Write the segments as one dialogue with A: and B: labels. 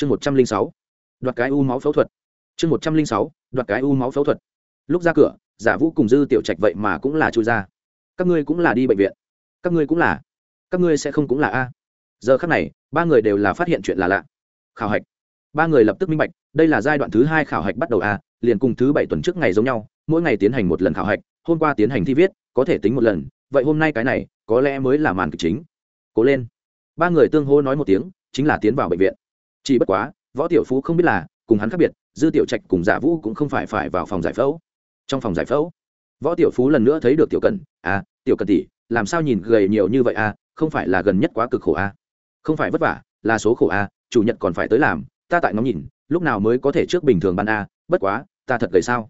A: chương một trăm linh sáu, đoạt cái u máu phẫu thuật. Chương một trăm linh sáu, đoạt cái u máu phẫu thuật. Lúc ra cửa, giả vũ cùng dư tiểu trạch vậy mà cũng là chui ra. Các ngươi cũng là đi bệnh viện. Các ngươi cũng là. Các ngươi sẽ không cũng là a. Giờ khắc này, ba người đều là phát hiện chuyện là lạ. Khảo hạch. Ba người lập tức minh bạch, đây là giai đoạn thứ hai khảo hạch bắt đầu a, liền cùng thứ bảy tuần trước ngày giống nhau, mỗi ngày tiến hành một lần khảo hạch, hôm qua tiến hành thi viết, có thể tính một lần, vậy hôm nay cái này, có lẽ mới là màn kịch chính. Cố lên. Ba người tương hô nói một tiếng, chính là tiến vào bệnh viện chỉ bất quá, võ tiểu phú không biết là, cùng hắn khác biệt, dư tiểu trạch cùng giả vũ cũng không phải phải vào phòng giải phẫu. Trong phòng giải phẫu, võ tiểu phú lần nữa thấy được tiểu cần à tiểu cần tỷ, làm sao nhìn gầy nhiều như vậy à? Không phải là gần nhất quá cực khổ à? Không phải vất vả, là số khổ à? Chủ nhật còn phải tới làm, ta tại ngóng nhìn, lúc nào mới có thể trước bình thường ban a bất quá, ta thật gầy sao?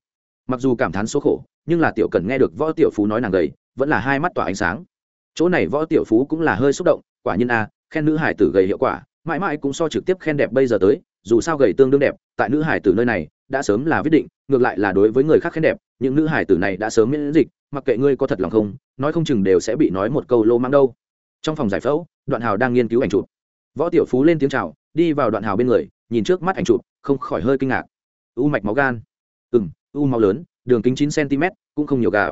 A: Mặc dù cảm thán số khổ, nhưng là tiểu cần nghe được võ tiểu phú nói nàng gầy, vẫn là hai mắt tỏa ánh sáng. Chỗ này võ tiểu phú cũng là hơi xúc động, quả nhiên a khen nữ hải tử gầy hiệu quả mãi mãi cũng so trực tiếp khen đẹp bây giờ tới, dù sao gầy tương đương đẹp, tại nữ hải tử nơi này, đã sớm là quyết định, ngược lại là đối với người khác khen đẹp, những nữ hải tử này đã sớm miễn dịch, mặc kệ ngươi có thật lòng không, nói không chừng đều sẽ bị nói một câu lô mang đâu. Trong phòng giải phẫu, đoạn hào đang nghiên cứu ảnh chụp. Võ tiểu phú lên tiếng chào, đi vào đoạn hào bên người, nhìn trước mắt ảnh chụp, không khỏi hơi kinh ngạc. U mạch máu gan. Ừ m u máu lớn, đường kính chín cm cũng không nhiều gà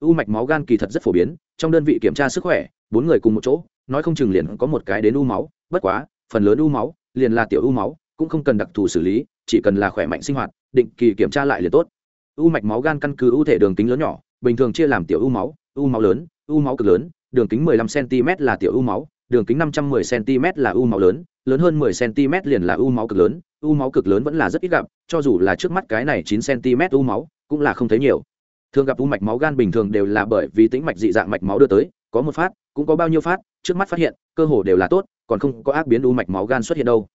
A: u mạch máu gan kỳ thật rất phổ biến, trong đơn vị kiểm tra sức khỏe, bốn người cùng một chỗ, nói không chừng liền có một cái đến u máu, bất quá phần lớn u máu, liền là tiểu u máu, cũng không cần đặc thù xử lý, chỉ cần là khỏe mạnh sinh hoạt, định kỳ kiểm tra lại liền tốt. U mạch máu gan căn cứ u thể đường kính lớn nhỏ, bình thường chia làm tiểu u máu u máu lớn, u máu cực lớn, đường kính 15 cm là tiểu u máu, đường kính 510 cm là u máu lớn lớn hơn 10 cm liền là u máu cực lớn, u máu cực lớn vẫn là rất ít gặp, cho dù là trước mắt cái này 9 cm u máu, cũng là không thấy nhiều. Thường gặp u mạch máu gan bình thường đều là bởi vì tĩnh mạch dị dạng mạch máu đưa tới có một phát, cũng có bao nhiêu phát, trước mắt phát hiện, cơ hồ đều là tốt, còn không có ác biến u mạch máu gan xuất hiện đâu.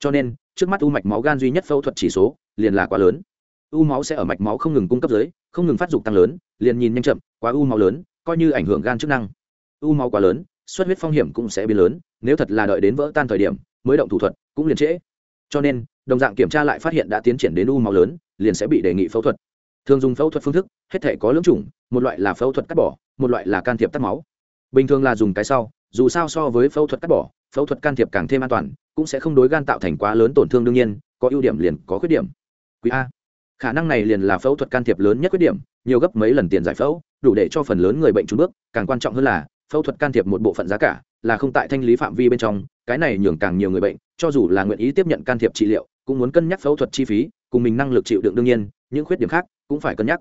A: Cho nên, trước mắt u mạch máu gan duy nhất phẫu thuật chỉ số, liền là quá lớn. U máu sẽ ở mạch máu không ngừng cung cấp dưới, không ngừng phát dục tăng lớn, liền nhìn nhanh chậm, quá u máu lớn, coi như ảnh hưởng gan chức năng. U máu quá lớn, xuất huyết phong hiểm cũng sẽ biến lớn, nếu thật là đợi đến vỡ tan thời điểm, mới động thủ thuật, cũng liền trễ. Cho nên, đồng dạng kiểm tra lại phát hiện đã tiến triển đến u máu lớn, liền sẽ bị đề nghị phẫu thuật. Thường dùng phẫu thuật phương thức, hết thể có lưỡng chủng, một loại là phẫu thuật cắt bỏ, một loại là can thiệp tắt máu bình thường là dùng cái sau, dù sao so với phẫu thuật cắt bỏ, phẫu thuật can thiệp càng thêm an toàn, cũng sẽ không đối gan tạo thành quá lớn tổn thương đương nhiên, có ưu điểm liền có khuyết điểm. Quý a. Khả năng này liền là phẫu thuật can thiệp lớn nhất khuyết điểm, nhiều gấp mấy lần tiền giải phẫu, đủ để cho phần lớn người bệnh trốn bước, càng quan trọng hơn là, phẫu thuật can thiệp một bộ phận giá cả, là không tại thanh lý phạm vi bên trong, cái này nhường càng nhiều người bệnh, cho dù là nguyện ý tiếp nhận can thiệp trị liệu, cũng muốn cân nhắc phẫu thuật chi phí, cùng mình năng lực chịu đựng đương nhiên, những khuyết điểm khác cũng phải cân nhắc.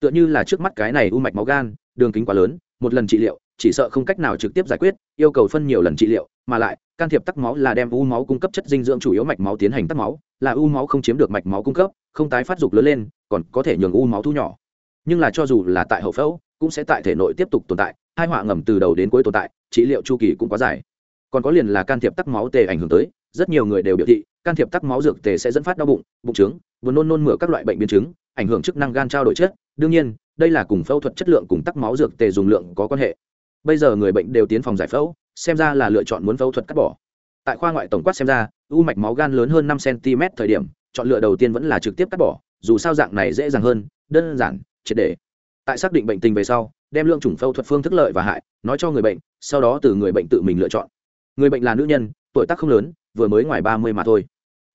A: Tựa như là trước mắt cái này u mạch máu gan, đường kính quá lớn, một lần trị liệu chỉ sợ không cách nào trực tiếp giải quyết, yêu cầu phân nhiều lần trị liệu, mà lại, can thiệp tắc máu là đem u máu cung cấp chất dinh dưỡng chủ yếu mạch máu tiến hành tắc máu, là u máu không chiếm được mạch máu cung cấp, không tái phát dục lớn lên, còn có thể nhường u máu thu nhỏ. Nhưng là cho dù là tại hậu phẫu, cũng sẽ tại thể nội tiếp tục tồn tại hai họa ngầm từ đầu đến cuối tồn tại, trị liệu chu kỳ cũng quá dài. Còn có liền là can thiệp tắc máu tề ảnh hưởng tới, rất nhiều người đều biểu thị, can thiệp tắc máu dược tề sẽ dẫn phát đau bụng bụng trướng, buồn nôn nôn mửa các loại bệnh biến chứng, ảnh hưởng chức năng gan trao đổi chất. Đương nhiên, đây là cùng phẫu thuật chất lượng cùng tắc máu dược tề dùng lượng có quan hệ bây giờ người bệnh đều tiến phòng giải phẫu, xem ra là lựa chọn muốn phẫu thuật cắt bỏ. Tại khoa ngoại tổng quát xem ra, u mạch máu gan lớn hơn năm cm thời điểm, chọn lựa đầu tiên vẫn là trực tiếp cắt bỏ, dù sao dạng này dễ dàng hơn, đơn giản, triệt để. Tại xác định bệnh tình về sau, đem lượng chủng phẫu thuật phương thức lợi và hại nói cho người bệnh, sau đó từ người bệnh tự mình lựa chọn. Người bệnh là nữ nhân, tuổi tác không lớn, vừa mới ngoài ba mươi mà thôi.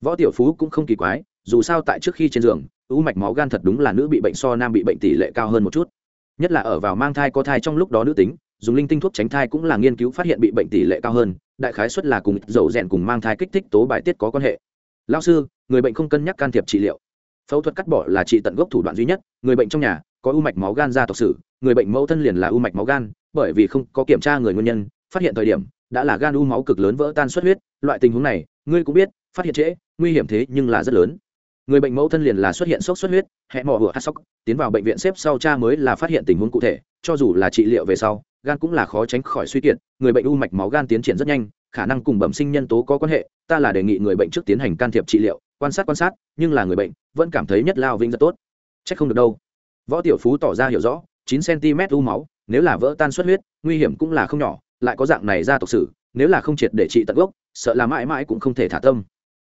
A: Võ tiểu phú cũng không kỳ quái, dù sao tại trước khi trên giường, u mạch máu gan thật đúng là nữ bị bệnh so nam bị bệnh tỷ lệ cao hơn một chút. Nhất là ở vào mang thai có thai trong lúc đó nữ tính dùng linh tinh thuốc tránh thai cũng là nghiên cứu phát hiện bị bệnh tỷ lệ cao hơn, đại khái suất là cùng dầu rèn cùng mang thai kích thích tố bài tiết có quan hệ. Lao sư, người bệnh không cân nhắc can thiệp trị liệu. Phẫu thuật cắt bỏ là trị tận gốc thủ đoạn duy nhất, người bệnh trong nhà có u mạch máu gan ra tộc sử, người bệnh mẫu thân liền là u mạch máu gan, bởi vì không có kiểm tra người nguyên nhân, phát hiện thời điểm đã là gan u máu cực lớn vỡ tan xuất huyết, loại tình huống này, ngươi cũng biết, phát hiện trễ, nguy hiểm thế nhưng là rất lớn người bệnh mẫu thân liền là xuất hiện sốc xuất huyết hẹ mỏ hửa hát sốc, tiến vào bệnh viện xếp sau cha mới là phát hiện tình huống cụ thể, cho dù là trị liệu về sau, gan cũng là khó tránh khỏi suy kiệt, người bệnh u mạch máu gan tiến triển rất nhanh, khả năng cùng bẩm sinh nhân tố có quan hệ, ta là đề nghị người bệnh trước tiến hành can thiệp trị liệu, quan sát quan sát, nhưng là người bệnh vẫn cảm thấy nhất lao vinh rất tốt. C không được đâu. Võ tiểu phú tỏ ra hiểu rõ, chín cm u máu, nếu là vỡ tan xuất huyết, nguy hiểm cũng là không nhỏ, lại có dạng này ra tộc sử nếu là không triệt để trị tận gốc, sợ là mãi mãi cũng không thể thả tâm.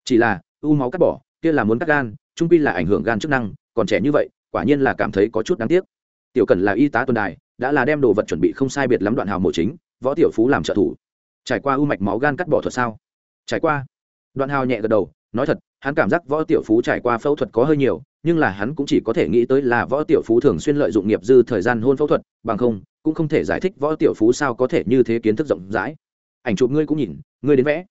A: Chỉ là, u máu cắt bỏ kia là muốn cắt gan, trung pi là ảnh hưởng gan chức năng, còn trẻ như vậy, quả nhiên là cảm thấy có chút đáng tiếc. Tiểu cần là y tá tuần đài, đã là đem đồ vật chuẩn bị không sai biệt lắm đoạn hào mổ chính, võ tiểu phú làm trợ thủ. Trải qua u mạch máu gan cắt bỏ thuật sao? Trải qua. Đoạn hào nhẹ gật đầu, nói thật, hắn cảm giác võ tiểu phú trải qua phẫu thuật có hơi nhiều, nhưng là hắn cũng chỉ có thể nghĩ tới là võ tiểu phú thường xuyên lợi dụng nghiệp dư thời gian hôn phẫu thuật, bằng không, cũng không thể giải thích võ tiểu phú sao có thể như thế kiến thức rộng rãi. Ảnh chụp ngươi cũng nhìn, ngươi đến vẽ.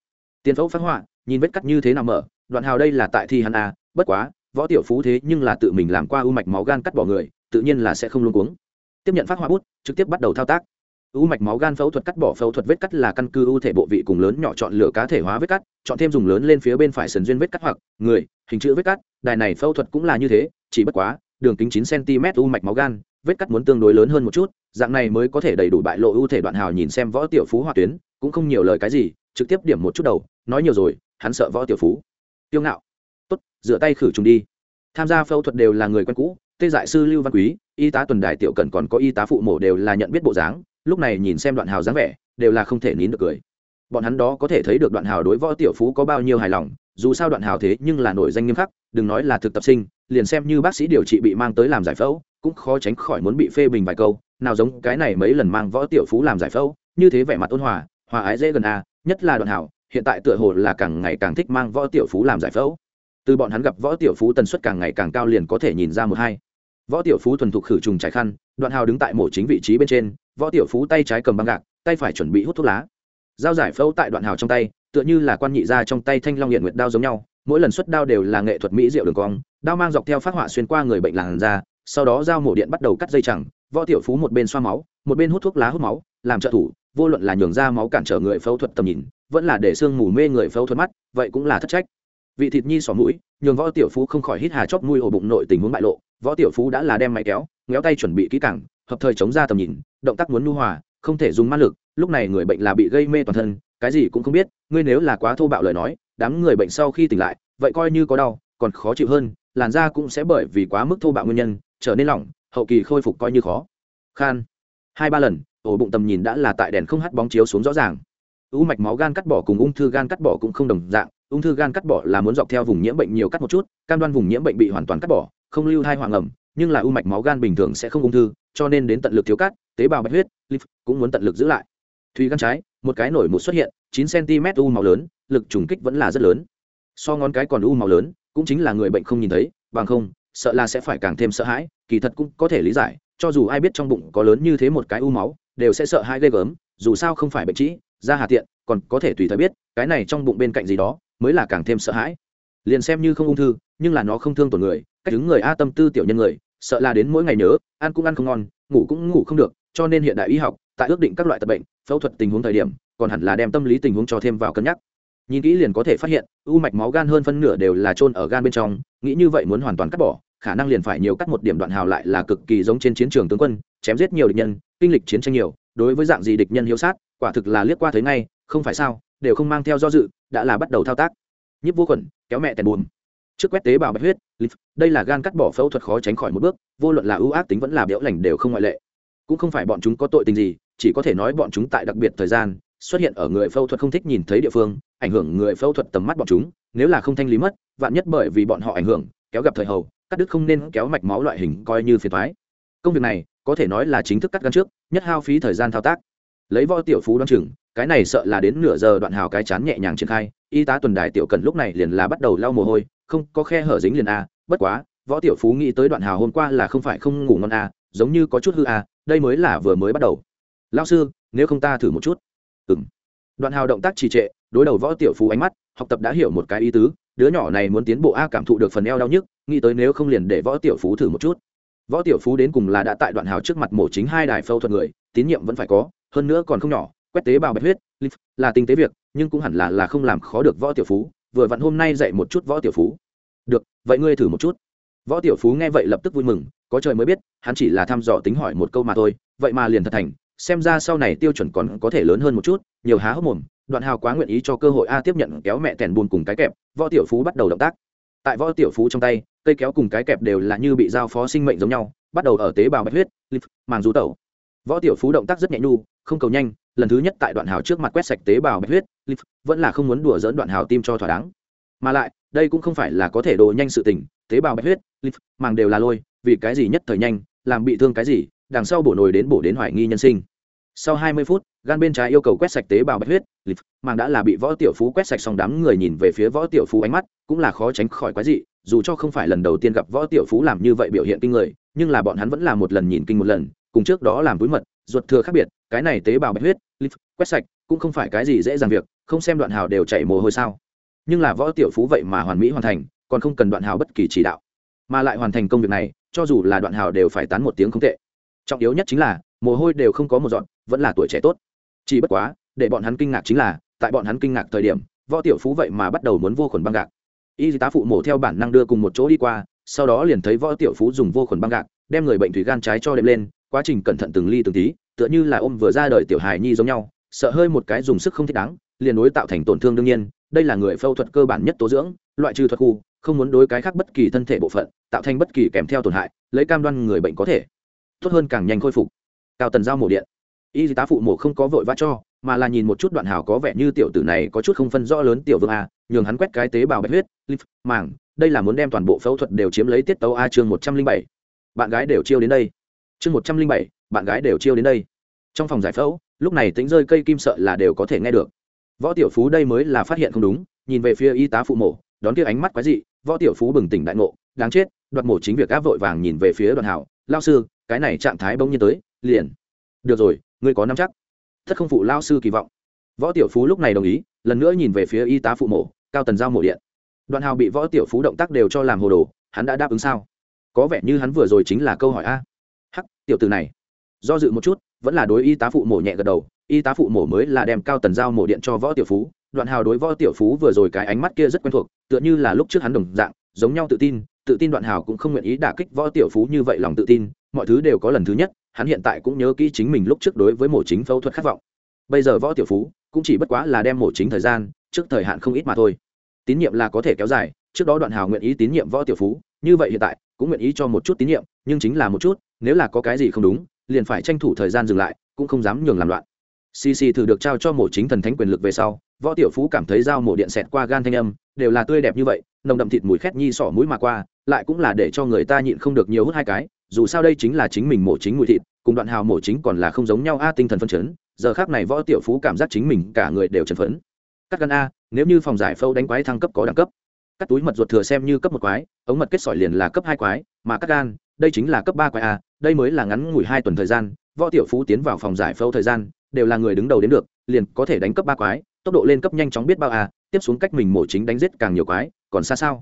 A: Tiền phẫu phát họa, nhìn vết cắt như thế nào mở đoạn hào đây là tại thi hắn à bất quá, võ tiểu phú thế nhưng là tự mình làm qua u mạch máu gan cắt bỏ người, tự nhiên là sẽ không luôn cuống. Tiếp nhận phát hoa bút, trực tiếp bắt đầu thao tác. U mạch máu gan phẫu thuật cắt bỏ phẫu thuật vết cắt là căn cứ ưu thể bộ vị cùng lớn nhỏ chọn lựa cá thể hóa vết cắt, chọn thêm dùng lớn lên phía bên phải sần duyên vết cắt hoặc người, hình chữ vết cắt, đài này phẫu thuật cũng là như thế, chỉ bất quá, đường kính 9 cm u mạch máu gan, vết cắt muốn tương đối lớn hơn một chút, dạng này mới có thể đầy đủ bại lộ ưu thể đoạn hào nhìn xem võ tiểu phú hỏa tuyến, cũng không nhiều lời cái gì, trực tiếp điểm một chút đầu, nói nhiều rồi, hắn sợ võ tiểu phú tiêu ngạo tốt, rửa tay khử trùng đi tham gia phẫu thuật đều là người quen cũ, tê dại sư lưu văn quý, y tá tuần đài tiểu cần còn có y tá phụ mổ đều là nhận biết bộ dáng, lúc này nhìn xem đoạn hào dáng vẻ, đều là không thể nín được cười bọn hắn đó có thể thấy được đoạn hào đối võ tiểu phú có bao nhiêu hài lòng, dù sao đoạn hào thế nhưng là nổi danh nghiêm khắc, đừng nói là thực tập sinh, liền xem như bác sĩ điều trị bị mang tới làm giải phẫu, cũng khó tránh khỏi muốn bị phê bình vài câu, nào giống cái này mấy lần mang võ tiểu phú làm giải phẫu, như thế vẻ mặt ôn hòa hòa ái dễ gần a nhất là đoạn Hào hiện tại tựa hồ là càng ngày càng thích mang võ tiểu phú làm giải phẫu. Từ bọn hắn gặp võ tiểu phú tần suất càng ngày càng cao liền có thể nhìn ra một hai. Võ tiểu phú thuần thục khử trùng trái khăn, đoạn hào đứng tại mổ chính vị trí bên trên, võ tiểu phú tay trái cầm băng gạc, tay phải chuẩn bị hút thuốc lá. Dao giải phẫu tại đoạn hào trong tay, tựa như là quan nhị ra trong tay thanh long hiện nguyệt đao giống nhau, mỗi lần xuất đao đều là nghệ thuật mỹ diệu đường cong, đao mang dọc theo phát họa xuyên qua người bệnh làn da, sau đó dao mổ điện bắt đầu cắt dây chẳng, võ tiểu phú một bên xoa máu, một bên hút thuốc lá hút máu, làm trợ thủ, vô luận là nhường ra máu cản trở người phẫu thuật tầm nhìn vẫn là để sương mù mê người phẫu thuật mắt, vậy cũng là thất trách. Vị thịt nhi xỏ mũi, nhường võ tiểu phú không khỏi hít hà chóp mũi ổ bụng nội tình huống bại lộ. Võ tiểu phú đã là đem máy kéo ngéo tay chuẩn bị kỹ càng, hợp thời chống ra tầm nhìn, động tác muốn nu hòa, không thể dùng ma lực, lúc này người bệnh là bị gây mê toàn thân, cái gì cũng không biết, ngươi nếu là quá thô bạo lời nói, đám người bệnh sau khi tỉnh lại, vậy coi như có đau, còn khó chịu hơn, làn da cũng sẽ bởi vì quá mức thô bạo nguyên nhân, trở nên lỏng, hậu kỳ khôi phục coi như khó. Khan, hai ba lần, ổ bụng tầm nhìn đã là tại đèn không hắt bóng chiếu xuống rõ ràng u mạch máu gan cắt bỏ cùng ung thư gan cắt bỏ cũng không đồng dạng. Ung thư gan cắt bỏ là muốn dọc theo vùng nhiễm bệnh nhiều cắt một chút, cam đoan vùng nhiễm bệnh bị hoàn toàn cắt bỏ, không lưu thai hoàng ẩm, nhưng là u mạch máu gan bình thường sẽ không ung thư, cho nên đến tận lực thiếu cắt tế bào bạch huyết lip cũng muốn tận lực giữ lại. Thùy gan trái, một cái nổi một xuất hiện, chín cm u máu lớn, lực trùng kích vẫn là rất lớn. So ngón cái còn u máu lớn, cũng chính là người bệnh không nhìn thấy, bằng không, sợ là sẽ phải càng thêm sợ hãi, kỳ thật cũng có thể lý giải, cho dù ai biết trong bụng có lớn như thế một cái u máu, đều sẽ sợ hãi ghê gớm, dù sao không phải bệnh trĩ ra hà tiện, còn có thể tùy thời biết, cái này trong bụng bên cạnh gì đó, mới là càng thêm sợ hãi. Liền xem như không ung thư, nhưng là nó không thương tổn người, cách đứng người a tâm tư tiểu nhân người, sợ là đến mỗi ngày nhớ, ăn cũng ăn không ngon, ngủ cũng ngủ không được, cho nên hiện đại y học, tại ước định các loại tật bệnh, phẫu thuật tình huống thời điểm, còn hẳn là đem tâm lý tình huống cho thêm vào cân nhắc. Nhìn kỹ liền có thể phát hiện, u mạch máu gan hơn phân nửa đều là trôn ở gan bên trong, nghĩ như vậy muốn hoàn toàn cắt bỏ, khả năng liền phải nhiều cắt một điểm đoạn hào lại là cực kỳ giống trên chiến trường tướng quân, chém giết nhiều địch nhân, kinh lịch chiến tranh nhiều đối với dạng gì địch nhân hiếu sát, quả thực là liếc qua thấy ngay, không phải sao, đều không mang theo do dự, đã là bắt đầu thao tác. Nhíp vô khuẩn, kéo mẹ tèn buồn trước quét tế bào bạch huyết đây là gan cắt bỏ phẫu thuật khó tránh khỏi một bước, vô luận là ưu ác tính vẫn là biểu lành đều không ngoại lệ. Cũng không phải bọn chúng có tội tình gì, chỉ có thể nói bọn chúng tại đặc biệt thời gian, xuất hiện ở người phẫu thuật không thích nhìn thấy địa phương, ảnh hưởng người phẫu thuật tầm mắt bọn chúng, nếu là không thanh lý mất, vạn nhất bởi vì bọn họ ảnh hưởng, kéo gặp thời hầu cắt đứt không nên kéo mạch máu loại hình coi như phiền thoái công việc này, có thể nói là chính thức cắt gắn trước, nhất hao phí thời gian thao tác. Lấy võ tiểu phú đ o chừng, cái này sợ là đến nửa giờ đoạn hào cái chán nhẹ nhàng triển khai, y tá tuần đài tiểu cần lúc này liền là bắt đầu lau mồ hôi, không, có khe hở dính liền a, bất quá, võ tiểu phú nghĩ tới đoạn hào hôm qua là không phải không ngủ ngon a, giống như có chút hư a, đây mới là vừa mới bắt đầu. Lao sư, nếu không ta thử một chút. Ừng đoạn hào động tác trì trệ, đối đầu võ tiểu phú ánh mắt, học tập đã hiểu một cái ý tứ, đứa nhỏ này muốn tiến bộ a cảm thụ được phần eo đau nhức, nghĩ tới nếu không liền để võ tiểu phú thử một chút võ tiểu phú đến cùng là đã tại đoạn hào trước mặt mổ chính hai đài phẫu thuật người, tín nhiệm vẫn phải có, hơn nữa còn không nhỏ, quét tế bào bạch huyết là tinh tế việc, nhưng cũng hẳn là là không làm khó được võ tiểu phú, vừa vặn hôm nay dạy một chút võ tiểu phú. Được, vậy ngươi thử một chút. Võ tiểu phú nghe vậy lập tức vui mừng, có trời mới biết, hắn chỉ là thăm dò tính hỏi một câu mà thôi, vậy mà liền thật thành, xem ra sau này tiêu chuẩn còn có thể lớn hơn một chút, nhiều há hốc mồm, đoạn hào quá nguyện ý cho cơ hội a tiếp nhận kéo mẹ tèn buồn cùng cái kẹp, võ tiểu phú bắt đầu động tác. Tại võ tiểu phú trong tay cây kéo cùng cái kẹp đều là như bị giao phó sinh mệnh giống nhau, bắt đầu ở tế bào bạch huyết, lip, màng rú tẩu. Võ tiểu phú động tác rất nhẹ nhu, không cầu nhanh, lần thứ nhất tại đoạn hào trước mặt quét sạch tế bào bạch huyết, lip, vẫn là không muốn đùa dỡn đoạn hào tim cho thỏa đáng. Mà lại, đây cũng không phải là có thể đồ nhanh sự tình, tế bào bạch huyết, lip, màng đều là lôi, vì cái gì nhất thời nhanh, làm bị thương cái gì, đằng sau bổ nồi đến bổ đến hoài nghi nhân sinh. Sau 20 phút, gan bên trái yêu cầu quét sạch tế bào bạch huyết, lip, màng đã là bị võ tiểu phú quét sạch xong đám người nhìn về phía võ tiểu phú ánh mắt, cũng là khó tránh khỏi quái dị dù cho không phải lần đầu tiên gặp võ tiểu phú làm như vậy biểu hiện kinh người, nhưng là bọn hắn vẫn là một lần nhìn kinh một lần, cùng trước đó làm túi mật, ruột thừa khác biệt, cái này tế bào bạch huyết, lip, quét sạch, cũng không phải cái gì dễ dàng việc, không xem đoạn hào đều chảy mồ hôi sao. Nhưng là võ tiểu phú vậy mà hoàn mỹ hoàn thành, còn không cần đoạn hào bất kỳ chỉ đạo. Mà lại hoàn thành công việc này, cho dù là đoạn hào đều phải tán một tiếng không tệ. Trọng yếu nhất chính là, mồ hôi đều không có một dọn vẫn là tuổi trẻ tốt. Chỉ bất quá, để bọn hắn kinh ngạc chính là, tại bọn hắn kinh ngạc thời điểm, võ tiểu phú vậy mà bắt đầu muốn vô khuẩn băng gạc y tá phụ mổ theo bản năng đưa cùng một chỗ đi qua, sau đó liền thấy võ tiểu phú dùng vô khuẩn băng gạc, đem người bệnh thủy gan trái cho đệm lên, quá trình cẩn thận từng ly từng tí, tựa như là ôm vừa ra đời tiểu hài nhi giống nhau, sợ hơi một cái dùng sức không thích đáng, liền đối tạo thành tổn thương đương nhiên, đây là người phẫu thuật cơ bản nhất tố dưỡng, loại trừ thuật khu, không muốn đối cái khác bất kỳ thân thể bộ phận, tạo thành bất kỳ kèm theo tổn hại, lấy cam đoan người bệnh có thể tốt hơn càng nhanh khôi phục. Cao tần giao mổ điện. Y tá phụ mổ không có vội vã cho mà là nhìn một chút đoạn hào có vẻ như tiểu tử này có chút không phân rõ lớn tiểu vương a, nhường hắn quét cái tế bào bạch huyết lip màng, đây là muốn đem toàn bộ phẫu thuật đều chiếm lấy tiết tấu a chương một trăm linh bảy. Bạn gái đều chiêu đến đây. Chương một trăm linh bảy, bạn gái đều chiêu đến đây. Trong phòng giải phẫu, lúc này tính rơi cây kim sợ là đều có thể nghe được. Võ tiểu phú đây mới là phát hiện không đúng, nhìn về phía y tá phụ mổ, đón kia ánh mắt quái dị, võ tiểu phú bừng tỉnh đại ngộ, đáng chết, đoạt mổ chính việc áp vội vàng nhìn về phía đoàn hảo lao sư, cái này trạng thái bỗng nhiên tới, liền. Được rồi, ngươi có nắm chắc thất không phụ lao sư kỳ vọng. Võ tiểu phú lúc này đồng ý, lần nữa nhìn về phía y tá phụ mổ, cao tần giao mổ điện. Đoạn hào bị võ tiểu phú động tác đều cho làm hồ đồ, hắn đã đáp ứng sao? Có vẻ như hắn vừa rồi chính là câu hỏi a. Hắc, tiểu từ này. Do dự một chút, vẫn là đối y tá phụ mổ nhẹ gật đầu, y tá phụ mổ mới là đem cao tần giao mổ điện cho võ tiểu phú. Đoạn hào đối võ tiểu phú vừa rồi cái ánh mắt kia rất quen thuộc, tựa như là lúc trước hắn đồng dạng, giống nhau tự tin tự tin đoạn hào cũng không nguyện ý đả kích võ tiểu phú như vậy lòng tự tin, mọi thứ đều có lần thứ nhất hắn hiện tại cũng nhớ kỹ chính mình lúc trước đối với mổ chính phẫu thuật khát vọng. Bây giờ võ tiểu phú cũng chỉ bất quá là đem mổ chính thời gian, trước thời hạn không ít mà thôi. Tín nhiệm là có thể kéo dài, trước đó đoạn hào nguyện ý tín nhiệm võ tiểu phú, như vậy hiện tại cũng nguyện ý cho một chút tín nhiệm, nhưng chính là một chút, nếu là có cái gì không đúng, liền phải tranh thủ thời gian dừng lại, cũng không dám nhường làm loạn. Cc thử được trao cho mổ chính thần thánh quyền lực về sau, võ tiểu phú cảm thấy dao mổ điện xẹt qua gan thanh âm, đều là tươi đẹp như vậy, nồng đậm thịt mùi khét nhi sỏ mũi mà qua, lại cũng là để cho người ta nhịn không được nhiều hút hai cái dù sao đây chính là chính mình mổ chính mùi thịt, cùng đoạn hào mổ chính còn là không giống nhau. A, tinh thần phân chấn, giờ khác này võ tiểu phú cảm giác chính mình cả người đều chấn phấn. Cắt gan a, nếu như phòng giải phẫu đánh quái thăng cấp có đẳng cấp, cắt túi mật ruột thừa xem như cấp một quái, ống mật kết sỏi liền là cấp hai quái, mà cắt gan, đây chính là cấp ba quái a, đây mới là ngắn ngủi hai tuần thời gian, võ tiểu phú tiến vào phòng giải phẫu thời gian, đều là người đứng đầu đến được, liền có thể đánh cấp ba quái, tốc độ lên cấp nhanh chóng biết bao a, tiếp xuống cách mình mổ chính đánh giết càng nhiều quái, còn xa sao?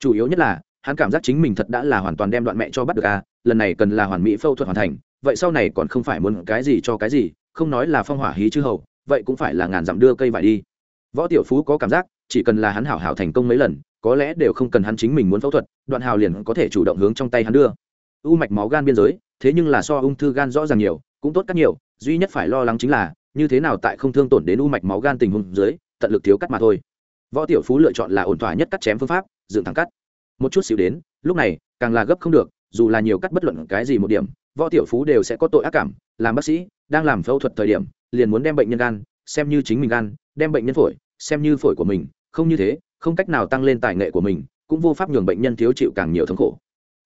A: Chủ yếu nhất là hắn cảm giác chính mình thật đã là hoàn toàn đem đoạn mẹ cho bắt được a lần này cần là hoàn mỹ phẫu thuật hoàn thành, vậy sau này còn không phải muốn cái gì cho cái gì, không nói là phong hỏa hí chư hầu, vậy cũng phải là ngàn dặm đưa cây vải đi. Võ tiểu phú có cảm giác, chỉ cần là hắn hảo hảo thành công mấy lần, có lẽ đều không cần hắn chính mình muốn phẫu thuật, đoạn hào liền có thể chủ động hướng trong tay hắn đưa. U mạch máu gan biên giới, thế nhưng là so ung thư gan rõ ràng nhiều, cũng tốt cắt nhiều, duy nhất phải lo lắng chính là, như thế nào tại không thương tổn đến u mạch máu gan tình huống dưới, tận lực thiếu cắt mà thôi. Võ tiểu phú lựa chọn là ổn thỏa nhất cắt chém phương pháp, dựng thẳng cắt một chút xíu đến, lúc này, càng là gấp không được, dù là nhiều cắt bất luận cái gì một điểm, võ tiểu phú đều sẽ có tội ác cảm, làm bác sĩ, đang làm phẫu thuật thời điểm, liền muốn đem bệnh nhân gan, xem như chính mình gan, đem bệnh nhân phổi, xem như phổi của mình, không như thế, không cách nào tăng lên tài nghệ của mình, cũng vô pháp nhường bệnh nhân thiếu chịu càng nhiều thống khổ.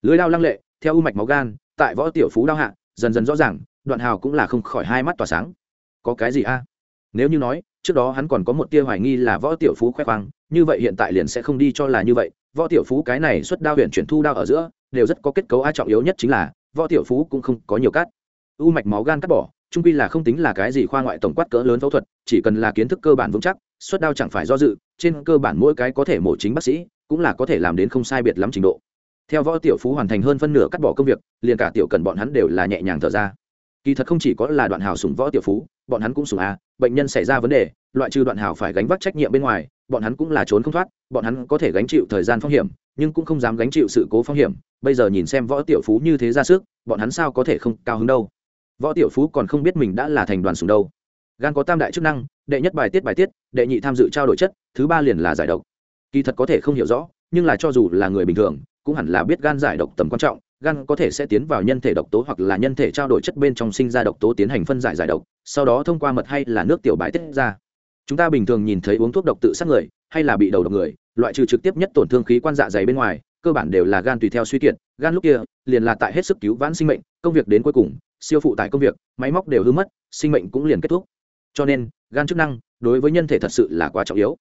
A: Lưới lao lăng lệ, theo u mạch máu gan, tại võ tiểu phú đau hạ, dần dần rõ ràng, đoạn hào cũng là không khỏi hai mắt tỏa sáng. Có cái gì a? Nếu như nói, trước đó hắn còn có một tia hoài nghi là võ tiểu phú khoe khoang, như vậy hiện tại liền sẽ không đi cho là như vậy võ tiểu phú cái này xuất đao huyện chuyển thu đao ở giữa, đều rất có kết cấu a trọng yếu nhất chính là, võ tiểu phú cũng không có nhiều cắt u mạch máu gan cắt bỏ, trung quy là không tính là cái gì khoa ngoại tổng quát cỡ lớn phẫu thuật, chỉ cần là kiến thức cơ bản vững chắc, xuất đao chẳng phải do dự, trên cơ bản mỗi cái có thể mổ chính bác sĩ, cũng là có thể làm đến không sai biệt lắm trình độ. Theo võ tiểu phú hoàn thành hơn phân nửa cắt bỏ công việc, liền cả tiểu cần bọn hắn đều là nhẹ nhàng thở ra. Kỳ thật không chỉ có là đoạn hào sùng võ tiểu phú, bọn hắn cũng sùng a, bệnh nhân xảy ra vấn đề, loại trừ đoạn hào phải gánh vác trách nhiệm bên ngoài bọn hắn cũng là trốn không thoát, bọn hắn có thể gánh chịu thời gian phong hiểm, nhưng cũng không dám gánh chịu sự cố phong hiểm. Bây giờ nhìn xem võ tiểu phú như thế ra sức, bọn hắn sao có thể không cao hứng đâu? Võ tiểu phú còn không biết mình đã là thành đoàn sùng đâu. Gan có tam đại chức năng, đệ nhất bài tiết bài tiết, đệ nhị tham dự trao đổi chất, thứ ba liền là giải độc. Kỳ thật có thể không hiểu rõ, nhưng là cho dù là người bình thường, cũng hẳn là biết gan giải độc tầm quan trọng, gan có thể sẽ tiến vào nhân thể độc tố hoặc là nhân thể trao đổi chất bên trong sinh ra độc tố tiến hành phân giải giải độc, sau đó thông qua mật hay là nước tiểu bài tiết ra chúng ta bình thường nhìn thấy uống thuốc độc tự sát người hay là bị đầu độc người loại trừ trực tiếp nhất tổn thương khí quan dạ dày bên ngoài cơ bản đều là gan tùy theo suy kiệt gan lúc kia liền là tại hết sức cứu vãn sinh mệnh công việc đến cuối cùng siêu phụ tải công việc máy móc đều hư mất sinh mệnh cũng liền kết thúc. Cho nên gan chức năng đối với nhân thể thật sự là quá trọng yếu.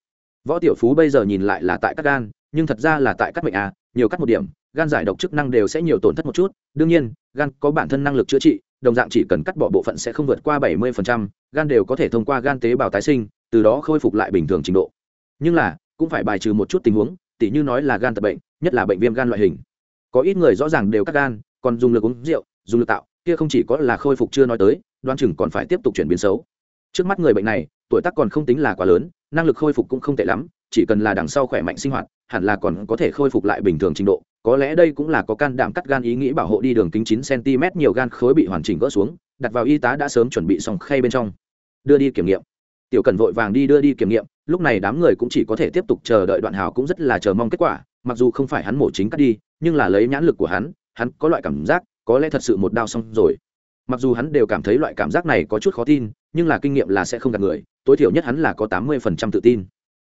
A: Võ tiểu phú bây giờ nhìn lại là tại các gan nhưng thật ra là tại các bệnh à nhiều cắt một điểm gan giải độc chức năng đều sẽ nhiều tổn thất một chút. Đương nhiên gan có bản thân năng lực chữa trị đồng dạng chỉ cần cắt bỏ bộ phận sẽ không vượt qua 70%, gan đều có thể thông qua gan tế bào tái sinh từ đó khôi phục lại bình thường trình độ. Nhưng là, cũng phải bài trừ một chút tình huống, tỉ như nói là gan tập bệnh, nhất là bệnh viêm gan loại hình. Có ít người rõ ràng đều cắt gan, còn dùng lực uống rượu, dùng lực tạo, kia không chỉ có là khôi phục chưa nói tới, đoan chừng còn phải tiếp tục chuyển biến xấu. Trước mắt người bệnh này, tuổi tác còn không tính là quá lớn, năng lực khôi phục cũng không tệ lắm, chỉ cần là đằng sau khỏe mạnh sinh hoạt, hẳn là còn có thể khôi phục lại bình thường trình độ. Có lẽ đây cũng là có can đảm cắt gan ý nghĩ bảo hộ đi đường kính 9 cm nhiều gan khối bị hoàn chỉnh gỡ xuống, đặt vào y tá đã sớm chuẩn bị xong khay bên trong. Đưa đi kiểm nghiệm tiểu cần vội vàng đi đưa đi kiểm nghiệm, lúc này đám người cũng chỉ có thể tiếp tục chờ đợi đoạn hào cũng rất là chờ mong kết quả, mặc dù không phải hắn mổ chính cắt đi, nhưng là lấy nhãn lực của hắn hắn có loại cảm giác, có lẽ thật sự một đau xong rồi. Mặc dù hắn đều cảm thấy loại cảm giác này có chút khó tin, nhưng là kinh nghiệm là sẽ không gạt người, tối thiểu nhất hắn là có tám mươi phần trăm tự tin.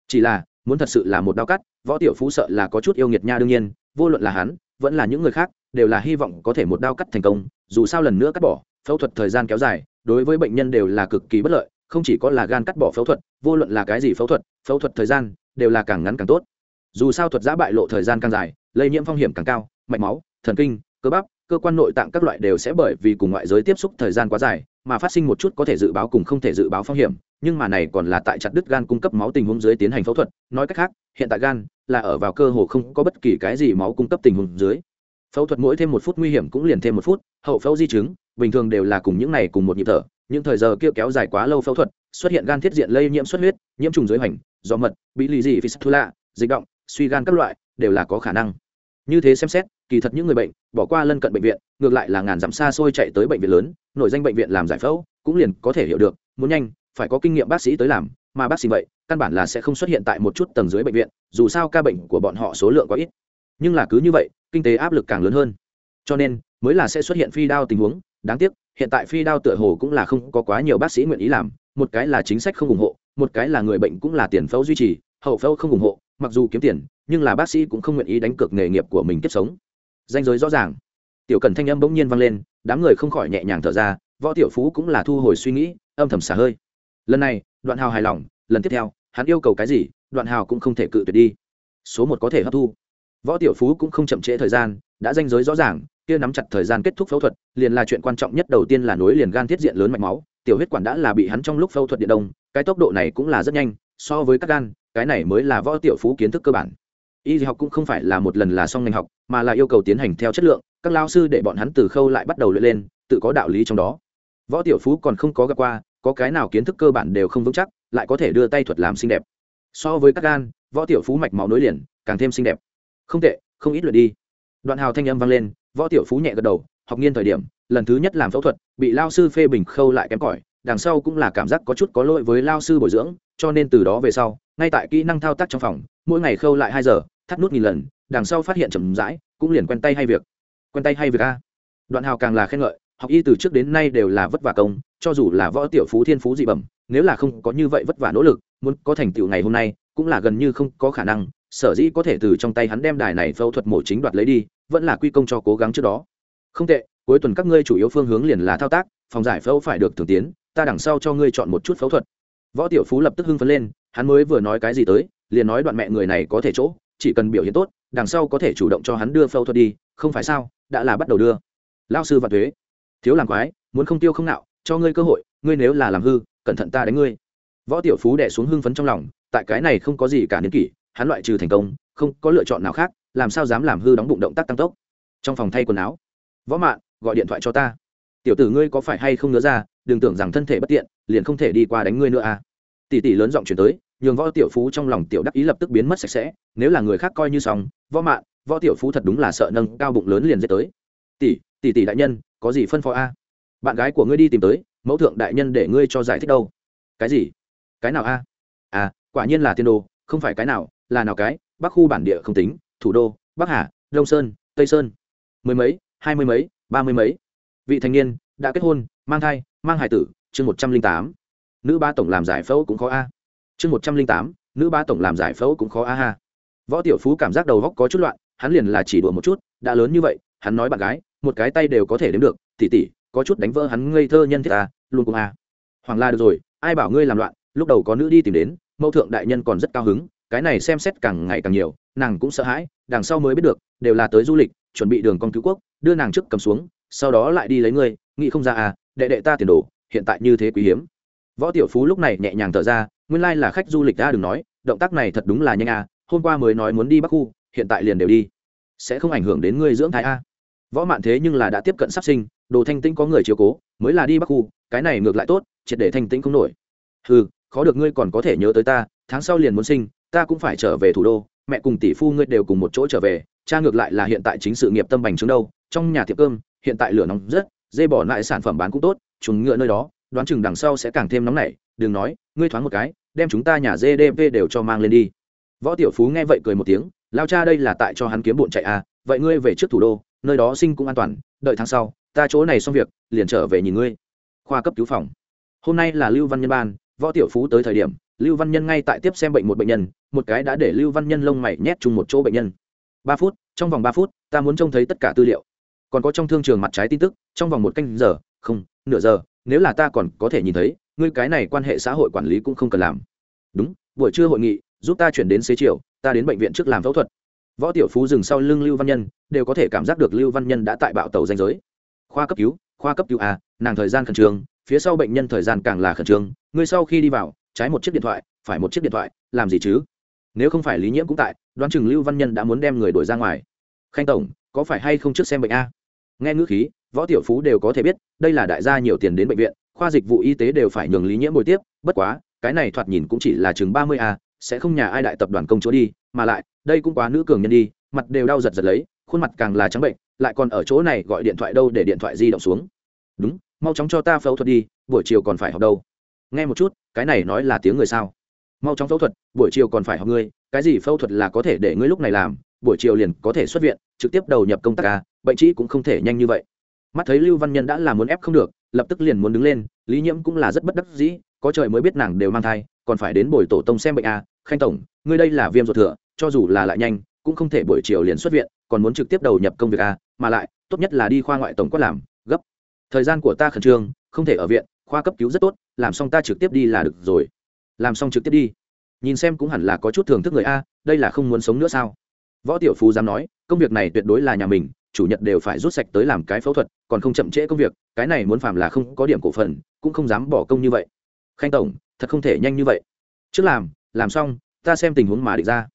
A: Chỉ là, muốn thật sự là một đau cắt, võ tiểu phú sợ là có chút yêu nghiệt nha đương nhiên, vô luận là hắn, vẫn là những người khác, đều là hy vọng có thể một đau cắt thành công, dù sao lần nữa cắt bỏ, phẫu thuật thời gian kéo dài, đối với bệnh nhân đều là cực kỳ bất lợi không chỉ có là gan cắt bỏ phẫu thuật, vô luận là cái gì phẫu thuật phẫu thuật thời gian đều là càng ngắn càng tốt. Dù sao thuật giã bại lộ thời gian càng dài, lây nhiễm phong hiểm càng cao, mạch máu, thần kinh, cơ bắp, cơ quan nội tạng các loại đều sẽ bởi vì cùng ngoại giới tiếp xúc thời gian quá dài mà phát sinh một chút có thể dự báo cùng không thể dự báo phong hiểm, nhưng mà này còn là tại chặt đứt gan cung cấp máu tình huống dưới tiến hành phẫu thuật, nói cách khác, hiện tại gan là ở vào cơ hồ không có bất kỳ cái gì máu cung cấp tình huống dưới. Phẫu thuật mỗi thêm một phút nguy hiểm cũng liền thêm một phút, hậu phẫu di chứng, bình thường đều là cùng những này cùng một nhịp thở những thời giờ kia kéo dài quá lâu phẫu thuật, xuất hiện gan thiết diện lây nhiễm xuất huyết, nhiễm trùng dưới hoành do mật, bị lì dị fistula, dịch động, suy gan các loại, đều là có khả năng. Như thế xem xét, kỳ thật những người bệnh bỏ qua lân cận bệnh viện, ngược lại là ngàn dặm xa xôi chạy tới bệnh viện lớn, nổi danh bệnh viện làm giải phẫu, cũng liền có thể hiểu được, muốn nhanh, phải có kinh nghiệm bác sĩ tới làm, mà bác sĩ vậy, căn bản là sẽ không xuất hiện tại một chút tầng dưới bệnh viện, dù sao ca bệnh của bọn họ số lượng có ít. Nhưng là cứ như vậy, kinh tế áp lực càng lớn hơn. Cho nên, mới là sẽ xuất hiện phi đao tình huống đáng tiếc, hiện tại phi đao tựa hồ cũng là không có quá nhiều bác sĩ nguyện ý làm, một cái là chính sách không ủng hộ, một cái là người bệnh cũng là tiền phẫu duy trì, hậu phẫu không ủng hộ, mặc dù kiếm tiền, nhưng là bác sĩ cũng không nguyện ý đánh cược nghề nghiệp của mình kiếp sống. Danh giới rõ ràng. Tiểu cần thanh âm bỗng nhiên vang lên, đám người không khỏi nhẹ nhàng thở ra, võ tiểu phú cũng là thu hồi suy nghĩ, âm thầm xả hơi. Lần này, đoạn hào hài lòng, lần tiếp theo, hắn yêu cầu cái gì, đoạn hào cũng không thể cự tuyệt đi. Số một có thể hấp thu. Võ tiểu phú cũng không chậm trễ thời gian, đã danh giới rõ ràng kia nắm chặt thời gian kết thúc phẫu thuật, liền là chuyện quan trọng nhất đầu tiên là nối liền gan thiết diện lớn mạch máu, tiểu huyết quản đã là bị hắn trong lúc phẫu thuật điện đông, cái tốc độ này cũng là rất nhanh, so với các gan, cái này mới là võ tiểu phú kiến thức cơ bản. Y học cũng không phải là một lần là xong ngành học, mà là yêu cầu tiến hành theo chất lượng, các lao sư để bọn hắn từ khâu lại bắt đầu luyện lên, tự có đạo lý trong đó. Võ tiểu phú còn không có gặp qua, có cái nào kiến thức cơ bản đều không vững chắc, lại có thể đưa tay thuật làm xinh đẹp. So với các gan, võ tiểu phú mạch máu nối liền, càng thêm xinh đẹp. Không tệ, không ít lượt đi. Đoạn hào thanh âm vang lên võ tiểu phú nhẹ gật đầu, học nghiên thời điểm, lần thứ nhất làm phẫu thuật, bị lao sư phê bình khâu lại kém cỏi, đằng sau cũng là cảm giác có chút có lỗi với lao sư bồi dưỡng, cho nên từ đó về sau, ngay tại kỹ năng thao tác trong phòng, mỗi ngày khâu lại hai giờ, thắt nút nghìn lần, đằng sau phát hiện chậm rãi, cũng liền quen tay hay việc. Quen tay hay việc a? Đoạn hào càng là khen ngợi, học y từ trước đến nay đều là vất vả công, cho dù là võ tiểu phú thiên phú dị bẩm, nếu là không có như vậy vất vả nỗ lực, muốn có thành tựu ngày hôm nay, cũng là gần như không có khả năng sở dĩ có thể từ trong tay hắn đem đài này phẫu thuật mổ chính đoạt lấy đi, vẫn là quy công cho cố gắng trước đó. Không tệ, cuối tuần các ngươi chủ yếu phương hướng liền là thao tác, phòng giải phẫu phải được thường tiến, ta đằng sau cho ngươi chọn một chút phẫu thuật. Võ tiểu phú lập tức hưng phấn lên, hắn mới vừa nói cái gì tới, liền nói đoạn mẹ người này có thể chỗ, chỉ cần biểu hiện tốt, đằng sau có thể chủ động cho hắn đưa phẫu thuật đi, không phải sao, đã là bắt đầu đưa. Lao sư và thuế thiếu làm quái, muốn không tiêu không nạo, cho ngươi cơ hội, ngươi nếu là làm hư, cẩn thận ta đánh ngươi. Võ tiểu phú đẻ xuống hưng phấn trong lòng, tại cái này không có gì cả niên kỷ hắn loại trừ thành công, không có lựa chọn nào khác, làm sao dám làm hư đóng bụng động tác tăng tốc. Trong phòng thay quần áo. Võ mạn, gọi điện thoại cho ta. Tiểu tử ngươi có phải hay không nhớ ra, đừng tưởng rằng thân thể bất tiện, liền không thể đi qua đánh ngươi nữa à. Tỷ tỷ lớn giọng chuyển tới, nhường võ tiểu phú trong lòng tiểu đắc ý lập tức biến mất sạch sẽ, nếu là người khác coi như xong, võ mạn, võ tiểu phú thật đúng là sợ nâng cao bụng lớn liền dễ tới. Tỷ tỷ tỷ đại nhân, có gì phân phó a? Bạn gái của ngươi đi tìm tới, mẫu thượng đại nhân để ngươi cho giải thích đâu. Cái gì? Cái nào a? À quả nhiên là tiên đồ, không phải cái nào là nào cái, bắc khu bản địa không tính, thủ đô, bắc hà, đông sơn, tây sơn. Mười mấy, hai mươi mấy, ba mươi mấy. Vị thành niên đã kết hôn, mang thai, mang hải tử, chương một trăm linh tám. Nữ ba tổng làm giải phẫu cũng khó a. Chương một trăm linh tám, nữ ba tổng làm giải phẫu cũng khó a ha. Võ tiểu phú cảm giác đầu góc có chút loạn, hắn liền là chỉ đùa một chút, đã lớn như vậy, hắn nói bạn gái, một cái tay đều có thể đếm được, tỉ tỉ, có chút đánh vỡ hắn ngây thơ nhân thiết a, luôn cùng a. Hoàng la được rồi, ai bảo ngươi làm loạn, lúc đầu có nữ đi tìm đến, mẫu thượng đại nhân còn rất cao hứng cái này xem xét càng ngày càng nhiều, nàng cũng sợ hãi, đằng sau mới biết được, đều là tới du lịch, chuẩn bị đường con cứu quốc, đưa nàng trước cầm xuống, sau đó lại đi lấy ngươi nghĩ không ra à đệ đệ ta tiền đồ, hiện tại như thế quý hiếm. Võ tiểu phú lúc này nhẹ nhàng thở ra, nguyên lai là khách du lịch ta đừng nói, động tác này thật đúng là nhanh à hôm qua mới nói muốn đi bắc khu, hiện tại liền đều đi. Sẽ không ảnh hưởng đến ngươi dưỡng thái a à. võ mạn thế nhưng là đã tiếp cận sắp sinh, đồ thanh tĩnh có người chiếu cố, mới là đi bắc khu, cái này ngược lại tốt, triệt để thanh tĩnh không nổi. Ừ khó được ngươi còn có thể nhớ tới ta, tháng sau liền muốn sinh ta cũng phải trở về thủ đô, mẹ cùng tỷ phu ngươi đều cùng một chỗ trở về, cha ngược lại là hiện tại chính sự nghiệp tâm bành trướng đâu, trong nhà tiệm cơm, hiện tại lửa nóng rất, dê bỏ lại sản phẩm bán cũng tốt chúng ngựa nơi đó, đoán chừng đằng sau sẽ càng thêm nóng nảy, đừng nói, ngươi thoáng một cái, đem chúng ta nhà gdp đều cho mang lên đi. Võ tiểu phú nghe vậy cười một tiếng, lao cha đây là tại cho hắn kiếm bộn chạy à vậy ngươi về trước thủ đô, nơi đó sinh cũng an toàn, đợi tháng sau, ta chỗ này xong việc, liền trở về nhìn ngươi. Khoa cấp cứu phòng. Hôm nay là lưu văn nhân ban, võ tiểu phú tới thời điểm lưu văn nhân ngay tại tiếp xem bệnh một bệnh nhân, một cái đã để lưu văn nhân lông mày nhét chung một chỗ bệnh nhân. Ba phút, trong vòng ba phút, ta muốn trông thấy tất cả tư liệu. Còn có trong thương trường mặt trái tin tức, trong vòng một canh giờ, không, nửa giờ, nếu là ta còn có thể nhìn thấy, ngươi cái này quan hệ xã hội quản lý cũng không cần làm. Đúng, buổi trưa hội nghị, giúp ta chuyển đến xế chiều, ta đến bệnh viện trước làm phẫu thuật. Võ tiểu phú dừng sau lưng lưu văn nhân, đều có thể cảm giác được lưu văn nhân đã tại bạo tàu danh giới. Khoa cấp cứu, khoa cấp cứu a nàng thời gian khẩn trương, phía sau bệnh nhân thời gian càng là khẩn trương, ngươi sau khi đi vào trái một chiếc điện thoại, phải một chiếc điện thoại, làm gì chứ? Nếu không phải lý nhiễm cũng tại, đoán chừng lưu văn nhân đã muốn đem người đuổi ra ngoài. Khanh tổng, có phải hay không trước xem bệnh a? Nghe ngữ khí, võ tiểu phú đều có thể biết, đây là đại gia nhiều tiền đến bệnh viện, khoa dịch vụ y tế đều phải nhường lý nhiễm bồi tiếp, bất quá, cái này thoạt nhìn cũng chỉ là chừng ba mươi a, sẽ không nhà ai đại tập đoàn công chúa đi, mà lại, đây cũng quá nữ cường nhân đi, mặt đều đau giật giật lấy, khuôn mặt càng là trắng bệnh, lại còn ở chỗ này gọi điện thoại đâu để điện thoại di động xuống. Đúng, mau chóng cho ta phẫu thuật đi, buổi chiều còn phải học đâu nghe một chút, cái này nói là tiếng người sao? Mau chóng phẫu thuật, buổi chiều còn phải học ngươi, cái gì phẫu thuật là có thể để ngươi lúc này làm, buổi chiều liền có thể xuất viện, trực tiếp đầu nhập công tác ca bệnh trĩ cũng không thể nhanh như vậy. Mắt thấy lưu văn nhân đã làm muốn ép không được, lập tức liền muốn đứng lên, lý nhiễm cũng là rất bất đắc dĩ, có trời mới biết nàng đều mang thai, còn phải đến buổi tổ tông xem bệnh à khanh tổng, ngươi đây là viêm ruột thừa, cho dù là lại nhanh, cũng không thể buổi chiều liền xuất viện, còn muốn trực tiếp đầu nhập công việc à mà lại, tốt nhất là đi khoa ngoại tổng quát làm, gấp. Thời gian của ta khẩn trương, không thể ở viện khoa cấp cứu rất tốt, làm xong ta trực tiếp đi là được rồi. Làm xong trực tiếp đi. Nhìn xem cũng hẳn là có chút thưởng thức người a, đây là không muốn sống nữa sao? Võ tiểu phú dám nói, công việc này tuyệt đối là nhà mình, chủ nhật đều phải rút sạch tới làm cái phẫu thuật, còn không chậm trễ công việc, cái này muốn phạm là không có điểm cổ phần, cũng không dám bỏ công như vậy. Khanh tổng, thật không thể nhanh như vậy. Trước làm làm xong, ta xem tình huống mà định ra.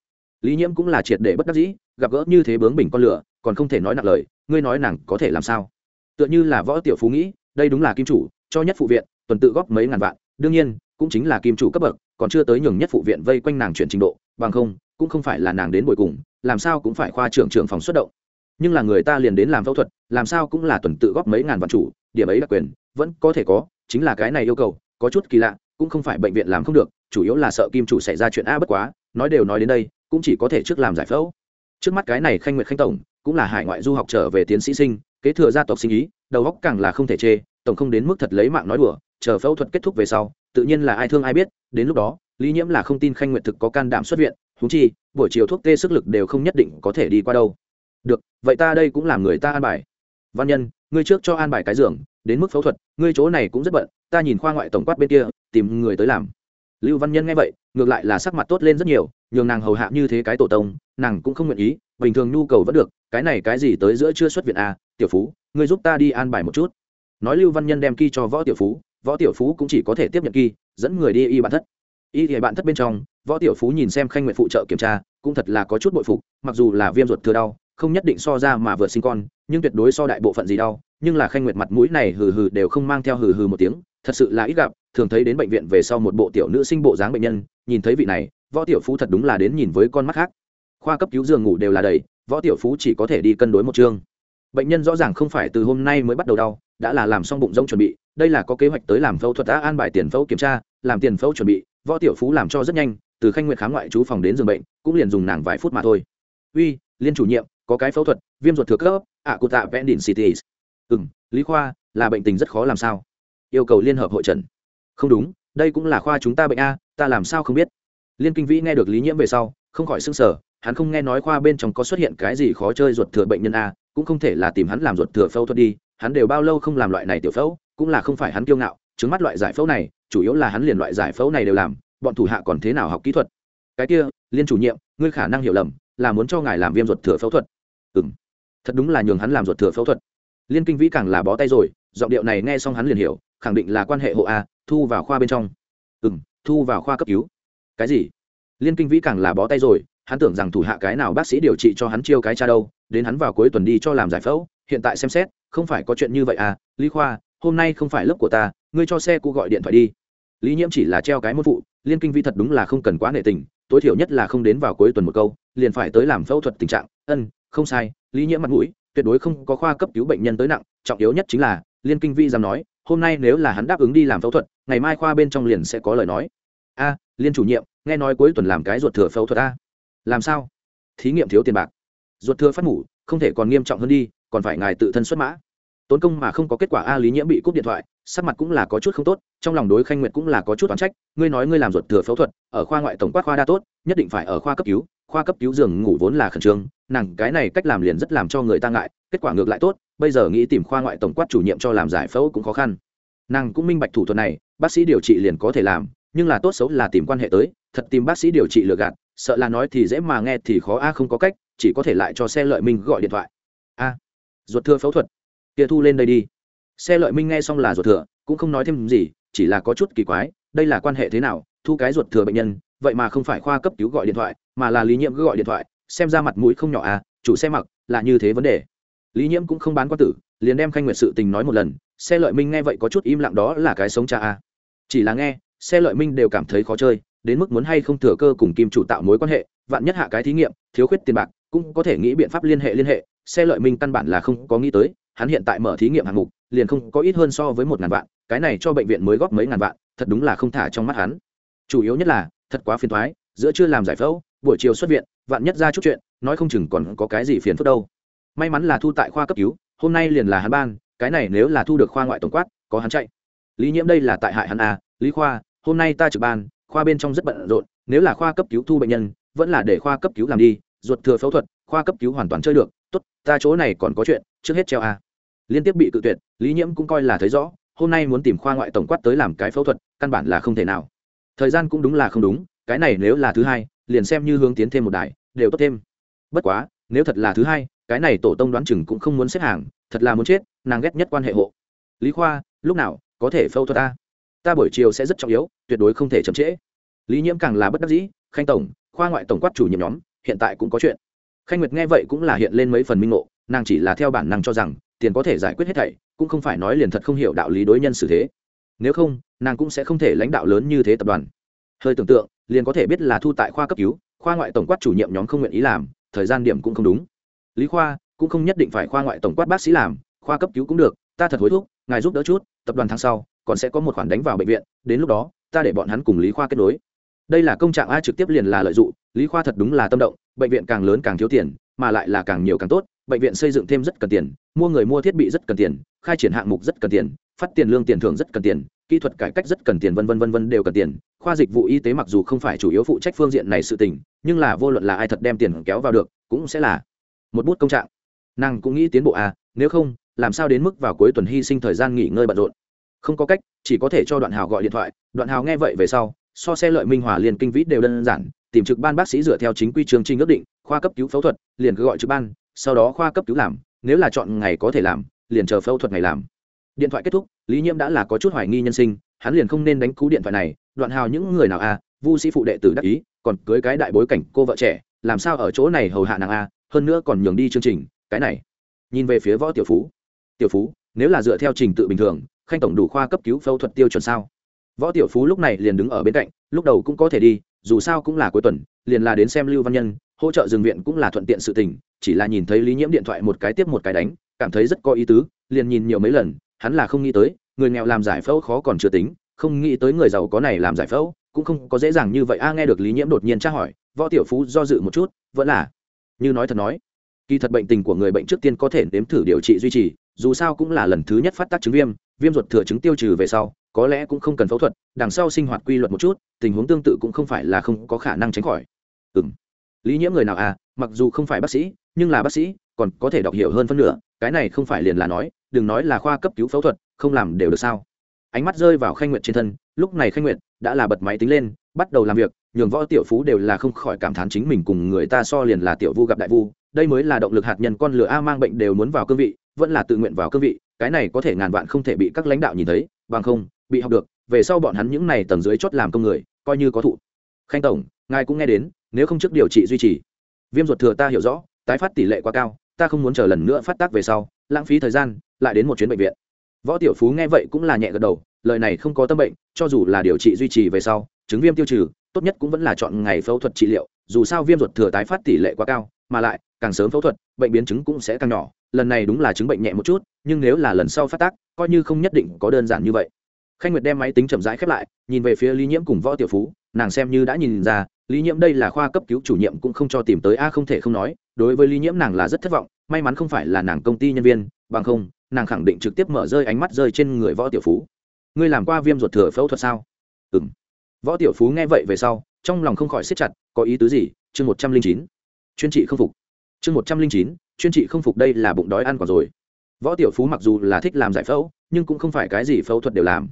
A: Lý nhiễm cũng là triệt để bất đắc dĩ, gặp gỡ như thế bướng bình con lửa, còn không thể nói nặng lời, ngươi nói nàng có thể làm sao? Tựa như là võ tiểu phú nghĩ, đây đúng là kim chủ cho nhất phụ viện, tuần tự góp mấy ngàn vạn, đương nhiên, cũng chính là kim chủ cấp bậc, còn chưa tới nhường nhất phụ viện vây quanh nàng chuyển trình độ, bằng không, cũng không phải là nàng đến buổi cùng, làm sao cũng phải khoa trưởng trưởng phòng xuất động. Nhưng là người ta liền đến làm phẫu thuật, làm sao cũng là tuần tự góp mấy ngàn vạn chủ, điểm ấy đặc quyền, vẫn có thể có, chính là cái này yêu cầu, có chút kỳ lạ, cũng không phải bệnh viện làm không được, chủ yếu là sợ kim chủ xảy ra chuyện a bất quá, nói đều nói đến đây, cũng chỉ có thể trước làm giải phẫu. Trước mắt cái này khanh nguyệt khanh tổng, cũng là hải ngoại du học trở về tiến sĩ sinh, kế thừa gia tộc sinh ý, đầu óc càng là không thể chê tổng không đến mức thật lấy mạng nói đùa, chờ phẫu thuật kết thúc về sau, tự nhiên là ai thương ai biết, đến lúc đó, lý nhiễm là không tin khanh nguyệt thực có can đảm xuất viện thú chi, buổi chiều thuốc tê sức lực đều không nhất định có thể đi qua đâu. Được, vậy ta đây cũng làm người ta an bài. Văn nhân, ngươi trước cho an bài cái giường, đến mức phẫu thuật, ngươi chỗ này cũng rất bận, ta nhìn khoa ngoại tổng quát bên kia, tìm người tới làm. Lưu văn nhân nghe vậy, ngược lại là sắc mặt tốt lên rất nhiều, nhường nàng hầu hạ như thế cái tổ tông, nàng cũng không nguyện ý, bình thường nhu cầu vẫn được, cái này cái gì tới giữa chưa xuất viện à tiểu phú, ngươi giúp ta đi an bài một chút nói lưu văn nhân đem ky cho võ tiểu phú, võ tiểu phú cũng chỉ có thể tiếp nhận ky dẫn người đi y bản thất. Y thì bạn thất bên trong, võ tiểu phú nhìn xem khanh nguyện phụ trợ kiểm tra, cũng thật là có chút bội phục, mặc dù là viêm ruột thừa đau, không nhất định so ra mà vượt sinh con, nhưng tuyệt đối so đại bộ phận gì đau, nhưng là khanh nguyệt mặt mũi này hừ hừ đều không mang theo hừ hừ một tiếng, thật sự là ít gặp, thường thấy đến bệnh viện về sau một bộ tiểu nữ sinh bộ dáng bệnh nhân, nhìn thấy vị này, võ tiểu phú thật đúng là đến nhìn với con mắt khác. Khoa cấp cứu giường ngủ đều là đầy, võ tiểu phú chỉ có thể đi cân đối một chương. Bệnh nhân rõ ràng không phải từ hôm nay mới bắt đầu đau đã là làm xong bụng rông chuẩn bị, đây là có kế hoạch tới làm phẫu thuật đã an bài tiền phẫu kiểm tra, làm tiền phẫu chuẩn bị, võ tiểu phú làm cho rất nhanh, từ khanh nguyệt khám ngoại trú phòng đến giường bệnh, cũng liền dùng nàng vài phút mà thôi. Uy, liên chủ nhiệm, có cái phẫu thuật, viêm ruột thừa cấp, ạ cụ tạ vendin cities ừ m lý khoa, là bệnh tình rất khó làm sao? Yêu cầu liên hợp hội trần. Không đúng, đây cũng là khoa chúng ta bệnh a, ta làm sao không biết? Liên kinh vĩ nghe được lý nhiễm về sau, không khỏi s ư n g sở hắn không nghe nói khoa bên trong có xuất hiện cái gì khó chơi ruột thừa bệnh nhân a, cũng không thể là tìm hắn làm ruột thừa phẫu thuật đi hắn đều bao lâu không làm loại này tiểu phẫu, cũng là không phải hắn kiêu ngạo, trứng mắt loại giải phẫu này, chủ yếu là hắn liền loại giải phẫu này đều làm, bọn thủ hạ còn thế nào học kỹ thuật? Cái kia, liên chủ nhiệm, ngươi khả năng hiểu lầm, là muốn cho ngài làm viêm ruột thừa phẫu thuật. Ừ m thật đúng là nhường hắn làm ruột thừa phẫu thuật. Liên kinh vĩ càng là bó tay rồi, giọng điệu này nghe xong hắn liền hiểu, khẳng định là quan hệ hộ a, thu vào khoa bên trong. Ừ m thu vào khoa cấp cứu. Cái gì? Liên kinh vĩ càng là bó tay rồi, hắn tưởng rằng thủ hạ cái nào bác sĩ điều trị cho hắn chiêu cái cha đâu, đến hắn vào cuối tuần đi cho làm giải phẫu hiện tại xem xét không phải có chuyện như vậy à lý khoa hôm nay không phải lớp của ta ngươi cho xe cụ gọi điện thoại đi. Lý nhiễm chỉ là treo cái môn phụ liên kinh vi thật đúng là không cần quá nể tình tối thiểu nhất là không đến vào cuối tuần một câu liền phải tới làm phẫu thuật tình trạng. Ân không sai lý nhiễm mặt mũi tuyệt đối không có khoa cấp cứu bệnh nhân tới nặng trọng yếu nhất chính là liên kinh vi dám nói hôm nay nếu là hắn đáp ứng đi làm phẫu thuật ngày mai khoa bên trong liền sẽ có lời nói. A liên chủ nhiệm nghe nói cuối tuần làm cái ruột thừa phẫu thuật a. Làm sao? Thí nghiệm thiếu tiền bạc. Ruột thừa phát mủ, không thể còn nghiêm trọng hơn đi còn phải ngài tự thân xuất mã. Tốn công mà không có kết quả a lý nhiễm bị cúp điện thoại, sắc mặt cũng là có chút không tốt, trong lòng đối khanh nguyệt cũng là có chút oán trách, ngươi nói ngươi làm ruột thừa phẫu thuật, ở khoa ngoại tổng quát khoa đa tốt, nhất định phải ở khoa cấp cứu, khoa cấp cứu giường ngủ vốn là khẩn trương, nàng cái này cách làm liền rất làm cho người ta ngại, kết quả ngược lại tốt, bây giờ nghĩ tìm khoa ngoại tổng quát chủ nhiệm cho làm giải phẫu cũng khó khăn. Nàng cũng minh bạch thủ thuật này, bác sĩ điều trị liền có thể làm, nhưng là tốt xấu là tìm quan hệ tới, thật tìm bác sĩ điều trị lừa gạt, sợ là nói thì dễ mà nghe thì khó, a không có cách, chỉ có thể lại cho xe lợi minh gọi điện thoại. A ruột thừa phẫu thuật. Kia thu lên đây đi. Xe lợi minh nghe xong là ruột thừa, cũng không nói thêm gì, chỉ là có chút kỳ quái, đây là quan hệ thế nào, thu cái ruột thừa bệnh nhân, vậy mà không phải khoa cấp cứu gọi điện thoại, mà là lý nhiễm cứ gọi điện thoại, xem ra mặt mũi không nhỏ à chủ xe mặc, là như thế vấn đề. Lý nhiễm cũng không bán quan tử, liền đem khanh nguyệt sự tình nói một lần, xe lợi minh nghe vậy có chút im lặng đó là cái sống cha à? chỉ là nghe, xe lợi minh đều cảm thấy khó chơi, đến mức muốn hay không thừa cơ cùng kim chủ tạo mối quan hệ, vạn nhất hạ cái thí nghiệm, thiếu khuyết tiền bạc, cũng có thể nghĩ biện pháp liên hệ liên hệ xe lợi minh căn bản là không có nghĩ tới, hắn hiện tại mở thí nghiệm hạng mục, liền không có ít hơn so với một ngàn vạn, cái này cho bệnh viện mới góp mấy ngàn vạn, thật đúng là không thả trong mắt hắn. Chủ yếu nhất là, thật quá phiền thoái giữa chưa làm giải phẫu, buổi chiều xuất viện, vạn nhất ra chút chuyện, nói không chừng còn có cái gì phiền phức đâu. May mắn là thu tại khoa cấp cứu, hôm nay liền là hắn ban, cái này nếu là thu được khoa ngoại tổng quát, có hắn chạy. Lý nhiễm đây là tại hại hắn à lý khoa, hôm nay ta trực ban, khoa bên trong rất bận rộn, nếu là khoa cấp cứu thu bệnh nhân, vẫn là để khoa cấp cứu làm đi, ruột thừa phẫu thuật, khoa cấp cứu hoàn toàn chơi được tốt, ta chỗ này còn có chuyện, trước hết treo a. Liên tiếp bị cự tuyệt, lý nhiễm cũng coi là thấy rõ, hôm nay muốn tìm khoa ngoại tổng quát tới làm cái phẫu thuật, căn bản là không thể nào. Thời gian cũng đúng là không đúng, cái này nếu là thứ hai, liền xem như hướng tiến thêm một đài, đều tốt thêm. Bất quá, nếu thật là thứ hai, cái này tổ tông đoán chừng cũng không muốn xếp hàng, thật là muốn chết, nàng ghét nhất quan hệ hộ. Lý khoa, lúc nào có thể phẫu thuật ta? Ta buổi chiều sẽ rất trọng yếu, tuyệt đối không thể chậm trễ. Lý nhiễm càng là bất đắc dĩ, khanh tổng, khoa ngoại tổng quát chủ nhiệm nhóm, hiện tại cũng có chuyện khanh nguyệt nghe vậy cũng là hiện lên mấy phần minh ngộ, nàng chỉ là theo bản năng cho rằng, tiền có thể giải quyết hết thảy, cũng không phải nói liền thật không hiểu đạo lý đối nhân xử thế. Nếu không, nàng cũng sẽ không thể lãnh đạo lớn như thế tập đoàn. Hơi tưởng tượng, liền có thể biết là thu tại khoa cấp cứu, khoa ngoại tổng quát chủ nhiệm nhóm không nguyện ý làm, thời gian điểm cũng không đúng. Lý khoa, cũng không nhất định phải khoa ngoại tổng quát bác sĩ làm, khoa cấp cứu cũng được, ta thật hối thúc, ngài giúp đỡ chút, tập đoàn tháng sau, còn sẽ có một khoản đánh vào bệnh viện, đến lúc đó, ta để bọn hắn cùng lý khoa kết nối đây là công trạng a trực tiếp liền là lợi dụng, lý khoa thật đúng là tâm động, bệnh viện càng lớn càng thiếu tiền, mà lại là càng nhiều càng tốt, bệnh viện xây dựng thêm rất cần tiền, mua người mua thiết bị rất cần tiền, khai triển hạng mục rất cần tiền, phát tiền lương tiền thưởng rất cần tiền, kỹ thuật cải cách rất cần tiền, vân vân vân vân đều cần tiền. Khoa dịch vụ y tế mặc dù không phải chủ yếu phụ trách phương diện này sự tình, nhưng là vô luận là ai thật đem tiền kéo vào được, cũng sẽ là một bút công trạng. Nàng cũng nghĩ tiến bộ à nếu không, làm sao đến mức vào cuối tuần hy sinh thời gian nghỉ ngơi bận rộn? Không có cách, chỉ có thể cho đoạn hào gọi điện thoại. Đoạn hào nghe vậy về sau so xe lợi minh hòa liền kinh vĩ đều đơn giản, tìm trực ban bác sĩ dựa theo chính quy chương trình ước định, khoa cấp cứu phẫu thuật, liền cứ gọi trực ban, sau đó khoa cấp cứu làm, nếu là chọn ngày có thể làm, liền chờ phẫu thuật ngày làm. Điện thoại kết thúc, lý nhiễm đã là có chút hoài nghi nhân sinh, hắn liền không nên đánh cú điện thoại này, đoạn hào những người nào a vu sĩ phụ đệ tử đắc ý, còn cưới cái đại bối cảnh cô vợ trẻ, làm sao ở chỗ này hầu hạ nàng a hơn nữa còn nhường đi chương trình, cái này. Nhìn về phía võ tiểu phú. Tiểu phú, nếu là dựa theo trình tự bình thường, khanh tổng đủ khoa cấp cứu phẫu thuật tiêu chuẩn sao? Võ tiểu phú lúc này liền đứng ở bên cạnh, lúc đầu cũng có thể đi, dù sao cũng là cuối tuần, liền là đến xem lưu văn nhân, hỗ trợ dừng viện cũng là thuận tiện sự tình, chỉ là nhìn thấy lý nhiễm điện thoại một cái tiếp một cái đánh, cảm thấy rất có ý tứ, liền nhìn nhiều mấy lần, hắn là không nghĩ tới, người nghèo làm giải phẫu khó còn chưa tính, không nghĩ tới người giàu có này làm giải phẫu, cũng không có dễ dàng như vậy. A, nghe được lý nhiễm đột nhiên tra hỏi, võ tiểu phú do dự một chút, vẫn là, như nói thật nói, kỳ thật bệnh tình của người bệnh trước tiên có thể nếm thử điều trị duy trì, dù sao cũng là lần thứ nhất phát tác chứng viêm viêm ruột thừa chứng tiêu trừ về sau có lẽ cũng không cần phẫu thuật, đằng sau sinh hoạt quy luật một chút, tình huống tương tự cũng không phải là không có khả năng tránh khỏi. Ừ m lý nhiễm người nào à? Mặc dù không phải bác sĩ, nhưng là bác sĩ, còn có thể đọc hiểu hơn phân nửa, cái này không phải liền là nói, đừng nói là khoa cấp cứu phẫu thuật, không làm đều được sao? Ánh mắt rơi vào khanh nguyệt trên thân, lúc này khanh nguyệt đã là bật máy tính lên, bắt đầu làm việc, nhường võ tiểu phú đều là không khỏi cảm thán chính mình cùng người ta so liền là tiểu vu gặp đại vu, đây mới là động lực hạt nhân con lửa a mang bệnh đều muốn vào cương vị, vẫn là tự nguyện vào cương vị, cái này có thể ngàn vạn không thể bị các lãnh đạo nhìn thấy, bằng không bị học được, về sau bọn hắn những này tầng dưới chót làm công người, coi như có thụ. Khanh tổng, ngài cũng nghe đến, nếu không trước điều trị duy trì. Viêm ruột thừa ta hiểu rõ, tái phát tỷ lệ quá cao, ta không muốn chờ lần nữa phát tác về sau, lãng phí thời gian, lại đến một chuyến bệnh viện. Võ tiểu phú nghe vậy cũng là nhẹ gật đầu, lời này không có tâm bệnh, cho dù là điều trị duy trì về sau, chứng viêm tiêu trừ, tốt nhất cũng vẫn là chọn ngày phẫu thuật trị liệu, dù sao viêm ruột thừa tái phát tỷ lệ quá cao, mà lại, càng sớm phẫu thuật, bệnh biến chứng cũng sẽ càng nhỏ, lần này đúng là chứng bệnh nhẹ một chút, nhưng nếu là lần sau phát tác, coi như không nhất định có đơn giản như vậy khanh nguyệt đem máy tính chậm rãi khép lại, nhìn về phía lý nhiễm cùng võ tiểu phú, nàng xem như đã nhìn ra, lý nhiễm đây là khoa cấp cứu chủ nhiệm cũng không cho tìm tới, a à không thể không nói, đối với lý nhiễm nàng là rất thất vọng, may mắn không phải là nàng công ty nhân viên, bằng không, nàng khẳng định trực tiếp mở rơi ánh mắt rơi trên người võ tiểu phú. Ngươi làm qua viêm ruột thừa phẫu thuật sao? Ừ m võ tiểu phú nghe vậy về sau, trong lòng không khỏi siết chặt, có ý tứ gì? Chương một trăm linh chín. Chuyên trị không phục. Chương một trăm linh chín. Chuyên trị không phục đây là bụng đói ăn còn rồi. Võ tiểu phú mặc dù là thích làm giải phẫu, nhưng cũng không phải cái gì phẫu thuật đều làm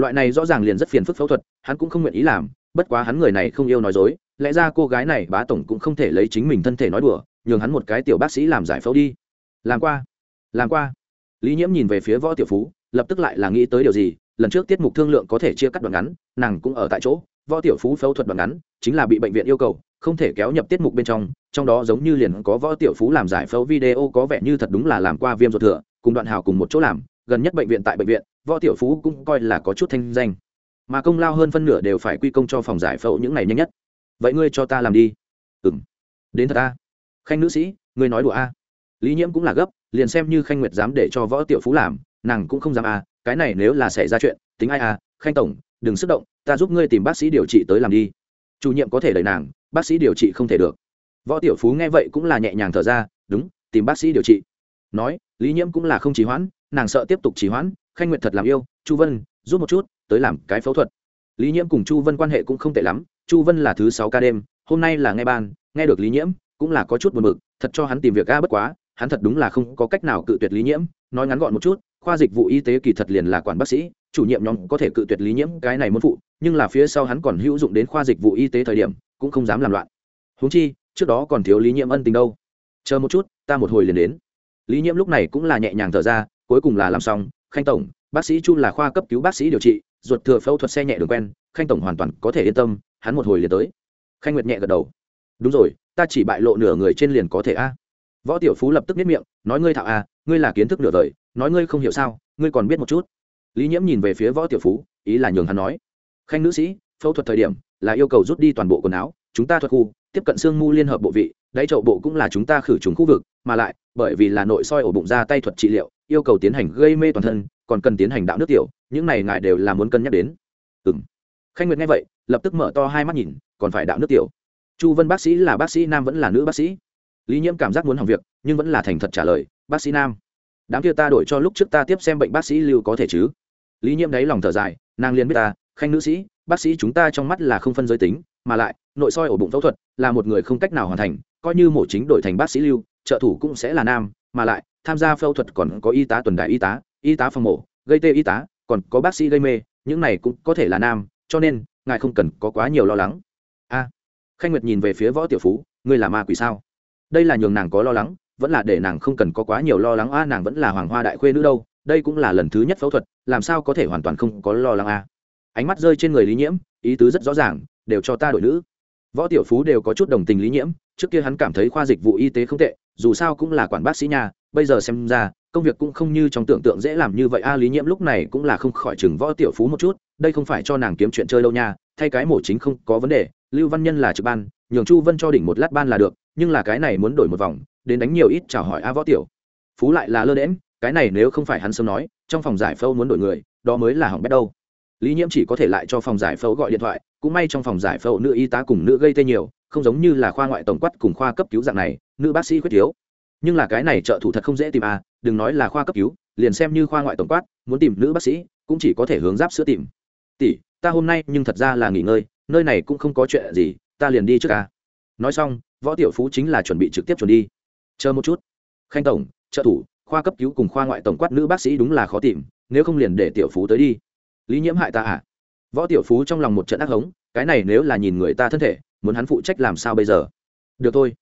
A: loại này rõ ràng liền rất phiền phức phẫu thuật, hắn cũng không nguyện ý làm, bất quá hắn người này không yêu nói dối, lẽ ra cô gái này bá tổng cũng không thể lấy chính mình thân thể nói đùa, nhường hắn một cái tiểu bác sĩ làm giải phẫu đi. Làm qua làm qua. Lý nhiễm nhìn về phía võ tiểu phú, lập tức lại là nghĩ tới điều gì, lần trước tiết mục thương lượng có thể chia cắt đoạn ngắn, nàng cũng ở tại chỗ, võ tiểu phú phẫu thuật đoạn ngắn, chính là bị bệnh viện yêu cầu, không thể kéo nhập tiết mục bên trong trong đó giống như liền có võ tiểu phú làm giải phẫu video có vẻ như thật đúng là làm qua viêm ruột thừa, cùng đoạn hào cùng một chỗ làm gần nhất bệnh viện tại bệnh viện, võ tiểu phú cũng coi là có chút thanh danh. Mà công lao hơn phân nửa đều phải quy công cho phòng giải phẫu những ngày nhanh nhất. Vậy ngươi cho ta làm đi. Ừ m đến thật ta khanh nữ sĩ, ngươi nói đùa a. Lý nhiễm cũng là gấp, liền xem như khanh nguyệt dám để cho võ tiểu phú làm, nàng cũng không dám a. Cái này nếu là xảy ra chuyện, tính ai a? Khanh tổng, đừng sức động, ta giúp ngươi tìm bác sĩ điều trị tới làm đi. Chủ nhiệm có thể lời nàng, bác sĩ điều trị không thể được. Võ tiểu phú nghe vậy cũng là nhẹ nhàng thở ra, đúng, tìm bác sĩ điều trị. Nói, lý nhiễm cũng là không trì hoãn nàng sợ tiếp tục trì hoãn, khanh nguyệt thật làm yêu, chu vân, giúp một chút, tới làm cái phẫu thuật. Lý nhiễm cùng chu vân quan hệ cũng không tệ lắm, chu vân là thứ sáu ca đêm, hôm nay là nghe ban, nghe được lý nhiễm, cũng là có chút buồn bực, thật cho hắn tìm việc ga bất quá, hắn thật đúng là không có cách nào cự tuyệt lý nhiễm, nói ngắn gọn một chút, khoa dịch vụ y tế kỳ thật liền là quản bác sĩ, chủ nhiệm nhóm có thể cự tuyệt lý nhiễm cái này muốn phụ, nhưng là phía sau hắn còn hữu dụng đến khoa dịch vụ y tế thời điểm, cũng không dám làm loạn. Huống chi, trước đó còn thiếu lý nhiễm ân tình đâu. Chờ một chút, ta một hồi liền đến. Lý nhiễm lúc này cũng là nhẹ nhàng thở ra cuối cùng là làm xong, khanh tổng, bác sĩ chu là khoa cấp cứu bác sĩ điều trị, ruột thừa phẫu thuật xe nhẹ đường quen, khanh tổng hoàn toàn có thể yên tâm, hắn một hồi liền tới. Khanh nguyệt nhẹ gật đầu. Đúng rồi, ta chỉ bại lộ nửa người trên liền có thể a. Võ tiểu phú lập tức biết miệng, nói ngươi thạo a, ngươi là kiến thức nửa đời nói ngươi không hiểu sao, ngươi còn biết một chút. Lý nhiễm nhìn về phía võ tiểu phú, ý là nhường hắn nói. Khanh nữ sĩ, phẫu thuật thời điểm là yêu cầu rút đi toàn bộ quần áo, chúng ta thuật khu, tiếp cận xương mu liên hợp bộ vị, đáy chậu bộ cũng là chúng ta khử trùng khu vực, mà lại, bởi vì là nội soi ổ bụng ra tay thuật trị liệu yêu cầu tiến hành gây mê toàn thân, còn cần tiến hành đạo nước tiểu, những này ngài đều là muốn cân nhắc đến. Ừ m khanh nguyệt nghe vậy, lập tức mở to hai mắt nhìn, còn phải đạo nước tiểu. Chu vân bác sĩ là bác sĩ nam vẫn là nữ bác sĩ? Lý nhiễm cảm giác muốn hỏng việc, nhưng vẫn là thành thật trả lời, bác sĩ nam. Đám kia ta đổi cho lúc trước ta tiếp xem bệnh bác sĩ lưu có thể chứ? Lý nhiễm đáy lòng thở dài, nàng liền biết ta, khanh nữ sĩ, bác sĩ chúng ta trong mắt là không phân giới tính, mà lại, nội soi ổ bụng phẫu thuật là một người không cách nào hoàn thành, coi như mổ chính đổi thành bác sĩ lưu, trợ thủ cũng sẽ là nam, mà lại tham gia phẫu thuật còn có y tá tuần đại y tá y tá phòng mổ gây tê y tá còn có bác sĩ gây mê những này cũng có thể là nam cho nên ngài không cần có quá nhiều lo lắng. A à, khanh nguyệt nhìn về phía võ tiểu phú ngươi là ma quỷ sao? Đây là nhường nàng có lo lắng vẫn là để nàng không cần có quá nhiều lo lắng. A nàng vẫn là hoàng hoa đại khuê nữ đâu đây cũng là lần thứ nhất phẫu thuật làm sao có thể hoàn toàn không có lo lắng a? Ánh mắt rơi trên người lý nhiễm ý tứ rất rõ ràng đều cho ta đổi nữ. Võ tiểu phú đều có chút đồng tình lý nhiễm trước kia hắn cảm thấy khoa dịch vụ y tế không tệ dù sao cũng là quản bác sĩ nhà bây giờ xem ra, công việc cũng không như trong tưởng tượng dễ làm như vậy. A, lý nhiễm lúc này cũng là không khỏi chừng võ tiểu phú một chút, đây không phải cho nàng kiếm chuyện chơi đâu nha, thay cái mổ chính không có vấn đề. Lưu văn nhân là trực ban, nhường chu vân cho đỉnh một lát ban là được, nhưng là cái này muốn đổi một vòng, đến đánh nhiều ít chào hỏi a võ tiểu. Phú lại là lơ đễm cái này nếu không phải hắn sớm nói, trong phòng giải phẫu muốn đổi người, đó mới là hỏng bét đâu. Lý nhiễm chỉ có thể lại cho phòng giải phẫu gọi điện thoại, cũng may trong phòng giải phẫu nữ y tá cùng nữ gây tê nhiều, không giống như là khoa ngoại tổng quát cùng khoa cấp cứu dạng này, nữ bác sĩ khuyết thiếu nhưng là cái này trợ thủ thật không dễ tìm à đừng nói là khoa cấp cứu, liền xem như khoa ngoại tổng quát, muốn tìm nữ bác sĩ, cũng chỉ có thể hướng giáp sữa tìm. Tỷ, ta hôm nay nhưng thật ra là nghỉ ngơi, nơi này cũng không có chuyện gì, ta liền đi trước à. nói xong, võ tiểu phú chính là chuẩn bị trực tiếp chuẩn đi. Chờ một chút. Khanh tổng, trợ thủ, khoa cấp cứu cùng khoa ngoại tổng quát nữ bác sĩ đúng là khó tìm, nếu không liền để tiểu phú tới đi. Lý nhiễm hại ta à? Võ tiểu phú trong lòng một trận ác hống, cái này nếu là nhìn người ta thân thể, muốn hắn phụ trách làm sao bây giờ? Được thôi.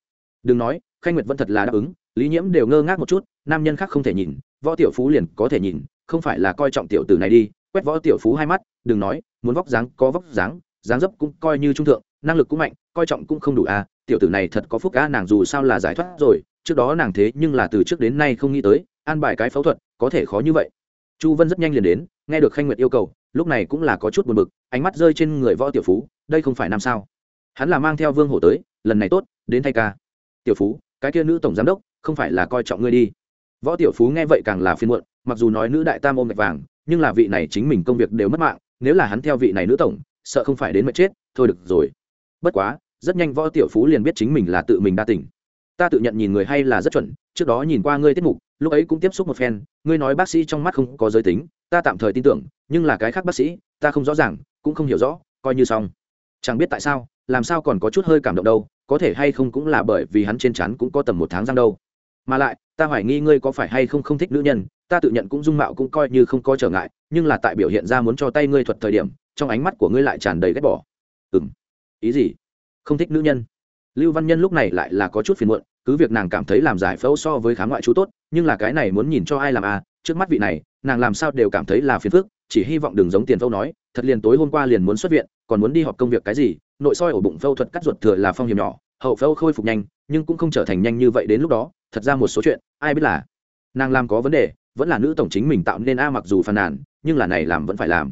A: Đừng nói khanh nguyệt vẫn thật là đáp ứng, lý nhiễm đều ngơ ngác một chút, nam nhân khác không thể nhìn, võ tiểu phú liền có thể nhìn, không phải là coi trọng tiểu tử này đi, quét võ tiểu phú hai mắt, đừng nói, muốn vóc dáng có vóc dáng dáng dấp cũng coi như trung thượng, năng lực cũng mạnh, coi trọng cũng không đủ à tiểu tử này thật có phúc cá nàng dù sao là giải thoát rồi, trước đó nàng thế nhưng là từ trước đến nay không nghĩ tới, an bài cái phẫu thuật, có thể khó như vậy. Chu vân rất nhanh liền đến, nghe được khanh nguyệt yêu cầu, lúc này cũng là có chút buồn bực, ánh mắt rơi trên người võ tiểu phú, đây không phải năm sao. Hắn là mang theo vương hổ tới, lần này tốt, đến thay ca. Tiểu phú cái kia nữ tổng giám đốc, không phải là coi trọng ngươi đi. Võ tiểu phú nghe vậy càng là phiên muộn, mặc dù nói nữ đại tam ôm gạch vàng, nhưng là vị này chính mình công việc đều mất mạng, nếu là hắn theo vị này nữ tổng, sợ không phải đến mệt chết, thôi được rồi. Bất quá, rất nhanh võ tiểu phú liền biết chính mình là tự mình đa tỉnh ta tự nhận nhìn người hay là rất chuẩn, trước đó nhìn qua ngươi tiết mục, lúc ấy cũng tiếp xúc một phen, ngươi nói bác sĩ trong mắt không có giới tính, ta tạm thời tin tưởng, nhưng là cái khác bác sĩ, ta không rõ ràng, cũng không hiểu rõ, coi như xong. Chẳng biết tại sao làm sao còn có chút hơi cảm động đâu, có thể hay không cũng là bởi vì hắn trên chắn cũng có tầm một tháng răng đâu. Mà lại, ta hoài nghi ngươi có phải hay không không thích nữ nhân, ta tự nhận cũng dung mạo cũng coi như không có trở ngại, nhưng là tại biểu hiện ra muốn cho tay ngươi thuật thời điểm, trong ánh mắt của ngươi lại tràn đầy ghét bỏ. Ừ m ý gì? Không thích nữ nhân. Lưu văn nhân lúc này lại là có chút phiền muộn, cứ việc nàng cảm thấy làm giải phẫu so với khám ngoại chú tốt, nhưng là cái này muốn nhìn cho ai làm à trước mắt vị này, nàng làm sao đều cảm thấy là phiền phức, chỉ hy vọng đừng giống tiền phẫu nói, thật liền tối hôm qua liền muốn xuất viện còn muốn đi họp công việc cái gì, nội soi ổ bụng phẫu thuật cắt ruột thừa là phong hiểm nhỏ, hậu phẫu khôi phục nhanh, nhưng cũng không trở thành nhanh như vậy đến lúc đó, thật ra một số chuyện, ai biết là nàng làm có vấn đề, vẫn là nữ tổng chính mình tạo nên a mặc dù phàn nàn, nhưng là này làm vẫn phải làm.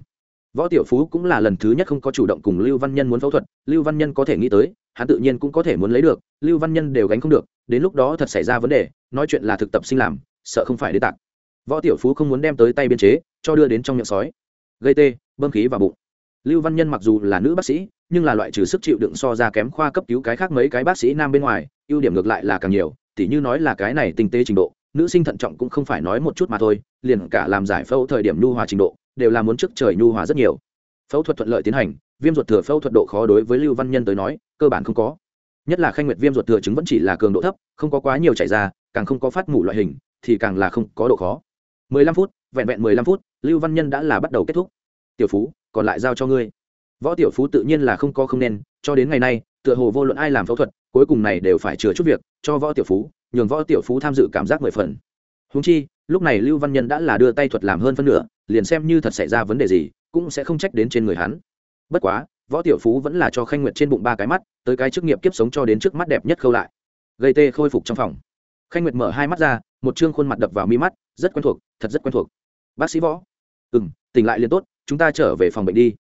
A: Võ tiểu phú cũng là lần thứ nhất không có chủ động cùng lưu văn nhân muốn phẫu thuật, lưu văn nhân có thể nghĩ tới, hắn tự nhiên cũng có thể muốn lấy được, lưu văn nhân đều gánh không được, đến lúc đó thật xảy ra vấn đề, nói chuyện là thực tập sinh làm, sợ không phải đến tạc. Võ tiểu phú không muốn đem tới tay biên chế, cho đưa đến trong miệng sói. Gây tê, bơm khí vào bụng lưu văn nhân mặc dù là nữ bác sĩ, nhưng là loại trừ sức chịu đựng so ra kém khoa cấp cứu cái khác mấy cái bác sĩ nam bên ngoài, ưu điểm ngược lại là càng nhiều, tỉ như nói là cái này tinh tế trình độ, nữ sinh thận trọng cũng không phải nói một chút mà thôi, liền cả làm giải phẫu thời điểm nhu hòa trình độ, đều là muốn trước trời nhu hòa rất nhiều. Phẫu thuật thuận lợi tiến hành, viêm ruột thừa phẫu thuật độ khó đối với lưu văn nhân tới nói, cơ bản không có. Nhất là khanh nguyệt viêm ruột thừa chứng vẫn chỉ là cường độ thấp, không có quá nhiều chảy ra, càng không có phát mủ loại hình, thì càng là không có độ khó. 15 phút, vẹn vẹn 15 phút, lưu văn nhân đã là bắt đầu kết thúc. Tiểu phú còn lại giao cho ngươi. Võ tiểu phú tự nhiên là không có không nên, cho đến ngày nay, tựa hồ vô luận ai làm phẫu thuật, cuối cùng này đều phải chừa chút việc cho võ tiểu phú, nhường võ tiểu phú tham dự cảm giác mười phần. Húng chi, lúc này lưu văn nhân đã là đưa tay thuật làm hơn phân nửa, liền xem như thật xảy ra vấn đề gì, cũng sẽ không trách đến trên người hắn. Bất quá, võ tiểu phú vẫn là cho khanh nguyệt trên bụng ba cái mắt, tới cái chức nghiệp kiếp sống cho đến trước mắt đẹp nhất khâu lại. Gây tê khôi phục trong phòng. Khanh nguyệt mở hai mắt ra, một chương khuôn mặt đập vào mi mắt, rất quen thuộc, thật rất quen thuộc. Bác sĩ võ. Ừ m tỉnh lại liền tốt chúng ta trở về phòng bệnh đi.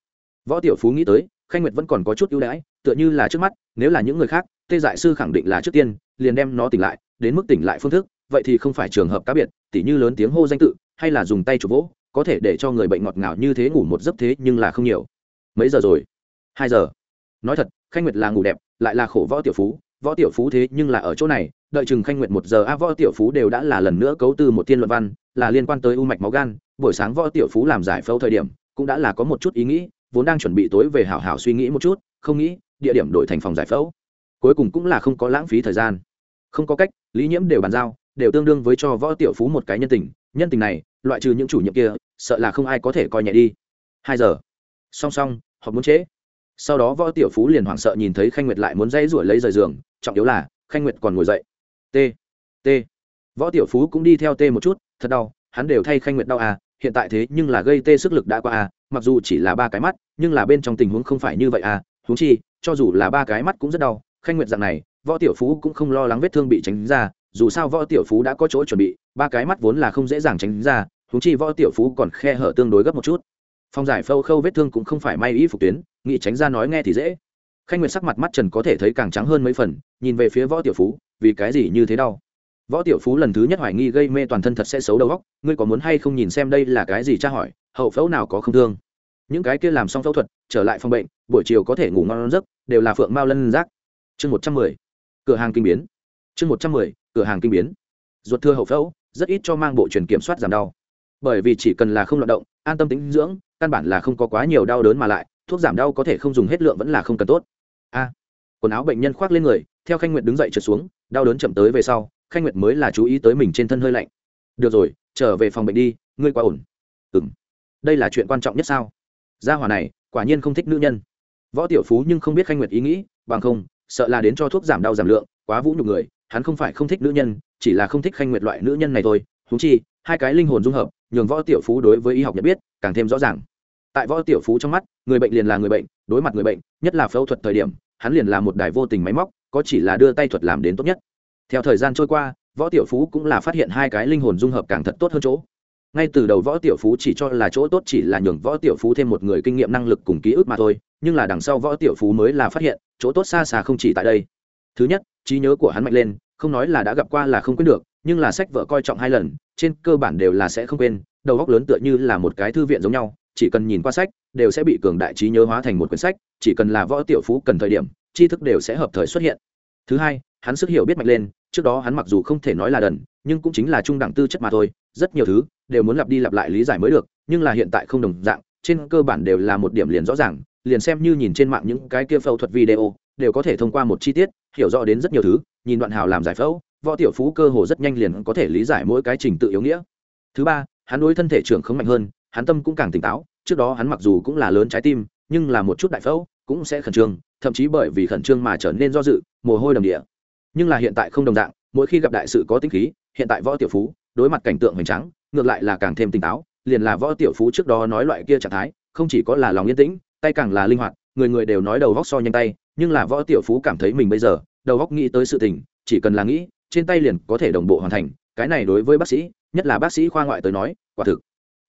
A: Võ tiểu phú nghĩ tới, khanh nguyệt vẫn còn có chút ưu đãi, tựa như là trước mắt, nếu là những người khác, tê dại sư khẳng định là trước tiên, liền đem nó tỉnh lại, đến mức tỉnh lại phương thức, vậy thì không phải trường hợp cá biệt, tỉ như lớn tiếng hô danh tự, hay là dùng tay chụp vỗ, có thể để cho người bệnh ngọt ngào như thế ngủ một giấc thế nhưng là không nhiều. Mấy giờ rồi? Hai giờ. Nói thật, khanh nguyệt là ngủ đẹp, lại là khổ võ tiểu phú, võ tiểu phú thế nhưng là ở chỗ này, đợi chừng khanh nguyệt một giờ, a, võ tiểu phú đều đã là lần nữa cấu từ một tiên luận văn, là liên quan tới u mạch máu gan, buổi sáng võ tiểu phú làm giải phẫu thời điểm cũng đã là có một chút ý nghĩ, vốn đang chuẩn bị tối về hảo hảo suy nghĩ một chút, không nghĩ địa điểm đổi thành phòng giải phẫu. Cuối cùng cũng là không có lãng phí thời gian. Không có cách, lý nhiễm đều bàn giao, đều tương đương với cho võ tiểu phú một cái nhân tình nhân tình này, loại trừ những chủ nhiệm kia, sợ là không ai có thể coi nhẹ đi. Hai giờ. Song song họ muốn trễ. Sau đó võ tiểu phú liền hoảng sợ nhìn thấy khanh nguyệt lại muốn dây rủi lấy rời giường, trọng yếu là, khanh nguyệt còn ngồi dậy. T. T. Võ tiểu phú cũng đi theo t một chút, thật đau, hắn đều thay khanh nguyệt đau à hiện tại thế nhưng là gây tê sức lực đã qua à mặc dù chỉ là ba cái mắt, nhưng là bên trong tình huống không phải như vậy à huống chi, cho dù là ba cái mắt cũng rất đau, khanh nguyện dạng này, võ tiểu phú cũng không lo lắng vết thương bị tránh ra, dù sao võ tiểu phú đã có chỗ chuẩn bị, ba cái mắt vốn là không dễ dàng tránh ra, huống chi võ tiểu phú còn khe hở tương đối gấp một chút. Phong giải phâu khâu vết thương cũng không phải may ý phục tuyến nghị tránh ra nói nghe thì dễ. Khanh nguyệt sắc mặt mắt trần có thể thấy càng trắng hơn mấy phần, nhìn về phía võ tiểu phú, vì cái gì như thế đau? Võ tiểu phú lần thứ nhất hoài nghi gây mê toàn thân thật sẽ xấu đầu óc, ngươi có muốn hay không nhìn xem đây là cái gì tra hỏi, hậu phẫu nào có không thương. Những cái kia làm xong phẫu thuật, trở lại phòng bệnh, buổi chiều có thể ngủ ngon giấc, đều là phượng mao lân giác. Chương một trăm mười, cửa hàng kinh biến. Chương một trăm mười, cửa hàng kinh biến. Ruột thừa hậu phẫu, rất ít cho mang bộ truyền kiểm soát giảm đau. Bởi vì chỉ cần là không loạt động, an tâm tính dưỡng, căn bản là không có quá nhiều đau đớn mà lại, thuốc giảm đau có thể không dùng hết lượng vẫn là không cần tốt. A. Quần áo bệnh nhân khoác lên người, theo khanh nguyện đứng dậy trượt xuống, đau đớn chậm tới về sau khanh nguyệt mới là chú ý tới mình trên thân hơi lạnh. Được rồi, trở về phòng bệnh đi, ngươi quá ổn. Ừ m đây là chuyện quan trọng nhất sao? Gia hỏa này, quả nhiên không thích nữ nhân. Võ tiểu phú nhưng không biết khanh nguyệt ý nghĩ, bằng không, sợ là đến cho thuốc giảm đau giảm lượng, quá vũ nhục người, hắn không phải không thích nữ nhân, chỉ là không thích khanh nguyệt loại nữ nhân này thôi. Thú chi, hai cái linh hồn dung hợp, nhường võ tiểu phú đối với y học nhận biết càng thêm rõ ràng. Tại võ tiểu phú trong mắt, người bệnh liền là người bệnh, đối mặt người bệnh, nhất là phẫu thuật thời điểm, hắn liền là một đài vô tình máy móc, có chỉ là đưa tay thuật làm đến tốt nhất theo thời gian trôi qua, võ tiểu phú cũng là phát hiện hai cái linh hồn dung hợp càng thật tốt hơn chỗ. Ngay từ đầu võ tiểu phú chỉ cho là chỗ tốt chỉ là nhường võ tiểu phú thêm một người kinh nghiệm năng lực cùng ký ức mà thôi, nhưng là đằng sau võ tiểu phú mới là phát hiện, chỗ tốt xa xa không chỉ tại đây. Thứ nhất, trí nhớ của hắn mạnh lên, không nói là đã gặp qua là không quên được, nhưng là sách vợ coi trọng hai lần, trên cơ bản đều là sẽ không quên, đầu góc lớn tựa như là một cái thư viện giống nhau, chỉ cần nhìn qua sách, đều sẽ bị cường đại trí nhớ hóa thành một quyển sách, chỉ cần là võ tiểu phú cần thời điểm, tri thức đều sẽ hợp thời xuất hiện. Thứ hai hắn sức hiểu biết mạnh lên, trước đó hắn mặc dù không thể nói là đần, nhưng cũng chính là trung đẳng tư chất mà thôi, rất nhiều thứ đều muốn lặp đi lặp lại lý giải mới được, nhưng là hiện tại không đồng dạng, trên cơ bản đều là một điểm liền rõ ràng, liền xem như nhìn trên mạng những cái kia phẫu thuật video, đều có thể thông qua một chi tiết, hiểu rõ đến rất nhiều thứ, nhìn đoạn hào làm giải phẫu, võ tiểu phú cơ hồ rất nhanh liền có thể lý giải mỗi cái trình tự yếu nghĩa. Thứ ba, hắn đối thân thể trưởng không mạnh hơn, hắn tâm cũng càng tỉnh táo, trước đó hắn mặc dù cũng là lớn trái tim, nhưng là một chút đại phẫu cũng sẽ khẩn trương, thậm chí bởi vì khẩn trương mà trở nên do dự, mồ hôi đầm địa nhưng là hiện tại không đồng dạng, mỗi khi gặp đại sự có tính khí, hiện tại võ tiểu phú, đối mặt cảnh tượng hoành tráng, ngược lại là càng thêm tỉnh táo, liền là võ tiểu phú trước đó nói loại kia trạng thái, không chỉ có là lòng yên tĩnh, tay càng là linh hoạt, người người đều nói đầu góc so nhanh tay, nhưng là võ tiểu phú cảm thấy mình bây giờ, đầu góc nghĩ tới sự tình, chỉ cần là nghĩ, trên tay liền có thể đồng bộ hoàn thành, cái này đối với bác sĩ, nhất là bác sĩ khoa ngoại tới nói, quả thực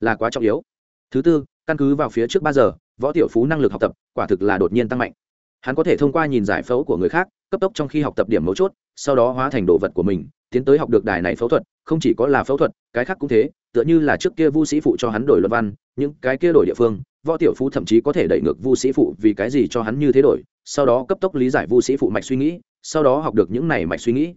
A: là quá trọng yếu. Thứ tư, căn cứ vào phía trước ba giờ, võ tiểu phú năng lực học tập, quả thực là đột nhiên tăng mạnh. Hắn có thể thông qua nhìn giải phẫu của người khác cấp tốc trong khi học tập điểm mấu chốt, sau đó hóa thành đồ vật của mình, tiến tới học được đài này phẫu thuật, không chỉ có là phẫu thuật, cái khác cũng thế, tựa như là trước kia vu sĩ phụ cho hắn đổi luận văn, những cái kia đổi địa phương, võ tiểu phú thậm chí có thể đẩy ngược vu sĩ phụ vì cái gì cho hắn như thế đổi, sau đó cấp tốc lý giải vu sĩ phụ mạch suy nghĩ, sau đó học được những này mạch suy nghĩ.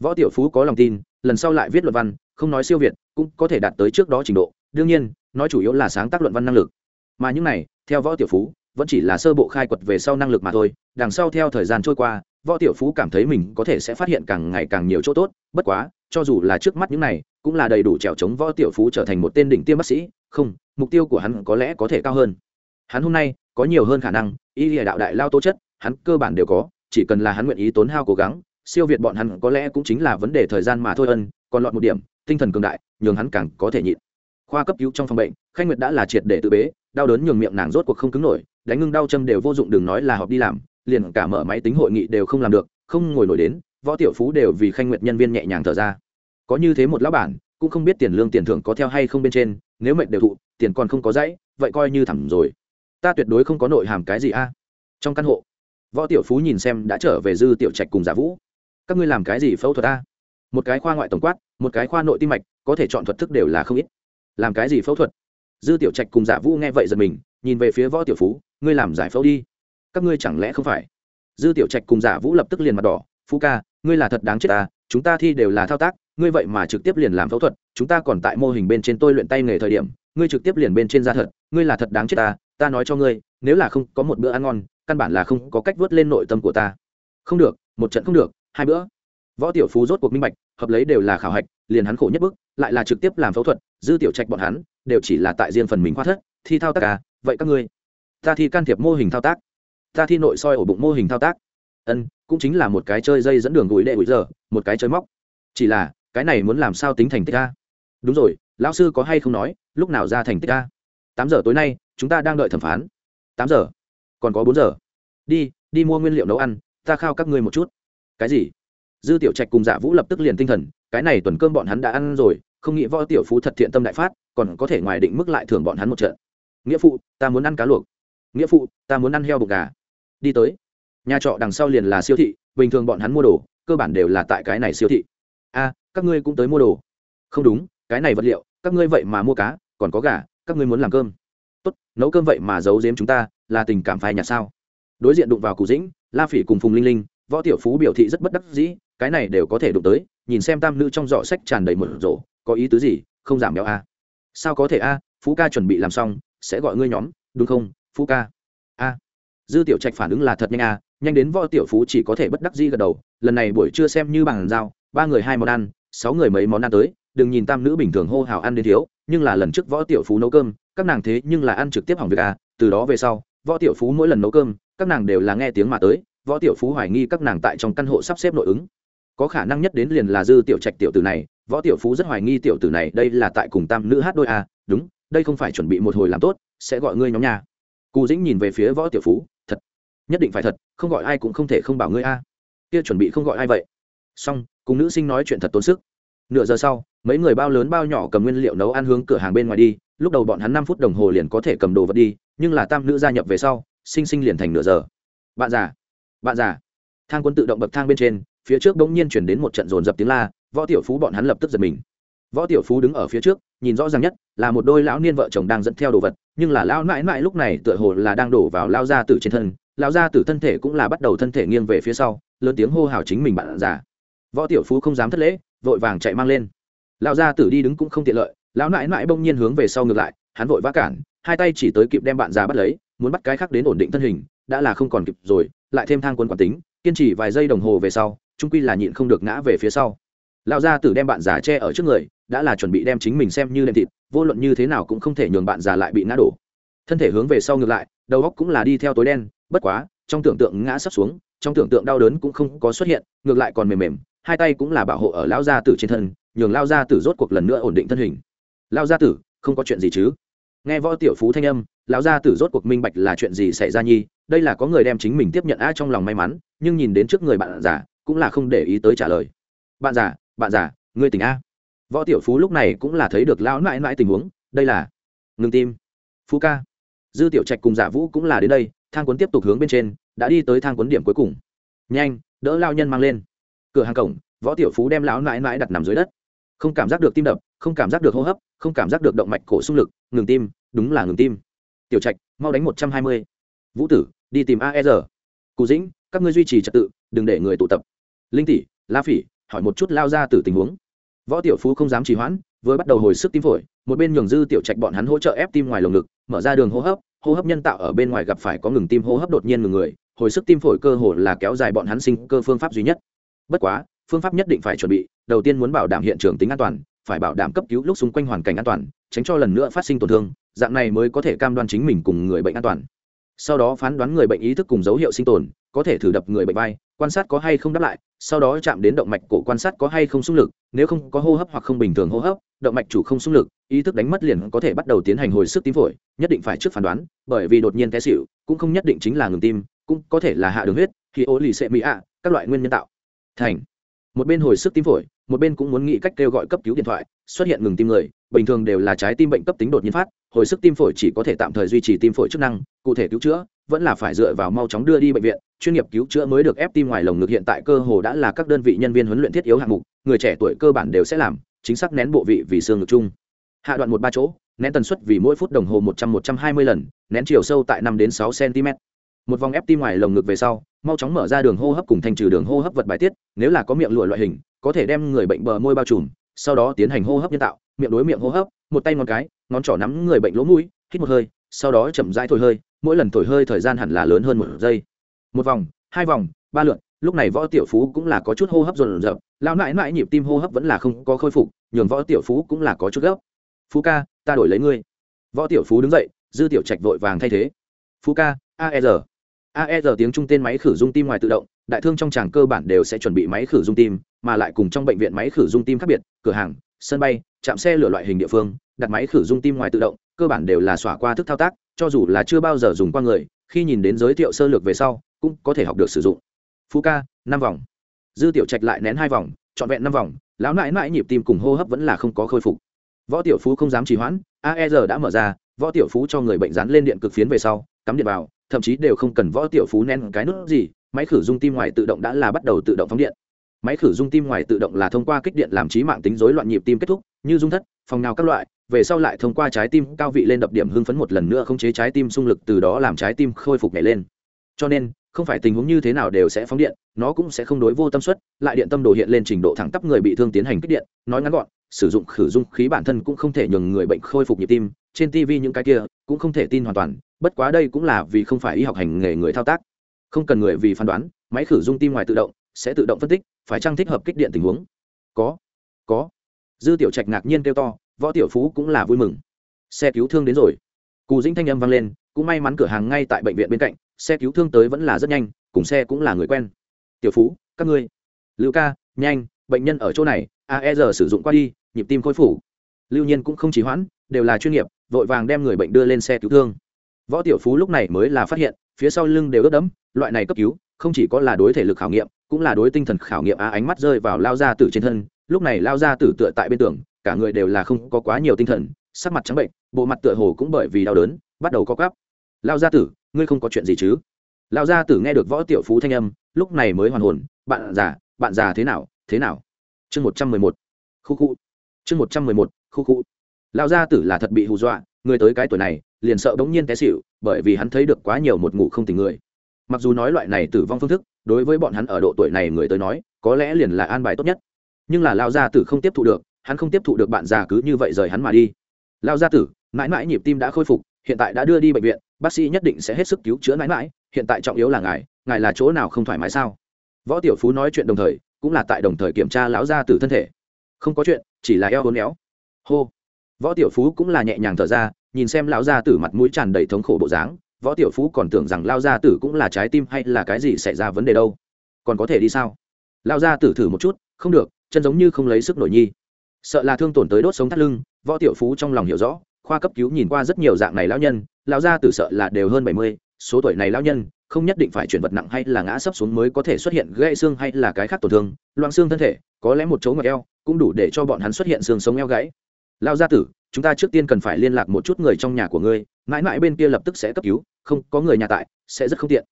A: Võ tiểu phú có lòng tin, lần sau lại viết luận văn, không nói siêu việt, cũng có thể đạt tới trước đó trình độ, đương nhiên, nói chủ yếu là sáng tác luận văn năng lực. Mà những này, theo võ tiểu phú, vẫn chỉ là sơ bộ khai quật về sau năng lực mà thôi, đằng sau theo thời gian trôi qua võ tiểu phú cảm thấy mình có thể sẽ phát hiện càng ngày càng nhiều chỗ tốt, bất quá, cho dù là trước mắt những này, cũng là đầy đủ trèo chống võ tiểu phú trở thành một tên đỉnh tiêm bác sĩ, không, mục tiêu của hắn có lẽ có thể cao hơn. Hắn hôm nay có nhiều hơn khả năng, y lìa đạo đại lao tố chất, hắn cơ bản đều có, chỉ cần là hắn nguyện ý tốn hao cố gắng, siêu việt bọn hắn có lẽ cũng chính là vấn đề thời gian mà thôi ân, còn lọt một điểm, tinh thần cường đại, nhường hắn càng có thể nhịn. Khoa cấp cứu trong phòng bệnh, khanh nguyệt đã là triệt để tự bế, đau đớn nhường miệng nàng rốt cuộc không cứng nổi, đánh ngưng đau châm đều vô dụng đừng nói là họp đi làm liền cả mở máy tính hội nghị đều không làm được, không ngồi nổi đến, võ tiểu phú đều vì khanh nguyệt nhân viên nhẹ nhàng thở ra. Có như thế một lão bản, cũng không biết tiền lương tiền thưởng có theo hay không bên trên, nếu mệnh đều thụ, tiền còn không có dãy, vậy coi như thẳng rồi. Ta tuyệt đối không có nội hàm cái gì a. Trong căn hộ, võ tiểu phú nhìn xem đã trở về dư tiểu trạch cùng giả vũ. Các ngươi làm cái gì phẫu thuật a? Một cái khoa ngoại tổng quát, một cái khoa nội tim mạch, có thể chọn thuật thức đều là không ít. Làm cái gì phẫu thuật? Dư tiểu trạch cùng giả vũ nghe vậy giật mình, nhìn về phía võ tiểu phú, ngươi làm giải phẫu đi các ngươi chẳng lẽ không phải? Dư tiểu trạch cùng giả vũ lập tức liền mặt đỏ, phú ca, ngươi là thật đáng chết ta, chúng ta thi đều là thao tác, ngươi vậy mà trực tiếp liền làm phẫu thuật, chúng ta còn tại mô hình bên trên tôi luyện tay nghề thời điểm, ngươi trực tiếp liền bên trên da thật, ngươi là thật đáng chết ta ta nói cho ngươi, nếu là không có một bữa ăn ngon, căn bản là không có cách vớt lên nội tâm của ta. Không được, một trận không được, hai bữa. Võ tiểu phú rốt cuộc minh bạch, hợp lấy đều là khảo hạch, liền hắn khổ nhất bức lại là trực tiếp làm phẫu thuật, dư tiểu trạch bọn hắn đều chỉ là tại riêng phần mình khoa thất, thi thao tác à vậy các ngươi, ta thi can thiệp mô hình thao tác ta thi nội soi ổ bụng mô hình thao tác. Ân, cũng chính là một cái chơi dây dẫn đường gối đệ bụi giờ, một cái chơi móc. Chỉ là, cái này muốn làm sao tính thành tích a? Đúng rồi, lão sư có hay không nói, lúc nào ra thành tích a? Tám giờ tối nay, chúng ta đang đợi thẩm phán. Tám giờ. Còn có bốn giờ. Đi đi mua nguyên liệu nấu ăn, ta khao các ngươi một chút. Cái gì? Dư tiểu trạch cùng dạ vũ lập tức liền tinh thần, cái này tuần cơm bọn hắn đã ăn rồi, không nghĩ võ tiểu phú thật thiện tâm đại phát, còn có thể ngoài định mức lại thưởng bọn hắn một trận. Nghĩa phụ, ta muốn ăn cá luộc. Nghĩa phụ, ta muốn ăn heo bột gà đi tới. Nhà trọ đằng sau liền là siêu thị, bình thường bọn hắn mua đồ, cơ bản đều là tại cái này siêu thị. A, các ngươi cũng tới mua đồ. Không đúng, cái này vật liệu, các ngươi vậy mà mua cá, còn có gà, các ngươi muốn làm cơm. Tốt, nấu cơm vậy mà giấu giếm chúng ta, là tình cảm phai nhạt sao? Đối diện đụng vào cụ dĩnh, la phỉ cùng phùng linh linh, võ tiểu phú biểu thị rất bất đắc dĩ, cái này đều có thể đụng tới, nhìn xem tam nữ trong giỏ sách tràn đầy một rổ, có ý tứ gì, không giảm béo a. Sao có thể a, phú ca chuẩn bị làm xong, sẽ gọi ngươi nhóm, đúng không, phú ca? A dư tiểu trạch phản ứng là thật nhanh à? nhanh đến võ tiểu phú chỉ có thể bất đắc dĩ gật đầu, lần này buổi trưa xem như bằng dao ba người hai món ăn, sáu người mấy món ăn tới, đừng nhìn tam nữ bình thường hô hào ăn đến thiếu, nhưng là lần trước võ tiểu phú nấu cơm, các nàng thế nhưng là ăn trực tiếp hỏng việc à từ đó về sau, võ tiểu phú mỗi lần nấu cơm, các nàng đều là nghe tiếng mà tới, võ tiểu phú hoài nghi các nàng tại trong căn hộ sắp xếp nội ứng có khả năng nhất đến liền là dư tiểu trạch tiểu tử này, võ tiểu phú rất hoài nghi tiểu tử này, đây là tại cùng tam nữ hát đôi à đúng, đây không phải chuẩn bị một hồi làm tốt, sẽ gọi ngươi nhóm nhà cù dĩnh nhìn về phía võ tiểu phú nhất định phải thật, không gọi ai cũng không thể không bảo ngươi a. Kia chuẩn bị không gọi ai vậy? Xong, cùng nữ sinh nói chuyện thật tốn sức. Nửa giờ sau, mấy người bao lớn bao nhỏ cầm nguyên liệu nấu ăn hướng cửa hàng bên ngoài đi. Lúc đầu bọn hắn năm phút đồng hồ liền có thể cầm đồ vật đi, nhưng là tam nữ gia nhập về sau, sinh sinh liền thành nửa giờ. Bạn già bạn già. Thang quân tự động bậc thang bên trên, phía trước bỗng nhiên chuyển đến một trận rồn dập tiếng la, võ tiểu phú bọn hắn lập tức giật mình. Võ tiểu phú đứng ở phía trước, nhìn rõ ràng nhất là một đôi lão niên vợ chồng đang dẫn theo đồ vật, nhưng là lão mãi mãi lúc này tựa hồ là đang đổ vào lao ra từ trên thân lão gia tử thân thể cũng là bắt đầu thân thể nghiêng về phía sau, lớn tiếng hô hào chính mình bạn già. Võ tiểu phú không dám thất lễ, vội vàng chạy mang lên. Lão gia tử đi đứng cũng không tiện lợi, lão nãi nãi bỗng nhiên hướng về sau ngược lại, hắn vội vã cản, hai tay chỉ tới kịp đem bạn già bắt lấy, muốn bắt cái khác đến ổn định thân hình, đã là không còn kịp rồi, lại thêm thang quân quản tính, kiên trì vài giây đồng hồ về sau, trung quy là nhịn không được ngã về phía sau. Lão gia tử đem bạn già che ở trước người, đã là chuẩn bị đem chính mình xem như đệm thịt, vô luận như thế nào cũng không thể nhường bạn già lại bị ngã đổ. Thân thể hướng về sau ngược lại, đầu óc cũng là đi theo tối đen bất quá, trong tưởng tượng ngã sắp xuống, trong tưởng tượng đau đớn cũng không có xuất hiện, ngược lại còn mềm mềm, hai tay cũng là bảo hộ ở lão gia tử trên thân, nhường lao gia tử rốt cuộc lần nữa ổn định thân hình. Lao gia tử, không có chuyện gì chứ? Nghe võ tiểu phú thanh âm, lão gia tử rốt cuộc minh bạch là chuyện gì xảy ra nhi, đây là có người đem chính mình tiếp nhận a trong lòng may mắn, nhưng nhìn đến trước người bạn già, cũng là không để ý tới trả lời. Bạn già bạn già, ngươi tỉnh a? Võ tiểu phú lúc này cũng là thấy được lão mãi mãi tình huống, đây là ngừng tim. Phú ca dư tiểu trạch cùng giả vũ cũng là đến đây, thang cuốn tiếp tục hướng bên trên, đã đi tới thang cuốn điểm cuối cùng. Nhanh, đỡ lao nhân mang lên. Cửa hàng cổng, võ tiểu phú đem lão mãi mãi đặt nằm dưới đất. Không cảm giác được tim đập, không cảm giác được hô hấp, không cảm giác được động mạch cổ xung lực, ngừng tim, đúng là ngừng tim. Tiểu trạch, mau đánh một trăm hai mươi. Vũ tử, đi tìm aer r cụ dĩnh, các ngươi duy trì trật tự, đừng để người tụ tập. Linh tỷ, la phỉ, hỏi một chút lao ra từ tình huống. Võ tiểu phú không dám trì hoãn, vừa bắt đầu hồi sức tim phổi một bên nhường dư tiểu trạch bọn hắn hỗ trợ ép tim ngoài lồng ngực, mở ra đường hô hấp hô hấp nhân tạo ở bên ngoài gặp phải có ngừng tim hô hấp đột nhiên ngừng người, hồi sức tim phổi cơ hồ là kéo dài bọn hắn sinh cơ phương pháp duy nhất. Bất quá, phương pháp nhất định phải chuẩn bị, đầu tiên muốn bảo đảm hiện trường tính an toàn, phải bảo đảm cấp cứu lúc xung quanh hoàn cảnh an toàn, tránh cho lần nữa phát sinh tổn thương, dạng này mới có thể cam đoan chính mình cùng người bệnh an toàn sau đó phán đoán người bệnh ý thức cùng dấu hiệu sinh tồn, có thể thử đập người bệnh vai, quan sát có hay không đáp lại, sau đó chạm đến động mạch cổ quan sát có hay không xung lực, nếu không có hô hấp hoặc không bình thường hô hấp, động mạch chủ không xung lực, ý thức đánh mất liền có thể bắt đầu tiến hành hồi sức tim phổi, nhất định phải trước phán đoán, bởi vì đột nhiên té xịu cũng không nhất định chính là ngừng tim, cũng có thể là hạ đường huyết, khi ô lì xệ mỹ ạ, các loại nguyên nhân tạo. Thành. Một bên hồi sức tim phổi một bên cũng muốn nghĩ cách kêu gọi cấp cứu điện thoại, xuất hiện ngừng tim người, bình thường đều là trái tim bệnh cấp tính đột nhiên phát, hồi sức tim phổi chỉ có thể tạm thời duy trì tim phổi chức năng, cụ thể cứu chữa, vẫn là phải dựa vào mau chóng đưa đi bệnh viện, chuyên nghiệp cứu chữa mới được ép tim ngoài lồng ngực hiện tại cơ hồ đã là các đơn vị nhân viên huấn luyện thiết yếu hạng mục, người trẻ tuổi cơ bản đều sẽ làm, chính xác nén bộ vị vì xương ngực chung. Hạ đoạn một ba chỗ, nén tần suất vì mỗi phút đồng hồ một trăm một trăm hai mươi lần, nén chiều sâu tại năm đến sáu cm một vòng ép tim ngoài lồng ngực về sau, mau chóng mở ra đường hô hấp cùng thanh trừ đường hô hấp vật bài tiết, nếu là có miệng lụa loại hình, có thể đem người bệnh bờ môi bao trùm, sau đó tiến hành hô hấp nhân tạo, miệng đối miệng hô hấp, một tay ngón cái, ngón trỏ nắm người bệnh lỗ mũi, hít một hơi, sau đó chậm rãi thổi hơi, mỗi lần thổi hơi thời gian hẳn là lớn hơn một giây. Một vòng, hai vòng, ba lượn lúc này võ tiểu phú cũng là có chút hô hấp rộn dập lao mãi mãi nhịp tim hô hấp vẫn là không có khôi phục, nhường võ tiểu phú cũng là có chút gấp. Phú ca, ta đổi lấy ngươi. Võ tiểu phú đứng dậy, dư tiểu trạch vội vàng thay thế. Phú ca, a r aer tiếng trung tên máy khử dung tim ngoài tự động, đại thương trong tràng cơ bản đều sẽ chuẩn bị máy khử dung tim, mà lại cùng trong bệnh viện máy khử dung tim khác biệt, cửa hàng, sân bay, trạm xe lửa loại hình địa phương, đặt máy khử dung tim ngoài tự động, cơ bản đều là xóa qua thức thao tác, cho dù là chưa bao giờ dùng qua người, khi nhìn đến giới thiệu sơ lược về sau, cũng có thể học được sử dụng. Phú ca, năm vòng. Dư tiểu trạch lại nén hai vòng, trọn vẹn năm vòng, lão nãi nãi nhịp tim cùng hô hấp vẫn là không có khôi phục. Võ tiểu phú không dám trì hoãn aer đã mở ra, võ tiểu phú cho người bệnh dán lên điện cực phiến về sau, cắm điện vào thậm chí đều không cần võ tiểu phú nén cái nút gì, máy khử dung tim ngoài tự động đã là bắt đầu tự động phóng điện. Máy khử dung tim ngoài tự động là thông qua kích điện làm trí mạng tính rối loạn nhịp tim kết thúc, như dung thất, phòng nào các loại, về sau lại thông qua trái tim cao vị lên đập điểm hưng phấn một lần nữa không chế trái tim xung lực từ đó làm trái tim khôi phục nhảy lên. Cho nên, không phải tình huống như thế nào đều sẽ phóng điện, nó cũng sẽ không đối vô tâm suất, lại điện tâm đồ hiện lên trình độ thẳng tắp người bị thương tiến hành kích điện, nói ngắn gọn, sử dụng khử dung khí bản thân cũng không thể nhường người bệnh khôi phục nhịp tim, trên tv những cái kia cũng không thể tin hoàn toàn bất quá đây cũng là vì không phải y học hành nghề người thao tác. Không cần người vì phán đoán, máy khử dung tim ngoài tự động, sẽ tự động phân tích, phải trang thích hợp kích điện tình huống? Có có. Dư tiểu trạch ngạc nhiên kêu to, võ tiểu phú cũng là vui mừng. Xe cứu thương đến rồi. Cù dĩnh thanh âm vang lên, cũng may mắn cửa hàng ngay tại bệnh viện bên cạnh, xe cứu thương tới vẫn là rất nhanh, cùng xe cũng là người quen. Tiểu phú, các ngươi. Lưu ca, nhanh, bệnh nhân ở chỗ này aer sử dụng qua đi, nhịp tim khôi phủ lưu nhiên cũng không chỉ hoãn, đều là chuyên nghiệp, vội vàng đem người bệnh đưa lên xe cứu thương võ tiểu phú lúc này mới là phát hiện, phía sau lưng đều ướt đẫm, loại này cấp cứu, không chỉ có là đối thể lực khảo nghiệm, cũng là đối tinh thần khảo nghiệm, á, ánh mắt rơi vào lao gia tử trên thân. Lúc này lao gia tử tựa tại bên tường, cả người đều là không có quá nhiều tinh thần, sắc mặt trắng bệnh, bộ mặt tựa hồ cũng bởi vì đau đớn, bắt đầu co cắp lao gia tử, ngươi không có chuyện gì chứ? Lao gia tử nghe được võ tiểu phú thanh âm, lúc này mới hoàn hồn, bạn già bạn già thế nào thế nào? Chương một trăm mười một. Khu khu. Chương một trăm mười một, khu khu. Lao gia tử là thật bị hù dọa, người tới cái tuổi này liền sợ bỗng nhiên té xỉu, bởi vì hắn thấy được quá nhiều một ngủ không tình người. Mặc dù nói loại này tử vong phương thức đối với bọn hắn ở độ tuổi này người tới nói có lẽ liền là an bài tốt nhất. Nhưng là lao gia tử không tiếp thụ được hắn không tiếp thụ được bạn già cứ như vậy rời hắn mà đi. Lao gia tử mãi mãi nhịp tim đã khôi phục hiện tại đã đưa đi bệnh viện bác sĩ nhất định sẽ hết sức cứu chữa mãi mãi hiện tại trọng yếu là ngài ngài là chỗ nào không thoải mái sao? Võ tiểu phú nói chuyện đồng thời cũng là tại đồng thời kiểm tra lão gia tử thân thể. Không có chuyện chỉ là eo hôn éo. Hô. Võ tiểu phú cũng là nhẹ nhàng thở ra nhìn xem lão gia tử mặt mũi tràn đầy thống khổ bộ dáng, võ tiểu phú còn tưởng rằng lao gia tử cũng là trái tim hay là cái gì xảy ra vấn đề đâu. Còn có thể đi sao? Lao gia tử thử một chút, không được, chân giống như không lấy sức nổi nhi. Sợ là thương tổn tới đốt sống thắt lưng, võ tiểu phú trong lòng hiểu rõ, khoa cấp cứu nhìn qua rất nhiều dạng này lão nhân, lão gia tử sợ là đều hơn bảy mươi, số tuổi này lão nhân, không nhất định phải chuyển vật nặng hay là ngã sấp xuống mới có thể xuất hiện gãy xương hay là cái khác tổn thương loạn xương thân thể, có lẽ một chỗ ngọc eo, cũng đủ để cho bọn hắn xuất hiện xương sống eo gãy. Lao gia tử chúng ta trước tiên cần phải liên lạc một chút người trong nhà của ngươi, mãi mãi bên kia lập tức sẽ cấp cứu, không, có người nhà tại, sẽ rất không tiện.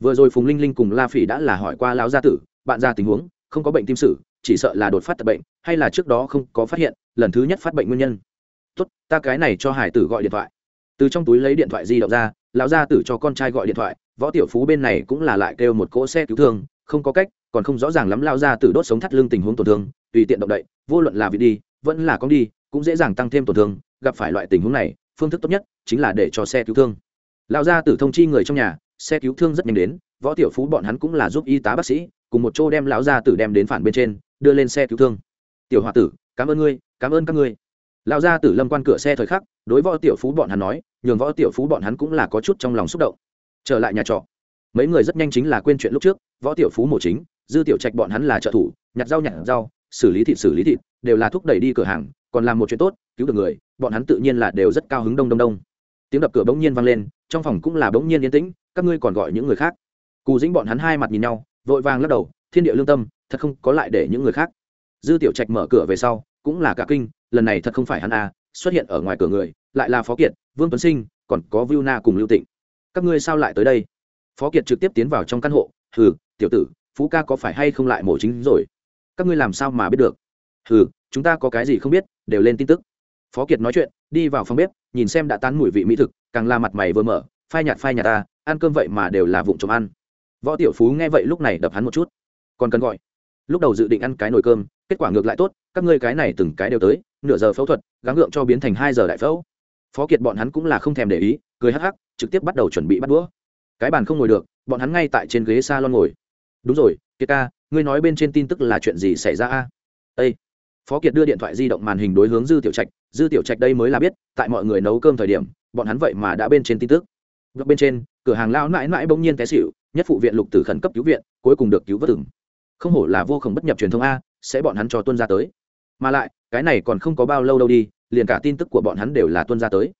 A: Vừa rồi phùng linh linh cùng la phỉ đã là hỏi qua lão gia tử, bạn ra tình huống, không có bệnh tim sử, chỉ sợ là đột phát tật bệnh, hay là trước đó không có phát hiện, lần thứ nhất phát bệnh nguyên nhân. Tốt, ta cái này cho hải tử gọi điện thoại. Từ trong túi lấy điện thoại di động ra, lão gia tử cho con trai gọi điện thoại, võ tiểu phú bên này cũng là lại kêu một cỗ xe cứu thương, không có cách, còn không rõ ràng lắm lao ra từ đốt sống thắt lưng tình huống tổn thương, tùy tiện động đậy, vô luận là vị đi, vẫn là con đi cũng dễ dàng tăng thêm tổn thương, gặp phải loại tình huống này, phương thức tốt nhất chính là để cho xe cứu thương. Lão gia tử thông chi người trong nhà, xe cứu thương rất nhanh đến, võ tiểu phú bọn hắn cũng là giúp y tá bác sĩ, cùng một chỗ đem lão gia tử đem đến phản bên trên, đưa lên xe cứu thương. Tiểu hòa tử, cảm ơn ngươi, cảm ơn các ngươi. Lão gia tử lâm quan cửa xe thời khắc, đối võ tiểu phú bọn hắn nói, nhường võ tiểu phú bọn hắn cũng là có chút trong lòng xúc động. Trở lại nhà trọ. Mấy người rất nhanh chính là quên chuyện lúc trước, võ tiểu phú mổ chính, dư tiểu trạch bọn hắn là trợ thủ, nhặt rau nhặt rau, xử lý thịt xử lý thịt, đều là thúc đẩy đi cửa hàng còn làm một chuyện tốt, cứu được người, bọn hắn tự nhiên là đều rất cao hứng đông đông đông. Tiếng đập cửa bỗng nhiên vang lên, trong phòng cũng là bỗng nhiên yên tĩnh, các ngươi còn gọi những người khác. Cù dĩnh bọn hắn hai mặt nhìn nhau, vội vàng lắc đầu, thiên địa lương tâm, thật không có lại để những người khác. Dư tiểu trạch mở cửa về sau, cũng là cả kinh, lần này thật không phải hắn à xuất hiện ở ngoài cửa người, lại là phó kiệt, vương tuấn sinh, còn có viu na cùng lưu tịnh. Các ngươi sao lại tới đây? Phó kiệt trực tiếp tiến vào trong căn hộ, hừ, tiểu tử, phú ca có phải hay không lại mổ chính rồi? Các ngươi làm sao mà biết được? Hừ chúng ta có cái gì không biết, đều lên tin tức. Phó kiệt nói chuyện, đi vào phòng bếp, nhìn xem đã tán mùi vị mỹ thực, càng la mặt mày vừa mở, phai nhạt phai nhạt ta, ăn cơm vậy mà đều là vụng trộm ăn. Võ tiểu phú nghe vậy lúc này đập hắn một chút. Còn cần gọi. Lúc đầu dự định ăn cái nồi cơm, kết quả ngược lại tốt, các ngươi cái này từng cái đều tới, nửa giờ phẫu thuật, gắng gượng cho biến thành hai giờ đại phẫu. Phó kiệt bọn hắn cũng là không thèm để ý, cười hắc hắc, trực tiếp bắt đầu chuẩn bị bắt đũa. Cái bàn không ngồi được, bọn hắn ngay tại trên ghế s a lon ngồi. Đúng rồi, kiệt ca, ngươi nói bên trên tin tức là chuyện gì xảy ra a? Ây phó kiệt đưa điện thoại di động màn hình đối hướng dư tiểu trạch, dư tiểu trạch đây mới là biết, tại mọi người nấu cơm thời điểm, bọn hắn vậy mà đã bên trên tin tức. Gặp bên trên, cửa hàng lao mãi mãi bỗng nhiên té xịu nhất phụ viện lục tử khẩn cấp cứu viện, cuối cùng được cứu vớt từng. Không hổ là vô khổng bất nhập truyền thông a, sẽ bọn hắn cho tuân ra tới. Mà lại, cái này còn không có bao lâu đâu đi, liền cả tin tức của bọn hắn đều là tuân ra tới.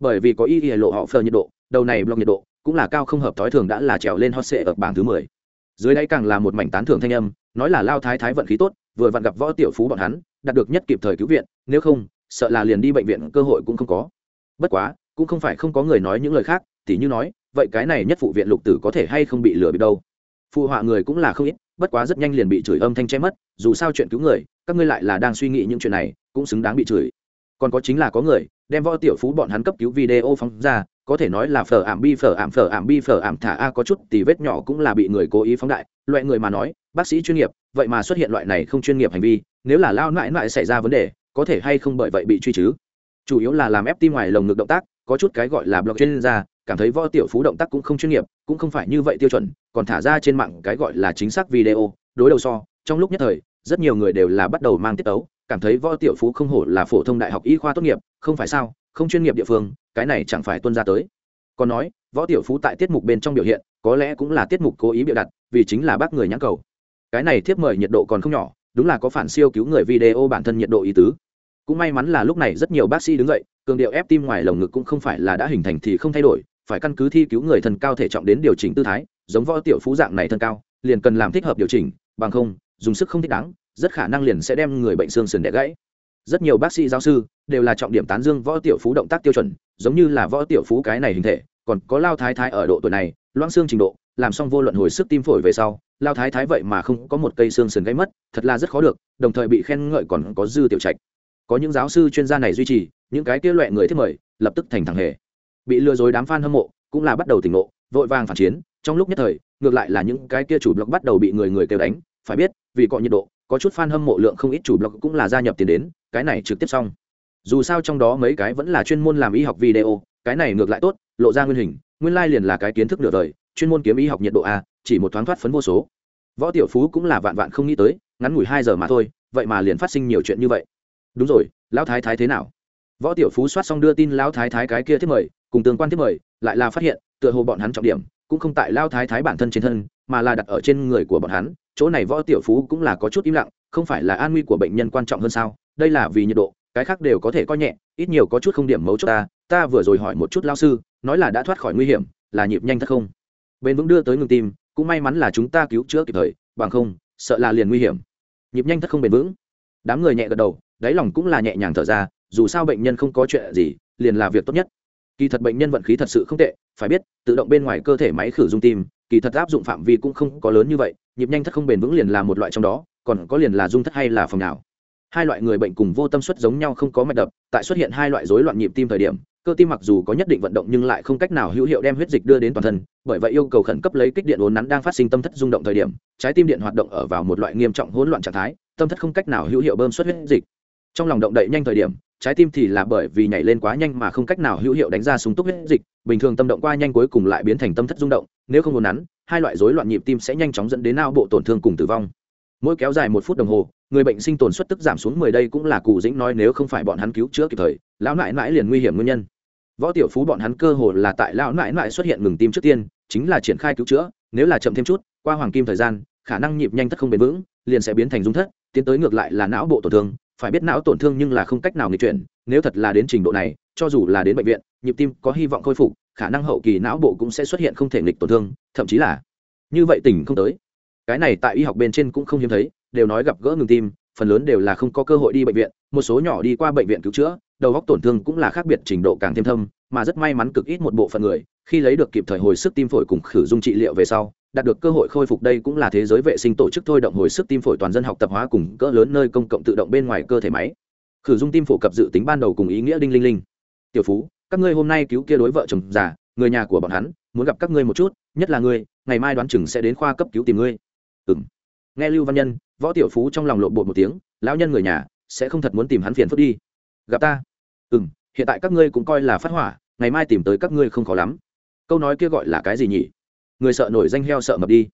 A: Bởi vì có ý y lộ họ phờ nhiệt độ, đầu này blog nhiệt độ, cũng là cao không hợp thói thường đã là trèo lên hot sệ ở bảng thứ mười. Dưới đây càng là một mảnh tán thưởng thanh âm, nói là lao thái thái vận khí tốt, vừa vặn gặp võ tiểu phú bọn hắn đạt được nhất kịp thời cứu viện, nếu không, sợ là liền đi bệnh viện cơ hội cũng không có. Bất quá, cũng không phải không có người nói những lời khác, tỉ như nói, vậy cái này nhất phụ viện lục tử có thể hay không bị lừa bị đâu? Phụ họa người cũng là không ít, bất quá rất nhanh liền bị chửi âm thanh che mất, dù sao chuyện cứu người, các ngươi lại là đang suy nghĩ những chuyện này, cũng xứng đáng bị chửi. Còn có chính là có người, đem võ tiểu phú bọn hắn cấp cứu video phóng ra có thể nói là phở ảm bi phở ảm phở ảm bi phở ảm thả a có chút thì vết nhỏ cũng là bị người cố ý phóng đại. Loại người mà nói, bác sĩ chuyên nghiệp, vậy mà xuất hiện loại này không chuyên nghiệp hành vi, nếu là lao mãi mãi xảy ra vấn đề, có thể hay không bởi vậy bị truy chứ? Chủ yếu là làm ép tim ngoài lồng ngực động tác, có chút cái gọi là blog chuyên gia cảm thấy võ tiểu phú động tác cũng không chuyên nghiệp, cũng không phải như vậy tiêu chuẩn, còn thả ra trên mạng cái gọi là chính xác video, đối đầu so, trong lúc nhất thời, rất nhiều người đều là bắt đầu mang tiết tấu, cảm thấy võ tiểu phú không hổ là phổ thông đại học y khoa tốt nghiệp, không phải sao? Không chuyên nghiệp địa phương, cái này chẳng phải tuân ra tới. Còn nói, võ tiểu phú tại tiết mục bên trong biểu hiện, có lẽ cũng là tiết mục cố ý biểu đặt, vì chính là bác người nhãn cầu. Cái này thiếp mời nhiệt độ còn không nhỏ, đúng là có phản siêu cứu người video bản thân nhiệt độ ý tứ. Cũng may mắn là lúc này rất nhiều bác sĩ đứng dậy, cường điệu ép tim ngoài lồng ngực cũng không phải là đã hình thành thì không thay đổi, phải căn cứ thi cứu người thân cao thể trọng đến điều chỉnh tư thái, giống võ tiểu phú dạng này thân cao, liền cần làm thích hợp điều chỉnh, bằng không, dùng sức không thích đáng, rất khả năng liền sẽ đem người bệnh xương sườn đẻ gãy rất nhiều bác sĩ giáo sư đều là trọng điểm tán dương võ tiểu phú động tác tiêu chuẩn, giống như là võ tiểu phú cái này hình thể, còn có lao thái thái ở độ tuổi này, loãng xương trình độ, làm xong vô luận hồi sức tim phổi về sau, lao thái thái vậy mà không có một cây xương sườn gãy mất, thật là rất khó được, đồng thời bị khen ngợi còn có dư tiểu trạch. Có những giáo sư chuyên gia này duy trì, những cái kia loại người thiết mời, lập tức thành thằng hề. Bị lừa dối đám f a n hâm mộ, cũng là bắt đầu tỉnh ngộ, vội vàng phản chiến, trong lúc nhất thời, ngược lại là những cái kia chủ blog bắt đầu bị người người kêu đánh, phải biết, vì cọ nhiệt độ có chút fan hâm mộ lượng không ít chủ blog cũng là gia nhập tiền đến, cái này trực tiếp xong. Dù sao trong đó mấy cái vẫn là chuyên môn làm y học video, cái này ngược lại tốt, lộ ra nguyên hình, nguyên lai liền là cái kiến thức nửa đời, chuyên môn kiếm y học nhiệt độ a, chỉ một thoáng thoát phấn vô số. Võ tiểu phú cũng là vạn vạn không nghĩ tới, ngắn ngủi hai giờ mà thôi, vậy mà liền phát sinh nhiều chuyện như vậy. Đúng rồi, lão thái thái thế nào? Võ tiểu phú soát xong đưa tin lão thái thái cái kia thiết mời, cùng tương quan thiết mời, lại là phát hiện, tựa hồ bọn hắn trọng điểm, cũng không tại lao thái thái bản thân trên thân, mà là đặt ở trên người của bọn hắn chỗ này võ tiểu phú cũng là có chút im lặng, không phải là an nguy của bệnh nhân quan trọng hơn sao? Đây là vì nhiệt độ, cái khác đều có thể coi nhẹ, ít nhiều có chút không điểm mấu chốt ta ta vừa rồi hỏi một chút lao sư, nói là đã thoát khỏi nguy hiểm, là nhịp nhanh thật không? Bên vững đưa tới ngừng tim, cũng may mắn là chúng ta cứu chữa kịp thời, bằng không, sợ là liền nguy hiểm. Nhịp nhanh thật không bền vững? Đám người nhẹ gật đầu, đáy lòng cũng là nhẹ nhàng thở ra, dù sao bệnh nhân không có chuyện gì, liền là việc tốt nhất. Kỳ thật bệnh nhân vận khí thật sự không tệ, phải biết, tự động bên ngoài cơ thể máy khử dung tim kỳ thật áp dụng phạm vi cũng không có lớn như vậy, nhịp nhanh thất không bền vững liền là một loại trong đó, còn có liền là dung thất hay là phòng nào. Hai loại người bệnh cùng vô tâm suất giống nhau không có mạch đập, tại xuất hiện hai loại rối loạn nhịp tim thời điểm, cơ tim mặc dù có nhất định vận động nhưng lại không cách nào hữu hiệu đem huyết dịch đưa đến toàn thân, bởi vậy yêu cầu khẩn cấp lấy kích điện uốn nắn đang phát sinh tâm thất rung động thời điểm, trái tim điện hoạt động ở vào một loại nghiêm trọng hỗn loạn trạng thái, tâm thất không cách nào hữu hiệu bơm xuất huyết dịch. Trong lòng động đậy nhanh thời điểm trái tim thì là bởi vì nhảy lên quá nhanh mà không cách nào hữu hiệu đánh ra súng túc huyết dịch, bình thường tâm động qua nhanh cuối cùng lại biến thành tâm thất rung động, nếu không muốn nắn, hai loại rối loạn nhịp tim sẽ nhanh chóng dẫn đến não bộ tổn thương cùng tử vong. Mỗi kéo dài một phút đồng hồ, người bệnh sinh tồn suất tức giảm xuống mười đây cũng là cụ dĩnh nói nếu không phải bọn hắn cứu chữa kịp thời, lão nại nãi liền nguy hiểm nguyên nhân. Võ tiểu phú bọn hắn cơ hồ là tại lão nại nãi xuất hiện ngừng tim trước tiên, chính là triển khai cứu chữa, nếu là chậm thêm chút, qua hoàng kim thời gian, khả năng nhịp nhanh thất không bền vững, liền sẽ biến thành dung thất, tiến tới ngược lại là não bộ tổn thương phải biết não tổn thương nhưng là không cách nào nghịch chuyển, nếu thật là đến trình độ này, cho dù là đến bệnh viện, nhịp tim có hy vọng khôi phục, khả năng hậu kỳ não bộ cũng sẽ xuất hiện không thể nghịch tổn thương, thậm chí là như vậy tỉnh không tới. Cái này tại y học bên trên cũng không hiếm thấy, đều nói gặp gỡ ngừng tim, phần lớn đều là không có cơ hội đi bệnh viện, một số nhỏ đi qua bệnh viện cứu chữa, đầu góc tổn thương cũng là khác biệt trình độ càng thêm thâm, mà rất may mắn cực ít một bộ phận người, khi lấy được kịp thời hồi sức tim phổi cùng khử dung trị liệu về sau đạt được cơ hội khôi phục đây cũng là thế giới vệ sinh tổ chức thôi động hồi sức tim phổi toàn dân học tập hóa cùng cỡ lớn nơi công cộng tự động bên ngoài cơ thể máy. Khử dung tim phổ cập dự tính ban đầu cùng ý nghĩa đinh linh linh. Tiểu phú, các ngươi hôm nay cứu kia đối vợ chồng già, người nhà của bọn hắn, muốn gặp các ngươi một chút, nhất là ngươi, ngày mai đoán chừng sẽ đến khoa cấp cứu tìm ngươi. Ừng nghe lưu văn nhân, võ tiểu phú trong lòng lộn bột một tiếng, lão nhân người nhà, sẽ không thật muốn tìm hắn phiền phức đi. Gặp ta. Ừ hiện tại các ngươi cũng coi là phát hỏa, ngày mai tìm tới các ngươi không khó lắm. Câu nói kia gọi là cái gì nhỉ? Người sợ nổi danh heo sợ mập đi.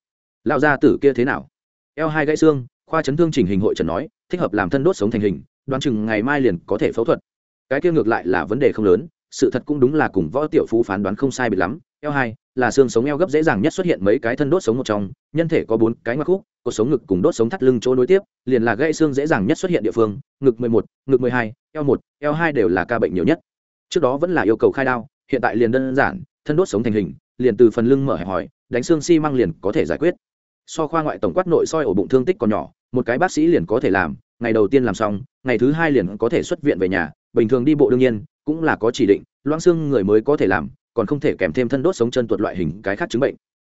A: Lao ra tử kia thế nào? Eo hai gãy xương khoa chấn thương chỉnh hình hội trần nói thích hợp làm thân đốt sống thành hình đoán chừng ngày mai liền có thể phẫu thuật. Cái kia ngược lại là vấn đề không lớn sự thật cũng đúng là cùng võ tiểu phú phán đoán không sai biệt lắm. Eo hai là xương sống eo gấp dễ dàng nhất xuất hiện mấy cái thân đốt sống một trong nhân thể có bốn cái ngoặc khúc có sống ngực cùng đốt sống thắt lưng chỗ nối tiếp liền là gãy xương dễ dàng nhất xuất hiện địa phương ngực 11, ngực 12, eo 1, eo 2 đều là ca bệnh nhiều nhất. Trước đó vẫn là yêu cầu khai đao hiện tại liền đơn giản thân đốt sống thành hình liền từ phần lưng mở hẹp hỏi, đánh xương xi măng liền có thể giải quyết. So khoa ngoại tổng quát nội soi ổ bụng thương tích còn nhỏ, một cái bác sĩ liền có thể làm, ngày đầu tiên làm xong, ngày thứ hai liền có thể xuất viện về nhà, bình thường đi bộ đương nhiên, cũng là có chỉ định, loãng xương người mới có thể làm, còn không thể kèm thêm thân đốt sống chân tuột loại hình cái khác chứng bệnh.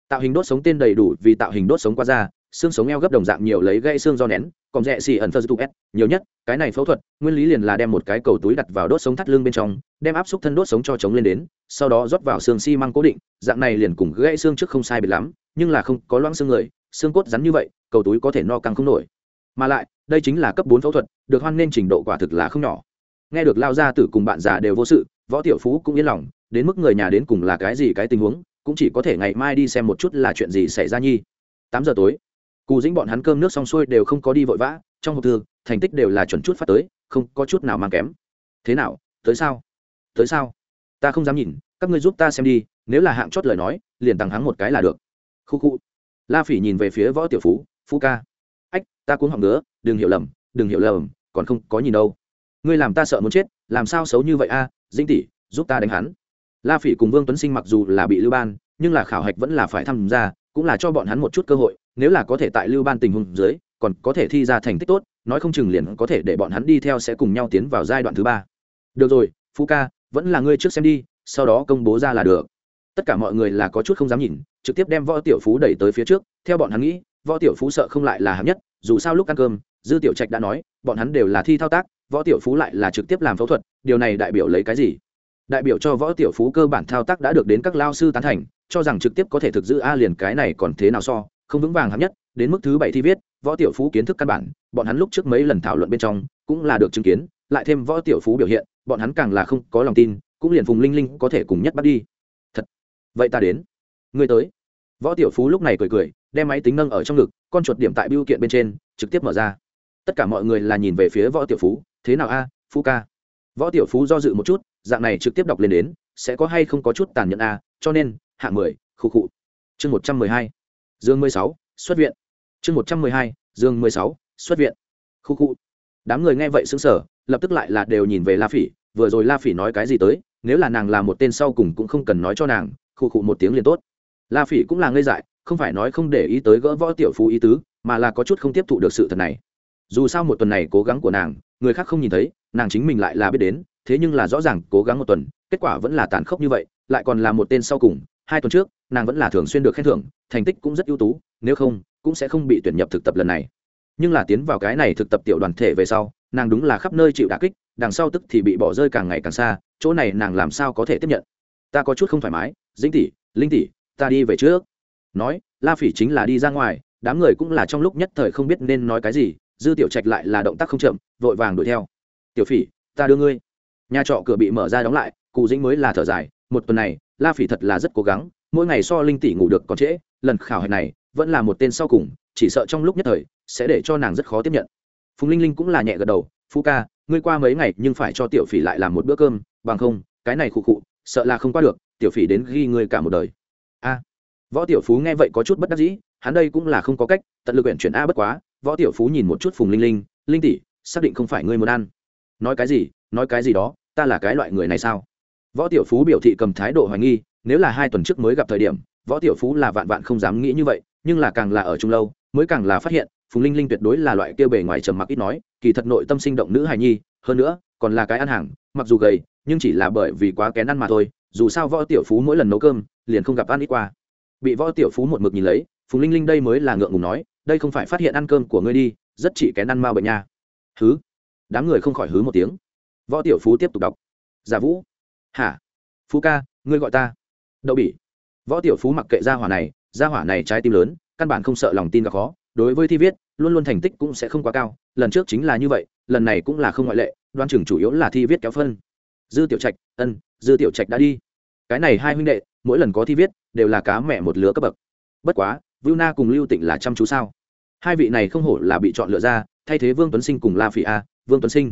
A: Tạo hình đốt sống tên đầy đủ vì tạo hình đốt sống qua da, xương sống eo gấp đồng dạng nhiều lấy gây xương do nén còn rẻ xì ẩn thơ s. Nhiều nhất, cái này phẫu thuật, nguyên lý liền là đem một cái cầu túi đặt vào đốt sống thắt lưng bên trong, đem áp xúc thân đốt sống cho chống lên đến, sau đó rót vào xương xi măng cố định. Dạng này liền cùng gãy xương trước không sai biệt lắm, nhưng là không có loãng xương người, xương cốt rắn như vậy, cầu túi có thể no căng không nổi. Mà lại, đây chính là cấp bốn phẫu thuật, được hoan nên trình độ quả thực là không nhỏ. Nghe được lao ra tử cùng bạn già đều vô sự, võ tiểu phú cũng yên lòng, đến mức người nhà đến cùng là cái gì cái tình huống, cũng chỉ có thể ngày mai đi xem một chút là chuyện gì xảy ra nhi. Tám giờ tối cù dĩnh bọn hắn cơm nước xong xuôi đều không có đi vội vã, trong hộp thư, thành tích đều là chuẩn chút phát tới, không có chút nào mang kém. Thế nào, tới sao? Tới sao? Ta không dám nhìn, các ngươi giúp ta xem đi, nếu là hạng chót lời nói, liền tặng hắn một cái là được. Khu khu. La phỉ nhìn về phía võ tiểu phú phú ca. Ách, ta cũng họng nữa đừng hiểu lầm, đừng hiểu lầm, còn không có nhìn đâu. Ngươi làm ta sợ muốn chết, làm sao xấu như vậy a? À? dinh tỷ, giúp ta đánh hắn. La phỉ cùng vương tuấn sinh mặc dù là bị lưu ban, nhưng là khảo hạch vẫn là phải tham gia, cũng là cho bọn hắn một chút cơ hội nếu là có thể tại lưu ban tình huống dưới, còn có thể thi ra thành tích tốt, nói không chừng liền có thể để bọn hắn đi theo sẽ cùng nhau tiến vào giai đoạn thứ ba. Được rồi phú ca, vẫn là ngươi trước xem đi, sau đó công bố ra là được. Tất cả mọi người là có chút không dám nhìn, trực tiếp đem võ tiểu phú đẩy tới phía trước, theo bọn hắn nghĩ, võ tiểu phú sợ không lại là hạng nhất, dù sao lúc ăn cơm, dư tiểu trạch đã nói, bọn hắn đều là thi thao tác, võ tiểu phú lại là trực tiếp làm phẫu thuật, điều này đại biểu lấy cái gì? Đại biểu cho võ tiểu phú cơ bản thao tác đã được đến các lao sư tán thành, cho rằng trực tiếp có thể thực giữ a liền cái này còn thế nào so không vững vàng hạng nhất, đến mức thứ bảy thi viết, võ tiểu phú kiến thức căn bản, bọn hắn lúc trước mấy lần thảo luận bên trong, cũng là được chứng kiến, lại thêm võ tiểu phú biểu hiện, bọn hắn càng là không có lòng tin, cũng liền phùng linh linh có thể cùng nhất bắt đi. Thật, vậy ta đến. Ngươi tới. Võ tiểu phú lúc này cười cười, đem máy tính nâng ở trong ngực, con chuột điểm tại biêu kiện bên trên, trực tiếp mở ra. Tất cả mọi người là nhìn về phía võ tiểu phú, thế nào a, phú ca? Võ tiểu phú do dự một chút, dạng này trực tiếp đọc lên đến, sẽ có hay không có chút tàn nhẫn a, cho nên, hạng mười khu khụ. Chương một trăm mười hai dương mười sáu, xuất viện. Chương một trăm mười hai, dương mười sáu, xuất viện. Khu khu. Đám người nghe vậy xứng sở lập tức lại là đều nhìn về la phỉ, vừa rồi la phỉ nói cái gì tới, nếu là nàng là một tên sau cùng cũng không cần nói cho nàng, khu khụ một tiếng liền tốt. La phỉ cũng là ngây dại, không phải nói không để ý tới gỡ võ tiểu phú ý tứ, mà là có chút không tiếp thụ được sự thật này. Dù sao một tuần này cố gắng của nàng, người khác không nhìn thấy, nàng chính mình lại là biết đến, thế nhưng là rõ ràng cố gắng một tuần, kết quả vẫn là tàn khốc như vậy, lại còn là một tên sau cùng, hai tuần trước nàng vẫn là thường xuyên được khen thưởng, thành tích cũng rất ưu tú, nếu không, cũng sẽ không bị tuyển nhập thực tập lần này. Nhưng là tiến vào cái này thực tập tiểu đoàn thể về sau, nàng đúng là khắp nơi chịu đả kích, đằng sau tức thì bị bỏ rơi càng ngày càng xa, chỗ này nàng làm sao có thể tiếp nhận? Ta có chút không thoải mái, dĩnh tỷ, linh tỷ, ta đi về trước. Nói, la phỉ chính là đi ra ngoài, đám người cũng là trong lúc nhất thời không biết nên nói cái gì, dư tiểu trạch lại là động tác không chậm, vội vàng đuổi theo. Tiểu phỉ, ta đưa ngươi. Nhà trọ cửa bị mở ra đóng lại cụ dĩnh mới là thở dài, một tuần này, la phỉ thật là rất cố gắng mỗi ngày so linh tỷ ngủ được còn trễ, lần khảo hạch này vẫn là một tên sau cùng, chỉ sợ trong lúc nhất thời sẽ để cho nàng rất khó tiếp nhận. Phùng linh linh cũng là nhẹ gật đầu, phú ca, ngươi qua mấy ngày nhưng phải cho tiểu phỉ lại làm một bữa cơm, bằng không, cái này khụ khụ, sợ là không qua được, tiểu phỉ đến ghi ngươi cả một đời. A. Võ tiểu phú nghe vậy có chút bất đắc dĩ, hắn đây cũng là không có cách, tận lực huyện chuyển a bất quá, võ tiểu phú nhìn một chút phùng linh linh linh tỷ, xác định không phải ngươi muốn ăn. Nói cái gì, nói cái gì đó, ta là cái loại người này sao? Võ tiểu phú biểu thị cầm thái độ hoài nghi nếu là hai tuần trước mới gặp thời điểm, võ tiểu phú là vạn vạn không dám nghĩ như vậy, nhưng là càng là ở chung lâu, mới càng là phát hiện, phùng linh linh tuyệt đối là loại kêu bề ngoài trầm mặc ít nói, kỳ thật nội tâm sinh động nữ hài nhi, hơn nữa, còn là cái ăn hàng, mặc dù gầy, nhưng chỉ là bởi vì quá kén ăn mà thôi, dù sao võ tiểu phú mỗi lần nấu cơm, liền không gặp ăn ít qua. Bị võ tiểu phú một mực nhìn lấy, phùng linh linh đây mới là ngượng ngùng nói, đây không phải phát hiện ăn cơm của ngươi đi, rất chỉ kén ăn mau bệnh nha. Hứ? Đám người không khỏi hứ một tiếng. Võ tiểu phú tiếp tục đọc. Giả vũ. Hả? Phú ca, ngươi gọi ta đậu bỉ. Võ tiểu phú mặc kệ gia hỏa này, gia hỏa này trái tim lớn, căn bản không sợ lòng tin gặp khó. Đối với thi viết, luôn luôn thành tích cũng sẽ không quá cao. Lần trước chính là như vậy, lần này cũng là không ngoại lệ, đoan chừng chủ yếu là thi viết kéo phân. Dư tiểu trạch, ân, dư tiểu trạch đã đi. Cái này hai huynh đệ, mỗi lần có thi viết, đều là cá mẹ một lứa cấp bậc. Bất quá, vưu na cùng lưu tịnh là chăm chú sao? Hai vị này không hổ là bị chọn lựa ra, thay thế vương tuấn sinh cùng la phỉ a, vương tuấn sinh.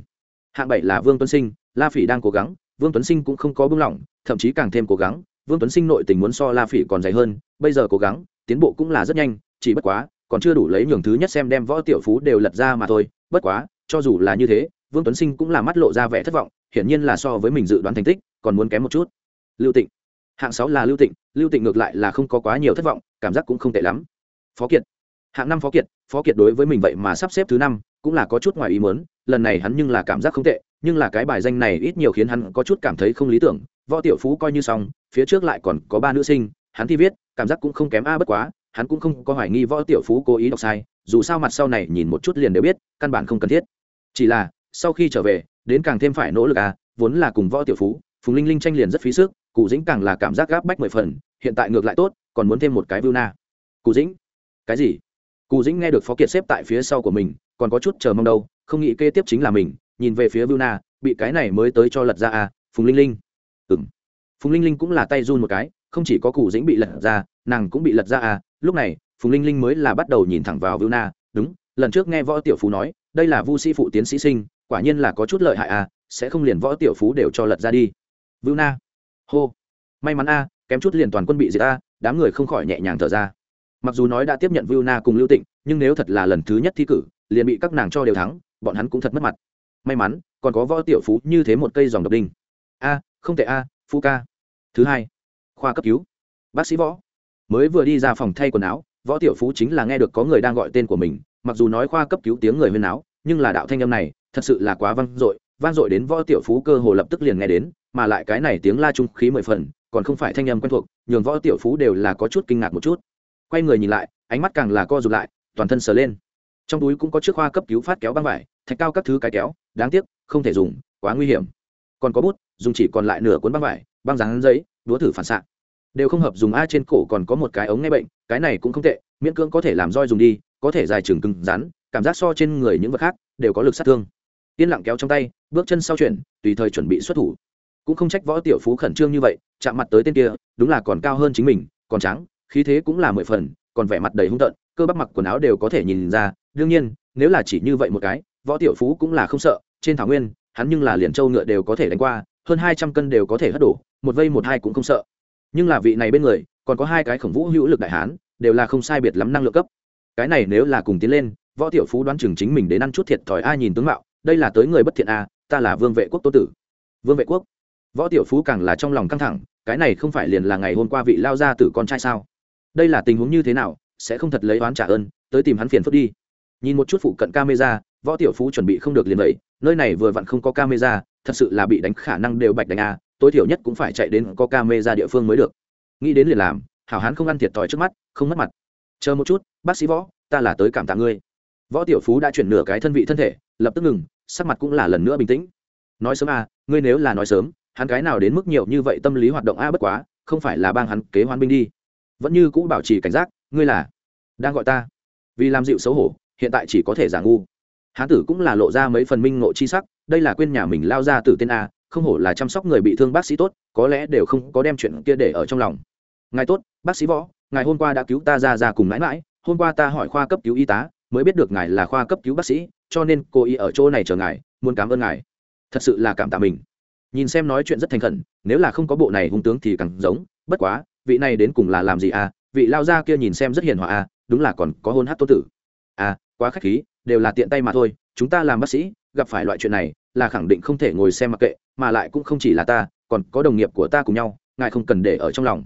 A: Hạng bảy là vương tuấn sinh, la phỉ đang cố gắng, vương tuấn sinh cũng không có buông lỏng, thậm chí càng thêm cố gắng vương tuấn sinh nội tình muốn so la phỉ còn dày hơn, bây giờ cố gắng, tiến bộ cũng là rất nhanh, chỉ bất quá, còn chưa đủ lấy nhường thứ nhất xem đem võ tiểu phú đều lật ra mà thôi. Bất quá, cho dù là như thế, vương tuấn sinh cũng là mắt lộ ra vẻ thất vọng, hiển nhiên là so với mình dự đoán thành tích, còn muốn kém một chút. Lưu tịnh. Hạng sáu là lưu tịnh lưu tịnh ngược lại là không có quá nhiều thất vọng, cảm giác cũng không tệ lắm. Phó kiệt. Hạng năm phó kiệt phó kiệt đối với mình vậy mà sắp xếp thứ năm, cũng là có chút ngoài ý muốn, lần này hắn nhưng là cảm giác không tệ, nhưng là cái bài danh này ít nhiều khiến hắn có chút cảm thấy không lý tưởng võ tiểu phú coi như xong, phía trước lại còn có ba nữ sinh, hắn thi viết, cảm giác cũng không kém a bất quá, hắn cũng không có hoài nghi võ tiểu phú cố ý đọc sai, dù sao mặt sau này nhìn một chút liền đều biết, căn bản không cần thiết. Chỉ là, sau khi trở về, đến càng thêm phải nỗ lực à vốn là cùng võ tiểu phú, phùng linh linh tranh liền rất phí sức, cụ dĩnh càng là cảm giác gáp bách mười phần, hiện tại ngược lại tốt, còn muốn thêm một cái vưu na. Cụ dĩnh? Cái gì? Cụ dĩnh nghe được phó kiệt xếp tại phía sau của mình, còn có chút chờ mong đâu, không nghĩ kế tiếp chính là mình, nhìn về phía vưu na, bị cái này mới tới cho lật ra à phùng linh linh phùng linh linh cũng là tay run một cái, không chỉ có cụ dĩnh bị lật ra, nàng cũng bị lật ra à. Lúc này, phùng linh linh mới là bắt đầu nhìn thẳng vào vưu na. Đúng, lần trước nghe võ tiểu phú nói, đây là vu sĩ phụ tiến sĩ sinh, quả nhiên là có chút lợi hại à sẽ không liền võ tiểu phú đều cho lật ra đi. Vưu na. Hô. May mắn a kém chút liền toàn quân bị diệt a đám người không khỏi nhẹ nhàng thở ra. Mặc dù nói đã tiếp nhận vưu na cùng lưu tịnh, nhưng nếu thật là lần thứ nhất thi cử, liền bị các nàng cho đều thắng, bọn hắn cũng thật mất mặt. May mắn, còn có võ tiểu phú như thế một cây dòng độc đinh. A không tệ a phú ca thứ hai, khoa cấp cứu. Bác sĩ võ mới vừa đi ra phòng thay quần áo, võ tiểu phú chính là nghe được có người đang gọi tên của mình, mặc dù nói khoa cấp cứu tiếng người huyên áo nhưng là đạo thanh âm này thật sự là quá vang dội vang dội đến võ tiểu phú cơ hồ lập tức liền nghe đến, mà lại cái này tiếng la trung khí mười phần, còn không phải thanh âm quen thuộc, nhường võ tiểu phú đều là có chút kinh ngạc một chút. Quay người nhìn lại, ánh mắt càng là co rụt lại, toàn thân sờ lên. Trong túi cũng có chiếc khoa cấp cứu phát kéo băng vải, thạch cao các thứ cái kéo, đáng tiếc, không thể dùng, quá nguy hiểm. Còn có bút, dùng chỉ còn lại nửa cuốn băng vải băng dán giấy đúa thử phản xạ. Đều không hợp dùng a trên cổ còn có một cái ống nghe bệnh, cái này cũng không tệ, miễn cưỡng có thể làm roi dùng đi, có thể dài chừng cứng rắn, cảm giác so trên người những vật khác đều có lực sát thương. Yên lặng kéo trong tay, bước chân sau chuyển, tùy thời chuẩn bị xuất thủ. Cũng không trách võ tiểu phú khẩn trương như vậy, chạm mặt tới tên kia, đúng là còn cao hơn chính mình, còn trắng, khí thế cũng là mười phần, còn vẻ mặt đầy hung tợn, cơ bắp mặc quần áo đều có thể nhìn ra, đương nhiên, nếu là chỉ như vậy một cái, võ tiểu phú cũng là không sợ, trên thảo nguyên, hắn nhưng là liền châu ngựa đều có thể đánh qua, hơn hai trăm cân đều có thể hất đổ một vây một hai cũng không sợ. Nhưng là vị này bên người, còn có hai cái khổng vũ hữu lực đại hán, đều là không sai biệt lắm năng lượng cấp. Cái này nếu là cùng tiến lên, võ tiểu phú đoán chừng chính mình đến ăn chút thiệt thòi ai nhìn tướng mạo, đây là tới người bất thiện a, ta là vương vệ quốc tô tử. Vương vệ quốc? Võ tiểu phú càng là trong lòng căng thẳng, cái này không phải liền là ngày hôm qua vị lao ra tử con trai sao? Đây là tình huống như thế nào, sẽ không thật lấy oán trả ơn, tới tìm hắn phiền phức đi. Nhìn một chút phụ cận camera, võ tiểu phú chuẩn bị không được liền vậy, nơi này vừa vặn không có camera, thật sự là bị đánh khả năng đều bạch đánh a tối thiểu nhất cũng phải chạy đến có camera địa phương mới được. Nghĩ đến liền làm, hảo hán không ăn thiệt thòi trước mắt, không mất mặt. Chờ một chút, bác sĩ võ, ta là tới cảm tạ ngươi. Võ tiểu phú đã chuyển nửa cái thân vị thân thể, lập tức ngừng, sắc mặt cũng là lần nữa bình tĩnh. Nói sớm à ngươi nếu là nói sớm, hắn cái nào đến mức nhiều như vậy tâm lý hoạt động a bất quá, không phải là bang hắn kế hoan binh đi. Vẫn như cũ bảo trì cảnh giác, ngươi là đang gọi ta. Vì làm dịu xấu hổ, hiện tại chỉ có thể giả ngu. Hán tử cũng là lộ ra mấy phần minh ngộ chi sắc, đây là quên nhà mình lao ra từ tên a không hổ là chăm sóc người bị thương bác sĩ tốt, có lẽ đều không có đem chuyện kia để ở trong lòng. Ngài tốt, bác sĩ võ, ngài hôm qua đã cứu ta ra ra cùng mãi mãi, hôm qua ta hỏi khoa cấp cứu y tá, mới biết được ngài là khoa cấp cứu bác sĩ, cho nên cô y ở chỗ này chờ ngài, muốn cảm ơn ngài. Thật sự là cảm tạ mình. Nhìn xem nói chuyện rất thành khẩn, nếu là không có bộ này hung tướng thì càng giống, bất quá, vị này đến cùng là làm gì à vị lao gia kia nhìn xem rất hiền hòa à đúng là còn có hôn hát tô tử. À quá khách khí, đều là tiện tay mà thôi, chúng ta làm bác sĩ, gặp phải loại chuyện này, là khẳng định không thể ngồi xem mặc kệ mà lại cũng không chỉ là ta, còn có đồng nghiệp của ta cùng nhau, ngài không cần để ở trong lòng.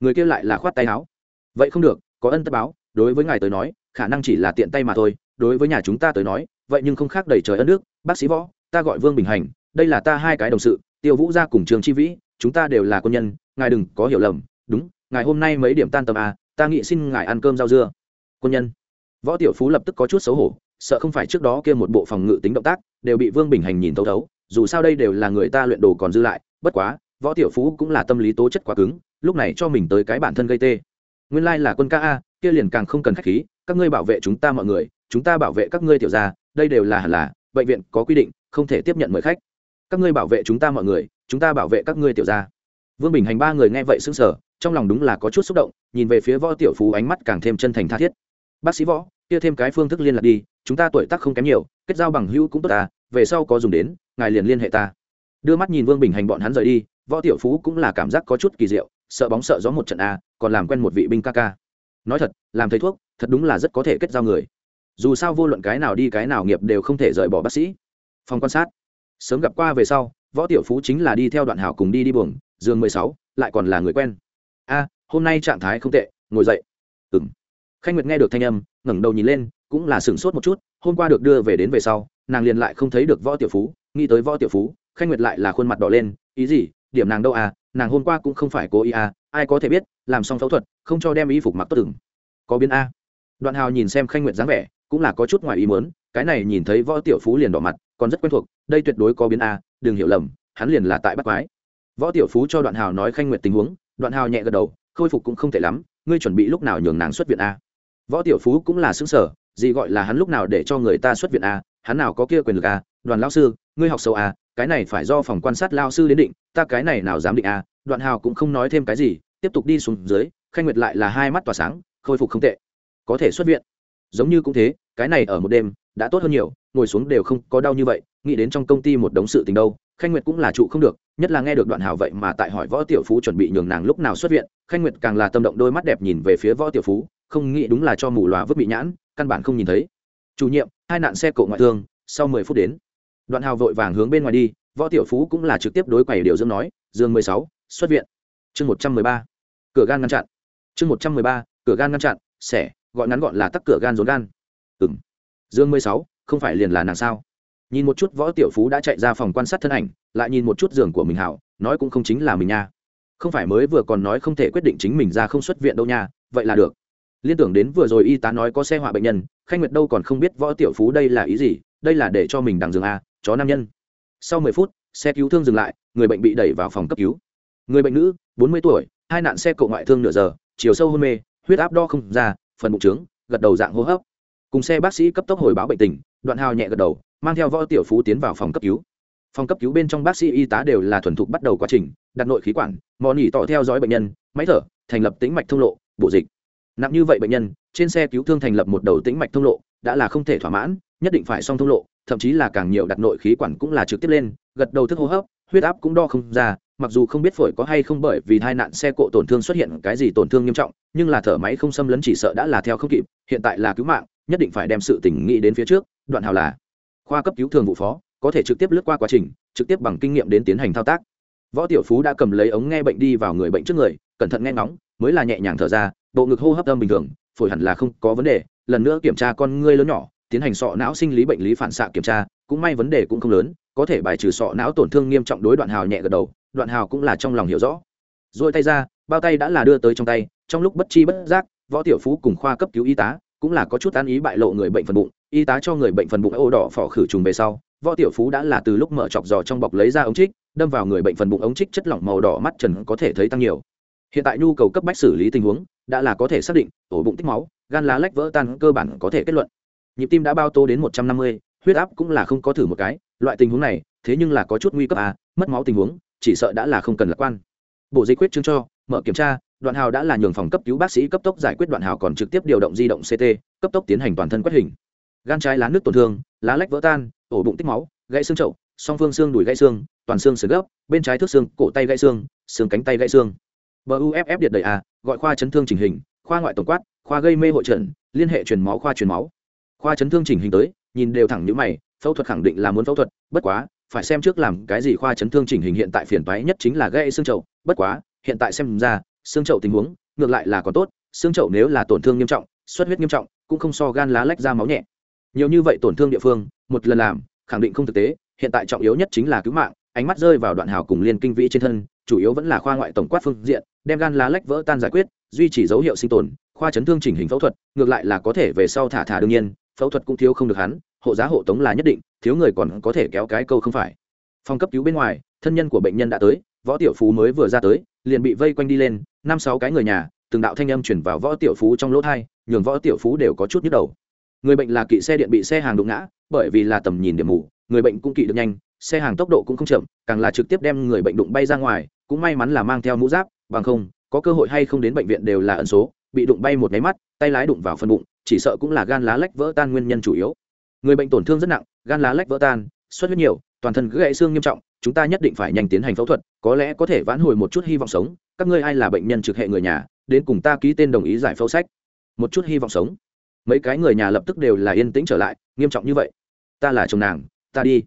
A: Người kia lại là khoát tay áo. Vậy không được, có ân tất báo, đối với ngài tới nói, khả năng chỉ là tiện tay mà thôi, đối với nhà chúng ta tới nói, vậy nhưng không khác đầy trời ân nước bác sĩ võ, ta gọi vương bình hành, đây là ta hai cái đồng sự, tiêu vũ gia cùng trường chi vĩ, chúng ta đều là quân nhân, ngài đừng có hiểu lầm, đúng, ngài hôm nay mấy điểm tan tầm à ta nghĩ xin ngài ăn cơm rau dưa. Quân nhân. Võ tiểu phú lập tức có chút xấu hổ, sợ không phải trước đó kia một bộ phòng ngự tính động tác, đều bị vương bình hành nhìn thấu thấu dù sao đây đều là người ta luyện đồ còn dư lại, bất quá, võ tiểu phú cũng là tâm lý tố chất quá cứng, lúc này cho mình tới cái bản thân gây tê. Nguyên lai là quân ca a, kia liền càng không cần khách khí, các ngươi bảo vệ chúng ta mọi người, chúng ta bảo vệ các ngươi tiểu gia, đây đều là hẳn là, bệnh viện có quy định, không thể tiếp nhận mời khách. Các ngươi bảo vệ chúng ta mọi người, chúng ta bảo vệ các ngươi tiểu gia. Vương bình hành ba người nghe vậy sững sờ, trong lòng đúng là có chút xúc động, nhìn về phía võ tiểu phú ánh mắt càng thêm chân thành tha thiết. Bác sĩ võ, kia thêm cái phương thức liên lạc đi, chúng ta tuổi tác không kém nhiều, kết giao bằng hữu cũng tốt ta về sau có dùng đến, ngài liền liên hệ ta. Đưa mắt nhìn vương bình hành bọn hắn rời đi, võ tiểu phú cũng là cảm giác có chút kỳ diệu, sợ bóng sợ gió một trận a còn làm quen một vị binh ca ca. Nói thật, làm thầy thuốc, thật đúng là rất có thể kết giao người. Dù sao vô luận cái nào đi cái nào nghiệp đều không thể rời bỏ bác sĩ. Phòng quan sát. Sớm gặp qua về sau, võ tiểu phú chính là đi theo đoạn hảo cùng đi đi buồng, giường mười sáu, lại còn là người quen. A hôm nay trạng thái không tệ, ngồi dậy. Ừng khanh nguyệt nghe được thanh âm, ngẩng đầu nhìn lên cũng là sửng sốt một chút, hôm qua được đưa về đến về sau, nàng liền lại không thấy được võ tiểu phú, nghĩ tới võ tiểu phú, khanh nguyệt lại là khuôn mặt đỏ lên, ý gì, điểm nàng đâu à nàng hôm qua cũng không phải cố ý à ai có thể biết, làm xong phẫu thuật, không cho đem y phục mặc tốt từng có biến a. Đoạn hào nhìn xem khanh nguyệt dáng vẻ, cũng là có chút ngoài ý mớn cái này nhìn thấy võ tiểu phú liền đỏ mặt, còn rất quen thuộc, đây tuyệt đối có biến a, đừng hiểu lầm, hắn liền là tại bắt quái. Võ tiểu phú cho đoạn hào nói khanh nguyệt tình huống, đoạn hào nhẹ gật đầu, khôi phục cũng không tệ lắm, ngươi chuẩn bị lúc nào nhường nàng xuất viện a. Võ tiểu phú cũng là xứng sở gì gọi là hắn lúc nào để cho người ta xuất viện a hắn nào có kia quyền lực a đoàn lao sư, ngươi học sâu a à? cái này phải do phòng quan sát lao sư đến định, ta cái này nào dám định a đoạn hào cũng không nói thêm cái gì, tiếp tục đi xuống dưới, khanh nguyệt lại là hai mắt tỏa sáng, khôi phục không tệ. Có thể xuất viện. Giống như cũng thế, cái này ở một đêm, đã tốt hơn nhiều, ngồi xuống đều không có đau như vậy, nghĩ đến trong công ty một đống sự tình đâu, khanh nguyệt cũng là trụ không được, nhất là nghe được đoạn hào vậy mà tại hỏi võ tiểu phú chuẩn bị nhường nàng lúc nào xuất viện, khanh nguyệt càng là tâm động đôi mắt đẹp nhìn về phía võ tiểu phú không nghĩ đúng là cho mù lòa vứt bị nhãn, căn bản không nhìn thấy. Chủ nhiệm, hai nạn xe cộ ngoại thương, sau mười phút đến. Đoạn hào vội vàng hướng bên ngoài đi, võ tiểu phú cũng là trực tiếp đối quầy điều dưỡng nói dương mười sáu, xuất viện. Chương một trăm mười ba, cửa gan ngăn chặn. Chương một trăm mười ba, cửa gan ngăn chặn xẻ gọi ngắn gọn là tắc cửa gan rốn gan. Ừng dương mười sáu, không phải liền là nàng sao? Nhìn một chút võ tiểu phú đã chạy ra phòng quan sát thân ảnh, lại nhìn một chút giường của mình hảo, nói cũng không chính là mình nha. Không phải mới vừa còn nói không thể quyết định chính mình ra không xuất viện đâu nha, vậy là được liên tưởng đến vừa rồi y tá nói có xe họa bệnh nhân, khanh nguyệt đâu còn không biết võ tiểu phú đây là ý gì, đây là để cho mình đằng giường a, chó nam nhân. Sau mười phút, xe cứu thương dừng lại, người bệnh bị đẩy vào phòng cấp cứu. Người bệnh nữ, bốn mươi tuổi, hai nạn xe cộ ngoại thương nửa giờ, chiều sâu hôn mê, huyết áp đo không ra, phần bụng trướng, gật đầu dạng hô hấp. Cùng xe bác sĩ cấp tốc hồi báo bệnh tình, đoạn hào nhẹ gật đầu, mang theo võ tiểu phú tiến vào phòng cấp cứu. Phòng cấp cứu bên trong bác sĩ y tá đều là thuần thục bắt đầu quá trình, đặt nội khí quản, mò nỉ tỏ theo dõi bệnh nhân, máy thở, thành lập tĩnh mạch thông lộ, bộ dịch nặng như vậy bệnh nhân, trên xe cứu thương thành lập một đầu tĩnh mạch thông lộ, đã là không thể thỏa mãn, nhất định phải xong thông lộ, thậm chí là càng nhiều đặt nội khí quản cũng là trực tiếp lên, gật đầu thức hô hấp, huyết áp cũng đo không ra, mặc dù không biết phổi có hay không bởi vì tai nạn xe cộ tổn thương xuất hiện cái gì tổn thương nghiêm trọng, nhưng là thở máy không xâm lấn chỉ sợ đã là theo không kịp, hiện tại là cứu mạng, nhất định phải đem sự tình nghĩ đến phía trước, đoạn hào là khoa cấp cứu thường vụ phó, có thể trực tiếp lướt qua quá trình, trực tiếp bằng kinh nghiệm đến tiến hành thao tác. Võ tiểu phú đã cầm lấy ống nghe bệnh đi vào người bệnh trước người, cẩn thận nghe ngóng, mới là nhẹ nhàng thở ra bộ ngực hô hấp âm bình thường, phổi hẳn là không có vấn đề, lần nữa kiểm tra con ngươi lớn nhỏ, tiến hành sọ não sinh lý bệnh lý phản xạ kiểm tra, cũng may vấn đề cũng không lớn, có thể bài trừ sọ não tổn thương nghiêm trọng đối đoạn hào nhẹ gật đầu, đoạn hào cũng là trong lòng hiểu rõ. Rồi tay ra, bao tay đã là đưa tới trong tay, trong lúc bất chi bất giác, võ tiểu phú cùng khoa cấp cứu y tá cũng là có chút tán ý bại lộ người bệnh phần bụng, y tá cho người bệnh phần bụng ô đỏ phỏ khử trùng về sau, võ tiểu phú đã là từ lúc mở chọc giò trong bọc lấy ra ống trích, đâm vào người bệnh phần bụng ống trích chất lỏng màu đỏ mắt trần có thể thấy tăng nhiều hiện tại nhu cầu cấp bách xử lý tình huống đã là có thể xác định, ổ bụng tích máu, gan lá lách vỡ tan cơ bản có thể kết luận. Nhịp tim đã bao tô đến một trăm năm mươi, huyết áp cũng là không có thử một cái, loại tình huống này, thế nhưng là có chút nguy cấp à mất máu tình huống, chỉ sợ đã là không cần lạc quan. Bộ dịch quyết chứng cho, mở kiểm tra, đoạn hào đã là nhường phòng cấp cứu bác sĩ cấp tốc giải quyết đoạn hào còn trực tiếp điều động di động ct cấp tốc tiến hành toàn thân quét hình. Gan trái lá nước tổn thương, lá lách vỡ tan, ổ bụng tích máu, gãy xương trậu song phương xương đùi gãy xương, toàn xương sườn gấp bên trái thước xương, cổ tay gãy xương xương cánh tay gãy xương buff điện đầy a, gọi khoa chấn thương chỉnh hình, khoa ngoại tổng quát, khoa gây mê hội trần, liên hệ truyền máu khoa truyền máu. Khoa chấn thương chỉnh hình tới, nhìn đều thẳng nhữ mày, phẫu thuật khẳng định là muốn phẫu thuật, bất quá, phải xem trước làm cái gì khoa chấn thương chỉnh hình hiện tại phiền toái nhất chính là gây xương trậu, bất quá, hiện tại xem ra, xương trậu tình huống, ngược lại là có tốt, xương trậu nếu là tổn thương nghiêm trọng, xuất huyết nghiêm trọng, cũng không so gan lá lách ra máu nhẹ. Nhiều như vậy tổn thương địa phương, một lần làm, khẳng định không thực tế, hiện tại trọng yếu nhất chính là cứu mạng, ánh mắt rơi vào đoạn hào cùng liên kinh vĩ trên thân, chủ yếu vẫn là khoa ngoại tổng quát phương diện đem gan lá lách vỡ tan giải quyết, duy trì dấu hiệu sinh tồn, khoa chấn thương chỉnh hình phẫu thuật, ngược lại là có thể về sau thả thả đương nhiên, phẫu thuật cũng thiếu không được hắn, hộ giá hộ tống là nhất định, thiếu người còn có thể kéo cái câu không phải. Phòng cấp cứu bên ngoài, thân nhân của bệnh nhân đã tới, võ tiểu phú mới vừa ra tới, liền bị vây quanh đi lên, năm sáu cái người nhà, từng đạo thanh âm chuyển vào võ tiểu phú trong lỗ thai, nhường võ tiểu phú đều có chút nhức đầu. Người bệnh là kỵ xe điện bị xe hàng đụng ngã, bởi vì là tầm nhìn điểm mù, người bệnh cũng kỵ được nhanh, xe hàng tốc độ cũng không chậm, càng là trực tiếp đem người bệnh đụng bay ra ngoài, cũng may mắn là mang theo mũ giáp bằng không, có cơ hội hay không đến bệnh viện đều là ẩn số, bị đụng bay một máy mắt, tay lái đụng vào phần bụng, chỉ sợ cũng là gan lá lách vỡ tan nguyên nhân chủ yếu. Người bệnh tổn thương rất nặng, gan lá lách vỡ tan, xuất huyết nhiều, toàn thân gãy xương nghiêm trọng, chúng ta nhất định phải nhanh tiến hành phẫu thuật, có lẽ có thể vãn hồi một chút hy vọng sống. Các ngươi ai là bệnh nhân trực hệ người nhà, đến cùng ta ký tên đồng ý giải phẫu sách. Một chút hy vọng sống. Mấy cái người nhà lập tức đều là yên tĩnh trở lại, nghiêm trọng như vậy. Ta là chồng nàng, ta đi.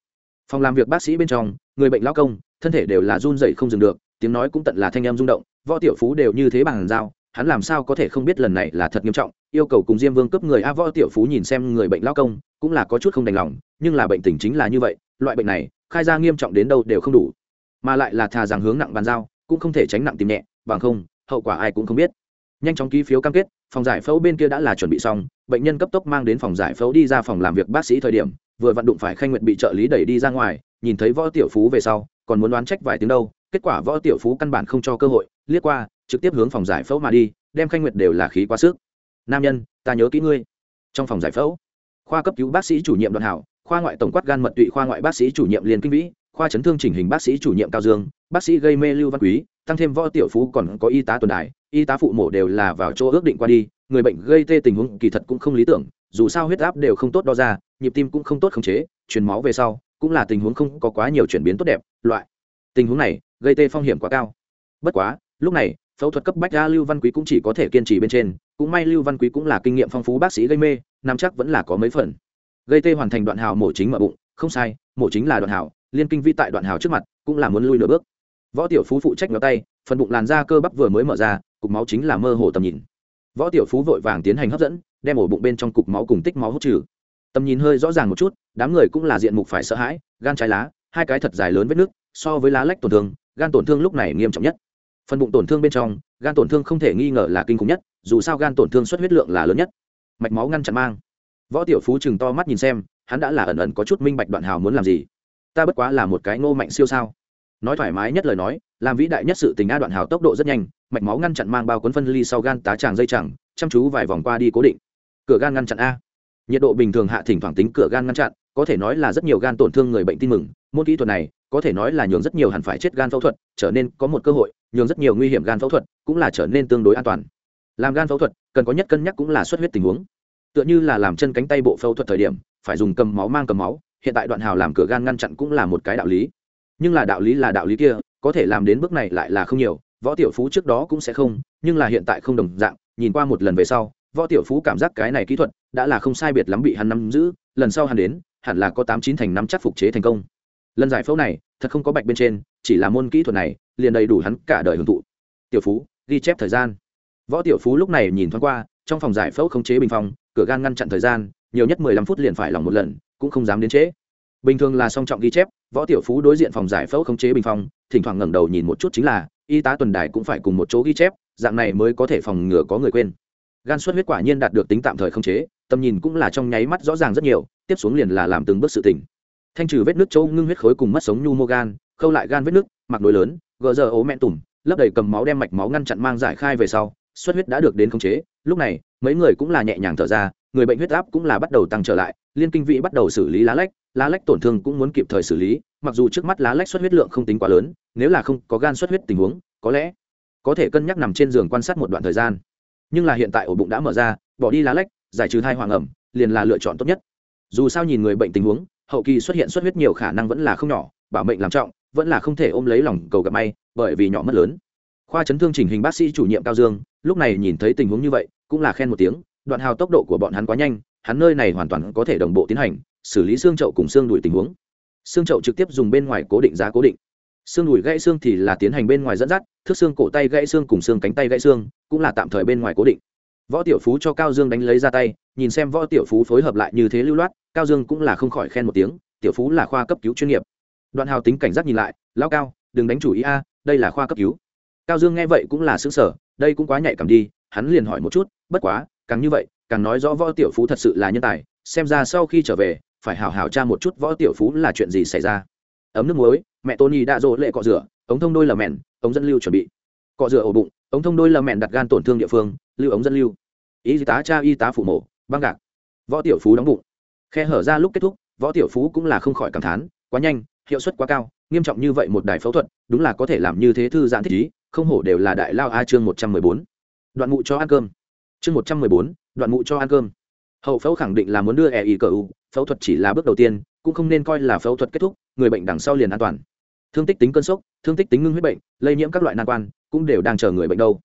A: Phòng làm việc bác sĩ bên trong, người bệnh lao công, thân thể đều là run dậy không dừng được tiếng nói cũng tận là thanh em rung động, võ tiểu phú đều như thế bằng dao, hắn làm sao có thể không biết lần này là thật nghiêm trọng, yêu cầu cùng diêm vương cướp người a võ tiểu phú nhìn xem người bệnh lao công, cũng là có chút không đành lòng, nhưng là bệnh tình chính là như vậy, loại bệnh này, khai ra nghiêm trọng đến đâu đều không đủ. Mà lại là thà rằng hướng nặng bàn giao, cũng không thể tránh nặng tìm nhẹ, bằng không, hậu quả ai cũng không biết. Nhanh chóng ký phiếu cam kết, phòng giải phẫu bên kia đã là chuẩn bị xong, bệnh nhân cấp tốc mang đến phòng giải phẫu đi ra phòng làm việc bác sĩ thời điểm, vừa vặn đụng phải khanh nguyện bị trợ lý đẩy đi ra ngoài, nhìn thấy võ tiểu phú về sau, còn muốn đoán trách vài tiếng đâu kết quả võ tiểu phú căn bản không cho cơ hội, liếc qua, trực tiếp hướng phòng giải phẫu mà đi, đem khanh nguyệt đều là khí quá sức. Nam nhân, ta nhớ kỹ ngươi. Trong phòng giải phẫu, khoa cấp cứu bác sĩ chủ nhiệm đoàn hảo, khoa ngoại tổng quát gan mật tụy khoa ngoại bác sĩ chủ nhiệm liên kinh vĩ, khoa chấn thương chỉnh hình bác sĩ chủ nhiệm cao dương, bác sĩ gây mê lưu văn quý, tăng thêm võ tiểu phú còn có y tá tuần đài, y tá phụ mổ đều là vào chỗ ước định qua đi, người bệnh gây tê tình huống kỳ thật cũng không lý tưởng, dù sao huyết áp đều không tốt đo ra, nhịp tim cũng không tốt khống chế, truyền máu về sau, cũng là tình huống không có quá nhiều chuyển biến tốt đẹp, loại tình huống này gây tê phong hiểm quá cao. Bất quá, lúc này, phẫu thuật cấp bách ra lưu văn quý cũng chỉ có thể kiên trì bên trên, cũng may lưu văn quý cũng là kinh nghiệm phong phú bác sĩ gây mê, nắm chắc vẫn là có mấy phần. Gây tê hoàn thành đoạn hào mổ chính mở bụng, không sai, mổ chính là đoạn hào, liên kinh vi tại đoạn hào trước mặt, cũng là muốn lui nửa bước. Võ tiểu phú phụ trách ngó tay, phần bụng làn da cơ bắp vừa mới mở ra, cục máu chính là mơ hồ tầm nhìn. Võ tiểu phú vội vàng tiến hành hấp dẫn, đem ổ bụng bên trong cục máu cùng tích máu hút trừ. Tầm nhìn hơi rõ ràng một chút, đám người cũng là diện mục phải sợ hãi, gan trái lá, hai cái thật dài lớn vết nước, so với lá lách tổn thương gan tổn thương lúc này nghiêm trọng nhất. Phần bụng tổn thương bên trong, gan tổn thương không thể nghi ngờ là kinh khủng nhất, dù sao gan tổn thương xuất huyết lượng là lớn nhất. Mạch máu ngăn chặn mang. Võ tiểu phú chừng to mắt nhìn xem, hắn đã là ẩn ẩn có chút minh bạch đoạn hào muốn làm gì. Ta bất quá là một cái ngô mạnh siêu sao. Nói thoải mái nhất lời nói, làm vĩ đại nhất sự tình a đoạn hào tốc độ rất nhanh, mạch máu ngăn chặn mang bao cuốn phân ly sau gan tá tràng dây chẳng, chăm chú vài vòng qua đi cố định. Cửa gan ngăn chặn a. Nhiệt độ bình thường hạ thỉnh thoảng tính cửa gan ngăn chặn, có thể nói là rất nhiều gan tổn thương người bệnh tin mừng môn kỹ thuật này có thể nói là nhường rất nhiều hẳn phải chết gan phẫu thuật trở nên có một cơ hội, nhường rất nhiều nguy hiểm gan phẫu thuật cũng là trở nên tương đối an toàn. Làm gan phẫu thuật, cần có nhất cân nhắc cũng là xuất huyết tình huống. Tựa như là làm chân cánh tay bộ phẫu thuật thời điểm, phải dùng cầm máu mang cầm máu, hiện tại đoạn hào làm cửa gan ngăn chặn cũng là một cái đạo lý. Nhưng là đạo lý là đạo lý kia, có thể làm đến bước này lại là không nhiều, võ tiểu phú trước đó cũng sẽ không, nhưng là hiện tại không đồng dạng, nhìn qua một lần về sau, võ tiểu phú cảm giác cái này kỹ thuật đã là không sai biệt lắm bị hắn nắm giữ, lần sau hắn đến, hẳn là có tám chín thành năm chắc phục chế thành công lần giải phẫu này, thật không có bạch bên trên, chỉ là môn kỹ thuật này, liền đầy đủ hắn cả đời hưởng thụ. Tiểu phú, ghi chép thời gian. Võ tiểu phú lúc này nhìn thoáng qua, trong phòng giải phẫu khống chế bình phong, cửa gan ngăn chặn thời gian, nhiều nhất mười lăm phút liền phải lòng một lần, cũng không dám đến trễ. Bình thường là song trọng ghi chép, võ tiểu phú đối diện phòng giải phẫu khống chế bình phong, thỉnh thoảng ngẩng đầu nhìn một chút chính là, y tá tuần đài cũng phải cùng một chỗ ghi chép, dạng này mới có thể phòng ngừa có người quên. Gan suất huyết quả nhiên đạt được tính tạm thời khống chế, tầm nhìn cũng là trong nháy mắt rõ ràng rất nhiều, tiếp xuống liền là làm từng bước sự tỉnh thanh trừ vết nước châu ngưng huyết khối cùng mất sống nhu mô gan, khâu lại gan vết nước mặc nối lớn, gờ giờ ố mẹ tủm, lấp đầy cầm máu đem mạch máu ngăn chặn mang giải khai về sau, xuất huyết đã được đến khống chế. Lúc này, mấy người cũng là nhẹ nhàng thở ra, người bệnh huyết áp cũng là bắt đầu tăng trở lại, liên kinh vị bắt đầu xử lý lá lách lá lách tổn thương cũng muốn kịp thời xử lý, mặc dù trước mắt lá lách xuất huyết lượng không tính quá lớn, nếu là không có gan xuất huyết tình huống, có lẽ có thể cân nhắc nằm trên giường quan sát một đoạn thời gian. Nhưng là hiện tại ổ bụng đã mở ra, bỏ đi lá lách, giải trừ thai hoàng ẩm, liền là lựa chọn tốt nhất. Dù sao nhìn người bệnh tình huống hậu kỳ xuất hiện xuất huyết nhiều khả năng vẫn là không nhỏ, bảo mệnh làm trọng, vẫn là không thể ôm lấy lòng cầu gặp may, bởi vì nhỏ mất lớn. Khoa chấn thương chỉnh hình bác sĩ chủ nhiệm cao dương, lúc này nhìn thấy tình huống như vậy, cũng là khen một tiếng, đoạn hào tốc độ của bọn hắn quá nhanh, hắn nơi này hoàn toàn có thể đồng bộ tiến hành, xử lý xương chậu cùng xương đùi tình huống. Xương chậu trực tiếp dùng bên ngoài cố định giá cố định. Xương đùi gãy xương thì là tiến hành bên ngoài dẫn dắt, thước xương cổ tay gãy xương cùng xương cánh tay gãy xương, cũng là tạm thời bên ngoài cố định võ tiểu phú cho cao dương đánh lấy ra tay, nhìn xem võ tiểu phú phối hợp lại như thế lưu loát, cao dương cũng là không khỏi khen một tiếng, tiểu phú là khoa cấp cứu chuyên nghiệp. Đoạn hào tính cảnh giác nhìn lại lao cao, đừng đánh chủ ý a, đây là khoa cấp cứu. Cao dương nghe vậy cũng là xứng sở đây cũng quá nhạy cảm đi. Hắn liền hỏi một chút, bất quá, càng như vậy, càng nói rõ võ tiểu phú thật sự là nhân tài, xem ra sau khi trở về, phải hào hào tra một chút võ tiểu phú là chuyện gì xảy ra. Ấm nước muối, mẹ tony đã dỗ lệ cọ rửa, ống thông đôi lờ mẹn, ống dẫn lưu chuẩn bị. Cọ rửa ổ bụng, ống thông đôi lờ mẹn đặt gan tổn thương địa phương lưu ống dẫn lưu. Y tá cha, y tá phụ mổ, băng gạc. Võ tiểu phú đóng bụng. Khe hở ra lúc kết thúc, võ tiểu phú cũng là không khỏi cảm thán, quá nhanh, hiệu suất quá cao, nghiêm trọng như vậy một đài phẫu thuật, đúng là có thể làm như thế thư giãn thích ý, không hổ đều là đại lao a chương một trăm mười bốn. Đoạn mụ cho ăn cơm. Chương một trăm mười bốn, đoạn mụ cho ăn cơm. Hậu phẫu khẳng định là muốn đưa e ý cờ u, phẫu thuật chỉ là bước đầu tiên, cũng không nên coi là phẫu thuật kết thúc, người bệnh đằng sau liền an toàn. Thương tích tính cơn sốc, thương tích tính ngưng huyết bệnh, lây nhiễm các loại nan quan, cũng đều đang chờ người bệnh đâu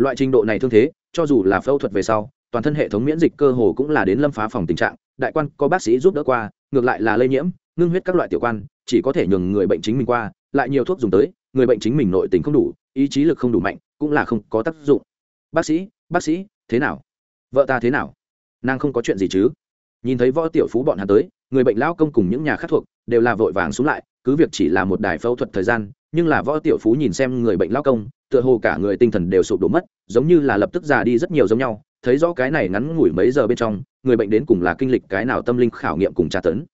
A: loại trình độ này thương thế, cho dù là phẫu thuật về sau, toàn thân hệ thống miễn dịch cơ hồ cũng là đến lâm phá phòng tình trạng. Đại quan có bác sĩ giúp đỡ qua, ngược lại là lây nhiễm, ngưng huyết các loại tiểu quan, chỉ có thể nhường người bệnh chính mình qua, lại nhiều thuốc dùng tới, người bệnh chính mình nội tình không đủ, ý chí lực không đủ mạnh, cũng là không có tác dụng. Bác sĩ bác sĩ, thế nào? Vợ ta thế nào? Nàng không có chuyện gì chứ? Nhìn thấy võ tiểu phú bọn hắn tới, người bệnh lao công cùng những nhà khác thuộc, đều là vội vàng xuống lại cứ việc chỉ là một đài phẫu thuật thời gian, nhưng là võ tiểu phú nhìn xem người bệnh lao công, tựa hồ cả người tinh thần đều sụp đổ mất, giống như là lập tức già đi rất nhiều giống nhau, thấy rõ cái này ngắn ngủi mấy giờ bên trong, người bệnh đến cùng là kinh lịch cái nào tâm linh khảo nghiệm cùng tra tấn.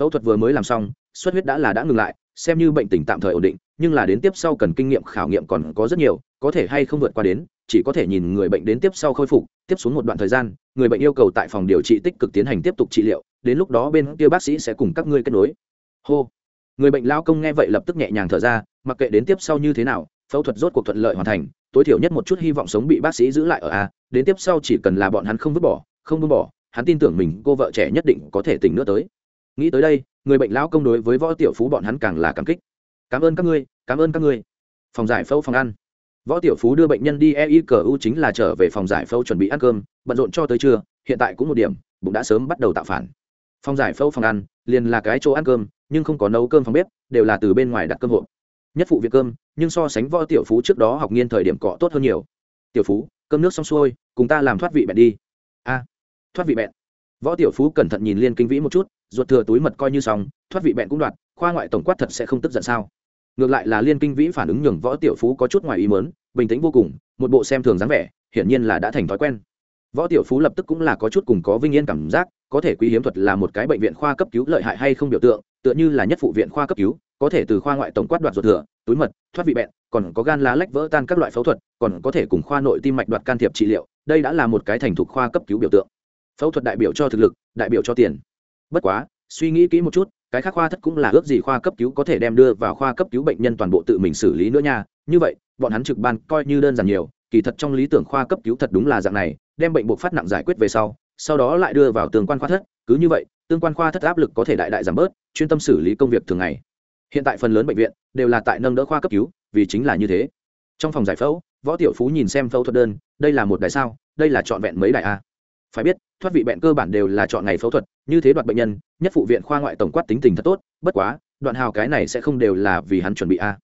A: Phẫu thuật vừa mới làm xong xuất huyết đã là đã ngừng lại, xem như bệnh tình tạm thời ổn định, nhưng là đến tiếp sau cần kinh nghiệm khảo nghiệm còn có rất nhiều, có thể hay không vượt qua đến, chỉ có thể nhìn người bệnh đến tiếp sau khôi phục, tiếp xuống một đoạn thời gian, người bệnh yêu cầu tại phòng điều trị tích cực tiến hành tiếp tục trị liệu, đến lúc đó bên kia bác sĩ sẽ cùng các ngươi kết nối. Hô người bệnh lao công nghe vậy lập tức nhẹ nhàng thở ra, mặc kệ đến tiếp sau như thế nào, phẫu thuật rốt cuộc thuận lợi hoàn thành, tối thiểu nhất một chút hy vọng sống bị bác sĩ giữ lại ở a, đến tiếp sau chỉ cần là bọn hắn không vứt bỏ, không buông bỏ, hắn tin tưởng mình, cô vợ trẻ nhất định có thể tỉnh nữa tới. Nghĩ tới đây, người bệnh lão công đối với võ tiểu phú bọn hắn càng là cảm kích. Cảm ơn các ngươi, cảm ơn các ngươi. Phòng giải phẫu phòng ăn. Võ tiểu phú đưa bệnh nhân đi e u chính là trở về phòng giải phẫu chuẩn bị ăn cơm, bận rộn cho tới trưa, hiện tại cũng một điểm, bụng đã sớm bắt đầu tạo phản. Phòng giải phẫu phòng ăn liền là cái chỗ ăn cơm, nhưng không có nấu cơm phòng bếp, đều là từ bên ngoài đặt cơm hộp. Nhất phụ việc cơm, nhưng so sánh võ tiểu phú trước đó học nghiên thời điểm cọ tốt hơn nhiều. Tiểu phú, cơm nước xong xuôi, cùng ta làm thoát vị bẹn đi. A, thoát vị bẹn. Võ tiểu phú cẩn thận nhìn liên kinh vĩ một chút, ruột thừa túi mật coi như xong, thoát vị bẹn cũng đoạt, khoa ngoại tổng quát thật sẽ không tức giận sao? Ngược lại là liên kinh vĩ phản ứng nhường võ tiểu phú có chút ngoài ý mớn bình tĩnh vô cùng, một bộ xem thường dáng vẻ, hiển nhiên là đã thành thói quen. Võ tiểu phú lập tức cũng là có chút cùng có vinh yên cảm giác có thể quý hiếm thuật là một cái bệnh viện khoa cấp cứu lợi hại hay không biểu tượng, tựa như là nhất phụ viện khoa cấp cứu, có thể từ khoa ngoại tổng quát đoạt ruột thừa, túi mật, thoát vị bẹn, còn có gan lá lách vỡ tan các loại phẫu thuật, còn có thể cùng khoa nội tim mạch đoạt can thiệp trị liệu, đây đã là một cái thành thục khoa cấp cứu biểu tượng. Phẫu thuật đại biểu cho thực lực, đại biểu cho tiền. Bất quá, suy nghĩ kỹ một chút, cái khác khoa thất cũng là ước gì khoa cấp cứu có thể đem đưa vào khoa cấp cứu bệnh nhân toàn bộ tự mình xử lý nữa nha. Như vậy, bọn hắn trực ban coi như đơn giản nhiều, kỳ thật trong lý tưởng khoa cấp cứu thật đúng là dạng này, đem bệnh buộc phát nặng giải quyết về sau sau đó lại đưa vào tương quan khoa thất, cứ như vậy, tương quan khoa thất áp lực có thể đại đại giảm bớt, chuyên tâm xử lý công việc thường ngày. Hiện tại phần lớn bệnh viện đều là tại nâng đỡ khoa cấp cứu, vì chính là như thế. Trong phòng giải phẫu, võ tiểu phú nhìn xem phẫu thuật đơn, đây là một đại sao, đây là trọn vẹn mấy đại a? Phải biết, thoát vị bệnh cơ bản đều là chọn ngày phẫu thuật, như thế đoạt bệnh nhân, nhất phụ viện khoa ngoại tổng quát tính tình thật tốt, bất quá, đoạn hào cái này sẽ không đều là vì hắn chuẩn bị a.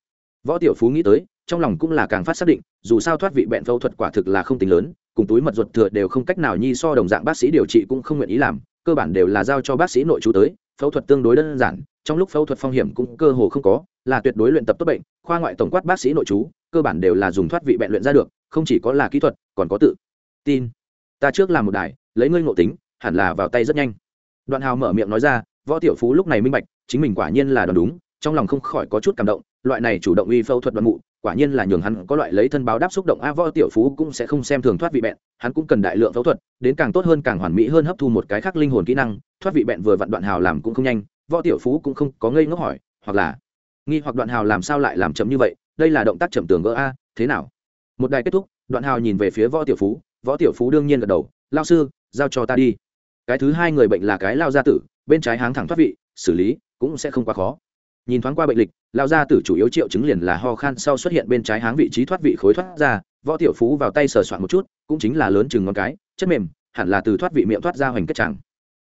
A: Võ tiểu phú nghĩ tới, trong lòng cũng là càng phát xác định, dù sao thoát vị bệnh phẫu thuật quả thực là không tính lớn cùng túi mật ruột thừa đều không cách nào nhi so đồng dạng bác sĩ điều trị cũng không nguyện ý làm, cơ bản đều là giao cho bác sĩ nội chú tới, phẫu thuật tương đối đơn giản, trong lúc phẫu thuật phong hiểm cũng cơ hồ không có, là tuyệt đối luyện tập tốt bệnh, khoa ngoại tổng quát bác sĩ nội chú cơ bản đều là dùng thoát vị bệnh luyện ra được, không chỉ có là kỹ thuật, còn có tự tin. Ta trước làm một đài, lấy ngươi ngộ tính, hẳn là vào tay rất nhanh. Đoạn hào mở miệng nói ra, võ tiểu phú lúc này minh bạch, chính mình quả nhiên là đoán đúng, trong lòng không khỏi có chút cảm động, loại này chủ động uy phẫu thuật đoạn mụ quả nhiên là nhường hắn có loại lấy thân báo đáp xúc động, a võ tiểu phú cũng sẽ không xem thường thoát vị bẹn, hắn cũng cần đại lượng phẫu thuật, đến càng tốt hơn càng hoàn mỹ hơn hấp thu một cái khác linh hồn kỹ năng, thoát vị bẹn vừa vặn đoạn hào làm cũng không nhanh, võ tiểu phú cũng không có ngây ngốc hỏi, hoặc là, nghi hoặc đoạn hào làm sao lại làm chậm như vậy, đây là động tác chậm tường gỡ a, thế nào? Một đài kết thúc, đoạn hào nhìn về phía võ tiểu phú, võ tiểu phú đương nhiên gật đầu, lao sư, giao cho ta đi. Cái thứ hai người bệnh là cái lao gia tử, bên trái háng thẳng thoát vị, xử lý cũng sẽ không quá khó nhìn thoáng qua bệnh lịch, lao gia tử chủ yếu triệu chứng liền là ho khan sau xuất hiện bên trái háng vị trí thoát vị khối thoát ra, võ tiểu phú vào tay sờ soạn một chút, cũng chính là lớn chừng ngón cái, chất mềm, hẳn là từ thoát vị miệng thoát ra hoành kết chẳng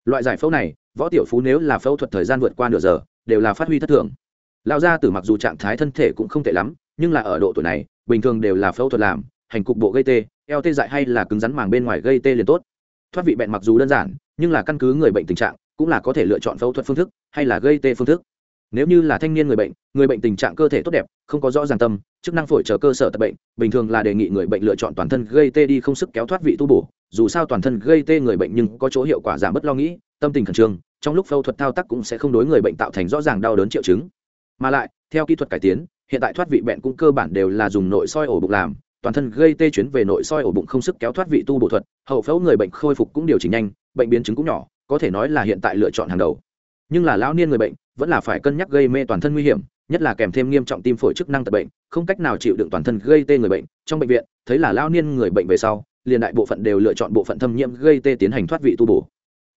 A: loại giải phẫu này, võ tiểu phú nếu là phẫu thuật thời gian vượt qua nửa giờ, đều là phát huy thất thường. Lao gia tử mặc dù trạng thái thân thể cũng không tệ lắm, nhưng là ở độ tuổi này, bình thường đều là phẫu thuật làm, hành cục bộ gây tê, eo tê dại hay là cứng rắn màng bên ngoài gây tê liền tốt. Thoát vị bệnh mặc dù đơn giản, nhưng là căn cứ người bệnh tình trạng, cũng là có thể lựa chọn phẫu thuật phương thức, hay là gây tê phương thức nếu như là thanh niên người bệnh người bệnh tình trạng cơ thể tốt đẹp, không có rõ ràng tâm, chức năng phổi chờ cơ sở tập bệnh, bình thường là đề nghị người bệnh lựa chọn toàn thân gây tê đi không sức kéo thoát vị tu bổ. Dù sao toàn thân gây tê người bệnh nhưng có chỗ hiệu quả giảm bớt lo nghĩ, tâm tình khẩn trương, trong lúc phẫu thuật thao tác cũng sẽ không đối người bệnh tạo thành rõ ràng đau đớn triệu chứng. Mà lại, theo kỹ thuật cải tiến, hiện tại thoát vị bệnh cũng cơ bản đều là dùng nội soi ổ bụng làm, toàn thân gây tê chuyến về nội soi ổ bụng không sức kéo thoát vị tu bổ thuật, hậu phẫu người bệnh khôi phục cũng điều chỉnh nhanh, bệnh biến chứng cũng nhỏ, có thể nói là hiện tại lựa chọn hàng đầu nhưng là lão niên người bệnh, vẫn là phải cân nhắc gây mê toàn thân nguy hiểm, nhất là kèm thêm nghiêm trọng tim phổi chức năng tật bệnh, không cách nào chịu đựng toàn thân gây tê người bệnh. Trong bệnh viện, thấy là lão niên người bệnh về sau, liền đại bộ phận đều lựa chọn bộ phận thâm nhiễm gây tê tiến hành thoát vị tu bổ.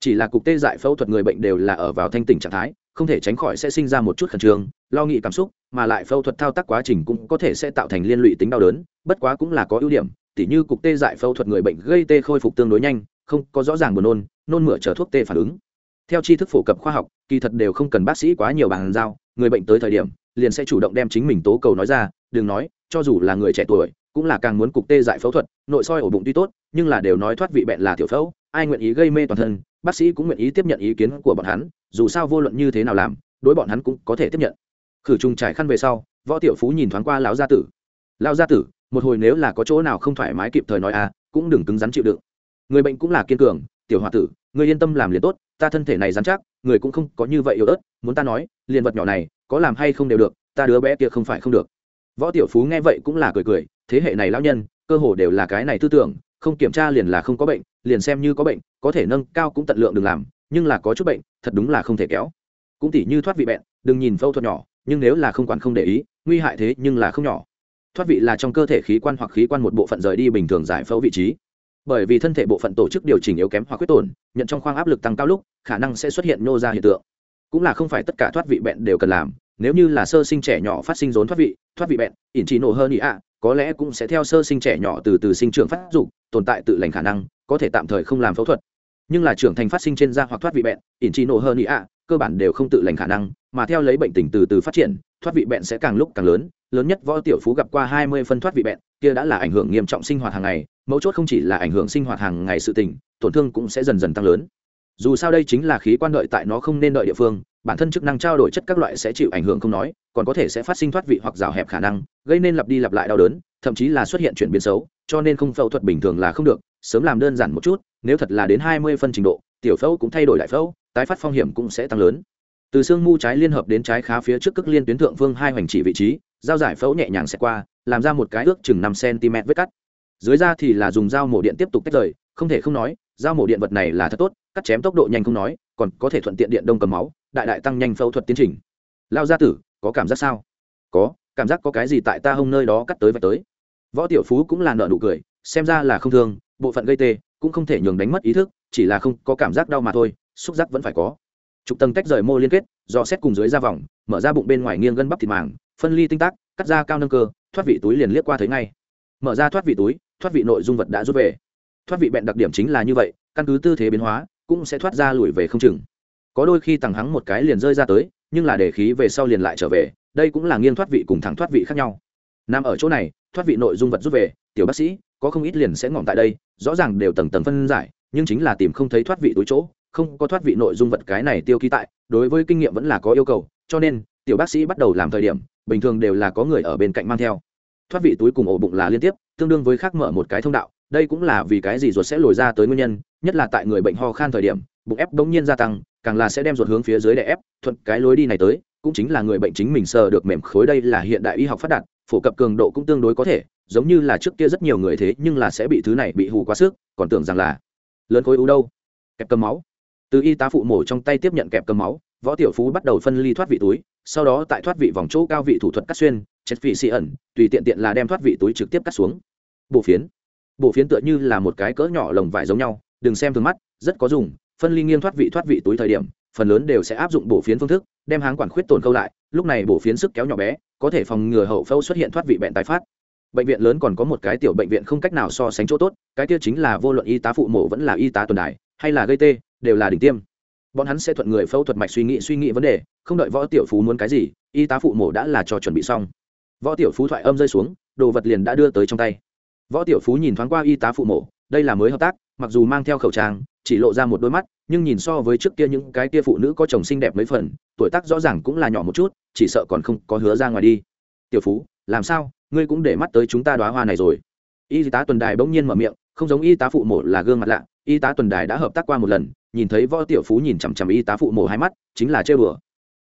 A: Chỉ là cục tê dại phẫu thuật người bệnh đều là ở vào thanh tỉnh trạng thái, không thể tránh khỏi sẽ sinh ra một chút khẩn trương, lo nghĩ cảm xúc, mà lại phẫu thuật thao tác quá trình cũng có thể sẽ tạo thành liên lụy tính đau đớn, bất quá cũng là có ưu điểm, tỉ như cục tê dại phẫu thuật người bệnh gây tê khôi phục tương đối nhanh, không có rõ ràng buồn nôn nôn mửa chờ thuốc tê phản ứng theo tri thức phổ cập khoa học, kỳ thật đều không cần bác sĩ quá nhiều bàn giao, người bệnh tới thời điểm, liền sẽ chủ động đem chính mình tố cầu nói ra, đừng nói, cho dù là người trẻ tuổi, cũng là càng muốn cục tê dại phẫu thuật, nội soi ổ bụng tuy tốt, nhưng là đều nói thoát vị bệnh là tiểu phẫu, ai nguyện ý gây mê toàn thân, bác sĩ cũng nguyện ý tiếp nhận ý kiến của bọn hắn, dù sao vô luận như thế nào làm, đối bọn hắn cũng có thể tiếp nhận. Khử trùng trải khăn về sau, võ tiểu phú nhìn thoáng qua lão gia tử. Lão gia tử, một hồi nếu là có chỗ nào không thoải mái kịp thời nói à cũng đừng cứng rắn chịu đựng. Người bệnh cũng là kiên cường, tiểu h o a tử, người yên tâm làm liền tốt ta thân thể này dám chắc, người cũng không có như vậy yếu ớt, muốn ta nói, liền vật nhỏ này, có làm hay không đều được, ta đứa bé kia không phải không được. Võ tiểu phú nghe vậy cũng là cười cười, thế hệ này lão nhân, cơ hồ đều là cái này tư tưởng, không kiểm tra liền là không có bệnh, liền xem như có bệnh, có thể nâng cao cũng tận lượng đừng làm, nhưng là có chút bệnh, thật đúng là không thể kéo. Cũng tỉ như thoát vị bệnh đừng nhìn phẫu thuật nhỏ, nhưng nếu là không quản không để ý, nguy hại thế nhưng là không nhỏ. Thoát vị là trong cơ thể khí quan hoặc khí quan một bộ phận rời đi bình thường giải phẫu vị trí bởi vì thân thể bộ phận tổ chức điều chỉnh yếu kém hoặc khuyết tổn, nhận trong khoang áp lực tăng cao lúc, khả năng sẽ xuất hiện nô ra hiện tượng. Cũng là không phải tất cả thoát vị bẹn đều cần làm, nếu như là sơ sinh trẻ nhỏ phát sinh rốn thoát vị thoát vị bẹn, ỉn chỉ nổ hơn ý ạ, có lẽ cũng sẽ theo sơ sinh trẻ nhỏ từ từ sinh trưởng phát dục, tồn tại tự lành khả năng, có thể tạm thời không làm phẫu thuật. Nhưng là trưởng thành phát sinh trên da hoặc thoát vị bẹn, ỉn chỉ nổ hơn ý ạ, cơ bản đều không tự lành khả năng, mà theo lấy bệnh tình từ từ phát triển, thoát vị bẹn sẽ càng lúc càng lớn lớn nhất võ tiểu phú gặp qua hai mươi phân thoát vị bẹn kia đã là ảnh hưởng nghiêm trọng sinh hoạt hàng ngày, mấu chốt không chỉ là ảnh hưởng sinh hoạt hàng ngày sự tình, tổn thương cũng sẽ dần dần tăng lớn. Dù sao đây chính là khí quan đợi tại nó không nên đợi địa phương, bản thân chức năng trao đổi chất các loại sẽ chịu ảnh hưởng không nói, còn có thể sẽ phát sinh thoát vị hoặc rào hẹp khả năng, gây nên lặp đi lặp lại đau đớn, thậm chí là xuất hiện chuyển biến xấu, cho nên không phẫu thuật bình thường là không được, sớm làm đơn giản một chút, nếu thật là đến hai mươi phân trình độ, tiểu phẫu cũng thay đổi đại phẫu, tái phát phong hiểm cũng sẽ tăng lớn từ xương mu trái liên hợp đến trái khá phía trước cước liên tuyến thượng phương hai hoành chỉ vị trí, dao giải phẫu nhẹ nhàng sẽ qua, làm ra một cái ước chừng năm cm vết cắt. Dưới da thì là dùng dao mổ điện tiếp tục tách rời, không thể không nói, dao mổ điện vật này là thật tốt, cắt chém tốc độ nhanh không nói, còn có thể thuận tiện điện đông cầm máu, đại đại tăng nhanh phẫu thuật tiến trình. Lao gia tử, có cảm giác sao? Có, cảm giác có cái gì tại ta hông nơi đó cắt tới và tới. Võ tiểu phú cũng là nợ nụ cười, xem ra là không thương, bộ phận gây tê, cũng không thể nhường đánh mất ý thức, chỉ là không có cảm giác đau mà thôi, xúc giác vẫn phải có trục tầng tách rời mô liên kết, do xét cùng dưới ra vòng, mở ra bụng bên ngoài nghiêng gân bắp thịt màng, phân ly tinh tác, cắt ra cao nâng cơ, thoát vị túi liền liếc qua thấy ngay. Mở ra thoát vị túi, thoát vị nội dung vật đã rút về. Thoát vị bẹn đặc điểm chính là như vậy, căn cứ tư thế biến hóa, cũng sẽ thoát ra lùi về không chừng. Có đôi khi tằng hắng một cái liền rơi ra tới, nhưng là để khí về sau liền lại trở về, đây cũng là nghiêng thoát vị cùng thẳng thoát vị khác nhau. Nằm ở chỗ này, thoát vị nội dung vật rút về, tiểu bác sĩ, có không ít liền sẽ ngỏm tại đây, rõ ràng đều tầng tầng phân giải, nhưng chính là tìm không thấy thoát vị túi chỗ không có thoát vị nội dung vật cái này tiêu ký tại, đối với kinh nghiệm vẫn là có yêu cầu, cho nên, tiểu bác sĩ bắt đầu làm thời điểm, bình thường đều là có người ở bên cạnh mang theo. Thoát vị túi cùng ổ bụng là liên tiếp, tương đương với khác mở một cái thông đạo, đây cũng là vì cái gì ruột sẽ lồi ra tới nguyên nhân, nhất là tại người bệnh ho khan thời điểm, bụng ép bỗng nhiên gia tăng, càng là sẽ đem ruột hướng phía dưới để ép, thuận cái lối đi này tới, cũng chính là người bệnh chính mình sờ được mềm khối đây là hiện đại y học phát đạt, phổ cập cường độ cũng tương đối có thể, giống như là trước kia rất nhiều người thế nhưng là sẽ bị thứ này bị hù quá sức, còn tưởng rằng là lớn khối u đâu. Kẹp cầm máu từ y tá phụ mổ trong tay tiếp nhận kẹp cầm máu, võ tiểu phú bắt đầu phân ly thoát vị túi, sau đó tại thoát vị vòng chỗ cao vị thủ thuật cắt xuyên, chết vị xị ẩn, tùy tiện tiện là đem thoát vị túi trực tiếp cắt xuống. Bộ phiến. Bộ phiến tựa như là một cái cỡ nhỏ lồng vải giống nhau, đừng xem thường mắt, rất có dùng, phân ly nghiêng thoát vị thoát vị túi thời điểm, phần lớn đều sẽ áp dụng bộ phiến phương thức, đem háng quản khuyết tồn câu lại, lúc này bộ phiến sức kéo nhỏ bé, có thể phòng ngừa hậu phẫu xuất hiện thoát vị bệnh tái phát. Bệnh viện lớn còn có một cái tiểu bệnh viện không cách nào so sánh chỗ tốt, cái kia chính là vô luận y tá phụ mổ vẫn là y tá tuần đài, hay là gây tê đều là đỉnh tiêm. Bọn hắn sẽ thuận người phẫu thuật mạch suy nghĩ suy nghĩ vấn đề, không đợi võ tiểu phú muốn cái gì, y tá phụ mổ đã là cho chuẩn bị xong. Võ tiểu phú thoại âm rơi xuống, đồ vật liền đã đưa tới trong tay. Võ tiểu phú nhìn thoáng qua y tá phụ mổ, đây là mới hợp tác, mặc dù mang theo khẩu trang, chỉ lộ ra một đôi mắt, nhưng nhìn so với trước kia những cái kia phụ nữ có chồng xinh đẹp mấy phần, tuổi tác rõ ràng cũng là nhỏ một chút, chỉ sợ còn không có hứa ra ngoài đi. Tiểu phú, làm sao? Ngươi cũng để mắt tới chúng ta đoá hoa này rồi. Y tá tuần đài bỗng nhiên mở miệng, không giống y tá phụ mổ là gương mặt lạ, y tá tuần đài đã hợp tác qua một lần nhìn thấy võ tiểu phú nhìn chằm chằm y tá phụ mổ hai mắt, chính là chơi bừa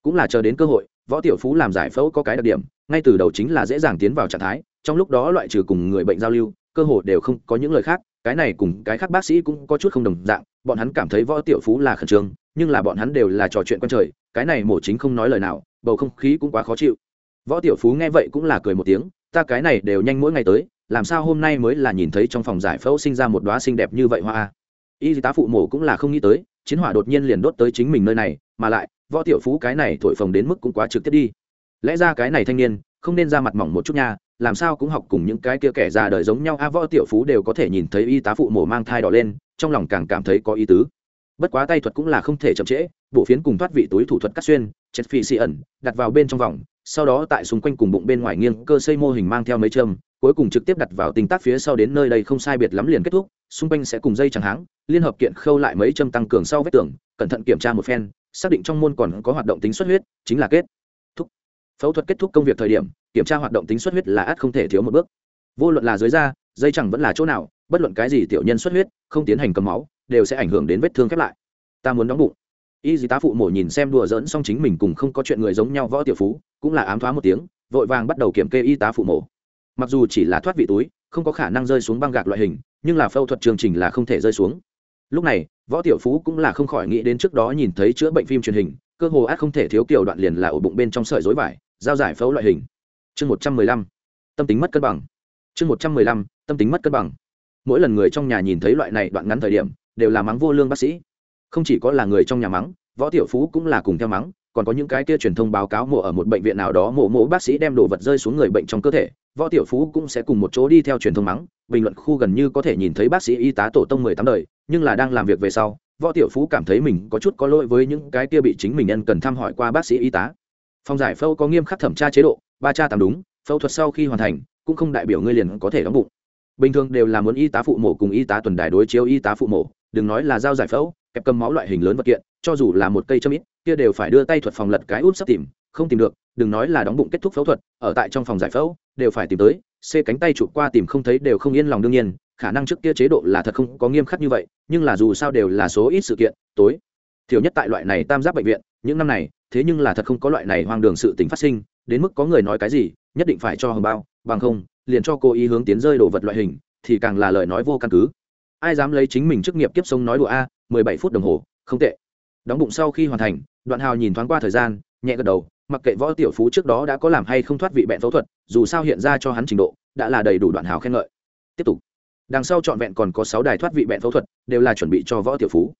A: cũng là chờ đến cơ hội, võ tiểu phú làm giải phẫu có cái đặc điểm, ngay từ đầu chính là dễ dàng tiến vào trạng thái, trong lúc đó loại trừ cùng người bệnh giao lưu, cơ hội đều không có những lời khác, cái này cùng cái khác bác sĩ cũng có chút không đồng dạng, bọn hắn cảm thấy võ tiểu phú là khẩn trương, nhưng là bọn hắn đều là trò chuyện quan trời, cái này mổ chính không nói lời nào, bầu không khí cũng quá khó chịu. Võ tiểu phú nghe vậy cũng là cười một tiếng, ta cái này đều nhanh mỗi ngày tới, làm sao hôm nay mới là nhìn thấy trong phòng giải phẫu sinh ra một đoá xinh đẹp như vậy hoa y tá phụ mổ cũng là không nghĩ tới, chiến hỏa đột nhiên liền đốt tới chính mình nơi này, mà lại, võ tiểu phú cái này thổi phồng đến mức cũng quá trực tiếp đi. Lẽ ra cái này thanh niên, không nên ra mặt mỏng một chút nha, làm sao cũng học cùng những cái kia kẻ già đời giống nhau, a, võ tiểu phú đều có thể nhìn thấy y tá phụ mổ mang thai đỏ lên, trong lòng càng cảm thấy có ý tứ. Bất quá tay thuật cũng là không thể chậm trễ, bộ phiến cùng thoát vị túi thủ thuật cắt xuyên chất phi xì ẩn, đặt vào bên trong vòng, sau đó tại xung quanh cùng bụng bên ngoài nghiêng cơ xây mô hình mang theo mấy châm, cuối cùng trực tiếp đặt vào tinh tác phía sau đến nơi đây không sai biệt lắm liền kết thúc xung quanh sẽ cùng dây chẳng háng, liên hợp kiện khâu lại mấy châm tăng cường sau vết tường, cẩn thận kiểm tra một phen, xác định trong môn còn có hoạt động tính xuất huyết, chính là kết thúc. Phẫu thuật kết thúc công việc thời điểm, kiểm tra hoạt động tính xuất huyết là ắt không thể thiếu một bước. Vô luận là dưới da, dây chẳng vẫn là chỗ nào, bất luận cái gì tiểu nhân xuất huyết, không tiến hành cầm máu, đều sẽ ảnh hưởng đến vết thương khép lại. Ta muốn đóng bụng. Y dì tá phụ mổ nhìn xem đùa dỡn xong chính mình cùng không có chuyện người giống nhau võ tiểu phú, cũng là ám thoá một tiếng, vội vàng bắt đầu kiểm kê y tá phụ mổ. Mặc dù chỉ là thoát vị túi, không có khả năng rơi xuống băng gạc loại hình nhưng là phẫu thuật chương trình là không thể rơi xuống. Lúc này, võ tiểu phú cũng là không khỏi nghĩ đến trước đó nhìn thấy chữa bệnh phim truyền hình, cơ hồ át không thể thiếu kiểu đoạn liền là ổ bụng bên trong sợi dối vải, giao giải phẫu loại hình. Chương một trăm mười lăm, tâm tính mất cân bằng. Chương một trăm mười lăm, tâm tính mất cân bằng. Mỗi lần người trong nhà nhìn thấy loại này đoạn ngắn thời điểm, đều là mắng vô lương bác sĩ. Không chỉ có là người trong nhà mắng, võ tiểu phú cũng là cùng theo mắng, còn có những cái kia truyền thông báo cáo mổ ở một bệnh viện nào đó mổ mổ bác sĩ đem đồ vật rơi xuống người bệnh trong cơ thể võ tiểu phú cũng sẽ cùng một chỗ đi theo truyền thông mắng, bình luận khu gần như có thể nhìn thấy bác sĩ y tá tổ tông mười tám đời, nhưng là đang làm việc về sau, võ tiểu phú cảm thấy mình có chút có lỗi với những cái kia bị chính mình nhân cần thăm hỏi qua bác sĩ y tá. Phòng giải phẫu có nghiêm khắc thẩm tra chế độ, ba cha tạm đúng, phẫu thuật sau khi hoàn thành, cũng không đại biểu ngươi liền có thể đóng bụng. Bình thường đều là muốn y tá phụ mổ cùng y tá tuần đài đối chiếu y tá phụ mổ, đừng nói là dao giải phẫu, kẹp cầm máu loại hình lớn vật kiện, cho dù là một cây châm ít, kia đều phải đưa tay thuật phòng lật cái út sắp tìm không tìm được, đừng nói là đóng bụng kết thúc phẫu thuật, ở tại trong phòng giải phẫu, đều phải tìm tới, xê cánh tay chụp qua tìm không thấy đều không yên lòng đương nhiên, khả năng trước kia chế độ là thật không có nghiêm khắc như vậy, nhưng là dù sao đều là số ít sự kiện, tối thiểu nhất tại loại này tam giác bệnh viện, những năm này, thế nhưng là thật không có loại này hoang đường sự tình phát sinh, đến mức có người nói cái gì, nhất định phải cho hồng bao, bằng không, liền cho cô ý hướng tiến rơi đồ vật loại hình, thì càng là lời nói vô căn cứ. Ai dám lấy chính mình chức nghiệp kiếp sống nói đùa a, mười bảy phút đồng hồ, không tệ. Đóng bụng sau khi hoàn thành, đoạn hào nhìn thoáng qua thời gian nhẹ gật đầu, mặc kệ võ tiểu phú trước đó đã có làm hay không thoát vị bẹn phẫu thuật, dù sao hiện ra cho hắn trình độ, đã là đầy đủ đoạn hào khen ngợi. Tiếp tục. Đằng sau trọn vẹn còn có sáu đài thoát vị bẹn phẫu thuật, đều là chuẩn bị cho võ tiểu phú.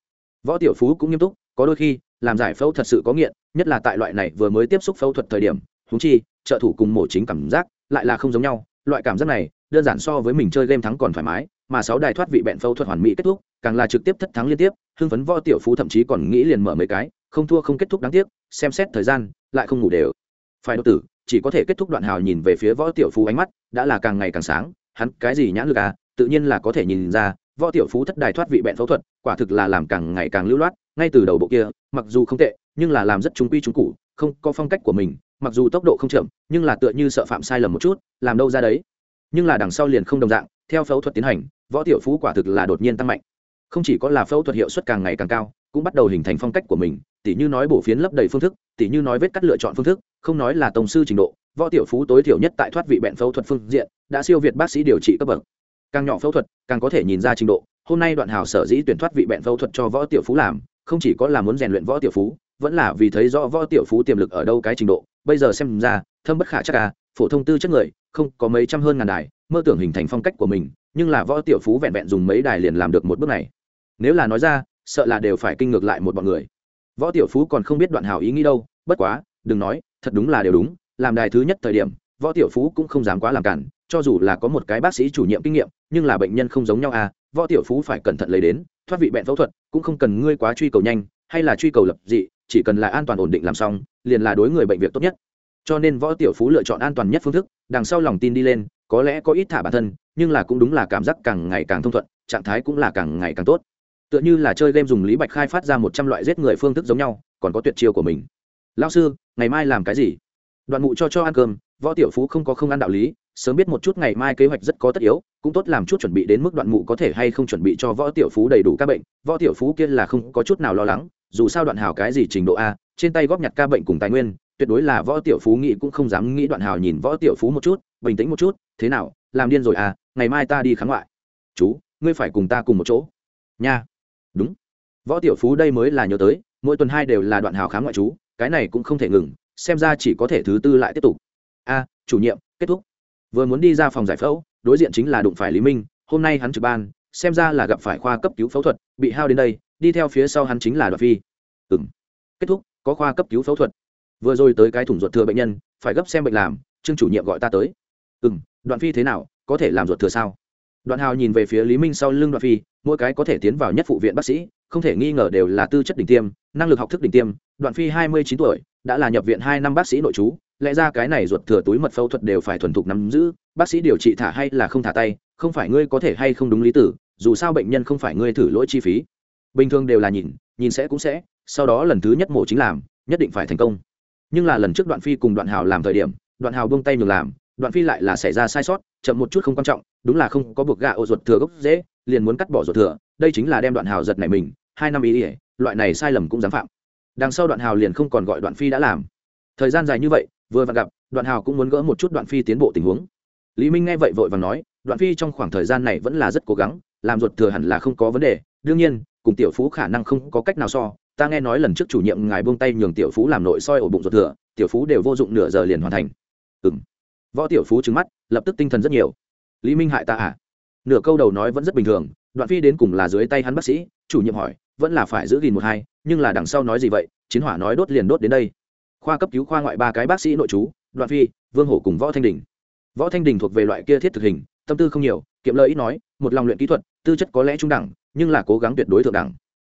A: Võ tiểu phú cũng nghiêm túc, có đôi khi, làm giải phẫu thật sự có nghiện, nhất là tại loại này vừa mới tiếp xúc phẫu thuật thời điểm húng chi, trợ thủ cùng mổ chính cảm giác lại là không giống nhau, loại cảm giác này, đơn giản so với mình chơi game thắng còn thoải mái, mà sáu đài thoát vị bẹn phẫu thuật hoàn mỹ kết thúc, càng là trực tiếp thất thắng liên tiếp, hưng phấn võ tiểu phú thậm chí còn nghĩ liền mở mấy cái không thua không kết thúc đáng tiếc, xem xét thời gian, lại không ngủ đều. Phải đột tử, chỉ có thể kết thúc đoạn hào nhìn về phía võ tiểu phú ánh mắt, đã là càng ngày càng sáng, hắn cái gì nhãn lực à tự nhiên là có thể nhìn ra, võ tiểu phú thất đài thoát vị bẹn phẫu thuật, quả thực là làm càng ngày càng lưu loát, ngay từ đầu bộ kia, mặc dù không tệ, nhưng là làm rất trung quy trung cụ không có phong cách của mình, mặc dù tốc độ không chậm, nhưng là tựa như sợ phạm sai lầm một chút, làm đâu ra đấy. Nhưng là đằng sau liền không đồng dạng, theo phẫu thuật tiến hành, võ tiểu phú quả thực là đột nhiên tăng mạnh. Không chỉ có là phẫu thuật hiệu suất càng ngày càng cao cũng bắt đầu hình thành phong cách của mình, tỉ như nói bổ phiến lấp đầy phương thức, tỉ như nói vết cắt lựa chọn phương thức, không nói là tổng sư trình độ, võ tiểu phú tối thiểu nhất tại thoát vị bẹn phẫu thuật phương diện, đã siêu việt bác sĩ điều trị cấp bậc. Càng nhỏ phẫu thuật, càng có thể nhìn ra trình độ, hôm nay đoạn hào sở dĩ tuyển thoát vị bẹn phẫu thuật cho võ tiểu phú làm, không chỉ có là muốn rèn luyện võ tiểu phú, vẫn là vì thấy rõ võ tiểu phú tiềm lực ở đâu cái trình độ, bây giờ xem ra, thâm bất khả chắc à phổ thông tư chất người, không có mấy trăm hơn ngàn đài, mơ tưởng hình thành phong cách của mình, nhưng là võ tiểu phú vẹn vẹn dùng mấy đài liền làm được một bước này. Nếu là nói ra sợ là đều phải kinh ngược lại một bọn người. Võ tiểu phú còn không biết đoạn hào ý nghĩ đâu, bất quá, đừng nói, thật đúng là đều đúng, làm đài thứ nhất thời điểm, võ tiểu phú cũng không dám quá làm cản, cho dù là có một cái bác sĩ chủ nhiệm kinh nghiệm, nhưng là bệnh nhân không giống nhau à võ tiểu phú phải cẩn thận lấy đến, thoát vị bệnh phẫu thuật, cũng không cần ngươi quá truy cầu nhanh, hay là truy cầu lập dị, chỉ cần là an toàn ổn định làm xong, liền là đối người bệnh việc tốt nhất. Cho nên võ tiểu phú lựa chọn an toàn nhất phương thức, đằng sau lòng tin đi lên, có lẽ có ít thả bản thân, nhưng là cũng đúng là cảm giác càng ngày càng thông thuận, trạng thái cũng là càng ngày càng tốt tựa như là chơi game dùng lý bạch khai phát ra một trăm loại giết người phương thức giống nhau, còn có tuyệt chiêu của mình. Lao sư, ngày mai làm cái gì? Đoạn mụ cho cho ăn cơm, võ tiểu phú không có không ăn đạo lý, sớm biết một chút ngày mai kế hoạch rất có tất yếu, cũng tốt làm chút chuẩn bị đến mức đoạn mụ có thể hay không chuẩn bị cho võ tiểu phú đầy đủ các bệnh. Võ tiểu phú kia là không có chút nào lo lắng, dù sao đoạn hào cái gì trình độ a, trên tay góp nhặt ca bệnh cùng tài nguyên, tuyệt đối là võ tiểu phú nghĩ cũng không dám nghĩ đoạn hào nhìn võ tiểu phú một chút, bình tĩnh một chút, thế nào, làm điên rồi à ngày mai ta đi khám ngoại. Chú, ngươi phải cùng ta cùng một chỗ. Nha đúng. Võ tiểu phú đây mới là nhớ tới, mỗi tuần hai đều là đoạn hào khám ngoại trú, cái này cũng không thể ngừng, xem ra chỉ có thể thứ tư lại tiếp tục. A, chủ nhiệm, kết thúc. Vừa muốn đi ra phòng giải phẫu, đối diện chính là đụng phải lý minh, hôm nay hắn trực ban, xem ra là gặp phải khoa cấp cứu phẫu thuật, bị hao đến đây, đi theo phía sau hắn chính là đoạn phi. Ừ m kết thúc, có khoa cấp cứu phẫu thuật. Vừa rồi tới cái thủng ruột thừa bệnh nhân, phải gấp xem bệnh làm, trương chủ nhiệm gọi ta tới. Ừ m đoạn phi thế nào, có thể làm ruột thừa sao? Đoạn hào nhìn về phía lý minh sau lưng đoạn phi mỗi cái có thể tiến vào nhất phụ viện bác sĩ, không thể nghi ngờ đều là tư chất đỉnh tiêm, năng lực học thức đỉnh tiêm, đoạn phi hai mươi chín tuổi, đã là nhập viện hai năm bác sĩ nội trú, lẽ ra cái này ruột thừa túi mật phẫu thuật đều phải thuần thục nắm giữ, bác sĩ điều trị thả hay là không thả tay, không phải ngươi có thể hay không đúng lý tử, dù sao bệnh nhân không phải ngươi thử lỗi chi phí. Bình thường đều là nhìn nhìn sẽ cũng sẽ, sau đó lần thứ nhất mổ chính làm, nhất định phải thành công. Nhưng là lần trước đoạn phi cùng đoạn hào làm thời điểm, đoạn hào buông tay nhường làm, đoạn phi lại là xảy ra sai sót, chậm một chút không quan trọng, đúng là không có buộc gạ ô ruột thừa gốc dễ liền muốn cắt bỏ ruột thừa, đây chính là đem đoạn hào giật này mình, hai năm ý ỉa loại này sai lầm cũng dám phạm. Đằng sau đoạn hào liền không còn gọi đoạn phi đã làm. Thời gian dài như vậy, vừa vặn gặp, đoạn hào cũng muốn gỡ một chút đoạn phi tiến bộ tình huống. Lý minh nghe vậy vội và nói, đoạn phi trong khoảng thời gian này vẫn là rất cố gắng, làm ruột thừa hẳn là không có vấn đề, đương nhiên, cùng tiểu phú khả năng không có cách nào so, ta nghe nói lần trước chủ nhiệm ngài buông tay nhường tiểu phú làm nội soi ổ bụng ruột thừa, tiểu phú đều vô dụng nửa giờ liền hoàn thành. Ừ m võ tiểu phú trứng mắt, lập tức tinh thần rất nhiều. Lý minh hại ta à? Nửa câu đầu nói vẫn rất bình thường, đoạn phi đến cùng là dưới tay hắn bác sĩ, chủ nhiệm hỏi, vẫn là phải giữ gìn một hai, nhưng là đằng sau nói gì vậy, chiến hỏa nói đốt liền đốt đến đây. Khoa cấp cứu khoa ngoại ba cái bác sĩ nội chú đoạn phi, vương hổ cùng võ thanh đình. Võ thanh đình thuộc về loại kia thiết thực hình, tâm tư không nhiều, kiệm lời ít nói, một lòng luyện kỹ thuật, tư chất có lẽ trung đẳng, nhưng là cố gắng tuyệt đối thượng đẳng.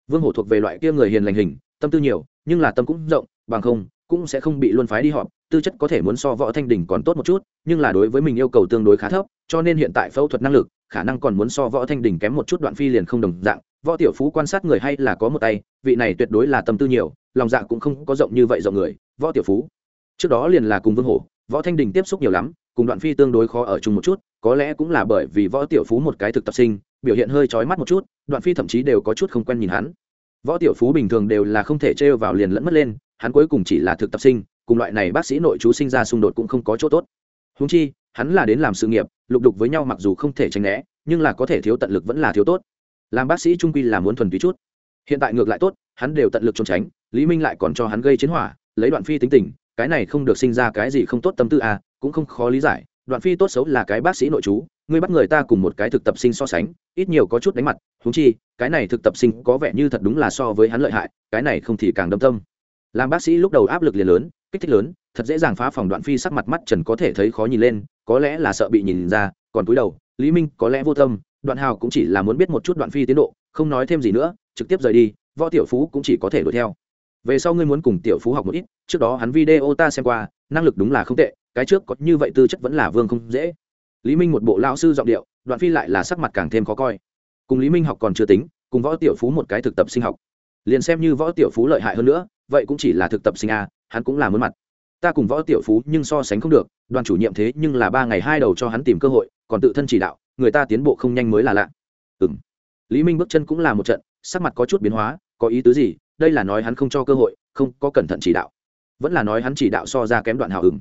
A: Vương hổ thuộc về loại kia người hiền lành hình, tâm tư nhiều, nhưng là tâm cũng rộng, bằng không, cũng sẽ không bị luân phái đi họp, tư chất có thể muốn so võ thanh đình còn tốt một chút, nhưng là đối với mình yêu cầu tương đối khá thấp, cho nên hiện tại phẫu thuật năng lực khả năng còn muốn so võ thanh đình kém một chút đoạn phi liền không đồng dạng, võ tiểu phú quan sát người hay là có một tay, vị này tuyệt đối là tâm tư nhiều, lòng dạ cũng không có rộng như vậy rộng người, võ tiểu phú. Trước đó liền là cùng vương hổ, võ thanh đình tiếp xúc nhiều lắm, cùng đoạn phi tương đối khó ở chung một chút, có lẽ cũng là bởi vì võ tiểu phú một cái thực tập sinh, biểu hiện hơi trói mắt một chút, đoạn phi thậm chí đều có chút không quen nhìn hắn. Võ tiểu phú bình thường đều là không thể trêu vào liền lẫn mất lên, hắn cuối cùng chỉ là thực tập sinh, cùng loại này bác sĩ nội chú sinh ra xung đột cũng không có chỗ tốt. Húng chi, hắn là đến làm sự nghiệp lục đục với nhau mặc dù không thể tránh né, nhưng là có thể thiếu tận lực vẫn là thiếu tốt. Làm bác sĩ trung quy là muốn thuần túy chút. Hiện tại ngược lại tốt, hắn đều tận lực trốn tránh, lý minh lại còn cho hắn gây chiến hỏa, lấy đoạn phi tính tình, cái này không được sinh ra cái gì không tốt tâm tư à cũng không khó lý giải, đoạn phi tốt xấu là cái bác sĩ nội chú ngươi bắt người ta cùng một cái thực tập sinh so sánh, ít nhiều có chút đánh mặt húng chi, cái này thực tập sinh có vẻ như thật đúng là so với hắn lợi hại, cái này không thì càng đâm tâm. Làm bác sĩ lúc đầu áp lực liền lớn, kích thích lớn, thật dễ dàng phá phòng đoạn phi sắc mặt mắt trần có thể thấy khó nhìn lên có lẽ là sợ bị nhìn ra, còn cúi đầu, lý minh có lẽ vô tâm, đoạn hào cũng chỉ là muốn biết một chút đoạn phi tiến độ, không nói thêm gì nữa, trực tiếp rời đi, võ tiểu phú cũng chỉ có thể đuổi theo. Về sau ngươi muốn cùng tiểu phú học một ít, trước đó hắn video ta xem qua, năng lực đúng là không tệ, cái trước có như vậy tư chất vẫn là vương không dễ. Lý minh một bộ lao sư giọng điệu, đoạn phi lại là sắc mặt càng thêm khó coi. Cùng lý minh học còn chưa tính, cùng võ tiểu phú một cái thực tập sinh học. Liền xem như võ tiểu phú lợi hại hơn nữa, vậy cũng chỉ là thực tập sinh a, hắn cũng là muốn mặt ta cùng võ tiểu phú nhưng so sánh không được, đoàn chủ nhiệm thế nhưng là ba ngày hai đầu cho hắn tìm cơ hội, còn tự thân chỉ đạo, người ta tiến bộ không nhanh mới là lạ. Ừng lý minh bước chân cũng là một trận, sắc mặt có chút biến hóa, có ý tứ gì? Đây là nói hắn không cho cơ hội, không có cẩn thận chỉ đạo. Vẫn là nói hắn chỉ đạo so ra kém đoạn hào ừng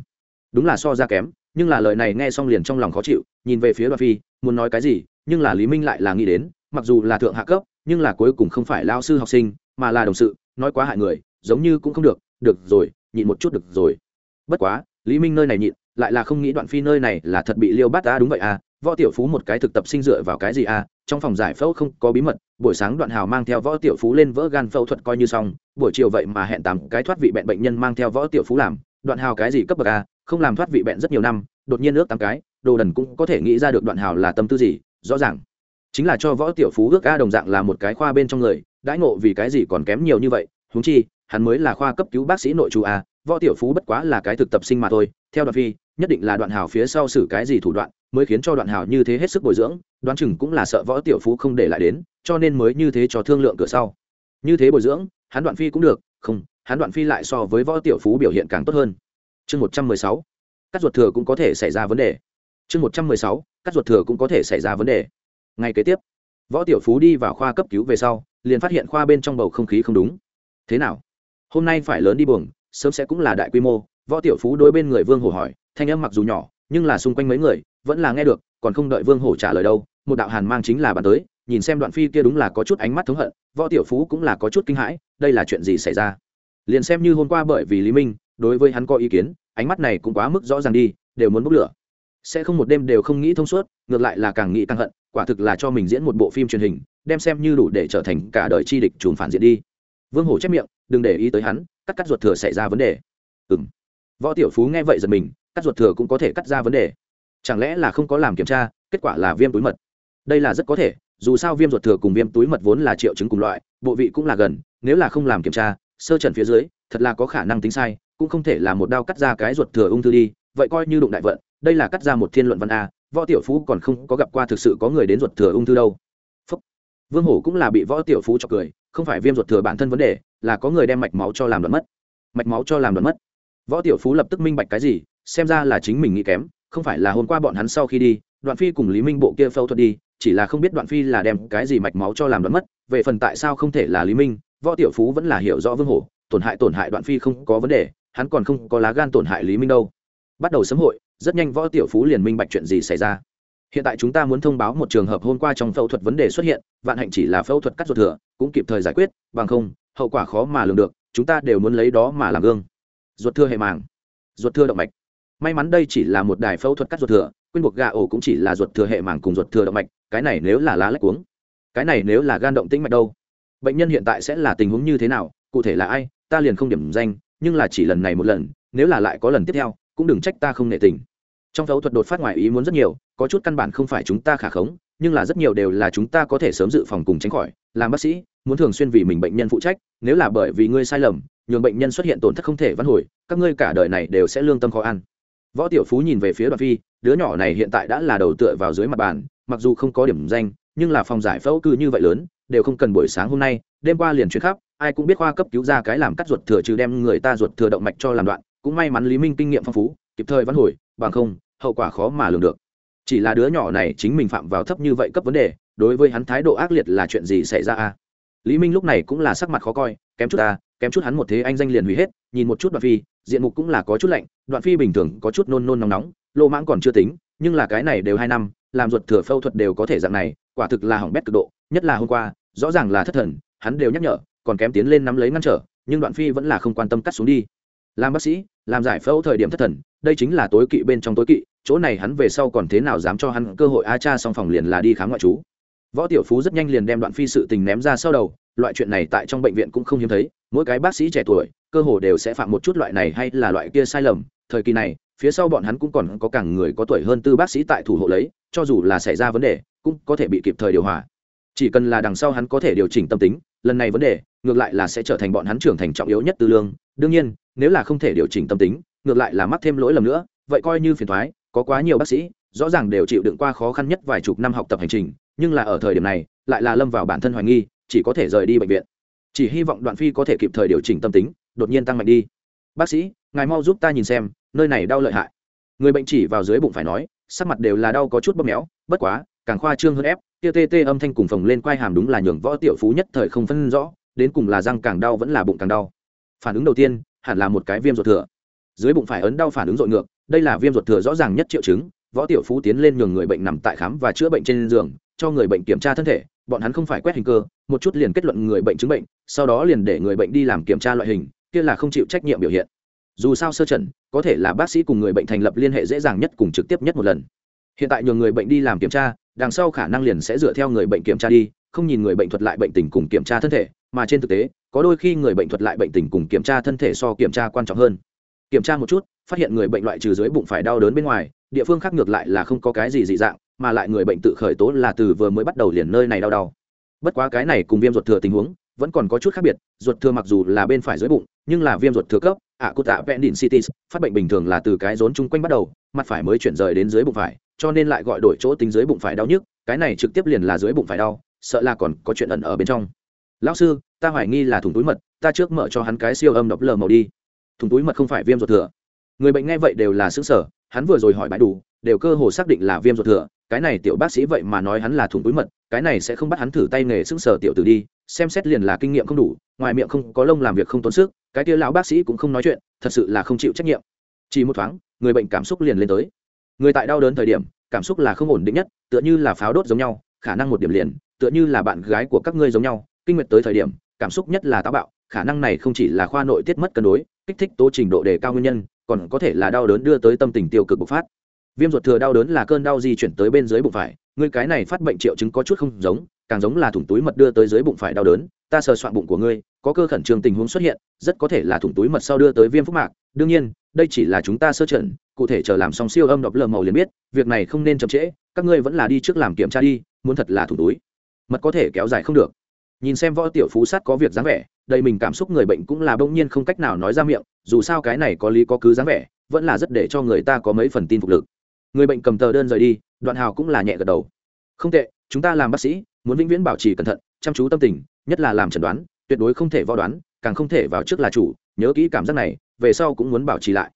A: đúng là so ra kém, nhưng là lời này nghe xong liền trong lòng khó chịu, nhìn về phía đoàn phi, muốn nói cái gì, nhưng là lý minh lại là nghĩ đến, mặc dù là thượng hạ cấp, nhưng là cuối cùng không phải lao sư học sinh, mà là đồng sự, nói quá hại người, giống như cũng không được được rồi, nhịn một chút được rồi bất quá, lý minh nơi này nhịn, lại là không nghĩ đoạn phi nơi này là thật bị liêu bát ta đúng vậy à võ tiểu phú một cái thực tập sinh dựa vào cái gì à trong phòng giải phẫu không có bí mật, buổi sáng đoạn hào mang theo võ tiểu phú lên vỡ gan phẫu thuật coi như xong, buổi chiều vậy mà hẹn tám cái thoát vị bệnh bệnh nhân mang theo võ tiểu phú làm, đoạn hào cái gì cấp bậc à không làm thoát vị bệnh rất nhiều năm, đột nhiên ước tám cái, đồ đần cũng có thể nghĩ ra được đoạn hào là tâm tư gì, rõ ràng. Chính là cho võ tiểu phú ước a đồng dạng là một cái khoa bên trong người, đãi ngộ vì cái gì còn kém nhiều như vậy, huống chi, hắn mới là khoa cấp cứu bác sĩ nội chú a võ tiểu phú bất quá là cái thực tập sinh mà thôi, theo đoạn phi, nhất định là đoạn hào phía sau xử cái gì thủ đoạn mới khiến cho đoạn hào như thế hết sức bồi dưỡng, đoán chừng cũng là sợ võ tiểu phú không để lại đến, cho nên mới như thế cho thương lượng cửa sau. Như thế bồi dưỡng, hắn đoạn phi cũng được, không, hắn đoạn phi lại so với võ tiểu phú biểu hiện càng tốt hơn. Chương một trăm mười sáu, cắt ruột thừa cũng có thể xảy ra vấn đề. Chương một trăm mười sáu, cắt ruột thừa cũng có thể xảy ra vấn đề. Ngay kế tiếp, võ tiểu phú đi vào khoa cấp cứu về sau, liền phát hiện khoa bên trong bầu không khí không đúng. Thế nào? Hôm nay phải lớn đi buồng sớm sẽ cũng là đại quy mô, võ tiểu phú đối bên người vương hổ hỏi, thanh âm mặc dù nhỏ, nhưng là xung quanh mấy người, vẫn là nghe được, còn không đợi vương hổ trả lời đâu, một đạo hàn mang chính là bàn tới, nhìn xem đoạn phi kia đúng là có chút ánh mắt thống hận, võ tiểu phú cũng là có chút kinh hãi, đây là chuyện gì xảy ra? Liền xem như hôm qua bởi vì lý minh, đối với hắn có ý kiến, ánh mắt này cũng quá mức rõ ràng đi, đều muốn bốc lửa. Sẽ không một đêm đều không nghĩ thông suốt, ngược lại là càng nghĩ càng hận, quả thực là cho mình diễn một bộ phim truyền hình, đem xem như đủ để trở thành cả đời chi địch trùn phản diện đi. Vương hổ chép miệng, đừng để ý tới hắn cắt cắt ruột thừa xảy ra vấn đề. Ừ m võ tiểu phú nghe vậy giật mình, cắt ruột thừa cũng có thể cắt ra vấn đề. Chẳng lẽ là không có làm kiểm tra, kết quả là viêm túi mật? Đây là rất có thể, dù sao viêm ruột thừa cùng viêm túi mật vốn là triệu chứng cùng loại, bộ vị cũng là gần, nếu là không làm kiểm tra, sơ trần phía dưới, thật là có khả năng tính sai, cũng không thể là một đao cắt ra cái ruột thừa ung thư đi, vậy coi như đụng đại vận, đây là cắt ra một thiên luận văn a, võ tiểu phú còn không có gặp qua thực sự có người đến ruột thừa ung thư đâu. Phúc. vương hổ cũng là bị võ tiểu phú cho cười không phải viêm ruột thừa bản thân vấn đề, là có người đem mạch máu cho làm đoạn mất. Mạch máu cho làm đoạn mất. Võ tiểu phú lập tức minh bạch cái gì, xem ra là chính mình nghĩ kém, không phải là hôm qua bọn hắn sau khi đi, đoạn phi cùng lý minh bộ kia phẫu thuật đi, chỉ là không biết đoạn phi là đem cái gì mạch máu cho làm đoạn mất, về phần tại sao không thể là lý minh, võ tiểu phú vẫn là hiểu rõ vương hổ, tổn hại tổn hại đoạn phi không có vấn đề, hắn còn không có lá gan tổn hại lý minh đâu. Bắt đầu sớm hội, rất nhanh võ tiểu phú liền minh bạch chuyện gì xảy ra hiện tại chúng ta muốn thông báo một trường hợp hôm qua trong phẫu thuật vấn đề xuất hiện, vạn hạnh chỉ là phẫu thuật cắt ruột thừa, cũng kịp thời giải quyết, bằng không, hậu quả khó mà lường được, chúng ta đều muốn lấy đó mà làm gương. Ruột thừa hệ màng, ruột thừa động mạch. May mắn đây chỉ là một đài phẫu thuật cắt ruột thừa quyên buộc gà ổ cũng chỉ là ruột thừa hệ màng cùng ruột thừa động mạch, cái này nếu là lá lách cuống, cái này nếu là gan động tĩnh mạch đâu? Bệnh nhân hiện tại sẽ là tình huống như thế nào, cụ thể là ai, ta liền không điểm danh, nhưng là chỉ lần này một lần, nếu là lại có lần tiếp theo, cũng đừng trách ta không nể tình trong phẫu thuật đột phát ngoài ý muốn rất nhiều, có chút căn bản không phải chúng ta khả khống, nhưng là rất nhiều đều là chúng ta có thể sớm dự phòng cùng tránh khỏi. Làm bác sĩ, muốn thường xuyên vì mình bệnh nhân phụ trách, nếu là bởi vì ngươi sai lầm, nhường bệnh nhân xuất hiện tổn thất không thể văn hồi, các ngươi cả đời này đều sẽ lương tâm khó ăn. Võ tiểu phú nhìn về phía đoàn phi, đứa nhỏ này hiện tại đã là đầu tựa vào dưới mặt bàn, mặc dù không có điểm danh, nhưng là phòng giải phẫu cư như vậy lớn, đều không cần buổi sáng hôm nay, đêm qua liền chuyển khắp, ai cũng biết khoa cấp cứu ra cái làm cắt ruột thừa trừ đem người ta ruột thừa động mạch cho làm đoạn, cũng may mắn lý minh kinh nghiệm phong phú, kịp thời văn hồi, bằng không hậu quả khó mà lường được. Chỉ là đứa nhỏ này chính mình phạm vào thấp như vậy cấp vấn đề, đối với hắn thái độ ác liệt là chuyện gì xảy ra a? Lý minh lúc này cũng là sắc mặt khó coi, kém chút ta, kém chút hắn một thế anh danh liền hủy hết, nhìn một chút đoạn phi, diện mục cũng là có chút lạnh, đoạn phi bình thường có chút nôn nôn nóng nóng, lô mãng còn chưa tính, nhưng là cái này đều hai năm, làm ruột thừa phẫu thuật đều có thể dạng này, quả thực là hỏng bét cực độ, nhất là hôm qua, rõ ràng là thất thần, hắn đều nhắc nhở, còn kém tiến lên nắm lấy ngăn trở, nhưng đoạn phi vẫn là không quan tâm cắt xuống đi. Làm bác sĩ làm giải phẫu thời điểm thất thần, đây chính là tối kỵ bên trong tối kỵ, chỗ này hắn về sau còn thế nào dám cho hắn cơ hội a cha xong phòng liền là đi khám ngoại trú. Võ tiểu phú rất nhanh liền đem đoạn phi sự tình ném ra sau đầu, loại chuyện này tại trong bệnh viện cũng không hiếm thấy, mỗi cái bác sĩ trẻ tuổi, cơ hồ đều sẽ phạm một chút loại này hay là loại kia sai lầm. Thời kỳ này, phía sau bọn hắn cũng còn có cả người có tuổi hơn tư bác sĩ tại thủ hộ lấy, cho dù là xảy ra vấn đề, cũng có thể bị kịp thời điều hòa. Chỉ cần là đằng sau hắn có thể điều chỉnh tâm tính, lần này vấn đề, ngược lại là sẽ trở thành bọn hắn trưởng thành trọng yếu nhất tư lương. Đương nhiên nếu là không thể điều chỉnh tâm tính, ngược lại là mắc thêm lỗi lầm nữa, vậy coi như phiền thoái, có quá nhiều bác sĩ, rõ ràng đều chịu đựng qua khó khăn nhất vài chục năm học tập hành trình, nhưng là ở thời điểm này, lại là lâm vào bản thân hoài nghi, chỉ có thể rời đi bệnh viện. Chỉ hy vọng đoạn phi có thể kịp thời điều chỉnh tâm tính, đột nhiên tăng mạnh đi. Bác sĩ, ngài mau giúp ta nhìn xem, nơi này đau lợi hại. Người bệnh chỉ vào dưới bụng phải nói, sắc mặt đều là đau có chút bóp méo, bất quá, càng khoa trương hơn ép, tia tê tê âm thanh cùng phồng lên quai hàm đúng là nhường võ tiểu phú nhất thời không phân rõ, đến cùng là răng càng đau vẫn là bụng càng đau. Phản ứng đầu tiên hẳn là một cái viêm ruột thừa. Dưới bụng phải ấn đau phản ứng dội ngược, đây là viêm ruột thừa rõ ràng nhất triệu chứng, võ tiểu phú tiến lên nhường người bệnh nằm tại khám và chữa bệnh trên giường, cho người bệnh kiểm tra thân thể, bọn hắn không phải quét hình cơ, một chút liền kết luận người bệnh chứng bệnh, sau đó liền để người bệnh đi làm kiểm tra loại hình, kia là không chịu trách nhiệm biểu hiện. Dù sao sơ trần, có thể là bác sĩ cùng người bệnh thành lập liên hệ dễ dàng nhất cùng trực tiếp nhất một lần. Hiện tại nhường người bệnh đi làm kiểm tra, đằng sau khả năng liền sẽ dựa theo người bệnh kiểm tra đi không nhìn người bệnh thuật lại bệnh tình cùng kiểm tra thân thể, mà trên thực tế, có đôi khi người bệnh thuật lại bệnh tình cùng kiểm tra thân thể so kiểm tra quan trọng hơn. Kiểm tra một chút, phát hiện người bệnh loại trừ dưới bụng phải đau đớn bên ngoài, địa phương khác ngược lại là không có cái gì dị dạng, mà lại người bệnh tự khởi tố là từ vừa mới bắt đầu liền nơi này đau đau. Bất quá cái này cùng viêm ruột thừa tình huống, vẫn còn có chút khác biệt, ruột thừa mặc dù là bên phải dưới bụng, nhưng là viêm ruột thừa cấp ạ cụ tạ đỉnh cities phát bệnh bình thường là từ cái rốn chung quanh bắt đầu, mặt phải mới chuyển rời đến dưới bụng phải, cho nên lại gọi đổi chỗ tính dưới bụng phải đau nhức, cái này trực tiếp liền là dưới bụng phải đau sợ là còn có chuyện ẩn ở bên trong. Lão sư, ta hoài nghi là thùng túi mật, ta trước mở cho hắn cái siêu âm độc lờ màu đi. Thùng túi mật không phải viêm ruột thừa. Người bệnh nghe vậy đều là xứng sở hắn vừa rồi hỏi bãi đủ, đều cơ hồ xác định là viêm ruột thừa. Cái này tiểu bác sĩ vậy mà nói hắn là thùng túi mật, cái này sẽ không bắt hắn thử tay nghề xứng sở tiểu tử đi, xem xét liền là kinh nghiệm không đủ, ngoài miệng không có lông làm việc không tốn sức, cái tia lão bác sĩ cũng không nói chuyện, thật sự là không chịu trách nhiệm. Chỉ một thoáng, người bệnh cảm xúc liền lên tới. Người tại đau đớn thời điểm, cảm xúc là không ổn định nhất, tựa như là pháo đốt giống nhau, khả năng một điểm liền tựa như là bạn gái của các ngươi giống nhau, kinh nguyệt tới thời điểm, cảm xúc nhất là táo bạo, khả năng này không chỉ là khoa nội tiết mất cân đối, kích thích tố trình độ đề cao nguyên nhân, còn có thể là đau đớn đưa tới tâm tình tiêu cực bộc phát. Viêm ruột thừa đau đớn là cơn đau di chuyển tới bên dưới bụng phải, ngươi cái này phát bệnh triệu chứng có chút không giống, càng giống là thủng túi mật đưa tới dưới bụng phải đau đớn, ta sờ soạn bụng của ngươi, có cơ khẩn trương tình huống xuất hiện, rất có thể là thủng túi mật sau đưa tới viêm phúc mạc, đương nhiên, đây chỉ là chúng ta sơ trần, cụ thể chờ làm xong siêu âm đọc lờ màu liền biết, việc này không nên chậm trễ, các ngươi vẫn là đi trước làm kiểm tra đi, muốn thật là thủng túi mật có thể kéo dài không được. Nhìn xem võ tiểu phú sát có việc dáng vẻ, đầy mình cảm xúc người bệnh cũng là bỗng nhiên không cách nào nói ra miệng, dù sao cái này có lý có cứ dáng vẻ, vẫn là rất để cho người ta có mấy phần tin phục lực. Người bệnh cầm tờ đơn rời đi, đoạn hào cũng là nhẹ gật đầu. Không tệ, chúng ta làm bác sĩ, muốn vĩnh viễn bảo trì cẩn thận, chăm chú tâm tình, nhất là làm chẩn đoán, tuyệt đối không thể võ đoán, càng không thể vào trước là chủ, nhớ kỹ cảm giác này, về sau cũng muốn bảo trì lại.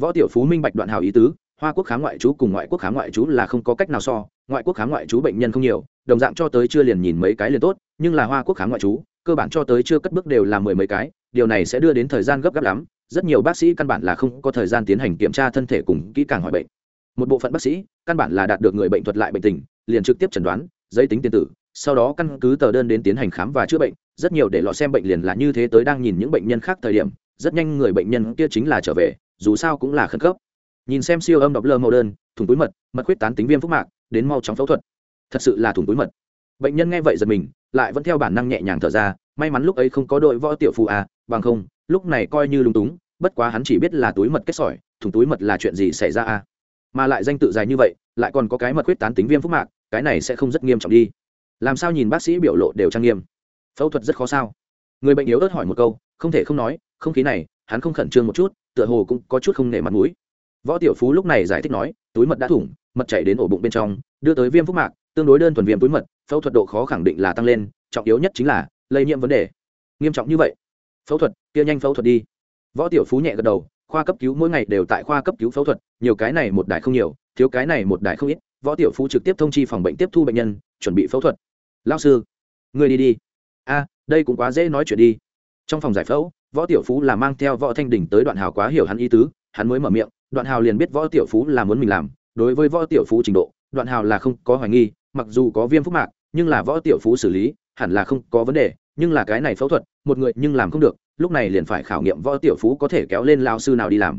A: Võ tiểu phú minh bạch đoạn hào ý tứ, hoa quốc khám ngoại trú cùng ngoại quốc khám ngoại trú là không có cách nào so, ngoại quốc khám ngoại trú bệnh nhân không nhiều đồng dạng cho tới chưa liền nhìn mấy cái liền tốt, nhưng là hoa quốc khám ngoại trú, cơ bản cho tới chưa cất bước đều là mười mấy cái, điều này sẽ đưa đến thời gian gấp gáp lắm, rất nhiều bác sĩ căn bản là không có thời gian tiến hành kiểm tra thân thể cùng kỹ càng hỏi bệnh. Một bộ phận bác sĩ căn bản là đạt được người bệnh thuật lại bệnh tình, liền trực tiếp chẩn đoán, giấy tính tiền tử, sau đó căn cứ tờ đơn đến tiến hành khám và chữa bệnh, rất nhiều để lọ xem bệnh liền là như thế tới đang nhìn những bệnh nhân khác thời điểm, rất nhanh người bệnh nhân kia chính là trở về, dù sao cũng là khẩn cấp. Nhìn xem siêu âm đọc lơ màu đơn, thùng túi mật mật huyết tán tính viêm phúc mạc, đến mau chóng phẫu thuật thật sự là thủng túi mật. Bệnh nhân nghe vậy giật mình, lại vẫn theo bản năng nhẹ nhàng thở ra, may mắn lúc ấy không có đội võ tiểu phụ à bằng không, lúc này coi như lung túng, bất quá hắn chỉ biết là túi mật kết sỏi thủng túi mật là chuyện gì xảy ra à. Mà lại danh tự dài như vậy, lại còn có cái mật quyết tán tính viêm phúc mạc, cái này sẽ không rất nghiêm trọng đi. Làm sao nhìn bác sĩ biểu lộ đều trang nghiêm? Phẫu thuật rất khó sao? Người bệnh yếu ớt hỏi một câu, không thể không nói, không khí này, hắn không khẩn trương một chút, tựa hồ cũng có chút không nể mặt mũi. Võ tiểu phú lúc này giải thích nói, túi mật đã thủng, mật chảy đến ổ bụng bên trong, đưa tới viêm phúc mạc tương đối đơn thuần viêm túi mật, phẫu thuật độ khó khẳng định là tăng lên, trọng yếu nhất chính là lây nhiễm vấn đề. Nghiêm trọng như vậy, phẫu thuật, kia nhanh phẫu thuật đi. Võ tiểu phú nhẹ gật đầu, khoa cấp cứu mỗi ngày đều tại khoa cấp cứu phẫu thuật, nhiều cái này một đài không nhiều, thiếu cái này một đài không ít. Võ tiểu phú trực tiếp thông chi phòng bệnh tiếp thu bệnh nhân, chuẩn bị phẫu thuật. Lao sư, người đi đi. A, đây cũng quá dễ nói chuyện đi. Trong phòng giải phẫu, võ tiểu phú là mang theo võ thanh đình tới đoạn hào quá hiểu hắn ý tứ, hắn mới mở miệng, đoạn hào liền biết võ tiểu phú là muốn mình làm. Đối với võ tiểu phú trình độ, đoạn hào là không có hoài nghi mặc dù có viêm phúc mạc, nhưng là võ tiểu phú xử lý, hẳn là không có vấn đề, nhưng là cái này phẫu thuật, một người nhưng làm không được, lúc này liền phải khảo nghiệm võ tiểu phú có thể kéo lên lao sư nào đi làm.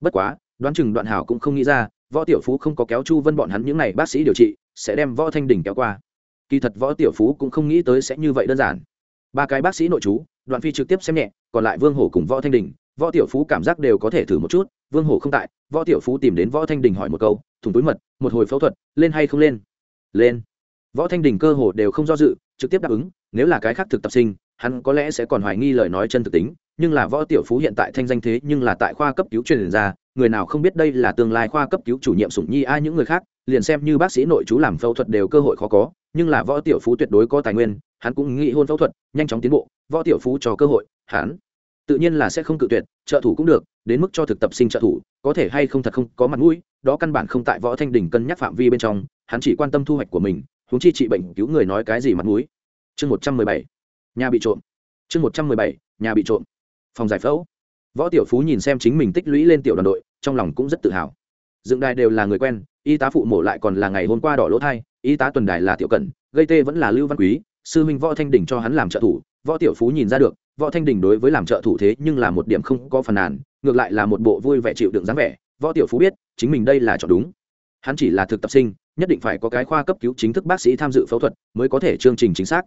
A: Bất quá, đoán chừng đoạn hào cũng không nghĩ ra, võ tiểu phú không có kéo chu vân bọn hắn những n à y bác sĩ điều trị, sẽ đem võ thanh đình kéo qua. Kỳ thật võ tiểu phú cũng không nghĩ tới sẽ như vậy đơn giản. Ba cái bác sĩ nội chú, đoạn phi trực tiếp xem nhẹ, còn lại vương hổ cùng võ thanh đình võ tiểu phú cảm giác đều có thể thử một chút, vương hổ không tại, võ tiểu phú tìm đến võ thanh đình hỏi một câu, thùng túi mật, một hồi phẫu thuật, lên hay không lên? Lên. Võ thanh đình cơ hồ đều không do dự, trực tiếp đáp ứng, nếu là cái khác thực tập sinh, hắn có lẽ sẽ còn hoài nghi lời nói chân thực tính, nhưng là võ tiểu phú hiện tại thanh danh thế nhưng là tại khoa cấp cứu truyền ra, người nào không biết đây là tương lai khoa cấp cứu chủ nhiệm sủng nhi ai những người khác, liền xem như bác sĩ nội chú làm phẫu thuật đều cơ hội khó có, nhưng là võ tiểu phú tuyệt đối có tài nguyên, hắn cũng nghĩ hôn phẫu thuật, nhanh chóng tiến bộ, võ tiểu phú cho cơ hội, hắn tự nhiên là sẽ không cự tuyệt, trợ thủ cũng được, đến mức cho thực tập sinh trợ thủ, có thể hay không thật không có mặt mũi, đó căn bản không tại võ thanh đình cân nhắc phạm vi bên trong hắn chỉ quan tâm thu hoạch của mình, huống chi trị bệnh cứu người nói cái gì mặt mũi. Chương một trăm mười bảy, nhà bị trộm. Chương một trăm mười bảy, nhà bị trộm. Phòng giải phẫu. Võ tiểu phú nhìn xem chính mình tích lũy lên tiểu đoàn đội, trong lòng cũng rất tự hào. Dựng đài đều là người quen, y tá phụ mổ lại còn là ngày hôm qua đỏ lỗ thai, y tá tuần đài là tiểu cẩn, gây tê vẫn là lưu văn quý, sư minh võ thanh đình cho hắn làm trợ thủ. Võ tiểu phú nhìn ra được, võ thanh đình đối với làm trợ thủ thế nhưng là một điểm không có phần nàn, ngược lại là một bộ vui vẻ chịu đựng dáng vẻ. Võ tiểu phú biết, chính mình đây là chọn đúng. Hắn chỉ là thực tập sinh nhất định phải có cái khoa cấp cứu chính thức bác sĩ tham dự phẫu thuật mới có thể chương trình chính xác.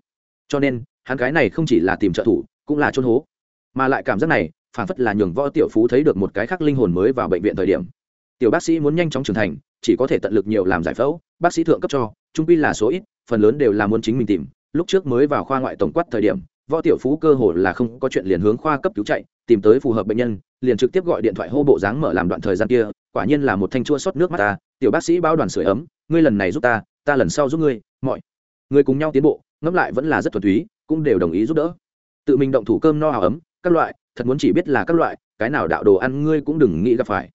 A: Cho nên, hắn cái này không chỉ là tìm trợ thủ, cũng là trôn hố. Mà lại cảm giác này, phản phất là nhường võ tiểu phú thấy được một cái khác linh hồn mới vào bệnh viện thời điểm. Tiểu bác sĩ muốn nhanh chóng trưởng thành, chỉ có thể tận lực nhiều làm giải phẫu, bác sĩ thượng cấp cho, trung pi là số ít, phần lớn đều là muốn chính mình tìm. Lúc trước mới vào khoa ngoại tổng quát thời điểm võ tiểu phú cơ hồ là không có chuyện liền hướng khoa cấp cứu chạy, tìm tới phù hợp bệnh nhân, liền trực tiếp gọi điện thoại hô bộ dáng mở làm đoạn thời gian kia, quả nhiên là một thanh chua xót nước mắt ta, tiểu bác sĩ báo đoàn sửa ấm, ngươi lần này giúp ta ta lần sau giúp ngươi, mọi người cùng nhau tiến bộ, ngẫm lại vẫn là rất thuần túy, cũng đều đồng ý giúp đỡ. Tự mình động thủ cơm no hào ấm, các loại, thật muốn chỉ biết là các loại, cái nào đạo đồ ăn ngươi cũng đừng nghĩ gặp phải.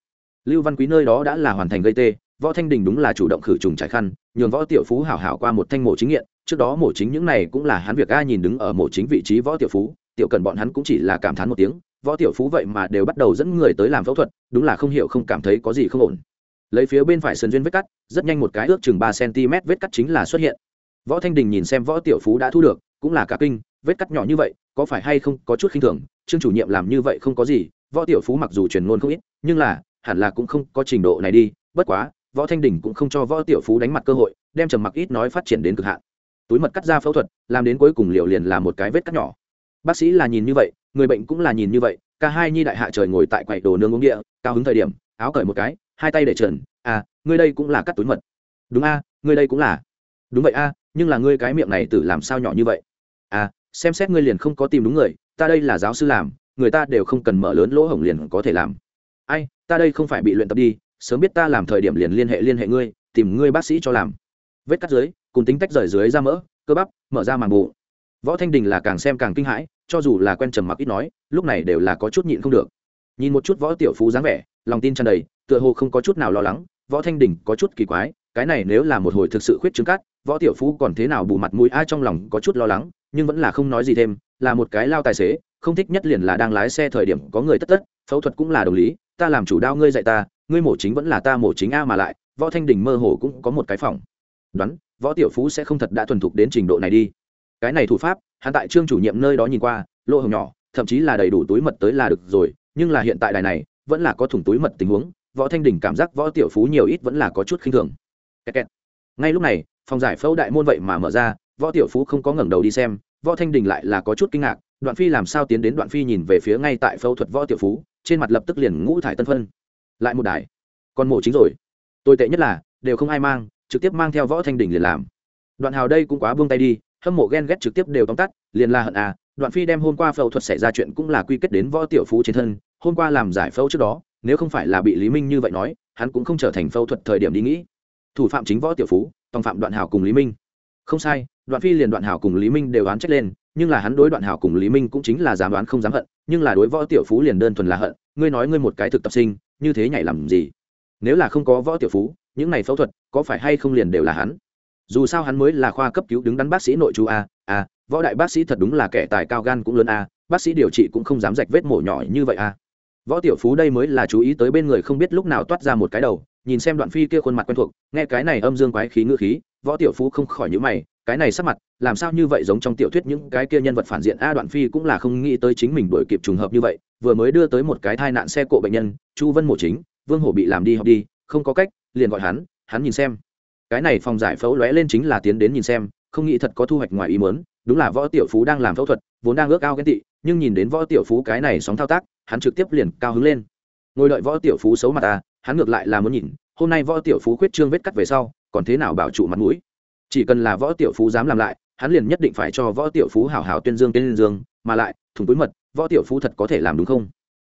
A: Lưu văn quý nơi đó đã là hoàn thành gây tê, võ thanh đình đúng là chủ động khử trùng trải khăn, nhường võ tiểu phú hảo hảo qua một thanh mổ chính nghiện trước đó mổ chính những này cũng là hắn việc a nhìn đứng ở mổ chính vị trí võ tiểu phú, tiểu cần bọn hắn cũng chỉ là cảm thán một tiếng, võ tiểu phú vậy mà đều bắt đầu dẫn người tới làm phẫu thuật, đúng là không hiểu không cảm thấy có gì không ổn. Lấy phía bên phải sườn duyên vết cắt, rất nhanh một cái ước chừng ba cm vết cắt chính là xuất hiện. Võ thanh đình nhìn xem võ tiểu phú đã thu được, cũng là cả kinh, vết cắt nhỏ như vậy, có phải hay không có chút khinh thường, trương chủ nhiệm làm như vậy không có gì, võ tiểu phú mặc dù truyền ngôn không ít, nhưng là, hẳn là cũng không có trình độ này đi, bất quá, võ thanh đình cũng không cho võ tiểu phú đánh mặt cơ hội, đem trầm mặc ít nói phát triển đến cực hạn túi mật cắt ra phẫu thuật, làm đến cuối cùng liệu liền là một cái vết cắt nhỏ. Bác sĩ là nhìn như vậy, người bệnh cũng là nhìn như vậy, cả hai nhi đại hạ trời ngồi tại quầy đồ nương uống địa, cao hứng thời điểm, áo cởi một cái, hai tay để trần à ngươi đây cũng là cắt túi mật. Đúng a, ngươi đây cũng là. Đúng vậy a, nhưng là ngươi cái miệng này tự làm sao nhỏ như vậy? À xem xét ngươi liền không có tìm đúng người, ta đây là giáo sư làm, người ta đều không cần mở lớn lỗ hổng liền có thể làm. Ai, ta đây không phải bị luyện tập đi, sớm biết ta làm thời điểm liền liên hệ liên hệ ngươi, tìm ngươi bác sĩ cho làm. Vết cắt dưới cùng tính tách rời dưới ra mỡ, cơ bắp, mở ra màng bụng. Võ thanh đình là càng xem càng kinh hãi, cho dù là quen trầm mặc ít nói, lúc này đều là có chút nhịn không được. Nhìn một chút võ tiểu phú dáng vẻ, lòng tin tràn đầy, tựa hồ không có chút nào lo lắng, võ thanh đình có chút kỳ quái, cái này nếu là một hồi thực sự khuyết chứng cát, võ tiểu phú còn thế nào bù mặt mũi, ai trong lòng có chút lo lắng, nhưng vẫn là không nói gì thêm, là một cái lao tài xế, không thích nhất liền là đang lái xe thời điểm có người tất tất, phẫu thuật cũng là đồng lý, ta làm chủ đao ngươi dạy ta, ngươi mổ chính vẫn là ta mổ chính a mà lại, võ thanh đình mơ hồ cũng có một cái phòng. Đoán võ tiểu phú sẽ không thật đã thuần thục đến trình độ này đi. Cái này thủ pháp, hắn tại trương chủ nhiệm nơi đó nhìn qua, lỗ hồng nhỏ, thậm chí là đầy đủ túi mật tới là được rồi, nhưng là hiện tại đài này, vẫn là có thủng túi mật tình huống, võ thanh đình cảm giác võ tiểu phú nhiều ít vẫn là có chút khinh thường. Kẹt kẹt. ngay lúc này, phòng giải phẫu đại môn vậy mà mở ra, võ tiểu phú không có ngẩng đầu đi xem, võ thanh đình lại là có chút kinh ngạc, đoạn phi làm sao tiến đến đoạn phi nhìn về phía ngay tại phẫu thuật võ tiểu phú, trên mặt lập tức liền ngũ thải tân phân. Lại một đài. Còn mổ chính rồi. Tồi tệ nhất là, đều không ai mang trực tiếp mang theo võ thanh đình liền làm. Đoạn hào đây cũng quá buông tay đi, hâm mộ ghen ghét trực tiếp đều tóm tắt, liền là hận à đoạn phi đem hôm qua phẫu thuật xảy ra chuyện cũng là quy kết đến võ tiểu phú trên thân, hôm qua làm giải phẫu trước đó, nếu không phải là bị lý minh như vậy nói, hắn cũng không trở thành phẫu thuật thời điểm đi nghĩ. Thủ phạm chính võ tiểu phú, tòng phạm đoạn hào cùng lý minh. Không sai, đoạn phi liền đoạn hào cùng lý minh đều đoán trách lên, nhưng là hắn đối đoạn hào cùng lý minh cũng chính là dám đoán không dám hận, nhưng là đối võ tiểu phú liền đơn thuần là hận, ngươi nói ngươi một cái thực tập sinh, như thế nhảy làm gì? Nếu là không có võ tiểu phú những này phẫu thuật, có phải hay không liền đều là hắn? Dù sao hắn mới là khoa cấp cứu đứng đắn bác sĩ nội chú a a, võ đại bác sĩ thật đúng là kẻ tài cao gan cũng lớn a, bác sĩ điều trị cũng không dám rạch vết mổ nhỏ như vậy a. Võ tiểu phú đây mới là chú ý tới bên người không biết lúc nào toát ra một cái đầu, nhìn xem đoạn phi kia khuôn mặt quen thuộc, nghe cái này âm dương quái khí ngữ khí, võ tiểu phú không khỏi nhữ mày, cái này sắp mặt, làm sao như vậy giống trong tiểu thuyết những cái kia nhân vật phản diện a, đoạn phi cũng là không nghĩ tới chính mình đuổi kịp trùng hợp như vậy, vừa mới đưa tới một cái thai nạn xe cộ bệnh nhân, chu vân mổ chính, vương hổ bị làm đi học đi, không có cách liền gọi hắn hắn nhìn xem. Cái này phòng giải phẫu lóe lên chính là tiến đến nhìn xem, không nghĩ thật có thu hoạch ngoài ý muốn, đúng là võ tiểu phú đang làm phẫu thuật, vốn đang ước ao ghen tị, nhưng nhìn đến võ tiểu phú cái này sóng thao tác, hắn trực tiếp liền cao hứng lên. Ngồi đợi võ tiểu phú xấu mặt à hắn ngược lại là muốn nhìn, hôm nay võ tiểu phú khuyết trương vết cắt về sau, còn thế nào bảo trụ mặt mũi. Chỉ cần là võ tiểu phú dám làm lại, hắn liền nhất định phải cho võ tiểu phú hào hào tuyên dương tên dương, mà lại thùng túi mật, võ tiểu phú thật có thể làm đúng không?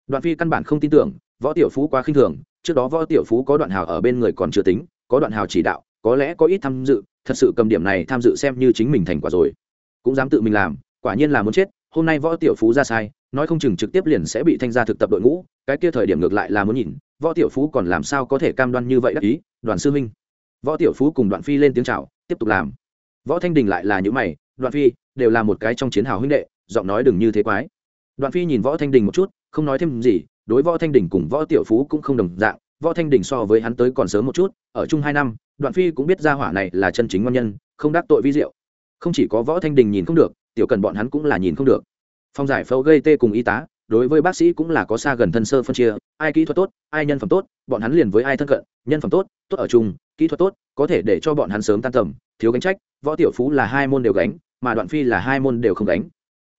A: Đoạn phi căn bản không tin tưởng, võ tiểu phú quá khinh thường trước đó võ tiểu phú có đoạn hào ở bên người còn chưa tính, có đoạn hào chỉ đạo, có lẽ có ít tham dự, thật sự cầm điểm này tham dự xem như chính mình thành quả rồi. Cũng dám tự mình làm, quả nhiên là muốn chết, hôm nay võ tiểu phú ra sai, nói không chừng trực tiếp liền sẽ bị thanh gia thực tập đội ngũ, cái kia thời điểm ngược lại là muốn nhìn, võ tiểu phú còn làm sao có thể cam đoan như vậy đắc ý, đoàn sư minh võ tiểu phú cùng đoạn phi lên tiếng chào, tiếp tục làm. Võ thanh đình lại là những mày, đoạn phi, đều là một cái trong chiến hào huynh đệ, giọng nói đừng như thế quái. Đoạn phi nhìn võ thanh đình một chút, không nói thêm gì đối võ thanh đình cùng võ tiểu phú cũng không đồng dạng, võ thanh đình so với hắn tới còn sớm một chút, ở chung hai năm, đoạn phi cũng biết ra hỏa này là chân chính ngon nhân, không đắc tội vi diệu. Không chỉ có võ thanh đình nhìn không được, tiểu cần bọn hắn cũng là nhìn không được. Phong giải phẫu gây tê cùng y tá, đối với bác sĩ cũng là có xa gần thân sơ phân chia, ai kỹ thuật tốt, ai nhân phẩm tốt, bọn hắn liền với ai thân cận, nhân phẩm tốt tốt ở chung, kỹ thuật tốt, có thể để cho bọn hắn sớm tan tầm, thiếu gánh trách, võ tiểu phú là hai môn đều gánh, mà đoạn phi là hai môn đều không gánh.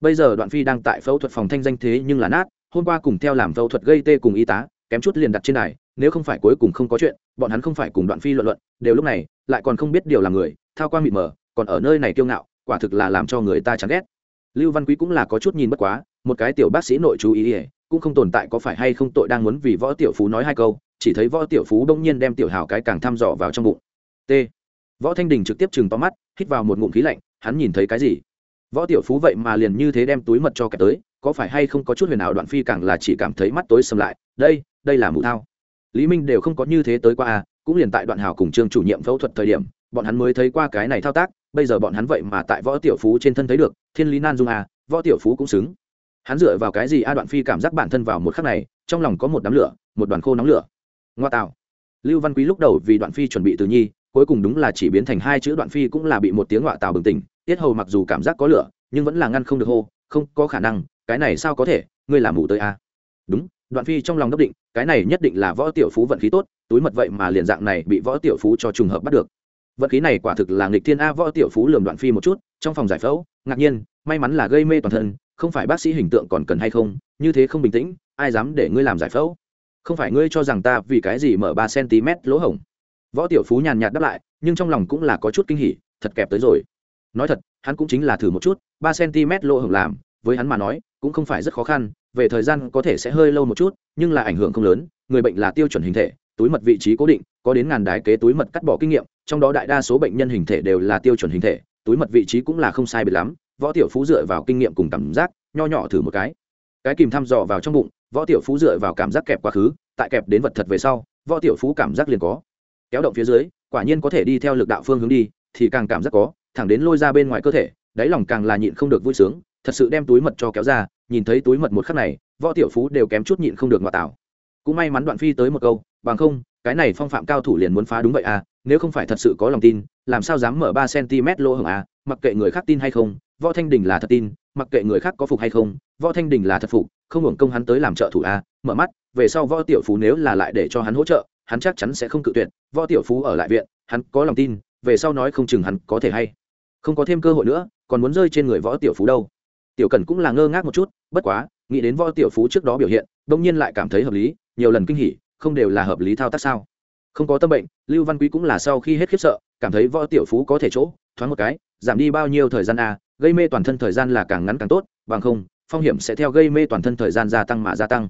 A: Bây giờ đoạn phi đang tại phẫu thuật phòng thanh danh thế nhưng là nát hôm qua cùng theo làm phẫu thuật gây tê cùng y tá, kém chút liền đặt trên này nếu không phải cuối cùng không có chuyện, bọn hắn không phải cùng đoạn phi luận luận, đều lúc này, lại còn không biết điều làm người, thao quang mịt mờ, còn ở nơi này kiêu ngạo, quả thực là làm cho người ta chán ghét. Lưu văn quý cũng là có chút nhìn bất quá, một cái tiểu bác sĩ nội chú ý ỉa cũng không tồn tại có phải hay không tội đang muốn vì võ tiểu phú nói hai câu, chỉ thấy võ tiểu phú đông nhiên đem tiểu hào cái càng thăm dò vào trong bụng. T. Võ thanh đình trực tiếp chừng to mắt, hít vào một ngụm khí lạnh, hắn nhìn thấy cái gì? Võ tiểu phú vậy mà liền như thế đem túi mật cho kẻ tới có phải hay không có chút huyền ảo đoạn phi càng là chỉ cảm thấy mắt tối sầm lại, đây đây là mù thao. Lý minh đều không có như thế tới qua à cũng liền tại đoạn hào cùng trương chủ nhiệm phẫu thuật thời điểm, bọn hắn mới thấy qua cái này thao tác, bây giờ bọn hắn vậy mà tại võ tiểu phú trên thân thấy được, thiên lý nan dung à võ tiểu phú cũng xứng. Hắn dựa vào cái gì a đoạn phi cảm giác bản thân vào một khắc này, trong lòng có một đám lửa, một đoàn khô nóng lửa. Ngoa tạo. Lưu văn quý lúc đầu vì đoạn phi chuẩn bị từ nhi, cuối cùng đúng là chỉ biến thành hai chữ đoạn phi cũng là bị một tiếng ngoạ tào bừng tỉnh, tiết hầu mặc dù cảm giác có lửa, nhưng vẫn là ngăn không được hô, không có khả năng cái này sao có thể, ngươi làm mù tới a? Đúng, đoạn phi trong lòng đốc định, cái này nhất định là võ tiểu phú vận khí tốt, túi mật vậy mà liền dạng này bị võ tiểu phú cho trùng hợp bắt được. Vận khí này quả thực là nghịch thiên a, võ tiểu phú lường đoạn phi một chút, trong phòng giải phẫu, ngạc nhiên, may mắn là gây mê toàn thân, không phải bác sĩ hình tượng còn cần hay không, như thế không bình tĩnh, ai dám để ngươi làm giải phẫu? Không phải ngươi cho rằng ta vì cái gì mở ba cm lỗ hổng? Võ tiểu phú nhàn nhạt đáp lại, nhưng trong lòng cũng là có chút kinh hỉ, thật kẹp tới rồi. Nói thật, hắn cũng chính là thử một chút, ba cm lỗ hổng làm với hắn mà nói, cũng không phải rất khó khăn, về thời gian có thể sẽ hơi lâu một chút, nhưng là ảnh hưởng không lớn, người bệnh là tiêu chuẩn hình thể, túi mật vị trí cố định, có đến ngàn đái kế túi mật cắt bỏ kinh nghiệm, trong đó đại đa số bệnh nhân hình thể đều là tiêu chuẩn hình thể, túi mật vị trí cũng là không sai biệt lắm, võ tiểu phú dựa vào kinh nghiệm cùng cảm giác, nho nhỏ thử một cái. Cái kìm thăm dò vào trong bụng, võ tiểu phú dựa vào cảm giác kẹp quá khứ, tại kẹp đến vật thật về sau, võ tiểu phú cảm giác liền có. Kéo động phía dưới, quả nhiên có thể đi theo lực đạo phương hướng đi, thì càng cảm giác có, thẳng đến lôi ra bên ngoài cơ thể, đáy lòng càng là nhịn không được vui sướng thật sự đem túi mật cho kéo ra, nhìn thấy túi mật một khắc này, võ tiểu phú đều kém chút nhịn không được ngoại tảo cũng may mắn đoạn phi tới một câu, bằng không, cái này phong phạm cao thủ liền muốn phá đúng vậy à nếu không phải thật sự có lòng tin, làm sao dám mở ba cm lỗ hổng à mặc kệ người khác tin hay không, võ thanh đình là thật tin, mặc kệ người khác có phục hay không, võ thanh đình là thật phục, không hưởng công hắn tới làm trợ thủ à? mở mắt, về sau võ tiểu phú nếu là lại để cho hắn hỗ trợ, hắn chắc chắn sẽ không cự tuyệt, võ tiểu phú ở lại viện, hắn có lòng tin, về sau nói không chừng hắn có thể hay không có thêm cơ hội nữa, còn muốn rơi trên người võ tiểu phú đâu tiểu cần cũng là ngơ ngác một chút, bất quá, nghĩ đến võ tiểu phú trước đó biểu hiện đông nhiên lại cảm thấy hợp lý, nhiều lần kinh hỉ, không đều là hợp lý thao tác sao? Không có tâm bệnh, lưu văn quý cũng là sau khi hết khiếp sợ, cảm thấy võ tiểu phú có thể chỗ, thoáng một cái, giảm đi bao nhiêu thời gian a gây mê toàn thân thời gian là càng ngắn càng tốt, bằng không, phong hiểm sẽ theo gây mê toàn thân thời gian gia tăng mà gia tăng.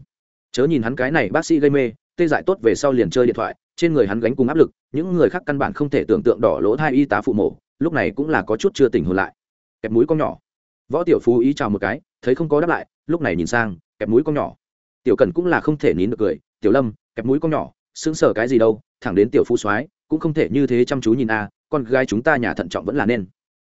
A: Chớ nhìn hắn cái này bác sĩ gây mê, tê dại tốt về sau liền chơi điện thoại, trên người hắn gánh cùng áp lực, những người khác căn bản không thể tưởng tượng đỏ lỗ thai y tá phụ mổ, lúc này cũng là có chút chưa tỉnh hồn lại. Kẹp mũi con nhỏ võ tiểu phú ý chào một cái, thấy không có đáp lại, lúc này nhìn sang, kẹp mũi con nhỏ. Tiểu cần cũng là không thể nín được cười, tiểu lâm, kẹp mũi con nhỏ, sững sờ cái gì đâu, thẳng đến tiểu phú soái, cũng không thể như thế chăm chú nhìn a, con gái chúng ta nhà thận trọng vẫn là nên.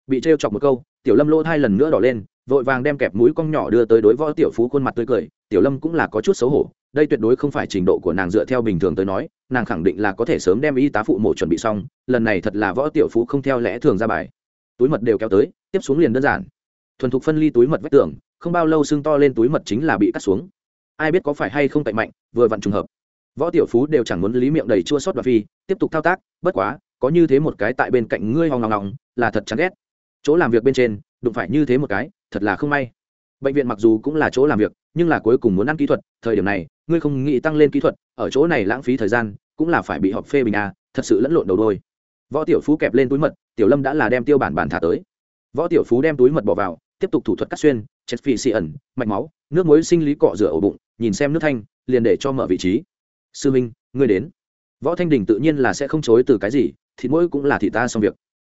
A: Bị trêu chọc một câu, tiểu lâm lỗ hai lần nữa đỏ lên, vội vàng đem kẹp mũi con nhỏ đưa tới đối võ tiểu phú khuôn mặt tươi cười, tiểu lâm cũng là có chút xấu hổ, đây tuyệt đối không phải trình độ của nàng dựa theo bình thường tới nói, nàng khẳng định là có thể sớm đem y tá phụ mổ chuẩn bị xong, lần này thật là võ tiểu phú không theo lẽ thường ra bài. Túi mật đều kéo tới, tiếp xuống liền đơn giản thuần thục phân ly túi mật vách tường, không bao lâu xương to lên túi mật chính là bị cắt xuống. Ai biết có phải hay không tệ mạnh, vừa vặn trùng hợp. Võ tiểu phú đều chẳng muốn lý miệng đầy chua sót và phi, tiếp tục thao tác, bất quá, có như thế một cái tại bên cạnh ngươi hoang ngọng ngọng, là thật chán ghét. Chỗ làm việc bên trên, đụng phải như thế một cái, thật là không may. Bệnh viện mặc dù cũng là chỗ làm việc, nhưng là cuối cùng muốn ăn kỹ thuật, thời điểm này, ngươi không nghĩ tăng lên kỹ thuật, ở chỗ này lãng phí thời gian, cũng là phải bị họp phê bình a thật sự lẫn lộn đầu đôi. Võ tiểu phú kẹp lên túi mật, tiểu lâm đã là đem tiêu bản bản thả tới. Võ tiểu phú đem túi mật bỏ vào tiếp tục thủ thuật cắt xuyên chết phi xị ẩn mạch máu nước muối sinh lý cọ rửa ổ bụng nhìn xem nước thanh liền để cho mở vị trí. Sư minh ngươi đến. Võ thanh đình tự nhiên là sẽ không chối từ cái gì thì mỗi cũng là thị ta xong việc.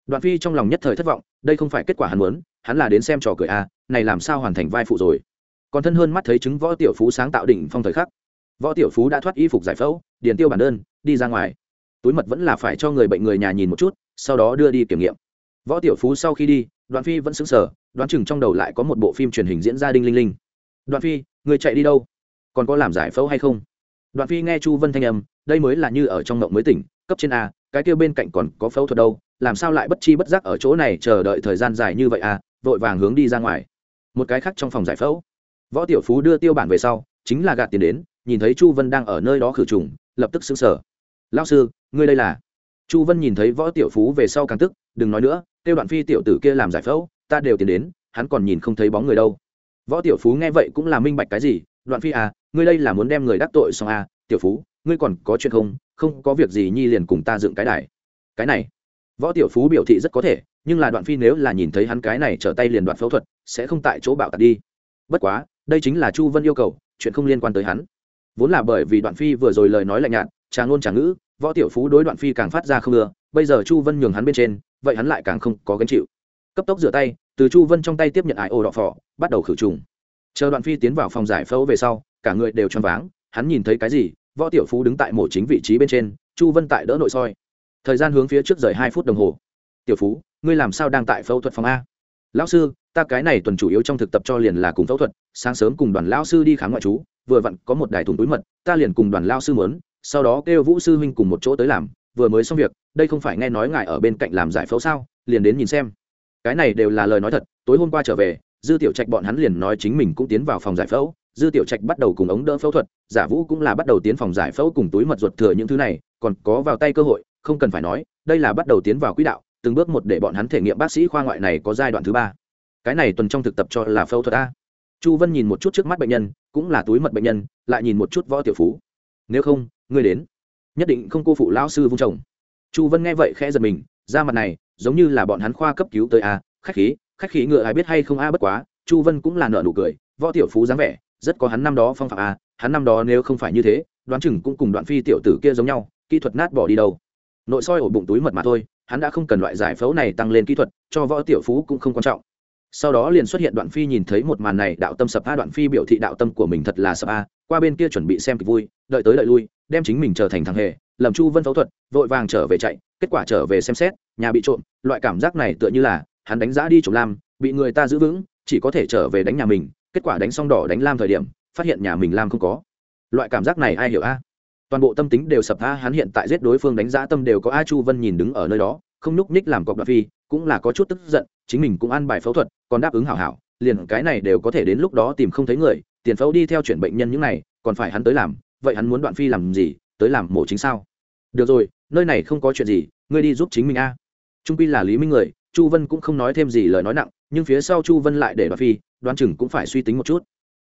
A: Đoạn phi trong lòng nhất thời thất vọng đây không phải kết quả hắn muốn hắn là đến xem trò cười a à, này làm sao hoàn thành vai phụ rồi. Còn thân hơn mắt thấy chứng võ tiểu phú sáng tạo đỉnh phong thời khắc. Võ tiểu phú đã thoát y phục giải phẫu điền tiêu bản đơn đi ra ngoài. Túi mật vẫn là phải cho người bệnh người nhà nhìn một chút sau đó đưa đi kiểm nghiệm. Võ tiểu phú sau khi đi Đoàn phi vẫn sững sờ, đoán chừng trong đầu lại có một bộ phim truyền hình diễn ra đinh linh linh. Đoàn phi, người chạy đi đâu? Còn có làm giải phẫu hay không? Đoàn phi nghe chu vân thanh âm, đây mới là như ở trong mộng mới tỉnh, cấp trên a, cái kia bên cạnh còn có phẫu thuật đâu, làm sao lại bất chi bất giác ở chỗ này chờ đợi thời gian dài như vậy à vội vàng hướng đi ra ngoài. Một cái khác trong phòng giải phẫu. Võ tiểu phú đưa tiêu bản về sau, chính là gạt tiền đến, nhìn thấy chu vân đang ở nơi đó khử trùng, lập tức xứng sở lao sư, ngươi đây là? Chu vân nhìn thấy võ tiểu phú về sau càng tức đừng nói nữa, kêu đoạn phi tiểu tử kia làm giải phẫu, ta đều tiến đến, hắn còn nhìn không thấy bóng người đâu. Võ tiểu phú nghe vậy cũng là minh bạch cái gì, đoạn phi à ngươi đây là muốn đem người đắc tội xong à tiểu phú, ngươi còn có chuyện không? Không có việc gì nhi liền cùng ta dựng cái đài. Cái này, võ tiểu phú biểu thị rất có thể, nhưng là đoạn phi nếu là nhìn thấy hắn cái này trở tay liền đoạn phẫu thuật, sẽ không tại chỗ bạo tạt đi. Bất quá, đây chính là chu vân yêu cầu, chuyện không liên quan tới hắn. Vốn là bởi vì đoạn phi vừa rồi lời nói lạnh nhạt, trà ngôn trà ngữ, võ tiểu phú đối đoạn phi càng phát ra không ưa bây giờ chu vân nhường hắn bên trên vậy hắn lại càng không có gánh chịu. Cấp tốc rửa tay, từ chu vân trong tay tiếp nhận ải ô đỏ phỏ bắt đầu khử trùng. Chờ đoạn phi tiến vào phòng giải phẫu về sau, cả người đều choáng váng, hắn nhìn thấy cái gì, võ tiểu phú đứng tại mổ chính vị trí bên trên, chu vân tại đỡ nội soi. Thời gian hướng phía trước rời hai phút đồng hồ. Tiểu phú, ngươi làm sao đang tại phẫu thuật phòng a? Lão sư, ta cái này tuần chủ yếu trong thực tập cho liền là cùng phẫu thuật, sáng sớm cùng đoàn lao sư đi khám ngoại trú, vừa vặn có một đài thùng túi mật, ta liền cùng đoàn lao sư mớn sau đó kêu vũ sư huynh cùng một chỗ tới làm, vừa mới xong việc đây không phải nghe nói ngài ở bên cạnh làm giải phẫu sao? Liền đến nhìn xem. Cái này đều là lời nói thật, tối hôm qua trở về, dư tiểu trạch bọn hắn liền nói chính mình cũng tiến vào phòng giải phẫu. Dư tiểu trạch bắt đầu cùng ống đỡ phẫu thuật, giả vũ cũng là bắt đầu tiến phòng giải phẫu cùng túi mật ruột thừa những thứ này, còn có vào tay cơ hội, không cần phải nói, đây là bắt đầu tiến vào quỹ đạo, từng bước một để bọn hắn thể nghiệm bác sĩ khoa ngoại này có giai đoạn thứ ba. Cái này tuần trong thực tập cho là phẫu thuật a. Chu vân nhìn một chút trước mắt bệnh nhân, cũng là túi mật bệnh nhân, lại nhìn một chút võ tiểu phú. Nếu không, ngươi đến. Nhất định không cô phụ lão sư vung chồng chu vân nghe vậy khẽ giật mình, ra mặt này, giống như là bọn hắn khoa cấp cứu tới a, khách khí khách khí ngựa ai biết hay không a, bất quá, chu vân cũng là nợ nụ cười, võ tiểu phú dáng vẻ, rất có hắn năm đó phong phạm a, hắn năm đó nếu không phải như thế, đoán chừng cũng cùng đoạn phi tiểu tử kia giống nhau, kỹ thuật nát bỏ đi đâu. Nội soi ổ bụng túi mật mà thôi, hắn đã không cần loại giải phẫu này tăng lên kỹ thuật, cho võ tiểu phú cũng không quan trọng. Sau đó liền xuất hiện đoạn phi nhìn thấy một màn này, đạo tâm sập a, đoạn phi biểu thị đạo tâm của mình thật là sập a, qua bên kia chuẩn bị xem kịch vui, đợi tới đợi lui, đem chính mình trở thành thằng hề lầm chu vân phẫu thuật, vội vàng trở về chạy, kết quả trở về xem xét, nhà bị trộm, loại cảm giác này tựa như là, hắn đánh giá đi trộm lam, bị người ta giữ vững, chỉ có thể trở về đánh nhà mình, kết quả đánh xong đỏ đánh lam thời điểm, phát hiện nhà mình lam không có. Loại cảm giác này ai hiểu a? Toàn bộ tâm tính đều sập a hắn hiện tại giết đối phương đánh giá tâm đều có a chu vân nhìn đứng ở nơi đó, không nhúc ních làm cọc đoạn phi, cũng là có chút tức giận, chính mình cũng ăn bài phẫu thuật, còn đáp ứng hảo hảo, liền cái này đều có thể đến lúc đó tìm không thấy người, tiền phẫu đi theo chuyển bệnh nhân những này, còn phải hắn tới làm, vậy hắn muốn đoạn phi làm gì, tới làm mổ chính sao? Được rồi, nơi này không có chuyện gì, ngươi đi giúp chính mình a. Trung pi là lý minh người, chu vân cũng không nói thêm gì lời nói nặng, nhưng phía sau chu vân lại để đoạn phi, đoán chừng cũng phải suy tính một chút.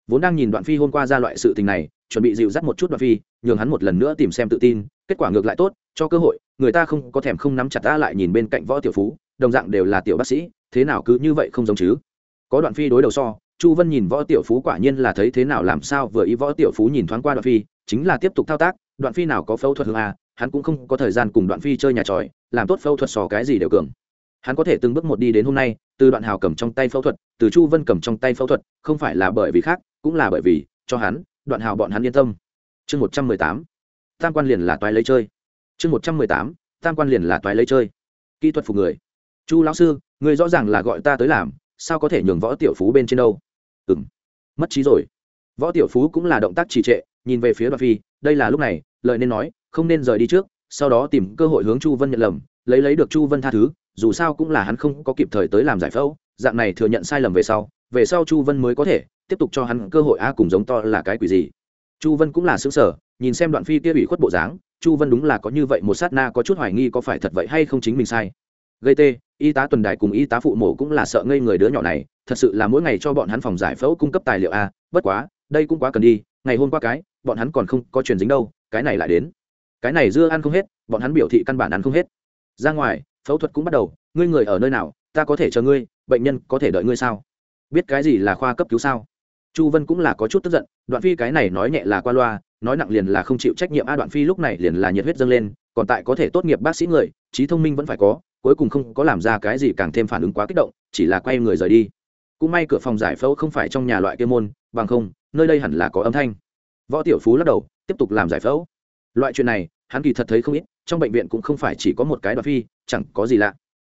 A: Vốn đang nhìn đoạn phi hôm qua ra loại sự tình này, chuẩn bị dịu dắt một chút đoạn phi, nhường hắn một lần nữa tìm xem tự tin, kết quả ngược lại tốt, cho cơ hội, người ta không có thèm không nắm chặt ta lại nhìn bên cạnh võ tiểu phú, đồng dạng đều là tiểu bác sĩ, thế nào cứ như vậy không giống chứ? Có đoạn phi đối đầu so, chu vân nhìn võ tiểu phú quả nhiên là thấy thế nào làm sao, vừa ý võ tiểu phú nhìn thoáng qua đoạn phi, chính là tiếp tục thao tác đoạn phi nào có phẫu thuật hương à hắn cũng không có thời gian cùng đoạn phi chơi nhà tròi, làm tốt phẫu thuật sò cái gì đều cường. Hắn có thể từng bước một đi đến hôm nay, từ đoạn hào cầm trong tay phẫu thuật, từ chu vân cầm trong tay phẫu thuật, không phải là bởi vì khác, cũng là bởi vì, cho hắn, đoạn hào bọn hắn yên tâm. Chương một trăm mười tám, tam quan liền là toái lấy chơi. Chương một trăm mười tám, tam quan liền là toái lấy chơi. Kỹ thuật phục người. Chu lão sư, người rõ ràng là gọi ta tới làm, sao có thể nhường võ tiểu phú bên trên đâu? Ừ m mất trí rồi. Võ tiểu phú cũng là động tác trì trệ, nhìn về phía đoạn phi, đây là lúc này, lời nên nói không nên rời đi trước, sau đó tìm cơ hội hướng chu vân nhận lầm, lấy lấy được chu vân tha thứ, dù sao cũng là hắn không có kịp thời tới làm giải phẫu, dạng này thừa nhận sai lầm về sau về sau chu vân mới có thể tiếp tục cho hắn cơ hội a cùng giống to là cái quỷ gì. Chu vân cũng là xứng sở nhìn xem đoạn phi kia bị khuất bộ dáng, chu vân đúng là có như vậy một sát na có chút hoài nghi có phải thật vậy hay không chính mình sai. Gây tê, y tá tuần đài cùng y tá phụ mổ cũng là sợ ngây người đứa nhỏ này, thật sự là mỗi ngày cho bọn hắn phòng giải phẫu cung cấp tài liệu a, bất quá, đây cũng quá cần đi, ngày hôm qua cái, bọn hắn còn không có truyền dính đâu, cái này lại đến cái này dưa ăn không hết, bọn hắn biểu thị căn bản ăn không hết. Ra ngoài, phẫu thuật cũng bắt đầu, ngươi người ở nơi nào, ta có thể chờ ngươi, bệnh nhân có thể đợi ngươi sao? Biết cái gì là khoa cấp cứu sao? Chu vân cũng là có chút tức giận, đoạn phi cái này nói nhẹ là qua loa, nói nặng liền là không chịu trách nhiệm, a, đoạn phi lúc này liền là nhiệt huyết dâng lên, còn tại có thể tốt nghiệp bác sĩ người, trí thông minh vẫn phải có, cuối cùng không có làm ra cái gì càng thêm phản ứng quá kích động, chỉ là quay người rời đi. Cũng may cửa phòng giải phẫu không phải trong nhà loại kia môn, bằng không, nơi đây hẳn là có âm thanh. Võ tiểu phú lắc đầu, tiếp tục làm giải phẫu loại chuyện này, hắn kỳ thật thấy không ít, trong bệnh viện cũng không phải chỉ có một cái đoạn phi, chẳng có gì lạ.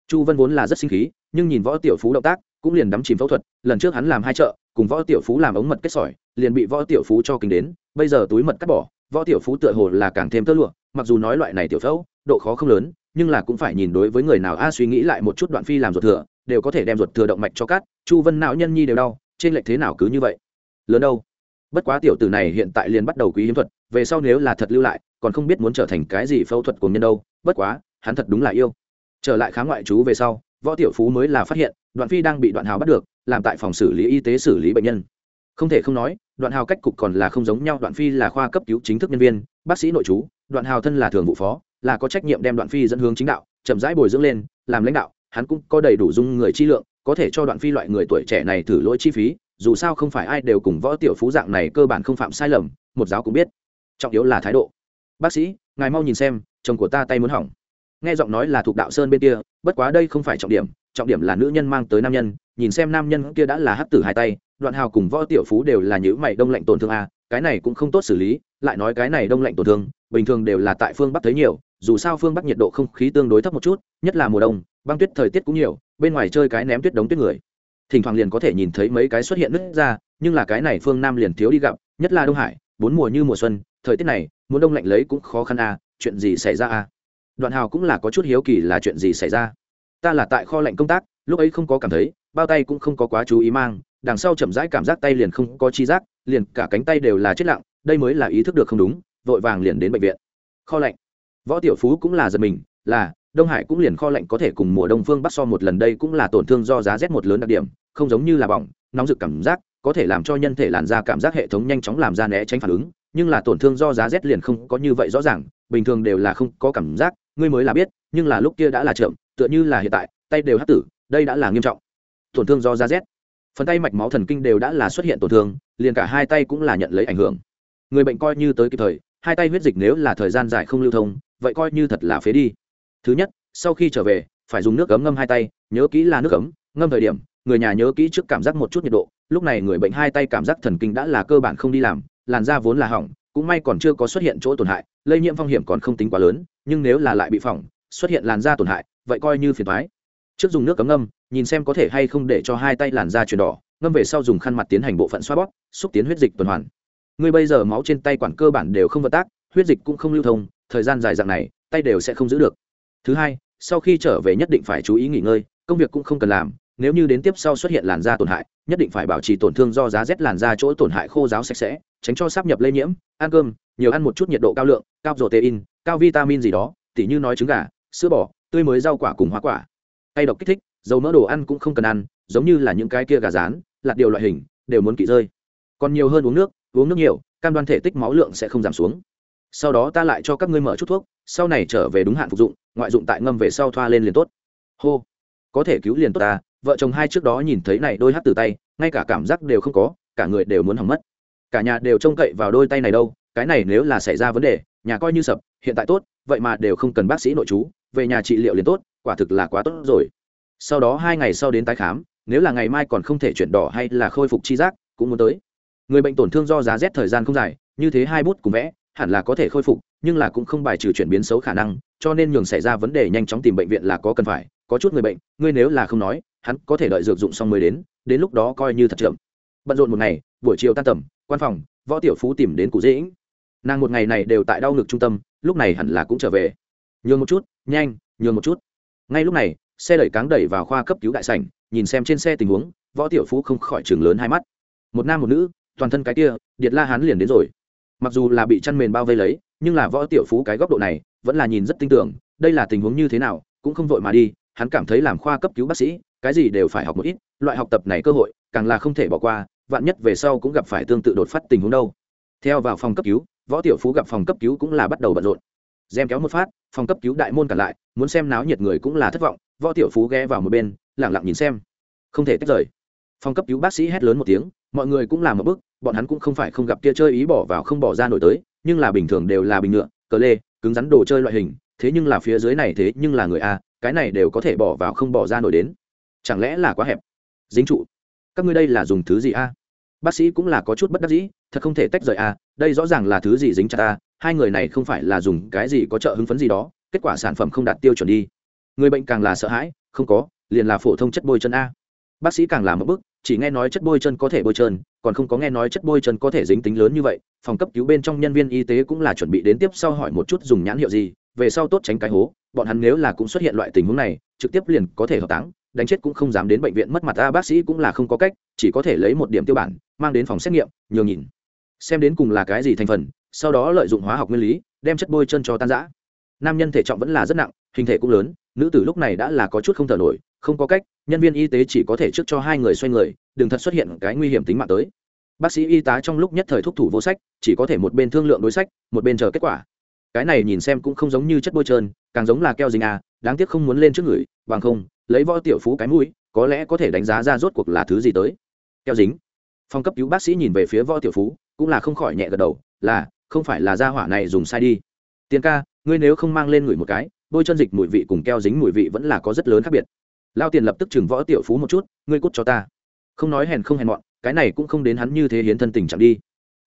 A: Chu vân vốn là rất sinh khí, nhưng nhìn võ tiểu phú động tác, cũng liền đắm chìm phẫu thuật, lần trước hắn làm hai chợ, cùng võ tiểu phú làm ống mật kết sỏi, liền bị võ tiểu phú cho kinh đến, bây giờ túi mật cắt bỏ, võ tiểu phú tựa hồ là càng thêm tơ lụa, mặc dù nói loại này tiểu phẫu, độ khó không lớn, nhưng là cũng phải nhìn đối với người nào a suy nghĩ lại một chút đoạn phi làm ruột thừa, đều có thể đem ruột thừa động mạch cho cắt, chu vân não nhân nhi đều đau, trên lệch thế nào cứ như vậy? Lớn đâu? Bất quá tiểu tử này hiện tại liền bắt đầu quý hiếm thuật về sau nếu là thật lưu lại, còn không biết muốn trở thành cái gì phẫu thuật của nhân đâu, bất quá, hắn thật đúng là yêu. Trở lại khá ngoại trú về sau, võ tiểu phú mới là phát hiện, đoạn phi đang bị đoạn hào bắt được, làm tại phòng xử lý y tế xử lý bệnh nhân. Không thể không nói, đoạn hào cách cục còn là không giống nhau, đoạn phi là khoa cấp cứu chính thức nhân viên, bác sĩ nội trú, đoạn hào thân là thường vụ phó, là có trách nhiệm đem đoạn phi dẫn hướng chính đạo, chậm rãi bồi dưỡng lên, làm lãnh đạo, hắn cũng có đầy đủ dung người chi lượng, có thể cho đoạn phi loại người tuổi trẻ này thử lỗi chi phí, dù sao không phải ai đều cùng võ tiểu phú dạng này cơ bản không phạm sai lầm, một giáo cũng biết trọng yếu là thái độ. Bác sĩ, ngài mau nhìn xem, chồng của ta tay muốn hỏng. Nghe giọng nói là thuộc đạo sơn bên kia, bất quá đây không phải trọng điểm trọng điểm là nữ nhân mang tới nam nhân, nhìn xem nam nhân kia đã là hắc tử hai tay, đoạn hào cùng võ tiểu phú đều là những mày đông lạnh tổn thương a, cái này cũng không tốt xử lý, lại nói cái này đông lạnh tổn thương, bình thường đều là tại phương bắc thấy nhiều, dù sao phương bắc nhiệt độ không khí tương đối thấp một chút, nhất là mùa đông, băng tuyết thời tiết cũng nhiều, bên ngoài chơi cái ném tuyết đống tuyết người. Thỉnh thoảng liền có thể nhìn thấy mấy cái xuất hiện nứt ra, nhưng là cái này phương nam liền thiếu đi gặp, nhất là đông hải, bốn mùa như mùa xuân thời tiết này, muốn đông lạnh lấy cũng khó khăn à? chuyện gì xảy ra à? đoạn hào cũng là có chút hiếu kỳ là chuyện gì xảy ra ta là tại kho lạnh công tác, lúc ấy không có cảm thấy, bao tay cũng không có quá chú ý mang, đằng sau chậm rãi cảm giác tay liền không có chi giác, liền cả cánh tay đều là chết lặng, đây mới là ý thức được không đúng, vội vàng liền đến bệnh viện kho lạnh võ tiểu phú cũng là giật mình, là, đông hải cũng liền kho lạnh có thể cùng mùa đông phương bắc so một lần đây cũng là tổn thương do giá rét một lớn đặc điểm, không giống như là bỏng, nóng rực cảm giác, có thể làm cho nhân thể làn da cảm giác hệ thống nhanh chóng làm ra né tránh phản ứng nhưng là tổn thương do giá rét liền không có như vậy rõ ràng, bình thường đều là không có cảm giác, ngươi mới là biết, nhưng là lúc kia đã là chậm, tựa như là hiện tại, tay đều hắt tử, đây đã là nghiêm trọng. Tổn thương do giá rét. Phần tay mạch máu thần kinh đều đã là xuất hiện tổn thương, liền cả hai tay cũng là nhận lấy ảnh hưởng. Người bệnh coi như tới kịp thời, hai tay huyết dịch nếu là thời gian dài không lưu thông, vậy coi như thật là phế đi. Thứ nhất, sau khi trở về, phải dùng nước cấm ngâm hai tay, nhớ kỹ là nước cấm ngâm thời điểm, người nhà nhớ kỹ trước cảm giác một chút nhiệt độ, lúc này người bệnh hai tay cảm giác thần kinh đã là cơ bản không đi làm làn da vốn là hỏng, cũng may còn chưa có xuất hiện chỗ tổn hại, lây nhiễm phong hiểm còn không tính quá lớn, nhưng nếu là lại bị phỏng, xuất hiện làn da tổn hại, vậy coi như phiền thoái trước dùng nước cấm ngâm, nhìn xem có thể hay không để cho hai tay làn da chuyển đỏ, ngâm về sau dùng khăn mặt tiến hành bộ phận xoa bóp, xúc tiến huyết dịch tuần hoàn. Người bây giờ máu trên tay quản cơ bản đều không vận tác, huyết dịch cũng không lưu thông, thời gian dài dạng này, tay đều sẽ không giữ được. Thứ hai, sau khi trở về nhất định phải chú ý nghỉ ngơi, công việc cũng không cần làm, nếu như đến tiếp sau xuất hiện làn da tổn hại, nhất định phải bảo trì tổn thương do giá rét làn da chỗ tổn hại khô giáo sạch sẽ tránh cho sắp nhập lây nhiễm, ăn cơm, nhiều ăn một chút nhiệt độ cao lượng, cao protein, cao vitamin gì đó, tỉ như nói trứng gà, sữa bò, tươi mới rau quả cùng hoa quả. Hay độc kích thích, dầu mỡ đồ ăn cũng không cần ăn, giống như là những cái kia gà rán, lạt điều loại hình, đều muốn kỵ rơi. Còn nhiều hơn uống nước uống nước nhiều, cam đoan thể tích máu lượng sẽ không giảm xuống. Sau đó ta lại cho các ngươi mở chút thuốc, sau này trở về đúng hạn phục dụng, ngoại dụng tại ngâm về sau thoa lên liền tốt. Hô. Có thể cứu liền tốt ta, vợ chồng hai trước đó nhìn thấy này đôi hát từ tay, ngay cả cảm giác đều không có, cả người đều muốn hỏng mất cả nhà đều trông cậy vào đôi tay này đâu, cái này nếu là xảy ra vấn đề, nhà coi như sập, hiện tại tốt, vậy mà đều không cần bác sĩ nội chú về nhà trị liệu liền tốt, quả thực là quá tốt rồi. Sau đó hai ngày sau đến tái khám, nếu là ngày mai còn không thể chuyển đỏ hay là khôi phục chi giác, cũng muốn tới. Người bệnh tổn thương do giá rét thời gian không dài, như thế hai bút cùng vẽ, hẳn là có thể khôi phục, nhưng là cũng không bài trừ chuyển biến xấu khả năng, cho nên nhường xảy ra vấn đề nhanh chóng tìm bệnh viện là có cần phải, có chút người bệnh, ngươi nếu là không nói, hắn có thể đợi dược dụng xong mới đến đến lúc đó coi như thật chậm. Bận rộn một ngày, buổi chiều tan tầm quan phòng, võ tiểu phú tìm đến cụ dĩnh. Nàng một ngày này đều tại đau ngực trung tâm, lúc này hẳn là cũng trở về. Nhường một chút, nhanh, nhường một chút. Ngay lúc này, xe đẩy cáng đẩy vào khoa cấp cứu đại sảnh, nhìn xem trên xe tình huống, võ tiểu phú không khỏi trường lớn hai mắt. Một nam một nữ, toàn thân cái kia, điệt la hán liền đến rồi. Mặc dù là bị chăn mền bao vây lấy, nhưng là võ tiểu phú cái góc độ này, vẫn là nhìn rất tin tưởng, đây là tình huống như thế nào, cũng không vội mà đi, hắn cảm thấy làm khoa cấp cứu bác sĩ, cái gì đều phải học một ít, loại học tập này cơ hội, càng là không thể bỏ qua vạn nhất về sau cũng gặp phải tương tự đột phát tình huống đâu. Theo vào phòng cấp cứu, võ tiểu phú gặp phòng cấp cứu cũng là bắt đầu bận rộn. Gem kéo một phát, phòng cấp cứu đại môn cản lại, muốn xem náo nhiệt người cũng là thất vọng, võ tiểu phú ghé vào một bên lẳng lặng nhìn xem. Không thể tách rời. Phòng cấp cứu bác sĩ hét lớn một tiếng, mọi người cũng làm một bước, bọn hắn cũng không phải không gặp kia chơi ý bỏ vào không bỏ ra nổi tới, nhưng là bình thường đều là bình ngựa, cờ lê, cứng rắn đồ chơi loại hình, thế nhưng là phía dưới này thế nhưng là người a, cái này đều có thể bỏ vào không bỏ ra nổi đến. Chẳng lẽ là quá hẹp? Dính trụ các ngươi đây là dùng thứ gì a? Bác sĩ cũng là có chút bất đắc dĩ, thật không thể tách rời a, đây rõ ràng là thứ gì dính chặt a hai người này không phải là dùng cái gì có trợ hứng phấn gì đó, kết quả sản phẩm không đạt tiêu chuẩn đi. Người bệnh càng là sợ hãi, không có, liền là phổ thông chất bôi chân a. Bác sĩ càng làm một bước chỉ nghe nói chất bôi chân có thể bôi trơn, còn không có nghe nói chất bôi chân có thể dính tính lớn như vậy, phòng cấp cứu bên trong nhân viên y tế cũng là chuẩn bị đến tiếp sau hỏi một chút dùng nhãn hiệu gì, về sau tốt tránh cái hố, bọn hắn nếu là cũng xuất hiện loại tình huống này, trực tiếp liền có thể hợp táng đánh chết cũng không dám đến bệnh viện mất mặt, a, bác sĩ cũng là không có cách, chỉ có thể lấy một điểm tiêu bản, mang đến phòng xét nghiệm, nhường nhìn. Xem đến cùng là cái gì thành phần, sau đó lợi dụng hóa học nguyên lý, đem chất bôi chân cho tan giã nam nhân thể trọng vẫn là rất nặng, hình thể cũng lớn, nữ tử lúc này đã là có chút không thở nổi, không có cách, nhân viên y tế chỉ có thể trước cho hai người xoay người, đừng thật xuất hiện cái nguy hiểm tính mạng tới. Bác sĩ y tá trong lúc nhất thời thúc thủ vô sách, chỉ có thể một bên thương lượng đối sách, một bên chờ kết quả. Cái này nhìn xem cũng không giống như chất bôi trơn, càng giống là keo dính à đáng tiếc không muốn lên trước người, bằng không lấy võ tiểu phú cái mũi, có lẽ có thể đánh giá ra rốt cuộc là thứ gì tới. Keo dính. Phòng cấp cứu bác sĩ nhìn về phía võ tiểu phú, cũng là không khỏi nhẹ gật đầu, là, không phải là gia hỏa này dùng sai đi. Tiền ca, ngươi nếu không mang lên người một cái bôi chân dịch mùi vị cùng keo dính mùi vị vẫn là có rất lớn khác biệt. Lao tiền lập tức chừng võ tiểu phú một chút, ngươi cút cho ta. Không nói hèn không hèn mọn, cái này cũng không đến hắn như thế hiến thân tình chẳng đi.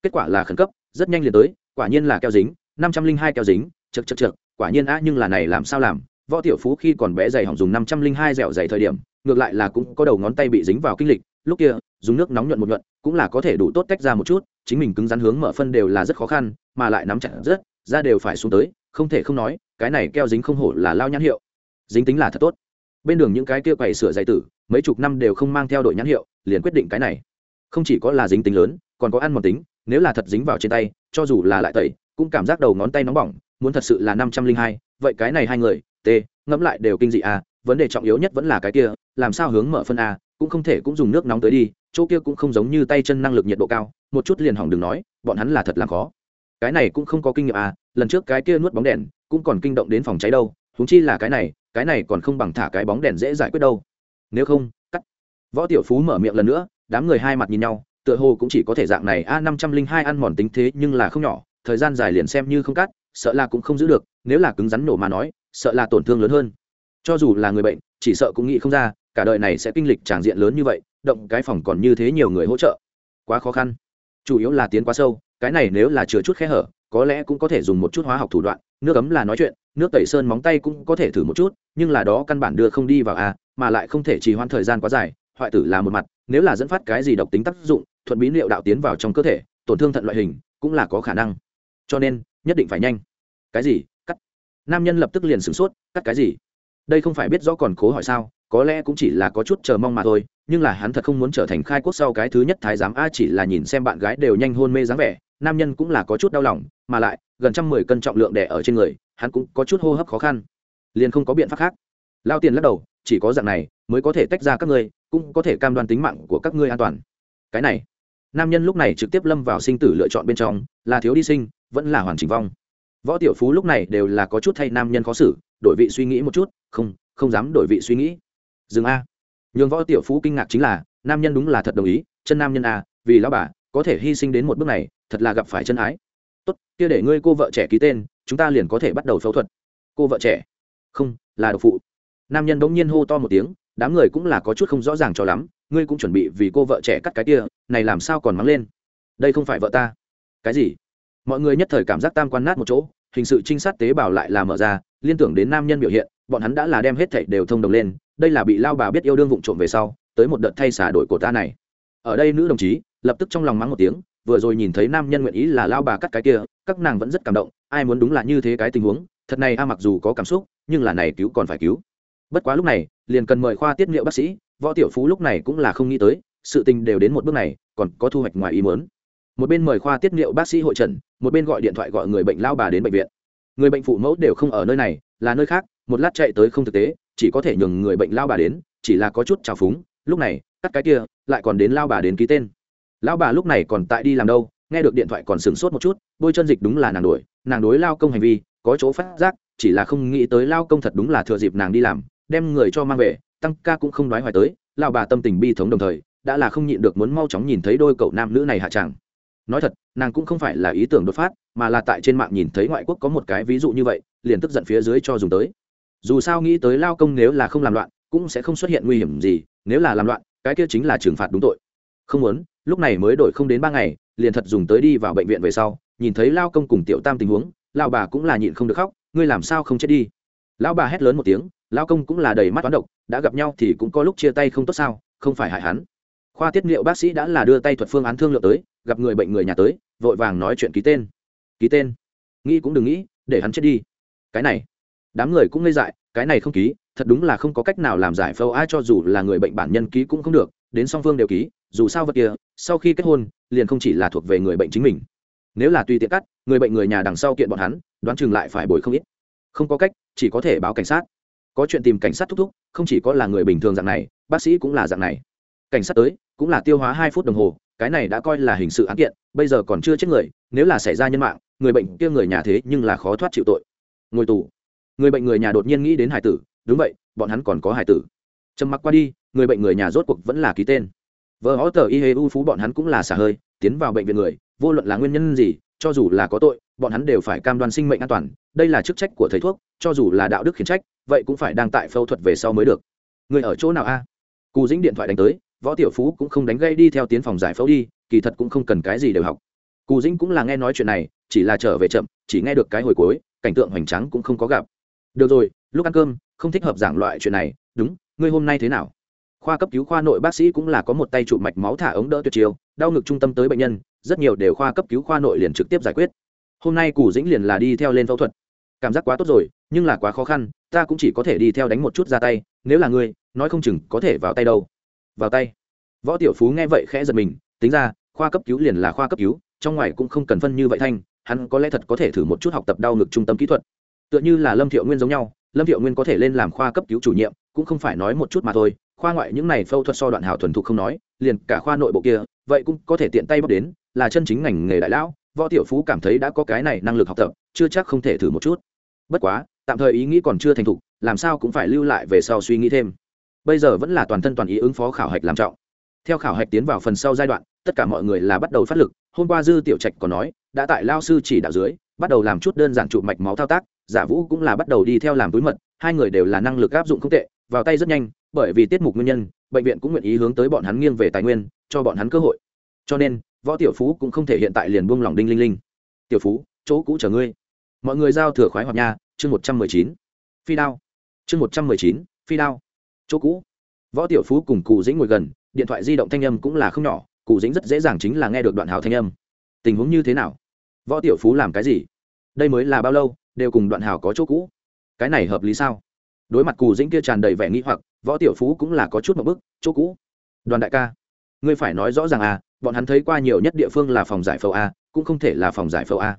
A: Kết quả là khẩn cấp, rất nhanh liền tới, quả nhiên là keo dính, năm trăm linh hai keo dính chật chật chật quả nhiên á, nhưng là này làm sao làm? Võ tiểu phú khi còn bé dày hỏng dùng năm trăm linh hai dẻo dày thời điểm, ngược lại là cũng có đầu ngón tay bị dính vào kinh lịch, lúc kia, dùng nước nóng nhuận một nhuận, cũng là có thể đủ tốt tách ra một chút, chính mình cứng rắn hướng mở phân đều là rất khó khăn, mà lại nắm chặt rất ra đều phải xuống tới, không thể không nói, cái này keo dính không hổ là lao nhãn hiệu. Dính tính là thật tốt. Bên đường những cái kia quầy sửa giày tử, mấy chục năm đều không mang theo đội nhãn hiệu, liền quyết định cái này. Không chỉ có là dính tính lớn, còn có ăn một tính, nếu là thật dính vào trên tay, cho dù là lại tẩy, cũng cảm giác đầu ngón tay nóng bỏng, muốn thật sự là năm trăm linh hai, vậy cái này hai người t, ngẫm lại đều kinh dị à vấn đề trọng yếu nhất vẫn là cái kia, làm sao hướng mở phân a cũng không thể cũng dùng nước nóng tới đi, chỗ kia cũng không giống như tay chân năng lực nhiệt độ cao, một chút liền hỏng đừng nói, bọn hắn là thật là khó. Cái này cũng không có kinh nghiệm à lần trước cái kia nuốt bóng đèn, cũng còn kinh động đến phòng cháy đâu húng chi là cái này cái này còn không bằng thả cái bóng đèn dễ giải quyết đâu. Nếu không, cắt. Võ tiểu phú mở miệng lần nữa, đám người hai mặt nhìn nhau, tựa hồ cũng chỉ có thể dạng này, a năm trăm linh hai ăn mòn tính thế nhưng là không nhỏ, thời gian dài liền xem như không cắt, sợ là cũng không giữ được, nếu là cứng rắn nổ mà nói sợ là tổn thương lớn hơn. Cho dù là người bệnh, chỉ sợ cũng nghĩ không ra, cả đời này sẽ kinh lịch tràng diện lớn như vậy, động cái phòng còn như thế nhiều người hỗ trợ. Quá khó khăn. Chủ yếu là tiến quá sâu, cái này nếu là chừa chút khe hở, có lẽ cũng có thể dùng một chút hóa học thủ đoạn, nước ấm là nói chuyện, nước tẩy sơn móng tay cũng có thể thử một chút, nhưng là đó căn bản đưa không đi vào a mà lại không thể trì hoãn thời gian quá dài, hoại tử là một mặt, nếu là dẫn phát cái gì độc tính tác dụng, thuận bí liệu đạo tiến vào trong cơ thể, tổn thương thận loại hình, cũng là có khả năng. Cho nên, nhất định phải nhanh. Cái gì? Nam nhân lập tức liền sửng sốt, cắt cái gì? Đây không phải biết rõ còn cố hỏi sao, có lẽ cũng chỉ là có chút chờ mong mà thôi, nhưng là hắn thật không muốn trở thành khai quốc sau cái thứ nhất thái giám, a chỉ là nhìn xem bạn gái đều nhanh hôn mê dáng vẻ, nam nhân cũng là có chút đau lòng, mà lại, gần trăm mười cân trọng lượng đẻ ở trên người, hắn cũng có chút hô hấp khó khăn. Liền không có biện pháp khác. Lao tiền lắc đầu, chỉ có dạng này, mới có thể tách ra các ngươi, cũng có thể cam đoan tính mạng của các ngươi an toàn. Cái này, nam nhân lúc này trực tiếp lâm vào sinh tử lựa chọn bên trong, là thiếu đi sinh, vẫn là hoàn chỉnh vong võ tiểu phú lúc này đều là có chút thay nam nhân khó xử, đổi vị suy nghĩ một chút, không không dám đổi vị suy nghĩ. Dừng a. Nhường võ tiểu phú kinh ngạc chính là, nam nhân đúng là thật đồng ý, chân nam nhân a, vì lão bà, có thể hy sinh đến một bước này, thật là gặp phải chân ái. Tốt, kia để ngươi cô vợ trẻ ký tên, chúng ta liền có thể bắt đầu phẫu thuật. Cô vợ trẻ. Không, là độc phụ. Nam nhân bỗng nhiên hô to một tiếng, đám người cũng là có chút không rõ ràng cho lắm, ngươi cũng chuẩn bị vì cô vợ trẻ cắt cái kia, này làm sao còn mắng lên? Đây không phải vợ ta. Cái gì? Mọi người nhất thời cảm giác tam quan nát một chỗ, hình sự trinh sát tế bào lại là mở ra, liên tưởng đến nam nhân biểu hiện, bọn hắn đã là đem hết thảy đều thông đồng lên, đây là bị lao bà biết yêu đương vụng trộm về sau, tới một đợt thay xả đổi của ta này. Ở đây nữ đồng chí, lập tức trong lòng mắng một tiếng, vừa rồi nhìn thấy nam nhân nguyện ý là lao bà cắt cái kia, các nàng vẫn rất cảm động, ai muốn đúng là như thế cái tình huống, thật này a mặc dù có cảm xúc, nhưng là này cứu còn phải cứu. Bất quá lúc này, liền cần mời khoa tiết niệu bác sĩ, võ tiểu phú lúc này cũng là không nghĩ tới, sự tình đều đến một bước này, còn có thu hoạch ngoài ý muốn một bên mời khoa tiết niệu bác sĩ hội trần, một bên gọi điện thoại gọi người bệnh lao bà đến bệnh viện. Người bệnh phụ mẫu đều không ở nơi này, là nơi khác, một lát chạy tới không thực tế, chỉ có thể nhường người bệnh lao bà đến, chỉ là có chút trào phúng, lúc này, cắt cái kia, lại còn đến lao bà đến ký tên. Lao bà lúc này còn tại đi làm đâu, nghe được điện thoại còn sửng sốt một chút, bôi chân dịch đúng là nàng đuổi, nàng đối lao công hành vi, có chỗ phát giác, chỉ là không nghĩ tới lao công thật đúng là thừa dịp nàng đi làm, đem người cho mang về, tăng ca cũng không nói hoài tới, lao bà tâm tình bi thống đồng thời, đã là không nhịn được muốn mau chóng nhìn thấy đôi cậu nam nữ này hạ chẳng nói thật, nàng cũng không phải là ý tưởng đột phát, mà là tại trên mạng nhìn thấy ngoại quốc có một cái ví dụ như vậy, liền tức giận phía dưới cho dùng tới. Dù sao nghĩ tới lao công nếu là không làm loạn, cũng sẽ không xuất hiện nguy hiểm gì, nếu là làm loạn, cái kia chính là trừng phạt đúng tội. Không muốn, lúc này mới đổi không đến ba ngày, liền thật dùng tới đi vào bệnh viện về sau, nhìn thấy lao công cùng tiểu tam tình huống, lao bà cũng là nhịn không được khóc, ngươi làm sao không chết đi? Lão bà hét lớn một tiếng, lao công cũng là đầy mắt toán độc, đã gặp nhau thì cũng có lúc chia tay không tốt sao, không phải hại hắn. Khoa tiết liệu bác sĩ đã là đưa tay thuật phương án thương lượng tới gặp người bệnh người nhà tới, vội vàng nói chuyện ký tên. Ký tên? Nghĩ cũng đừng nghĩ, để hắn chết đi. Cái này, đám người cũng ngây dại, cái này không ký, thật đúng là không có cách nào làm giải phẫu, ai cho dù là người bệnh bản nhân ký cũng không được, đến song phương đều ký, dù sao vật kia, sau khi kết hôn, liền không chỉ là thuộc về người bệnh chính mình. Nếu là tùy tiện cắt, người bệnh người nhà đằng sau kiện bọn hắn, đoán chừng lại phải bồi không ít. Không có cách, chỉ có thể báo cảnh sát. Có chuyện tìm cảnh sát thúc thúc, không chỉ có là người bình thường dạng này, bác sĩ cũng là dạng này. Cảnh sát tới, cũng là tiêu hóa hai phút đồng hồ cái này đã coi là hình sự án kiện, bây giờ còn chưa chết người, nếu là xảy ra nhân mạng, người bệnh kia người nhà thế nhưng là khó thoát chịu tội. Ngồi tù. Người bệnh người nhà đột nhiên nghĩ đến hải tử, đúng vậy, bọn hắn còn có hải tử. Trầm mặc qua đi, người bệnh người nhà rốt cuộc vẫn là ký tên. Vợ họ tờ y hê u phú bọn hắn cũng là xả hơi, tiến vào bệnh viện người, vô luận là nguyên nhân gì, cho dù là có tội, bọn hắn đều phải cam đoan sinh mệnh an toàn, đây là chức trách của thầy thuốc, cho dù là đạo đức khiển trách, vậy cũng phải đang tại phẫu thuật về sau mới được. Người ở chỗ nào a? Cù dĩnh điện thoại đánh tới võ tiểu phú cũng không đánh gây đi theo tiến phòng giải phẫu đi, kỳ thật cũng không cần cái gì đều học. Cù dĩnh cũng là nghe nói chuyện này, chỉ là trở về chậm, chỉ nghe được cái hồi cuối, cảnh tượng hoành tráng cũng không có gặp. Được rồi, lúc ăn cơm, không thích hợp giảng loại chuyện này, đúng, ngươi hôm nay thế nào? Khoa cấp cứu khoa nội bác sĩ cũng là có một tay chụp mạch máu thả ống đỡ tuyệt chiêu, đau ngực trung tâm tới bệnh nhân, rất nhiều đều khoa cấp cứu khoa nội liền trực tiếp giải quyết. Hôm nay cù dĩnh liền là đi theo lên phẫu thuật. Cảm giác quá tốt rồi, nhưng là quá khó khăn, ta cũng chỉ có thể đi theo đánh một chút ra tay, nếu là ngươi, nói không chừng có thể vào tay đâu vào tay. Võ tiểu phú nghe vậy khẽ giật mình, tính ra, khoa cấp cứu liền là khoa cấp cứu, trong ngoài cũng không cần phân như vậy thanh, hắn có lẽ thật có thể thử một chút học tập đau ngực trung tâm kỹ thuật. Tựa như là lâm thiệu nguyên giống nhau, lâm thiệu nguyên có thể lên làm khoa cấp cứu chủ nhiệm, cũng không phải nói một chút mà thôi, khoa ngoại những này phẫu thuật so đoạn hảo thuần thục không nói, liền cả khoa nội bộ kia, vậy cũng có thể tiện tay bóc đến, là chân chính ngành nghề đại lão, võ tiểu phú cảm thấy đã có cái này năng lực học tập, chưa chắc không thể thử một chút. Bất quá, tạm thời ý nghĩ còn chưa thành thục, làm sao cũng phải lưu lại về sau suy nghĩ thêm bây giờ vẫn là toàn thân toàn ý ứng phó khảo hạch làm trọng. Theo khảo hạch tiến vào phần sau giai đoạn, tất cả mọi người là bắt đầu phát lực. Hôm qua dư tiểu trạch còn nói, đã tại lao sư chỉ đạo dưới, bắt đầu làm chút đơn giản trụ mạch máu thao tác, giả vũ cũng là bắt đầu đi theo làm túi mật, hai người đều là năng lực áp dụng không tệ, vào tay rất nhanh, bởi vì tiết mục nguyên nhân, bệnh viện cũng nguyện ý hướng tới bọn hắn nghiêng về tài nguyên, cho bọn hắn cơ hội. Cho nên, võ tiểu phú cũng không thể hiện tại liền buông lỏng đinh linh linh. Tiểu phú, chỗ cũ chờ ngươi. Mọi người giao thừa khoái hoặc nha, chương một trăm mười chín. Phi đao. Chương một trăm mười chín, phi đao chỗ cũ. Võ tiểu phú cùng cụ dĩnh ngồi gần, điện thoại di động thanh âm cũng là không nhỏ, cụ dĩnh rất dễ dàng chính là nghe được đoạn hào thanh âm. Tình huống như thế nào? Võ tiểu phú làm cái gì? Đây mới là bao lâu, đều cùng đoạn hào có chỗ cũ? Cái này hợp lý sao? Đối mặt cù dĩnh kia tràn đầy vẻ nghĩ hoặc, võ tiểu phú cũng là có chút một bức, chỗ cũ. Đoàn đại ca, ngươi phải nói rõ ràng à bọn hắn thấy qua nhiều nhất địa phương là phòng giải phẫu a, cũng không thể là phòng giải phẫu a.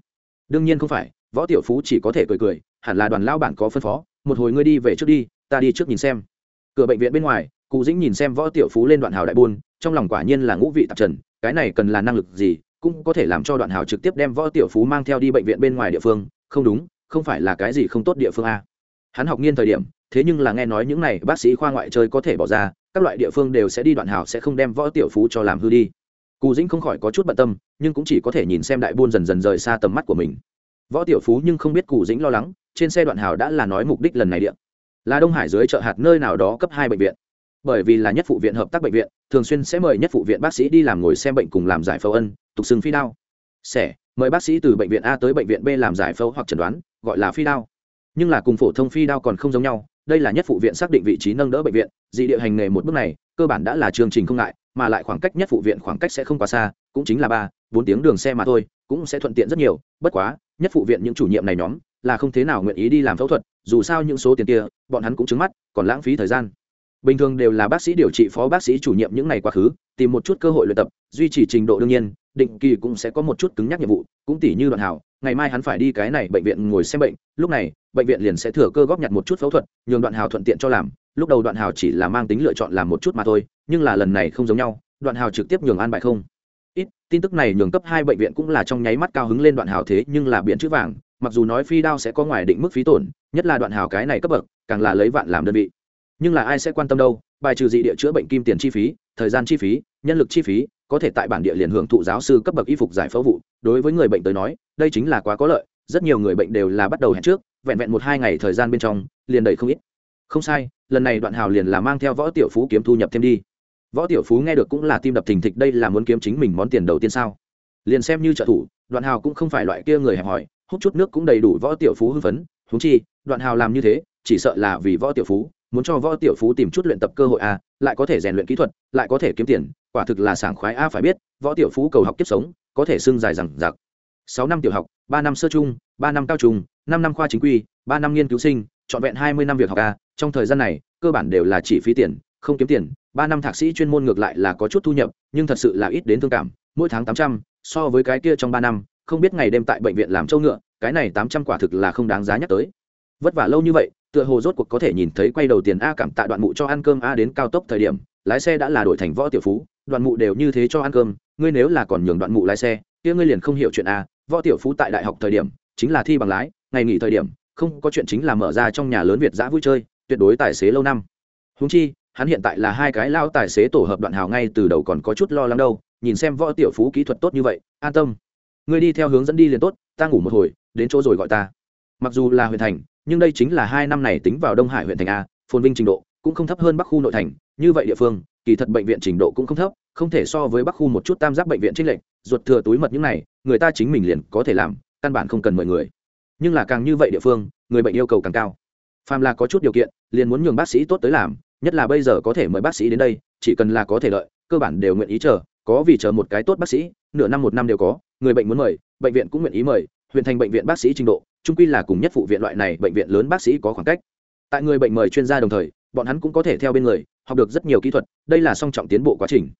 A: Đương nhiên không phải, võ tiểu phú chỉ có thể cười cười, hẳn là đoàn lao bản có phân phó, một hồi ngươi đi về trước đi, ta đi trước nhìn xem cửa bệnh viện bên ngoài cụ dĩnh nhìn xem võ tiểu phú lên đoạn hào đại buôn, trong lòng quả nhiên là ngũ vị tạp trần, cái này cần là năng lực gì, cũng có thể làm cho đoạn hào trực tiếp đem võ tiểu phú mang theo đi bệnh viện bên ngoài địa phương. Không đúng, không phải là cái gì không tốt địa phương a. Hắn học nghiên thời điểm, thế nhưng là nghe nói những này bác sĩ khoa ngoại chơi có thể bỏ ra, các loại địa phương đều sẽ đi, đoạn hào sẽ không đem võ tiểu phú cho làm hư đi. Cù dĩnh không khỏi có chút bận tâm, nhưng cũng chỉ có thể nhìn xem đại buôn dần dần rời xa tầm mắt của mình. Võ tiểu phú nhưng không biết cù dĩnh lo lắng, trên xe đoạn hào đã là nói mục đích lần này điện là đông hải dưới chợ hạt nơi nào đó cấp hai bệnh viện. Bởi vì là nhất phụ viện hợp tác bệnh viện, thường xuyên sẽ mời nhất phụ viện bác sĩ đi làm ngồi xem bệnh cùng làm giải phẫu ân, tục xưng phi đao. Sẽ, mời bác sĩ từ bệnh viện a tới bệnh viện b làm giải phẫu hoặc chẩn đoán, gọi là phi đao. Nhưng là cùng phổ thông phi đao còn không giống nhau, đây là nhất phụ viện xác định vị trí nâng đỡ bệnh viện, dị địa hành nghề một bước này, cơ bản đã là chương trình không ngại, mà lại khoảng cách nhất phụ viện khoảng cách sẽ không quá xa, cũng chính là ba, bốn tiếng đường xe mà thôi, cũng sẽ thuận tiện rất nhiều, bất quá, nhất phụ viện những chủ nhiệm này nhóm là không thế nào nguyện ý đi làm phẫu thuật, dù sao những số tiền kia, bọn hắn cũng trứng mắt, còn lãng phí thời gian. Bình thường đều là bác sĩ điều trị phó bác sĩ chủ nhiệm những ngày quá khứ, tìm một chút cơ hội luyện tập, duy trì trình độ đương nhiên, định kỳ cũng sẽ có một chút cứng nhắc nhiệm vụ, cũng tỷ như đoạn hảo, ngày mai hắn phải đi cái này bệnh viện ngồi xem bệnh, lúc này, bệnh viện liền sẽ thừa cơ góp nhặt một chút phẫu thuật, nhường đoạn hào thuận tiện cho làm, lúc đầu đoạn hào chỉ là mang tính lựa chọn làm một chút mà thôi, nhưng là lần này không giống nhau, đoạn hào trực tiếp nhường an bài không. Ít, tin tức này nhường cấp hai bệnh viện cũng là trong nháy mắt cao hứng lên đoạn hào thế, nhưng là biện chữ vàng mặc dù nói phi đao sẽ có ngoài định mức phí tổn, nhất là đoạn hào cái này cấp bậc, càng là lấy vạn làm đơn vị. Nhưng là ai sẽ quan tâm đâu, bài trừ dị địa chữa bệnh kim tiền chi phí, thời gian chi phí, nhân lực chi phí, có thể tại bản địa liền hưởng thụ giáo sư cấp bậc y phục giải phẫu vụ. Đối với người bệnh tới nói, đây chính là quá có lợi, rất nhiều người bệnh đều là bắt đầu hẹn trước, vẹn vẹn một hai ngày thời gian bên trong, liền đầy không ít. Không sai, lần này đoạn hào liền là mang theo võ tiểu phú kiếm thu nhập thêm đi. Võ tiểu phú nghe được cũng là tim đập thình thịch, đây là muốn kiếm chính mình món tiền đầu tiên sao? Liền xem như trợ thủ, đoạn hào cũng không phải loại kia người hẹp hòi hút chút nước cũng đầy đủ võ tiểu phú hưng phấn húng chi, đoạn hào làm như thế, chỉ sợ là vì võ tiểu phú, muốn cho võ tiểu phú tìm chút luyện tập cơ hội a lại có thể rèn luyện kỹ thuật, lại có thể kiếm tiền, quả thực là sảng khoái a, phải biết, võ tiểu phú cầu học kiếp sống, có thể xưng dài rằng giặc. Sáu năm tiểu học, ba năm sơ trung, ba năm cao trung, năm năm khoa chính quy, ba năm nghiên cứu sinh, trọn vẹn hai mươi năm việc học a, trong thời gian này, cơ bản đều là chỉ phí tiền, không kiếm tiền, ba năm thạc sĩ chuyên môn ngược lại là có chút thu nhập, nhưng thật sự là ít đến thương cảm, mỗi tháng tám trăm, so với cái kia trong ba năm không biết ngày đêm tại bệnh viện làm trâu ngựa, cái này tám trăm quả thực là không đáng giá nhắc tới. Vất vả lâu như vậy, tựa hồ rốt cuộc có thể nhìn thấy quay đầu tiền a cảm tạ đoạn mụ cho ăn cơm a đến cao tốc thời điểm, lái xe đã là đổi thành võ tiểu phú, đoạn mụ đều như thế cho ăn cơm, ngươi nếu là còn nhường đoạn mụ lái xe, kia ngươi liền không hiểu chuyện a, võ tiểu phú tại đại học thời điểm, chính là thi bằng lái, ngày nghỉ thời điểm, không có chuyện chính là mở ra trong nhà lớn việt giã vui chơi, tuyệt đối tài xế lâu năm. Húng chi, hắn hiện tại là hai cái lao tài xế tổ hợp đoạn hào ngay từ đầu còn có chút lo lắng đâu, nhìn xem võ tiểu phú kỹ thuật tốt như vậy, an tâm ngươi đi theo hướng dẫn đi liền tốt, ta ngủ một hồi, đến chỗ rồi gọi ta. Mặc dù là huyện thành, nhưng đây chính là hai năm này tính vào đông hải huyện thành a, phồn vinh trình độ cũng không thấp hơn bắc khu nội thành. Như vậy địa phương, kỳ thật bệnh viện trình độ cũng không thấp, không thể so với bắc khu một chút tam giác bệnh viện trích lệnh ruột thừa túi mật những này, người ta chính mình liền có thể làm, căn bản không cần mời người. Nhưng là càng như vậy địa phương, người bệnh yêu cầu càng cao. Phàm là có chút điều kiện, liền muốn nhường bác sĩ tốt tới làm, nhất là bây giờ có thể mời bác sĩ đến đây, chỉ cần là có thể lợi, cơ bản đều nguyện ý chờ, có vì chờ một cái tốt bác sĩ nửa năm một năm đều có, người bệnh muốn mời, bệnh viện cũng nguyện ý mời, huyện thành bệnh viện bác sĩ trình độ trung quy là cùng nhất phụ viện loại này bệnh viện lớn bác sĩ có khoảng cách. Tại người bệnh mời chuyên gia đồng thời, bọn hắn cũng có thể theo bên người, học được rất nhiều kỹ thuật, đây là song trọng tiến bộ quá trình.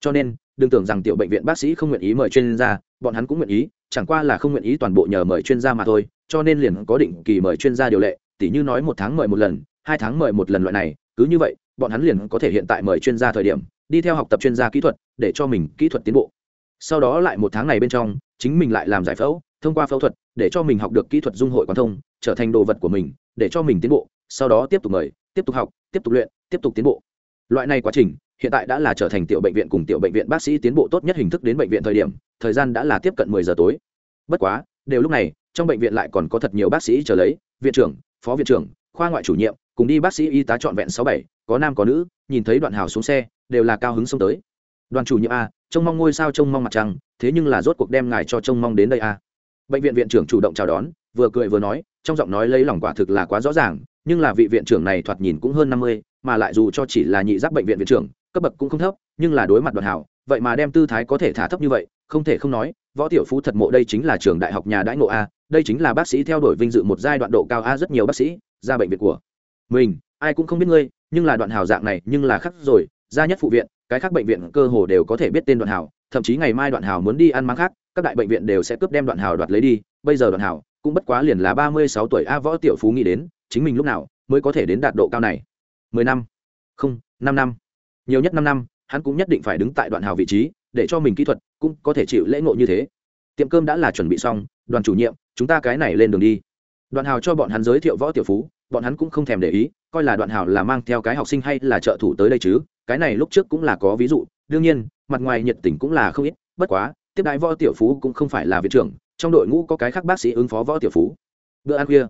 A: Cho nên, đừng tưởng rằng tiểu bệnh viện bác sĩ không nguyện ý mời chuyên gia, bọn hắn cũng nguyện ý, chẳng qua là không nguyện ý toàn bộ nhờ mời chuyên gia mà thôi, cho nên liền có định kỳ mời chuyên gia điều lệ, tỉ như nói một tháng mời một lần, hai tháng mời một lần loại này, cứ như vậy, bọn hắn liền có thể hiện tại mời chuyên gia thời điểm, đi theo học tập chuyên gia kỹ thuật, để cho mình kỹ thuật tiến bộ sau đó lại một tháng này bên trong, chính mình lại làm giải phẫu, thông qua phẫu thuật, để cho mình học được kỹ thuật dung hội quan thông, trở thành đồ vật của mình, để cho mình tiến bộ, sau đó tiếp tục mời, tiếp tục học, tiếp tục luyện, tiếp tục tiến bộ. Loại này quá trình, hiện tại đã là trở thành tiểu bệnh viện cùng tiểu bệnh viện bác sĩ tiến bộ tốt nhất hình thức đến bệnh viện thời điểm, thời gian đã là tiếp cận mười giờ tối. Bất quá, đều lúc này, trong bệnh viện lại còn có thật nhiều bác sĩ chờ lấy, viện trưởng, phó viện trưởng, khoa ngoại chủ nhiệm, cùng đi bác sĩ y tá trọn vẹn sáu bảy, có nam có nữ, nhìn thấy đoạn hào xuống xe, đều là cao hứng xông tới đoàn chủ nhiệm a, trông mong ngôi sao trông mong mặt trăng, thế nhưng là rốt cuộc đem ngài cho trông mong đến đây a. Bệnh viện viện trưởng chủ động chào đón, vừa cười vừa nói, trong giọng nói lấy lòng quả thực là quá rõ ràng, nhưng là vị viện trưởng này thoạt nhìn cũng hơn năm mươi, mà lại dù cho chỉ là nhị giáp bệnh viện viện trưởng, cấp bậc cũng không thấp, nhưng là đối mặt đoàn hảo, vậy mà đem tư thái có thể thả thấp như vậy, không thể không nói, võ tiểu phú thật mộ đây chính là trường đại học nhà đãi ngộ a, đây chính là bác sĩ theo đuổi vinh dự một giai đoạn độ cao a rất nhiều bác sĩ, ra bệnh viện của mình, ai cũng không biết ngươi, nhưng là đoạn hào dạng này nhưng là khắc rồi, ra nhất phụ viện cái khác bệnh viện cơ hồ đều có thể biết tên đoạn hào thậm chí ngày mai đoạn hào muốn đi ăn mắng khác, các đại bệnh viện đều sẽ cướp đem đoạn hào đoạt lấy đi. Bây giờ đoạn hào cũng bất quá liền là ba mươi sáu tuổi a võ tiểu phú nghĩ đến, chính mình lúc nào mới có thể đến đạt độ cao này? mười năm, không, năm năm, nhiều nhất năm năm, hắn cũng nhất định phải đứng tại đoạn hào vị trí, để cho mình kỹ thuật cũng có thể chịu lễ ngộ như thế. Tiệm cơm đã là chuẩn bị xong, đoàn chủ nhiệm, chúng ta cái này lên đường đi. Đoạn hào cho bọn hắn giới thiệu võ tiểu phú bọn hắn cũng không thèm để ý, coi là đoạn hào là mang theo cái học sinh hay là trợ thủ tới đây chứ, cái này lúc trước cũng là có ví dụ, đương nhiên, mặt ngoài nhiệt tình cũng là không ít, bất quá, tiếp đại võ tiểu phú cũng không phải là viện trưởng, trong đội ngũ có cái khác bác sĩ ứng phó võ tiểu phú. Bữa ăn khuya.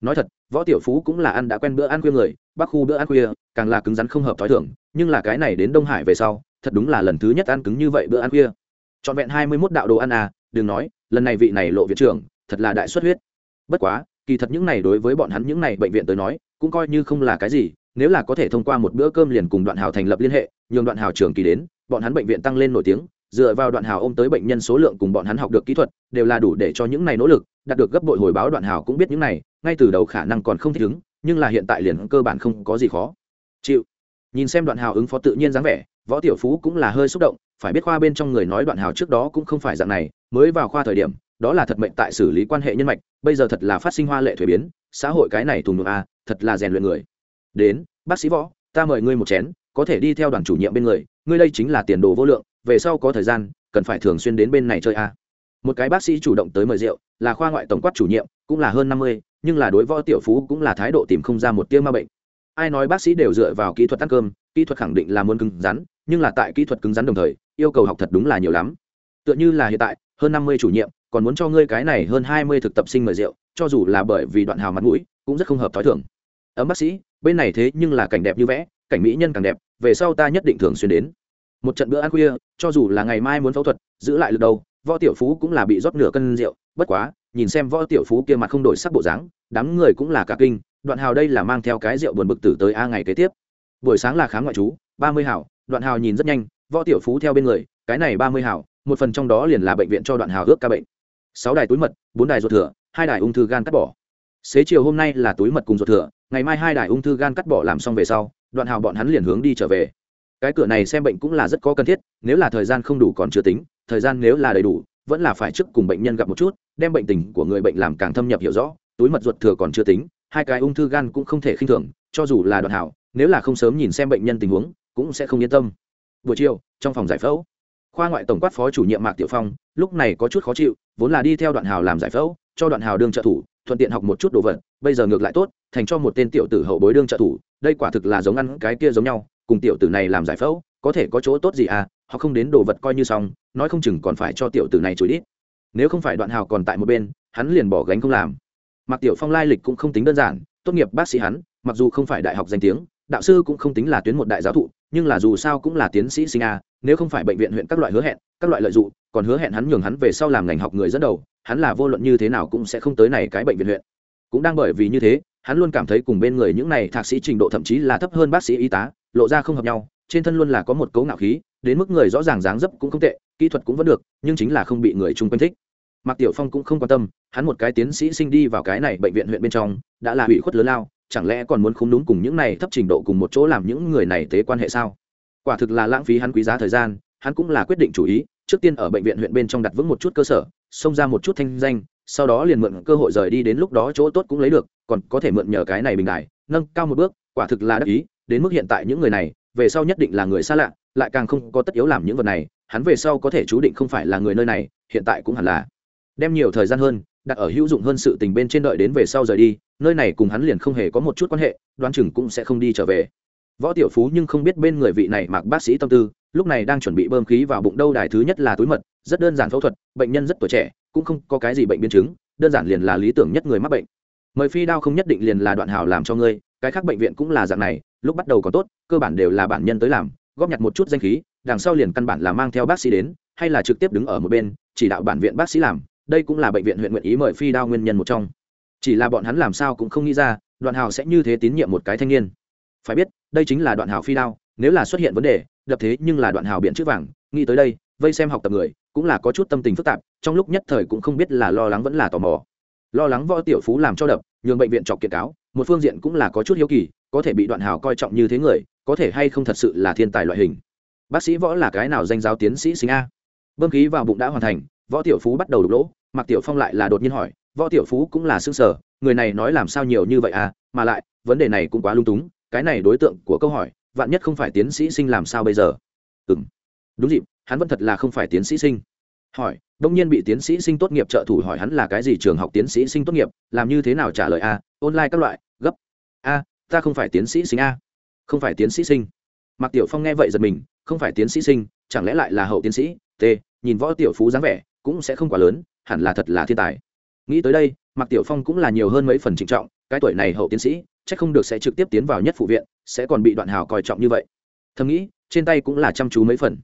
A: Nói thật, võ tiểu phú cũng là ăn đã quen bữa ăn khuya người, bác khu bữa ăn khuya, càng là cứng rắn không hợp t h ó i thưởng nhưng là cái này đến đông hải về sau, thật đúng là lần thứ nhất ăn cứng như vậy bữa ăn khuya. Trọn vẹn hai mươi mốt đạo đồ ăn à đừng nói, lần này vị này lộ viện trưởng, thật là đại xuất huyết. Bất quá kỳ thật những này đối với bọn hắn những này bệnh viện tới nói, cũng coi như không là cái gì, nếu là có thể thông qua một bữa cơm liền cùng đoạn hào thành lập liên hệ, nhường đoạn hào trường kỳ đến, bọn hắn bệnh viện tăng lên nổi tiếng, dựa vào đoạn hào ôm tới bệnh nhân số lượng cùng bọn hắn học được kỹ thuật, đều là đủ để cho những này nỗ lực, đạt được gấp bội hồi báo đoạn hào cũng biết những này, ngay từ đầu khả năng còn không thích ứng, nhưng là hiện tại liền cơ bản không có gì khó. Chịu. Nhìn xem đoạn hào ứng phó tự nhiên dáng vẻ, võ tiểu phú cũng là hơi xúc động, phải biết khoa bên trong người nói đoạn hào trước đó cũng không phải dạng này, mới vào khoa thời điểm, đó là thật mệnh tại xử lý quan hệ nhân mạch bây giờ thật là phát sinh hoa lệ thuế biến, xã hội cái này thùng được a à, thật là rèn luyện người. Đến, bác sĩ võ, ta mời ngươi một chén, có thể đi theo đoàn chủ nhiệm bên người, ngươi đây chính là tiền đồ vô lượng, về sau có thời gian, cần phải thường xuyên đến bên này chơi a một cái bác sĩ chủ động tới mời rượu, là khoa ngoại tổng quát chủ nhiệm, cũng là hơn năm mươi, nhưng là đối võ tiểu phú cũng là thái độ tìm không ra một tiêu ma bệnh. Ai nói bác sĩ đều dựa vào kỹ thuật ăn cơm, kỹ thuật khẳng định là muốn cứng rắn, nhưng là tại kỹ thuật cứng rắn đồng thời, yêu cầu học thật đúng là nhiều lắm. Tựa như là hiện tại, hơn năm mươi chủ nhiệm còn muốn cho ngươi cái này hơn hai mươi thực tập sinh mời rượu, cho dù là bởi vì đoạn hào mặt mũi, cũng rất không hợp t h ó i thưởng ấm bác sĩ, bên này thế nhưng là cảnh đẹp như vẽ, cảnh mỹ nhân càng đẹp, về sau ta nhất định thường xuyên đến. Một trận bữa ăn khuya, cho dù là ngày mai muốn phẫu thuật, giữ lại lực đầu, võ tiểu phú cũng là bị rót nửa cân rượu, bất quá, nhìn xem võ tiểu phú kia mặt không đổi sắc bộ dáng, đám người cũng là cả kinh, đoạn hào đây là mang theo cái rượu buồn bực tử tới a ngày kế tiếp. Buổi sáng là khám ngoại trú, ba mươi hảo, đoạn hào nhìn rất nhanh, võ tiểu phú theo bên người, cái này ba mươi hảo, một phần trong đó liền là bệnh viện cho đoạn hào ước ca bệnh sáu đài túi mật, bốn đài ruột thừa, hai đài ung thư gan cắt bỏ. Xế chiều hôm nay là túi mật cùng ruột thừa, ngày mai hai đài ung thư gan cắt bỏ làm xong về sau, đoạn hào bọn hắn liền hướng đi trở về. Cái cửa này xem bệnh cũng là rất có cần thiết, nếu là thời gian không đủ còn chưa tính, thời gian nếu là đầy đủ, vẫn là phải trước cùng bệnh nhân gặp một chút, đem bệnh tình của người bệnh làm càng thâm nhập hiểu rõ, túi mật ruột thừa còn chưa tính, hai cái ung thư gan cũng không thể khinh thường, cho dù là đoạn hảo nếu là không sớm nhìn xem bệnh nhân tình huống, cũng sẽ không yên tâm. Buổi chiều, trong phòng giải phẫu khoa ngoại tổng quát phó chủ nhiệm mạc tiểu phong, lúc này có chút khó chịu, vốn là đi theo đoạn hào làm giải phẫu, cho đoạn hào đương trợ thủ, thuận tiện học một chút đồ vật, bây giờ ngược lại tốt, thành cho một tên tiểu tử hậu bối đương trợ thủ, đây quả thực là giống ăn cái kia giống nhau, cùng tiểu tử này làm giải phẫu, có thể có chỗ tốt gì à họ không đến đồ vật coi như xong, nói không chừng còn phải cho tiểu tử này chửi đít nếu không phải đoạn hào còn tại một bên, hắn liền bỏ gánh không làm. Mặc tiểu phong lai lịch cũng không tính đơn giản, tốt nghiệp bác sĩ hắn, mặc dù không phải đại học danh tiếng, đạo sư cũng không tính là tuyến một đại giáo thụ nhưng là dù sao cũng là tiến sĩ sinh a, nếu không phải bệnh viện huyện các loại hứa hẹn, các loại lợi dụng, còn hứa hẹn hắn nhường hắn về sau làm ngành học người dẫn đầu, hắn là vô luận như thế nào cũng sẽ không tới này cái bệnh viện huyện. Cũng đang bởi vì như thế, hắn luôn cảm thấy cùng bên người những này thạc sĩ trình độ thậm chí là thấp hơn bác sĩ y tá, lộ ra không hợp nhau, trên thân luôn là có một cấu ngạo khí, đến mức người rõ ràng dáng dấp cũng không tệ, kỹ thuật cũng vẫn được, nhưng chính là không bị người chung quanh thích. Mạc tiểu phong cũng không quan tâm, hắn một cái tiến sĩ sinh đi vào cái này bệnh viện huyện bên trong, đã là hủy khuất lớn lao chẳng lẽ còn muốn không đúng cùng những này thấp trình độ cùng một chỗ làm những người này tế quan hệ sao? Quả thực là lãng phí hắn quý giá thời gian, hắn cũng là quyết định chủ ý, trước tiên ở bệnh viện huyện bên trong đặt vững một chút cơ sở, xông ra một chút thanh danh, sau đó liền mượn cơ hội rời đi đến lúc đó chỗ tốt cũng lấy được, còn có thể mượn nhờ cái này bình đại nâng cao một bước, quả thực là đắc ý, đến mức hiện tại những người này, về sau nhất định là người xa lạ, lại càng không có tất yếu làm những vật này, hắn về sau có thể chú định không phải là người nơi này, hiện tại cũng hẳn là đem nhiều thời gian hơn, đặt ở hữu dụng hơn sự tình bên trên đợi đến về sau rời đi nơi này cùng hắn liền không hề có một chút quan hệ, đoán chừng cũng sẽ không đi trở về. Võ tiểu phú nhưng không biết bên người vị này mặc bác sĩ tâm tư, lúc này đang chuẩn bị bơm khí vào bụng đâu đài thứ nhất là túi mật, rất đơn giản phẫu thuật, bệnh nhân rất tuổi trẻ, cũng không có cái gì bệnh biến chứng, đơn giản liền là lý tưởng nhất người mắc bệnh. Mời phi đao không nhất định liền là đoạn hào làm cho ngươi, cái khác bệnh viện cũng là dạng này, lúc bắt đầu có tốt, cơ bản đều là bản nhân tới làm, góp nhặt một chút danh khí, đằng sau liền căn bản là mang theo bác sĩ đến, hay là trực tiếp đứng ở một bên, chỉ đạo bản viện bác sĩ làm, đây cũng là bệnh viện huyện nguyện ý mời phi đao nguyên nhân một trong chỉ là bọn hắn làm sao cũng không nghĩ ra, đoạn hào sẽ như thế tín nhiệm một cái thanh niên. Phải biết, đây chính là đoạn hào phi đao, nếu là xuất hiện vấn đề, đập thế nhưng là đoạn hào biện chữ vàng, nghĩ tới đây, vây xem học tập người, cũng là có chút tâm tình phức tạp, trong lúc nhất thời cũng không biết là lo lắng vẫn là tò mò. Lo lắng võ tiểu phú làm cho đập, nhường bệnh viện chọc kiệt cáo, một phương diện cũng là có chút hiếu kỳ, có thể bị đoạn hào coi trọng như thế người, có thể hay không thật sự là thiên tài loại hình. Bác sĩ võ là cái nào danh giáo tiến sĩ sinh a? Bơm khí vào bụng đã hoàn thành, võ tiểu phú bắt đầu đục lỗ, mạc tiểu phong lại là đột nhiên hỏi võ tiểu phú cũng là xương sở, người này nói làm sao nhiều như vậy à mà lại, vấn đề này cũng quá lung túng, cái này đối tượng của câu hỏi, vạn nhất không phải tiến sĩ sinh làm sao bây giờ? Ừ m đúng dịp, hắn vẫn thật là không phải tiến sĩ sinh. Hỏi, đông nhiên bị tiến sĩ sinh tốt nghiệp trợ thủ hỏi hắn là cái gì trường học tiến sĩ sinh tốt nghiệp, làm như thế nào trả lời a online các loại, gấp. A, ta không phải tiến sĩ sinh a. Không phải tiến sĩ sinh. Mạc tiểu phong nghe vậy giật mình, không phải tiến sĩ sinh, chẳng lẽ lại là hậu tiến sĩ? T, nhìn võ tiểu phú dáng vẻ, cũng sẽ không quá lớn, hẳn là thật là thiên tài nghĩ tới đây, mạc tiểu phong cũng là nhiều hơn mấy phần trịnh trọng, cái tuổi này hậu tiến sĩ, chắc không được sẽ trực tiếp tiến vào nhất phụ viện, sẽ còn bị đoạn hào coi trọng như vậy. Thầm nghĩ, trên tay cũng là chăm chú mấy phần.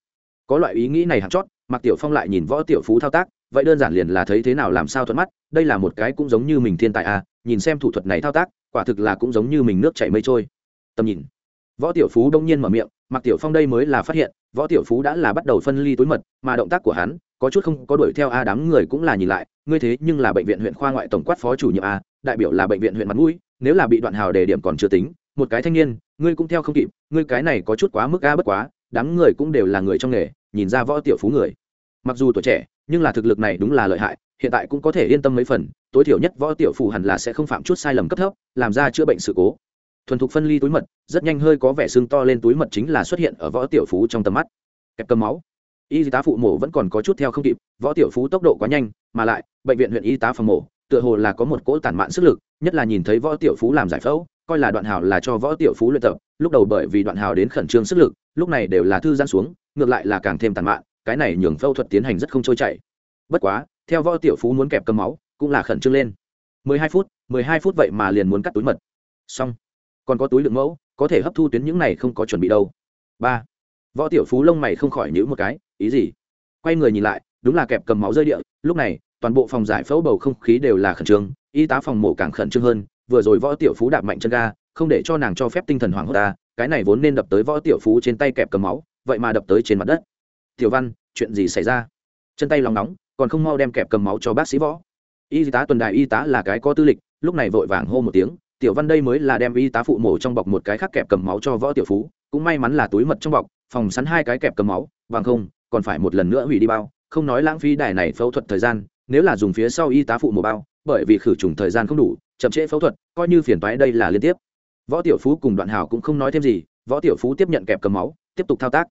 A: Có loại ý nghĩ này hạt chót, mạc tiểu phong lại nhìn võ tiểu phú thao tác, vậy đơn giản liền là thấy thế nào làm sao thuận mắt, đây là một cái cũng giống như mình thiên tài à nhìn xem thủ thuật này thao tác, quả thực là cũng giống như mình nước chảy mây trôi. Tầm nhìn. Võ tiểu phú đông nhiên mở miệng, mạc tiểu phong đây mới là phát hiện, võ tiểu phú đã là bắt đầu phân ly túi mật, mà động tác của hắn có chút không có đuổi theo a, đám người cũng là nhìn lại, ngươi thế nhưng là bệnh viện huyện khoa ngoại tổng quát phó chủ nhiệm a, đại biểu là bệnh viện huyện mặt mũi, nếu là bị đoạn hào đề điểm còn chưa tính, một cái thanh niên, ngươi cũng theo không kịp, ngươi cái này có chút quá mức a, bất quá, đám người cũng đều là người trong nghề, nhìn ra võ tiểu phú người. Mặc dù tuổi trẻ, nhưng là thực lực này đúng là lợi hại, hiện tại cũng có thể yên tâm mấy phần, tối thiểu nhất võ tiểu phù hẳn là sẽ không phạm chút sai lầm cấp thấp, làm ra chữa bệnh sự cố. Thuần thục phân ly túi mật, rất nhanh hơi có vẻ xương to lên túi mật chính là xuất hiện ở võ tiểu phú trong tầm mắt. Kẹp cầm máu y tá phụ mổ vẫn còn có chút theo không kịp, võ tiểu phú tốc độ quá nhanh, mà lại, bệnh viện huyện y tá phòng mổ, tựa hồ là có một cỗ tản mạn sức lực, nhất là nhìn thấy võ tiểu phú làm giải phẫu, coi là đoạn hào là cho võ tiểu phú luyện tập, lúc đầu bởi vì đoạn hào đến khẩn trương sức lực, lúc này đều là thư giãn xuống, ngược lại là càng thêm tàn mạn, cái này nhường phẫu thuật tiến hành rất không trôi chảy. Bất quá, theo võ tiểu phú muốn kẹp cầm máu, cũng là khẩn trương lên. Mười hai phút, mười hai phút vậy mà liền muốn cắt túi mật. Xong. Còn có túi lượng mẫu, có thể hấp thu tuyến những này không có chuẩn bị đâu. Ba. Võ tiểu phú lông mày không khỏi nhữ một cái ý gì? Quay người nhìn lại, đúng là kẹp cầm máu rơi địa, lúc này, toàn bộ phòng giải phẫu bầu không khí đều là khẩn trương, y tá phòng mổ càng khẩn trương hơn, vừa rồi võ tiểu phú đạp mạnh chân ga, không để cho nàng cho phép tinh thần hoảng hốt ta cái này vốn nên đập tới võ tiểu phú trên tay kẹp cầm máu, vậy mà đập tới trên mặt đất. Tiểu văn, chuyện gì xảy ra? Chân tay lòng nóng, còn không mau đem kẹp cầm máu cho bác sĩ võ. Y tá tuần đại y tá là cái có tư lịch, lúc này vội vàng hô một tiếng, tiểu văn đây mới là đem y tá phụ mổ trong bọc một cái khác kẹp cầm máu cho võ tiểu phú, cũng may mắn là túi mật trong bọc, phòng sắn hai cái kẹp cầm máu, bằng không còn phải một lần nữa hủy đi bao, không nói lãng phí đài này phẫu thuật thời gian, nếu là dùng phía sau y tá phụ mổ bao, bởi vì khử trùng thời gian không đủ, chậm trễ phẫu thuật, coi như phiền toái đây là liên tiếp. Võ tiểu phú cùng đoạn hảo cũng không nói thêm gì, võ tiểu phú tiếp nhận kẹp cầm máu, tiếp tục thao tác.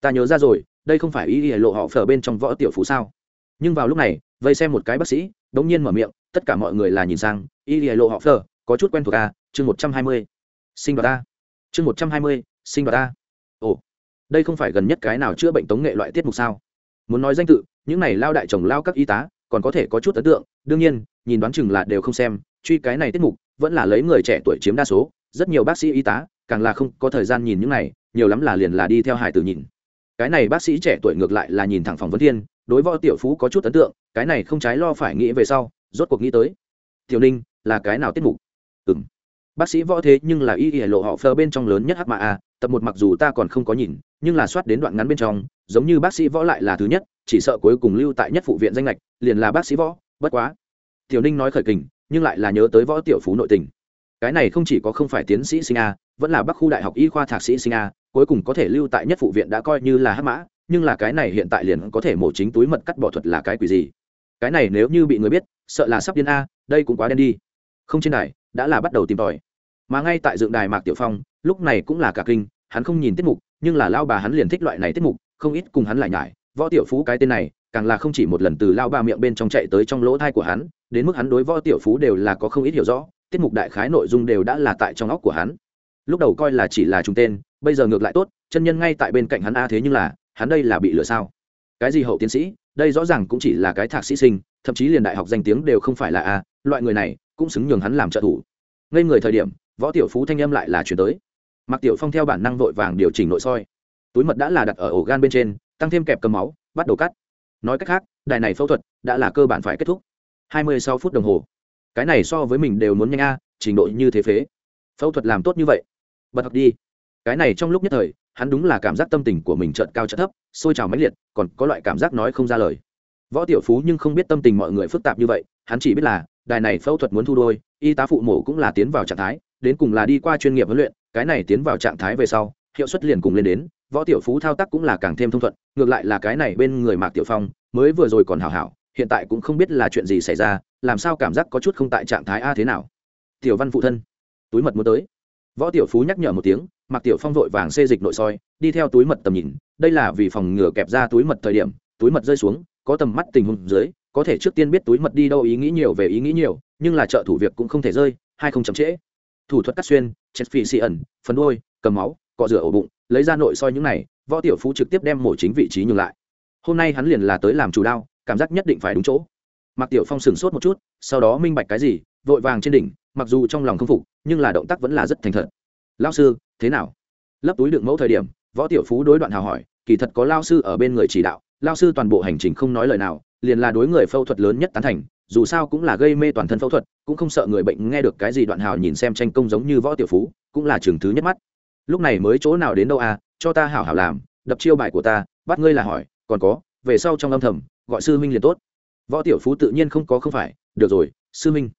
A: Ta nhớ ra rồi, đây không phải y lộ họ phở bên trong võ tiểu phú sao? Nhưng vào lúc này, vây xem một cái bác sĩ, đống nhiên mở miệng, tất cả mọi người là nhìn sang, y lộ họ phở, có chút quen thuộc a chương một trăm hai mươi, sinh đoạt a chương một trăm hai mươi, sinh đoạt a đây không phải gần nhất cái nào chữa bệnh tống nghệ loại tiết mục sao? Muốn nói danh tự, những này lao đại chồng lao các y tá, còn có thể có chút ấn tượng. Đương nhiên, nhìn đoán chừng là đều không xem, truy cái này tiết mục, vẫn là lấy người trẻ tuổi chiếm đa số, rất nhiều bác sĩ y tá, càng là không có thời gian nhìn những này, nhiều lắm là liền là đi theo hải tử nhìn. Cái này bác sĩ trẻ tuổi ngược lại là nhìn thẳng phòng vấn thiên đối võ tiểu phú có chút ấn tượng, cái này không trái lo phải nghĩ về sau, rốt cuộc nghĩ tới. Tiểu ninh, là cái nào tiết mục? Ừ m bác sĩ võ thế nhưng là y y lộ họ phờ bên trong lớn nhất hắc mạ a tập một mặc dù ta còn không có nhìn, nhưng là soát đến đoạn ngắn bên trong, giống như bác sĩ võ lại là thứ nhất, chỉ sợ cuối cùng lưu tại nhất phụ viện danh lệch liền là bác sĩ võ, bất quá. Tiểu ninh nói khởi kình, nhưng lại là nhớ tới võ tiểu phú nội tình. Cái này không chỉ có không phải tiến sĩ sinh a, vẫn là bắc khu đại học y khoa thạc sĩ sinh a, cuối cùng có thể lưu tại nhất phụ viện đã coi như là hắc mã, nhưng là cái này hiện tại liền có thể mổ chính túi mật cắt bỏ thuật là cái quỷ gì? Cái này nếu như bị người biết, sợ là sắp điên a, đây cũng quá đen đi. Không trên này đã là bắt đầu tìm tòi mà ngay tại dựng đài mạc tiểu phong, lúc này cũng là cả kinh, hắn không nhìn tiết mục, nhưng là lao bà hắn liền thích loại này tiết mục, không ít cùng hắn lại nhải. Võ tiểu phú cái tên này, càng là không chỉ một lần từ lao ba miệng bên trong chạy tới trong lỗ thai của hắn, đến mức hắn đối võ tiểu phú đều là có không ít hiểu rõ, tiết mục đại khái nội dung đều đã là tại trong óc của hắn. Lúc đầu coi là chỉ là trùng tên, bây giờ ngược lại tốt, chân nhân ngay tại bên cạnh hắn a thế nhưng là, hắn đây là bị lừa sao? Cái gì hậu tiến sĩ? Đây rõ ràng cũng chỉ là cái thạc sĩ sinh, thậm chí liền đại học danh tiếng đều không phải là a, loại người này cũng xứng nhường hắn làm trợ thủ. Ngây người thời điểm võ tiểu phú thanh âm lại là chuyển tới. Mặc tiểu phong theo bản năng vội vàng điều chỉnh nội soi. Túi mật đã là đặt ở ổ gan bên trên, tăng thêm kẹp cầm máu, bắt đầu cắt. Nói cách khác, đài này phẫu thuật đã là cơ bản phải kết thúc. Hai mươi sáu phút đồng hồ. Cái này so với mình đều muốn nhanh a, trình độ như thế phế. Phẫu thuật làm tốt như vậy. Bật học đi. Cái này trong lúc nhất thời, hắn đúng là cảm giác tâm tình của mình trợt cao trợt thấp, sôi trào mãnh liệt, còn có loại cảm giác nói không ra lời. Võ tiểu phú nhưng không biết tâm tình mọi người phức tạp như vậy, hắn chỉ biết là, đài này phẫu thuật muốn thu đôi, y tá phụ mổ cũng là tiến vào trạng thái đến cùng là đi qua chuyên nghiệp huấn luyện, cái này tiến vào trạng thái về sau, hiệu suất liền cùng lên đến, võ tiểu phú thao tác cũng là càng thêm thông thuận, ngược lại là cái này bên người mạc tiểu phong, mới vừa rồi còn hảo hảo, hiện tại cũng không biết là chuyện gì xảy ra, làm sao cảm giác có chút không tại trạng thái a thế nào. Tiểu văn phụ thân, túi mật muốn tới. Võ tiểu phú nhắc nhở một tiếng, mạc tiểu phong vội vàng xê dịch nội soi, đi theo túi mật tầm nhìn, đây là vì phòng ngừa kẹp ra túi mật thời điểm, túi mật rơi xuống, có tầm mắt tình huống dưới, có thể trước tiên biết túi mật đi đâu ý nghĩ nhiều về ý nghĩ nhiều, nhưng là trợ thủ việc cũng không thể rơi hay không chậm trễ thủ thuật cắt xuyên, chết phi xì ẩn phấn đôi cầm máu, cọ rửa ổ bụng, lấy ra nội soi những này, võ tiểu phú trực tiếp đem mổ chính vị trí nhường lại. Hôm nay hắn liền là tới làm chủ đao, cảm giác nhất định phải đúng chỗ. Mặc tiểu phong sửng sốt một chút, sau đó minh bạch cái gì, vội vàng trên đỉnh, mặc dù trong lòng không phục, nhưng là động tác vẫn là rất thành thật. Lao sư, thế nào? Lấp túi đựng mẫu thời điểm, võ tiểu phú đối đoạn hào hỏi, kỳ thật có lao sư ở bên người chỉ đạo lao sư toàn bộ hành trình không nói lời nào, liền là đối người phẫu thuật lớn nhất tán thành dù sao cũng là gây mê toàn thân phẫu thuật cũng không sợ người bệnh nghe được cái gì đoạn hào nhìn xem tranh công giống như võ tiểu phú cũng là trường thứ nhất mắt. Lúc này mới chỗ nào đến đâu à cho ta hảo hảo làm đập chiêu bài của ta bắt ngươi là hỏi còn có về sau trong âm thầm gọi sư minh liền tốt. Võ tiểu phú tự nhiên không có không phải được rồi sư minh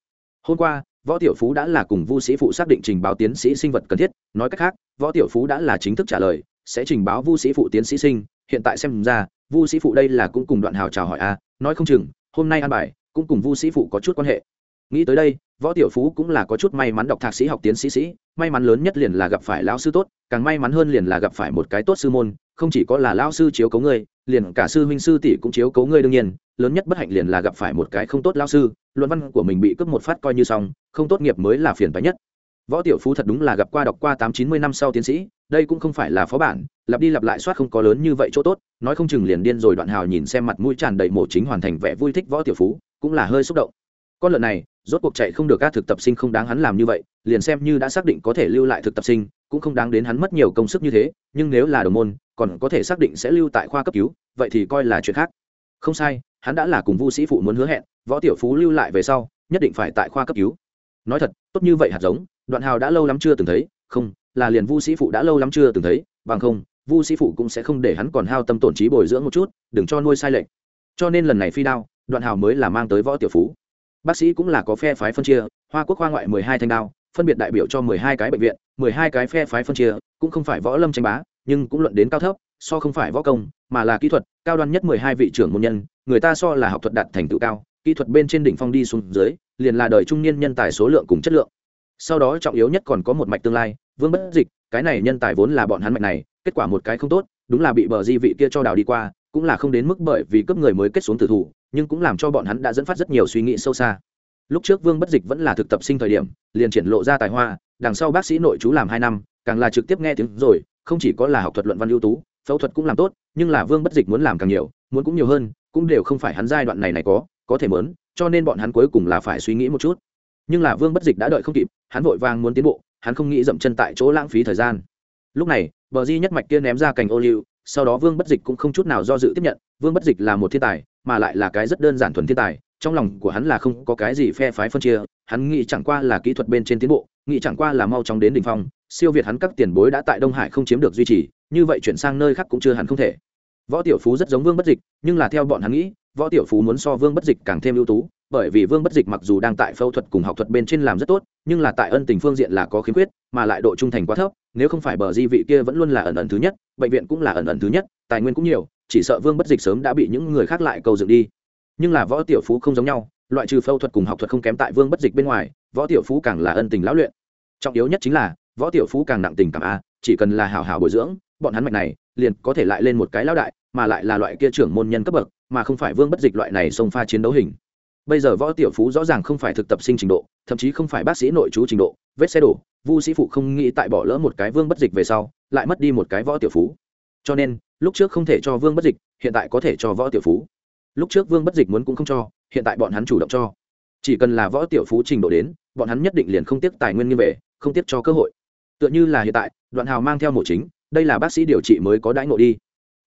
A: hôm qua võ tiểu phú đã là cùng vu sĩ phụ xác định trình báo tiến sĩ sinh vật cần thiết nói cách khác võ tiểu phú đã là chính thức trả lời sẽ trình báo vu sĩ phụ tiến sĩ sinh. Hiện tại xem ra vu sĩ phụ đây là cũng cùng đoạn hào chào hỏi a à, nói không chừng hôm nay ăn bài cũng cùng vu sĩ phụ có chút quan hệ. Nghĩ tới đây, võ tiểu phú cũng là có chút may mắn đọc thạc sĩ học tiến sĩ sĩ, may mắn lớn nhất liền là gặp phải lão sư tốt, càng may mắn hơn liền là gặp phải một cái tốt sư môn, không chỉ có là lão sư chiếu cấu ngươi, liền cả sư huynh sư tỷ cũng chiếu cấu ngươi đương nhiên, lớn nhất bất hạnh liền là gặp phải một cái không tốt lão sư, luận văn của mình bị cướp một phát coi như xong, không tốt nghiệp mới là phiền phái nhất. Võ tiểu phú thật đúng là gặp qua đọc qua tám chín mươi năm sau tiến sĩ, đây cũng không phải là phó bản, lặp đi lặp lại soát không có lớn như vậy chỗ tốt, nói không chừng liền điên rồi đoạn hào nhìn xem mặt mũi tràn đầy mổ chính hoàn thành vẻ vui thích võ tiểu phú cũng là hơi xúc động. Con lợn này, rốt cuộc chạy không được các thực tập sinh không đáng hắn làm như vậy, liền xem như đã xác định có thể lưu lại thực tập sinh, cũng không đáng đến hắn mất nhiều công sức như thế, nhưng nếu là đồng môn, còn có thể xác định sẽ lưu tại khoa cấp cứu, vậy thì coi là chuyện khác. Không sai, hắn đã là cùng vu sĩ phụ muốn hứa hẹn, võ tiểu phú lưu lại về sau, nhất định phải tại khoa cấp cứu. Nói thật, tốt như vậy hạt giống, đoạn hào đã lâu lắm chưa từng thấy, không, là liền vu sĩ phụ đã lâu lắm chưa từng thấy, bằng không, vu sĩ phụ cũng sẽ không để hắn còn hao tâm tổn trí bồi dưỡng một chút, đừng cho nuôi sai lệch. Cho nên lần này phi đao đoạn hào mới là mang tới võ tiểu phú. Bác sĩ cũng là có phe phái phân chia, hoa quốc khoa ngoại mười hai thanh đao, phân biệt đại biểu cho mười hai cái bệnh viện, mười hai cái phe phái phân chia, cũng không phải võ lâm tranh bá, nhưng cũng luận đến cao thấp, so không phải võ công, mà là kỹ thuật, cao đoan nhất mười hai vị trưởng môn nhân, người ta so là học thuật đạt thành tựu cao, kỹ thuật bên trên đỉnh phong đi xuống dưới, liền là đời trung niên nhân tài số lượng cùng chất lượng. Sau đó trọng yếu nhất còn có một mạch tương lai, vương bất dịch, cái này nhân tài vốn là bọn hắn mạch này, kết quả một cái không tốt, đúng là bị bờ di vị kia cho đào đi qua, cũng là không đến mức bởi vì cấp người mới kết xuống tử thủ nhưng cũng làm cho bọn hắn đã dẫn phát rất nhiều suy nghĩ sâu xa. Lúc trước vương bất dịch vẫn là thực tập sinh thời điểm, liền triển lộ ra tài hoa, đằng sau bác sĩ nội chú làm hai năm, càng là trực tiếp nghe tiếng rồi, không chỉ có là học thuật luận văn ưu tú, phẫu thuật cũng làm tốt, nhưng là vương bất dịch muốn làm càng nhiều, muốn cũng nhiều hơn, cũng đều không phải hắn giai đoạn này này có có thể mớn cho nên bọn hắn cuối cùng là phải suy nghĩ một chút. Nhưng là vương bất dịch đã đợi không kịp, hắn vội vàng muốn tiến bộ, hắn không nghĩ dậm chân tại chỗ lãng phí thời gian. Lúc này, bờ di nhất mạch kia ném ra cành ô liu sau đó vương bất dịch cũng không chút nào do dự tiếp nhận vương bất dịch là một thiên tài mà lại là cái rất đơn giản thuần thiên tài trong lòng của hắn là không có cái gì phe phái phân chia hắn nghĩ chẳng qua là kỹ thuật bên trên tiến bộ nghĩ chẳng qua là mau chóng đến đ ỉ n h phong siêu việt hắn các tiền bối đã tại đông hải không chiếm được duy trì như vậy chuyển sang nơi khác cũng chưa hẳn không thể võ tiểu phú rất giống vương bất dịch nhưng là theo bọn hắn nghĩ võ tiểu phú muốn so vương bất dịch càng thêm ưu tú bởi vì vương bất dịch mặc dù đang tại phẫu thuật cùng học thuật bên trên làm rất tốt, nhưng là tại ân tình phương diện là có khiếm khuyết, mà lại độ trung thành quá thấp, nếu không phải bờ di vị kia vẫn luôn là ẩn ẩn thứ nhất, bệnh viện cũng là ẩn ẩn thứ nhất, tài nguyên cũng nhiều, chỉ sợ vương bất dịch sớm đã bị những người khác lại câu dựng đi. Nhưng là võ tiểu phú không giống nhau, loại trừ phẫu thuật cùng học thuật không kém tại vương bất dịch bên ngoài, võ tiểu phú càng là ân tình lão luyện. Trọng yếu nhất chính là, võ tiểu phú càng nặng tình cảm a, chỉ cần là hảo hảo bồi dưỡng, bọn hắn mạch này, liền có thể lại lên một cái lão đại, mà lại là loại kia trưởng môn nhân cấp bậc, mà không phải vương bất dịch loại này xông pha chiến đấu hình bây giờ võ tiểu phú rõ ràng không phải thực tập sinh trình độ, thậm chí không phải bác sĩ nội chú trình độ, vết xe đổ, vu sĩ phụ không nghĩ tại bỏ lỡ một cái vương bất dịch về sau, lại mất đi một cái võ tiểu phú. Cho nên, lúc trước không thể cho vương bất dịch, hiện tại có thể cho võ tiểu phú. Lúc trước vương bất dịch muốn cũng không cho, hiện tại bọn hắn chủ động cho. Chỉ cần là võ tiểu phú trình độ đến, bọn hắn nhất định liền không tiếp tài nguyên như về, không tiếp cho cơ hội. Tựa như là hiện tại, đoạn hào mang theo mổ chính, đây là bác sĩ điều trị mới có đãi ngộ đi.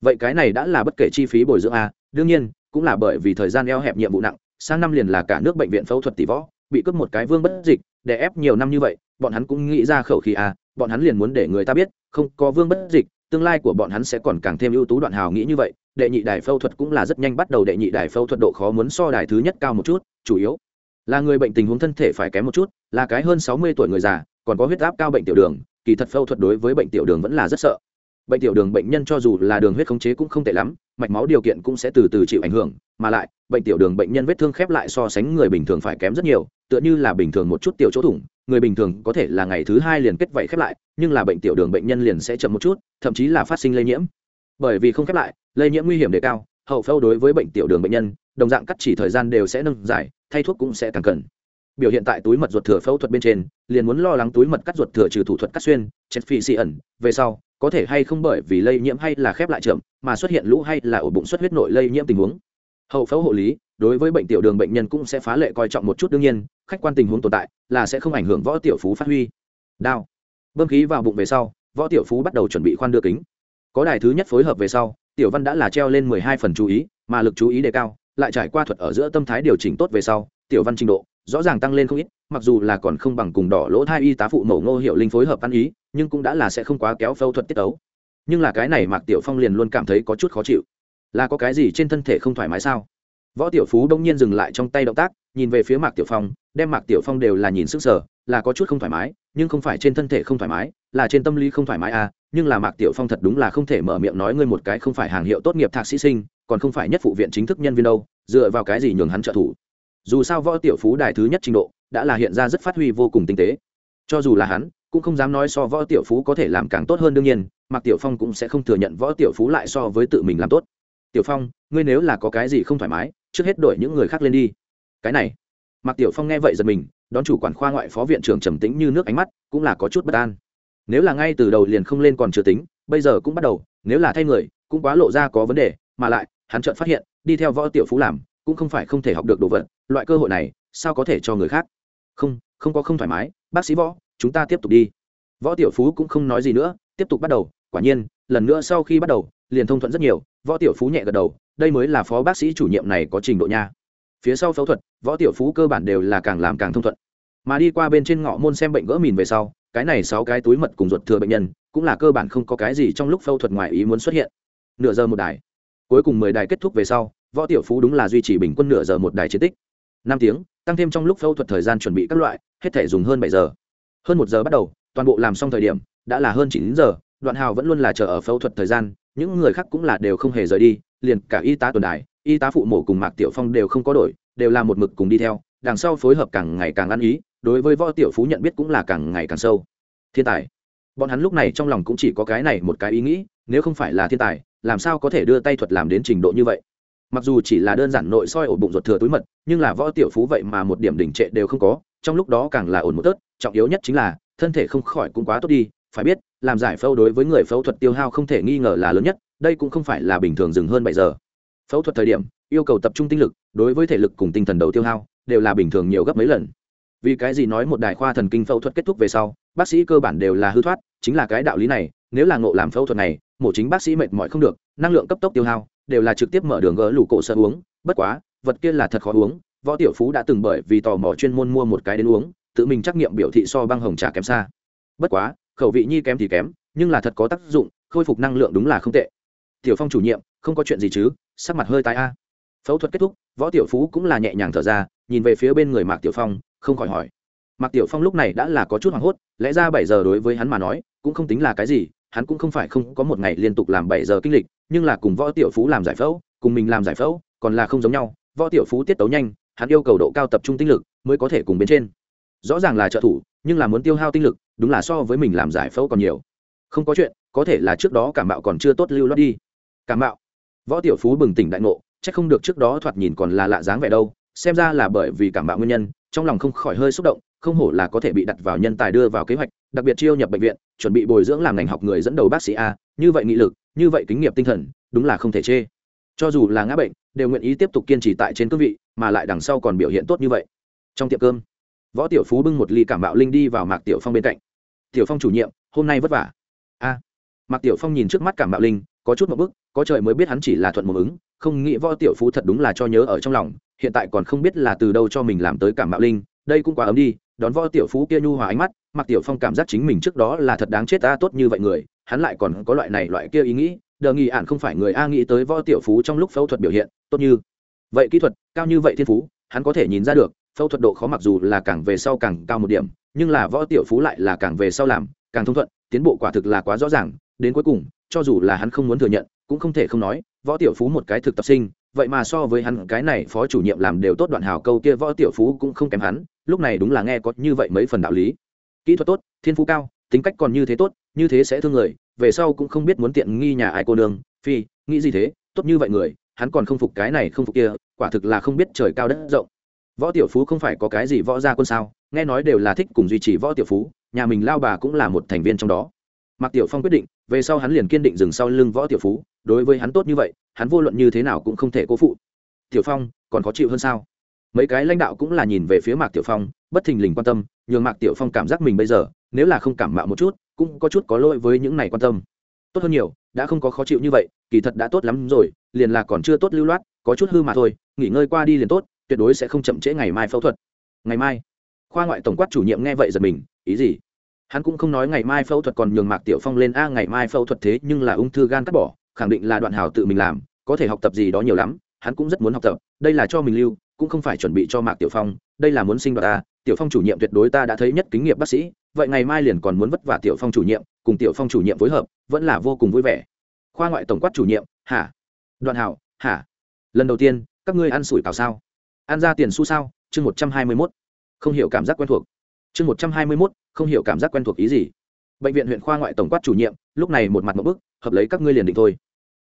A: Vậy cái này đã là bất kể chi phí bồi dưỡng a, đương nhiên, cũng là bởi vì thời gian eo hẹp nhiệm vụ nặng sang năm liền là cả nước bệnh viện phẫu thuật tỷ võ bị cướp một cái vương bất dịch để ép nhiều năm như vậy bọn hắn cũng nghĩ ra khẩu khí à, bọn hắn liền muốn để người ta biết không có vương bất dịch tương lai của bọn hắn sẽ còn càng thêm ưu tú đoạn hào nghĩ như vậy. Đệ nhị đài phẫu thuật cũng là rất nhanh bắt đầu đệ nhị đài phẫu thuật độ khó muốn so đài thứ nhất cao một chút chủ yếu là người bệnh tình huống thân thể phải kém một chút là cái hơn sáu mươi tuổi người già còn có huyết áp cao bệnh tiểu đường kỳ thật phẫu thuật đối với bệnh tiểu đường vẫn là rất sợ bệnh tiểu đường bệnh nhân cho dù là đường huyết khống chế cũng không tệ lắm, mạch máu điều kiện cũng sẽ từ từ chịu ảnh hưởng, mà lại, bệnh tiểu đường bệnh nhân vết thương khép lại so sánh người bình thường phải kém rất nhiều, tựa như là bình thường một chút tiểu chỗ thủng, người bình thường có thể là ngày thứ hai liền kết vảy khép lại, nhưng là bệnh tiểu đường bệnh nhân liền sẽ chậm một chút, thậm chí là phát sinh lây nhiễm. Bởi vì không khép lại, lây nhiễm nguy hiểm đề cao, hậu phẫu đối với bệnh tiểu đường bệnh nhân, đồng dạng cắt chỉ thời gian đều sẽ nâng dài, thay thuốc cũng sẽ càng cần. Biểu hiện tại túi mật ruột thừa phẫu thuật bên trên, liền muốn lo lắng túi mật cắt ruột thừa trừ thủ thuật cắt xuyên chết phi xị ẩn, về sau có thể hay không bởi vì lây nhiễm hay là khép lại chậm mà xuất hiện lũ hay là ổ bụng xuất huyết nội lây nhiễm tình huống. Hậu phẫu hộ lý, đối với bệnh tiểu đường bệnh nhân cũng sẽ phá lệ coi trọng một chút, đương nhiên, khách quan tình huống tồn tại là sẽ không ảnh hưởng võ tiểu phú phát huy. Đao. Bơm khí vào bụng về sau, võ tiểu phú bắt đầu chuẩn bị khoan đưa kính. Có đài thứ nhất phối hợp về sau, tiểu văn đã là treo lên mười hai phần chú ý, mà lực chú ý đề cao, lại trải qua thuật ở giữa tâm thái điều chỉnh tốt về sau, tiểu văn trình độ rõ ràng tăng lên không ít, mặc dù là còn không bằng cùng đỏ lỗ thai y tá phụ mẫu ngô hiệu linh phối hợp ăn ý nhưng cũng đã là sẽ không quá kéo phẫu thuật tiết tấu. Nhưng là cái này mạc tiểu phong liền luôn cảm thấy có chút khó chịu. Là có cái gì trên thân thể không thoải mái sao? Võ tiểu phú đông nhiên dừng lại trong tay động tác, nhìn về phía mạc tiểu phong, đem mạc tiểu phong đều là nhìn sức sở là có chút không thoải mái, nhưng không phải trên thân thể không thoải mái, là trên tâm lý không thoải mái à nhưng là mạc tiểu phong thật đúng là không thể mở miệng nói ngươi một cái không phải hàng hiệu tốt nghiệp thạc sĩ sinh, còn không phải nhất phụ viện chính thức nhân viên đâu, dựa vào cái gì nhường hắn trợ thủ. Dù sao võ tiểu phú đài thứ nhất trình độ, đã là hiện ra rất phát huy vô cùng tinh tế. Cho dù là hắn cũng không dám nói so võ tiểu phú có thể làm càng tốt hơn đương nhiên, mạc tiểu phong cũng sẽ không thừa nhận võ tiểu phú lại so với tự mình làm tốt. Tiểu phong, ngươi nếu là có cái gì không thoải mái, trước hết đổi những người khác lên đi. Cái này, mạc tiểu phong nghe vậy giật mình, đón chủ quản khoa ngoại phó viện trưởng trầm tĩnh như nước ánh mắt cũng là có chút bất an. Nếu là ngay từ đầu liền không lên còn chưa tính, bây giờ cũng bắt đầu, nếu là thay người, cũng quá lộ ra có vấn đề, mà lại, hắn chợt phát hiện, đi theo võ tiểu phú làm, cũng không phải không thể học được đồ vật, loại cơ hội này, sao có thể cho người khác? Không không có không thoải mái, bác sĩ võ chúng ta tiếp tục đi. Võ tiểu phú cũng không nói gì nữa, tiếp tục bắt đầu. Quả nhiên, lần nữa sau khi bắt đầu, liền thông thuận rất nhiều. Võ tiểu phú nhẹ gật đầu, đây mới là phó bác sĩ chủ nhiệm này có trình độ nha. Phía sau phẫu thuật, võ tiểu phú cơ bản đều là càng làm càng thông thuận. Mà đi qua bên trên ngõ môn xem bệnh gỡ mìn về sau, cái này sáu cái túi mật cùng ruột thừa bệnh nhân, cũng là cơ bản không có cái gì trong lúc phẫu thuật ngoài ý muốn xuất hiện. Nửa giờ một đài. Cuối cùng mười đài kết thúc về sau, võ tiểu phú đúng là duy trì bình quân nửa giờ một đài chiến tích. Năm tiếng, tăng thêm trong lúc phẫu thuật thời gian chuẩn bị các loại, hết thể dùng hơn bảy giờ hơn một giờ bắt đầu, toàn bộ làm xong thời điểm, đã là hơn chín giờ, đoạn hào vẫn luôn là chờ ở phẫu thuật thời gian, những người khác cũng là đều không hề rời đi, liền cả y tá tuần đài, y tá phụ mổ cùng mạc tiểu phong đều không có đổi, đều là một mực cùng đi theo, đằng sau phối hợp càng ngày càng ăn ý, đối với võ tiểu phú nhận biết cũng là càng ngày càng sâu. Thiên tài. Bọn hắn lúc này trong lòng cũng chỉ có cái này một cái ý nghĩ, nếu không phải là thiên tài, làm sao có thể đưa tay thuật làm đến trình độ như vậy? Mặc dù chỉ là đơn giản nội soi ổ bụng ruột thừa túi mật, nhưng là võ tiểu phú vậy mà một điểm đỉnh trệ đều không có, trong lúc đó càng là ổn một tớt, trọng yếu nhất chính là, thân thể không khỏi cũng quá tốt đi, phải biết, làm giải phẫu đối với người phẫu thuật tiêu hao không thể nghi ngờ là lớn nhất, đây cũng không phải là bình thường dừng hơn bảy giờ. Phẫu thuật thời điểm, yêu cầu tập trung tinh lực, đối với thể lực cùng tinh thần đầu tiêu hao, đều là bình thường nhiều gấp mấy lần. Vì cái gì nói một đài khoa thần kinh phẫu thuật kết thúc về sau, bác sĩ cơ bản đều là hư thoát, chính là cái đạo lý này, nếu là ngộ làm phẫu thuật này, mổ chính bác sĩ mệt mỏi không được, năng lượng cấp tốc tiêu hao đều là trực tiếp mở đường gỡ lũ cổ sợ uống, bất quá, vật kia là thật khó uống, võ tiểu phú đã từng bởi vì tò mò chuyên môn mua một cái đến uống, tự mình trắc nghiệm biểu thị so băng hồng trà kém xa. Bất quá, khẩu vị nhi kém thì kém, nhưng là thật có tác dụng, khôi phục năng lượng đúng là không tệ. Tiểu phong chủ nhiệm, không có chuyện gì chứ, sắc mặt hơi tai a. Phẫu thuật kết thúc, võ tiểu phú cũng là nhẹ nhàng thở ra, nhìn về phía bên người mạc tiểu phong, không khỏi hỏi. Mạc tiểu phong lúc này đã là có chút hoảng hốt, lẽ ra bảy giờ đối với hắn mà nói, cũng không tính là cái gì hắn cũng không phải không có một ngày liên tục làm bảy giờ kinh lịch, nhưng là cùng võ tiểu phú làm giải phẫu, cùng mình làm giải phẫu, còn là không giống nhau. Võ tiểu phú tiết tấu nhanh, hắn yêu cầu độ cao tập trung tinh lực mới có thể cùng bên trên. Rõ ràng là trợ thủ, nhưng là muốn tiêu hao tinh lực, đúng là so với mình làm giải phẫu còn nhiều. Không có chuyện, có thể là trước đó cảm mạo còn chưa tốt lưu lót đi. Cảm mạo. Võ tiểu phú bừng tỉnh đại ngộ c h ắ c không được trước đó thoạt nhìn còn là lạ dáng vẻ đâu, xem ra là bởi vì cảm mạo nguyên nhân, trong lòng không khỏi hơi xúc động không hổ là có thể bị đặt vào nhân tài đưa vào kế hoạch, đặc biệt chiêu nhập bệnh viện, chuẩn bị bồi dưỡng làm ngành học người dẫn đầu bác sĩ a, như vậy nghị lực, như vậy kính nghiệp tinh thần, đúng là không thể chê. Cho dù là ngã bệnh, đều nguyện ý tiếp tục kiên trì tại trên cương vị, mà lại đằng sau còn biểu hiện tốt như vậy. Trong tiệm cơm, võ tiểu phú bưng một ly cảm bạo linh đi vào mạc tiểu phong bên cạnh. Tiểu phong chủ nhiệm, hôm nay vất vả. A. Mạc tiểu phong nhìn trước mắt cảm bạo linh, có chút một bức, có trời mới biết hắn chỉ là thuận một ứng, không nghĩ võ tiểu phú thật đúng là cho nhớ ở trong lòng, hiện tại còn không biết là từ đâu cho mình làm tới cảm bạo linh, đây cũng quá ấm đi đón võ tiểu phú kia nhu hòa ánh mắt mặc tiểu phong cảm giác chính mình trước đó là thật đáng chết ta tốt như vậy người, hắn lại còn có loại này loại kia ý nghĩ, đờ nghị ạn không phải người a nghĩ tới võ tiểu phú trong lúc phẫu thuật biểu hiện, tốt như vậy kỹ thuật, cao như vậy thiên phú, hắn có thể nhìn ra được, phẫu thuật độ khó mặc dù là càng về sau càng cao một điểm, nhưng là võ tiểu phú lại là càng về sau làm, càng thông thuận, tiến bộ quả thực là quá rõ ràng, đến cuối cùng, cho dù là hắn không muốn thừa nhận, cũng không thể không nói, võ tiểu phú một cái thực tập sinh, vậy mà so với hắn cái này phó chủ nhiệm làm đều tốt đoạn hào câu kia võ tiểu phú cũng không kém hắn lúc này đúng là nghe có như vậy mấy phần đạo lý. Kỹ thuật tốt, thiên phú cao, tính cách còn như thế tốt, như thế sẽ thương người, về sau cũng không biết muốn tiện nghi nhà ai cô nương, phi, nghĩ gì thế, tốt như vậy người, hắn còn không phục cái này không phục kia, quả thực là không biết trời cao đất rộng. Võ tiểu phú không phải có cái gì võ gia quân sao, nghe nói đều là thích cùng duy trì võ tiểu phú, nhà mình lao bà cũng là một thành viên trong đó. Mạc tiểu phong quyết định, về sau hắn liền kiên định dừng sau lưng võ tiểu phú, đối với hắn tốt như vậy, hắn vô luận như thế nào cũng không thể cố phụ. Tiểu phong, còn khó chịu hơn sao? Mấy cái lãnh đạo cũng là nhìn về phía mạc tiểu phong, bất thình lình quan tâm, nhường mạc tiểu phong cảm giác mình bây giờ, nếu là không cảm mạo một chút, cũng có chút có lỗi với những này quan tâm. Tốt hơn nhiều, đã không có khó chịu như vậy, kỳ thật đã tốt lắm rồi, liền là còn chưa tốt lưu loát, có chút hư mà thôi, nghỉ ngơi qua đi liền tốt, tuyệt đối sẽ không chậm trễ ngày mai phẫu thuật. Ngày mai, khoa ngoại tổng quát chủ nhiệm nghe vậy giật mình, ý gì? Hắn cũng không nói ngày mai phẫu thuật còn nhường mạc tiểu phong lên, a, ngày mai phẫu thuật thế nhưng là ung thư gan cắt bỏ, khẳng định là đoạn hảo tự mình làm, có thể học tập gì đó nhiều lắm, hắn cũng rất muốn học tập, đây là cho mình lưu cũng không phải chuẩn bị cho mạc tiểu phong, đây là muốn sinh đoạt ta, tiểu phong chủ nhiệm tuyệt đối ta đã thấy nhất kính nghiệp bác sĩ, vậy ngày mai liền còn muốn vất vả tiểu phong chủ nhiệm, cùng tiểu phong chủ nhiệm phối hợp, vẫn là vô cùng vui vẻ. Khoa ngoại tổng quát chủ nhiệm hả đoạn hảo hả lần đầu tiên, các ngươi ăn sủi tào sao? Ăn ra tiền xu sao? Chương một trăm hai mươi mốt. Không hiểu cảm giác quen thuộc. Chương một trăm hai mươi mốt, không hiểu cảm giác quen thuộc ý gì? Bệnh viện huyện khoa ngoại tổng quát chủ nhiệm, lúc này một mặt một bức, hợp lấy các ngươi liền định thôi.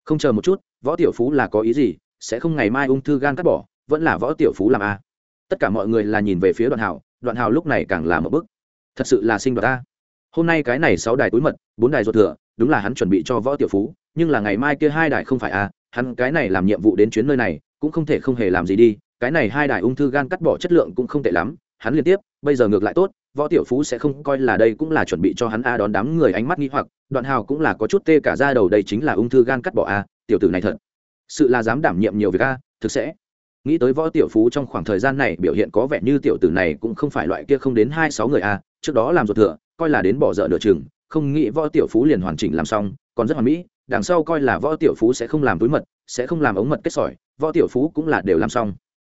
A: Không chờ một chút, võ tiểu phú là có ý gì? Sẽ không ngày mai ung thư gan cắt bỏ vẫn là võ tiểu phú làm a. Tất cả mọi người là nhìn về phía đoạn hào đoạn hào lúc này càng là một bức thật sự là sinh đoạt ta. Hôm nay cái này sáu đài túi mật, bốn đài ruột thừa, đúng là hắn chuẩn bị cho võ tiểu phú, nhưng là ngày mai kia hai đài không phải a hắn cái này làm nhiệm vụ đến chuyến nơi này, cũng không thể không hề làm gì đi, cái này hai đài ung thư gan cắt bỏ chất lượng cũng không tệ lắm, hắn liên tiếp, bây giờ ngược lại tốt, võ tiểu phú sẽ không coi là đây cũng là chuẩn bị cho hắn a đón đám người ánh mắt nghi hoặc, đoạn hào cũng là có chút tê cả ra đầu đây chính là ung thư gan cắt bỏ a, tiểu tử này thật sự là dám đảm nhiệm nhiều việc a, thực sẽ nghĩ tới võ tiểu phú trong khoảng thời gian này biểu hiện có vẻ như tiểu tử này cũng không phải loại kia không đến hai sáu người a trước đó làm ruột thừa, coi là đến bỏ dở nửa chừng, không nghĩ võ tiểu phú liền hoàn chỉnh làm xong, còn rất hoàn mỹ, đằng sau coi là võ tiểu phú sẽ không làm túi mật, sẽ không làm ống mật kết sỏi, võ tiểu phú cũng là đều làm xong.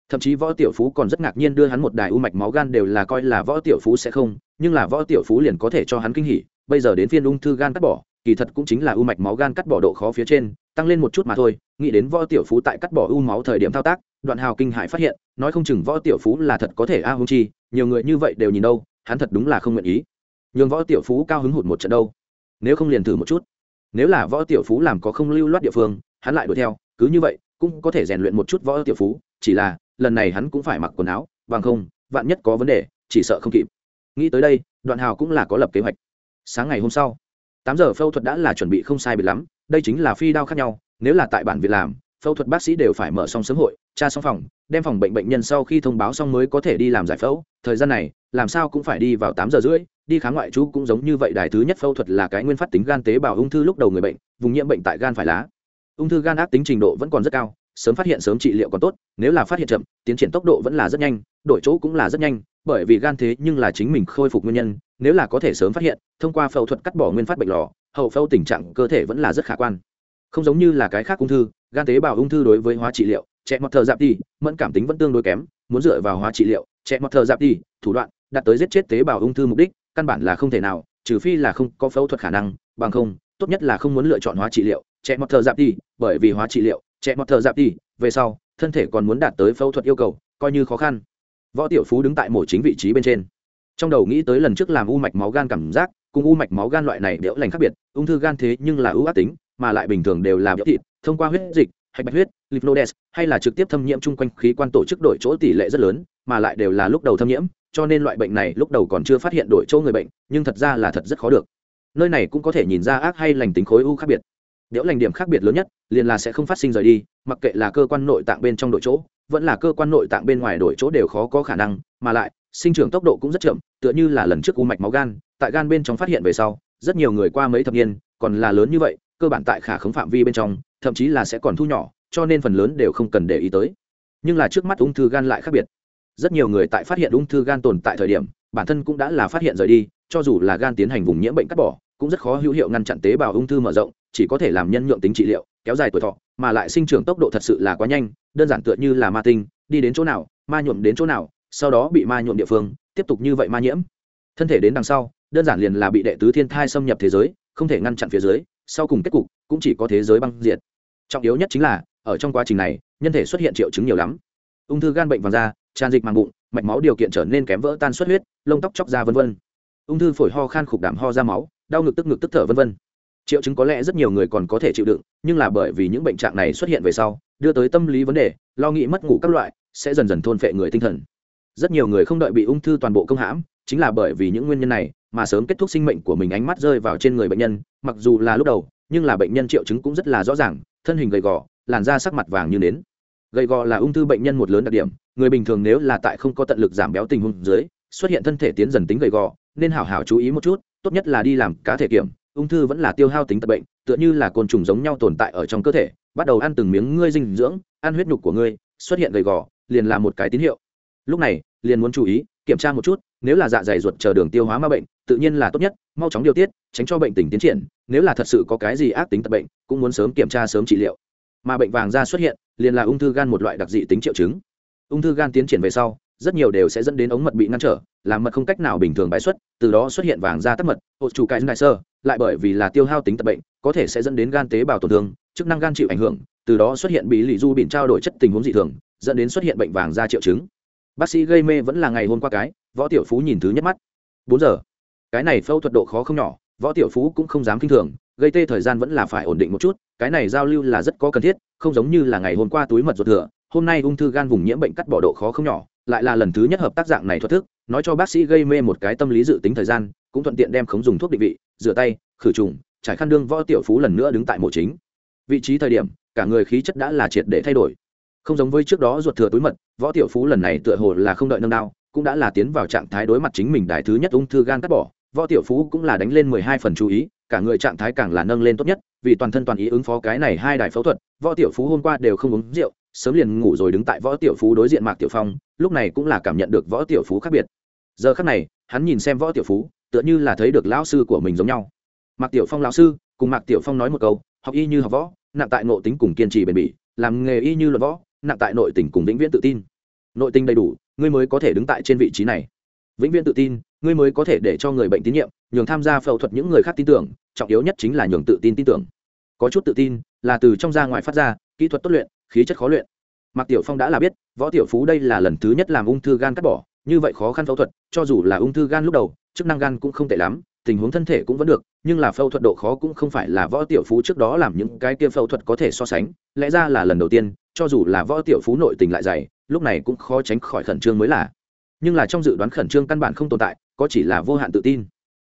A: Thậm chí võ tiểu phú còn rất ngạc nhiên đưa hắn một đài u mạch máu gan đều là coi là võ tiểu phú sẽ không, nhưng là võ tiểu phú liền có thể cho hắn kinh hỉ, bây giờ đến phiên ung thư gan cắt bỏ, kỳ thật cũng chính là u mạch máu gan cắt bỏ độ khó phía trên, tăng lên một chút mà thôi, nghĩ đến võ tiểu phú tại cắt bỏ u máu thời điểm thao tác đoạn hào kinh hại phát hiện, nói không chừng võ tiểu phú là thật có thể a hung chi, nhiều người như vậy đều nhìn đâu, hắn thật đúng là không nguyện ý. Nhường võ tiểu phú cao hứng hụt một trận đâu. Nếu không liền thử một chút. Nếu là võ tiểu phú làm có không lưu loát địa phương, hắn lại đuổi theo, cứ như vậy, cũng có thể rèn luyện một chút võ tiểu phú, chỉ là, lần này hắn cũng phải mặc quần áo, bằng không, vạn nhất có vấn đề, chỉ sợ không kịp. Nghĩ tới đây, đoạn hào cũng là có lập kế hoạch. Sáng ngày hôm sau, tám giờ phẫu thuật đã là chuẩn bị không sai biệt lắm, đây chính là phi đao khác nhau, nếu là tại bản việc làm phẫu thuật bác sĩ đều phải mở xong sớm hội, tra xong phòng, đem phòng bệnh bệnh nhân sau khi thông báo xong mới có thể đi làm giải phẫu. Thời gian này, làm sao cũng phải đi vào tám giờ rưỡi, đi khám ngoại trú cũng giống như vậy, đài thứ nhất phẫu thuật là cái nguyên phát tính gan tế bào ung thư lúc đầu người bệnh, vùng nhiễm bệnh tại gan phải lá. Ung thư gan ác tính trình độ vẫn còn rất cao, sớm phát hiện sớm trị liệu còn tốt, nếu là phát hiện chậm, tiến triển tốc độ vẫn là rất nhanh, đổi chỗ cũng là rất nhanh, bởi vì gan thế nhưng là chính mình khôi phục nguyên nhân, nếu là có thể sớm phát hiện, thông qua phẫu thuật cắt bỏ nguyên phát bệnh lò, hậu phẫu tình trạng cơ thể vẫn là rất khả quan. Không giống như là cái khác ung thư gan tế bào ung thư đối với hóa trị liệu, trẻ mọt thờ dạp đi mẫn cảm tính vẫn tương đối kém, muốn dựa vào hóa trị liệu, trẻ mọt thờ dạp đi thủ đoạn, đạt tới giết chết tế bào ung thư mục đích, căn bản là không thể nào, trừ phi là không có phẫu thuật khả năng, bằng không, tốt nhất là không muốn lựa chọn hóa trị liệu, trẻ mọt thờ dạp đi bởi vì hóa trị liệu, trẻ mọt thờ dạp đi về sau, thân thể còn muốn đạt tới phẫu thuật yêu cầu, coi như khó khăn. Võ tiểu phú đứng tại mổ chính vị trí bên trên. Trong đầu nghĩ tới lần trước làm u mạch máu gan cảm giác, cùng u mạch máu gan loại này đẽo lành khác biệt, ung thư gan thế nhưng là ưu ác tính, mà lại bình thường đều là béo thịt thông qua huyết dịch, hạch bạch huyết lymphodes hay là trực tiếp thâm nhiễm chung quanh khí quan tổ chức đổi chỗ tỷ lệ rất lớn, mà lại đều là lúc đầu thâm nhiễm, cho nên loại bệnh này lúc đầu còn chưa phát hiện đổi chỗ người bệnh, nhưng thật ra là thật rất khó được. Nơi này cũng có thể nhìn ra ác hay lành tính khối u khác biệt. Nếu lành điểm khác biệt lớn nhất, liền là sẽ không phát sinh rời đi, mặc kệ là cơ quan nội tạng bên trong đổi chỗ, vẫn là cơ quan nội tạng bên ngoài đổi chỗ đều khó có khả năng, mà lại, sinh trưởng tốc độ cũng rất chậm, tựa như là lần trước u mạch máu gan, tại gan bên trong phát hiện về sau, rất nhiều người qua mấy thập niên, còn là lớn như vậy, cơ bản tại khả khống phạm vi bên trong thậm chí là sẽ còn thu nhỏ, cho nên phần lớn đều không cần để ý tới. Nhưng là trước mắt ung thư gan lại khác biệt. Rất nhiều người tại phát hiện ung thư gan tồn tại thời điểm, bản thân cũng đã là phát hiện rời đi, cho dù là gan tiến hành vùng nhiễm bệnh cắt bỏ, cũng rất khó hữu hiệu ngăn chặn tế bào ung thư mở rộng, chỉ có thể làm nhân nhượng tính trị liệu, kéo dài tuổi thọ, mà lại sinh trưởng tốc độ thật sự là quá nhanh, đơn giản tựa như là ma tinh, đi đến chỗ nào, ma nhuộm đến chỗ nào, sau đó bị ma nhuộm địa phương, tiếp tục như vậy ma nhiễm. Thân thể đến đằng sau, đơn giản liền là bị đệ tứ thiên thai xâm nhập thế giới, không thể ngăn chặn phía dưới, sau cùng kết cục cũng chỉ có thế giới băng diệt trọng yếu nhất chính là, ở trong quá trình này, nhân thể xuất hiện triệu chứng nhiều lắm. Ung thư gan bệnh vàng da, tràn dịch màng bụng, mạch máu điều kiện trở nên kém vỡ tan xuất huyết, lông tóc chóc da v v ung thư phổi ho khan khục đảm ho ra máu, đau ngực tức ngực tức thở v v triệu chứng có lẽ rất nhiều người còn có thể chịu đựng, nhưng là bởi vì những bệnh trạng này xuất hiện về sau, đưa tới tâm lý vấn đề, lo nghĩ mất ngủ các loại, sẽ dần dần thôn phệ người tinh thần. Rất nhiều người không đợi bị ung thư toàn bộ công hãm, chính là bởi vì những nguyên nhân này, mà sớm kết thúc sinh mệnh của mình ánh mắt rơi vào trên người bệnh nhân, mặc dù là lúc đầu nhưng là bệnh nhân triệu chứng cũng rất là rõ ràng, thân hình gầy gò, làn da sắc mặt vàng như nến. Gầy gò là ung thư bệnh nhân một lớn đặc điểm, người bình thường nếu là tại không có tận lực giảm béo tình huống dưới, xuất hiện thân thể tiến dần tính gầy gò, nên hảo hảo chú ý một chút, tốt nhất là đi làm cá thể kiểm, ung thư vẫn là tiêu hao tính tật bệnh, tựa như là côn trùng giống nhau tồn tại ở trong cơ thể, bắt đầu ăn từng miếng ngươi dinh dưỡng, ăn huyết nhục của ngươi, xuất hiện gầy gò, liền là một cái tín hiệu. Lúc này, liền muốn chú ý, kiểm tra một chút nếu là dạ dày ruột chờ đường tiêu hóa ma bệnh, tự nhiên là tốt nhất, mau chóng điều tiết, tránh cho bệnh tình tiến triển, nếu là thật sự có cái gì ác tính tật bệnh, cũng muốn sớm kiểm tra, sớm trị liệu. Mà bệnh vàng da xuất hiện, liền là ung thư gan một loại đặc dị tính triệu chứng. Ung thư gan tiến triển về sau, rất nhiều đều sẽ dẫn đến ống mật bị ngăn trở, làm mật không cách nào bình thường bài xuất, từ đó xuất hiện vàng da tắc mật hộ chủ cái ngại sơ lại bởi vì là tiêu hao tính tật bệnh, có thể sẽ dẫn đến gan tế bào tổn thương, chức năng gan chịu ảnh hưởng, từ đó xuất hiện bị lì du bịn trao đổi chất tình huống dị thường, dẫn đến xuất hiện bệnh vàng da triệu chứng bác sĩ gây mê vẫn là ngày hôm qua cái, võ tiểu phú nhìn thứ nhất mắt. Bốn giờ. Cái này phẫu thuật độ khó không nhỏ, võ tiểu phú cũng không dám k i n h thường, gây tê thời gian vẫn là phải ổn định một chút, cái này giao lưu là rất có cần thiết, không giống như là ngày hôm qua túi mật ruột thừa, hôm nay ung thư gan vùng nhiễm bệnh cắt bỏ độ khó không nhỏ, lại là lần thứ nhất hợp tác dạng này thoát thức, nói cho bác sĩ gây mê một cái tâm lý dự tính thời gian, cũng thuận tiện đem khống dùng thuốc định vị, rửa tay, khử trùng, trải khăn đương võ tiểu phú lần nữa đứng tại mộ chính. Vị trí thời điểm, cả người khí chất đã là triệt để thay đổi không giống với trước đó ruột thừa túi mật, võ tiểu phú lần này tựa hồ là không đợi nâng đao, cũng đã là tiến vào trạng thái đối mặt chính mình đại thứ nhất ung thư gan cắt bỏ, võ tiểu phú cũng là đánh lên mười hai phần chú ý, cả người trạng thái càng là nâng lên tốt nhất, vì toàn thân toàn ý ứng phó cái này hai đài phẫu thuật, võ tiểu phú hôm qua đều không uống rượu, sớm liền ngủ rồi đứng tại võ tiểu phú đối diện mạc tiểu phong, lúc này cũng là cảm nhận được võ tiểu phú khác biệt. Giờ khác này, hắn nhìn xem võ tiểu phú, tựa như là thấy được lão sư của mình giống nhau. Mạc tiểu phong lão sư, cùng mạc tiểu phong nói một câu, học y như học võ, nặng tại ngộ tính cùng kiên trì bền bỉ, làm nghề y như luật võ nặng tại nội tình cùng vĩnh viễn tự tin. Nội tình đầy đủ, ngươi mới có thể đứng tại trên vị trí này. Vĩnh viễn tự tin, ngươi mới có thể để cho người bệnh tín nhiệm, nhường tham gia phẫu thuật những người khác tin tưởng, trọng yếu nhất chính là nhường tự tin tin tưởng. Có chút tự tin là từ trong ra ngoài phát ra, kỹ thuật tốt luyện, khí chất khó luyện. Mạc tiểu phong đã là biết, võ tiểu phú đây là lần thứ nhất làm ung thư gan cắt bỏ, như vậy khó khăn phẫu thuật, cho dù là ung thư gan lúc đầu, chức năng gan cũng không tệ lắm, tình huống thân thể cũng vẫn được, nhưng là phẫu thuật độ khó cũng không phải là võ tiểu phú trước đó làm những cái kia phẫu thuật có thể so sánh, lẽ ra là lần đầu tiên cho dù là võ tiểu phú nội tình lại dày, lúc này cũng khó tránh khỏi khẩn trương mới là. Nhưng là trong dự đoán khẩn trương căn bản không tồn tại, có chỉ là vô hạn tự tin.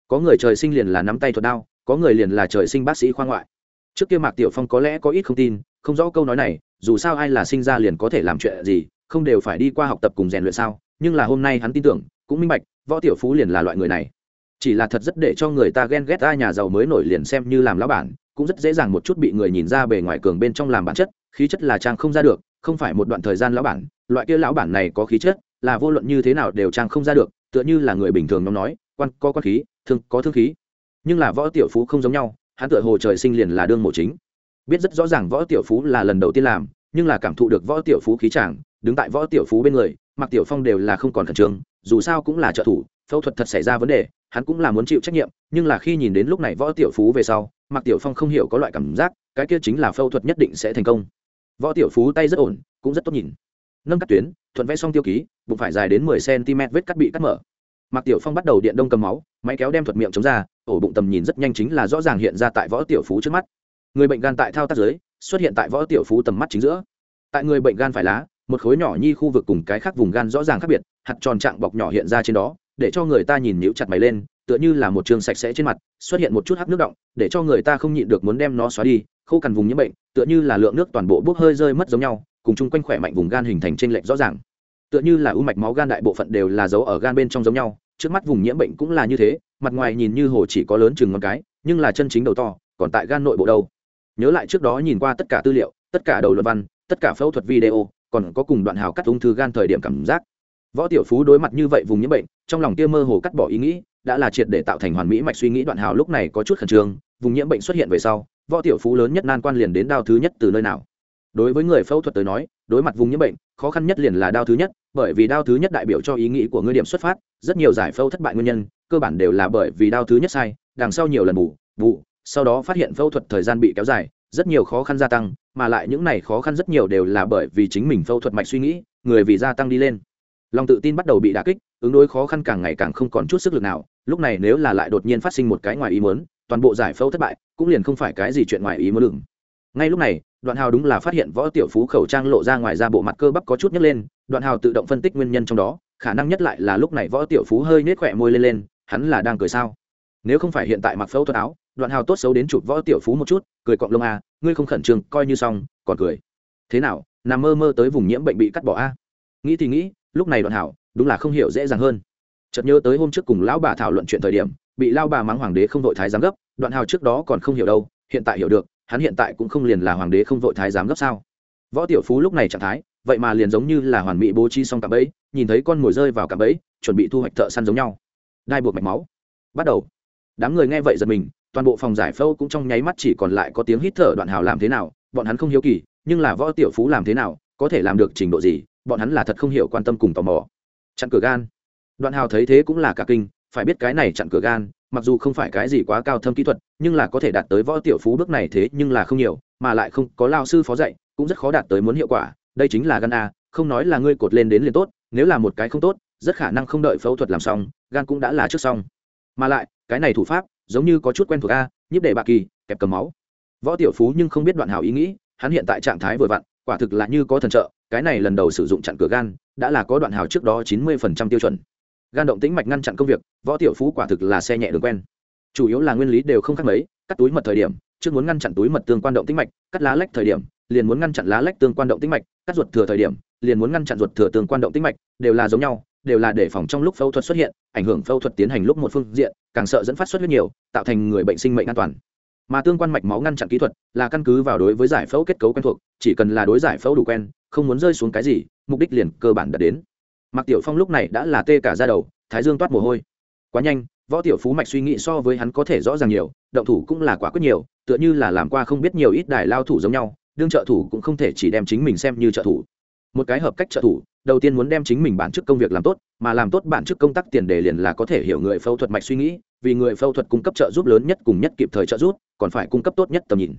A: Có người trời sinh liền là nắm tay thuật đao, có người liền là trời sinh bác sĩ khoa ngoại. Trước kia mạc tiểu phong có lẽ có ít không tin, không rõ câu nói này, dù sao ai là sinh ra liền có thể làm chuyện gì, không đều phải đi qua học tập cùng rèn luyện sao? Nhưng là hôm nay hắn tin tưởng, cũng minh bạch, võ tiểu phú liền là loại người này. Chỉ là thật rất để cho người ta ghen ghét ai nhà giàu mới nổi liền xem như làm lão bản cũng rất dễ dàng một chút bị người nhìn ra bề ngoài cường bên trong làm bản chất, khí chất là trang không ra được, không phải một đoạn thời gian lão bản, loại kia lão bản này có khí chất, là vô luận như thế nào đều trang không ra được, tựa như là người bình thường nó nói, quan, có quan khí, thương, có thương khí. Nhưng là võ tiểu phú không giống nhau, hắn tựa hồ trời sinh liền là đương mộ chính. Biết rất rõ ràng võ tiểu phú là lần đầu tiên làm, nhưng là cảm thụ được võ tiểu phú khí chàng, đứng tại võ tiểu phú bên người mặc tiểu phong đều là không còn khẩn trương, dù sao cũng là trợ thủ, phẫu thuật thật xảy ra vấn đề, hắn cũng là muốn chịu trách nhiệm, nhưng là khi nhìn đến lúc này võ tiểu phú về sau Mạc tiểu phong không hiểu có loại cảm giác, cái kia chính là phẫu thuật nhất định sẽ thành công. Võ tiểu phú tay rất ổn, cũng rất tốt nhìn. Nâng cắt tuyến, thuận vẽ xong tiêu ký, bụng phải dài đến mười cm vết cắt bị cắt mở. Mạc tiểu phong bắt đầu điện đông cầm máu, máy kéo đem thuật miệng chống ra, ổ bụng tầm nhìn rất nhanh chính là rõ ràng hiện ra tại võ tiểu phú trước mắt. Người bệnh gan tại thao tác giới xuất hiện tại võ tiểu phú tầm mắt chính giữa. Tại người bệnh gan phải lá, một khối nhỏ nhi khu vực cùng cái khác vùng gan rõ ràng khác biệt, hạt tròn trạng bọc nhỏ hiện ra trên đó, để cho người ta nhìn nhíu chặt mày lên tựa như là một trường sạch sẽ trên mặt, xuất hiện một chút hắc nước động, để cho người ta không nhịn được muốn đem nó xóa đi, khô cằn vùng nhiễm bệnh, tựa như là lượng nước toàn bộ bốc hơi rơi mất giống nhau, cùng chung quanh khỏe mạnh vùng gan hình thành trên lệch rõ ràng. Tựa như là u mạch máu gan đại bộ phận đều là dấu ở gan bên trong giống nhau, trước mắt vùng nhiễm bệnh cũng là như thế, mặt ngoài nhìn như hồ chỉ có lớn chừng ngón cái, nhưng là chân chính đầu to, còn tại gan nội bộ đâu. Nhớ lại trước đó nhìn qua tất cả tư liệu, tất cả đầu luận văn, tất cả phẫu thuật video, còn có cùng đoạn hào cắt ung thư gan thời điểm cảm giác. Võ tiểu phú đối mặt như vậy vùng nhiễm bệnh, trong lòng kia mơ hồ cắt bỏ ý nghĩ đã là triệt để tạo thành hoàn mỹ mạch suy nghĩ đoạn hào lúc này có chút khẩn trương, vùng nhiễm bệnh xuất hiện về sau, võ tiểu phú lớn nhất nan quan liền đến đao thứ nhất từ nơi nào. Đối với người phẫu thuật tới nói, đối mặt vùng nhiễm bệnh, khó khăn nhất liền là đao thứ nhất, bởi vì đao thứ nhất đại biểu cho ý nghĩ của ngươi điểm xuất phát, rất nhiều giải phẫu thất bại nguyên nhân, cơ bản đều là bởi vì đao thứ nhất sai, đằng sau nhiều lần bù vụ sau đó phát hiện phẫu thuật thời gian bị kéo dài, rất nhiều khó khăn gia tăng, mà lại những này khó khăn rất nhiều đều là bởi vì chính mình phẫu thuật mạch suy nghĩ, người vì gia tăng đi lên. Lòng tự tin bắt đầu bị đà kích, ứng đối khó khăn càng ngày càng không còn chút sức lực nào lúc này nếu là lại đột nhiên phát sinh một cái ngoài ý muốn, toàn bộ giải phẫu thất bại, cũng liền không phải cái gì chuyện ngoài ý muốn đừng ngay lúc này, đoạn hào đúng là phát hiện võ tiểu phú khẩu trang lộ ra ngoài ra bộ mặt cơ bắp có chút nhấc lên, đoạn hào tự động phân tích nguyên nhân trong đó, khả năng nhất lại là lúc này võ tiểu phú hơi nết khỏe môi lên lên, hắn là đang cười sao? Nếu không phải hiện tại mặc phẫu thuật áo, đoạn hào tốt xấu đến chụp võ tiểu phú một chút, cười cọng lông a ngươi không khẩn trương, coi như xong, còn cười. Thế nào, nằm mơ mơ tới vùng nhiễm bệnh bị cắt bỏ a nghĩ thì nghĩ, lúc này đoạn hảo đúng là không hiểu dễ dàng hơn chợt nhớ tới hôm trước cùng lão bà thảo luận chuyện thời điểm, bị lao bà mắng hoàng đế không vội thái giám gấp, đoạn hào trước đó còn không hiểu đâu, hiện tại hiểu được, hắn hiện tại cũng không liền là hoàng đế không vội thái giám gấp sao. Võ tiểu phú lúc này trạng thái, vậy mà liền giống như là hoàn mỹ bố trí xong cạm bẫy, nhìn thấy con mồi rơi vào cạm bẫy, chuẩn bị thu hoạch thợ săn giống nhau. Đai buộc mạch máu. Bắt đầu. Đám người nghe vậy giật mình, toàn bộ phòng giải phẫu cũng trong nháy mắt chỉ còn lại có tiếng hít thở đoạn hào làm thế nào, bọn hắn không hiếu kỳ, nhưng là võ tiểu phú làm thế nào, có thể làm được trình độ gì, bọn hắn là thật không hiểu quan tâm cùng tò mò. Chặn cửa gan đoạn hào thấy thế cũng là cả kinh, phải biết cái này chặn cửa gan, mặc dù không phải cái gì quá cao thâm kỹ thuật, nhưng là có thể đạt tới võ tiểu phú bước này thế nhưng là không nhiều, mà lại không có lao sư phó dạy, cũng rất khó đạt tới muốn hiệu quả, đây chính là gan a, không nói là ngươi cột lên đến liền tốt, nếu là một cái không tốt, rất khả năng không đợi phẫu thuật làm xong, gan cũng đã là trước xong. Mà lại, cái này thủ pháp, giống như có chút quen thuộc a, nhíp để bạc kỳ, kẹp cầm máu. Võ tiểu phú nhưng không biết đoạn Hào ý nghĩ, hắn hiện tại trạng thái vừa vặn, quả thực là như có thần trợ, cái này lần đầu sử dụng chặn cửa gan, đã là có đoạn Hào trước đó chín mươi tiêu chuẩn gan động tĩnh mạch ngăn chặn công việc, võ tiểu phú quả thực là xe nhẹ đường quen. Chủ yếu là nguyên lý đều không khác mấy, cắt túi mật thời điểm, trước muốn ngăn chặn túi mật tương quan động tĩnh mạch, cắt lá lách thời điểm, liền muốn ngăn chặn lá lách tương quan động tĩnh mạch, cắt ruột thừa thời điểm, liền muốn ngăn chặn ruột thừa tương quan động tĩnh mạch, đều là giống nhau, đều là để phòng trong lúc phẫu thuật xuất hiện, ảnh hưởng phẫu thuật tiến hành lúc một phương diện, càng sợ dẫn phát xuất huyết nhiều, tạo thành người bệnh sinh mệnh an toàn. Mà tương quan mạch máu ngăn chặn kỹ thuật là căn cứ vào đối với giải phẫu kết cấu quen thuộc, chỉ cần là đối giải phẫu đủ quen, không muốn rơi xuống cái gì, mục đích liền cơ bản đạt đến. Mạc Tiểu Phong lúc này đã là tê cả da đầu, thái dương toát mồ hôi. Quá nhanh, võ tiểu phú mạch suy nghĩ so với hắn có thể rõ ràng nhiều, động thủ cũng là quá quyết nhiều, tựa như là làm qua không biết nhiều ít đài lao thủ giống nhau, đương trợ thủ cũng không thể chỉ đem chính mình xem như trợ thủ. Một cái hợp cách trợ thủ, đầu tiên muốn đem chính mình bản chức công việc làm tốt, mà làm tốt bản chức công tác tiền đề liền là có thể hiểu người phẫu thuật mạch suy nghĩ, vì người phẫu thuật cung cấp trợ giúp lớn nhất cùng nhất kịp thời trợ giúp, còn phải cung cấp tốt nhất tầm nhìn.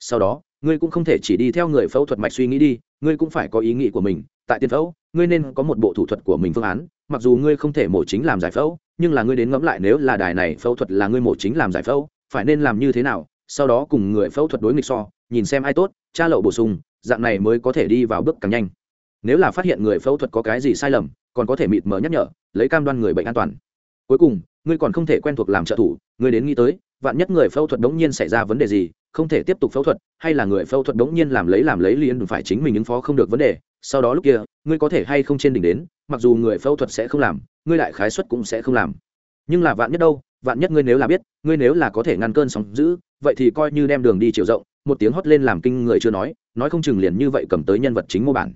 A: Sau đó, ngươi cũng không thể chỉ đi theo người phẫu thuật mạch suy nghĩ đi, ngươi cũng phải có ý nghĩ của mình, tại tiền phẫu ngươi nên có một bộ thủ thuật của mình phương án. Mặc dù ngươi không thể mổ chính làm giải phẫu nhưng là ngươi đến ngẫm lại nếu là đài này phẫu thuật là ngươi mổ chính làm giải phẫu phải nên làm như thế nào? Sau đó cùng người phẫu thuật đối nghịch so nhìn xem ai tốt tra lậu bổ sung dạng này mới có thể đi vào bước càng nhanh. Nếu là phát hiện người phẫu thuật có cái gì sai lầm còn có thể mịt mờ nhắc nhở lấy cam đoan người bệnh an toàn. Cuối cùng ngươi còn không thể quen thuộc làm trợ thủ ngươi đến nghĩ tới vạn nhất người phẫu thuật đống nhiên xảy ra vấn đề gì, không thể tiếp tục phẫu thuật, hay là người phẫu thuật đống nhiên làm lấy làm lấy liền phải chính mình ứng phó không được vấn đề, sau đó lúc kia, ngươi có thể hay không trên đỉnh đến, mặc dù người phẫu thuật sẽ không làm, ngươi lại khái suất cũng sẽ không làm. Nhưng là vạn nhất đâu, vạn nhất ngươi nếu là biết, ngươi nếu là có thể ngăn cơn sóng giữ vậy thì coi như đem đường đi chiều rộng, một tiếng hót lên làm kinh người chưa nói nói không chừng liền như vậy cầm tới nhân vật chính mô bản.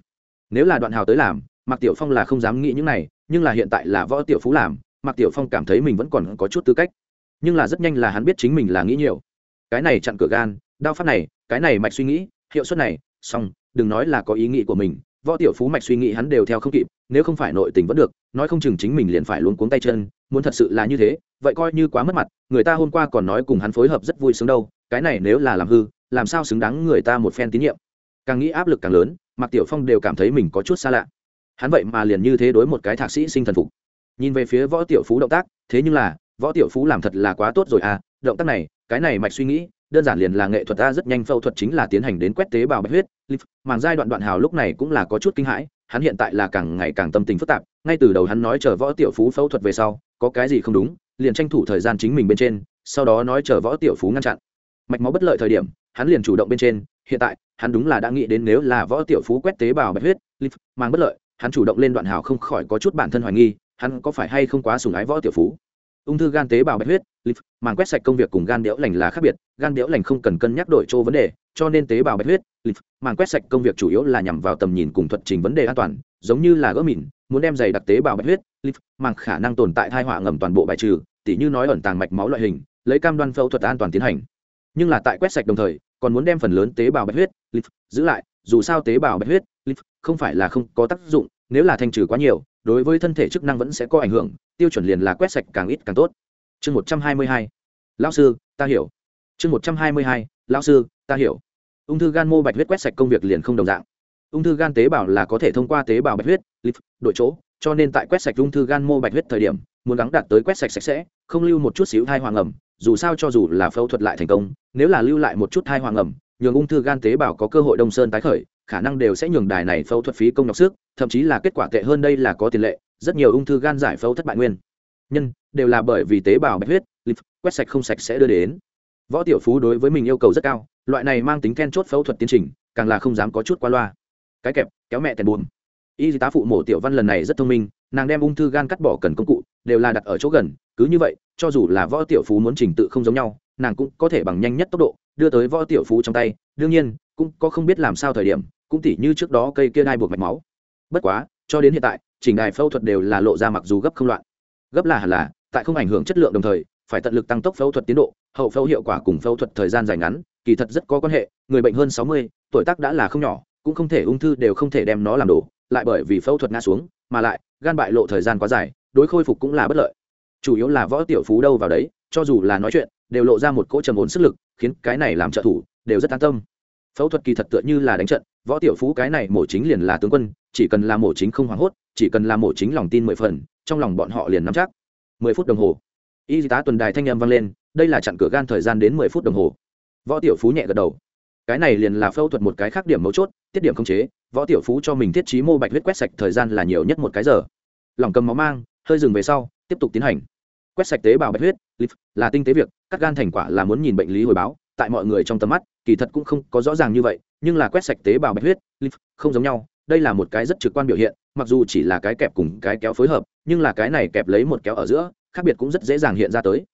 A: Nếu là đoạn hào tới làm, mạc tiểu phong là không dám nghĩ những này, nhưng là hiện tại là võ tiểu phú làm, mạc tiểu phong cảm thấy mình vẫn còn có chút tư cách nhưng là rất nhanh là hắn biết chính mình là nghĩ nhiều. Cái này chặn cửa gan, đao pháp này, cái này mạch suy nghĩ, hiệu suất này, xong, đừng nói là có ý nghĩ của mình, võ tiểu phú mạch suy nghĩ hắn đều theo không kịp, nếu không phải nội tình vẫn được, nói không chừng chính mình liền phải luôn cuống tay chân, muốn thật sự là như thế, vậy coi như quá mất mặt, người ta hôm qua còn nói cùng hắn phối hợp rất vui sướng đâu, cái này nếu là làm hư, làm sao xứng đáng người ta một phen tín nhiệm. Càng nghĩ áp lực càng lớn, mạc tiểu phong đều cảm thấy mình có chút xa lạ. Hắn vậy mà liền như thế đối một cái thạc sĩ sinh thần phục. Nhìn về phía võ tiểu phú động tác, thế nhưng là võ tiểu phú làm thật là quá tốt rồi à động tác này, cái này mạch suy nghĩ, đơn giản liền là nghệ thuật ta rất nhanh phẫu thuật chính là tiến hành đến quét tế bào bạch huyết màng giai đoạn đoạn hào lúc này cũng là có chút kinh hãi, hắn hiện tại là càng ngày càng tâm tình phức tạp, ngay từ đầu hắn nói chờ võ tiểu phú phẫu thuật về sau, có cái gì không đúng, liền tranh thủ thời gian chính mình bên trên, sau đó nói chờ võ tiểu phú ngăn chặn. Mạch máu bất lợi thời điểm, hắn liền chủ động bên trên, hiện tại, hắn đúng là đã nghĩ đến nếu là võ tiểu phú quét tế bào bạch huyết mang bất lợi, hắn chủ động lên đoạn hào không khỏi có chút bản thân hoài nghi, hắn có phải hay không quá sùng ái võ tiểu phú ung thư gan tế bào bạch huyết lip màng quét sạch công việc cùng gan đẽo lành là khác biệt, gan đẽo lành không cần cân nhắc đổi chỗ vấn đề, cho nên tế bào bạch huyết lip màng quét sạch công việc chủ yếu là nhằm vào tầm nhìn cùng thuật trình vấn đề an toàn, giống như là gỡ mìn muốn đem giày đặc tế bào bạch huyết lip màng khả năng tồn tại thai họa ngầm toàn bộ bài trừ, tỉ như nói ẩn tàng mạch máu loại hình, lấy cam đoan phẫu thuật an toàn tiến hành. Nhưng là tại quét sạch đồng thời, còn muốn đem phần lớn tế bào bạch huyết lip giữ lại, dù sao tế bào bạch huyết lip không phải là không có tác dụng, nếu là thanh trừ quá nhiều đối với thân thể chức năng vẫn sẽ có ảnh hưởng, tiêu chuẩn liền là quét sạch càng ít càng tốt. Chương một trăm hai mươi hai. Lão sư, ta hiểu. Chương một trăm hai mươi hai. Lão sư, ta hiểu. Ung thư gan mô bạch huyết quét sạch công việc liền không đồng dạng. Ung thư gan tế bào là có thể thông qua tế bào bạch huyết lip đội chỗ, cho nên tại quét sạch ung thư gan mô bạch huyết thời điểm, muốn gắng đạt tới quét sạch sạch sẽ, không lưu một chút xíu thai hoàng ẩm, dù sao cho dù là phẫu thuật lại thành công, nếu là lưu lại một chút thai hoàng ẩm, nhường ung thư gan tế bào có cơ hội đông sơn tái khởi khả năng đều sẽ nhường đài này phẫu thuật phí công nhọc sức, thậm chí là kết quả tệ hơn đây là có tiền lệ, rất nhiều ung thư gan giải phẫu thất bại nguyên. Nhân, đều là bởi vì tế bào bạch huyết quét sạch không sạch sẽ đưa đến. Võ tiểu phú đối với mình yêu cầu rất cao, loại này mang tính then chốt phẫu thuật tiến trình, càng là không dám có chút qua loa. Cái kẹp, kéo mẹ tèn buồn. Y tá phụ mổ tiểu văn lần này rất thông minh, nàng đem ung thư gan cắt bỏ cần công cụ, đều là đặt ở chỗ gần, cứ như vậy, cho dù là võ tiểu phú muốn trình tự không giống nhau, nàng cũng có thể bằng nhanh nhất tốc độ, đưa tới võ tiểu phú trong tay, đương nhiên, cũng có không biết làm sao thời điểm cũng tỉ như trước đó cây kia đai buộc mạch máu. Bất quá, cho đến hiện tại, chỉnh đài phẫu thuật đều là lộ ra mặc dù gấp không loạn. Gấp là hẳn là, tại không ảnh hưởng chất lượng đồng thời, phải tận lực tăng tốc phẫu thuật tiến độ, hậu phẫu hiệu quả cùng phẫu thuật thời gian dài ngắn, kỳ thật rất có quan hệ, người bệnh hơn sáu mươi, tuổi tác đã là không nhỏ, cũng không thể ung thư đều không thể đem nó làm đổ lại bởi vì phẫu thuật ngã xuống, mà lại, gan bại lộ thời gian quá dài, đối khôi phục cũng là bất lợi. Chủ yếu là võ tiểu phú đâu vào đấy, cho dù là nói chuyện, đều lộ ra một cỗ trầm ổn sức lực, khiến cái này làm trợ thủ, đều rất an tâm. Phẫu thuật kỳ thật tựa như là đánh trận võ tiểu phú cái này mổ chính liền là tướng quân, chỉ cần là mổ chính không hoảng hốt, chỉ cần là mổ chính lòng tin mười phần, trong lòng bọn họ liền nắm chắc. Mười phút đồng hồ. Y tá tuần đài thanh â m vang lên, đây là chặn cửa gan thời gian đến mười phút đồng hồ. Võ tiểu phú nhẹ gật đầu. Cái này liền là phẫu thuật một cái khác điểm mấu chốt, tiết điểm không chế, võ tiểu phú cho mình thiết trí mô bạch huyết quét sạch thời gian là nhiều nhất một cái giờ. Lòng cầm máu mang, hơi dừng về sau, tiếp tục tiến hành. Quét sạch tế bào bạch huyết là tinh tế việc, cắt gan thành quả là muốn nhìn bệnh lý hồi báo, tại mọi người trong tầm mắt, kỳ thật cũng không có rõ ràng như vậy nhưng là quét sạch tế bào bạch huyết không giống nhau. Đây là một cái rất trực quan biểu hiện, mặc dù chỉ là cái kẹp cùng cái kéo phối hợp, nhưng là cái này kẹp lấy một kéo ở giữa, khác biệt cũng rất dễ dàng hiện ra tới.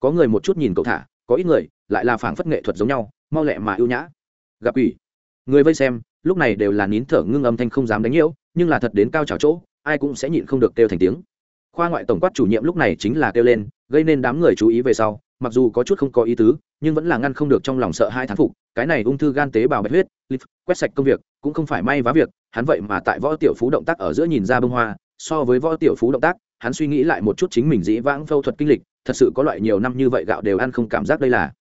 A: Có người một chút nhìn cậu thả, có ít người lại là phảng phất nghệ thuật giống nhau, mau lẹ mà ưu nhã. Gặp ủy người vây xem, lúc này đều là nín thở ngưng âm thanh không dám đánh nhiễu, nhưng là thật đến cao trào chỗ, ai cũng sẽ nhịn không được kêu thành tiếng. Khoa ngoại tổng quát chủ nhiệm lúc này chính là kêu lên, gây nên đám người chú ý về sau mặc dù có chút không có ý tứ, nhưng vẫn là ngăn không được trong lòng sợ hai thán phục, cái này ung thư gan tế bào bạch huyết quét sạch công việc, cũng không phải may vá việc, hắn vậy mà tại võ tiểu phú động tác ở giữa nhìn ra bông hoa, so với võ tiểu phú động tác, hắn suy nghĩ lại một chút chính mình dĩ vãng phẫu thuật kinh lịch, thật sự có loại nhiều năm như vậy gạo đều ăn không cảm giác đây là.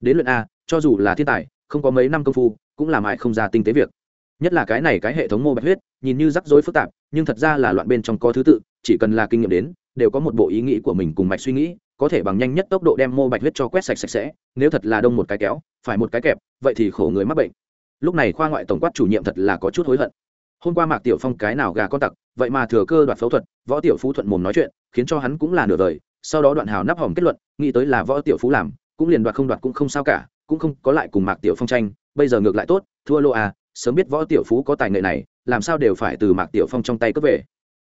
A: Đến luyện a, cho dù là thiên tài, không có mấy năm công phu, cũng làm hại không ra tinh tế việc. Nhất là cái này cái hệ thống mô bạch huyết, nhìn như rắc rối phức tạp, nhưng thật ra là loạn bên trong có thứ tự, chỉ cần là kinh nghiệm đến, đều có một bộ ý nghĩ của mình cùng mạch suy nghĩ có thể bằng nhanh nhất tốc độ đem mô bạch huyết cho quét sạch sạch sẽ, nếu thật là đông một cái kéo, phải một cái kẹp, vậy thì khổ người mắc bệnh. Lúc này khoa ngoại tổng quát chủ nhiệm thật là có chút hối hận. Hôm qua mạc tiểu phong cái nào gà con tặc, vậy mà thừa cơ đoạt phẫu thuật, võ tiểu phú thuận mồm nói chuyện, khiến cho hắn cũng là nửa đời sau đó đoạn hào nắp hỏng kết luận, nghĩ tới là võ tiểu phú làm, cũng liền đoạt không đoạt cũng không sao cả, cũng không có lại cùng mạc tiểu phong tranh, bây giờ ngược lại tốt, thua lô à sớm biết võ tiểu phú có tài nghệ này, làm sao đều phải từ mạc tiểu phong trong tay cướp về.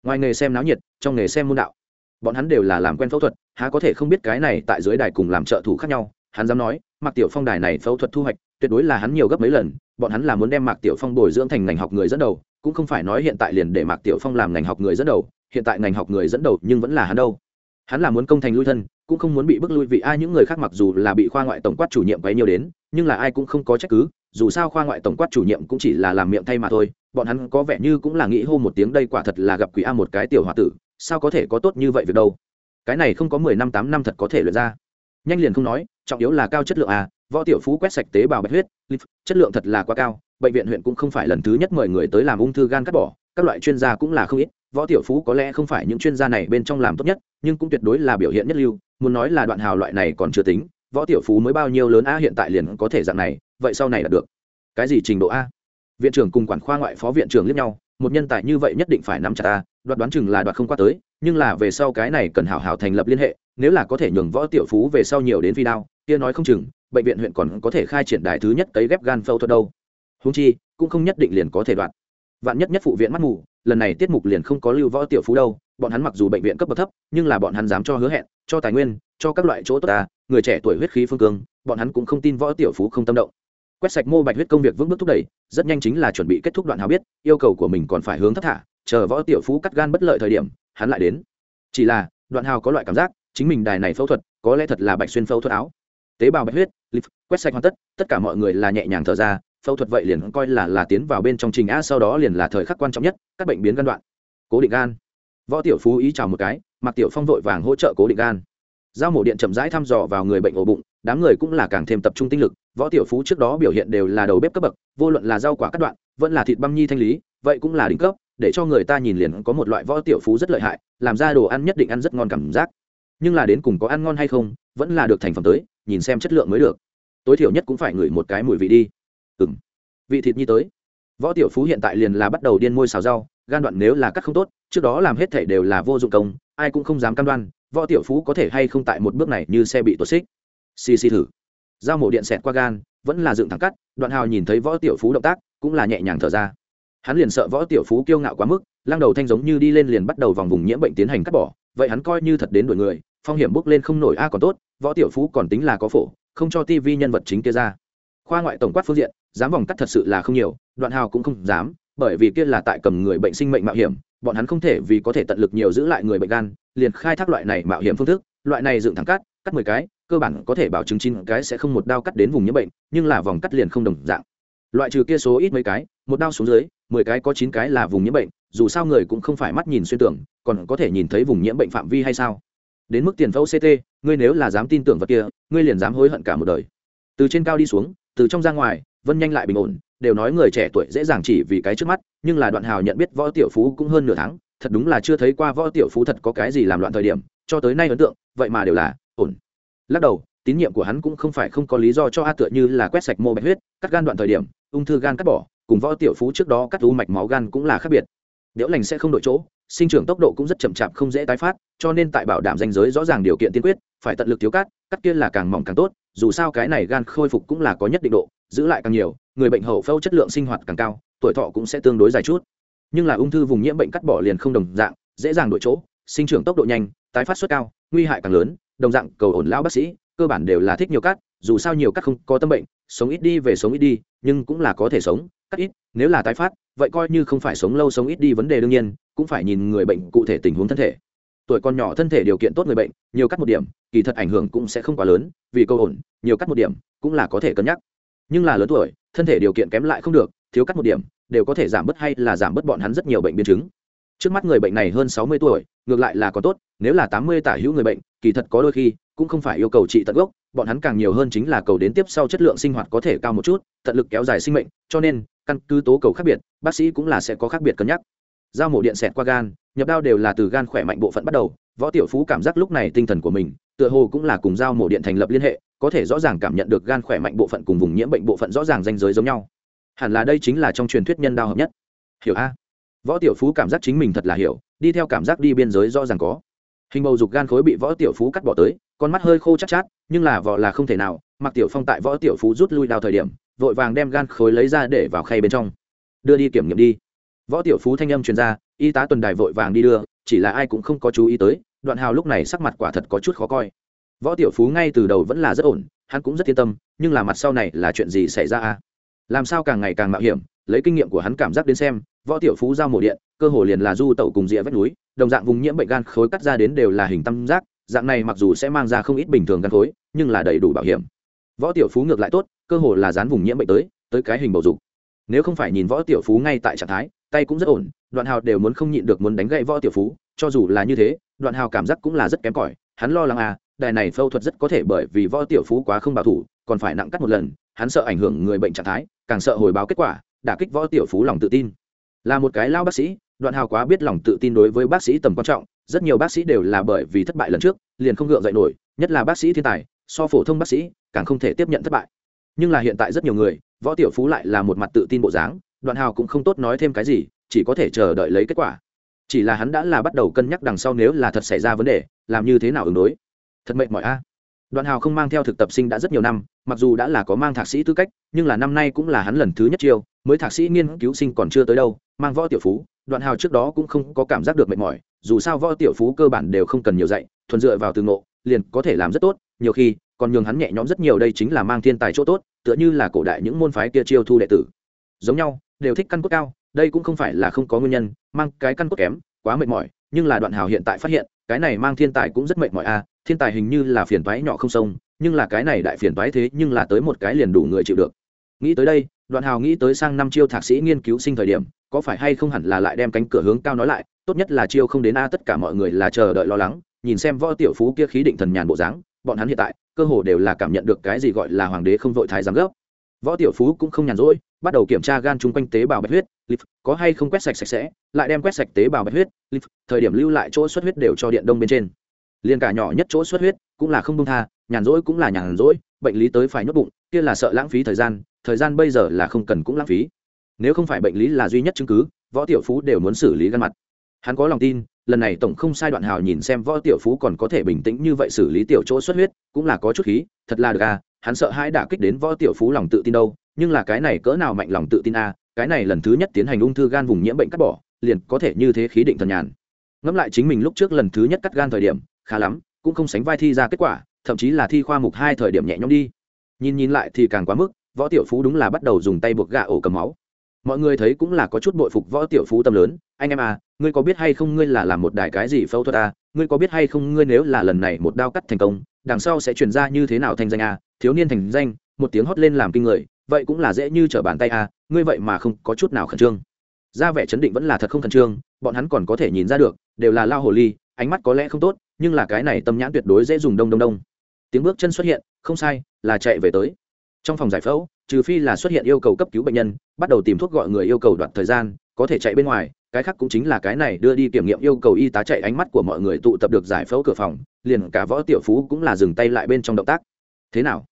A: Ngoài nghề xem náo nhiệt, trong nghề xem môn đạo bọn hắn đều là làm quen phẫu thuật, há có thể không biết cái này tại dưới đài cùng làm trợ thủ khác nhau, hắn dám nói, mạc tiểu phong đài này phẫu thuật thu hoạch, tuyệt đối là hắn nhiều gấp mấy lần, bọn hắn là muốn đem mạc tiểu phong bồi dưỡng thành ngành học người dẫn đầu, cũng không phải nói hiện tại liền để mạc tiểu phong làm ngành học người dẫn đầu, hiện tại ngành học người dẫn đầu nhưng vẫn là hắn đâu. Hắn là muốn công thành lui thân, cũng không muốn bị bức lui vì ai, những người khác mặc dù là bị khoa ngoại tổng quát chủ nhiệm quấy nhiều đến, nhưng là ai cũng không có trách cứ, dù sao khoa ngoại tổng quát chủ nhiệm cũng chỉ là làm miệng thay mà thôi, bọn hắn có vẻ như cũng là nghĩ hô một tiếng, đây quả thật là gặp quỷ a một cái tiểu h o a tử sao có thể có tốt như vậy việc đâu? Cái này không có mười năm tám năm thật có thể luyện ra. Nhanh liền không nói, trọng yếu là cao chất lượng à võ tiểu phú quét sạch tế bào bạch huyết chất lượng thật là quá cao, bệnh viện huyện cũng không phải lần thứ nhất mời người tới làm ung thư gan cắt bỏ, các loại chuyên gia cũng là không ít, võ tiểu phú có lẽ không phải những chuyên gia này bên trong làm tốt nhất, nhưng cũng tuyệt đối là biểu hiện nhất lưu, muốn nói là đoạn hào loại này còn chưa tính, võ tiểu phú mới bao nhiêu lớn a, hiện tại liền có thể dạng này, vậy sau này là được. Cái gì trình độ a? Viện trưởng cùng quản khoa ngoại phó viện trưởng liếc nhau một nhân tài như vậy nhất định phải nắm chặt ta, đoạt đoán chừng là đoạt không qua tới, nhưng là về sau cái này cần hảo hảo thành lập liên hệ, nếu là có thể nhường võ tiểu phú về sau nhiều đến phi đao, kia nói không chừng, bệnh viện huyện còn có thể khai triển đài thứ nhất cấy ghép gan phẫu thuật đâu. Húng chi, cũng không nhất định liền có thể đoạt. Vạn nhất nhất phụ viện mắt mù, lần này tiết mục liền không có lưu võ tiểu phú đâu, bọn hắn mặc dù bệnh viện cấp bậc thấp, nhưng là bọn hắn dám cho hứa hẹn, cho tài nguyên, cho các loại chỗ tốt ta, người trẻ tuổi huyết khí phương cương, bọn hắn cũng không tin võ tiểu phú không tâm động quét sạch mô bạch huyết công việc vững bước thúc đẩy, rất nhanh chính là chuẩn bị kết thúc đoạn hào biết, yêu cầu của mình còn phải hướng thấp thả, chờ võ tiểu phú cắt gan bất lợi thời điểm, hắn lại đến. Chỉ là, đoạn hào có loại cảm giác, chính mình đài này phẫu thuật, có lẽ thật là bạch xuyên phẫu thuật áo. Tế bào bạch huyết quét sạch hoàn tất tất cả mọi người là nhẹ nhàng thở ra, phẫu thuật vậy liền coi là là tiến vào bên trong trình a, sau đó liền là thời khắc quan trọng nhất, các bệnh biến gan đoạn. Cố định gan. Võ tiểu phú ý chào một cái mặc tiểu phong vội vàng hỗ trợ cố định gan. Giao mổ điện chậm rãi thăm dò vào người bệnh ổ bụng, đám người cũng là càng thêm tập trung tinh lực võ tiểu phú trước đó biểu hiện đều là đầu bếp cấp bậc, vô luận là rau quả cắt đoạn, vẫn là thịt băm nhi thanh lý, vậy cũng là đỉnh cấp, để cho người ta nhìn liền có một loại võ tiểu phú rất lợi hại, làm ra đồ ăn nhất định ăn rất ngon cảm giác. Nhưng là đến cùng có ăn ngon hay không, vẫn là được thành phẩm tới, nhìn xem chất lượng mới được. Tối thiểu nhất cũng phải ngửi một cái mùi vị đi. Ừ m vị thịt nhi tới. Võ tiểu phú hiện tại liền là bắt đầu điên môi xào rau, gan đoạn nếu là cắt không tốt, trước đó làm hết thể đều là vô dụng công, ai cũng không dám cam đoan, võ tiểu phú có thể hay không tại một bước này như xe bị tuột xích. Xì xì thử dao mổ điện xẹt qua gan, vẫn là dựng thẳng cắt, đoạn hào nhìn thấy võ tiểu phú động tác, cũng là nhẹ nhàng thở ra. Hắn liền sợ võ tiểu phú kiêu ngạo quá mức, lăng đầu thanh giống như đi lên liền bắt đầu vòng vùng nhiễm bệnh tiến hành cắt bỏ, vậy hắn coi như thật đến đuổi người, phong hiểm bước lên không nổi a còn tốt, võ tiểu phú còn tính là có phổ, không cho tivi nhân vật chính kia ra. Khoa ngoại tổng quát phương diện, dám vòng cắt thật sự là không nhiều, đoạn hào cũng không dám, bởi vì kia là tại cầm người bệnh sinh mệnh mạo hiểm, bọn hắn không thể vì có thể tận lực nhiều giữ lại người bệnh gan, liền khai thác loại này mạo hiểm phương thức, loại này dựng thẳng cắt cắt mười cái cơ bản có thể bảo chứng chín cái sẽ không một đao cắt đến vùng nhiễm bệnh, nhưng là vòng cắt liền không đồng dạng. Loại trừ kia số ít mấy cái, một đao xuống dưới, mười cái có chín cái là vùng nhiễm bệnh, dù sao người cũng không phải mắt nhìn xuyên tưởng, còn có thể nhìn thấy vùng nhiễm bệnh phạm vi hay sao? Đến mức tiền phẫu ct ngươi nếu là dám tin tưởng vật kia, ngươi liền dám hối hận cả một đời. Từ trên cao đi xuống, từ trong ra ngoài, vân nhanh lại bình ổn, đều nói người trẻ tuổi dễ dàng chỉ vì cái trước mắt, nhưng là đoạn hào nhận biết võ tiểu phú cũng hơn nửa tháng, thật đúng là chưa thấy qua võ tiểu phú thật có cái gì làm loạn thời điểm, cho tới nay ấn tượng, vậy mà đều là lắc đầu, tín nhiệm của hắn cũng không phải không có lý do cho a tựa như là quét sạch mô bạch huyết, cắt gan đoạn thời điểm, ung thư gan cắt bỏ, cùng võ tiểu phú trước đó cắt u mạch máu gan cũng là khác biệt. Đẽo lành sẽ không đổi chỗ, sinh trưởng tốc độ cũng rất chậm chạp không dễ tái phát, cho nên tại bảo đảm danh giới rõ ràng điều kiện tiên quyết, phải tận lực thiếu cắt cắt kia là càng mỏng càng tốt, dù sao cái này gan khôi phục cũng là có nhất định độ, giữ lại càng nhiều, người bệnh hậu phẫu chất lượng sinh hoạt càng cao, tuổi thọ cũng sẽ tương đối dài chút. Nhưng là ung thư vùng nhiễm bệnh cắt bỏ liền không đồng dạng, dễ dàng đổi chỗ, sinh trưởng tốc độ nhanh, tái phát suất cao, nguy hại càng lớn đồng dạng cầu ổn lão bác sĩ, cơ bản đều là thích nhiều cắt dù sao nhiều cắt không có tâm bệnh, sống ít đi về sống ít đi, nhưng cũng là có thể sống cắt ít, nếu là tái phát, vậy coi như không phải sống lâu sống ít đi vấn đề đương nhiên, cũng phải nhìn người bệnh cụ thể tình huống thân thể. Tuổi còn nhỏ thân thể điều kiện tốt người bệnh, nhiều cắt một điểm, kỳ thật ảnh hưởng cũng sẽ không quá lớn, vì câu ổn, nhiều cắt một điểm cũng là có thể cân nhắc. Nhưng là lớn tuổi, thân thể điều kiện kém lại không được, thiếu cắt một điểm, đều có thể giảm bớt hay là giảm bớt bọn hắn rất nhiều bệnh biến chứng. Trước mắt người bệnh này hơn sáu mươi tuổi ngược lại là có tốt, nếu là tám mươi tả hữu người bệnh, kỳ thật có đôi khi cũng không phải yêu cầu trị tận gốc, bọn hắn càng nhiều hơn chính là cầu đến tiếp sau chất lượng sinh hoạt có thể cao một chút, tận lực kéo dài sinh mệnh, cho nên, căn cứ tố cầu khác biệt, bác sĩ cũng là sẽ có khác biệt cân nhắc. Giao mổ điện xẹt qua gan, nhập đao đều là từ gan khỏe mạnh bộ phận bắt đầu, võ tiểu phú cảm giác lúc này tinh thần của mình, tựa hồ cũng là cùng giao mổ điện thành lập liên hệ, có thể rõ ràng cảm nhận được gan khỏe mạnh bộ phận cùng vùng nhiễm bệnh bộ phận rõ ràng danh giới giống nhau. Hẳn là đây chính là trong truyền thuyết nhân đao hợp nhất. Hiểu a? Võ tiểu phú cảm giác chính mình thật là hiểu đi theo cảm giác đi biên giới rõ ràng có. Hình bầu dục gan khối bị võ tiểu phú cắt bỏ tới con mắt hơi khô chắc chát, chát nhưng là vỏ là không thể nào mặc tiểu phong tại võ tiểu phú rút lui đao thời điểm vội vàng đem gan khối lấy ra để vào khay bên trong. Đưa đi kiểm nghiệm đi. Võ tiểu phú thanh âm truyền ra y tá tuần đài vội vàng đi đưa chỉ là ai cũng không có chú ý tới đoạn hào lúc này sắc mặt quả thật có chút khó coi. Võ tiểu phú ngay từ đầu vẫn là rất ổn hắn cũng rất yên tâm nhưng là mặt sau này là chuyện gì xảy ra à làm sao càng ngày càng mạo hiểm lấy kinh nghiệm của hắn cảm giác đến xem, võ tiểu phú giao mổ điện, cơ hồ liền là du tẩu cùng rìa vách núi, đồng dạng vùng nhiễm bệnh gan khối cắt ra đến đều là hình tam giác, dạng này mặc dù sẽ mang ra không ít bình thường gan khối, nhưng là đầy đủ bảo hiểm. Võ tiểu phú ngược lại tốt, cơ hồ là dán vùng nhiễm bệnh tới tới cái hình bầu dục. Nếu không phải nhìn võ tiểu phú ngay tại trạng thái, tay cũng rất ổn, đoạn hào đều muốn không nhịn được muốn đánh gậy võ tiểu phú, cho dù là như thế, đoạn hào cảm giác cũng là rất kém cỏi, hắn lo lắng à đài này phẫu thuật rất có thể bởi vì võ tiểu phú quá không bảo thủ, còn phải nặng cắt một lần, hắn sợ ảnh hưởng người bệnh trạng thái, càng sợ hồi báo kết quả đả kích võ tiểu phú lòng tự tin. Là một cái lao bác sĩ, đoạn hào quá biết lòng tự tin đối với bác sĩ tầm quan trọng, rất nhiều bác sĩ đều là bởi vì thất bại lần trước, liền không gượng dậy nổi, nhất là bác sĩ thiên tài, so phổ thông bác sĩ, càng không thể tiếp nhận thất bại. Nhưng là hiện tại rất nhiều người, võ tiểu phú lại là một mặt tự tin bộ dáng, đoạn hào cũng không tốt nói thêm cái gì, chỉ có thể chờ đợi lấy kết quả. Chỉ là hắn đã là bắt đầu cân nhắc đằng sau nếu là thật xảy ra vấn đề, làm như thế nào ứng đối. Thật mệt mỏi a đoạn hào không mang theo thực tập sinh đã rất nhiều năm, mặc dù đã là có mang thạc sĩ tư cách, nhưng là năm nay cũng là hắn lần thứ nhất chiêu, mới thạc sĩ nghiên cứu sinh còn chưa tới đâu, mang võ tiểu phú. Đoạn hào trước đó cũng không có cảm giác được mệt mỏi, dù sao võ tiểu phú cơ bản đều không cần nhiều dạy, thuần dựa vào từ ngộ, liền có thể làm rất tốt, nhiều khi, còn nhường hắn nhẹ nhõm rất nhiều đây chính là mang thiên tài chỗ tốt, tựa như là cổ đại những môn phái kia chiêu thu đệ tử. Giống nhau, đều thích căn cốt cao, đây cũng không phải là không có nguyên nhân, mang cái căn cốt kém, quá mệt mỏi, nhưng là đoạn hào hiện tại phát hiện cái này mang thiên tài cũng rất mệt mỏi a à. thiên tài hình như là phiền toái nhỏ không sông, nhưng là cái này đại phiền toái thế nhưng là tới một cái liền đủ người chịu được nghĩ tới đây, đoạn hào nghĩ tới sang năm chiêu thạc sĩ nghiên cứu sinh thời điểm, có phải hay không hẳn là lại đem cánh cửa hướng cao nói lại, tốt nhất là chiêu không đến a, tất cả mọi người là chờ đợi lo lắng, nhìn xem võ tiểu phú kia khí định thần nhàn bộ dáng, bọn hắn hiện tại, cơ hồ đều là cảm nhận được cái gì gọi là hoàng đế không vội thái giám gấp võ tiểu phú cũng không nhàn rỗi bắt đầu kiểm tra gan chung quanh tế bào bạch huyết lip có hay không quét sạch sạch sẽ, lại đem quét sạch tế bào bạch huyết lip thời điểm lưu lại chỗ xuất huyết đều cho điện đông bên trên. Liền cả nhỏ nhất chỗ xuất huyết cũng là không công tha, nhàn rỗi cũng là nhàn rỗi, bệnh lý tới phải nhốt bụng, kia là sợ lãng phí thời gian thời gian bây giờ là không cần cũng lãng phí. Nếu không phải bệnh lý là duy nhất chứng cứ, võ tiểu phú đều muốn xử lý gan mặt. Hắn có lòng tin, lần này tổng không sai đoạn hào nhìn xem võ tiểu phú còn có thể bình tĩnh như vậy xử lý tiểu chỗ xuất huyết, cũng là có chút khí, thật là được à hắn sợ hãi đả kích đến võ tiểu phú lòng tự tin đâu nhưng là cái này cỡ nào mạnh lòng tự tin a, cái này lần thứ nhất tiến hành ung thư gan vùng nhiễm bệnh cắt bỏ, liền có thể như thế khí định thần nhàn. Ngẫm lại chính mình lúc trước lần thứ nhất cắt gan thời điểm, khá lắm, cũng không sánh vai thi ra kết quả, thậm chí là thi khoa mục hai thời điểm nhẹ nhõm đi. Nhìn nhìn lại thì càng quá mức, võ tiểu phú đúng là bắt đầu dùng tay buộc gạ ổ cầm máu. Mọi người thấy cũng là có chút bội phục võ tiểu phú tâm lớn, anh em à ngươi có biết hay không ngươi là làm một đài cái gì phẫu thuật à? Ngươi có biết hay không ngươi nếu là lần này một đao cắt thành công, đằng sau sẽ chuyển ra như thế nào thành danh à? Thiếu niên thành danh, một tiếng hót lên làm kinh người vậy cũng là dễ như trở bàn tay à ngươi vậy mà không có chút nào khẩn trương. Ra vẻ chấn định vẫn là thật không khẩn trương, bọn hắn còn có thể nhìn ra được, đều là lao hồ ly, ánh mắt có lẽ không tốt, nhưng là cái này tâm nhãn tuyệt đối dễ dùng đông đông đông. Tiếng bước chân xuất hiện, không sai, là chạy về tới. Trong phòng giải phẫu, trừ phi là xuất hiện yêu cầu cấp cứu bệnh nhân, bắt đầu tìm thuốc gọi người yêu cầu đoạn thời gian, có thể chạy bên ngoài, cái khác cũng chính là cái này đưa đi kiểm nghiệm yêu cầu y tá chạy ánh mắt của mọi người tụ tập được giải phẫu cửa phòng, liền cả võ tiểu phú cũng là dừng tay lại bên trong động tác. Thế nào?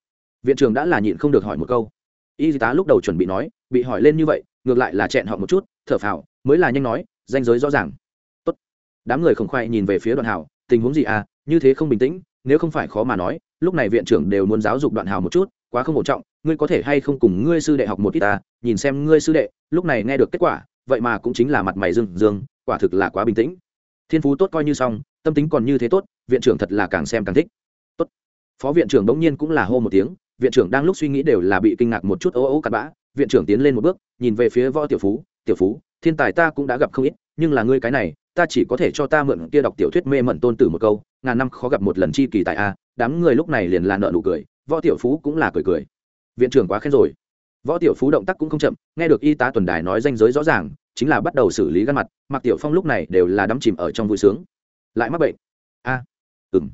A: Viện trưởng đã là nhịn không được hỏi một câu y tá lúc đầu chuẩn bị nói bị hỏi lên như vậy ngược lại là chẹn họ một chút thở phào mới là nhanh nói danh giới rõ ràng. Tốt. đám người khổng khoai nhìn về phía đoạn Hào, tình huống gì à như thế không bình tĩnh nếu không phải khó mà nói lúc này viện trưởng đều muốn giáo dục đoạn hào một chút quá không ổn trọng ngươi có thể hay không cùng ngươi sư đệ học một ít ta nhìn xem ngươi sư đệ lúc này nghe được kết quả vậy mà cũng chính là mặt mày dương dương quả thực là quá bình tĩnh. Thiên phú tốt coi như xong tâm tính còn như thế tốt viện trưởng thật là càng xem càng thích. Tốt. Phó viện trưởng bỗng nhiên cũng là hô một tiếng viện trưởng đang lúc suy nghĩ đều là bị kinh ngạc một chút ố ố cặn bã. Viện trưởng tiến lên một bước nhìn về phía võ tiểu phú tiểu phú thiên tài ta cũng đã gặp không ít nhưng là ngươi cái này ta chỉ có thể cho ta mượn kia đọc tiểu thuyết mê mẩn tôn tử một câu ngàn năm khó gặp một lần chi kỳ tại a. Đám người lúc này liền là nợ nụ cười võ tiểu phú cũng là cười cười. Viện trưởng quá khen rồi. Võ tiểu phú động tác cũng không chậm nghe được y tá tuần đài nói danh giới rõ ràng chính là bắt đầu xử lý gắn mặt mặc tiểu phong lúc này đều là đắm chìm ở trong vui sướng. Lại mắc bệnh. A à, ừng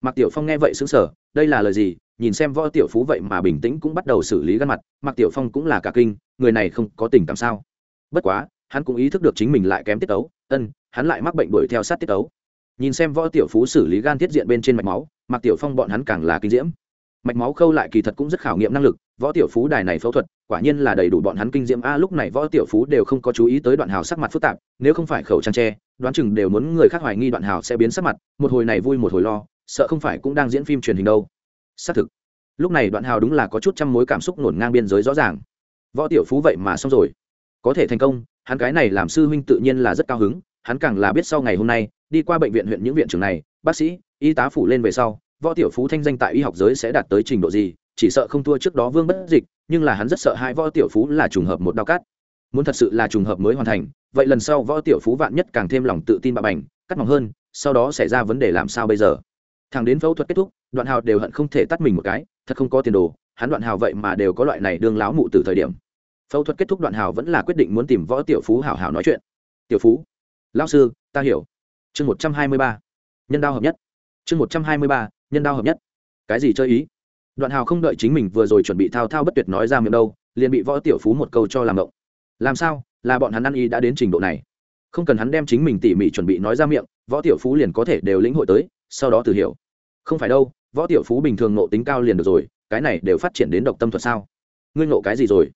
A: mặc tiểu phong nghe vậy xứng sở đây là lời gì? Nhìn xem võ tiểu phú vậy mà bình tĩnh cũng bắt đầu xử lý gắn mặt mặc tiểu phong cũng là cả kinh, người này không có tình cảm sao? Bất quá, hắn cũng ý thức được chính mình lại kém tiết tấu, ân, hắn lại mắc bệnh đuổi theo sát tiết tấu. Nhìn xem võ tiểu phú xử lý gan tiết diện bên trên mạch máu mặc tiểu phong bọn hắn càng là kinh diễm. Mạch máu khâu lại kỳ thật cũng rất khảo nghiệm năng lực, võ tiểu phú đài này phẫu thuật, quả nhiên là đầy đủ bọn hắn kinh diễm. A, lúc này võ tiểu phú đều không có chú ý tới đoạn hào sắc mặt phức tạp, nếu không phải khẩu trang tre đoán chừng đều muốn người khác hoài nghi đoạn hào sẽ biến sắc mặt, một hồi này vui một hồi lo, sợ không phải cũng đang diễn phim truyền hình đâu xác thực. Lúc này đoạn hào đúng là có chút trăm mối cảm xúc ngổn ngang biên giới rõ ràng. Võ tiểu phú vậy mà xong rồi. Có thể thành công, hắn cái này làm sư huynh tự nhiên là rất cao hứng, hắn càng là biết sau ngày hôm nay, đi qua bệnh viện huyện những viện trưởng này, bác sĩ, y tá phủ lên về sau, võ tiểu phú thanh danh tại y học giới sẽ đạt tới trình độ gì, chỉ sợ không thua trước đó vương bất dịch, nhưng là hắn rất sợ hai võ tiểu phú là trùng hợp một đao cát. Muốn thật sự là trùng hợp mới hoàn thành, vậy lần sau võ tiểu phú vạn nhất càng thêm lòng tự tin bạo ảnh cắt mỏng hơn, sau đó xảy ra vấn đề làm sao bây giờ? Thằng đến phẫu thuật kết thúc, đoạn hào đều hận không thể tắt mình một cái, thật không có tiền đồ, hắn đoạn hào vậy mà đều có loại này đương láo mụ từ thời điểm. Phẫu thuật kết thúc đoạn hào vẫn là quyết định muốn tìm võ tiểu phú hảo hảo nói chuyện. Tiểu phú, lão sư, ta hiểu. Chương một trăm hai mươi ba. Nhân đao hợp nhất. Chương một trăm hai mươi ba, nhân đao hợp nhất. Cái gì chơi ý? Đoạn hào không đợi chính mình vừa rồi chuẩn bị thao thao bất tuyệt nói ra miệng đâu, liền bị võ tiểu phú một câu cho làm động làm sao? Là bọn hắn ăn y đã đến trình độ này. Không cần hắn đem chính mình tỉ mỉ chuẩn bị nói ra miệng, võ tiểu phú liền có thể đều lĩnh hội tới, sau đó từ hiểu không phải đâu, võ tiểu phú bình thường nộ tính cao liền được rồi, cái này đều phát triển đến độc tâm thuật sao? Ngươi nộ cái gì rồi?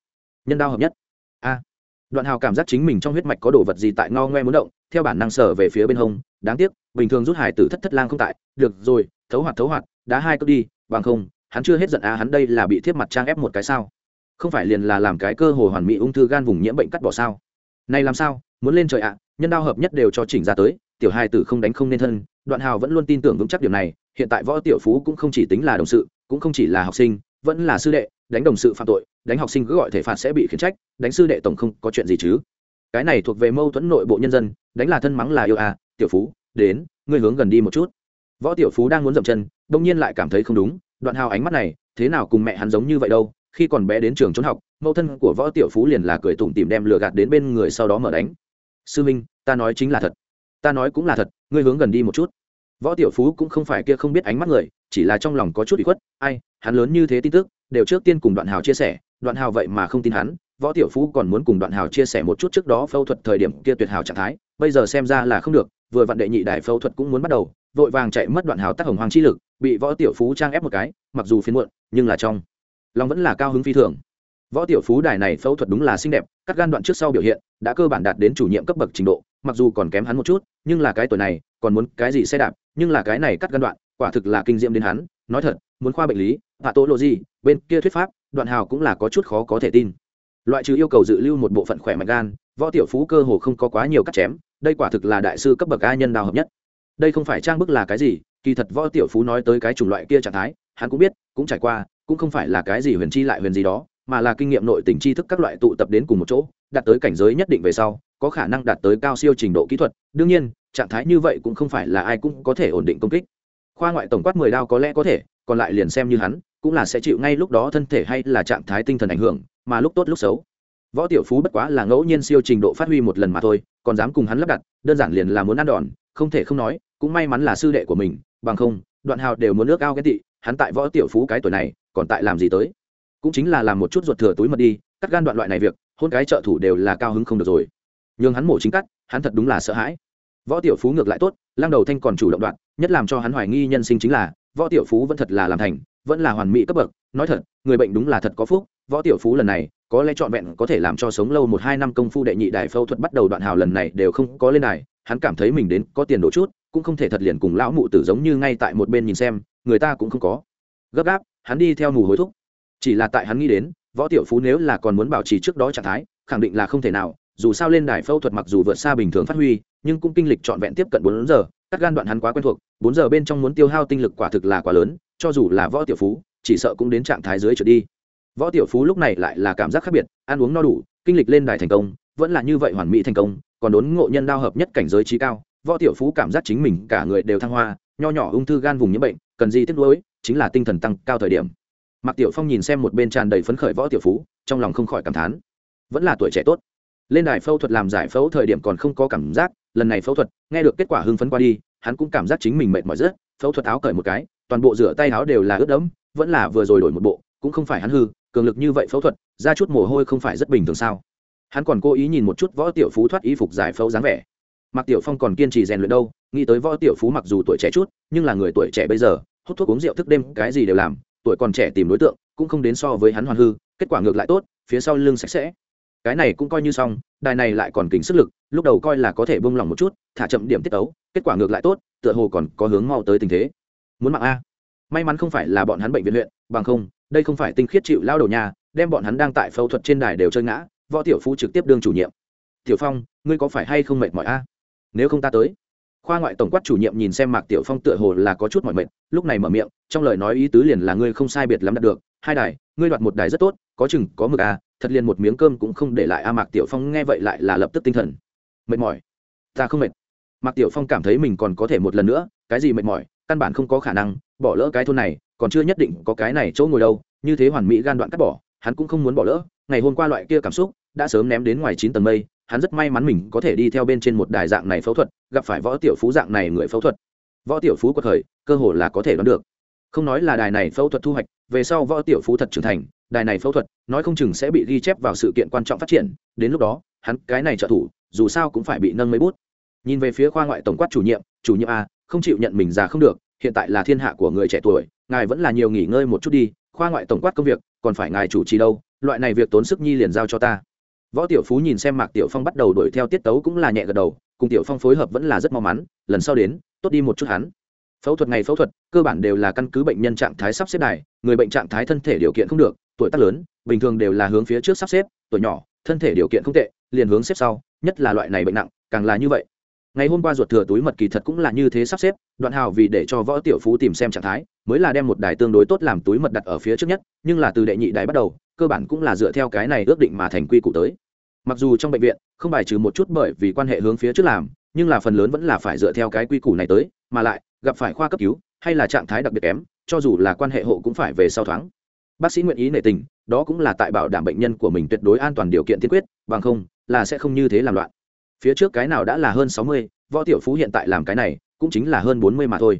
A: Nhân đao hợp nhất. A. Đoạn hào cảm giác chính mình trong huyết mạch có đồ vật gì tại ngao ngoe muốn động, theo bản năng sở về phía bên hông, đáng tiếc, bình thường rút hải tử thất thất lang không tại, được rồi, thấu hoạt thấu hoạt, đá hai cước đi, bằng không, hắn chưa hết giận á hắn đây là bị thiếp mặt trang ép một cái sao? Không phải liền là làm cái cơ hồ hoàn mỹ ung thư gan vùng nhiễm bệnh cắt bỏ sao? Này làm sao, muốn lên trời ạ, nhân đao hợp nhất đều cho chỉnh ra tới, tiểu hai tử không đánh không nên thân, đoạn hào vẫn luôn tin tưởng vững chắc điểm này hiện tại võ tiểu phú cũng không chỉ tính là đồng sự, cũng không chỉ là học sinh, vẫn là sư đệ, đánh đồng sự phạm tội, đánh học sinh cứ gọi thể phạt sẽ bị khiển trách, đánh sư đệ tổng không có chuyện gì chứ. Cái này thuộc về mâu thuẫn nội bộ nhân dân, đánh là thân mắng là yêu à tiểu phú, đến, ngươi hướng gần đi một chút. Võ tiểu phú đang muốn dậm chân, đông nhiên lại cảm thấy không đúng, đoạn hào ánh mắt này, thế nào cùng mẹ hắn giống như vậy đâu, khi còn bé đến trường trốn học mẫu thân của võ tiểu phú liền là cười tủm tìm đem lừa gạt đến bên người sau đó mở đánh. Sư minh, ta nói chính là thật. Ta nói cũng là thật, ngươi hướng gần đi một chút võ tiểu phú cũng không phải kia không biết ánh mắt người, chỉ là trong lòng có chút bị khuất, ai, hắn lớn như thế tin tức, đều trước tiên cùng đoạn hào chia sẻ, đoạn hào vậy mà không tin hắn, võ tiểu phú còn muốn cùng đoạn hào chia sẻ một chút trước đó phẫu thuật thời điểm kia tuyệt hào trạng thái, bây giờ xem ra là không được, vừa vặn đệ nhị đại phẫu thuật cũng muốn bắt đầu, vội vàng chạy mất đoạn hào tác hồng hoàng chi lực, bị võ tiểu phú trang ép một cái, mặc dù phiến muộn, nhưng là trong lòng vẫn là cao hứng phi thường. Võ tiểu phú đài này phẫu thuật đúng là xinh đẹp, cắt gan đoạn trước sau biểu hiện, đã cơ bản đạt đến chủ nhiệm cấp bậc trình độ, mặc dù còn kém hắn một chút, nhưng là cái tuổi này còn muốn cái gì xe đạp, nhưng là cái này cắt gân đoạn, quả thực là kinh diệm đến hắn. Nói thật, muốn khoa bệnh lý hạ tố lộ gì bên kia thuyết pháp, đoạn hào cũng là có chút khó có thể tin. Loại trừ yêu cầu dự lưu một bộ phận khỏe mạnh gan, võ tiểu phú cơ hồ không có quá nhiều cắt chém, đây quả thực là đại sư cấp bậc a nhân đào hợp nhất. Đây không phải trang bức là cái gì, kỳ thật võ tiểu phú nói tới cái chủng loại kia trạng thái, hắn cũng biết, cũng trải qua, cũng không phải là cái gì huyền chi lại huyền gì đó, mà là kinh nghiệm nội tình tri thức các loại tụ tập đến cùng một chỗ, đạt tới cảnh giới nhất định về sau, có khả năng đạt tới cao siêu trình độ kỹ thuật. Đương nhiên trạng thái như vậy cũng không phải là ai cũng có thể ổn định công kích. Khoa ngoại tổng quát mười đao có lẽ có thể, còn lại liền xem như hắn, cũng là sẽ chịu ngay lúc đó thân thể hay là trạng thái tinh thần ảnh hưởng, mà lúc tốt lúc xấu. Võ tiểu phú bất quá là ngẫu nhiên siêu trình độ phát huy một lần mà thôi, còn dám cùng hắn lắp đặt, đơn giản liền là muốn ăn đòn, không thể không nói, cũng may mắn là sư đệ của mình, bằng không, đoạn hào đều muốn nước ao ghét tị, hắn tại võ tiểu phú cái tuổi này, còn tại làm gì tới? Cũng chính là làm một chút ruột thừa túi mật đi, cắt gan đoạn loại này việc, hôn cái trợ thủ đều là cao hứng không được rồi. Nhưng hắn mổ chính cắt, hắn thật đúng là sợ hãi võ tiểu phú ngược lại tốt, lăng đầu thanh còn chủ động đoạn nhất làm cho hắn hoài nghi nhân sinh chính là, võ tiểu phú vẫn thật là làm thành, vẫn là hoàn mỹ cấp bậc, nói thật, người bệnh đúng là thật có phúc, võ tiểu phú lần này, có lẽ trọn vẹn có thể làm cho sống lâu một hai năm công phu đệ nhị đài phẫu thuật bắt đầu đoạn hào lần này đều không có lên đài, hắn cảm thấy mình đến có tiền đổ chút, cũng không thể thật liền cùng lão mụ tử giống như ngay tại một bên nhìn xem, người ta cũng không có. Gấp gáp, hắn đi theo mù hối thúc. Chỉ là tại hắn nghĩ đến, võ tiểu phú nếu là còn muốn bảo trì trước đó trạng thái, khẳng định là không thể nào dù sao lên đài phẫu thuật mặc dù vượt xa bình thường phát huy, nhưng cũng kinh lịch trọn vẹn tiếp cận bốn giờ, cắt gan đoạn hắn quá quen thuộc, bốn giờ bên trong muốn tiêu hao tinh lực quả thực là quá lớn, cho dù là võ tiểu phú, chỉ sợ cũng đến trạng thái dưới trở đi. Võ tiểu phú lúc này lại là cảm giác khác biệt, ăn uống no đủ, kinh lịch lên đài thành công, vẫn là như vậy hoàn mỹ thành công, còn đốn ngộ nhân đao hợp nhất cảnh giới trí cao, võ tiểu phú cảm giác chính mình cả người đều thăng hoa, nho nhỏ ung thư gan vùng nhiễm bệnh, cần gì tiếc nuối, chính là tinh thần tăng cao thời điểm. Mạc tiểu phong nhìn xem một bên tràn đầy phấn khởi võ tiểu phú, trong lòng không khỏi cảm thán. Vẫn là tuổi trẻ tốt lên đài phẫu thuật làm giải phẫu thời điểm còn không có cảm giác, lần này phẫu thuật, nghe được kết quả hưng phấn qua đi, hắn cũng cảm giác chính mình mệt mỏi rất phẫu thuật áo cởi một cái, toàn bộ rửa tay áo đều là ướt đẫm, vẫn là vừa rồi đổi một bộ, cũng không phải hắn hư, cường lực như vậy phẫu thuật, ra chút mồ hôi không phải rất bình thường sao? Hắn còn cố ý nhìn một chút võ tiểu phú thoát y phục giải phẫu dáng vẻ. Mặc tiểu phong còn kiên trì rèn luyện đâu, nghĩ tới võ tiểu phú mặc dù tuổi trẻ chút, nhưng là người tuổi trẻ bây giờ, hút thuốc uống rượu thức đêm cái gì đều làm, tuổi còn trẻ tìm đối tượng, cũng không đến so với hắn hoàn hư, kết quả ngược lại tốt, phía sau lưng sạch sẽ cái này cũng coi như xong, đài này lại còn kính sức lực, lúc đầu coi là có thể bông lỏng một chút, thả chậm điểm tiết tấu, kết quả ngược lại tốt, tựa hồ còn có hướng mau tới tình thế. Muốn mạng a. May mắn không phải là bọn hắn bệnh viện huyện, bằng không, đây không phải tinh khiết chịu lao đầu nhà, đem bọn hắn đang tại phẫu thuật trên đài đều chơi ngã, võ tiểu phú trực tiếp đương chủ nhiệm. Tiểu phong, ngươi có phải hay không mệt mỏi a? Nếu không ta tới. Khoa ngoại tổng quát chủ nhiệm nhìn xem mạc tiểu phong tựa hồ là có chút mỏi mệt, lúc này mở miệng, trong lời nói ý tứ liền là ngươi không sai biệt lắm đạt được. Hai đài, ngươi đoạt một đài rất tốt, có chừng, có mực a thật liền một miếng cơm cũng không để lại a, mạc tiểu phong nghe vậy lại là lập tức tinh thần. Mệt mỏi. Ta không mệt. Mạc tiểu phong cảm thấy mình còn có thể một lần nữa, cái gì mệt mỏi, căn bản không có khả năng, bỏ lỡ cái thôn này, còn chưa nhất định có cái này chỗ ngồi đâu, như thế hoàn mỹ gan đoạn cắt bỏ, hắn cũng không muốn bỏ lỡ. Ngày hôm qua loại kia cảm xúc, đã sớm ném đến ngoài chín tầng mây, hắn rất may mắn mình có thể đi theo bên trên một đài dạng này phẫu thuật, gặp phải võ tiểu phú dạng này người phẫu thuật. Võ tiểu phú có thời cơ hồ là có thể đoán được. Không nói là đài này phẫu thuật thu hoạch, về sau võ tiểu phú thật trưởng thành đài này phẫu thuật, nói không chừng sẽ bị ghi chép vào sự kiện quan trọng phát triển, đến lúc đó, hắn cái này trợ thủ, dù sao cũng phải bị nâng mấy bút. Nhìn về phía khoa ngoại tổng quát chủ nhiệm chủ nhiệm a, không chịu nhận mình già không được, hiện tại là thiên hạ của người trẻ tuổi, ngài vẫn là nhiều nghỉ ngơi một chút đi, khoa ngoại tổng quát công việc, còn phải ngài chủ trì đâu, loại này việc tốn sức nhi liền giao cho ta. Võ tiểu phú nhìn xem mạc tiểu phong bắt đầu đuổi theo tiết tấu cũng là nhẹ gật đầu, cùng tiểu phong phối hợp vẫn là rất mau mắn, lần sau đến, tốt đi một chút hắn. Phẫu thuật ngày phẫu thuật, cơ bản đều là căn cứ bệnh nhân trạng thái sắp xếp đài, người bệnh trạng thái thân thể điều kiện không được tuổi tác lớn, bình thường đều là hướng phía trước sắp xếp, tuổi nhỏ, thân thể điều kiện không tệ, liền hướng xếp sau, nhất là loại này bệnh nặng, càng là như vậy. Ngày hôm qua ruột thừa túi mật kỳ thật cũng là như thế sắp xếp, đoạn hào vì để cho võ tiểu phú tìm xem trạng thái, mới là đem một đài tương đối tốt làm túi mật đặt ở phía trước nhất, nhưng là từ đệ nhị đài bắt đầu, cơ bản cũng là dựa theo cái này ước định mà thành quy củ tới. Mặc dù trong bệnh viện, không bài trừ một chút bởi vì quan hệ hướng phía trước làm, nhưng là phần lớn vẫn là phải dựa theo cái quy củ này tới, mà lại, gặp phải khoa cấp cứu, hay là trạng thái đặc biệt kém, cho dù là quan hệ hộ cũng phải về sau thoáng bác sĩ nguyện ý nể tình, đó cũng là tại bảo đảm bệnh nhân của mình tuyệt đối an toàn điều kiện tiên quyết, bằng không, là sẽ không như thế làm loạn. Phía trước cái nào đã là hơn sáu mươi, võ tiểu phú hiện tại làm cái này, cũng chính là hơn bốn mươi mà thôi.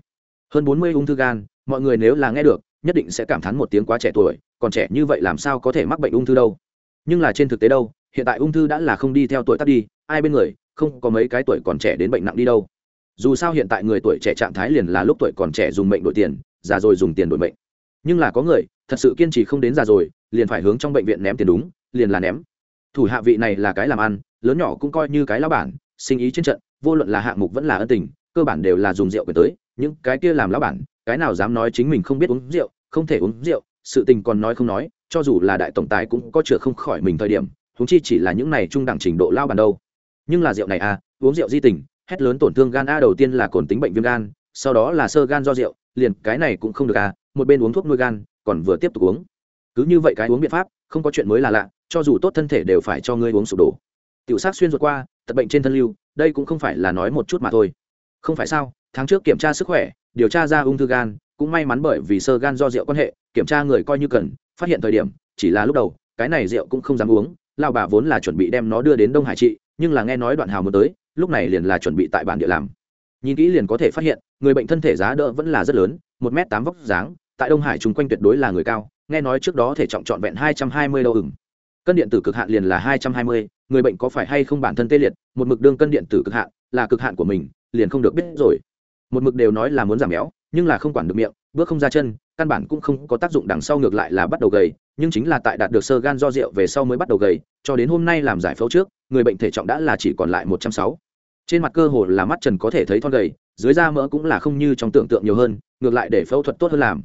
A: Hơn bốn mươi ung thư gan, mọi người nếu là nghe được, nhất định sẽ cảm thán một tiếng quá trẻ tuổi, còn trẻ như vậy làm sao có thể mắc bệnh ung thư đâu? Nhưng là trên thực tế đâu, hiện tại ung thư đã là không đi theo tuổi tác đi, ai bên người, không có mấy cái tuổi còn trẻ đến bệnh nặng đi đâu. Dù sao hiện tại người tuổi trẻ trạng thái liền là lúc tuổi còn trẻ dùng mệnh đổi tiền, già rồi dùng tiền đổi mệnh nhưng là có người thật sự kiên trì không đến già rồi, liền phải hướng trong bệnh viện ném tiền đúng, liền là ném. Thủ hạ vị này là cái làm ăn, lớn nhỏ cũng coi như cái lão bản, sinh ý trên trận, vô luận là hạng mục vẫn là ân tình, cơ bản đều là dùng rượu quyền tới, những cái kia làm lão bản, cái nào dám nói chính mình không biết uống rượu, không thể uống rượu, sự tình còn nói không nói, cho dù là đại tổng tài cũng có chữa không khỏi mình thời điểm, huống chi chỉ là những này trung đẳng trình độ lao bản đâu. Nhưng là rượu này à uống rượu di tình, hét lớn tổn thương gan a đầu tiên là cồn tính bệnh viêm gan, sau đó là sơ gan do rượu, liền cái này cũng không được à một bên uống thuốc nuôi gan, còn vừa tiếp tục uống. Cứ như vậy cái uống biện pháp, không có chuyện mới là lạ, cho dù tốt thân thể đều phải cho ngươi uống sụp đổ. Tiểu sát xuyên ruột qua, tật bệnh trên thân lưu, đây cũng không phải là nói một chút mà thôi. Không phải sao, tháng trước kiểm tra sức khỏe, điều tra ra ung thư gan, cũng may mắn bởi vì sơ gan do rượu quan hệ, kiểm tra người coi như cần, phát hiện thời điểm, chỉ là lúc đầu, cái này rượu cũng không dám uống lao bà vốn là chuẩn bị đem nó đưa đến đông hải trị, nhưng là nghe nói đoạn hào muốn tới, lúc này liền là chuẩn bị tại bản địa làm. Nhìn kỹ liền có thể phát hiện, người bệnh thân thể giá đỡ vẫn là rất lớn, một m tám vóc dáng tại đông hải chung quanh tuyệt đối là người cao, nghe nói trước đó thể trọng trọn vẹn hai trăm hai mươi đâu ừng cân điện tử cực hạn liền là hai trăm hai mươi, người bệnh có phải hay không bản thân tê liệt, một mực đương cân điện tử cực hạn, là cực hạn của mình, liền không được biết rồi. Một mực đều nói là muốn giảm béo, nhưng là không quản được miệng, bước không ra chân, căn bản cũng không có tác dụng đằng sau ngược lại là bắt đầu gầy, nhưng chính là tại đạt được sơ gan do rượu về sau mới bắt đầu gầy, cho đến hôm nay làm giải phẫu trước, người bệnh thể trọng đã là chỉ còn lại một trăm sáu. Trên mặt cơ hồ là mắt trần có thể thấy thon gầy, dưới da mỡ cũng là không như trong tưởng tượng nhiều hơn, ngược lại để phẫu thuật tốt hơn làm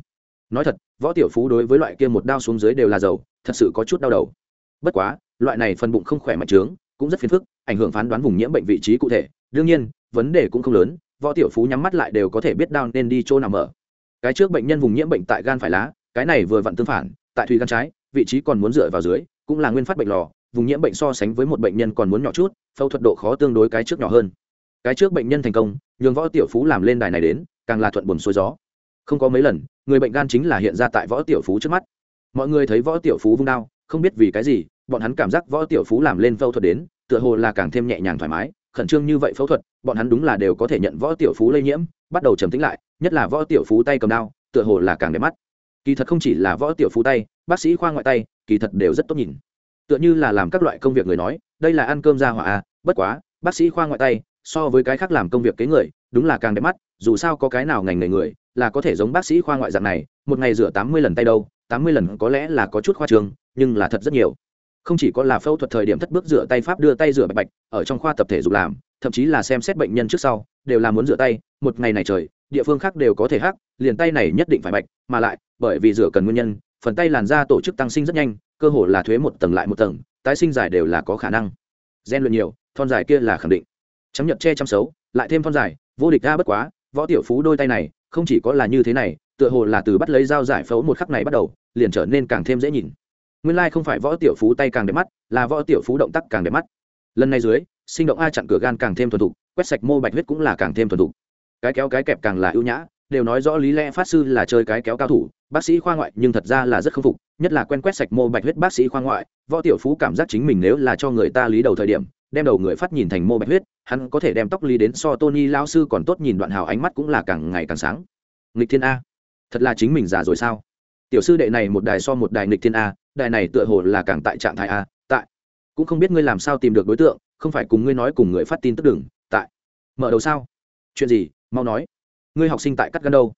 A: nói thật, võ tiểu phú đối với loại kia một đao xuống dưới đều là dầu thật sự có chút đau đầu. Bất quá, loại này phần bụng không khỏe mạnh trướng, cũng rất phiền phức, ảnh hưởng phán đoán vùng nhiễm bệnh vị trí cụ thể. Đương nhiên, vấn đề cũng không lớn, võ tiểu phú nhắm mắt lại đều có thể biết đau nên đi chỗ nào mở. Cái trước bệnh nhân vùng nhiễm bệnh tại gan phải lá, cái này vừa vặn tương phản, tại thùy gan trái, vị trí còn muốn dựa vào dưới, cũng là nguyên phát bệnh lò, vùng nhiễm bệnh so sánh với một bệnh nhân còn muốn nhỏ chút, phẫu thuật độ khó tương đối cái trước nhỏ hơn. Cái trước bệnh nhân thành công, nhường võ tiểu phú làm lên đài này đến, càng là thuận buồm xuôi gió không có mấy lần, người bệnh gan chính là hiện ra tại võ tiểu phú trước mắt. Mọi người thấy võ tiểu phú vung đao, không biết vì cái gì, bọn hắn cảm giác võ tiểu phú làm lên phẫu thuật đến, tựa hồ là càng thêm nhẹ nhàng thoải mái, khẩn trương như vậy phẫu thuật, bọn hắn đúng là đều có thể nhận võ tiểu phú lây nhiễm, bắt đầu trầm tính lại, nhất là võ tiểu phú tay cầm đao, tựa hồ là càng đẹp mắt. Kỳ thật không chỉ là võ tiểu phú tay, bác sĩ khoa ngoại tay, kỳ thật đều rất tốt nhìn. Tựa như là làm các loại công việc người nói, đây là ăn cơm ra hỏa à bất quá, bác sĩ khoa ngoại tay, so với cái khác làm công việc kế người, đúng là càng đẹp mắt dù sao có cái nào ngành nghề người là có thể giống bác sĩ khoa ngoại dạng này, một ngày rửa tám mươi lần tay đâu, tám mươi lần có lẽ là có chút khoa trường, nhưng là thật rất nhiều. Không chỉ có là phẫu thuật thời điểm thất bước rửa tay pháp đưa tay rửa bạch bạch, ở trong khoa tập thể dục làm, thậm chí là xem xét bệnh nhân trước sau, đều là muốn rửa tay, một ngày này trời, địa phương khác đều có thể hắc, liền tay này nhất định phải bạch, mà lại, bởi vì rửa cần nguyên nhân, phần tay làn da tổ chức tăng sinh rất nhanh, cơ hồ là thuế một tầng lại một tầng, tái sinh dài đều là có khả năng. Gen luyện nhiều, thon dài kia là khẳng định. Chấm nhật che chăm xấu lại thêm thon dài, vô địch ra bất quá võ tiểu phú đôi tay này, không chỉ có là như thế này, tựa hồ là từ bắt lấy dao giải phẫu một khắc này bắt đầu, liền trở nên càng thêm dễ nhìn. Nguyên lai không phải võ tiểu phú tay càng đẹp mắt, là võ tiểu phú động tác càng đẹp mắt. Lần này dưới, sinh động a chặn cửa gan càng thêm thuần thục, quét sạch mô bạch huyết cũng là càng thêm thuần thục. Cái kéo cái kẹp càng là ưu nhã, đều nói rõ lý lẽ phát sư là chơi cái kéo cao thủ, bác sĩ khoa ngoại nhưng thật ra là rất khâm phục, nhất là quen quét sạch mô bạch huyết bác sĩ khoa ngoại, võ tiểu phú cảm giác chính mình nếu là cho người ta lý đầu thời điểm đem đầu người phát nhìn thành mô bạch huyết, hắn có thể đem tóc lý đến so tony lao sư còn tốt nhìn đoạn hào ánh mắt cũng là càng ngày càng sáng. Nghịch thiên a, thật là chính mình già rồi sao? Tiểu sư đệ này một đài so một đài nghịch thiên a, đài này tựa hồ là càng tại trạng thái a, tại. Cũng không biết ngươi làm sao tìm được đối tượng, không phải cùng ngươi nói cùng người phát tin tức đừng, tại. Mở đầu sao? Chuyện gì? Mau nói. Ngươi học sinh tại cắt gan đâu?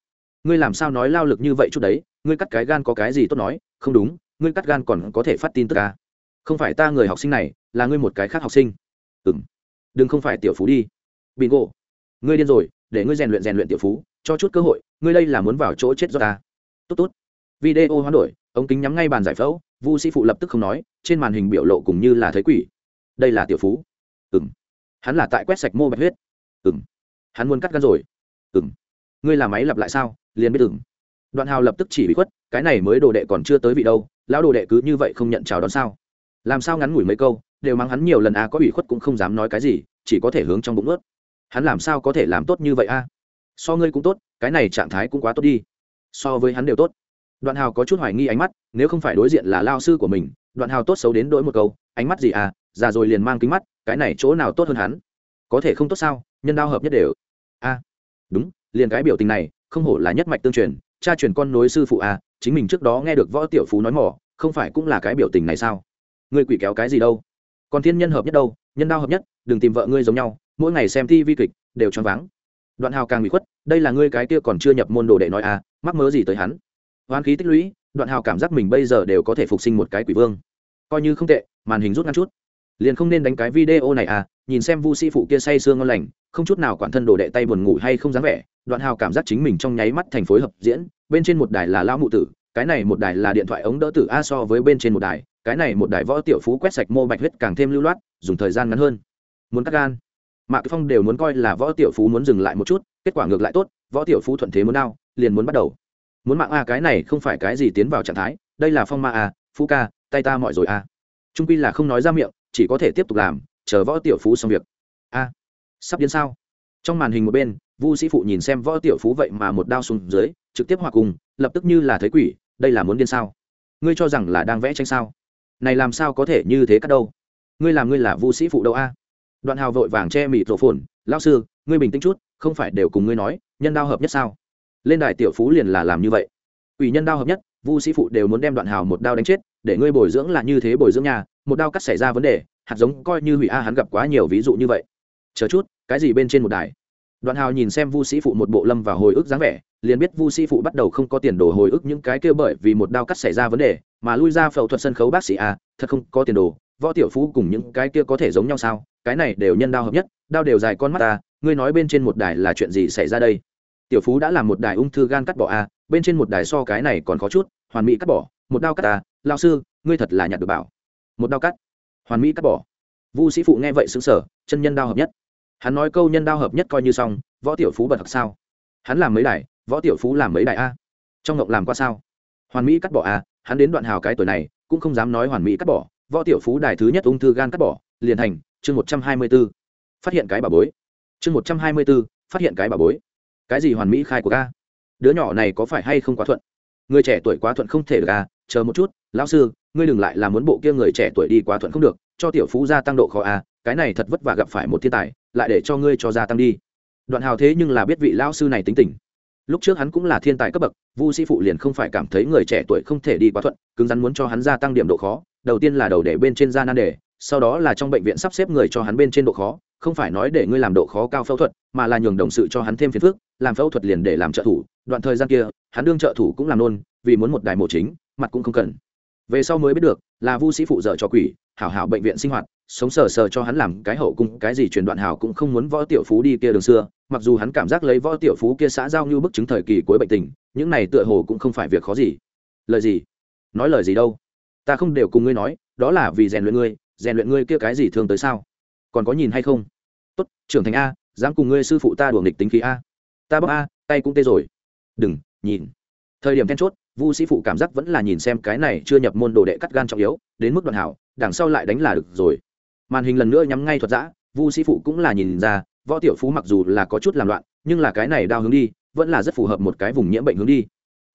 A: Ngươi làm sao nói lao lực như vậy chút đấy? Ngươi cắt cái gan có cái gì tốt nói? Không đúng, ngươi cắt gan còn có thể phát tin tức à? không phải ta người học sinh này, là ngươi một cái khác học sinh ừng đừng không phải tiểu phú đi. Bingo. Ngươi điên rồi, để ngươi rèn luyện rèn luyện tiểu phú, cho chút cơ hội, ngươi đây là muốn vào chỗ chết do ta. Tốt tốt. Video hoán đổi, ống kính nhắm ngay bàn giải phẫu, vu sĩ phụ lập tức không nói, trên màn hình biểu lộ cùng như là thấy quỷ. Đây là tiểu phú. Ừng hắn là tại quét sạch mô bạch huyết. Ừng hắn muốn cắt gan rồi. Ừng ngươi là máy lặp lại sao? Liền biết ừng đoạn hào lập tức chỉ bị khuất, cái này mới đồ đệ còn chưa tới vị đâu, lão đồ đệ cứ như vậy không nhận chào đón sao? Làm sao ngắn ngủi mấy câu đều mang hắn nhiều lần à có ủy khuất cũng không dám nói cái gì, chỉ có thể hướng trong bụng ướt. Hắn làm sao có thể làm tốt như vậy a? So ngươi cũng tốt, cái này trạng thái cũng quá tốt đi. So với hắn đều tốt. Đoạn hào có chút hoài nghi ánh mắt, nếu không phải đối diện là lao sư của mình, đoạn hào tốt xấu đến đỗi một câu, ánh mắt gì à già rồi liền mang kính mắt, cái này chỗ nào tốt hơn hắn? Có thể không tốt sao, nhân đao hợp nhất đều. A, đúng, liền cái biểu tình này, không hổ là nhất mạch tương truyền, cha truyền con nối sư phụ a chính mình trước đó nghe được võ tiểu phú nói mỏ, không phải cũng là cái biểu tình này sao? Ngươi quỷ kéo cái gì đâu? Còn thiên nhân hợp nhất đâu, nhân đao hợp nhất, đừng tìm vợ ngươi giống nhau, mỗi ngày xem thi vi kịch, đều choáng váng. Đoạn hào càng bị khuất, đây là ngươi cái kia còn chưa nhập môn đồ để nói à mắc mớ gì tới hắn. Hoán khí tích lũy, đoạn hào cảm giác mình bây giờ đều có thể phục sinh một cái quỷ vương. Coi như không tệ, màn hình rút ngắn chút. Liền không nên đánh cái video này à nhìn xem vu sĩ phụ kia say sương ngon lành, không chút nào quản thân đồ đệ tay buồn ngủ hay không dám vẻ, đoạn hào cảm giác chính mình trong nháy mắt thành phối hợp diễn, bên trên một đài là lão mụ tử, cái này một đài là điện thoại ống đỡ tử a so với bên trên một đài cái này một đài võ tiểu phú quét sạch mô bạch huyết càng thêm lưu loát, dùng thời gian ngắn hơn. Muốn cắt gan. Mạc phong đều muốn coi là võ tiểu phú muốn dừng lại một chút, kết quả ngược lại tốt, võ tiểu phú thuận thế muốn đao liền muốn bắt đầu. Muốn mạng a, cái này không phải cái gì tiến vào trạng thái, đây là phong ma a, phú ca, tay ta mọi rồi a. Trung quy là không nói ra miệng, chỉ có thể tiếp tục làm, chờ võ tiểu phú xong việc. A, sắp đến sao? Trong màn hình một bên, vu sĩ phụ nhìn xem võ tiểu phú vậy mà một đao xuống dưới, trực tiếp hòa cùng, lập tức như là thấy quỷ, đây là muốn điên sao? Ngươi cho rằng là đang vẽ tranh sao? Này làm sao có thể như thế cắt đâu? Ngươi làm ngươi là vu sĩ phụ đâu a? Đoạn hào vội vàng che mịt rổ phồn lao sư, ngươi bình tĩnh chút, không phải đều cùng ngươi nói, nhân đao hợp nhất sao? Lên đài tiểu phú liền là làm như vậy. Ủy nhân đao hợp nhất, vu sĩ phụ đều muốn đem đoạn hào một đao đánh chết, để ngươi bồi dưỡng là như thế bồi dưỡng nhà một đao cắt xảy ra vấn đề, hạt giống coi như hủy a hắn gặp quá nhiều ví dụ như vậy. Chờ chút, cái gì bên trên một đài? Đoạn hào nhìn xem vu sĩ phụ một bộ lâm và hồi ức dáng vẻ, liền biết vu sĩ phụ bắt đầu không có tiền đồ hồi ức những cái kia bởi vì một đao cắt xảy ra vấn đề mà lui ra phẫu thuật sân khấu bác sĩ a, thật không có tiền đồ, võ tiểu phú cùng những cái kia có thể giống nhau sao? Cái này đều nhân đao hợp nhất, đao đều dài con mắt ta, ngươi nói bên trên một đài là chuyện gì xảy ra đây? Tiểu phú đã làm một đài ung thư gan cắt bỏ a, bên trên một đài so cái này còn khó chút, hoàn mỹ cắt bỏ, một đao cắt ta lao sư, ngươi thật là nhặt được bảo. Một đao cắt, hoàn mỹ cắt bỏ. Vu sĩ phụ nghe vậy xứng sở chân nhân đao hợp nhất. Hắn nói câu nhân đao hợp nhất coi như xong, võ tiểu phú bật thật sao? Hắn làm mấy đài, võ tiểu phú làm mấy đài a? Trong ngộng làm qua sao? Hoàn mỹ cắt bỏ a hắn đến đoạn hào cái tuổi này, cũng không dám nói hoàn mỹ cắt bỏ, võ tiểu phú đài thứ nhất ung thư gan cắt bỏ, liền thành, chương một trăm hai mươi b ố phát hiện cái bà bối. Chương một trăm hai mươi b ố phát hiện cái bà bối. Cái gì hoàn mỹ khai của ca đứa nhỏ này có phải hay không quá thuận? Người trẻ tuổi quá thuận không thể được à? Chờ một chút, lão sư, ngươi đừng lại là muốn bộ kia người trẻ tuổi đi quá thuận không được, cho tiểu phú gia tăng độ khó à? Cái này thật vất vả gặp phải một thiên tài, lại để cho ngươi cho gia tăng đi. Đoạn hào thế nhưng là biết vị lão sư này tính tình lúc trước hắn cũng là thiên tài cấp bậc, vu sĩ phụ liền không phải cảm thấy người trẻ tuổi không thể đi quá thuận, cứng rắn muốn cho hắn gia tăng điểm độ khó, đầu tiên là đầu để bên trên da nan đề, sau đó là trong bệnh viện sắp xếp người cho hắn bên trên độ khó, không phải nói để ngươi làm độ khó cao phẫu thuật, mà là nhường đồng sự cho hắn thêm phiền phức, làm phẫu thuật liền để làm trợ thủ, đoạn thời gian kia, hắn đương trợ thủ cũng làm nôn vì muốn một đài mổ chính, mặt cũng không cần về sau mới biết được, là vu sĩ phụ dở cho quỷ, hảo hảo bệnh viện sinh hoạt, sống sờ sờ cho hắn làm cái hậu cung, cái gì truyền đoạn hảo cũng không muốn võ tiểu phú đi kia đường xưa. Mặc dù hắn cảm giác lấy võ tiểu phú kia xã giao như bức chứng thời kỳ cuối bệnh tình, những này tựa hồ cũng không phải việc khó gì. Lời gì? Nói lời gì đâu? Ta không đều cùng ngươi nói, đó là vì rèn luyện ngươi, rèn luyện ngươi kia cái gì thường tới sao? Còn có nhìn hay không? Tốt, trưởng thành a, dám cùng ngươi sư phụ ta đuổi nghịch tính khí a. Ta bóc a, tay cũng tê rồi. Đừng, nhìn. Thời điểm then chốt vu sĩ phụ cảm giác vẫn là nhìn xem cái này chưa nhập môn đồ đệ cắt gan trọng yếu, đến mức đoạn hảo, đằng sau lại đánh là được rồi. Màn hình lần nữa nhắm ngay thuật giã, vu sĩ phụ cũng là nhìn ra, võ tiểu phú mặc dù là có chút làm loạn, nhưng là cái này đao hướng đi, vẫn là rất phù hợp một cái vùng nhiễm bệnh hướng đi.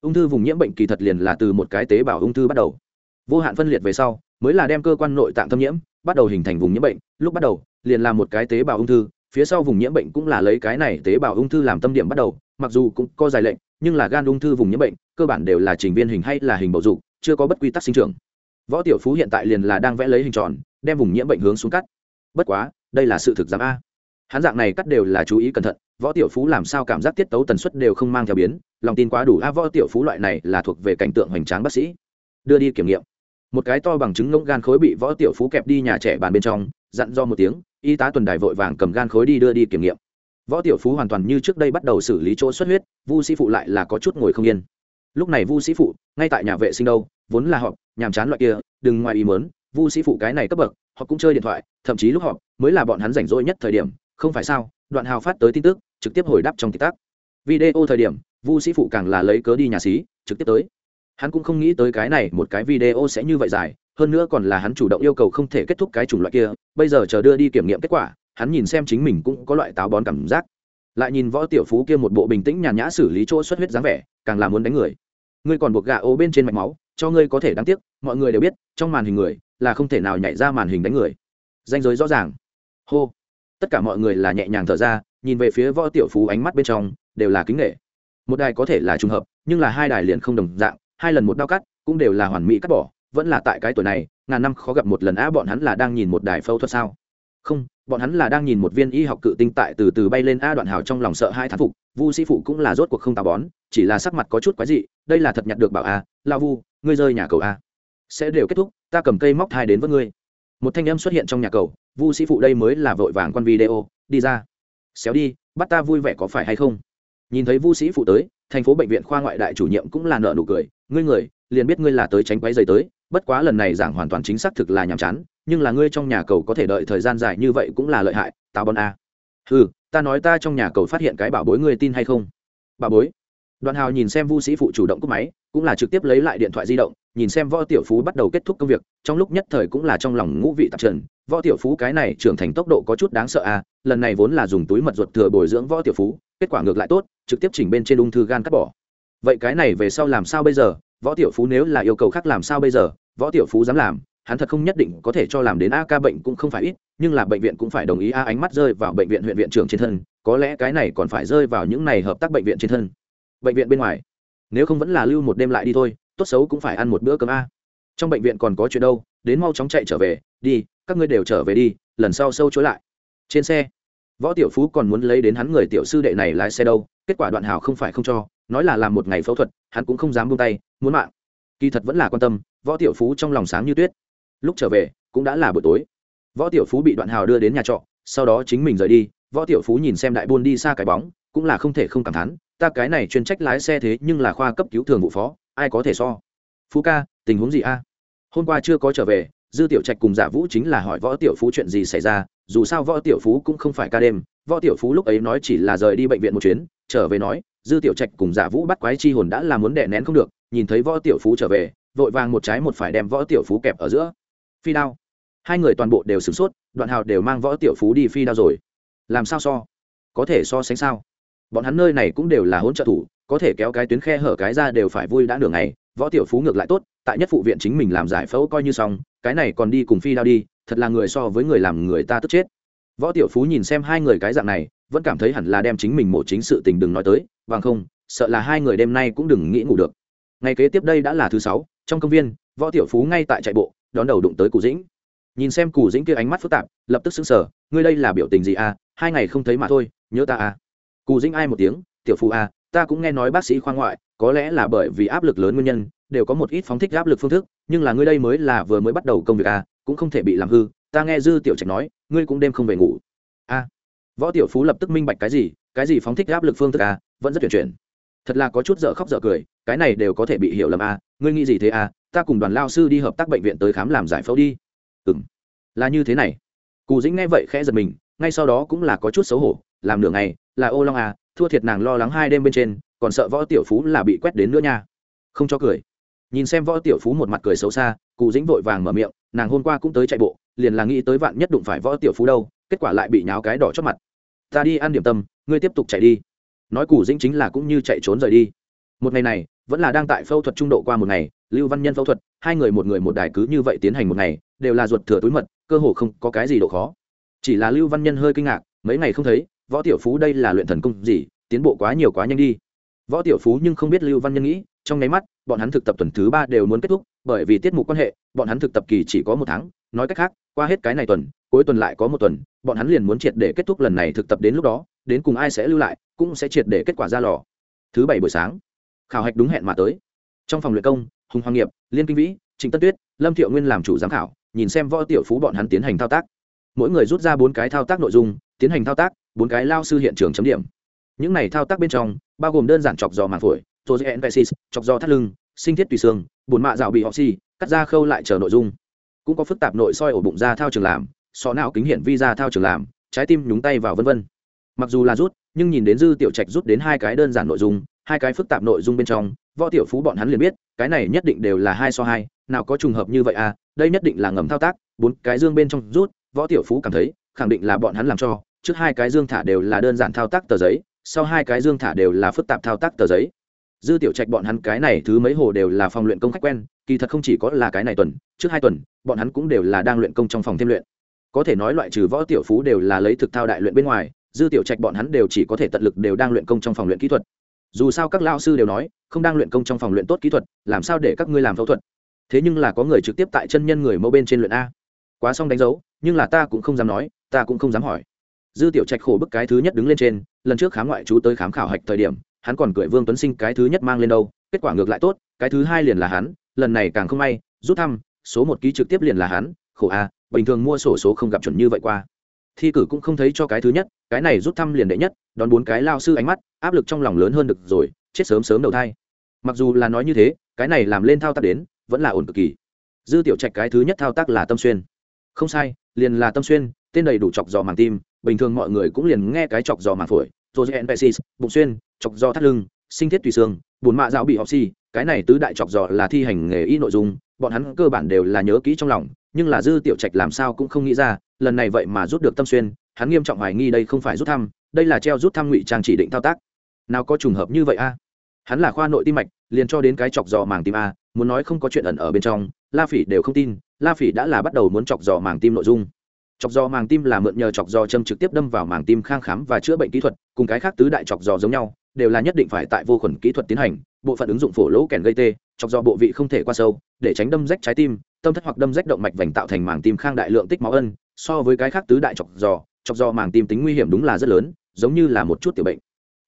A: Ung thư vùng nhiễm bệnh kỳ thật liền là từ một cái tế bào ung thư bắt đầu. Vô hạn phân liệt về sau, mới là đem cơ quan nội tạng thâm nhiễm bắt đầu hình thành vùng nhiễm bệnh, lúc bắt đầu, liền là một cái tế bào ung thư phía sau vùng nhiễm bệnh cũng là lấy cái này tế bào ung thư làm tâm điểm bắt đầu, mặc dù cũng có dài lệnh nhưng là gan ung thư vùng nhiễm bệnh, cơ bản đều là trình viên hình hay là hình bầu dục, chưa có bất quy tắc sinh trưởng. Võ tiểu phú hiện tại liền là đang vẽ lấy hình tròn, đem vùng nhiễm bệnh hướng xuống cắt. Bất quá, đây là sự thực giám a. Hắn dạng này cắt đều là chú ý cẩn thận, võ tiểu phú làm sao cảm giác tiết tấu tần suất đều không mang theo biến, lòng tin quá đủ a võ tiểu phú loại này là thuộc về cảnh tượng hoành tráng bác sĩ. Đưa đi kiểm nghiệm. Một cái to bằng chứng ngỗng gan khối bị võ tiểu phú kẹp đi nhà trẻ bàn bên trong, dặn do một tiếng y tá tuần đài vội vàng cầm gan khối đi đưa đi kiểm nghiệm. Võ tiểu phú hoàn toàn như trước đây bắt đầu xử lý chỗ xuất huyết, vu sĩ phụ lại là có chút ngồi không yên. Lúc này vu sĩ phụ, ngay tại nhà vệ sinh đâu, vốn là họ nhàm chán loại kia, đừng ngoài ý mớn vu sĩ phụ cái này cấp bậc, họ cũng chơi điện thoại, thậm chí lúc họ mới là bọn hắn rảnh rỗi nhất thời điểm, không phải sao, đoạn hào phát tới tin tức, trực tiếp hồi đáp trong tích tắc. Video thời điểm, vu sĩ phụ càng là lấy cớ đi nhà xí, trực tiếp tới. Hắn cũng không nghĩ tới cái này, một cái video sẽ như vậy dài hơn nữa còn là hắn chủ động yêu cầu không thể kết thúc cái chủng loại kia, bây giờ chờ đưa đi kiểm nghiệm kết quả, hắn nhìn xem chính mình cũng có loại táo bón cảm giác. Lại nhìn võ tiểu phú kia một bộ bình tĩnh nhàn nhã xử lý chỗ xuất huyết dáng vẻ, càng là muốn đánh người. Ngươi còn buộc gà ô bên trên mạch máu, cho ngươi có thể đáng tiếc, mọi người đều biết, trong màn hình người, là không thể nào nhảy ra màn hình đánh người. Danh giới rõ ràng. Hô. Tất cả mọi người là nhẹ nhàng thở ra, nhìn về phía võ tiểu phú ánh mắt bên trong, đều là kính nghệ một đài có thể là trùng hợp, nhưng là hai đài liền không đồng dạng, hai lần một đao cắt, cũng đều là hoàn mỹ cắt bỏ vẫn là tại cái tuổi này, ngàn năm khó gặp một lần á, bọn hắn là đang nhìn một đài phẫu thuật sao? Không, bọn hắn là đang nhìn một viên y học cự tinh tại từ từ bay lên a đoạn hào trong lòng sợ hai thán phục, vu sĩ phụ cũng là rốt cuộc không tà bón, chỉ là sắc mặt có chút quái dị, đây là thật nhặt được bảo a la vu, ngươi rơi nhà cầu a. Sẽ đều kết thúc, ta cầm cây móc thai đến với ngươi. Một thanh âm xuất hiện trong nhà cầu, vu sĩ phụ đây mới là vội vàng con video, đi ra. Xéo đi, bắt ta vui vẻ có phải hay không? Nhìn thấy vu sĩ phụ tới, thành phố bệnh viện khoa ngoại đại chủ nhiệm cũng là nợ nụ cười, ngươi người, liền biết ngươi là tới tránh quấy dày tới bất quá lần này giảng hoàn toàn chính xác thực là nhàm chán, nhưng là ngươi trong nhà cầu có thể đợi thời gian dài như vậy cũng là lợi hại tao bon a. Ừ ta nói ta trong nhà cầu phát hiện cái bảo bối ngươi tin hay không? Bà bối. Đoạn hào nhìn xem vu sĩ phụ chủ động cúp máy, cũng là trực tiếp lấy lại điện thoại di động, nhìn xem võ tiểu phú bắt đầu kết thúc công việc, trong lúc nhất thời cũng là trong lòng ngũ vị tạp trần. Võ tiểu phú cái này trưởng thành tốc độ có chút đáng sợ à lần này vốn là dùng túi mật ruột thừa bồi dưỡng võ tiểu phú, kết quả ngược lại tốt, trực tiếp chỉnh bên trên ung thư gan cắt bỏ. Vậy cái này về sau làm sao bây giờ? Võ tiểu phú nếu là yêu cầu khác làm sao bây giờ? Võ tiểu phú dám làm, hắn thật không nhất định có thể cho làm đến a ca bệnh cũng không phải ít, nhưng là bệnh viện cũng phải đồng ý a ánh mắt rơi vào bệnh viện huyện viện trưởng trên thân, có lẽ cái này còn phải rơi vào những này hợp tác bệnh viện trên thân. Bệnh viện bên ngoài, nếu không vẫn là lưu một đêm lại đi thôi, tốt xấu cũng phải ăn một bữa cơm a. Trong bệnh viện còn có chuyện đâu, đến mau chóng chạy trở về, đi, các ngươi đều trở về đi, lần sau sâu chối lại. Trên xe, võ tiểu phú còn muốn lấy đến hắn người tiểu sư đệ này lái xe đâu, kết quả đoạn hào không phải không cho, nói là làm một ngày phẫu thuật, hắn cũng không dám buông tay, muốn mạng kỳ thật vẫn là quan tâm, võ tiểu phú trong lòng sáng như tuyết. Lúc trở về, cũng đã là buổi tối. Võ tiểu phú bị đoạn hào đưa đến nhà trọ, sau đó chính mình rời đi, võ tiểu phú nhìn xem đại buôn đi xa cái bóng, cũng là không thể không cảm thán, ta cái này chuyên trách lái xe thế nhưng là khoa cấp cứu thường vụ phó, ai có thể so? Phú ca, tình huống gì a? Hôm qua chưa có trở về, dư tiểu trạch cùng giả vũ chính là hỏi võ tiểu phú chuyện gì xảy ra, dù sao võ tiểu phú cũng không phải ca đêm, võ tiểu phú lúc ấy nói chỉ là rời đi bệnh viện một chuyến, trở về nói dư tiểu trạch cùng giả vũ bắt quái chi hồn đã là muốn đè nén không được, nhìn thấy võ tiểu phú trở về, vội vàng một trái một phải đem võ tiểu phú kẹp ở giữa. Phi đao. Hai người toàn bộ đều sửng sốt, đoạn hào đều mang võ tiểu phú đi phi đao rồi. Làm sao so? Có thể so sánh sao? Bọn hắn nơi này cũng đều là hỗn trợ thủ, có thể kéo cái tuyến khe hở cái ra đều phải vui đã nửa ngày, võ tiểu phú ngược lại tốt, tại nhất phụ viện chính mình làm giải phẫu coi như xong, cái này còn đi cùng phi đao đi, thật là người so với người làm người ta tức chết. Võ tiểu phú nhìn xem hai người cái dạng này, vẫn cảm thấy hẳn là đem chính mình một chính sự tình đừng nói tới bằng không sợ là hai người đêm nay cũng đừng nghĩ ngủ được. Ngày kế tiếp đây đã là thứ sáu trong công viên võ tiểu phú ngay tại chạy bộ đón đầu đụng tới cụ dĩnh. Nhìn xem cụ dĩnh kia ánh mắt phức tạp lập tức xứng sở ngươi đây là biểu tình gì à? Hai ngày không thấy mà thôi nhớ ta à? Cụ dĩnh ai một tiếng tiểu phú à ta cũng nghe nói bác sĩ khoa ngoại có lẽ là bởi vì áp lực lớn nguyên nhân đều có một ít phóng thích áp lực phương thức nhưng là ngươi đây mới là vừa mới bắt đầu công việc à cũng không thể bị làm hư. Ta nghe dư tiểu trạch nói ngươi cũng đêm không về ngủ. A à, võ tiểu phú lập tức minh bạch cái gì cái gì phóng thích áp lực phương thức à? Vẫn rất tuyển chuyển. Thật là có chút dở khóc dở cười, cái này đều có thể bị hiểu lầm à ngươi nghĩ gì thế à ta cùng đoàn lao sư đi hợp tác bệnh viện tới khám làm giải phẫu đi. Ừ m là như thế này. Cù dĩnh nghe vậy khẽ giật mình, ngay sau đó cũng là có chút xấu hổ, làm nửa ngày, là ô long à thua thiệt nàng lo lắng hai đêm bên trên, còn sợ võ tiểu phú là bị quét đến nữa nha. Không cho cười. Nhìn xem võ tiểu phú một mặt cười xấu xa cụ dĩnh vội vàng mở miệng, nàng hôm qua cũng tới chạy bộ, liền là nghĩ tới vạn nhất đụng phải võ tiểu phú đâu, kết quả lại bị nháo cái đỏ chót mặt. Ta đi ăn điểm tâm, ngươi tiếp tục chạy đi nói cụ dĩnh chính là cũng như chạy trốn rời đi. Một ngày này, vẫn là đang tại phẫu thuật trung độ qua một ngày, lưu văn nhân phẫu thuật, hai người một người một đài cứ như vậy tiến hành một ngày, đều là ruột thừa túi mật, cơ hồ không có cái gì độ khó. Chỉ là lưu văn nhân hơi kinh ngạc, mấy ngày không thấy, võ tiểu phú đây là luyện thần công gì, tiến bộ quá nhiều quá nhanh đi. Võ tiểu phú nhưng không biết lưu văn nhân nghĩ, trong nháy mắt, bọn hắn thực tập tuần thứ ba đều muốn kết thúc, bởi vì tiết mục quan hệ, bọn hắn thực tập kỳ chỉ có một tháng, nói cách khác, qua hết cái này tuần, cuối tuần lại có một tuần, bọn hắn liền muốn triệt để kết thúc lần này thực tập đến lúc đó đến cùng ai sẽ lưu lại, cũng sẽ triệt để kết quả ra lò. Thứ bảy buổi sáng, khảo hạch đúng hẹn mà tới. Trong phòng luyện công, hùng hoàng nghiệp, liên kinh vĩ, trịnh tân tuyết, lâm thiệu nguyên làm chủ giám khảo, nhìn xem võ tiểu phú bọn hắn tiến hành thao tác. Mỗi người rút ra bốn cái thao tác nội dung, tiến hành thao tác, bốn cái lao sư hiện trường chấm điểm. Những này thao tác bên trong, bao gồm đơn giản chọc dò màng phổi tozen vesis chọc dò thắt lưng, sinh thiết tùy xương, bùn mạ rào bị họ xi cắt ra khâu lại chờ nội dung. Cũng có phức tạp nội soi ổ bụng ra thao trường làm, sọ não kính hiển vi ra thao trường làm, trái tim nhúng tay vào vân vân mặc dù là rút, nhưng nhìn đến dư tiểu trạch rút đến hai cái đơn giản nội dung, hai cái phức tạp nội dung bên trong, võ tiểu phú bọn hắn liền biết, cái này nhất định đều là hai so hai, nào có trùng hợp như vậy à đây nhất định là ngầm thao tác, bốn cái dương bên trong rút, võ tiểu phú cảm thấy, khẳng định là bọn hắn làm cho, trước hai cái dương thả đều là đơn giản thao tác tờ giấy, sau hai cái dương thả đều là phức tạp thao tác tờ giấy. Dư tiểu trạch bọn hắn cái này thứ mấy hồ đều là phòng luyện công khách quen, kỳ thật không chỉ có là cái này tuần, trước hai tuần, bọn hắn cũng đều là đang luyện công trong phòng thêm luyện. Có thể nói loại trừ võ tiểu phú đều là lấy thực thao đại luyện bên ngoài dư tiểu trạch bọn hắn đều chỉ có thể tận lực đều đang luyện công trong phòng luyện kỹ thuật. Dù sao các lao sư đều nói, không đang luyện công trong phòng luyện tốt kỹ thuật, làm sao để các ngươi làm phẫu thuật? Thế nhưng là có người trực tiếp tại chân nhân người mẫu bên trên luyện a. Quá xong đánh dấu, nhưng là ta cũng không dám nói, ta cũng không dám hỏi. Dư tiểu trạch khổ bức cái thứ nhất đứng lên trên, lần trước khám ngoại chú tới khám khảo hạch thời điểm, hắn còn cười vương tuấn sinh cái thứ nhất mang lên đâu, kết quả ngược lại tốt, cái thứ hai liền là hắn, lần này càng không may, rút thăm, số một ký trực tiếp liền là hắn, khổ a, bình thường mua sổ số không gặp chuẩn như vậy qua thi cử cũng không thấy cho cái thứ nhất, cái này rút thăm liền đệ nhất, đón bốn cái lao sư ánh mắt, áp lực trong lòng lớn hơn được rồi, chết sớm sớm đầu thai. Mặc dù là nói như thế, cái này làm lên thao tác đến, vẫn là ổn cực kỳ. Dư tiểu trạch cái thứ nhất thao tác là tâm xuyên. Không sai, liền là tâm xuyên, tên đầy đủ chọc dò màng tim, bình thường mọi người cũng liền nghe cái chọc dò màng phổi rosen pesis, bụng xuyên, chọc dò thắt lưng, sinh thiết tùy xương, bùn mạ dạo bị học si cái này tứ đại chọc dò là thi hành nghề y nội dung, bọn hắn cơ bản đều là nhớ kỹ trong lòng nhưng là dư tiểu trạch làm sao cũng không nghĩ ra, lần này vậy mà rút được tâm xuyên, hắn nghiêm trọng hoài nghi đây không phải rút thăm, đây là treo rút thăm ngụy trang chỉ định thao tác. Nào có trùng hợp như vậy a? Hắn là khoa nội tim mạch, liền cho đến cái chọc dò màng tim a, muốn nói không có chuyện ẩn ở bên trong, la phỉ đều không tin, la phỉ đã là bắt đầu muốn chọc dò màng tim nội dung. Chọc dò màng tim là mượn nhờ chọc dò châm trực tiếp đâm vào màng tim khang khám và chữa bệnh kỹ thuật, cùng cái khác tứ đại chọc dò giống nhau, đều là nhất định phải tại vô khuẩn kỹ thuật tiến hành, bộ phận ứng dụng phổ lỗ kèn gây tê, chọc dò bộ vị không thể qua sâu, để tránh đâm rách trái tim tâm thất hoặc đâm rách động mạch vành tạo thành màng tim khang đại lượng tích máu ân, so với cái khác tứ đại chọc giò chọc giò màng tim tính nguy hiểm đúng là rất lớn, giống như là một chút tiểu bệnh.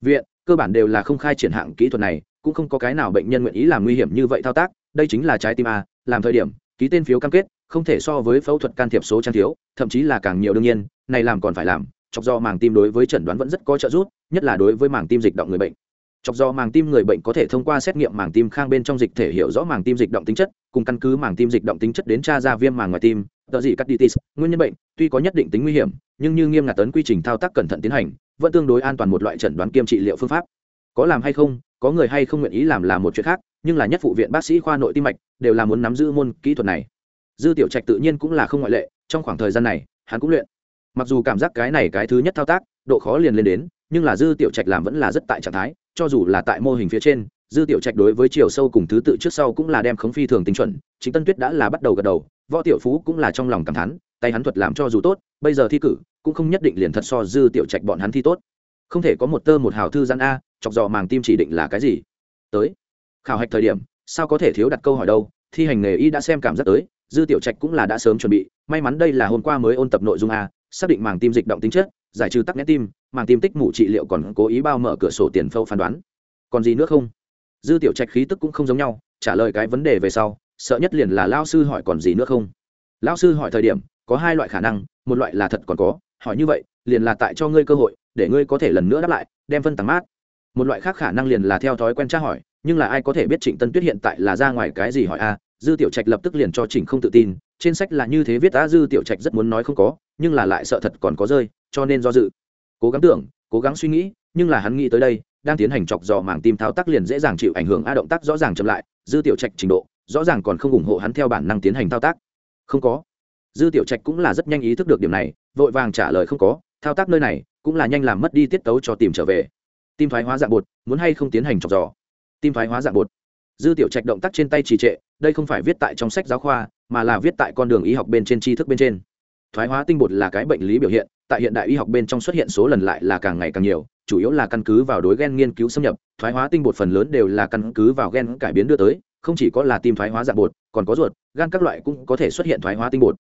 A: Viện, cơ bản đều là không khai triển hạng kỹ thuật này, cũng không có cái nào bệnh nhân nguyện ý làm nguy hiểm như vậy thao tác, đây chính là trái tim a, làm thời điểm, ký tên phiếu cam kết, không thể so với phẫu thuật can thiệp số trang thiếu, thậm chí là càng nhiều đương nhiên, này làm còn phải làm, chọc do màng tim đối với chẩn đoán vẫn rất có trợ giúp, nhất là đối với màng tim dịch động người bệnh chọc do màng tim người bệnh có thể thông qua xét nghiệm màng tim khang bên trong dịch thể hiểu rõ màng tim dịch động tính chất, cùng căn cứ màng tim dịch động tính chất đến tra ra viêm màng ngoài tim tờ dị cắt ditis nguyên nhân bệnh, tuy có nhất định tính nguy hiểm, nhưng như nghiêm ngặt tấn quy trình thao tác cẩn thận tiến hành, vẫn tương đối an toàn một loại chẩn đoán kiêm trị liệu phương pháp. Có làm hay không, có người hay không nguyện ý làm là một chuyện khác, nhưng là nhất phụ viện bác sĩ khoa nội tim mạch đều là muốn nắm giữ môn kỹ thuật này. Dư tiểu trạch tự nhiên cũng là không ngoại lệ, trong khoảng thời gian này, hắn cũng luyện. Mặc dù cảm giác cái này cái thứ nhất thao tác, độ khó liền lên đến, nhưng là dư tiểu trạch làm vẫn là rất tại trạng thái cho dù là tại mô hình phía trên, dư tiểu trạch đối với chiều sâu cùng thứ tự trước sau cũng là đem khống phi thường tinh chuẩn, chính tân tuyết đã là bắt đầu gật đầu, võ tiểu phú cũng là trong lòng cảm thán, tay hắn thuật làm cho dù tốt, bây giờ thi cử, cũng không nhất định liền thật so dư tiểu trạch bọn hắn thi tốt. Không thể có một tơ một hào thư gian a, chọc dò màng tim chỉ định là cái gì? Tới. Khảo hạch thời điểm, sao có thể thiếu đặt câu hỏi đâu, thi hành nghề y đã xem cảm giác tới, dư tiểu trạch cũng là đã sớm chuẩn bị, may mắn đây là hôm qua mới ôn tập nội dung a, xác định màng tim dịch động tính chất, giải trừ tắc nghẽn tim màng tim tích mụ trị liệu còn cố ý bao mở cửa sổ tiền phẫu phán đoán. Còn gì nữa không? Dư tiểu trạch khí tức cũng không giống nhau, trả lời cái vấn đề về sau, sợ nhất liền là lao sư hỏi còn gì nữa không? Lao sư hỏi thời điểm, có hai loại khả năng, một loại là thật còn có, hỏi như vậy, liền là tại cho ngươi cơ hội, để ngươi có thể lần nữa đáp lại, đem phân tàng mát. Một loại khác khả năng liền là theo thói quen tra hỏi, nhưng là ai có thể biết trịnh tân tuyết hiện tại là ra ngoài cái gì hỏi a dư tiểu trạch lập tức liền cho chỉnh không tự tin, trên sách là như thế viết a dư tiểu trạch rất muốn nói không có, nhưng là lại sợ thật còn có rơi, cho nên do dự cố gắng tưởng, cố gắng suy nghĩ, nhưng là hắn nghĩ tới đây, đang tiến hành chọc dò màng tim thao tác liền dễ dàng chịu ảnh hưởng, a động tác rõ ràng chậm lại, dư tiểu trạch trình độ, rõ ràng còn không ủng hộ hắn theo bản năng tiến hành thao tác. Không có. Dư tiểu trạch cũng là rất nhanh ý thức được điểm này, vội vàng trả lời không có, thao tác nơi này cũng là nhanh làm mất đi tiết tấu cho tìm trở về. Tim thoái hóa dạng bột, muốn hay không tiến hành chọc dò tim thoái hóa dạng bột. Dư tiểu trạch động tác trên tay trì trệ, đây không phải viết tại trong sách giáo khoa, mà là viết tại con đường y học bên trên tri thức bên trên thoái hóa tinh bột là cái bệnh lý biểu hiện, tại hiện đại y học bên trong xuất hiện số lần lại là càng ngày càng nhiều, chủ yếu là căn cứ vào đối gen nghiên cứu xâm nhập, thoái hóa tinh bột phần lớn đều là căn cứ vào gen cải biến đưa tới, không chỉ có là tim thoái hóa dạng bột, còn có ruột, gan các loại cũng có thể xuất hiện thoái hóa tinh bột.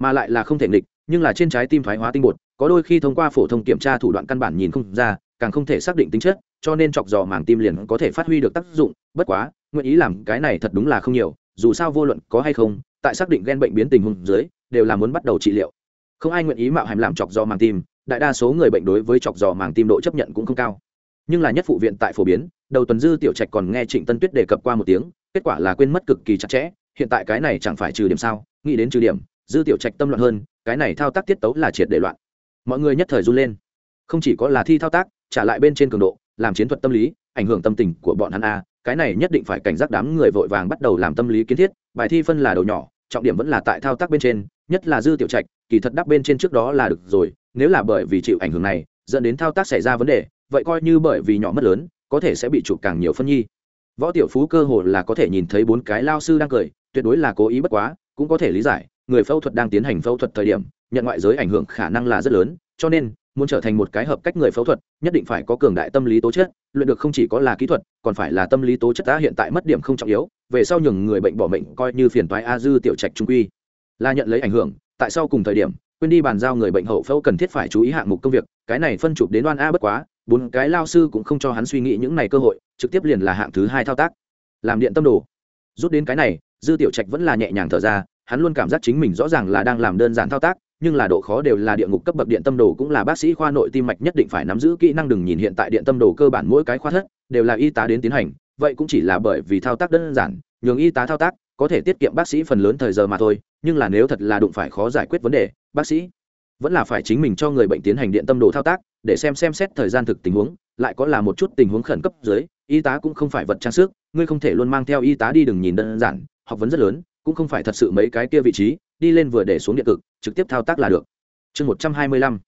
A: Mà lại là không thể nghịch, nhưng là trên trái tim thoái hóa tinh bột, có đôi khi thông qua phổ thông kiểm tra thủ đoạn căn bản nhìn không ra, càng không thể xác định tính chất, cho nên chọc dò màng tim liền có thể phát huy được tác dụng, bất quá, nguyện ý làm cái này thật đúng là không nhiều, dù sao vô luận có hay không, tại xác định gen bệnh biến tình huống dưới đều là muốn bắt đầu trị liệu. Không ai nguyện ý mạo hàm làm chọc do màng tim, đại đa số người bệnh đối với chọc giò màng tim độ chấp nhận cũng không cao. Nhưng là nhất phụ viện tại phổ biến, đầu tuần dư tiểu trạch còn nghe trịnh tân tuyết đề cập qua một tiếng, kết quả là quên mất cực kỳ chặt chẽ, hiện tại cái này chẳng phải trừ điểm sao, nghĩ đến trừ điểm, dư tiểu trạch tâm loạn hơn, cái này thao tác tiết tấu là triệt để loạn. Mọi người nhất thời run lên. Không chỉ có là thi thao tác, trả lại bên trên cường độ, làm chiến thuật tâm lý, ảnh hưởng tâm tình của bọn hắn a, cái này nhất định phải cảnh giác đám người vội vàng bắt đầu làm tâm lý kiến thiết, bài thi phân là đầu nhỏ trọng điểm vẫn là tại thao tác bên trên, nhất là dư tiểu trạch, kỳ thật đắp bên trên trước đó là được rồi, nếu là bởi vì chịu ảnh hưởng này, dẫn đến thao tác xảy ra vấn đề, vậy coi như bởi vì nhỏ mất lớn, có thể sẽ bị chụp càng nhiều phân nhi. Võ tiểu phú cơ hồ là có thể nhìn thấy bốn cái lao sư đang cười, tuyệt đối là cố ý bất quá, cũng có thể lý giải, người phẫu thuật đang tiến hành phẫu thuật thời điểm, nhận ngoại giới ảnh hưởng khả năng là rất lớn, cho nên muốn trở thành một cái hợp cách người phẫu thuật, nhất định phải có cường đại tâm lý tố chất, luyện được không chỉ có là kỹ thuật, còn phải là tâm lý tố chất đã hiện tại mất điểm không trọng yếu, về sau nhường người bệnh bỏ mệnh coi như phiền toái a dư tiểu trạch trung quy. Là nhận lấy ảnh hưởng, tại sau cùng thời điểm, quên đi bàn giao người bệnh hậu phẫu cần thiết phải chú ý hạng mục công việc, cái này phân chụp đến đoan a bất quá, bốn cái lao sư cũng không cho hắn suy nghĩ những này cơ hội, trực tiếp liền là hạng thứ hai thao tác. Làm điện tâm đồ. Rút đến cái này, dư tiểu trạch vẫn là nhẹ nhàng thở ra, hắn luôn cảm giác chính mình rõ ràng là đang làm đơn giản thao tác nhưng là độ khó đều là địa ngục cấp bậc điện tâm đồ cũng là bác sĩ khoa nội tim mạch nhất định phải nắm giữ kỹ năng đừng nhìn hiện tại điện tâm đồ cơ bản mỗi cái khoa thất đều là y tá đến tiến hành, vậy cũng chỉ là bởi vì thao tác đơn giản, nhường y tá thao tác, có thể tiết kiệm bác sĩ phần lớn thời giờ mà thôi, nhưng là nếu thật là đụng phải khó giải quyết vấn đề, bác sĩ vẫn là phải chính mình cho người bệnh tiến hành điện tâm đồ thao tác, để xem xem xét thời gian thực tình huống, lại có là một chút tình huống khẩn cấp dưới, y tá cũng không phải vật trang sức, ngươi không thể luôn mang theo y tá đi đừng nhìn đơn giản, học vấn rất lớn, cũng không phải thật sự mấy cái kia vị trí đi lên vừa để xuống điện cực, trực tiếp thao tác là được. Chương một trăm hai mươi lăm,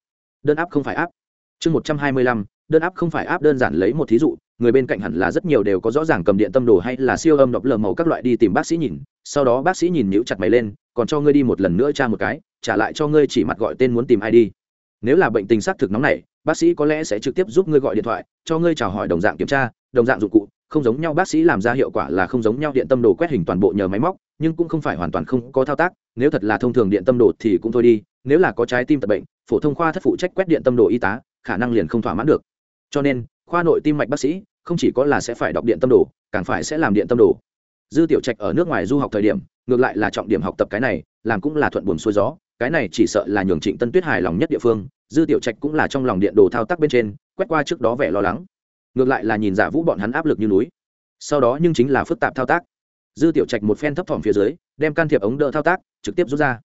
A: đơn áp không phải áp. Chương một trăm hai mươi lăm, đơn áp không phải áp đơn giản lấy một thí dụ, người bên cạnh hẳn là rất nhiều đều có rõ ràng cầm điện tâm đồ hay là siêu âm đọc lờ màu các loại đi tìm bác sĩ nhìn, sau đó bác sĩ nhìn nhíu chặt mày lên, còn cho ngươi đi một lần nữa tra một cái, trả lại cho ngươi chỉ mặt gọi tên muốn tìm ai đi. Nếu là bệnh tình xác thực nóng này bác sĩ có lẽ sẽ trực tiếp giúp ngươi gọi điện thoại, cho ngươi chào hỏi đồng dạng kiểm tra, đồng dạng dụng cụ, không giống nhau bác sĩ làm ra hiệu quả là không giống nhau điện tâm đồ quét hình toàn bộ nhờ máy móc nhưng cũng không phải hoàn toàn không có thao tác, nếu thật là thông thường điện tâm đồ thì cũng thôi đi, nếu là có trái tim tật bệnh, phổ thông khoa thất phụ trách quét điện tâm đồ y tá, khả năng liền không thỏa mãn được. Cho nên, khoa nội tim mạch bác sĩ không chỉ có là sẽ phải đọc điện tâm đồ, càng phải sẽ làm điện tâm đồ. Dư tiểu trạch ở nước ngoài du học thời điểm, ngược lại là trọng điểm học tập cái này, làm cũng là thuận buồn xuôi gió, cái này chỉ sợ là nhường trịnh tân tuyết hài lòng nhất địa phương, dư tiểu trạch cũng là trong lòng điện đồ thao tác bên trên, quét qua trước đó vẻ lo lắng. Ngược lại là nhìn giả vũ bọn hắn áp lực như núi. Sau đó nhưng chính là phức tạp thao tác dư tiểu trạch một phen thấp thỏm phía dưới, đem can thiệp ống đỡ thao tác, trực tiếp rút ra.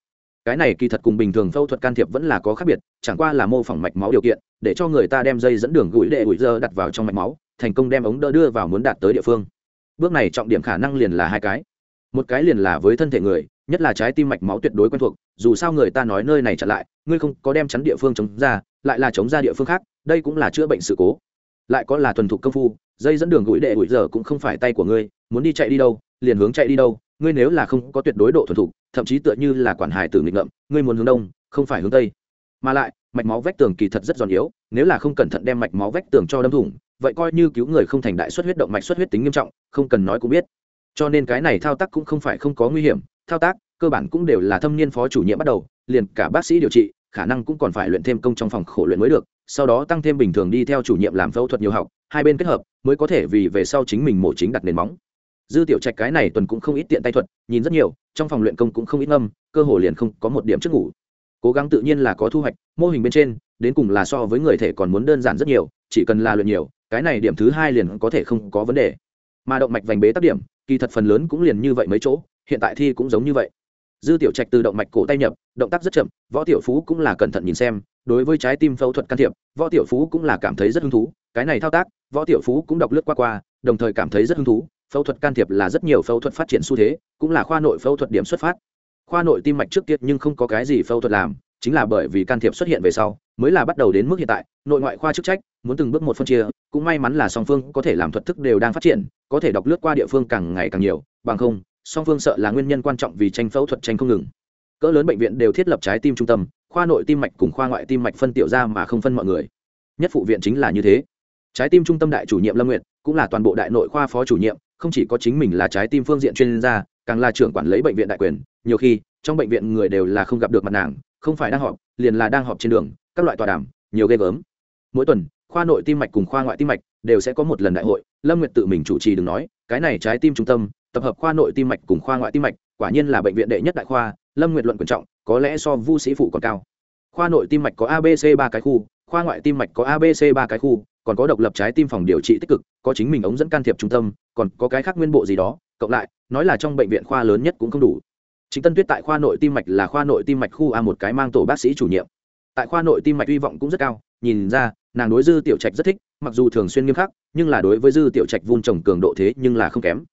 A: Cái này kỳ thật cùng bình thường phẫu thuật can thiệp vẫn là có khác biệt, chẳng qua là mô phỏng mạch máu điều kiện, để cho người ta đem dây dẫn đường gũi đệ ủi dơ đặt vào trong mạch máu, thành công đem ống đỡ đưa vào muốn đạt tới địa phương. Bước này trọng điểm khả năng liền là hai cái. Một cái liền là với thân thể người, nhất là trái tim mạch máu tuyệt đối quen thuộc, dù sao người ta nói nơi này chặn lại, ngươi không có đem chắn địa phương chống ra, lại là chống ra địa phương khác, đây cũng là chữa bệnh sự cố. Lại có là thuần thục công phu, dây dẫn đường gũi đệ ủi giờ cũng không phải tay của ngươi, muốn đi chạy đi đâu liền hướng chạy đi đâu, ngươi nếu là không có tuyệt đối độ thuần thục, thậm chí tựa như là quản hải tử nghịch ngợm, ngươi muốn hướng đông, không phải hướng tây. Mà lại, mạch máu vách tường kỳ thật rất giòn yếu, nếu là không cẩn thận đem mạch máu vách tường cho đâm thủng, vậy coi như cứu người không thành đại xuất huyết động mạch xuất huyết tính nghiêm trọng, không cần nói cũng biết. Cho nên cái này thao tác cũng không phải không có nguy hiểm, thao tác, cơ bản cũng đều là thâm niên phó chủ nhiệm bắt đầu, liền cả bác sĩ điều trị, khả năng cũng còn phải luyện thêm công trong phòng khổ luyện mới được, sau đó tăng thêm bình thường đi theo chủ nhiệm làm phẫu thuật nhiều học, hai bên kết hợp, mới có thể vì về sau chính mình mổ chính đặt nền móng dư tiểu trạch cái này tuần cũng không ít tiện tay thuật, nhìn rất nhiều, trong phòng luyện công cũng không ít ngâm, cơ hồ liền không có một điểm trước ngủ. Cố gắng tự nhiên là có thu hoạch, mô hình bên trên, đến cùng là so với người thể còn muốn đơn giản rất nhiều, chỉ cần là luyện nhiều, cái này điểm thứ hai liền có thể không có vấn đề. Mà động mạch vành bế tác điểm, kỳ thật phần lớn cũng liền như vậy mấy chỗ, hiện tại thi cũng giống như vậy. Dư tiểu trạch từ động mạch cổ tay nhập, động tác rất chậm, võ tiểu phú cũng là cẩn thận nhìn xem, đối với trái tim phẫu thuật can thiệp, võ tiểu phú cũng là cảm thấy rất hứng thú, cái này thao tác, võ tiểu phú cũng đọc lướt qua qua, đồng thời cảm thấy rất hứng thú phẫu thuật can thiệp là rất nhiều phẫu thuật phát triển xu thế, cũng là khoa nội phẫu thuật điểm xuất phát. Khoa nội tim mạch trước tiết nhưng không có cái gì phẫu thuật làm, chính là bởi vì can thiệp xuất hiện về sau, mới là bắt đầu đến mức hiện tại, nội ngoại khoa chức trách, muốn từng bước một phân chia, cũng may mắn là song phương có thể làm thuật thức đều đang phát triển, có thể đọc lướt qua địa phương càng ngày càng nhiều, bằng không, song phương sợ là nguyên nhân quan trọng vì tranh phẫu thuật tranh không ngừng. Cỡ lớn bệnh viện đều thiết lập trái tim trung tâm, khoa nội tim mạch cùng khoa ngoại tim mạch phân tiểu ra mà không phân mọi người. Nhất phụ viện chính là như thế. Trái tim trung tâm đại chủ nhiệm lâm nguyệt, cũng là toàn bộ đại nội khoa phó chủ nhiệm không chỉ có chính mình là trái tim phương diện chuyên gia, càng là trưởng quản lý bệnh viện đại quyền, nhiều khi, trong bệnh viện người đều là không gặp được mặt nàng, không phải đang họp, liền là đang họp trên đường, các loại tòa đàm, nhiều ghê gớm. Mỗi tuần, khoa nội tim mạch cùng khoa ngoại tim mạch đều sẽ có một lần đại hội, lâm nguyệt tự mình chủ trì đừng nói, cái này trái tim trung tâm, tập hợp khoa nội tim mạch cùng khoa ngoại tim mạch, quả nhiên là bệnh viện đệ nhất đại khoa, lâm nguyệt luận quan trọng, có lẽ so vu sĩ phụ còn cao. Khoa nội tim mạch có abc ba cái khu, khoa ngoại tim mạch có abc ba cái khu còn có độc lập trái tim phòng điều trị tích cực, có chính mình ống dẫn can thiệp trung tâm, còn có cái khác nguyên bộ gì đó, cộng lại, nói là trong bệnh viện khoa lớn nhất cũng không đủ. Chính tân tuyết tại khoa nội tim mạch là khoa nội tim mạch khu a một cái mang tổ bác sĩ chủ nhiệm. Tại khoa nội tim mạch hy vọng cũng rất cao, nhìn ra, nàng đối dư tiểu trạch rất thích, mặc dù thường xuyên nghiêm khắc, nhưng là đối với dư tiểu trạch vun trồng cường độ thế nhưng là không kém.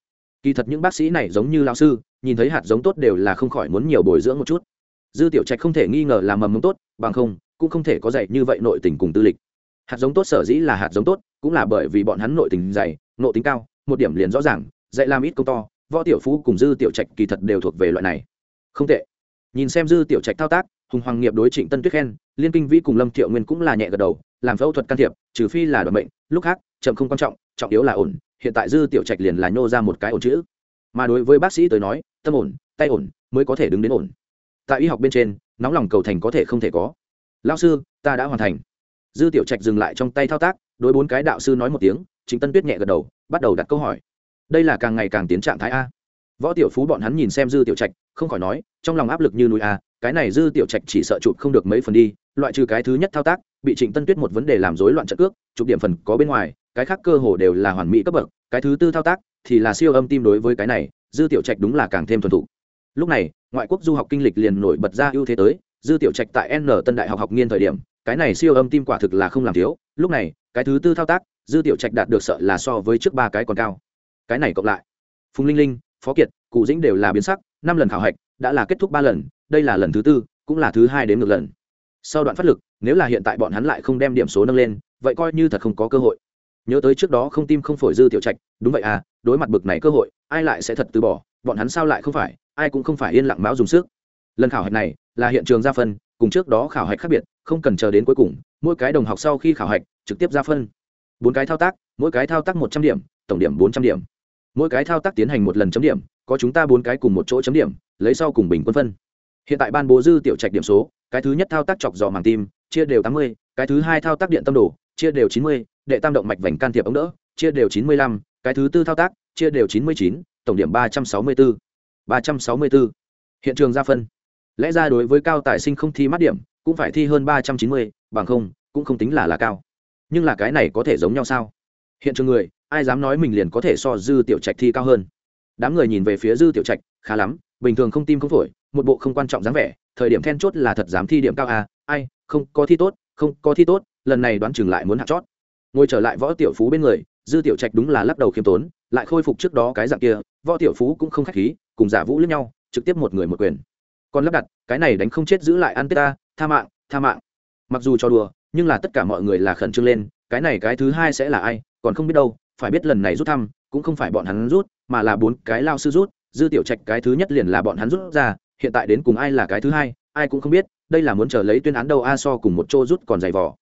A: Kỳ thật những bác sĩ này giống như lao sư, nhìn thấy hạt giống tốt đều là không khỏi muốn nhiều bồi dưỡng một chút. Dư tiểu trạch không thể nghi ngờ là mầm mống tốt, bằng không, cũng không thể có dạy như vậy nội tình cùng tư lịch hạt giống tốt sở dĩ là hạt giống tốt, cũng là bởi vì bọn hắn nội tình dày nội tính cao, một điểm liền rõ ràng, dạy làm ít công to, võ tiểu phú cùng dư tiểu trạch kỳ thật đều thuộc về loại này. Không tệ. Nhìn xem dư tiểu trạch thao tác, hùng hoàng nghiệp đối trịnh tân tuyết khen, liên kinh vĩ cùng lâm thiệu nguyên cũng là nhẹ gật đầu, làm phẫu thuật can thiệp, trừ phi là đoạn bệnh lúc khác, chậm không quan trọng trọng yếu là ổn, hiện tại dư tiểu trạch liền là nhô ra một cái ổn chữ. Mà đối với bác sĩ tới nói, tâm ổn, tay ổn, mới có thể đứng đến ổn. Tại y học bên trên, nóng lòng cầu thành có thể không thể có. Lao sư, ta đã hoàn thành dư tiểu trạch dừng lại trong tay thao tác, đối bốn cái đạo sư nói một tiếng chính tân tuyết nhẹ gật đầu, bắt đầu đặt câu hỏi. Đây là càng ngày càng tiến trạng thái a. Võ tiểu phú bọn hắn nhìn xem dư tiểu trạch, không khỏi nói, trong lòng áp lực như núi a, cái này dư tiểu trạch chỉ sợ chụp không được mấy phần đi, loại trừ cái thứ nhất thao tác, bị trịnh tân tuyết một vấn đề làm rối loạn trận cước, chụp điểm phần có bên ngoài, cái khác cơ hồ đều là hoàn mỹ cấp bậc, cái thứ tư thao tác thì là siêu âm tim đối với cái này, dư tiểu trạch đúng là càng thêm thuần thủ lúc này, ngoại quốc du học kinh lịch liền nổi bật ra ưu thế tới, dư tiểu trạch tại n tân đại học học nghiên thời điểm cái này siêu âm tim quả thực là không làm thiếu, lúc này, cái thứ tư thao tác, dư tiểu trạch đạt được sợ là so với trước ba cái còn cao. Cái này cộng lại, phùng linh linh, phó kiệt, cụ dĩnh đều là biến sắc, năm lần khảo hạch, đã là kết thúc ba lần, đây là lần thứ tư, cũng là thứ hai đến ngược lần. Sau đoạn phát lực, nếu là hiện tại bọn hắn lại không đem điểm số nâng lên, vậy coi như thật không có cơ hội. Nhớ tới trước đó không tim không phổi dư tiểu trạch, đúng vậy à đối mặt bực này cơ hội, ai lại sẽ thật từ bỏ, bọn hắn sao lại không phải, ai cũng không phải yên lặng mão dùng sức. Lần khảo hạch này, là hiện trường ra phân, cùng trước đó khảo hạch khác biệt không cần chờ đến cuối cùng, mỗi cái đồng học sau khi khảo hạch, trực tiếp ra phân. Bốn cái thao tác, mỗi cái thao tác một trăm điểm, tổng điểm bốn trăm điểm. Mỗi cái thao tác tiến hành một lần chấm điểm, có chúng ta bốn cái cùng một chỗ chấm điểm, lấy sau cùng bình quân phân. Hiện tại ban bố dư tiểu trạch điểm số, cái thứ nhất thao tác chọc dò màng tim, chia đều tám mươi, cái thứ hai thao tác điện tâm đồ, chia đều chín mươi, đệ tam động mạch vành can thiệp ống đỡ, chia đều chín mươi lăm, cái thứ tư thao tác, chia đều chín mươi chín, tổng điểm ba trăm sáu mươi bốn ba trăm sáu mươi bốn hiện trường ra phân. Lẽ ra đối với cao tài sinh không thi mắt điểm cũng phải thi hơn ba trăm chín mươi, bằng không, cũng không tính là là cao. Nhưng là cái này có thể giống nhau sao? Hiện trường người, ai dám nói mình liền có thể so dư tiểu trạch thi cao hơn? Đám người nhìn về phía dư tiểu trạch, khá lắm, bình thường không tim không phổi, một bộ không quan trọng dáng vẻ, thời điểm then chốt là thật dám thi điểm cao à? Ai, không, có thi tốt, không, có thi tốt, lần này đoán chừng lại muốn hạ chót. Ngồi trở lại võ tiểu phú bên người, dư tiểu trạch đúng là lắc đầu khiêm tốn, lại khôi phục trước đó cái dạng kia, võ tiểu phú cũng không khách khí, cùng giả vũ lẫn nhau, trực tiếp một người một quyền còn lắp đặt, cái này đánh không chết giữ lại ăn tết ta, tha mạng tha mạng. Mặc dù cho đùa, nhưng là tất cả mọi người là khẩn trương lên, cái này cái thứ hai sẽ là ai, còn không biết đâu, phải biết lần này rút thăm, cũng không phải bọn hắn rút, mà là bốn cái lao sư rút, dư tiểu trạch cái thứ nhất liền là bọn hắn rút ra, hiện tại đến cùng ai là cái thứ hai, ai cũng không biết, đây là muốn chờ lấy tuyên án đâu a, so cùng một chỗ rút còn dày vỏ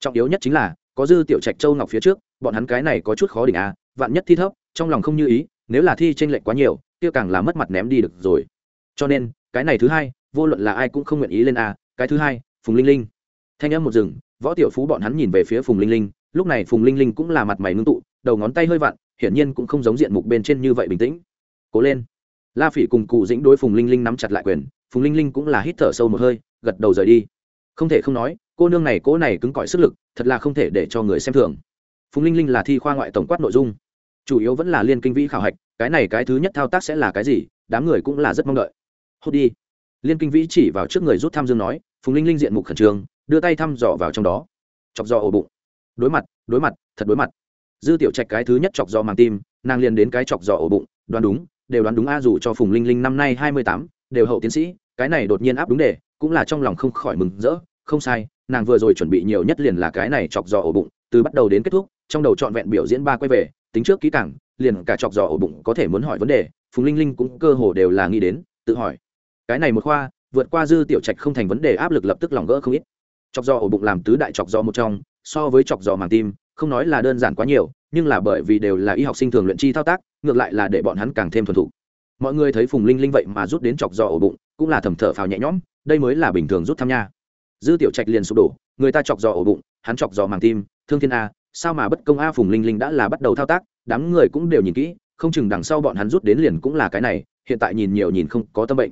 A: trọng yếu nhất chính là, có dư tiểu trạch châu ngọc phía trước, bọn hắn cái này có chút khó đỉnh a, vạn nhất thi thấp, trong lòng không như ý, nếu là thi tranh lệch quá nhiều, kia càng là mất mặt ném đi được rồi. Cho nên cái này thứ hai, vô luận là ai cũng không nguyện ý lên a, cái thứ hai, phùng linh linh. Thanh âm một rừng võ tiểu phú bọn hắn nhìn về phía phùng linh linh, lúc này phùng linh linh cũng là mặt mày ngưng tụ, đầu ngón tay hơi vặn, hiển nhiên cũng không giống diện mục bên trên như vậy bình tĩnh. Cố lên. La phỉ cùng cụ dĩnh đối phùng linh linh nắm chặt lại quyền, phùng linh linh cũng là hít thở sâu một hơi, gật đầu rời đi. Không thể không nói, cô nương này, cô này cứng cỏi sức lực, thật là không thể để cho người xem thường. Phùng linh linh là thi khoa ngoại tổng quát nội dung. Chủ yếu vẫn là liên kinh vĩ khảo hạch, cái này cái thứ nhất thao tác sẽ là cái gì, đám người cũng là rất mong đợi hốt đi. Liên kinh vĩ chỉ vào trước người rút tham dương nói, phùng linh linh diện mục khẩn trương, đưa tay thăm dò vào trong đó. Chọc dò ổ bụng. Đối mặt đối mặt, thật đối mặt. Dư tiểu trạch cái thứ nhất chọc dò màng tim, nàng liền đến cái chọc dò ổ bụng, đoán đúng, đều đoán đúng a dù cho phùng linh linh năm nay hai mươi tám, đều hậu tiến sĩ, cái này đột nhiên áp đúng đề, cũng là trong lòng không khỏi mừng rỡ. Không sai, nàng vừa rồi chuẩn bị nhiều nhất liền là cái này chọc dò ổ bụng, từ bắt đầu đến kết thúc, trong đầu trọn vẹn biểu diễn ba quay về, tính trước kỹ càng, liền cả chọc dò ổ bụng có thể muốn hỏi vấn đề, phùng linh linh cũng cơ hồ đều là nghĩ đến, tự hỏi cái này một khoa, vượt qua dư tiểu trạch không thành vấn đề áp lực lập tức lòng gỡ không ít. Chọc giò ổ bụng làm tứ đại chọc giò một trong, so với chọc giò màng tim, không nói là đơn giản quá nhiều, nhưng là bởi vì đều là y học sinh thường luyện chi thao tác, ngược lại là để bọn hắn càng thêm thuần thục. Mọi người thấy phùng linh linh vậy mà rút đến chọc giò ổ bụng, cũng là thầm thở phào nhẹ nhõm, đây mới là bình thường rút thăm nha. Dư tiểu trạch liền sụp đổ, người ta chọc giò ổ bụng, hắn chọc giò màng tim, thương thiên a, sao mà bất công a phùng linh linh đã là bắt đầu thao tác, đám người cũng đều nhìn kỹ, không chừng đằng sau bọn hắn rút đến liền cũng là cái này, hiện tại nhìn nhiều nhìn không có tâm bệnh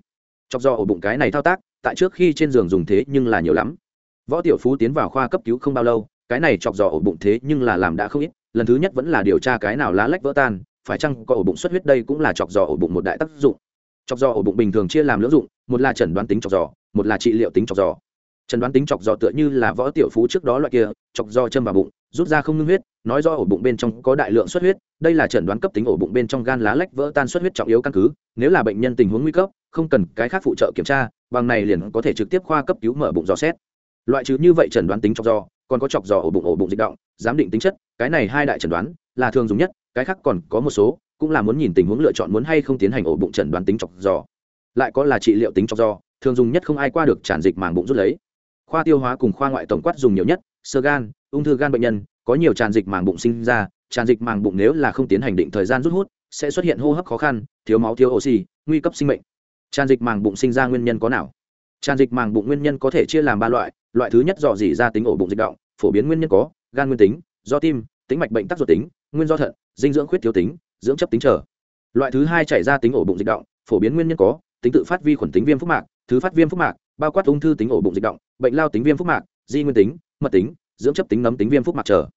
A: chọc do ổ bụng cái này thao tác, tại trước khi trên giường dùng thế nhưng là nhiều lắm. Võ tiểu phú tiến vào khoa cấp cứu không bao lâu, cái này chọc dò ổ bụng thế nhưng là làm đã không ít, lần thứ nhất vẫn là điều tra cái nào lá lách vỡ tan, phải chăng có ổ bụng xuất huyết đây cũng là chọc dò ổ bụng một đại tác dụng. Chọc dò ổ bụng bình thường chia làm lưỡng dụng, một là chẩn đoán tính chọc dò một là trị liệu tính chọc dò chẩn đoán tính chọc dò tựa như là võ tiểu phú trước đó loại kia, chọc dò châm vào bụng, rút ra không ngưng huyết, nói do ổ bụng bên trong có đại lượng xuất huyết, đây là chẩn đoán cấp tính ổ bụng bên trong gan lá lách vỡ tan xuất huyết trọng yếu căn cứ, nếu là bệnh nhân tình huống nguy cấp không cần cái khác phụ trợ kiểm tra, bằng này liền có thể trực tiếp khoa cấp cứu mở bụng dò xét. Loại trừ như vậy chẩn đoán tính chọc dò còn có chọc dò ổ bụng ổ bụng dịch động, giám định tính chất, cái này hai đại chẩn đoán là thường dùng nhất, cái khác còn có một số cũng là muốn nhìn tình huống lựa chọn muốn hay không tiến hành ổ bụng chẩn đoán tính chọc dò lại có là trị liệu tính chọc dò thường dùng nhất không ai qua được tràn dịch màng bụng rút lấy. Khoa tiêu hóa cùng khoa ngoại tổng quát dùng nhiều nhất, sơ gan, ung thư gan bệnh nhân, có nhiều tràn dịch màng bụng sinh ra, tràn dịch màng bụng nếu là không tiến hành định thời gian rút hút, sẽ xuất hiện hô hấp khó khăn, thiếu máu thiếu oxy, nguy cấp sinh mệnh tràn dịch màng bụng sinh ra nguyên nhân có nào? Tràn dịch màng bụng nguyên nhân có thể chia làm ba loại loại thứ nhất dò dỉ ra tính ổ bụng dịch động, phổ biến nguyên nhân có gan nguyên tính, do tim, tính mạch bệnh tắc ruột tính, nguyên do thận, dinh dưỡng khuyết thiếu tính, dưỡng chấp tính trở loại thứ hai chảy ra tính ổ bụng dịch động, phổ biến nguyên nhân có tính tự phát vi khuẩn tính viêm phúc mạc, thứ phát viêm phúc mạc, bao quát ung thư tính ổ bụng dịch động, bệnh lao tính viêm phúc mạc, di nguyên tính, mật tính, dưỡng chấp tính nấm tính viêm phúc mạc trở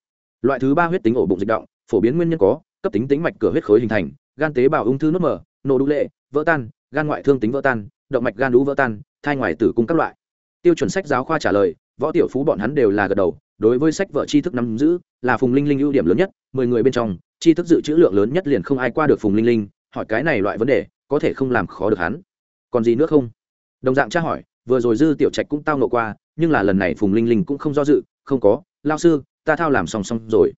A: loại thứ ba huyết tính ổ bụng dịch động, phổ biến nguyên nhân có cấp tính tính mạch cửa huyết khối hình thành, gan tế bào ung thư nốt mở nổ đũ lệ, vỡ tan gan ngoại thương tính vỡ tan, động mạch gan đũ vỡ tan, thai ngoài tử cung các loại. Tiêu chuẩn sách giáo khoa trả lời, võ tiểu phú bọn hắn đều là gật đầu, đối với sách vợ tri thức nắm giữ, là phùng linh linh ưu điểm lớn nhất, mười người bên trong, tri thức dự trữ lượng lớn nhất liền không ai qua được phùng linh linh, hỏi cái này loại vấn đề, có thể không làm khó được hắn. Còn gì nữa không? Đồng dạng tra hỏi, vừa rồi dư tiểu trạch cũng tao nộ qua, nhưng là lần này phùng linh linh cũng không do dự, không có lao sư, ta thao làm song song rồi.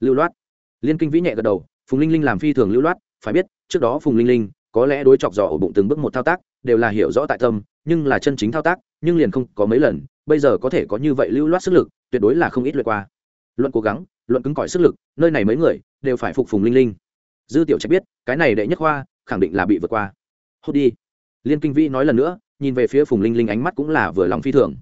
A: Lưu loát. Liên kinh vĩ nhẹ gật đầu, phùng linh linh làm phi thường lưu loát, phải biết, trước đó phùng linh linh có lẽ đối chọc dò ổ bụng từng bước một thao tác, đều là hiểu rõ tại tâm, nhưng là chân chính thao tác, nhưng liền không có mấy lần, bây giờ có thể có như vậy lưu loát sức lực, tuyệt đối là không ít lượt qua. Luận cố gắng, luận cứng cỏi sức lực, nơi này mấy người đều phải phục phùng linh linh. Dư tiểu trạch biết, cái này đệ nhất khoa, khẳng định là bị vượt qua. Hốt đi. Liên kinh vĩ nói lần nữa, nhìn về phía phùng linh linh ánh mắt cũng là vừa lòng phi thường.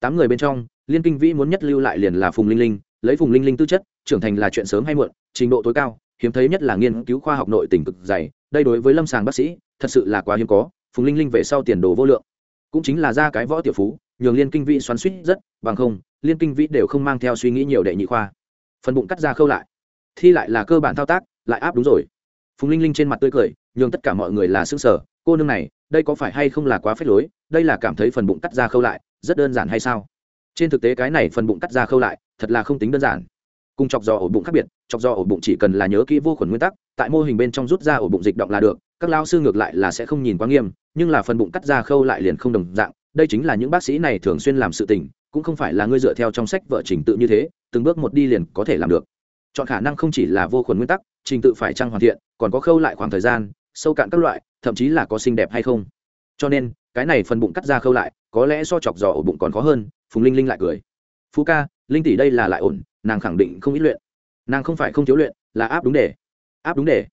A: Tám người bên trong, liên kinh vĩ muốn nhất lưu lại liền là phùng linh linh, lấy phùng linh linh tư chất, trưởng thành là chuyện sớm hay muộn, trình độ tối cao hiếm thấy nhất là nghiên cứu khoa học nội tình cực dày, đây đối với lâm sàng bác sĩ, thật sự là quá hiếm có, phùng linh linh về sau tiền đồ vô lượng. Cũng chính là ra cái võ tiểu phú, nhường liên kinh vĩ xoắn suýt rất, bằng không, liên kinh vĩ đều không mang theo suy nghĩ nhiều đệ nhị khoa. Phần bụng cắt ra khâu lại. Thi lại là cơ bản thao tác, lại áp đúng rồi. Phùng linh linh trên mặt tươi cười, nhường tất cả mọi người là xương sở cô nương này, đây có phải hay không là quá phết lối, đây là cảm thấy phần bụng cắt ra khâu lại, rất đơn giản hay sao? Trên thực tế cái này phần bụng cắt ra khâu lại, thật là không tính đơn giản cùng chọc giò ổ bụng khác biệt, chọc giò ổ bụng chỉ cần là nhớ kỹ vô khuẩn nguyên tắc, tại mô hình bên trong rút ra ổ bụng dịch động là được, các lao sư ngược lại là sẽ không nhìn quá nghiêm, nhưng là phần bụng cắt ra khâu lại liền không đồng dạng, đây chính là những bác sĩ này thường xuyên làm sự tình, cũng không phải là ngươi dựa theo trong sách vợ trình tự như thế, từng bước một đi liền có thể làm được. Chọn khả năng không chỉ là vô khuẩn nguyên tắc, trình tự phải trăng hoàn thiện, còn có khâu lại khoảng thời gian, sâu cạn các loại, thậm chí là có xinh đẹp hay không. Cho nên, cái này phần bụng cắt ra khâu lại, có lẽ so chọc giò ổ bụng còn khó hơn, phùng linh linh lại cười. Phú ca, linh tỷ đây là lại ổn nàng khẳng định không ít luyện. Nàng không phải không thiếu luyện là áp đúng đề. Áp đúng đề.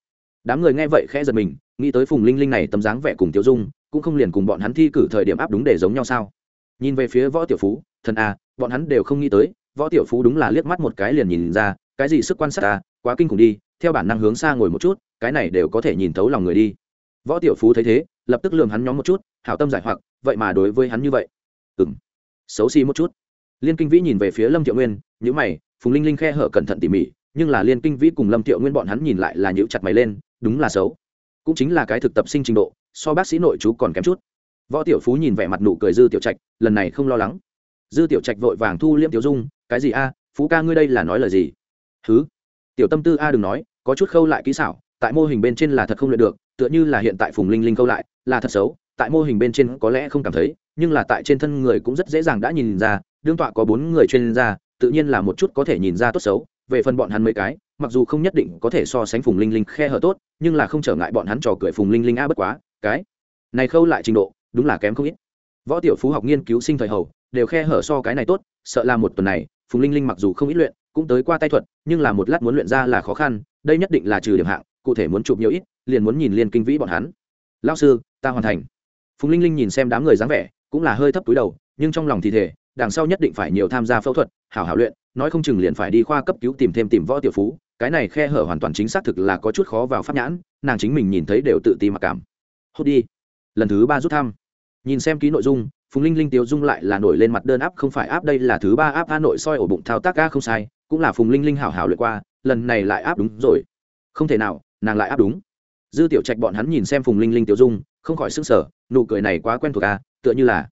A: Đám người nghe vậy khẽ giật mình nghĩ tới phùng linh linh này tấm dáng vẻ cùng tiêu dung cũng không liền cùng bọn hắn thi cử thời điểm áp đúng đề giống nhau sao? Nhìn về phía võ tiểu phú thần à, bọn hắn đều không nghĩ tới võ tiểu phú đúng là liếc mắt một cái liền nhìn ra cái gì sức quan sát ta quá kinh khủng đi theo bản năng hướng xa ngồi một chút cái này đều có thể nhìn thấu lòng người đi. Võ tiểu phú thấy thế lập tức lườm hắn nhóm một chút hảo tâm giải hoặc vậy mà đối với hắn như vậy. Ừ m xấu xí một chút. Liên kinh vĩ nhìn về phía lâm thiệu nguyên nhữ mày phùng linh linh khe hở cẩn thận tỉ mỉ, nhưng là liên kinh vĩ cùng lâm thiệu nguyên bọn hắn nhìn lại là nhữ chặt mày lên, đúng là xấu. Cũng chính là cái thực tập sinh trình độ, so bác sĩ nội chú còn kém chút. Võ tiểu phú nhìn vẻ mặt nụ cười dư tiểu trạch, lần này không lo lắng. Dư tiểu trạch vội vàng thu liễm tiểu dung, cái gì a? Phú ca ngươi đây là nói lời gì? Thứ tiểu tâm tư a đừng nói, có chút khâu lại kỹ xảo, tại mô hình bên trên là thật không luyện được, tựa như là hiện tại phùng linh linh câu lại, là thật xấu, tại mô hình bên trên có lẽ không cảm thấy, nhưng là tại trên thân người cũng rất dễ dàng đã nhìn ra, đương tọa có bốn người chuyên gia tự nhiên là một chút có thể nhìn ra tốt xấu, về phần bọn hắn mấy cái, mặc dù không nhất định có thể so sánh phùng linh linh khe hở tốt, nhưng là không trở ngại bọn hắn trò cười phùng linh linh a bất quá, cái này khâu lại trình độ, đúng là kém không ít. Võ tiểu phú học nghiên cứu sinh thời hầu, đều khe hở so cái này tốt, sợ là một tuần này, phùng linh linh mặc dù không ít luyện, cũng tới qua tay thuật, nhưng là một lát muốn luyện ra là khó khăn, đây nhất định là trừ điểm hạng, cụ thể muốn chụp nhiều ít, liền muốn nhìn liên kinh vĩ bọn hắn. Lao sư, ta hoàn thành. Phùng linh linh nhìn xem đám người dáng vẻ, cũng là hơi thấp túi đầu, nhưng trong lòng thì thể đằng sau nhất định phải nhiều tham gia phẫu thuật, hảo hảo luyện, nói không chừng liền phải đi khoa cấp cứu tìm thêm tìm võ tiểu phú, cái này khe hở hoàn toàn chính xác thực là có chút khó vào pháp nhãn, nàng chính mình nhìn thấy đều tự ti mặc cảm. Hốt đi. Lần thứ ba rút thăm. Nhìn xem ký nội dung, phùng linh linh tiêu dung lại là nổi lên mặt đơn áp, không phải áp đây là thứ ba áp a nội soi ổ bụng thao tác a không sai, cũng là phùng linh linh hảo hảo lượt qua, lần này lại áp đúng rồi. Không thể nào, nàng lại áp đúng. Dư tiểu trạch bọn hắn nhìn xem phùng linh linh tiêu dung, không khỏi sức sở nụ cười này quá quen thuộc a, tựa như là,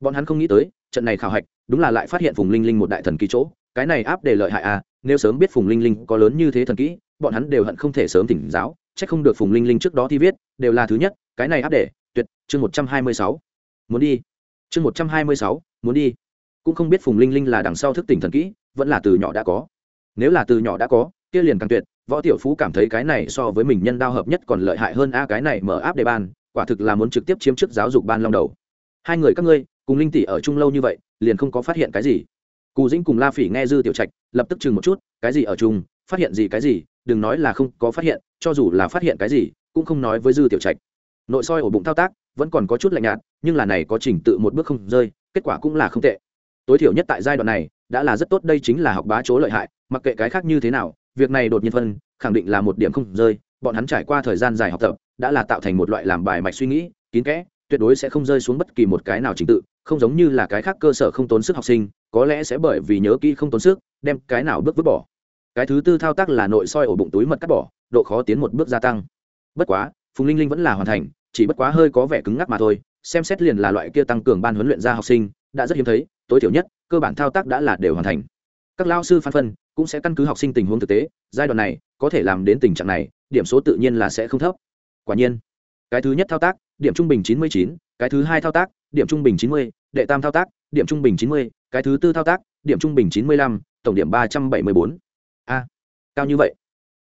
A: bọn hắn không nghĩ tới trận này khảo hạch, đúng là lại phát hiện phùng linh linh một đại thần ký chỗ, cái này áp để lợi hại a nếu sớm biết phùng linh linh có lớn như thế thần kỹ, bọn hắn đều hận không thể sớm tỉnh giáo c h ắ c không được phùng linh linh trước đó thi viết, đều là thứ nhất, cái này áp để tuyệt, chương một trăm hai mươi sáu. Muốn đi. Chương một trăm hai mươi sáu, muốn đi. Cũng không biết phùng linh linh là đằng sau thức tỉnh thần kỹ, vẫn là từ nhỏ đã có. Nếu là từ nhỏ đã có, kia liền càng tuyệt, võ tiểu phú cảm thấy cái này so với mình nhân đao hợp nhất còn lợi hại hơn a, cái này mở áp đề ban, quả thực là muốn trực tiếp chiếm chức giáo dục ban long đầu. Hai người các ngươi cùng linh tỷ ở chung lâu như vậy, liền không có phát hiện cái gì. Cù dĩnh cùng la phỉ nghe dư tiểu trạch, lập tức chừng một chút, cái gì ở chung, phát hiện gì cái gì, đừng nói là không có phát hiện, cho dù là phát hiện cái gì, cũng không nói với dư tiểu trạch. Nội soi ổ bụng thao tác, vẫn còn có chút lạnh nhạt, nhưng là này có trình tự một bước không rơi, kết quả cũng là không tệ. Tối thiểu nhất tại giai đoạn này, đã là rất tốt, đây chính là học bá chỗ lợi hại, mặc kệ cái khác như thế nào, việc này đột nhiên phân, khẳng định là một điểm không rơi, bọn hắn trải qua thời gian dài học tập, đã là tạo thành một loại làm bài mạch suy nghĩ, kín kẽ, tuyệt đối sẽ không rơi xuống bất kỳ một cái nào trình tự không giống như là cái khác cơ sở không tốn sức học sinh, có lẽ sẽ bởi vì nhớ kỹ không tốn sức, đem cái nào bước vứt bỏ. Cái thứ tư thao tác là nội soi ổ bụng túi mật cắt bỏ, độ khó tiến một bước gia tăng. Bất quá, phùng linh linh vẫn là hoàn thành, chỉ bất quá hơi có vẻ cứng ngắc mà thôi, xem xét liền là loại kia tăng cường ban huấn luyện ra học sinh, đã rất hiếm thấy, tối thiểu nhất, cơ bản thao tác đã là đều hoàn thành. Các lao sư phan phân, cũng sẽ căn cứ học sinh tình huống thực tế, giai đoạn này, có thể làm đến tình trạng này, điểm số tự nhiên là sẽ không thấp. Quả nhiên, cái thứ nhất thao tác, điểm trung bình chín mươi chín, cái thứ hai thao tác điểm trung bình chín mươi, đệ tam thao tác, điểm trung bình chín mươi, cái thứ tư thao tác, điểm trung bình chín mươi lăm, tổng điểm ba trăm bảy mươi bốn. A, cao như vậy.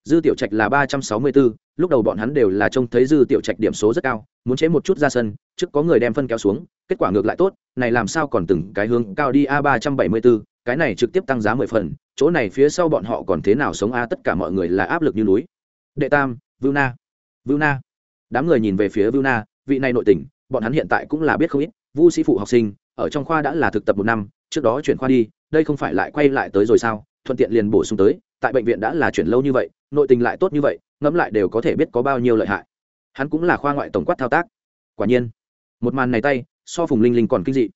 A: Dư tiểu trạch là ba trăm sáu mươi bốn lúc đầu bọn hắn đều là trông thấy dư tiểu trạch điểm số rất cao, muốn chế một chút ra sân, trước có người đem phân kéo xuống, kết quả ngược lại tốt, này làm sao còn từng cái hướng cao đi a ba trăm bảy mươi bốn cái này trực tiếp tăng giá mười phần, chỗ này phía sau bọn họ còn thế nào sống a, tất cả mọi người là áp lực như núi. Đệ tam, vưu na. Vưu na. Đám người nhìn về phía vưu na, vị này nội tình bọn hắn hiện tại cũng là biết không ít, vu sĩ phụ học sinh, ở trong khoa đã là thực tập một năm, trước đó chuyển khoa đi, đây không phải lại quay lại tới rồi sao? Thuận tiện liền bổ sung tới, tại bệnh viện đã là chuyển lâu như vậy, nội tình lại tốt như vậy, ngẫm lại đều có thể biết có bao nhiêu lợi hại. Hắn cũng là khoa ngoại tổng quát thao tác. Quả nhiên, một màn này tay, so phùng linh linh còn kinh dị.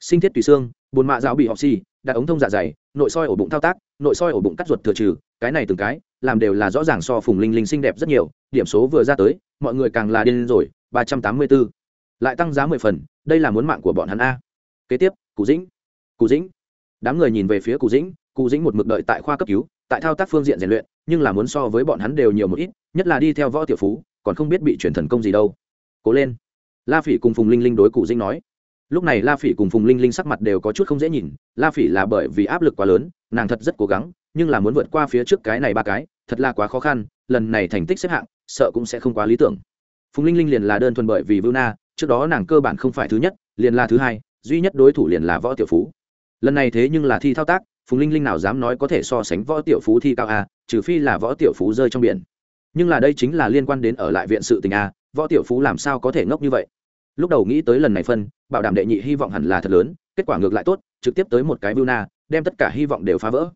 A: Sinh thiết tùy xương bồn mạ giáo bị học xì đặt ống thông dạ dày, nội soi ổ bụng thao tác, nội soi ổ bụng cắt ruột thừa trừ, cái này từng cái, làm đều là rõ ràng so phùng linh linh xinh đẹp rất nhiều, điểm số vừa ra tới, mọi người càng là điên rồi, ba trăm tám mươi bốn lại tăng giá mười phần, đây là muốn mạng của bọn hắn a. Kế tiếp cụ dĩnh cụ dĩnh. Đám người nhìn về phía cụ dĩnh cụ dĩnh một mực đợi tại khoa cấp cứu, tại thao tác phương diện rèn luyện, nhưng là muốn so với bọn hắn đều nhiều một ít, nhất là đi theo võ tiểu phú, còn không biết bị chuyển thần công gì đâu. Cố lên. La phỉ cùng phùng linh linh đối cụ dĩnh nói. Lúc này la phỉ cùng phùng linh linh sắc mặt đều có chút không dễ nhìn, la phỉ là bởi vì áp lực quá lớn, nàng thật rất cố gắng, nhưng là muốn vượt qua phía trước cái này ba cái, thật là quá khó khăn, lần này thành tích xếp hạng, sợ cũng sẽ không quá lý tưởng. Phùng linh linh liền là đơn thuần bởi vì vưu na trước đó nàng cơ bản không phải thứ nhất, liền là thứ hai, duy nhất đối thủ liền là võ tiểu phú. Lần này thế nhưng là thi thao tác, phùng linh linh nào dám nói có thể so sánh võ tiểu phú thi cao a, trừ phi là võ tiểu phú rơi trong biển. Nhưng là đây chính là liên quan đến ở lại viện sự tình a, võ tiểu phú làm sao có thể ngốc như vậy? Lúc đầu nghĩ tới lần này phân, bảo đảm đệ nhị hy vọng hẳn là thật lớn, kết quả ngược lại tốt, trực tiếp tới một cái vưu na, đem tất cả hy vọng đều phá vỡ.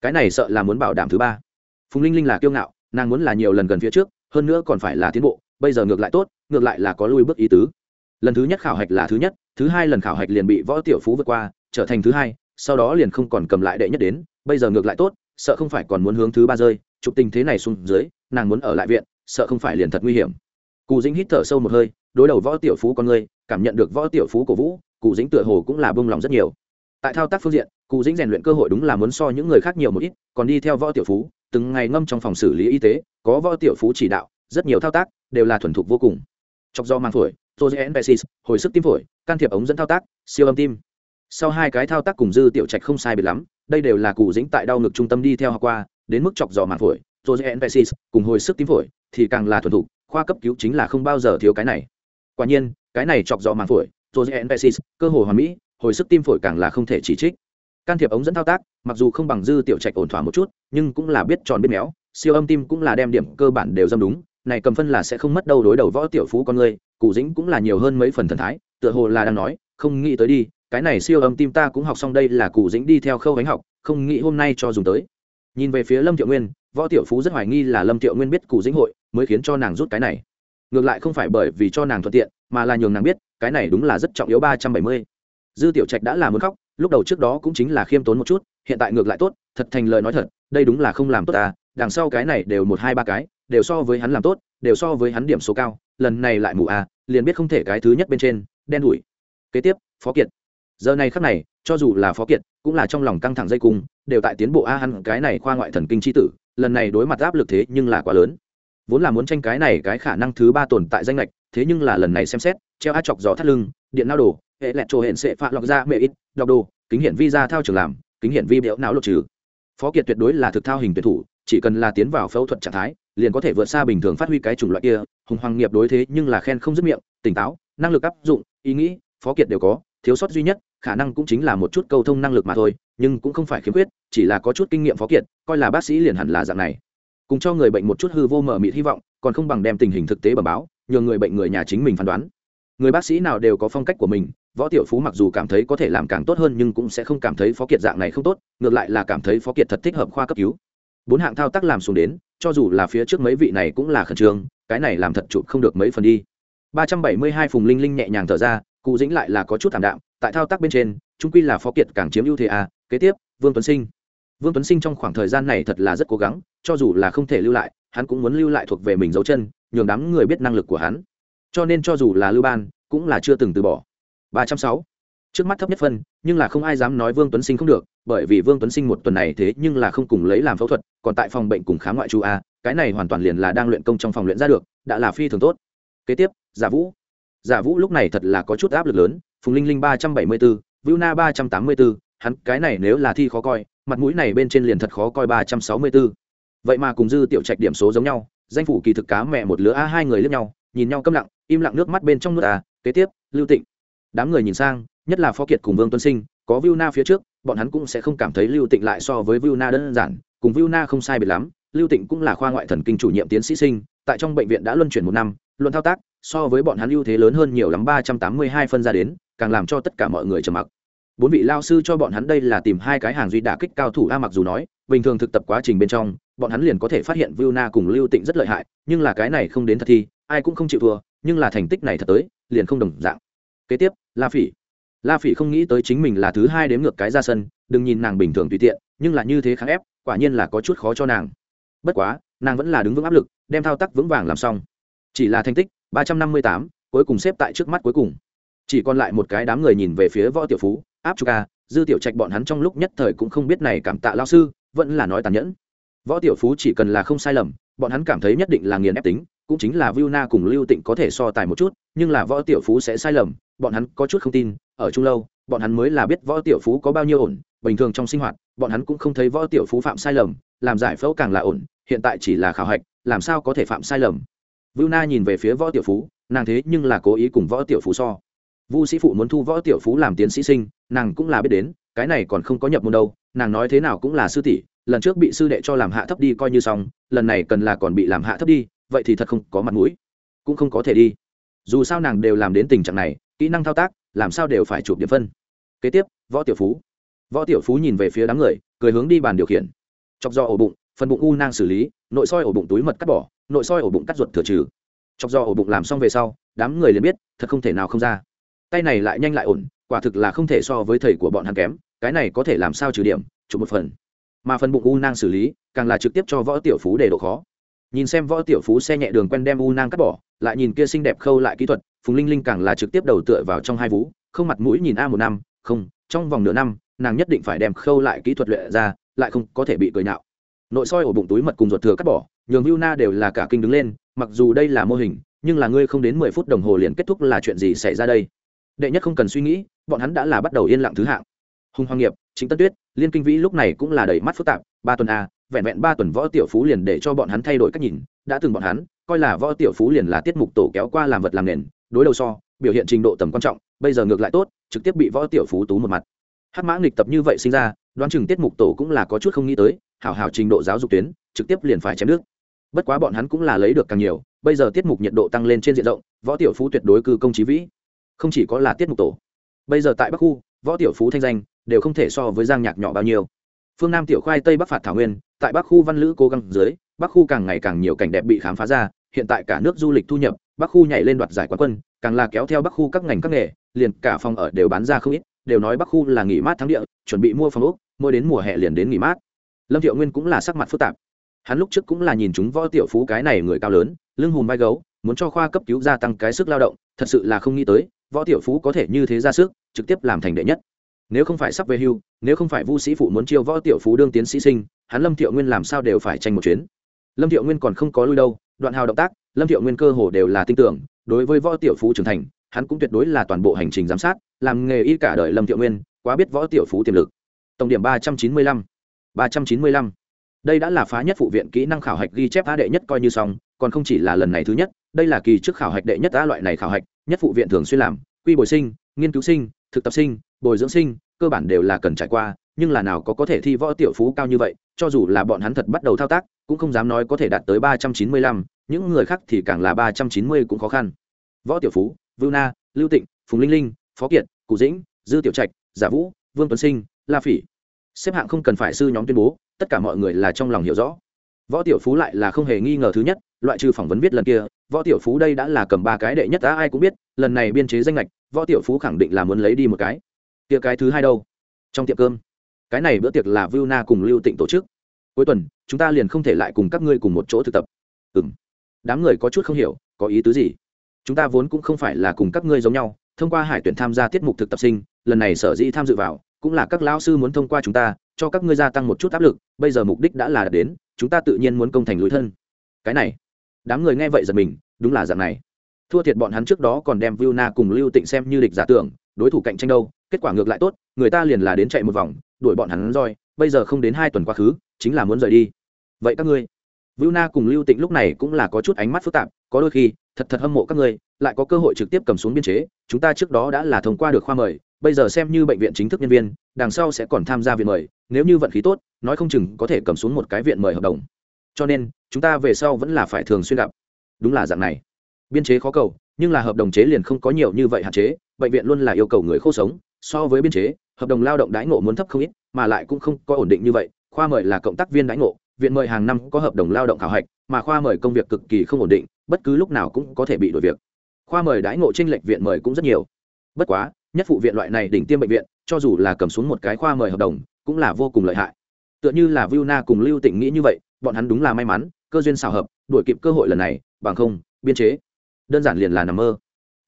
A: Cái này sợ là muốn bảo đảm thứ ba. Phùng linh linh là kiêu ngạo, nàng muốn là nhiều lần gần phía trước, hơn nữa còn phải là tiến bộ, bây giờ ngược lại tốt, ngược lại là có lui bước ý tứ lần thứ nhất khảo hạch là thứ nhất, thứ hai lần khảo hạch liền bị võ tiểu phú vượt qua, trở thành thứ hai, sau đó liền không còn cầm lại đệ nhất đến, bây giờ ngược lại tốt, sợ không phải còn muốn hướng thứ ba rơi, chụp tình thế này xuống dưới, nàng muốn ở lại viện, sợ không phải liền thật nguy hiểm. Cụ dĩnh hít thở sâu một hơi, đối đầu võ tiểu phú con người, cảm nhận được võ tiểu phú cổ vũ cụ dĩnh tựa hồ cũng là bông lòng rất nhiều. Tại thao tác phương diện cụ dĩnh rèn luyện cơ hội đúng là muốn so những người khác nhiều một ít, còn đi theo võ tiểu phú, từng ngày ngâm trong phòng xử lý y tế, có võ tiểu phú chỉ đạo, rất nhiều thao tác đều là thuần thục vô cùng. Chọc do mang phổi togen pesis hồi sức tim phổi, can thiệp ống dẫn thao tác, siêu âm tim. Sau hai cái thao tác cùng dư tiểu trạch không sai biệt lắm, đây đều là cụ dĩnh tại đau ngực trung tâm đi theo học qua, đến mức chọc dò màng phổi togen pesis cùng hồi sức tim phổi, thì càng là thuần thục, khoa cấp cứu chính là không bao giờ thiếu cái này. Quả nhiên, cái này chọc dò màng phổi togen pesis cơ hồ hoàn mỹ, hồi sức tim phổi càng là không thể chỉ trích. Can thiệp ống dẫn thao tác, mặc dù không bằng dư tiểu trạch ổn thỏa một chút, nhưng cũng là biết tròn biết méo, siêu âm tim cũng là đem điểm cơ bản đều dâm đúng, này cầm phân là sẽ không mất đâu đối đầu võ tiểu phú con người cụ dĩnh cũng là nhiều hơn mấy phần thần thái, tựa hồ là đang nói, không nghĩ tới đi, cái này siêu âm tim ta cũng học xong đây là cụ dĩnh đi theo khâu gánh học, không nghĩ hôm nay cho dùng tới. Nhìn về phía lâm thiệu nguyên, võ tiểu phú rất hoài nghi là lâm thiệu nguyên biết cụ dĩnh hội mới khiến cho nàng rút cái này. Ngược lại không phải bởi vì cho nàng thuận tiện, mà là nhường nàng biết, cái này đúng là rất trọng yếu ba trăm bảy mươi. Dư tiểu trạch đã là muốn khóc, lúc đầu trước đó cũng chính là khiêm tốn một chút, hiện tại ngược lại tốt, thật thành lời nói thật, đây đúng là không làm tốt à đằng sau cái này đều một hai ba cái, đều so với hắn làm tốt, đều so với hắn điểm số cao lần này lại mù à liền biết không thể cái thứ nhất bên trên, đen đủi. Kế tiếp, phó kiệt. Giờ này khắc này, cho dù là phó kiệt, cũng là trong lòng căng thẳng dây cung, đều tại tiến bộ a hắn cái này khoa ngoại thần kinh tri tử, lần này đối mặt áp lực thế nhưng là quá lớn. Vốn là muốn tranh cái này cái khả năng thứ ba tồn tại danh lệch, thế nhưng là lần này xem xét, treo a chọc gió thắt lưng, điện nao đồ, hệ lẹt trồ hẹn sệ phạ lọc ra mẹ ít, đọc đồ, kính hiển vi ra thao trường làm, kính hiển vi biểu não lột trừ. Phó kiệt tuyệt đối là thực thao hình tuyệt thủ, chỉ cần là tiến vào phẫu thuật trạng thái liền có thể vượt xa bình thường phát huy cái chủng loại kia, hùng hoàng nghiệp đối thế nhưng là khen không dứt miệng, tỉnh táo, năng lực áp dụng, ý nghĩ, phó kiệt đều có, thiếu sót duy nhất, khả năng cũng chính là một chút câu thông năng lực mà thôi, nhưng cũng không phải khiếm khuyết, chỉ là có chút kinh nghiệm phó kiệt, coi là bác sĩ liền hẳn là dạng này. Cùng cho người bệnh một chút hư vô mở mịt hy vọng, còn không bằng đem tình hình thực tế bẩm báo nhờ người bệnh người nhà chính mình phán đoán. Người bác sĩ nào đều có phong cách của mình, võ tiểu phú mặc dù cảm thấy có thể làm càng tốt hơn nhưng cũng sẽ không cảm thấy phó kiệt dạng này không tốt, ngược lại là cảm thấy phó kiệt thật thích hợp khoa cấp cứu. Bốn hạng thao tác làm xuống đến cho dù là phía trước mấy vị này cũng là khẩn trương, cái này làm thật chụp không được mấy phần đi. ba trăm bảy mươi hai phùng linh linh nhẹ nhàng thở ra, cụ dĩnh lại là có chút thảm đạm, tại thao tác bên trên trung quy là phó kiệt càng chiếm ưu thế à kế tiếp, vương tuấn sinh. Vương tuấn sinh trong khoảng thời gian này thật là rất cố gắng, cho dù là không thể lưu lại, hắn cũng muốn lưu lại thuộc về mình dấu chân, nhường đám người biết năng lực của hắn. Cho nên cho dù là lưu ban, cũng là chưa từng từ bỏ. ba trăm sáu. Trước mắt thấp nhất phân, nhưng là không ai dám nói vương tuấn sinh không được bởi vì vương tuấn sinh một tuần này thế nhưng là không cùng lấy làm phẫu thuật, còn tại phòng bệnh cùng khám ngoại chú a, cái này hoàn toàn liền là đang luyện công trong phòng luyện ra được, đã là phi thường tốt. Kế tiếp, giả vũ. Giả vũ lúc này thật là có chút áp lực lớn, phùng linh linh ba trăm bảy mươi bốn vũ na ba trăm tám mươi bốn hắn cái này nếu là thi khó coi, mặt mũi này bên trên liền thật khó coi ba trăm sáu mươi bốn vậy mà cùng dư tiểu trạch điểm số giống nhau, danh phủ kỳ thực cá mẹ một lứa a, hai người lướt nhau, nhìn nhau câm lặng, im lặng nước mắt bên trong nước a. Kế tiếp, lưu tịnh. Đám người nhìn sang, nhất là phó kiệt cùng vương tuấn sinh, có viu na phía trước bọn hắn cũng sẽ không cảm thấy lưu tịnh lại so với viu na đơn giản, cùng viu na không sai biệt lắm, lưu tịnh cũng là khoa ngoại thần kinh chủ nhiệm tiến sĩ sinh, tại trong bệnh viện đã luân chuyển một năm, luận thao tác, so với bọn hắn ưu thế lớn hơn nhiều lắm, ba trăm tám mươi hai phân ra đến, càng làm cho tất cả mọi người trầm mặc. Bốn vị lao sư cho bọn hắn đây là tìm hai cái hàng duy đả kích cao thủ a mặc dù nói, bình thường thực tập quá trình bên trong, bọn hắn liền có thể phát hiện viu na cùng lưu tịnh rất lợi hại, nhưng là cái này không đến thật thi ai cũng không chịu thua, nhưng là thành tích này thật tới, liền không đồng dạng. Kế tiếp, la phỉ la phỉ không nghĩ tới chính mình là thứ hai đếm ngược cái ra sân đừng nhìn nàng bình thường tùy tiện nhưng là như thế kháng ép quả nhiên là có chút khó cho nàng. Bất quá nàng vẫn là đứng vững áp lực đem thao tác vững vàng làm xong. Chỉ là thành tích ba trăm năm mươi tám cuối cùng xếp tại trước mắt cuối cùng. Chỉ còn lại một cái đám người nhìn về phía võ tiểu phú áp chu ca dư tiểu trạch bọn hắn trong lúc nhất thời cũng không biết này cảm tạ lao sư vẫn là nói tàn nhẫn. Võ tiểu phú chỉ cần là không sai lầm bọn hắn cảm thấy nhất định là nghiền ép tính cũng chính là Viu Na cùng Lưu Tịnh có thể so tài một chút, nhưng là Võ Tiểu Phú sẽ sai lầm, bọn hắn có chút không tin, ở chung lâu, bọn hắn mới là biết Võ Tiểu Phú có bao nhiêu ổn, bình thường trong sinh hoạt, bọn hắn cũng không thấy Võ Tiểu Phú phạm sai lầm, làm giải phẫu càng là ổn, hiện tại chỉ là khảo hạch, làm sao có thể phạm sai lầm. Vu Na nhìn về phía Võ Tiểu Phú, nàng thế nhưng là cố ý cùng Võ Tiểu Phú so. Vu sĩ phụ muốn thu Võ Tiểu Phú làm tiến sĩ sinh, nàng cũng là biết đến, cái này còn không có nhập môn đâu, nàng nói thế nào cũng là sư tỷ, lần trước bị sư đệ cho làm hạ thấp đi coi như xong, lần này cần là còn bị làm hạ thấp đi, vậy thì thật không có mặt mũi cũng không có thể đi dù sao nàng đều làm đến tình trạng này kỹ năng thao tác, làm sao đều phải chụp điểm phân. Kế tiếp, võ tiểu phú. Võ tiểu phú nhìn về phía đám người, cười hướng đi bàn điều khiển. Chọc do ổ bụng, phần bụng u nang xử lý, nội soi ổ bụng túi mật cắt bỏ, nội soi ổ bụng cắt ruột thừa trừ. Chọc do ổ bụng làm xong về sau, đám người liền biết, thật không thể nào không ra. Tay này lại nhanh lại ổn, quả thực là không thể so với thầy của bọn hắn kém, cái này có thể làm sao trừ điểm, chụp một phần. Mà phần bụng u nang xử lý, càng là trực tiếp cho võ tiểu phú để độ khó. Nhìn xem võ tiểu phú xe nhẹ đường quen đem u nang cắt bỏ, lại nhìn kia xinh đẹp khâu lại kỹ thuật phùng linh linh càng là trực tiếp đầu tựa vào trong hai vú, không mặt mũi nhìn a một năm, không, trong vòng nửa năm, nàng nhất định phải đem khâu lại kỹ thuật luyện ra, lại không có thể bị cười nạo. Nội soi ổ bụng túi mật cùng ruột thừa cắt bỏ, nhường viu na đều là cả kinh đứng lên, mặc dù đây là mô hình, nhưng là ngươi không đến mười phút đồng hồ liền kết thúc là chuyện gì xảy ra đây? Đệ nhất không cần suy nghĩ, bọn hắn đã là bắt đầu yên lặng thứ hạng. Hùng hoàng nghiệp chính tân tuyết, liên kinh vĩ lúc này cũng là đầy mắt phức tạp, ba tuần a, vẹn vẹn ba tuần võ tiểu phú liền để cho bọn hắn thay đổi cách nhìn, đã từng bọn hắn, coi là võ tiểu phú liền là tiết mục tổ kéo qua làm vật làm nền đối đầu so, biểu hiện trình độ tầm quan trọng, bây giờ ngược lại tốt, trực tiếp bị võ tiểu phú tú một mặt. Hát mã nghịch tập như vậy sinh ra, đoán chừng tiết mục tổ cũng là có chút không nghĩ tới, hảo hảo trình độ giáo dục tuyến, trực tiếp liền phải chém nước. Bất quá bọn hắn cũng là lấy được càng nhiều, bây giờ tiết mục nhiệt độ tăng lên trên diện rộng, võ tiểu phú tuyệt đối cư công trí vĩ. Không chỉ có là tiết mục tổ, bây giờ tại bắc khu, võ tiểu phú thanh danh đều không thể so với giang nhạc nhỏ bao nhiêu. Phương nam tiểu khoai tây bắc phạt thảo nguyên, tại bắc khu văn lữ cố gắng dưới, bắc khu càng ngày càng nhiều cảnh đẹp bị khám phá ra, hiện tại cả nước du lịch thu nhập bắc khu nhảy lên đoạt giải quán quân, càng là kéo theo bắc khu các ngành các nghề, liền cả phòng ở đều bán ra không ít, đều nói bắc khu là nghỉ mát thắng địa, chuẩn bị mua phòng úc mỗi đến mùa hè liền đến nghỉ mát. Lâm thiệu nguyên cũng là sắc mặt phức tạp. Hắn lúc trước cũng là nhìn chúng võ tiểu phú cái này người cao lớn, lưng hùm vai gấu, muốn cho khoa cấp cứu gia tăng cái sức lao động, thật sự là không nghĩ tới, võ tiểu phú có thể như thế ra sức, trực tiếp làm thành đệ nhất. Nếu không phải sắp về hưu, nếu không phải vu sĩ phụ muốn chiêu võ tiểu phú đương tiến sĩ sinh, hắn lâm thiệu nguyên làm sao đều phải tranh một chuyến. Lâm thiệu nguyên còn không có lui đâu, đoạn hào động tác lâm thiệu nguyên cơ hồ đều là tin tưởng, đối với võ tiểu phú trưởng thành, hắn cũng tuyệt đối là toàn bộ hành trình giám sát, làm nghề y cả đời lâm thiệu nguyên, quá biết võ tiểu phú tiềm lực. Tổng điểm ba trăm chín mươi lăm. ba trăm chín mươi lăm. Đây đã là phá nhất phụ viện kỹ năng khảo hạch ghi chép a đệ nhất coi như xong, còn không chỉ là lần này thứ nhất, đây là kỳ trước khảo hạch đệ nhất a loại này khảo hạch, nhất phụ viện thường xuyên làm, quy bồi sinh, nghiên cứu sinh, thực tập sinh, bồi dưỡng sinh, cơ bản đều là cần trải qua, nhưng là nào có có thể thi võ tiểu phú cao như vậy, cho dù là bọn hắn thật bắt đầu thao tác, cũng không dám nói có thể đạt tới ba trăm chín mươi lăm những người khác thì càng là ba trăm chín mươi cũng khó khăn võ tiểu phú vưu na lưu tịnh phùng linh linh phó kiệt cụ dĩnh dư tiểu trạch giả vũ vương tuấn sinh la phỉ xếp hạng không cần phải sư nhóm tuyên bố tất cả mọi người là trong lòng hiểu rõ võ tiểu phú lại là không hề nghi ngờ thứ nhất loại trừ phỏng vấn viết lần kia võ tiểu phú đây đã là cầm ba cái đệ nhất đã ai cũng biết lần này biên chế danh lệch võ tiểu phú khẳng định là muốn lấy đi một cái kia cái thứ hai đâu trong tiệm cơm cái này bữa tiệc là Vưu Na cùng Lưu Tịnh tổ chức. Cuối tuần, chúng ta liền không thể lại cùng các ngươi cùng một chỗ thực tập. Ừm. Đám người có chút không hiểu, có ý tứ gì? Chúng ta vốn cũng không phải là cùng các ngươi giống nhau, thông qua hải tuyển tham gia tiết mục thực tập sinh, lần này sở dĩ tham dự vào, cũng là các lão sư muốn thông qua chúng ta, cho các ngươi gia tăng một chút áp lực, bây giờ mục đích đã là đạt đến, chúng ta tự nhiên muốn công thành lối thân. Cái này, đám người nghe vậy giật mình, đúng là dạng này. Thua thiệt bọn hắn trước đó còn đem viu Na cùng Lưu Tịnh xem như địch giả tưởng, đối thủ cạnh tranh đâu, kết quả ngược lại tốt, người ta liền là đến chạy một vòng, đuổi bọn hắn roi bây giờ không đến hai tuần quá khứ chính là muốn rời đi vậy các ngươi Vưu Na cùng Lưu Tịnh lúc này cũng là có chút ánh mắt phức tạp, có đôi khi, thật thật hâm mộ các ngươi, lại có cơ hội trực tiếp cầm xuống biên chế, chúng ta trước đó đã là thông qua được khoa mời, bây giờ xem như bệnh viện chính thức nhân viên, đằng sau sẽ còn tham gia viện mời, nếu như vận khí tốt, nói không chừng có thể cầm xuống một cái viện mời hợp đồng. Cho nên, chúng ta về sau vẫn là phải thường xuyên gặp. Đúng là dạng này. Biên chế khó cầu, nhưng là hợp đồng chế liền không có nhiều như vậy hạn chế, bệnh viện luôn là yêu cầu người khô sống, so với biên chế, hợp đồng lao động đãi ngộ muốn thấp không ít mà lại cũng không có ổn định như vậy khoa mời là cộng tác viên đãi ngộ viện mời hàng năm có hợp đồng lao động khảo hạch, mà khoa mời công việc cực kỳ không ổn định, bất cứ lúc nào cũng có thể bị đổi việc. Khoa mời đãi ngộ tranh lệch viện mời cũng rất nhiều. Bất quá, nhất phụ viện loại này đỉnh tiêm bệnh viện, cho dù là cầm xuống một cái khoa mời hợp đồng, cũng là vô cùng lợi hại. Tựa như là viu na cùng lưu tịnh nghĩ như vậy, bọn hắn đúng là may mắn, cơ duyên xảo hợp, đuổi kịp cơ hội lần này, bằng không, biên chế. Đơn giản liền là nằm mơ.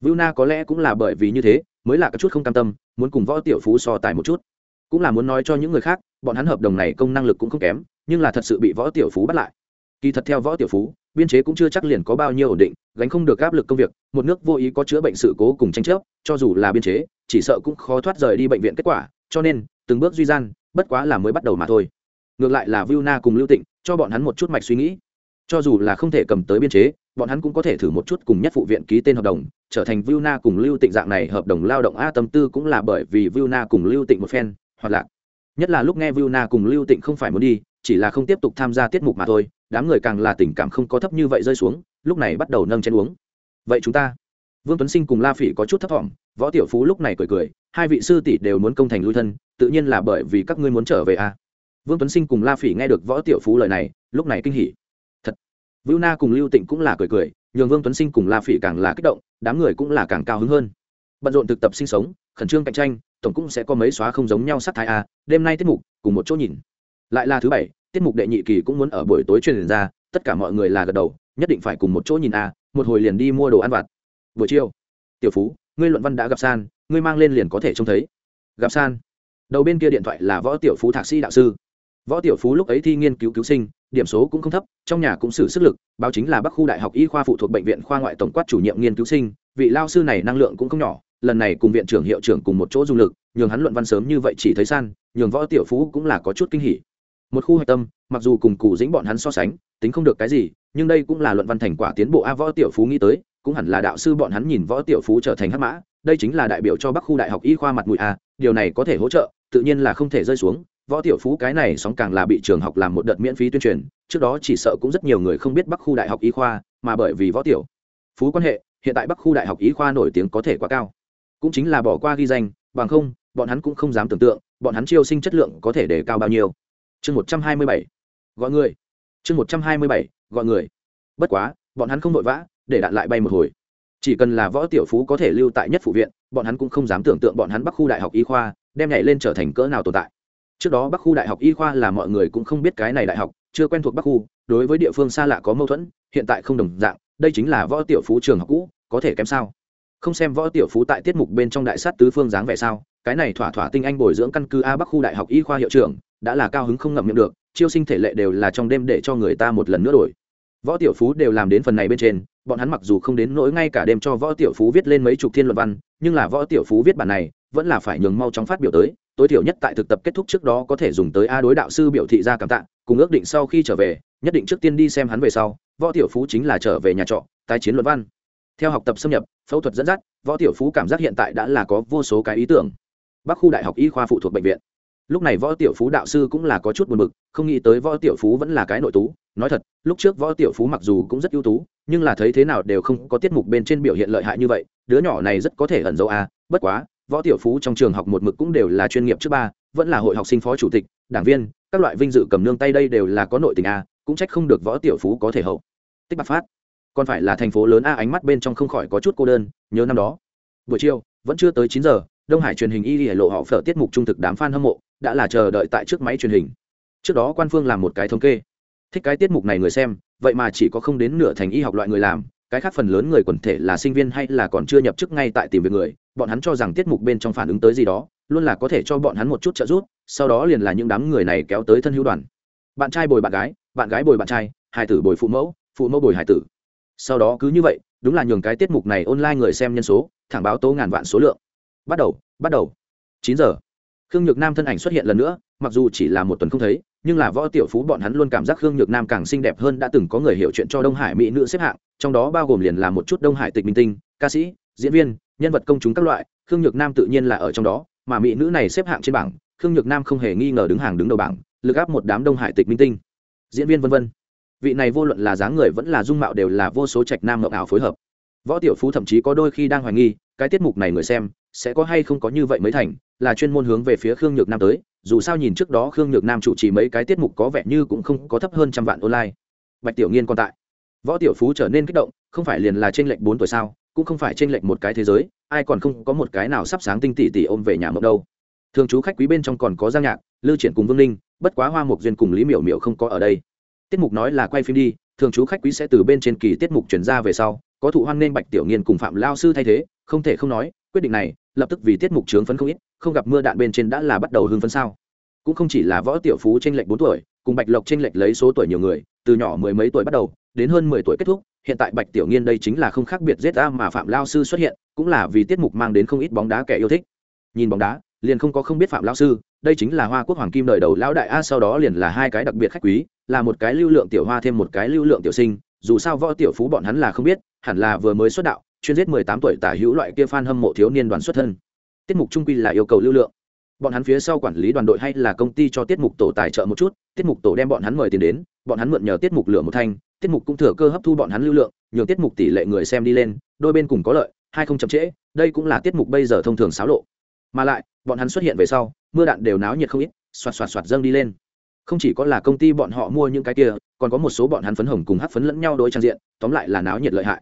A: Viu na có lẽ cũng là bởi vì như thế, mới là có chút không cam tâm, muốn cùng võ tiểu phú so tài một chút cũng là muốn nói cho những người khác, bọn hắn hợp đồng này công năng lực cũng không kém, nhưng là thật sự bị võ tiểu phú bắt lại. Kỳ thật theo võ tiểu phú, biên chế cũng chưa chắc liền có bao nhiêu ổn định, gánh không được áp lực công việc, một nước vô ý có chữa bệnh sự cố cùng tranh chấp, cho dù là biên chế, chỉ sợ cũng khó thoát rời đi bệnh viện kết quả, cho nên, từng bước duy gian, bất quá là mới bắt đầu mà thôi. Ngược lại là viu na cùng lưu tịnh, cho bọn hắn một chút mạch suy nghĩ. Cho dù là không thể cầm tới biên chế, bọn hắn cũng có thể thử một chút cùng nhất phụ viện ký tên hợp đồng, trở thành viu na cùng lưu tịnh dạng này hợp đồng lao động a tâm tư cũng là bởi vì viu na cùng lưu tịnh một phen hoặc lạc nhất là lúc nghe Vu na cùng lưu tịnh không phải muốn đi chỉ là không tiếp tục tham gia tiết mục mà thôi đám người càng là tình cảm không có thấp như vậy rơi xuống lúc này bắt đầu nâng chén uống. Vậy chúng ta vương tuấn sinh cùng la phỉ có chút thấp t võ tiểu phú lúc này cười cười hai vị sư tỷ đều muốn công thành lui thân tự nhiên là bởi vì các ngươi muốn trở về a vương tuấn sinh cùng la phỉ nghe được võ tiểu phú lời này lúc này kinh hỉ. Thật. Vu Na cùng Lưu Tịnh cũng là cười cười, nhường Vương Tuấn Sinh cùng La Phỉ càng là kích động, đám người cũng là càng cao hứng hơn. Bận rộn thực tập sinh sống, khẩn trương cạnh tranh, tổng cũng sẽ có mấy xóa không giống nhau sát thái a, đêm nay tiết mục cùng một chỗ nhìn. Lại là thứ bảy, tiết mục đệ nhị kỳ cũng muốn ở buổi tối truyền ra, tất cả mọi người là gật đầu, nhất định phải cùng một chỗ nhìn a, một hồi liền đi mua đồ ăn vặt. Buổi chiều, Tiểu Phú, ngươi luận văn đã gặp San, ngươi mang lên liền có thể trông thấy. Gặp San. Đầu bên kia điện thoại là Võ Tiểu Phú thạc sĩ đạo sư. Võ Tiểu Phú lúc ấy thi nghiên cứu cứu sinh, điểm số cũng không thấp trong nhà cũng xử sức lực báo chính là bắc khu đại học y khoa phụ thuộc bệnh viện khoa ngoại tổng quát chủ nhiệm nghiên cứu sinh vị lao sư này năng lượng cũng không nhỏ lần này cùng viện trưởng hiệu trưởng cùng một chỗ dung lực, nhường hắn luận văn sớm như vậy chỉ thấy san, nhường võ tiểu phú cũng là có chút kinh hỉ. Một khu hạch tâm, mặc dù cùng cụ dĩnh bọn hắn so sánh, tính không được cái gì, nhưng đây cũng là luận văn thành quả tiến bộ a võ tiểu phú nghĩ tới, cũng hẳn là đạo sư bọn hắn nhìn võ tiểu phú trở thành hắc mã, đây chính là đại biểu cho bắc khu đại học y khoa mặt mũi a, điều này có thể hỗ trợ, tự nhiên là không thể rơi xuống, võ tiểu phú cái này sóng càng là bị trường học làm một đợt miễn phí tuyên truyền, trước đó chỉ sợ cũng rất nhiều người không biết bắc khu đại học y khoa, mà bởi vì võ tiểu phú quan hệ, hiện tại bắc khu đại học y khoa nổi tiếng có thể quá cao cũng chính là bỏ qua ghi danh, bằng không, bọn hắn cũng không dám tưởng tượng, bọn hắn chiêu sinh chất lượng có thể đề cao bao nhiêu. Chương một trăm hai mươi bảy, gọi người. Chương một trăm hai mươi bảy, gọi người. Bất quá, bọn hắn không vội vã, để đạn lại bay một hồi. Chỉ cần là võ tiểu phú có thể lưu tại nhất phụ viện, bọn hắn cũng không dám tưởng tượng bọn hắn bắc khu đại học y khoa đem nhảy lên trở thành cỡ nào tồn tại. Trước đó bắc khu đại học y khoa là mọi người cũng không biết cái này đại học, chưa quen thuộc bắc khu, đối với địa phương xa lạ có mâu thuẫn, hiện tại không đồng dạng, đây chính là võ tiểu phú trường học cũ, có thể kém sao? Không xem võ tiểu phú tại tiết mục bên trong đại sát tứ phương dáng vẻ sao, cái này thỏa thỏa tinh anh bồi dưỡng căn cứ a bắc khu đại học y khoa hiệu trưởng, đã là cao hứng không ngậm miệng được, chiêu sinh thể lệ đều là trong đêm để cho người ta một lần nữa đổi. Võ tiểu phú đều làm đến phần này bên trên, bọn hắn mặc dù không đến nỗi ngay cả đêm cho võ tiểu phú viết lên mấy chục thiên luận văn, nhưng là võ tiểu phú viết bản này, vẫn là phải nhường mau chóng phát biểu tới, tối thiểu nhất tại thực tập kết thúc trước đó có thể dùng tới a đối đạo sư biểu thị ra cảm tạ, cùng ước định sau khi trở về, nhất định trước tiên đi xem hắn về sau, võ tiểu phú chính là trở về nhà trọ, tái chiến luận văn theo học tập xâm nhập, phẫu thuật dẫn dắt, võ tiểu phú cảm giác hiện tại đã là có vô số cái ý tưởng. Bắc khu đại học y khoa phụ thuộc bệnh viện. Lúc này võ tiểu phú đạo sư cũng là có chút buồn bực, không nghĩ tới võ tiểu phú vẫn là cái nội tú. Nói thật, lúc trước võ tiểu phú mặc dù cũng rất ưu tú, nhưng là thấy thế nào đều không có tiết mục bên trên biểu hiện lợi hại như vậy, đứa nhỏ này rất có thể ẩn dấu a. Bất quá, võ tiểu phú trong trường học một mực cũng đều là chuyên nghiệp trước ba, vẫn là hội học sinh phó chủ tịch, đảng viên, các loại vinh dự cầm nương tay đây đều là có nội tình a, cũng trách không được võ tiểu phú có thể hậu. Tích bạc phát còn phải là thành phố lớn a, ánh mắt bên trong không khỏi có chút cô đơn, nhớ năm đó. Buổi chiều, vẫn chưa tới chín giờ, đông hải truyền hình y hải lộ họ phở tiết mục trung thực đám f a n hâm mộ đã là chờ đợi tại trước máy truyền hình. Trước đó quan phương làm một cái thống kê. Thích cái tiết mục này người xem, vậy mà chỉ có không đến nửa thành y học loại người làm, cái khác phần lớn người quần thể là sinh viên hay là còn chưa nhập chức ngay tại tìm việc người, bọn hắn cho rằng tiết mục bên trong phản ứng tới gì đó, luôn là có thể cho bọn hắn một chút trợ giúp, sau đó liền là những đám người này kéo tới thân hữu đoàn. Bạn trai bồi bạn gái bạn gái bồi bạn trai hai tử bồi phụ mẫu phụ mẫu bồi hải tử sau đó cứ như vậy, đúng là nhường cái tiết mục này online người xem nhân số, thẳng báo tố ngàn vạn số lượng. Bắt đầu bắt đầu. Chín giờ. Khương nhược nam thân ảnh xuất hiện lần nữa, mặc dù chỉ là một tuần không thấy, nhưng là võ tiểu phú bọn hắn luôn cảm giác khương nhược nam càng xinh đẹp hơn đã từng có người hiểu chuyện cho đông hải mỹ nữ xếp hạng, trong đó bao gồm liền là một chút đông hải tịch minh tinh, ca sĩ, diễn viên, nhân vật công chúng các loại, khương nhược nam tự nhiên là ở trong đó, mà mỹ nữ này xếp hạng trên bảng, khương nhược nam không hề nghi ngờ đứng hàng đứng đầu bảng, lực áp một đám đông hải tịch minh tinh. Diễn viên vân vân vị này vô luận là dáng người vẫn là dung mạo đều là vô số trạch nam ngọc ảo phối hợp. Võ tiểu phú thậm chí có đôi khi đang hoài nghi, cái tiết mục này người xem sẽ có hay không có như vậy mới thành, là chuyên môn hướng về phía khương nhược nam tới, dù sao nhìn trước đó khương nhược nam chủ trì mấy cái tiết mục có vẻ như cũng không có thấp hơn trăm vạn online. Bạch tiểu nghiên còn tại. Võ tiểu phú trở nên kích động, không phải liền là t r ê n lệch bốn tuổi sao, cũng không phải t r ê n lệch một cái thế giới, ai còn không có một cái nào sắp sáng tinh tỷ tỷ ôm về nhà mộng đâu. Thường chú khách quý bên trong còn có giang nhạc lưu triển cùng vương ninh, bất quá hoa mục duyên cùng lý miểu miểu không có ở đây tiết mục nói là quay phim đi, thường chú khách quý sẽ từ bên trên kỳ tiết mục chuyển ra về sau, có thụ hoan nên bạch tiểu nghiên cùng phạm lao sư thay thế, không thể không nói, quyết định này, lập tức vì tiết mục trướng phấn không ít, không gặp mưa đạn bên trên đã là bắt đầu hưng phấn sao. Cũng không chỉ là võ tiểu phú tranh lệch bốn tuổi, cùng bạch lộc tranh lệch lấy số tuổi nhiều người, từ nhỏ mười mấy tuổi bắt đầu, đến hơn mười tuổi kết thúc, hiện tại bạch tiểu nghiên đây chính là không khác biệt giết ra mà phạm lao sư xuất hiện, cũng là vì tiết mục mang đến không ít bóng đá kẻ yêu thích. Nhìn bóng đá, liền không có không biết phạm lao sư, đây chính là hoa quốc hoàng kim đời đầu lão đại, a, sau đó liền là hai cái đặc biệt khách quý là một cái lưu lượng tiểu hoa thêm một cái lưu lượng tiểu sinh, dù sao võ tiểu phú bọn hắn là không biết, hẳn là vừa mới xuất đạo, chuyên giết mười tám tuổi tả hữu loại kia fan hâm mộ thiếu niên đoàn xuất thân. Tiết mục trung quy là yêu cầu lưu lượng. Bọn hắn phía sau quản lý đoàn đội hay là công ty cho tiết mục tổ tài trợ một chút, tiết mục tổ đem bọn hắn mời tiền đến, bọn hắn mượn nhờ tiết mục lửa một thanh, tiết mục cũng thừa cơ hấp thu bọn hắn lưu lượng, nhường tiết mục tỷ lệ người xem đi lên, đôi bên cùng có lợi, hai không chậm trễ, đây cũng là tiết mục bây giờ thông thường xáo lộ. Mà lại, bọn hắn xuất hiện về sau, mưa đạn đều náo nhiệt không ít, xoạt xoạt xoạt dâng đi lên không chỉ có là công ty bọn họ mua những cái kia, còn có một số bọn hắn phấn hồng cùng hát phấn lẫn nhau đối trang diện, tóm lại là náo nhiệt lợi hại.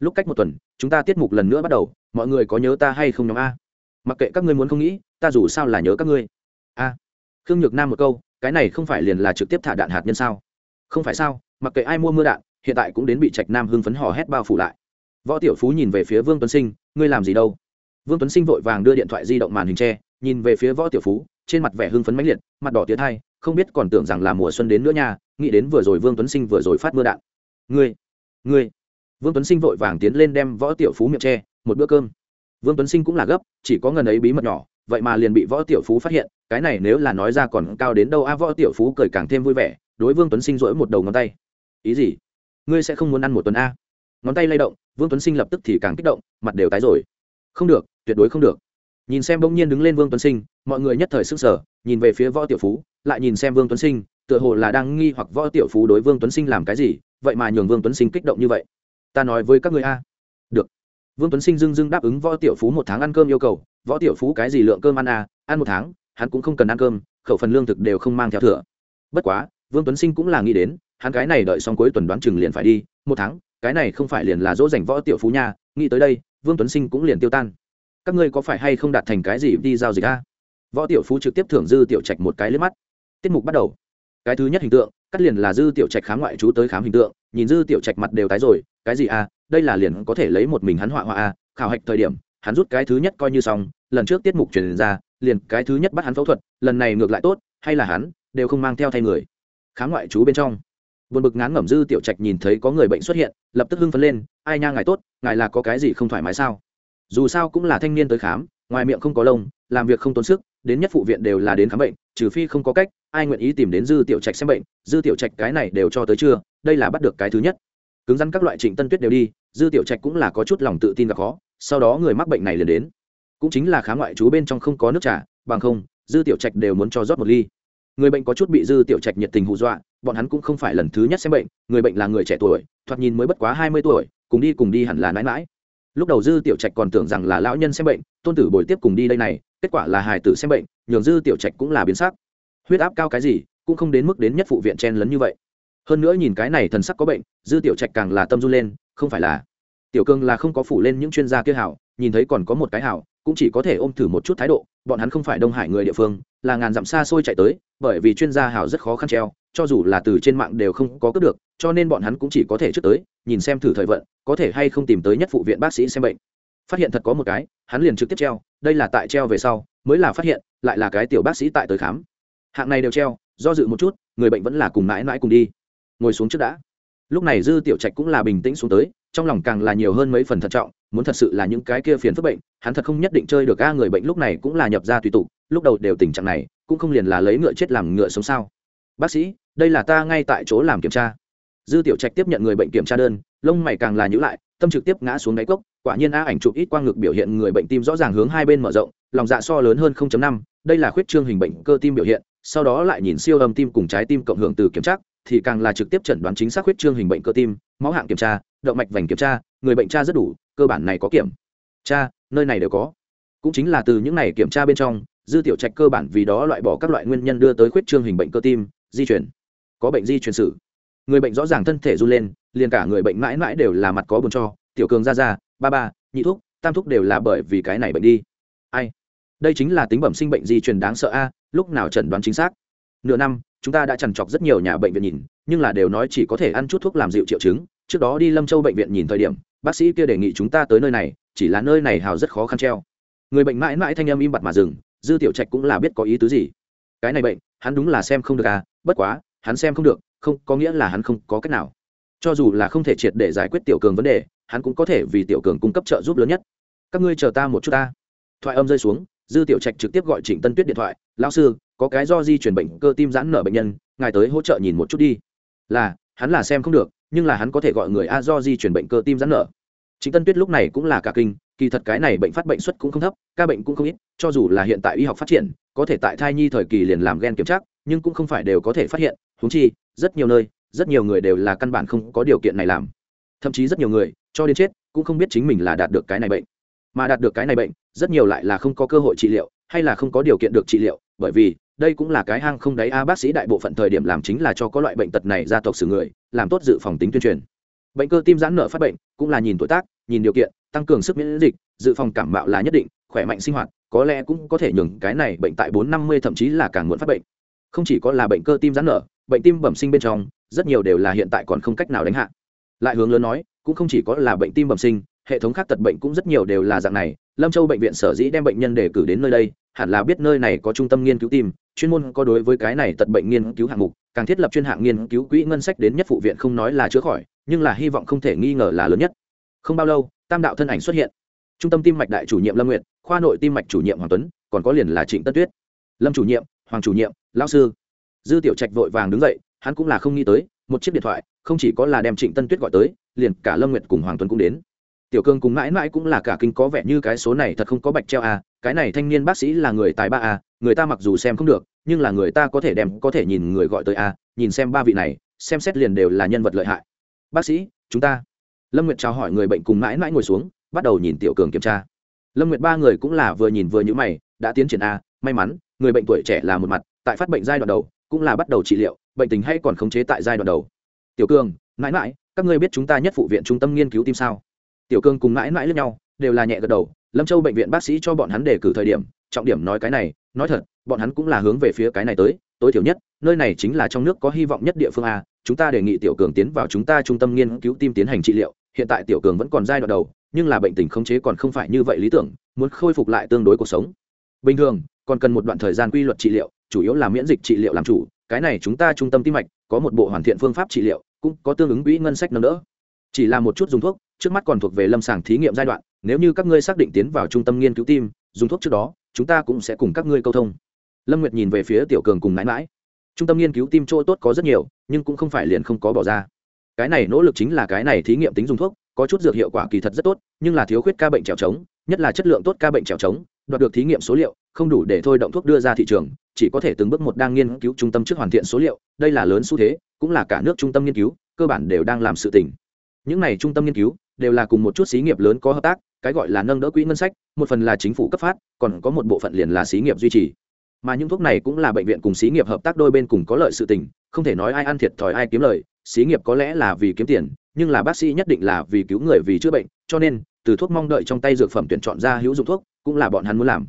A: Lúc cách một tuần, chúng ta tiết mục lần nữa bắt đầu, mọi người có nhớ ta hay không nhóm a? Mặc kệ các ngươi muốn không nghĩ, ta dù sao là nhớ các ngươi. A. Khương nhược nam một câu, cái này không phải liền là trực tiếp thả đạn hạt nhân sao? Không phải sao, mặc kệ ai mua mưa đạn, hiện tại cũng đến bị trạch nam hưng phấn hò hét bao phủ lại. Võ tiểu phú nhìn về phía vương tuấn sinh, ngươi làm gì đâu? Vương tuấn sinh vội vàng đưa điện thoại di động màn hình tre nhìn về phía võ tiểu phú, trên mặt vẻ hưng phấn mãnh liệt, mặt đỏ tía thai không biết còn tưởng rằng là mùa xuân đến nữa nha, nghĩ đến vừa rồi vương tuấn sinh vừa rồi phát mưa đạn. Ngươi ngươi. Vương tuấn sinh vội vàng tiến lên đem võ tiểu phú miệng tre một bữa cơm. Vương tuấn sinh cũng là gấp, chỉ có ngần ấy bí mật nhỏ, vậy mà liền bị võ tiểu phú phát hiện, cái này nếu là nói ra còn cao đến đâu a, võ tiểu phú cười càng thêm vui vẻ, đối vương tuấn sinh rỗi một đầu ngón tay. Ý gì? Ngươi sẽ không muốn ăn một tuần a? Ngón tay lay động, vương tuấn sinh lập tức thì càng kích động, mặt đều tái rồi. Không được, tuyệt đối không được. Nhìn xem bỗng nhiên đứng lên vương tuấn sinh, mọi người nhất thời sức sở nhìn về phía võ tiểu phú, lại nhìn xem vương tuấn sinh, tựa hồ là đang nghi hoặc võ tiểu phú đối vương tuấn sinh làm cái gì, vậy mà nhường vương tuấn sinh kích động như vậy. Ta nói với các người a. Được. Vương tuấn sinh dưng dưng đáp ứng võ tiểu phú một tháng ăn cơm yêu cầu, võ tiểu phú cái gì lượng cơm ăn à ăn một tháng, hắn cũng không cần ăn cơm, khẩu phần lương thực đều không mang theo thừa. Bất quá, vương tuấn sinh cũng là nghĩ đến, hắn cái này đợi xong cuối tuần đoán chừng liền phải đi, một tháng, cái này không phải liền là dỗ dành võ tiểu phú nha, nghĩ tới đây, vương tuấn sinh cũng liền tiêu tan. Các ngươi có phải hay không đạt thành cái gì đi giao dịch a? Võ tiểu phú trực tiếp thưởng dư tiểu trạch một cái lên mắt tiết mục bắt đầu cái thứ nhất hình tượng, cắt liền là dư tiểu trạch khám ngoại trú tới khám hình tượng, nhìn dư tiểu trạch mặt đều tái rồi, cái gì à? đây là liền có thể lấy một mình hắn họa họa à? khảo hạch thời điểm, hắn rút cái thứ nhất coi như xong, lần trước tiết mục truyền ra, liền cái thứ nhất bắt hắn phẫu thuật, lần này ngược lại tốt, hay là hắn, đều không mang theo thay người khám ngoại trú bên trong buồn bực ngán ngẩm dư tiểu trạch nhìn thấy có người bệnh xuất hiện, lập tức hưng phấn lên, ai nha ngài tốt, ngài là có cái gì không thoải mái sao dù sao cũng là thanh niên tới khám ngoài miệng không có lông, làm việc không tốn sức, đến nhất phụ viện đều là đến khám bệnh, trừ phi không có cách, ai nguyện ý tìm đến dư tiểu trạch xem bệnh, dư tiểu trạch cái này đều cho tới chưa đây là bắt được cái thứ nhất. Cứng rắn các loại trịnh tân tuyết đều đi, dư tiểu trạch cũng là có chút lòng tự tin gặp khó, sau đó người mắc bệnh này liền đến. Cũng chính là khá ngoại chú bên trong không có nước trà, bằng không, dư tiểu trạch đều muốn cho rót một ly. Người bệnh có chút bị dư tiểu trạch nhiệt tình hù dọa, bọn hắn cũng không phải lần thứ nhất xem bệnh, người bệnh là người trẻ tuổi, thoạt nhìn mới bất quá hai mươi tuổi, cùng đi cùng đi hẳn là mãi mãi lúc đầu dư tiểu trạch còn tưởng rằng là lão nhân xem bệnh, tôn tử bồi tiếp cùng đi đây này, kết quả là hài tử xem bệnh, nhường dư tiểu trạch cũng là biến sắc. Huyết áp cao cái gì, cũng không đến mức đến nhất phụ viện chen lấn như vậy. Hơn nữa nhìn cái này thần sắc có bệnh, dư tiểu trạch càng là tâm run lên, không phải là. Tiểu cương là không có phủ lên những chuyên gia kia hảo, nhìn thấy còn có một cái hảo cũng chỉ có thể ôm thử một chút thái độ, bọn hắn không phải đông hải người địa phương, là ngàn dặm xa xôi chạy tới, bởi vì chuyên gia hảo rất khó khăn treo, cho dù là từ trên mạng đều không có cướp được, cho nên bọn hắn cũng chỉ có thể trước tới, nhìn xem thử thời vận, có thể hay không tìm tới nhất phụ viện bác sĩ xem bệnh. Phát hiện thật có một cái, hắn liền trực tiếp treo, đây là tại treo về sau, mới là phát hiện, lại là cái tiểu bác sĩ tại tới khám. Hạng này đều treo, do dự một chút, người bệnh vẫn là cùng mãi mãi cùng đi. Ngồi xuống trước đã. Lúc này dư tiểu trạch cũng là bình tĩnh xuống tới, trong lòng càng là nhiều hơn mấy phần thận trọng muốn thật sự là những cái kia phiền phức bệnh hắn thật không nhất định chơi được a người bệnh lúc này cũng là nhập ra tùy tụ lúc đầu đều tình trạng này cũng không liền là lấy ngựa chết làm ngựa sống sao. Bác sĩ đây là ta ngay tại chỗ làm kiểm tra. Dư tiểu trạch tiếp nhận người bệnh kiểm tra đơn lông mày càng là nhữ lại tâm trực tiếp ngã xuống đáy cốc quả nhiên a ảnh chụp ít quang ngực biểu hiện người bệnh tim rõ ràng hướng hai bên mở rộng lòng dạ so lớn hơn 0.5, đây là khuyết trương hình bệnh cơ tim biểu hiện sau đó lại nhìn siêu âm tim cùng trái tim cộng hưởng từ kiểm tra thì càng là trực tiếp chẩn đoán chính xác huyết trương hình bệnh cơ tim, máu hạng kiểm tra, động mạch vành kiểm tra, người bệnh tra rất đủ, cơ bản này có kiểm tra, nơi này đều có. Cũng chính là từ những này kiểm tra bên trong, dư tiểu trạch cơ bản vì đó loại bỏ các loại nguyên nhân đưa tới khuyết trương hình bệnh cơ tim, di chuyển. Có bệnh di chuyển sử. Người bệnh rõ ràng thân thể run lên, liền cả người bệnh mãi mãi đều là mặt có buồn cho, tiểu cường ra ra, ba ba, nhị thuốc tam thuốc đều là bởi vì cái này bệnh đi. Ai? Đây chính là tính bẩm sinh bệnh di truyền đáng sợ a, lúc nào chẩn đoán chính xác? Nửa năm chúng ta đã chằn chọc rất nhiều nhà bệnh viện nhìn, nhưng là đều nói chỉ có thể ăn chút thuốc làm dịu triệu chứng. Trước đó đi lâm châu bệnh viện nhìn thời điểm, bác sĩ kia đề nghị chúng ta tới nơi này, chỉ là nơi này hào rất khó khăn treo. Người bệnh mãi mãi thanh âm im bặt mà dừng, dư tiểu trạch cũng là biết có ý tứ gì. Cái này bệnh, hắn đúng là xem không được à bất quá, hắn xem không được, không, có nghĩa là hắn không có cách nào. Cho dù là không thể triệt để giải quyết tiểu cường vấn đề, hắn cũng có thể vì tiểu cường cung cấp trợ giúp lớn nhất. Các ngươi chờ ta một chút ta. Thoại âm rơi xuống, dư tiểu trạch trực tiếp gọi trịnh tân tuyết điện thoại, lão sư có cái do di chuyển bệnh cơ tim giãn nở bệnh nhân, ngài tới hỗ trợ nhìn một chút đi. Là, hắn là xem không được, nhưng là hắn có thể gọi người a do di chuyển bệnh cơ tim giãn nở. Chính tân tuyết lúc này cũng là cả kinh, kỳ thật cái này bệnh phát bệnh suất cũng không thấp, ca bệnh cũng không ít, cho dù là hiện tại y học phát triển, có thể tại thai nhi thời kỳ liền làm gen kiểm tra, nhưng cũng không phải đều có thể phát hiện húng chi, rất nhiều nơi, rất nhiều người đều là căn bản không có điều kiện này làm. Thậm chí rất nhiều người, cho đến chết, cũng không biết chính mình là đạt được cái này bệnh. Mà đạt được cái này bệnh, rất nhiều lại là không có cơ hội trị liệu, hay là không có điều kiện được trị liệu, bởi vì đây cũng là cái hang không đáy a, bác sĩ đại bộ phận thời điểm làm chính là cho có loại bệnh tật này gia tộc xử người, làm tốt dự phòng tính tuyên truyền. Bệnh cơ tim giãn nở phát bệnh, cũng là nhìn tuổi tác, nhìn điều kiện, tăng cường sức miễn dịch, dự phòng cảm mạo là nhất định, khỏe mạnh sinh hoạt, có lẽ cũng có thể nhường cái này bệnh tại bốn năm mươi thậm chí là càng muộn phát bệnh. Không chỉ có là bệnh cơ tim giãn nở, bệnh tim bẩm sinh bên trong, rất nhiều đều là hiện tại còn không cách nào đánh hạ. Lại hướng lớn nói, cũng không chỉ có là bệnh tim bẩm sinh, hệ thống khác tật bệnh cũng rất nhiều đều là dạng này lâm châu bệnh viện sở dĩ đem bệnh nhân để cử đến nơi đây, hẳn là biết nơi này có trung tâm nghiên cứu tim chuyên môn có đối với cái này tật bệnh nghiên cứu hạng mục, càng thiết lập chuyên hạng nghiên cứu quỹ ngân sách đến nhất phụ viện không nói là chữa khỏi, nhưng là hy vọng không thể nghi ngờ là lớn nhất. Không bao lâu, tam đạo thân ảnh xuất hiện. Trung tâm tim mạch đại chủ nhiệm lâm nguyệt, khoa nội tim mạch chủ nhiệm hoàng tuấn, còn có liền là trịnh tất tuyết. Lâm chủ nhiệm, hoàng chủ nhiệm, lão sư. Dư tiểu trạch vội vàng đứng dậy, hắn cũng là không nghĩ tới, một chiếc điện thoại, không chỉ có là đem trịnh tân tuyết gọi tới, liền cả lâm nguyệt cùng hoàng tuấn cũng đến tiểu cương cùng mãi mãi cũng là cả kinh có vẻ như cái số này thật không có bạch treo à cái này thanh niên bác sĩ là người tài ba à người ta mặc dù xem không được, nhưng là người ta có thể đem, có thể nhìn người gọi tới à nhìn xem ba vị này, xem xét liền đều là nhân vật lợi hại. Bác sĩ, chúng ta. Lâm nguyệt chào hỏi người bệnh cùng mãi mãi ngồi xuống, bắt đầu nhìn tiểu cường kiểm tra. Lâm nguyệt ba người cũng là vừa nhìn vừa nhữ mày, đã tiến triển a may mắn, người bệnh tuổi trẻ là một mặt, tại phát bệnh giai đoạn đầu, cũng là bắt đầu trị liệu, bệnh tình hay còn khống chế tại giai đoạn đầu. Tiểu cường, mãi mãi, các ngươi biết chúng ta nhất phụ viện trung tâm nghiên cứu tim sao? Tiểu Cương cùng mãi mãi lẫn nhau, đều là nhẹ gật đầu, lâm châu bệnh viện bác sĩ cho bọn hắn đề cử thời điểm, trọng điểm nói cái này, nói thật, bọn hắn cũng là hướng về phía cái này tới, tối thiểu nhất, nơi này chính là trong nước có hy vọng nhất địa phương a, chúng ta đề nghị tiểu cường tiến vào chúng ta trung tâm nghiên cứu tim tiến hành trị liệu, hiện tại tiểu cường vẫn còn giai đoạn đầu, nhưng là bệnh tình khống chế còn không phải như vậy lý tưởng, muốn khôi phục lại tương đối cuộc sống. Bình thường, còn cần một đoạn thời gian quy luật trị liệu, chủ yếu là miễn dịch trị liệu làm chủ, cái này chúng ta trung tâm tim mạch, có một bộ hoàn thiện phương pháp trị liệu, cũng có tương ứng quỹ ngân sách nâng đỡ. Chỉ là một chút dùng thuốc trước mắt còn thuộc về lâm sàng thí nghiệm giai đoạn, nếu như các ngươi xác định tiến vào trung tâm nghiên cứu tim, dùng thuốc trước đó, chúng ta cũng sẽ cùng các ngươi câu thông. Lâm nguyệt nhìn về phía tiểu cường cùng mãi mãi trung tâm nghiên cứu tim chỗ tốt có rất nhiều, nhưng cũng không phải liền không có bỏ ra. Cái này nỗ lực chính là cái này thí nghiệm tính dùng thuốc, có chút dược hiệu quả kỳ thật rất tốt, nhưng là thiếu khuyết ca bệnh trèo trống, nhất là chất lượng tốt ca bệnh trèo trống, đoạt được thí nghiệm số liệu, không đủ để thôi động thuốc đưa ra thị trường, chỉ có thể từng bước một đang nghiên cứu trung tâm trước hoàn thiện số liệu, đây là lớn xu thế, cũng là cả nước trung tâm nghiên cứu, cơ bản đều đang làm sự tình. Những này trung tâm nghiên cứu đều là cùng một chút xí nghiệp lớn có hợp tác, cái gọi là nâng đỡ quỹ ngân sách, một phần là chính phủ cấp phát, còn có một bộ phận liền là xí nghiệp duy trì. Mà những thuốc này cũng là bệnh viện cùng xí nghiệp hợp tác đôi bên cùng có lợi sự tình, không thể nói ai ăn thiệt thòi ai kiếm lợi xí nghiệp có lẽ là vì kiếm tiền, nhưng là bác sĩ nhất định là vì cứu người vì chữa bệnh, cho nên, từ thuốc mong đợi trong tay dược phẩm tuyển chọn ra hữu dụng thuốc, cũng là bọn hắn muốn làm.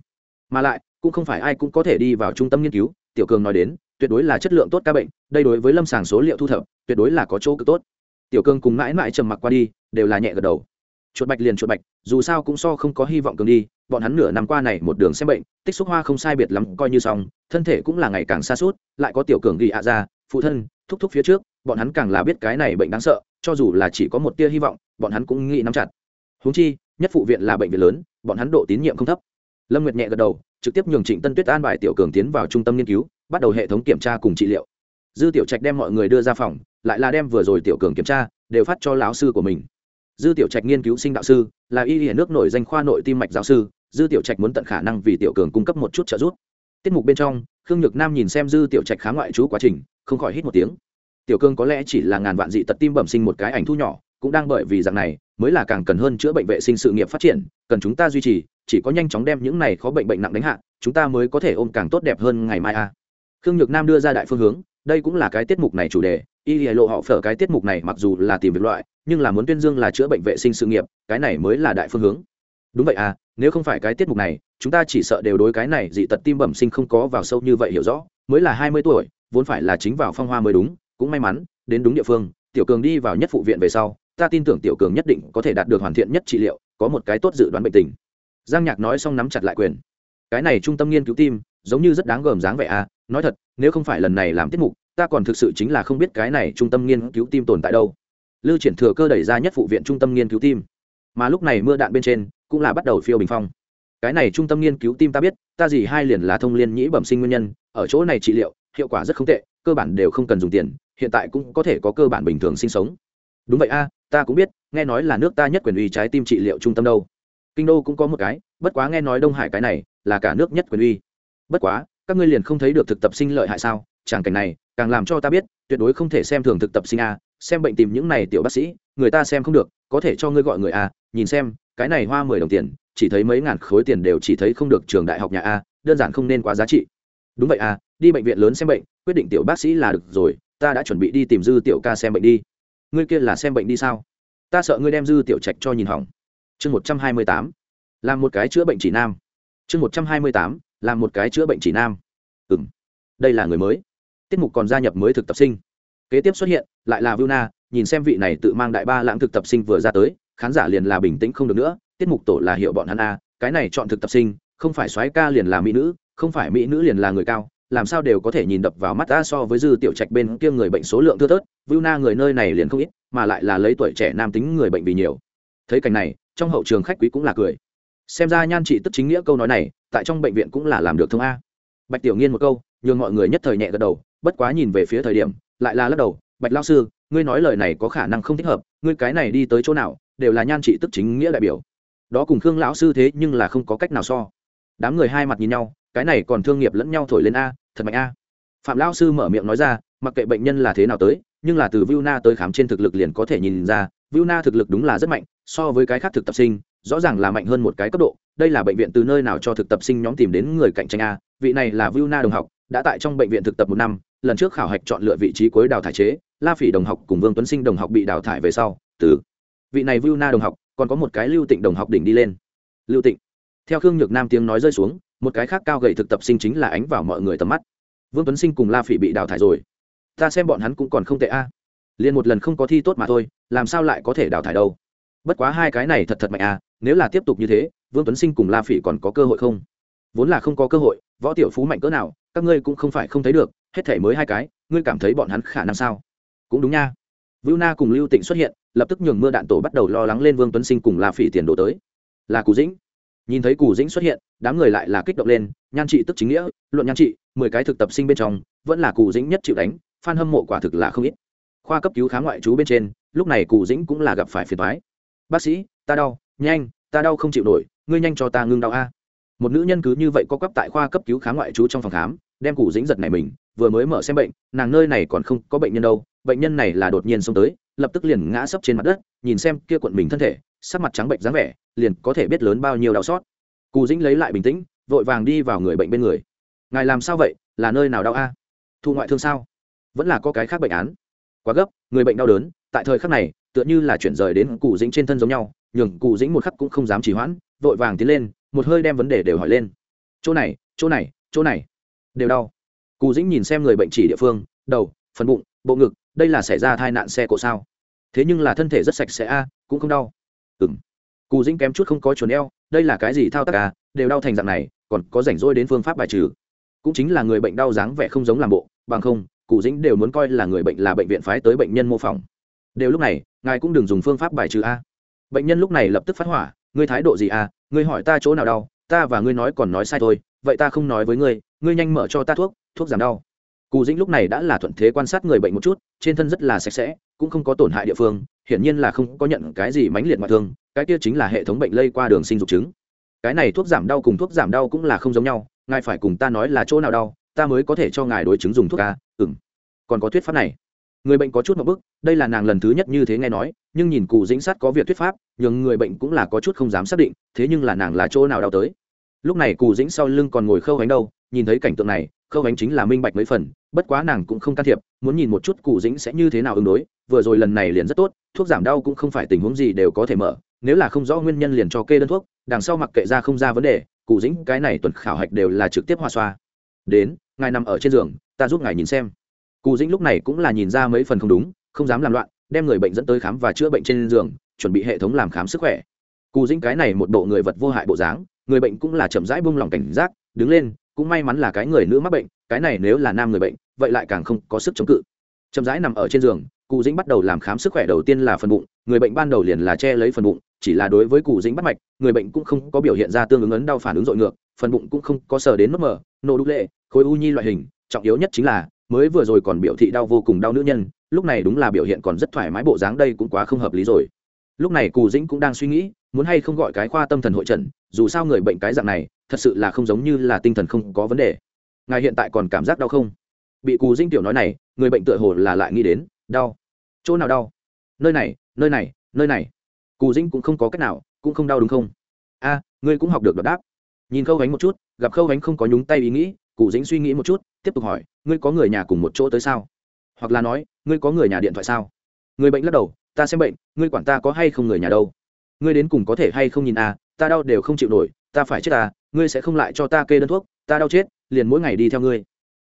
A: Mà lại, cũng không phải ai cũng có thể đi vào trung tâm nghiên cứu, tiểu cường nói đến, tuyệt đối là chất lượng tốt ca bệnh, đây đối với lâm sàng số liệu thu thập, tuyệt đối là có chỗ cực tốt. Tiểu cường cùng mãi mãi trầm mặc qua đi đều là nhẹ gật đầu. Chuột bạch liền chuột bạch, dù sao cũng so không có hy vọng cường đi, bọn hắn nửa năm qua này một đường xem bệnh, tích xúc hoa không sai biệt lắm, coi như xong, thân thể cũng là ngày càng xa suốt lại có tiểu cường ghi ạ ra, phụ thân, thúc thúc phía trước, bọn hắn càng là biết cái này bệnh đáng sợ, cho dù là chỉ có một tia hy vọng, bọn hắn cũng nghĩ nắm chặt. Húng chi, nhất phụ viện là bệnh viện lớn, bọn hắn độ tín nhiệm không thấp. Lâm nguyệt nhẹ gật đầu, trực tiếp nhường trịnh tân tuyết an bài tiểu cường tiến vào trung tâm nghiên cứu, bắt đầu hệ thống kiểm tra cùng trị liệu. Dư tiểu trạch đem mọi người đưa ra phòng, lại là đem vừa rồi tiểu cường kiểm tra, đều phát cho lão sư của mình dư tiểu trạch nghiên cứu sinh đạo sư, là y hiển nước nổi danh khoa nội tim mạch giáo sư, dư tiểu trạch muốn tận khả năng vì tiểu cường cung cấp một chút trợ giúp. Tiết mục bên trong, khương nhược nam nhìn xem dư tiểu trạch khá ngoại trú quá trình, không khỏi hít một tiếng. Tiểu cường có lẽ chỉ là ngàn vạn dị tật tim bẩm sinh một cái ảnh thu nhỏ, cũng đang bởi vì dạng này, mới là càng cần hơn chữa bệnh vệ sinh sự nghiệp phát triển, cần chúng ta duy trì, chỉ có nhanh chóng đem những này khó bệnh bệnh nặng đánh hạ, chúng ta mới có thể ôm càng tốt đẹp hơn ngày mai a khương nhược nam đưa ra đại phương hướng, đây cũng là cái tiết mục này chủ đề, y lộ họ phở cái tiết mục này mặc dù là tìm việc loại nhưng là muốn tuyên dương là chữa bệnh vệ sinh sự nghiệp, cái này mới là đại phương hướng. Đúng vậy à nếu không phải cái tiết mục này, chúng ta chỉ sợ đều đối cái này dị tật tim bẩm sinh không có vào sâu như vậy hiểu rõ, mới là hai mươi tuổi, vốn phải là chính vào phong hoa mới đúng, cũng may mắn, đến đúng địa phương, tiểu cường đi vào nhất phụ viện về sau, ta tin tưởng tiểu cường nhất định có thể đạt được hoàn thiện nhất trị liệu, có một cái tốt dự đoán bệnh tình. Giang nhạc nói xong nắm chặt lại quyền. Cái này trung tâm nghiên cứu tim, giống như rất đáng gờm dáng vẻ à nói thật, nếu không phải lần này làm tiết mục, ta còn thực sự chính là không biết cái này trung tâm nghiên cứu tim tồn tại đâu lưu triển thừa cơ đẩy ra nhất phụ viện trung tâm nghiên cứu tim mà lúc này mưa đạn bên trên cũng là bắt đầu phiêu bình phong. Cái này trung tâm nghiên cứu tim ta biết, ta gì hai liền là thông liên nhĩ bẩm sinh nguyên nhân, ở chỗ này trị liệu, hiệu quả rất không tệ, cơ bản đều không cần dùng tiền, hiện tại cũng có thể có cơ bản bình thường sinh sống. Đúng vậy a, ta cũng biết, nghe nói là nước ta nhất quyền uy trái tim trị liệu trung tâm đâu. Kinh đô cũng có một cái, bất quá nghe nói đông hải cái này là cả nước nhất quyền uy. Bất quá, các ngươi liền không thấy được thực tập sinh lợi hại sao? Tràng cảnh này, càng làm cho ta biết, tuyệt đối không thể xem thường thực tập sinh a xem bệnh tìm những này tiểu bác sĩ, người ta xem không được, có thể cho ngươi gọi người a, nhìn xem, cái này hoa mười đồng tiền, chỉ thấy mấy ngàn khối tiền đều chỉ thấy không được trường đại học nhà a, đơn giản không nên quá giá trị. Đúng vậy a, đi bệnh viện lớn xem bệnh, quyết định tiểu bác sĩ là được rồi, ta đã chuẩn bị đi tìm dư tiểu ca xem bệnh đi. Ngươi kia là xem bệnh đi sao? Ta sợ ngươi đem dư tiểu trạch cho nhìn hỏng. Chương một trăm hai mươi tám, làm một cái chữa bệnh chỉ nam. Chương một trăm hai mươi tám, làm một cái chữa bệnh chỉ nam. Ừ m đây là người mới. Tiết mục còn gia nhập mới thực tập sinh kế tiếp xuất hiện lại là Vuna, nhìn xem vị này tự mang đại ba lãng thực tập sinh vừa ra tới khán giả liền là bình tĩnh không được nữa tiết mục tổ là hiệu bọn hắn a cái này chọn thực tập sinh không phải soái ca liền là mỹ nữ không phải mỹ nữ liền là người cao làm sao đều có thể nhìn đập vào mắt ta so với dư tiểu trạch bên kia người bệnh số lượng thưa thớt Vuna người nơi này liền không ít mà lại là lấy tuổi trẻ nam tính người bệnh vì nhiều. Thấy cảnh này trong hậu trường khách quý cũng là cười. Xem ra nhan trị tức chính nghĩa câu nói này tại trong bệnh viện cũng là làm được thông a. Bạch tiểu nghiên một câu nhường mọi người nhất thời nhẹ gật đầu bất quá nhìn về phía thời điểm lại là lắc đầu bạch lao sư ngươi nói lời này có khả năng không thích hợp ngươi cái này đi tới chỗ nào đều là nhan trị tức chính nghĩa đại biểu. Đó cùng khương lão sư thế nhưng là không có cách nào so. Đám người hai mặt nhìn nhau cái này còn thương nghiệp lẫn nhau thổi lên a thật mạnh a. Phạm lão sư mở miệng nói ra mặc kệ bệnh nhân là thế nào tới nhưng là từ Viu tới khám trên thực lực liền có thể nhìn ra, Viu thực lực đúng là rất mạnh, so với cái khác thực tập sinh, rõ ràng là mạnh hơn một cái cấp độ. Đây là bệnh viện từ nơi nào cho thực tập sinh nhóm tìm đến người cạnh tranh a, vị này là Viu đồng học, đã tại trong bệnh viện thực tập một năm, lần trước khảo hạch chọn lựa vị trí cuối đào thải chế, La Phỉ đồng học cùng Vương Tuấn Sinh đồng học bị đào thải về sau, từ vị này Viu đồng học, còn có một cái Lưu Tịnh đồng học đỉnh đi lên. Lưu Tịnh. Theo Khương Nhược Nam tiếng nói rơi xuống, một cái khác cao gầy thực tập sinh chính là ánh vào mọi người tầm mắt. Vương Tuấn Sinh cùng La Phỉ bị đào thải rồi ta xem bọn hắn cũng còn không tệ a à. liền một lần không có thi tốt mà thôi làm sao lại có thể đào thải đâu bất quá hai cái này thật thật mạnh à nếu là tiếp tục như thế vương tuấn sinh cùng la phỉ còn có cơ hội không vốn là không có cơ hội võ tiểu phú mạnh cỡ nào các ngươi cũng không phải không thấy được hết thể mới hai cái, ngươi cảm thấy bọn hắn khả năng sao? Cũng đúng nha. Vưu na cùng lưu tịnh xuất hiện, lập tức nhường mưa đạn tổ bắt đầu lo lắng lên vương tuấn sinh cùng la phỉ tiền đổ tới. Là cù dĩnh. Nhìn thấy cù dĩnh xuất hiện, đám người lại là kích động lên, nhan trị tức chính nghĩa, luận nhan trị, mười cái thực tập sinh bên trong, vẫn là cù dĩnh nhất chịu đánh, fan hâm mộ quả thực là không ít. Khoa cấp cứu khá ngoại trú bên trên, lúc này cù dĩnh cũng là gặp phải phiền thoái bác sĩ, ta đau, nhanh, ta đau không chịu nổi, ngươi nhanh cho ta ngưng đau a. Một nữ nhân cứ như vậy có quắp tại khoa cấp cứu khá ngoại trú trong phòng khám đem cụ dĩnh giật này mình, vừa mới mở xem bệnh, nàng nơi này còn không có bệnh nhân đâu, bệnh nhân này là đột nhiên xông tới, lập tức liền ngã sấp trên mặt đất, nhìn xem kia quận mình thân thể, sắc mặt trắng bệnh dáng vẻ, liền có thể biết lớn bao nhiêu đau xót. Cù dĩnh lấy lại bình tĩnh, vội vàng đi vào người bệnh bên người. Ngài làm sao vậy? Là nơi nào đau a? Thu ngoại thương sao? Vẫn là có cái khác bệnh án? Quá gấp, người bệnh đau đớn, tại thời khắc này, tựa như là chuyển rời đến cụ dĩnh trên thân giống nhau, nhường cụ dĩnh một khắc cũng không dám trì hoãn, vội vàng tiến lên, một hơi đem vấn đề đều hỏi lên. Chỗ này chỗ này chỗ này đều đau. Cù dĩnh nhìn xem người bệnh chỉ địa phương, đầu, phần bụng, bộ ngực, đây là xảy ra tai nạn xe cộ sao? Thế nhưng là thân thể rất sạch sẽ a, cũng không đau. Ừ m cù dĩnh kém chút không có chuồn eo, đây là cái gì thao tác à đều đau thành dạng này, còn có rảnh rỗi đến phương pháp bài trừ. Cũng chính là người bệnh đau dáng vẻ không giống làm bộ, bằng không cụ dĩnh đều muốn coi là người bệnh là bệnh viện phái tới bệnh nhân mô phỏng. Đều lúc này, ngài cũng đừng dùng phương pháp bài trừ a. Bệnh nhân lúc này lập tức phát hỏa, ngươi thái độ gì a? Ngươi hỏi ta chỗ nào đau, ta và ngươi nói còn nói sai thôi, vậy ta không nói với ngươi ngươi nhanh mở cho ta thuốc thuốc giảm đau. Cù dĩnh lúc này đã là thuận thế quan sát người bệnh một chút, trên thân rất là sạch sẽ, cũng không có tổn hại địa phương, hiển nhiên là không có nhận cái gì mãnh liệt ngoại thương, cái kia chính là hệ thống bệnh lây qua đường sinh dục chứng. Cái này thuốc giảm đau cùng thuốc giảm đau cũng là không giống nhau, ngài phải cùng ta nói là chỗ nào đau, ta mới có thể cho ngài đối chứng dùng thuốc ca ừng còn có thuyết pháp này. Người bệnh có chút một bức, đây là nàng lần thứ nhất như thế nghe nói, nhưng nhìn cụ dĩnh sát có việc thuyết pháp nhưng người bệnh cũng là có chút không dám xác định, thế nhưng là nàng là chỗ nào đau tới. Lúc này cụ dĩnh sau lưng còn ngồi khâu ánh đâu nhìn thấy cảnh tượng này, khâu ánh chính là minh bạch mấy phần, bất quá nàng cũng không can thiệp, muốn nhìn một chút cụ dĩnh sẽ như thế nào ứng đối, vừa rồi lần này liền rất tốt, thuốc giảm đau cũng không phải tình huống gì đều có thể mở, nếu là không rõ nguyên nhân liền cho kê đơn thuốc, đằng sau mặc kệ ra không ra vấn đề, cụ dĩnh cái này tuần khảo hạch đều là trực tiếp hoa xoa. Đến, ngài nằm ở trên giường, ta giúp ngài nhìn xem. Cụ dĩnh lúc này cũng là nhìn ra mấy phần không đúng, không dám làm loạn, đem người bệnh dẫn tới khám và chữa bệnh trên giường, chuẩn bị hệ thống làm khám sức khỏe. Cụ dĩnh cái này một bộ người vật vô hại bộ dáng, người bệnh cũng là chậm rãi buông lỏng cảnh giác, đứng lên cũng may mắn là cái người nữ mắc bệnh, cái này nếu là nam người bệnh, vậy lại càng không có sức chống cự. Chậm rãi nằm ở trên giường, cụ dĩnh bắt đầu làm khám sức khỏe đầu tiên là phần bụng, người bệnh ban đầu liền là che lấy phần bụng, chỉ là đối với cụ dĩnh bắt mạch, người bệnh cũng không có biểu hiện ra tương ứng ấn đau phản ứng dội ngược, phần bụng cũng không có sờ đến nốt mờ, nổ đúc lệ, khối u nhi loại hình, trọng yếu nhất chính là, mới vừa rồi còn biểu thị đau vô cùng đau nữ nhân, lúc này đúng là biểu hiện còn rất thoải mái bộ dáng đây cũng quá không hợp lý rồi. Lúc này cù dĩnh cũng đang suy nghĩ, muốn hay không gọi cái khoa tâm thần hội trần, dù sao người bệnh cái dạng này thật sự là không giống như là tinh thần không có vấn đề. Ngài hiện tại còn cảm giác đau không? Bị cù dĩnh tiểu nói này, người bệnh tựa hồ là lại nghĩ đến, đau. Chỗ nào đau? Nơi này nơi này nơi này. Cù dĩnh cũng không có cách nào, cũng không đau đúng không? A, ngươi cũng học được đáp. Nhìn khâu gánh một chút, gặp khâu gánh không có nhúng tay ý nghĩ cụ dĩnh suy nghĩ một chút, tiếp tục hỏi, ngươi có người nhà cùng một chỗ tới sao? Hoặc là nói, ngươi có người nhà điện thoại sao? Người bệnh lắc đầu, ta xem bệnh, ngươi quản ta có hay không người nhà đâu? Ngươi đến cùng có thể hay không nhìn à ta đau đều không chịu nổi, ta phải chết à ngươi sẽ không lại cho ta kê đơn thuốc, ta đau chết, liền mỗi ngày đi theo ngươi.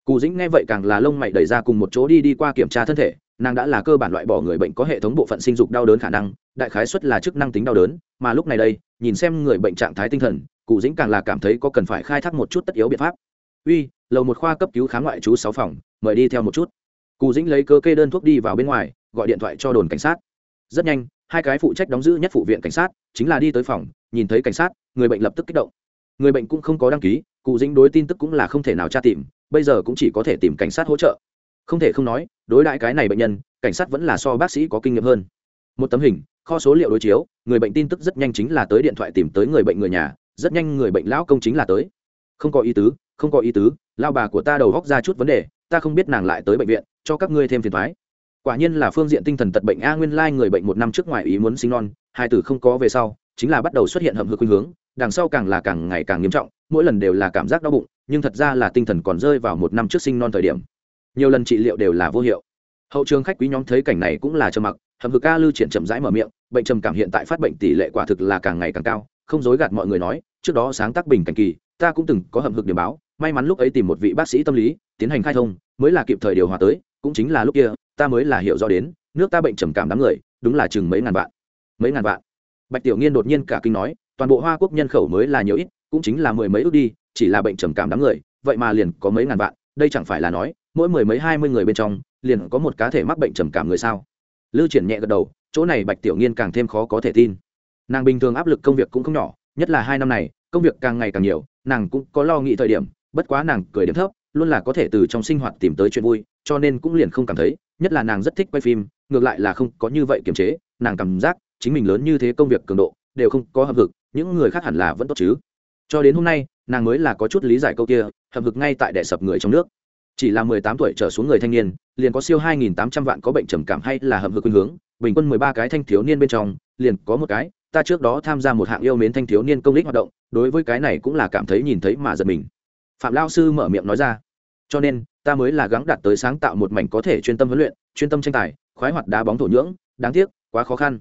A: Cù dĩnh nghe vậy càng là lông mày đẩy ra cùng một chỗ đi đi qua kiểm tra thân thể, nàng đã là cơ bản loại bỏ người bệnh có hệ thống bộ phận sinh dục đau đớn khả năng, đại khái xuất là chức năng tính đau đớn, mà lúc này đây, nhìn xem người bệnh trạng thái tinh thần cụ dĩnh càng là cảm thấy có cần phải khai thác một chút tất yếu biện pháp. Uy, lầu một khoa cấp cứu khám ngoại trú sáu phòng, mời đi theo một chút. Cụ dĩnh lấy cơ kê đơn thuốc đi vào bên ngoài, gọi điện thoại cho đồn cảnh sát. Rất nhanh, hai cái phụ trách đóng giữ nhất phụ viện cảnh sát chính là đi tới phòng, nhìn thấy cảnh sát, người bệnh lập tức kích động người bệnh cũng không có đăng ký, cụ dĩnh đối tin tức cũng là không thể nào tra tìm, bây giờ cũng chỉ có thể tìm cảnh sát hỗ trợ. Không thể không nói, đối đại cái này bệnh nhân, cảnh sát vẫn là so bác sĩ có kinh nghiệm hơn. Một tấm hình, kho số liệu đối chiếu, người bệnh tin tức rất nhanh chính là tới điện thoại tìm tới người bệnh người nhà, rất nhanh người bệnh lão công chính là tới. Không có ý tứ, không có ý tứ lao bà của ta đầu góc ra chút vấn đề, ta không biết nàng lại tới bệnh viện, cho các ngươi thêm phiền thoái quả nhiên là phương diện tinh thần tật bệnh a nguyên lai người bệnh một năm trước ngoài ý muốn sinh non, hai từ không có về sau chính là bắt đầu xuất hiện hầm hực khuynh hướng, đằng sau càng là càng ngày càng nghiêm trọng, mỗi lần đều là cảm giác đau bụng, nhưng thật ra là tinh thần còn rơi vào một năm trước sinh non thời điểm. Nhiều lần trị liệu đều là vô hiệu. Hậu trường khách quý nhóm thấy cảnh này cũng là trầm mặc hầm hực ca lưu triển chậm rãi mở miệng, bệnh trầm cảm hiện tại phát bệnh tỷ lệ quả thực là càng ngày càng cao, không dối gạt mọi người nói, trước đó sáng tác bình cảnh kỳ, ta cũng từng có hầm hực điểm báo, may mắn lúc ấy tìm một vị bác sĩ tâm lý, tiến hành khai thông, mới là kịp thời điều hòa tới, cũng chính là lúc kia, ta mới là hiểu rõ đến, nước ta bệnh trầm cảm đám người, đúng là chừng mấy ngàn vạn. Mấy ngàn vạn bạch tiểu nghiên đột nhiên cả kinh nói, toàn bộ hoa quốc nhân khẩu mới là nhiều ít, cũng chính là mười mấy ước đi, chỉ là bệnh trầm cảm đám người, vậy mà liền có mấy ngàn vạn, đây chẳng phải là nói, mỗi mười mấy hai mươi người bên trong, liền có một cá thể mắc bệnh trầm cảm người sao? Lưu triển nhẹ gật đầu, chỗ này bạch tiểu nghiên càng thêm khó có thể tin. Nàng bình thường áp lực công việc cũng không nhỏ, nhất là hai năm này, công việc càng ngày càng nhiều, nàng cũng có lo nghĩ thời điểm, bất quá nàng cười điểm thấp, luôn là có thể từ trong sinh hoạt tìm tới chuyện vui, cho nên cũng liền không cảm thấy, nhất là nàng rất thích quay phim, ngược lại là không có như vậy kiềm chế, nàng cảm giác chính mình lớn như thế công việc cường độ, đều không có hợp hực, những người khác hẳn là vẫn tốt chứ. Cho đến hôm nay, nàng mới là có chút lý giải câu kia hợp hực ngay tại đẻ sập người trong nước. Chỉ là mười tám tuổi trở xuống người thanh niên, liền có siêu hai nghìn tám trăm vạn có bệnh trầm cảm hay là hợp hực khuynh hướng, bình quân mười ba cái thanh thiếu niên bên trong, liền có một cái, ta trước đó tham gia một hạng yêu mến thanh thiếu niên công lý hoạt động, đối với cái này cũng là cảm thấy nhìn thấy mà giật mình. Phạm lao sư mở miệng nói ra, cho nên, ta mới là gắng đạt tới sáng tạo một mảnh có thể chuyên tâm huấn luyện, chuyên tâm tranh tài, khoái hoạt đá bóng thổ nhưỡng, đáng tiếc, quá khó khăn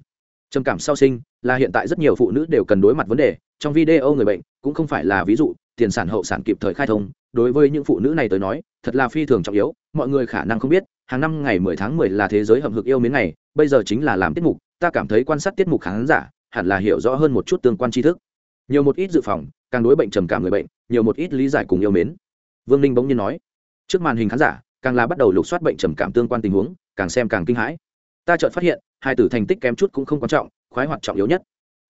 A: trầm cảm sau sinh, là hiện tại rất nhiều phụ nữ đều cần đối mặt vấn đề. Trong video người bệnh cũng không phải là ví dụ, tiền sản hậu sản kịp thời khai thông. Đối với những phụ nữ này tới nói, thật là phi thường trọng yếu. Mọi người khả năng không biết, hàng năm ngày 10 tháng 10 là thế giới hầm hực yêu mến ngày, bây giờ chính là làm tiết mục. Ta cảm thấy quan sát tiết mục khán giả, hẳn là hiểu rõ hơn một chút tương quan tri thức. Nhiều một ít dự phòng, càng đối bệnh trầm cảm người bệnh, nhiều một ít lý giải cùng yêu mến. Vương ninh bỗng nhiên nói, trước màn hình khán giả, càng là bắt đầu lục soát bệnh trầm cảm tương quan tình huống, càng xem càng kinh hãi ta chợt phát hiện, hai tử thành tích kém chút cũng không quan trọng, khoái hoạt trọng yếu nhất.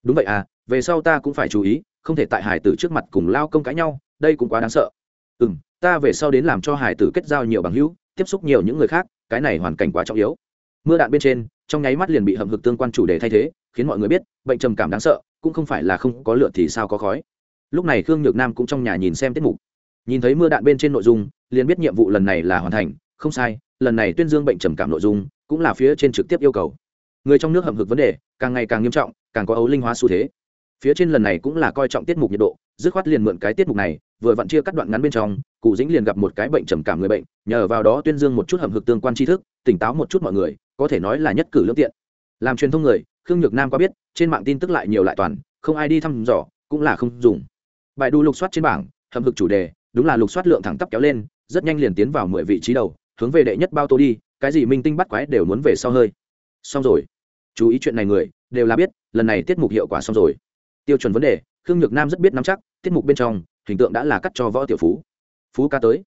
A: Đúng vậy à về sau ta cũng phải chú ý, không thể tại hải tử trước mặt cùng lao công cãi nhau, đây cũng quá đáng sợ. Ừ m ta về sau đến làm cho hải tử kết giao nhiều bằng hữu, tiếp xúc nhiều những người khác, cái này hoàn cảnh quá trọng yếu. Mưa đạn bên trên, trong nháy mắt liền bị hầm hực tương quan chủ đề thay thế, khiến mọi người biết, bệnh trầm cảm đáng sợ, cũng không phải là không có lượn thì sao có khói. Lúc này khương nhược nam cũng trong nhà nhìn xem tiết mục. Nhìn thấy mưa đạn bên trên nội dung, liền biết nhiệm vụ lần này là hoàn thành, không sai, lần này tuyên dương bệnh trầm cảm nội dung cũng là phía trên trực tiếp yêu cầu. Người trong nước hầm hực vấn đề, càng ngày càng nghiêm trọng, càng có ấu linh hóa xu thế. Phía trên lần này cũng là coi trọng tiết mục nhiệt độ, dứt khoát liền mượn cái tiết mục này, vừa vặn chia cắt đoạn ngắn bên trong, cụ dĩnh liền gặp một cái bệnh trầm cảm người bệnh, nhờ vào đó tuyên dương một chút hầm hực tương quan tri thức, tỉnh táo một chút mọi người, có thể nói là nhất cử lương tiện. Làm truyền thông người, khương nhược nam có biết, trên mạng tin tức lại nhiều lại toàn, không ai đi thăm dò, cũng là không dùng. Bài đu lục soát trên bảng hầm hực chủ đề, đúng là lục soát lượng thẳng tắp kéo lên, rất nhanh liền tiến vào mười vị trí đầu, hướng về đệ nhất bao tô đi cái gì minh tinh bắt quái đều muốn về sau hơi. Xong rồi. Chú ý chuyện này người, đều là biết, lần này tiết mục hiệu quả xong rồi. Tiêu chuẩn vấn đề, khương nhược nam rất biết nắm chắc, tiết mục bên trong, hình tượng đã là cắt cho võ tiểu phú. Phú ca tới.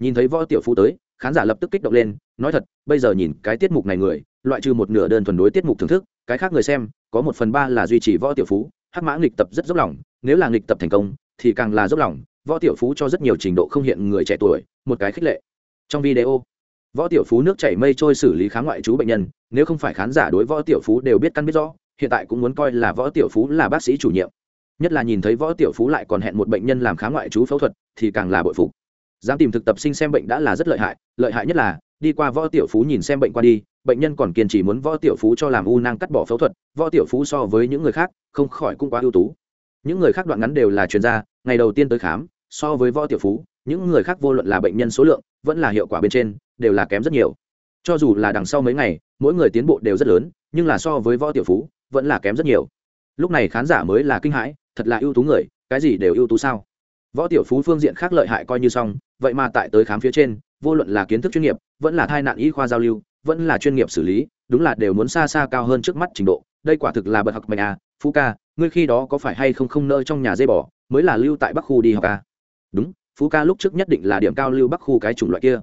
A: Nhìn thấy võ tiểu phú tới, khán giả lập tức kích động lên, nói thật, bây giờ nhìn cái tiết mục này người, loại trừ một nửa đơn thuần đối tiết mục thưởng thức, cái khác người xem, có một phần ba là duy trì võ tiểu phú hắc mã nghịch tập rất dốc lòng, nếu là nghịch tập thành công, thì càng là dốc lòng, võ tiểu phú cho rất nhiều trình độ không hiện người trẻ tuổi, một cái khích lệ. Trong video võ tiểu phú nước chảy mây trôi xử lý khám ngoại trú bệnh nhân, nếu không phải khán giả đối võ tiểu phú đều biết căn biết rõ, hiện tại cũng muốn coi là võ tiểu phú là bác sĩ chủ nhiệm. Nhất là nhìn thấy võ tiểu phú lại còn hẹn một bệnh nhân làm khám ngoại trú phẫu thuật, thì càng là bội phục. Dám tìm thực tập sinh xem bệnh đã là rất lợi hại lợi hại nhất là, đi qua võ tiểu phú nhìn xem bệnh qua đi, bệnh nhân còn kiên trì muốn võ tiểu phú cho làm u nang cắt bỏ phẫu thuật, võ tiểu phú so với những người khác, không khỏi cũng quá ưu tú. Những người khác đoạn ngắn đều là chuyên gia, ngày đầu tiên tới khám, so với võ tiểu phú, những người khác vô luận là bệnh nhân số lượng, vẫn là hiệu quả bên trên đều là kém rất nhiều. Cho dù là đằng sau mấy ngày, mỗi người tiến bộ đều rất lớn, nhưng là so với võ tiểu phú, vẫn là kém rất nhiều. Lúc này khán giả mới là kinh hãi, thật là ưu tú người, cái gì đều ưu tú sao? Võ tiểu phú phương diện khác lợi hại coi như xong, vậy mà tại tới khám phía trên, vô luận là kiến thức chuyên nghiệp, vẫn là thai nạn y khoa giao lưu, vẫn là chuyên nghiệp xử lý, đúng là đều muốn xa xa cao hơn trước mắt trình độ. Đây quả thực là bậc học mạnh à phú ca, ngươi khi đó có phải hay không không nơi trong nhà dây bỏ mới là lưu tại bắc khu đi học à? Đúng, phú ca lúc trước nhất định là điểm cao lưu bắc khu cái chủng loại kia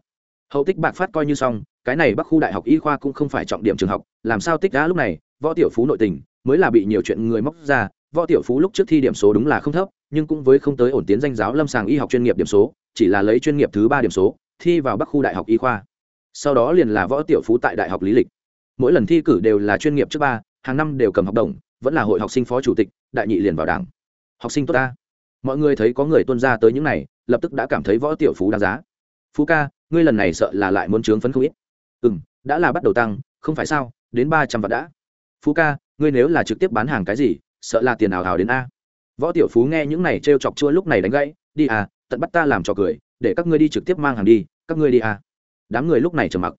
A: hậu tích bạc phát coi như xong, cái này bắc khu đại học y khoa cũng không phải trọng điểm trường học, làm sao tích đã lúc này, võ tiểu phú nội tình, mới là bị nhiều chuyện người móc ra, võ tiểu phú lúc trước thi điểm số đúng là không thấp, nhưng cũng với không tới ổn tiến danh giáo lâm sàng y học chuyên nghiệp điểm số, chỉ là lấy chuyên nghiệp thứ ba điểm số, thi vào bắc khu đại học y khoa. Sau đó liền là võ tiểu phú tại đại học lý lịch. Mỗi lần thi cử đều là chuyên nghiệp trước ba, hàng năm đều cầm học đồng, vẫn là hội học sinh phó chủ tịch, đại nhị liền vào đảng. Học sinh tốt ta. Mọi người thấy có người tuân ra tới những này, lập tức đã cảm thấy võ tiểu phú đáng giá. Phú ca ngươi lần này sợ là lại muốn trướng phấn không ít. Ừ m đã là bắt đầu tăng, không phải sao, đến ba trăm vạn đã. Phú ca, ngươi nếu là trực tiếp bán hàng cái gì, sợ là tiền ảo hào đến a. Võ tiểu phú nghe những này t r e o chọc chua lúc này đánh gãy, đi à tận bắt ta làm trò cười, để các ngươi đi trực tiếp mang hàng đi, các ngươi đi à. Đám người lúc này trầm mặc.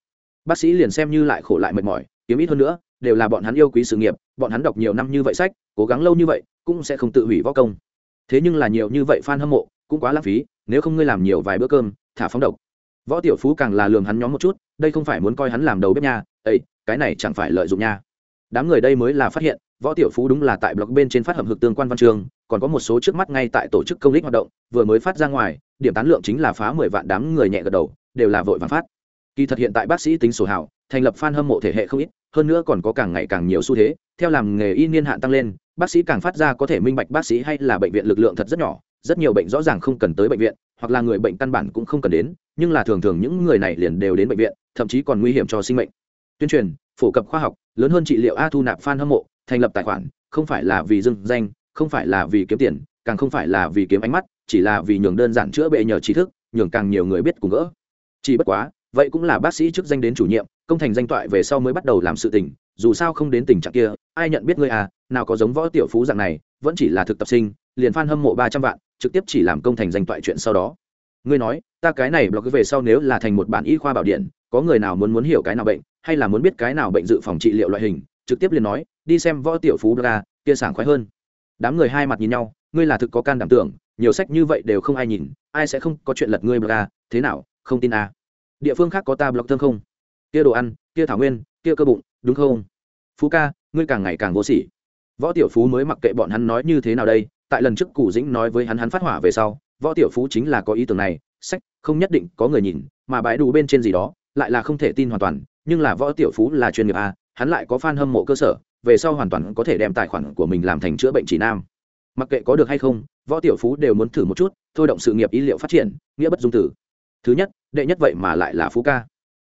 A: Bác sĩ liền xem như lại khổ lại mệt mỏi, kiếm ít hơn nữa, đều là bọn hắn yêu quý sự nghiệp, bọn hắn đọc nhiều năm như vậy sách, cố gắng lâu như vậy, cũng sẽ không tự hủy võ công. Thế nhưng là nhiều như vậy f a n hâm mộ, cũng quá lãng phí, nếu không ngươi làm nhiều vài bữa cơm, thả phóng độc võ tiểu phú càng là lường hắn nhóm một chút, đây không phải muốn coi hắn làm đầu bếp nha ấy cái này chẳng phải lợi dụng nha. Đám người đây mới là phát hiện, võ tiểu phú đúng là tại blog bên trên phát hầm hực tương quan văn trường còn có một số trước mắt ngay tại tổ chức công lý hoạt động, vừa mới phát ra ngoài, điểm tán lượng chính là phá mười vạn đám người nhẹ gật đầu, đều là vội vàng phát. Kỳ thật hiện tại bác sĩ tính sổ hảo, thành lập fan hâm mộ thể hệ không ít, hơn nữa còn có càng ngày càng nhiều xu thế, theo làm nghề y niên hạn tăng lên, bác sĩ càng phát ra có thể minh bạch bác sĩ hay là bệnh viện lực lượng thật rất nhỏ, rất nhiều bệnh rõ ràng không cần tới bệnh viện, hoặc là người bệnh căn bản cũng không cần đến nhưng là thường thường những người này liền đều đến bệnh viện, thậm chí còn nguy hiểm cho sinh mệnh. Tuyên truyền, phổ cập khoa học, lớn hơn trị liệu a thu nạp fan hâm mộ, thành lập tài khoản, không phải là vì dưng danh, không phải là vì kiếm tiền, càng không phải là vì kiếm ánh mắt, chỉ là vì nhường đơn giản chữa bệ nhờ trí thức, nhường càng nhiều người biết cùng gỡ. Chỉ bất quá, vậy cũng là bác sĩ chức danh đến chủ nhiệm, công thành danh toại về sau mới bắt đầu làm sự tình, dù sao không đến tình trạng kia, ai nhận biết ngươi à nào có giống võ tiểu phú dạng này, vẫn chỉ là thực tập sinh, liền fan hâm mộ ba trăm vạn, trực tiếp chỉ làm công thành danh toại chuyện sau đó ngươi nói, ta cái này blog về sau nếu là thành một bản y khoa bảo điện, có người nào muốn muốn hiểu cái nào bệnh, hay là muốn biết cái nào bệnh dự phòng trị liệu loại hình, trực tiếp liền nói, đi xem võ tiểu phú blog kia sảng khoái hơn. Đám người hai mặt nhìn nhau, ngươi là thực có can đảm tưởng, nhiều sách như vậy đều không ai nhìn, ai sẽ không có chuyện lật ngươi blog thế nào, không tin à? Địa phương khác có ta blog thương không? Kia đồ ăn, kia thảo nguyên, kia cơ bụng, đúng không? Phú ca, ngươi càng ngày càng vô sỉ. Võ tiểu phú mới mặc kệ bọn hắn nói như thế nào đây, tại lần trước cụ dĩnh nói với hắn hắn phát hỏa về sau võ tiểu phú chính là có ý tưởng này, sách, không nhất định có người nhìn, mà bãi đủ bên trên gì đó, lại là không thể tin hoàn toàn, nhưng là võ tiểu phú là chuyên nghiệp a hắn lại có fan hâm mộ cơ sở, về sau hoàn toàn có thể đem tài khoản của mình làm thành chữa bệnh chỉ nam. Mặc kệ có được hay không, võ tiểu phú đều muốn thử một chút, thôi động sự nghiệp ý liệu phát triển, nghĩa bất dung tử. Thứ nhất, đệ nhất vậy mà lại là phú ca.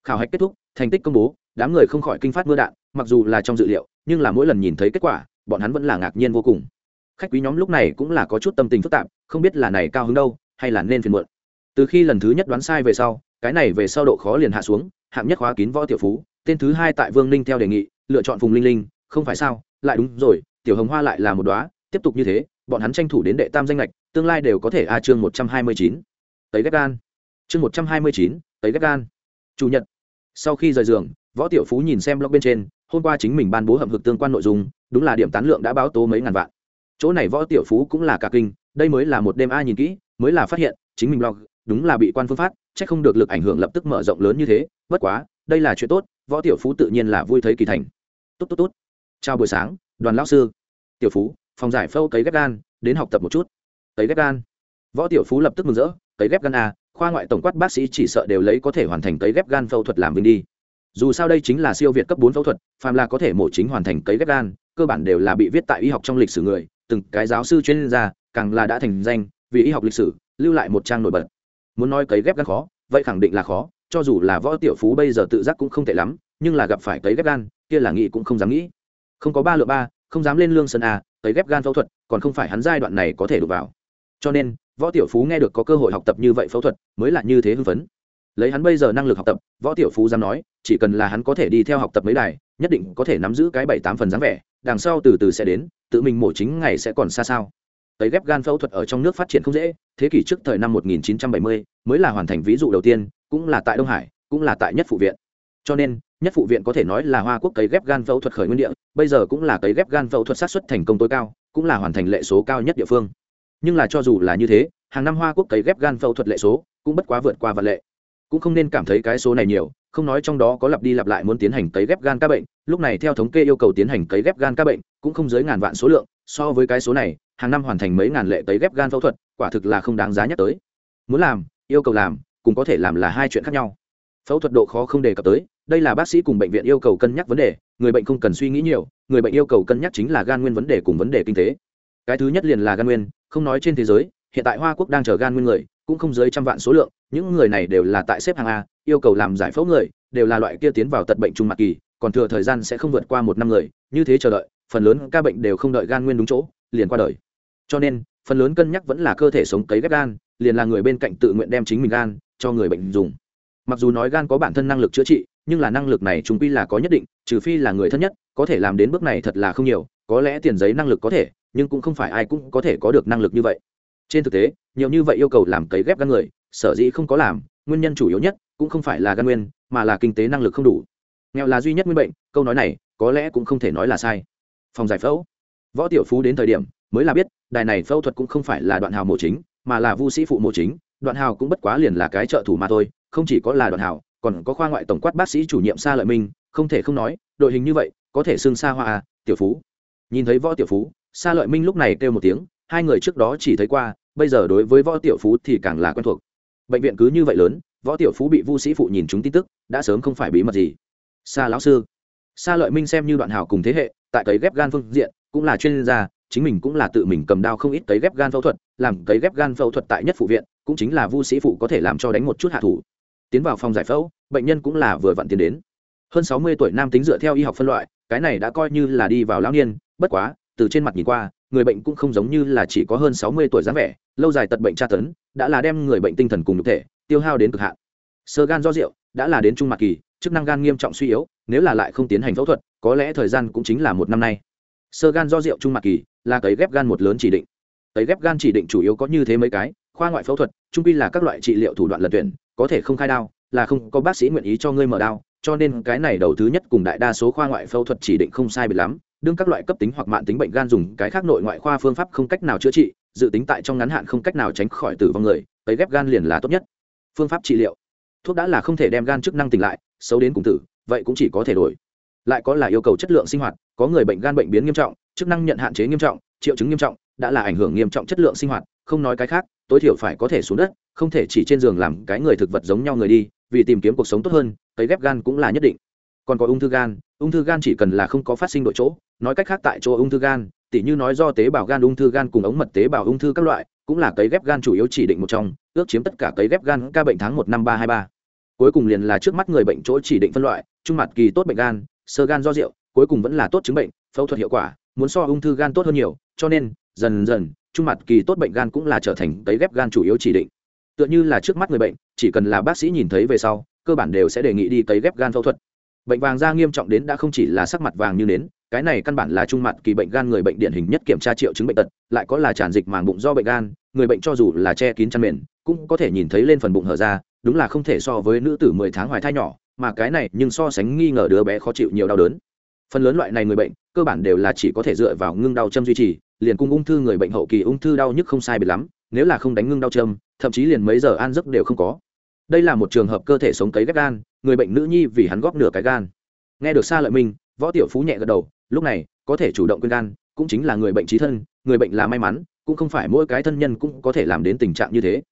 A: Khảo hạch kết thúc, thành tích công bố, đám người không khỏi kinh phát mưa đạn, mặc dù là trong dự liệu, nhưng là mỗi lần nhìn thấy kết quả, bọn hắn vẫn là ngạc nhiên vô cùng. Khách quý nhóm lúc này cũng là có chút tâm tình phức tạp không biết là này cao hứng đâu, hay là nên phiền muộn. Từ khi lần thứ nhất đoán sai về sau, cái này về sau độ khó liền hạ xuống, hạng nhất khóa kín võ tiểu phú, tên thứ hai tại vương ninh theo đề nghị, lựa chọn phùng linh linh, không phải sao, lại đúng rồi, tiểu hồng hoa lại là một đoá tiếp tục như thế, bọn hắn tranh thủ đến đệ tam danh lệch, tương lai đều có thể a chương một trăm hai mươi chín. Tấy ghép gan. Chương một trăm hai mươi chín, tấy ghép gan. Chủ nhật. Sau khi rời giường, võ tiểu phú nhìn xem blog bên trên, hôm qua chính mình ban bố hậm hực tương quan nội dung, đúng là điểm tán lượng đã báo tố mấy ngàn vạn chỗ này võ tiểu phú cũng là cả kinh đây mới là một đêm ai nhìn kỹ mới là phát hiện chính mình lo, đúng là bị quan phương phát chắc không được lực ảnh hưởng lập tức mở rộng lớn như thế bất quá đây là chuyện tốt võ tiểu phú tự nhiên là vui thấy kỳ thành. Tốt tốt tốt. Chào buổi sáng đoàn lão sư. Tiểu phú phòng giải phẫu cấy ghép gan đến học tập một chút. Cấy ghép gan. Võ tiểu phú lập tức mừng rỡ cấy ghép gan a khoa ngoại tổng quát bác sĩ chỉ sợ đều lấy có thể hoàn thành cấy ghép gan phẫu thuật làm vinh đi. Dù sao đây chính là siêu việt cấp bốn phẫu thuật phàm là có thể mổ chính hoàn thành cấy ghép gan cơ bản đều là bị viết tại y học trong lịch sử người từng cái giáo sư chuyên gia, càng là đã thành danh, vì y học lịch sử, lưu lại một trang nổi bật. Muốn nói cấy ghép gan khó, vậy khẳng định là khó, cho dù là võ tiểu phú bây giờ tự giác cũng không tệ lắm, nhưng là gặp phải cấy ghép gan, kia là nghĩ cũng không dám nghĩ. Không có ba lựa ba, không dám lên lương sân a, cấy ghép gan phẫu thuật, còn không phải hắn giai đoạn này có thể đụng vào. Cho nên, võ tiểu phú nghe được có cơ hội học tập như vậy phẫu thuật, mới là như thế hưng phấn. Lấy hắn bây giờ năng lực học tập, võ tiểu phú dám nói, chỉ cần là hắn có thể đi theo học tập mấy đài, nhất định có thể nắm giữ cái bảy tám phần dáng vẻ, đằng sau từ từ sẽ đến tự mình mổ chính ngày sẽ còn xa sao? Tấy ghép gan phẫu thuật ở trong nước phát triển không dễ, thế kỷ trước thời năm 1970 mới là hoàn thành ví dụ đầu tiên, cũng là tại đông hải, cũng là tại nhất phụ viện. Cho nên, nhất phụ viện có thể nói là hoa quốc cấy ghép gan phẫu thuật khởi nguyên địa, bây giờ cũng là cấy ghép gan phẫu thuật sát xuất thành công tối cao, cũng là hoàn thành lệ số cao nhất địa phương. Nhưng là cho dù là như thế, hàng năm hoa quốc cấy ghép gan phẫu thuật lệ số cũng bất quá vượt qua vật lệ. Cũng không nên cảm thấy cái số này nhiều, không nói trong đó có lặp đi lặp lại muốn tiến hành cấy ghép gan ca bệnh, lúc này theo thống kê yêu cầu tiến hành cấy ghép gan ca bệnh cũng không dưới ngàn vạn số lượng, so với cái số này, hàng năm hoàn thành mấy ngàn lệ tấy ghép gan phẫu thuật, quả thực là không đáng giá nhắc tới. Muốn làm, yêu cầu làm cũng có thể làm là hai chuyện khác nhau. Phẫu thuật độ khó không đề cập tới, đây là bác sĩ cùng bệnh viện yêu cầu cân nhắc vấn đề, người bệnh không cần suy nghĩ nhiều, người bệnh yêu cầu cân nhắc chính là gan nguyên vấn đề cùng vấn đề kinh tế. Cái thứ nhất liền là gan nguyên, không nói trên thế giới, hiện tại hoa quốc đang chờ gan nguyên người, cũng không dưới trăm vạn số lượng, những người này đều là tại xếp hàng a, yêu cầu làm giải phẫu người, đều là loại kia tiến vào tận bệnh trung mặt kỳ, còn thừa thời gian sẽ không vượt qua một năm người, như thế chờ đợi phần lớn ca bệnh đều không đợi gan nguyên đúng chỗ, liền qua đời. Cho nên, phần lớn cân nhắc vẫn là cơ thể sống cấy ghép gan, liền là người bên cạnh tự nguyện đem chính mình gan cho người bệnh dùng. Mặc dù nói gan có bản thân năng lực chữa trị, nhưng là năng lực này chúng quy là có nhất định, trừ phi là người thân nhất, có thể làm đến bước này thật là không nhiều, có lẽ tiền giấy năng lực có thể, nhưng cũng không phải ai cũng có thể có được năng lực như vậy. Trên thực tế, nhiều như vậy yêu cầu làm cấy ghép gan người, sở dĩ không có làm, nguyên nhân chủ yếu nhất cũng không phải là gan nguyên, mà là kinh tế năng lực không đủ. Nghèo là duy nhất nguyên bệnh, câu nói này có lẽ cũng không thể nói là sai phòng giải phẫu. Võ tiểu phú đến thời điểm mới là biết đài này phẫu thuật cũng không phải là đoạn hào mổ chính mà là vu sĩ phụ mổ chính đoạn hào cũng bất quá liền là cái trợ thủ mà thôi không chỉ có là đoạn hào còn có khoa ngoại tổng quát bác sĩ chủ nhiệm xa lợi minh không thể không nói đội hình như vậy có thể xưng xa hoa à, tiểu phú. Nhìn thấy võ tiểu phú xa lợi minh lúc này kêu một tiếng hai người trước đó chỉ thấy qua bây giờ đối với võ tiểu phú thì càng là quen thuộc. Bệnh viện cứ như vậy lớn võ tiểu phú bị vu sĩ phụ nhìn chúng tin tức đã sớm không phải bí mật gì. Xa lão sư xa lợi minh xem như đoạn hào cùng thế hệ tại cấy ghép gan phương diện, cũng là chuyên gia, chính mình cũng là tự mình cầm đao không ít cấy ghép gan phẫu thuật, làm cấy ghép gan phẫu thuật tại nhất phụ viện, cũng chính là vu sĩ phụ có thể làm cho đánh một chút hạ thủ. Tiến vào phòng giải phẫu, bệnh nhân cũng là vừa vặn tiến đến. Hơn sáu mươi tuổi nam tính dựa theo y học phân loại, cái này đã coi như là đi vào lão niên, bất quá, từ trên mặt nhìn qua, người bệnh cũng không giống như là chỉ có hơn sáu mươi tuổi dáng vẻ, lâu dài tật bệnh tra tấn, đã là đem người bệnh tinh thần cùng nhục thể, tiêu hao đến cực hạn. Sơ gan do rượu, đã là đến trung mặt kỳ, chức năng gan nghiêm trọng suy yếu, nếu là lại không tiến hành phẫu thuật có lẽ thời gian cũng chính là một năm nay. Sơ gan do rượu trung mặt kỳ, là cấy ghép gan một lớn chỉ định. Cấy ghép gan chỉ định chủ yếu có như thế mấy cái, khoa ngoại phẫu thuật, trung quy là các loại trị liệu thủ đoạn lần tuyển, có thể không khai đao, là không có bác sĩ nguyện ý cho ngươi mở đao, cho nên cái này đầu thứ nhất cùng đại đa số khoa ngoại phẫu thuật chỉ định không sai biệt lắm, đương các loại cấp tính hoặc mạng tính bệnh gan dùng cái khác nội ngoại khoa phương pháp không cách nào chữa trị, dự tính tại trong ngắn hạn không cách nào tránh khỏi tử vong người, cấy ghép gan liền là tốt nhất. Phương pháp trị liệu. Thuốc đã là không thể đem gan chức năng tỉnh lại, xấu đến cùng tử, vậy cũng chỉ có thể đổi lại có là yêu cầu chất lượng sinh hoạt, có người bệnh gan bệnh biến nghiêm trọng, chức năng nhận hạn chế nghiêm trọng, triệu chứng nghiêm trọng, đã là ảnh hưởng nghiêm trọng chất lượng sinh hoạt, không nói cái khác, tối thiểu phải có thể xuống đất, không thể chỉ trên giường làm cái người thực vật giống nhau người đi, vì tìm kiếm cuộc sống tốt hơn, cấy ghép gan cũng là nhất định. Còn có ung thư gan, ung thư gan chỉ cần là không có phát sinh đội chỗ, nói cách khác tại chỗ ung thư gan, tỉ như nói do tế bào gan ung thư gan cùng ống mật tế bào ung thư các loại, cũng là cấy ghép gan chủ yếu chỉ định một trong, ước chiếm tất cả cấy ghép gan ca bệnh tháng một năm ba hai ba. Cuối cùng liền là trước mắt người bệnh chỗ chỉ định phân loại, trung mặt kỳ tốt bệnh gan sơ gan do rượu, cuối cùng vẫn là tốt chứng bệnh, phẫu thuật hiệu quả, muốn so ung thư gan tốt hơn nhiều, cho nên, dần dần, trung mặt kỳ tốt bệnh gan cũng là trở thành cấy ghép gan chủ yếu chỉ định. Tựa như là trước mắt người bệnh, chỉ cần là bác sĩ nhìn thấy về sau, cơ bản đều sẽ đề nghị đi cấy ghép gan phẫu thuật. Bệnh vàng da nghiêm trọng đến đã không chỉ là sắc mặt vàng như nến, cái này căn bản là trung mặt kỳ bệnh gan người bệnh điển hình nhất kiểm tra triệu chứng bệnh tật, lại có là tràn dịch màng bụng do bệnh gan, người bệnh cho dù là che kín chăn mền, cũng có thể nhìn thấy lên phần bụng hở ra, đúng là không thể so với nữ tử mười tháng hoài thai nhỏ mà cái này nhưng so sánh nghi ngờ đứa bé khó chịu nhiều đau đớn. Phần lớn loại này người bệnh, cơ bản đều là chỉ có thể dựa vào ngưng đau châm duy trì, liền cung ung thư người bệnh hậu kỳ ung thư đau nhức không sai biệt lắm, nếu là không đánh ngưng đau châm, thậm chí liền mấy giờ an giấc đều không có. Đây là một trường hợp cơ thể sống cấy ghép gan, người bệnh nữ nhi vì hắn góp nửa cái gan. Nghe được xa lợi minh, võ tiểu phú nhẹ gật đầu, lúc này, có thể chủ động quên gan, cũng chính là người bệnh trí thân, người bệnh là may mắn, cũng không phải mỗi cái thân nhân cũng có thể làm đến tình trạng như thế.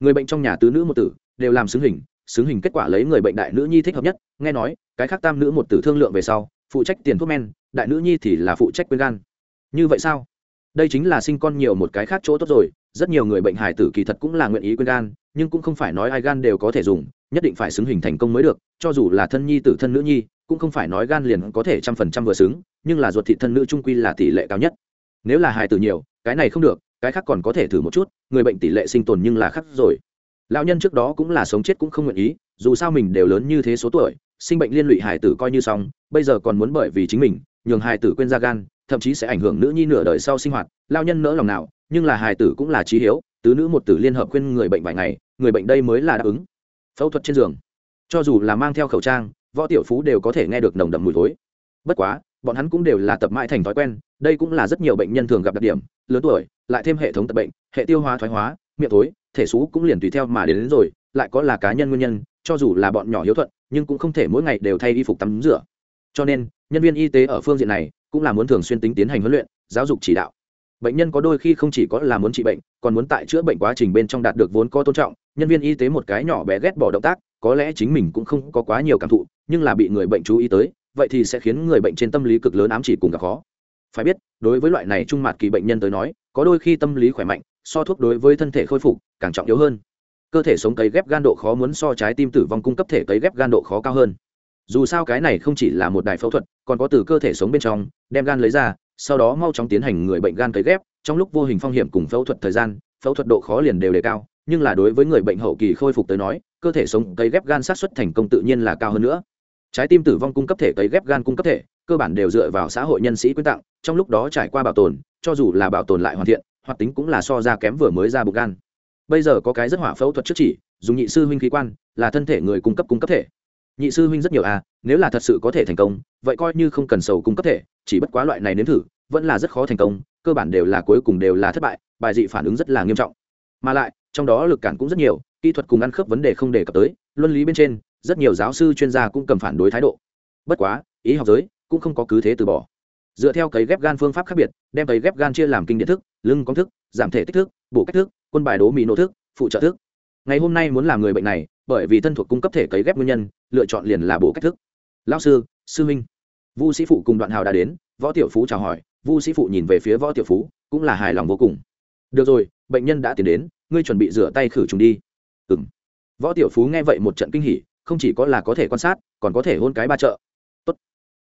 A: Người bệnh trong nhà tứ nữ một tử, đều làm xứng hình xứng hình kết quả lấy người bệnh đại nữ nhi thích hợp nhất, nghe nói, cái khác tam nữ một tử thương lượng về sau, phụ trách tiền thuốc men, đại nữ nhi thì là phụ trách quyên gan. Như vậy sao? Đây chính là sinh con nhiều một cái khác chỗ tốt rồi, rất nhiều người bệnh hài tử kỳ thật cũng là nguyện ý quyên gan, nhưng cũng không phải nói ai gan đều có thể dùng, nhất định phải xứng hình thành công mới được, cho dù là thân nhi tử thân nữ nhi, cũng không phải nói gan liền có thể trăm phần trăm vừa xứng, nhưng là ruột thị thân nữ trung quy là tỷ lệ cao nhất. Nếu là hài tử nhiều, cái này không được, cái khác còn có thể thử một chút, người bệnh tỷ lệ sinh tồn nhưng là khác rồi lão nhân trước đó cũng là sống chết cũng không nguyện ý, dù sao mình đều lớn như thế số tuổi, sinh bệnh liên lụy Hải tử coi như xong, bây giờ còn muốn bởi vì chính mình, nhường Hải tử quên ra gan, thậm chí sẽ ảnh hưởng nữ nhi nửa đời sau sinh hoạt. Lao nhân nỡ lòng nào, nhưng là Hải tử cũng là trí hiếu, tứ nữ một tử liên hợp khuyên người bệnh vài ngày, người bệnh đây mới là đáp ứng. Phẫu thuật trên giường. Cho dù là mang theo khẩu trang, võ tiểu phú đều có thể nghe được nồng đậm mùi thối. Bất quá, bọn hắn cũng đều là tập mãi thành thói quen, đây cũng là rất nhiều bệnh nhân thường gặp đặc điểm, lớn tuổi, lại thêm hệ thống tập bệnh, hệ tiêu hóa thoái hóa, miệng thối thể xú cũng liền tùy theo mà đến, đến rồi lại có là cá nhân nguyên nhân cho dù là bọn nhỏ hiếu thuận nhưng cũng không thể mỗi ngày đều thay y phục tắm rửa. Cho nên nhân viên y tế ở phương diện này cũng là muốn thường xuyên tính tiến hành huấn luyện giáo dục chỉ đạo. Bệnh nhân có đôi khi không chỉ có là muốn trị bệnh còn muốn tại chữa bệnh quá trình bên trong đạt được vốn có tôn trọng nhân viên y tế một cái nhỏ bé ghét bỏ động tác có lẽ chính mình cũng không có quá nhiều cảm thụ nhưng là bị người bệnh chú ý tới vậy thì sẽ khiến người bệnh trên tâm lý cực lớn ám chỉ cùng gặp khó. Phải biết đối với loại này trung mặt kỳ bệnh nhân tới nói có đôi khi tâm lý khỏe mạnh so thuốc đối với thân thể khôi phục càng trọng yếu hơn. Cơ thể sống cấy ghép gan độ khó muốn so trái tim tử vong cung cấp thể cấy ghép gan độ khó cao hơn. Dù sao cái này không chỉ là một đài phẫu thuật, còn có từ cơ thể sống bên trong, đem gan lấy ra, sau đó mau chóng tiến hành người bệnh gan cấy ghép, trong lúc vô hình phong hiểm cùng phẫu thuật thời gian, phẫu thuật độ khó liền đều đề cao, nhưng là đối với người bệnh hậu kỳ khôi phục tới nói, cơ thể sống cấy ghép gan sát xuất thành công tự nhiên là cao hơn nữa. Trái tim tử vong cung cấp thể cấy ghép gan cung cấp thể, cơ bản đều dựa vào xã hội nhân sĩ quyên tặng, trong lúc đó trải qua bảo tồn, cho dù là bảo tồn lại hoàn thiện hoạt tính cũng là so ra kém vừa mới ra bụng gan. Bây giờ có cái rất hỏa phẫu thuật trước chỉ, dùng nhị sư huynh khí quan, là thân thể người cung cấp cung cấp thể. Nhị sư huynh rất nhiều à nếu là thật sự có thể thành công, vậy coi như không cần sầu cung cấp thể, chỉ bất quá loại này nếm thử, vẫn là rất khó thành công, cơ bản đều là cuối cùng đều là thất bại, bài dị phản ứng rất là nghiêm trọng. Mà lại, trong đó lực cản cũng rất nhiều, kỹ thuật cùng ăn khớp vấn đề không đề cập tới, luân lý bên trên, rất nhiều giáo sư chuyên gia cũng cầm phản đối thái độ. Bất quá, ý học giới cũng không có cứ thế từ bỏ dựa theo cấy ghép gan phương pháp khác biệt, đem cấy ghép gan chia làm kinh điện thức, lưng công thức, giảm thể tích thức bổ cách thức, quân bài đố mỹ nổ thức, phụ trợ thức. Ngày hôm nay muốn làm người bệnh này, bởi vì thân thuộc cung cấp thể cấy ghép nguyên nhân, lựa chọn liền là bổ cách thức. Lao sư sư minh vu sĩ phụ cùng đoạn hào đã đến, võ tiểu phú chào hỏi, vu sĩ phụ nhìn về phía võ tiểu phú, cũng là hài lòng vô cùng. Được rồi, bệnh nhân đã tiến đến, ngươi chuẩn bị rửa tay khử trùng đi. Ừ m võ tiểu phú nghe vậy một trận kinh hỉ, không chỉ có là có thể quan sát, còn có thể hôn cái ba chợ.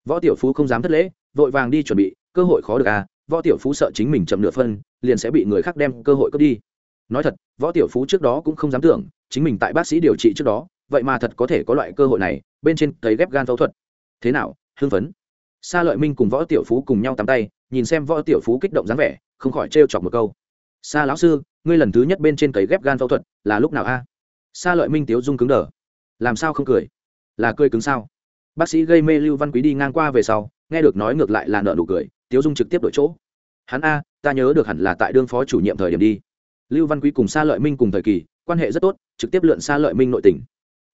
A: Võ tiểu phú không dám thất lễ vội vàng đi chuẩn bị, cơ hội khó được à võ tiểu phú sợ chính mình chậm nửa phân, liền sẽ bị người khác đem cơ hội cướp đi. Nói thật, võ tiểu phú trước đó cũng không dám tưởng, chính mình tại bác sĩ điều trị trước đó, vậy mà thật có thể có loại cơ hội này, bên trên cấy ghép gan phẫu thuật. Thế nào, hưng phấn. Sa lợi minh cùng võ tiểu phú cùng nhau tắm tay, nhìn xem võ tiểu phú kích động dáng vẻ, không khỏi trêu chọc một câu. Sa lão sư, ngươi lần thứ nhất bên trên cấy ghép gan phẫu thuật là lúc nào a? Sa lợi minh tiếu dung cứng đờ. Làm sao không cười? Là cười cứng sao? Bác sĩ gây mê lưu văn quý đi ngang qua về sau, nghe được nói ngược lại là nợ nụ cười, tiếu dung trực tiếp đổi chỗ. Hắn a, ta nhớ được hẳn là tại đương phó chủ nhiệm thời điểm đi. Lưu văn quý cùng sa lợi minh cùng thời kỳ, quan hệ rất tốt, trực tiếp lượn sa lợi minh nội tỉnh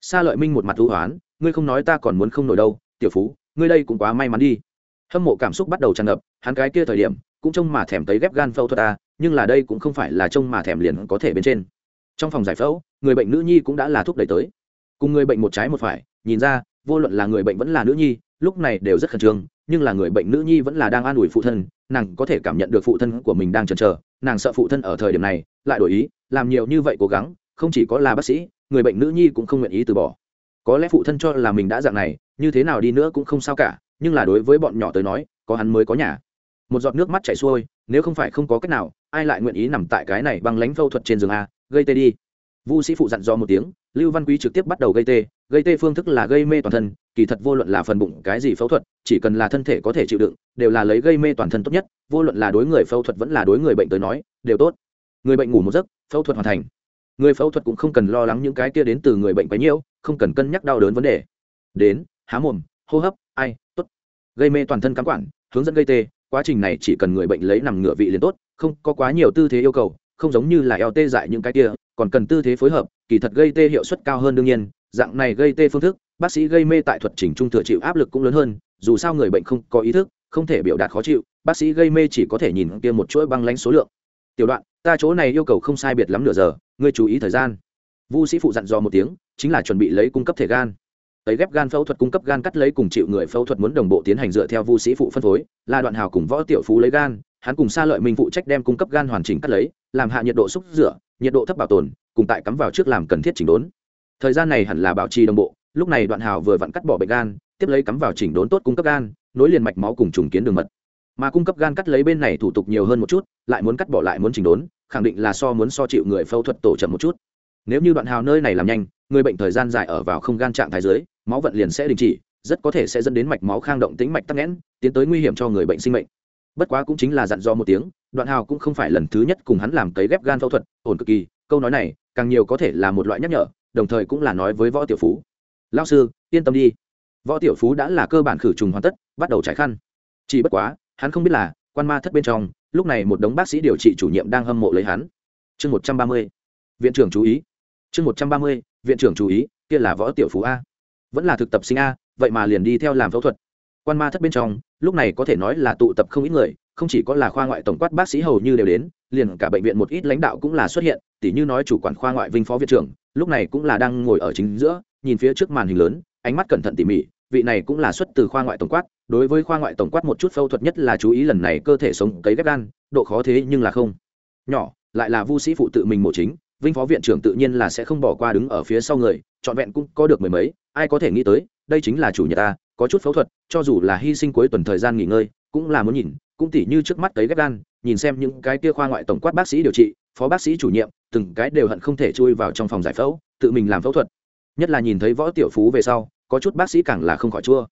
A: sa lợi minh một mặt hữu hoán ngươi không nói ta còn muốn không nổi đâu, tiểu phú, ngươi đây cũng quá may mắn đi. Hâm mộ cảm xúc bắt đầu tràn ngập, hắn cái kia thời điểm, cũng trông mà thèm tới ghép gan phẫu thuật ta nhưng là đây cũng không phải là trông mà thèm liền có thể bên trên. Trong phòng giải phẫu, người bệnh nữ nhi cũng đã là thúc đẩy tới. Cùng người bệnh một trái một phải, nhìn ra vô luận là người bệnh vẫn là nữ nhi, lúc này đều rất khẩn trương, nhưng là người bệnh nữ nhi vẫn là đang an ủi phụ thân, nàng có thể cảm nhận được phụ thân của mình đang chần chờ, nàng sợ phụ thân ở thời điểm này lại đổi ý, làm nhiều như vậy cố gắng, không chỉ có là bác sĩ, người bệnh nữ nhi cũng không nguyện ý từ bỏ. Có lẽ phụ thân cho là mình đã dạng này, như thế nào đi nữa cũng không sao cả, nhưng là đối với bọn nhỏ tới nói, có hắn mới có nhà. Một giọt nước mắt chảy xuôi, nếu không phải không có cách nào, ai lại nguyện ý nằm tại cái này bằng lánh phẫu thuật trên giường a, gây tê đi. Vu sĩ phụ dặn dò một tiếng lưu văn quý trực tiếp bắt đầu gây tê gây tê phương thức là gây mê toàn thân, kỳ thật vô luận là phần bụng cái gì phẫu thuật, chỉ cần là thân thể có thể chịu đựng, đều là lấy gây mê toàn thân tốt nhất, vô luận là đối người phẫu thuật vẫn là đối người bệnh tới nói, đều tốt. Người bệnh ngủ một giấc, phẫu thuật hoàn thành. Người phẫu thuật cũng không cần lo lắng những cái kia đến từ người bệnh bấy nhiêu không cần cân nhắc đau đớn vấn đề. Đến, há mồm, hô hấp, ai, tốt. Gây mê toàn thân cắm quản, hướng dẫn gây tê, quá trình này chỉ cần người bệnh lấy nằm ngửa vị liền tốt, không có quá nhiều tư thế yêu cầu, không giống như là eo tê dại những cái kia còn cần tư thế phối hợp, kỳ thật gây tê hiệu suất cao hơn đương nhiên, dạng này gây tê phương thức, bác sĩ gây mê tại thuật chỉnh trung thừa chịu áp lực cũng lớn hơn, dù sao người bệnh không có ý thức, không thể biểu đạt khó chịu, bác sĩ gây mê chỉ có thể nhìn kia một chuỗi băng lánh số lượng. Tiểu đoạn, ta chỗ này yêu cầu không sai biệt lắm nửa giờ, ngươi chú ý thời gian. Vu sĩ phụ dặn dò một tiếng, chính là chuẩn bị lấy cung cấp thể gan. Tấy ghép gan phẫu thuật cung cấp gan cắt lấy cùng chịu người phẫu thuật muốn đồng bộ tiến hành dựa theo vu sĩ phụ phân phối, là đoạn hào cùng võ tiểu phú lấy gan, hắn cùng xa lợi minh phụ trách đem cung cấp gan hoàn chỉnh cắt lấy, làm hạ nhiệt độ xúc rửa nhiệt độ thấp bảo tồn, cùng tại cắm vào trước làm cần thiết chỉnh đốn. Thời gian này hẳn là bảo trì đồng bộ, lúc này đoạn hào vừa vặn cắt bỏ bệnh gan, tiếp lấy cắm vào chỉnh đốn tốt cung cấp gan, nối liền mạch máu cùng trùng kiến đường mật. Mà cung cấp gan cắt lấy bên này thủ tục nhiều hơn một chút, lại muốn cắt bỏ lại muốn chỉnh đốn, khẳng định là so muốn so chịu người phẫu thuật tổ chậm một chút. Nếu như đoạn hào nơi này làm nhanh, người bệnh thời gian dài ở vào không gan trạng thái dưới, máu vận liền sẽ đình chỉ, rất có thể sẽ dẫn đến mạch máu khang động tính mạch tắc nghẽn, tiến tới nguy hiểm cho người bệnh sinh mệnh bất quá cũng chính là dặn dò một tiếng, đoạn hào cũng không phải lần thứ nhất cùng hắn làm cấy ghép gan phẫu thuật, ổn cực kỳ, câu nói này, càng nhiều có thể là một loại nhắc nhở, đồng thời cũng là nói với võ tiểu phú. Lao sư, yên tâm đi. Võ tiểu phú đã là cơ bản khử trùng hoàn tất, bắt đầu trải khăn. Chỉ bất quá, hắn không biết là quan ma thất bên trong, lúc này một đống bác sĩ điều trị chủ nhiệm đang hâm mộ lấy hắn. Chương một trăm ba mươi, viện trưởng chú ý. Chương một trăm ba mươi, viện trưởng chú ý, kia là võ tiểu phú a. Vẫn là thực tập sinh a, vậy mà liền đi theo làm phẫu thuật quan ma thất bên trong, lúc này có thể nói là tụ tập không ít người, không chỉ có là khoa ngoại tổng quát bác sĩ hầu như đều đến, liền cả bệnh viện một ít lãnh đạo cũng là xuất hiện, tỉ như nói chủ quản khoa ngoại vinh phó viện trưởng, lúc này cũng là đang ngồi ở chính giữa, nhìn phía trước màn hình lớn, ánh mắt cẩn thận tỉ mỉ, vị này cũng là xuất từ khoa ngoại tổng quát, đối với khoa ngoại tổng quát một chút phẫu thuật nhất là chú ý lần này cơ thể sống cấy ghép gan, độ khó thế nhưng là không nhỏ, lại là vu sĩ phụ tự mình mổ chính, vinh phó viện trưởng tự nhiên là sẽ không bỏ qua đứng ở phía sau người, trọn vẹn cũng có được mười mấy, ai có thể nghĩ tới đây chính là chủ nhật ta có chút phẫu thuật cho dù là hy sinh cuối tuần thời gian nghỉ ngơi cũng là muốn nhìn cũng tỉ như trước mắt cấy ghép gan nhìn xem những cái kia khoa ngoại tổng quát bác sĩ điều trị phó bác sĩ chủ nhiệm từng cái đều hận không thể chui vào trong phòng giải phẫu tự mình làm phẫu thuật. Nhất là nhìn thấy võ tiểu phú về sau có chút bác sĩ càng là không khỏi chua.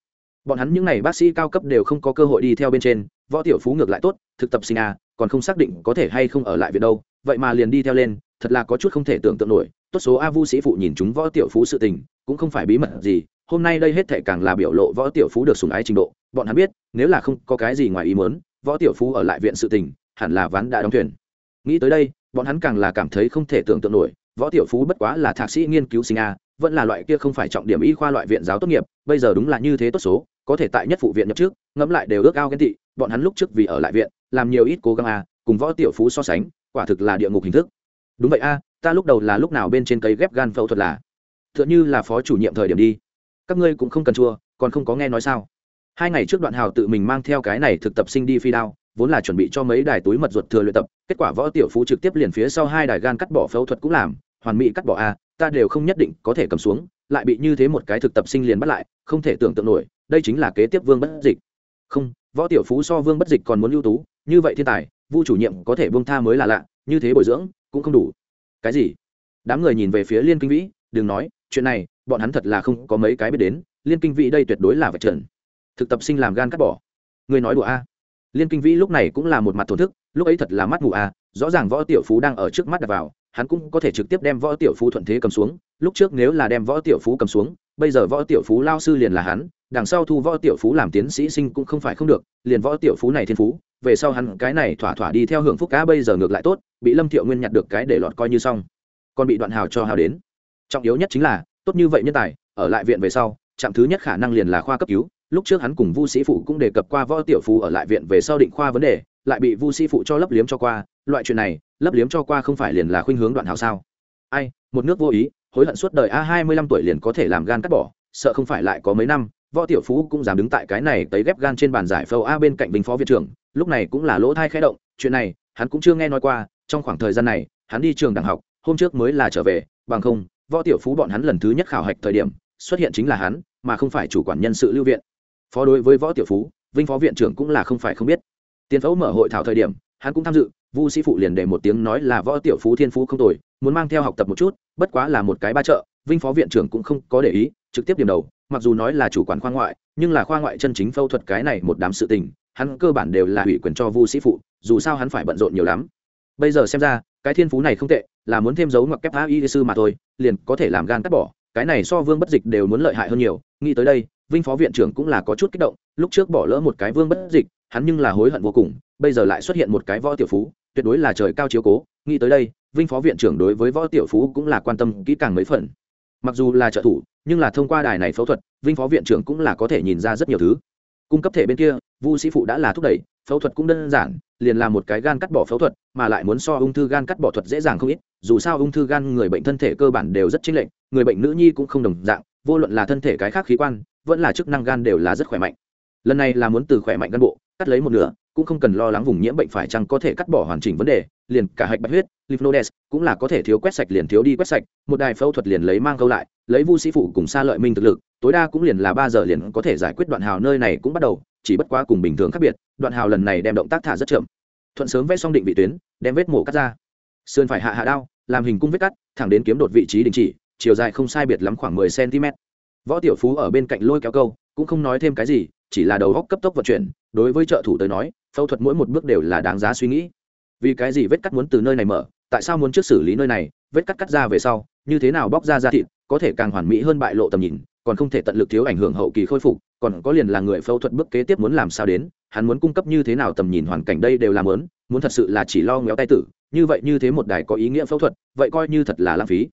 A: Bọn hắn những n à y bác sĩ cao cấp đều không có cơ hội đi theo bên trên võ tiểu phú ngược lại tốt thực tập sinh à, còn không xác định có thể hay không ở lại viện đâu vậy mà liền đi theo lên thật là có chút không thể tưởng tượng nổi tốt số a vu sĩ phụ nhìn chúng võ tiểu phú sự tình cũng không phải bí mật gì hôm nay đây hết thể càng là biểu lộ võ tiểu phú được sùng ái trình độ, bọn hắn biết, nếu là không có cái gì ngoài ý muốn, võ tiểu phú ở lại viện sự tình, hẳn là ván đã đóng thuyền. Nghĩ tới đây, bọn hắn càng là cảm thấy không thể tưởng tượng nổi, võ tiểu phú bất quá là thạc sĩ nghiên cứu sinh a, vẫn là loại kia không phải trọng điểm y khoa loại viện giáo tốt nghiệp, bây giờ đúng là như thế tốt số, có thể tại nhất phụ viện nhập trước, ngẫm lại đều ước ao ghen tị, bọn hắn lúc trước vì ở lại viện, làm nhiều ít cố gắng a, cùng võ tiểu phú so sánh, quả thực là địa ngục hình thức. Đúng vậy a, ta lúc đầu là lúc nào bên trên cây ghép gan phẫu thuật là? T h ư ợ n h ư là phó chủ nhiệm thời điểm đi các ngươi cũng không cần chua, còn không có nghe nói sao? Hai ngày trước đoạn hào tự mình mang theo cái này thực tập sinh đi phi đao, vốn là chuẩn bị cho mấy đài túi mật ruột thừa luyện tập, kết quả võ tiểu phú trực tiếp liền phía sau hai đài gan cắt bỏ phẫu thuật cũng làm, hoàn mỹ cắt bỏ a, ta đều không nhất định có thể cầm xuống, lại bị như thế một cái thực tập sinh liền bắt lại, không thể tưởng tượng nổi, đây chính là kế tiếp vương bất dịch. Không, võ tiểu phú so vương bất dịch còn muốn ưu tú, như vậy thiên tài, vu chủ nhiệm có thể bông tha mới là lạ, như thế bồi dưỡng cũng không đủ. Cái gì? Đám người nhìn về phía liên kinh vĩ, đừng nói chuyện này, bọn hắn thật là không có mấy cái biết đến, liên kinh vĩ đây tuyệt đối là vật trần. Thực tập sinh làm gan cắt bỏ. Người nói đùa a. Liên kinh vĩ lúc này cũng là một mặt thổn thức, lúc ấy thật là mắt mù a, rõ ràng võ tiểu phú đang ở trước mắt đặt vào, hắn cũng có thể trực tiếp đem võ tiểu phú thuận thế cầm xuống, lúc trước nếu là đem võ tiểu phú cầm xuống, bây giờ võ tiểu phú lao sư liền là hắn, đằng sau thu võ tiểu phú làm tiến sĩ sinh cũng không phải không được, liền võ tiểu phú này thiên phú, về sau hắn cái này thỏa thỏa đi theo hưởng phúc cá bây giờ ngược lại tốt, bị lâm thiệu nguyên nhặt được cái để lọt coi như xong. Còn bị đoạn hào cho hào đến trọng yếu nhất chính là, tốt như vậy nhân tài, ở lại viện về sau, trạm thứ nhất khả năng liền là khoa cấp cứu. Lúc trước hắn cùng vu sĩ phụ cũng đề cập qua võ tiểu phú ở lại viện về sau định khoa vấn đề, lại bị vu sĩ phụ cho lấp liếm cho qua. Loại chuyện này, lấp liếm cho qua không phải liền là khuynh hướng đoạn hào sao? Ai, một nước vô ý, hối hận suốt đời a hai mươi lăm tuổi liền có thể làm gan cắt bỏ, sợ không phải lại có mấy năm, võ tiểu phú cũng dám đứng tại cái này tấy ghép gan trên bàn giải phâu a bên cạnh bình phó viện trưởng, lúc này cũng là lỗ thai khẽ động. Chuyện này, hắn cũng chưa nghe nói qua, trong khoảng thời gian này, hắn đi trường đại học, hôm trước mới là trở về, bằng không võ tiểu phú bọn hắn lần thứ nhất khảo hạch thời điểm, xuất hiện chính là hắn, mà không phải chủ quản nhân sự lưu viện. Phó đối với võ tiểu phú, vinh phó viện trưởng cũng là không phải không biết. Tiền phẫu mở hội thảo thời điểm, hắn cũng tham dự, vu sĩ phụ liền để một tiếng nói là võ tiểu phú thiên phú không tồi, muốn mang theo học tập một chút, bất quá là một cái ba chợ, vinh phó viện trưởng cũng không có để ý, trực tiếp điểm đầu, mặc dù nói là chủ quản khoa ngoại, nhưng là khoa ngoại chân chính phẫu thuật cái này một đám sự tình, hắn cơ bản đều là ủy quyền cho vu sĩ phụ, dù sao hắn phải bận rộn nhiều lắm. Bây giờ xem ra, cái thiên phú này không tệ, là muốn thêm dấu ngoặc kép a y sư mà thôi liền có thể làm gan cắt bỏ, cái này so vương bất dịch đều muốn lợi hại hơn nhiều, nghĩ tới đây, vinh phó viện trưởng cũng là có chút kích động, lúc trước bỏ lỡ một cái vương bất dịch, hắn nhưng là hối hận vô cùng, bây giờ lại xuất hiện một cái võ tiểu phú, tuyệt đối là trời cao chiếu cố, nghĩ tới đây, vinh phó viện trưởng đối với võ tiểu phú cũng là quan tâm kỹ càng mấy phần. Mặc dù là trợ thủ, nhưng là thông qua đài này phẫu thuật, vinh phó viện trưởng cũng là có thể nhìn ra rất nhiều thứ. Cung cấp thể bên kia, vu sĩ phụ đã là thúc đẩy phẫu thuật cũng đơn giản, liền là một cái gan cắt bỏ phẫu thuật, mà lại muốn so ung thư gan cắt bỏ thuật dễ dàng không ít, dù sao ung thư gan người bệnh thân thể cơ bản đều rất chính lệch, người bệnh nữ nhi cũng không đồng dạng, vô luận là thân thể cái khác khí quan, vẫn là chức năng gan đều là rất khỏe mạnh. Lần này là muốn từ khỏe mạnh gan bộ, cắt lấy một nửa, cũng không cần lo lắng vùng nhiễm bệnh phải chăng có thể cắt bỏ hoàn chỉnh vấn đề, liền cả hạch bạch huyết lymph cũng là có thể thiếu quét sạch liền thiếu đi quét sạch, một đài phẫu thuật liền lấy mang câu lại, lấy vu sĩ phụ cùng xa lợi minh thực lực, tối đa cũng liền là ba giờ liền có thể giải quyết đoạn hào nơi này cũng bắt đầu chỉ bất quá cùng bình thường khác biệt, đoạn hào lần này đem động tác thả rất chậm. Thuận sớm vẽ xong định vị tuyến, đem vết mổ cắt ra. Sườn phải hạ hạ đao, làm hình cung vết cắt, thẳng đến kiếm đột vị trí đình chỉ, chiều dài không sai biệt lắm khoảng mười cm. Võ tiểu phú ở bên cạnh lôi kéo câu, cũng không nói thêm cái gì, chỉ là đầu góc cấp tốc vận chuyển, đối với trợ thủ tới nói, phẫu thuật mỗi một bước đều là đáng giá suy nghĩ. Vì cái gì vết cắt muốn từ nơi này mở, tại sao muốn trước xử lý nơi này, vết cắt cắt ra về sau, như thế nào bóc ra da thịt, có thể càng hoàn mỹ hơn bại lộ tầm nhìn còn không thể tận lực thiếu ảnh hưởng hậu kỳ khôi phục, còn có liền là người phẫu thuật bước kế tiếp muốn làm sao đến, hắn muốn cung cấp như thế nào tầm nhìn hoàn cảnh đây đều là muốn muốn thật sự là chỉ lo ngéo tay tử, như vậy như thế một đài có ý nghĩa phẫu thuật, vậy coi như thật là lãng phí.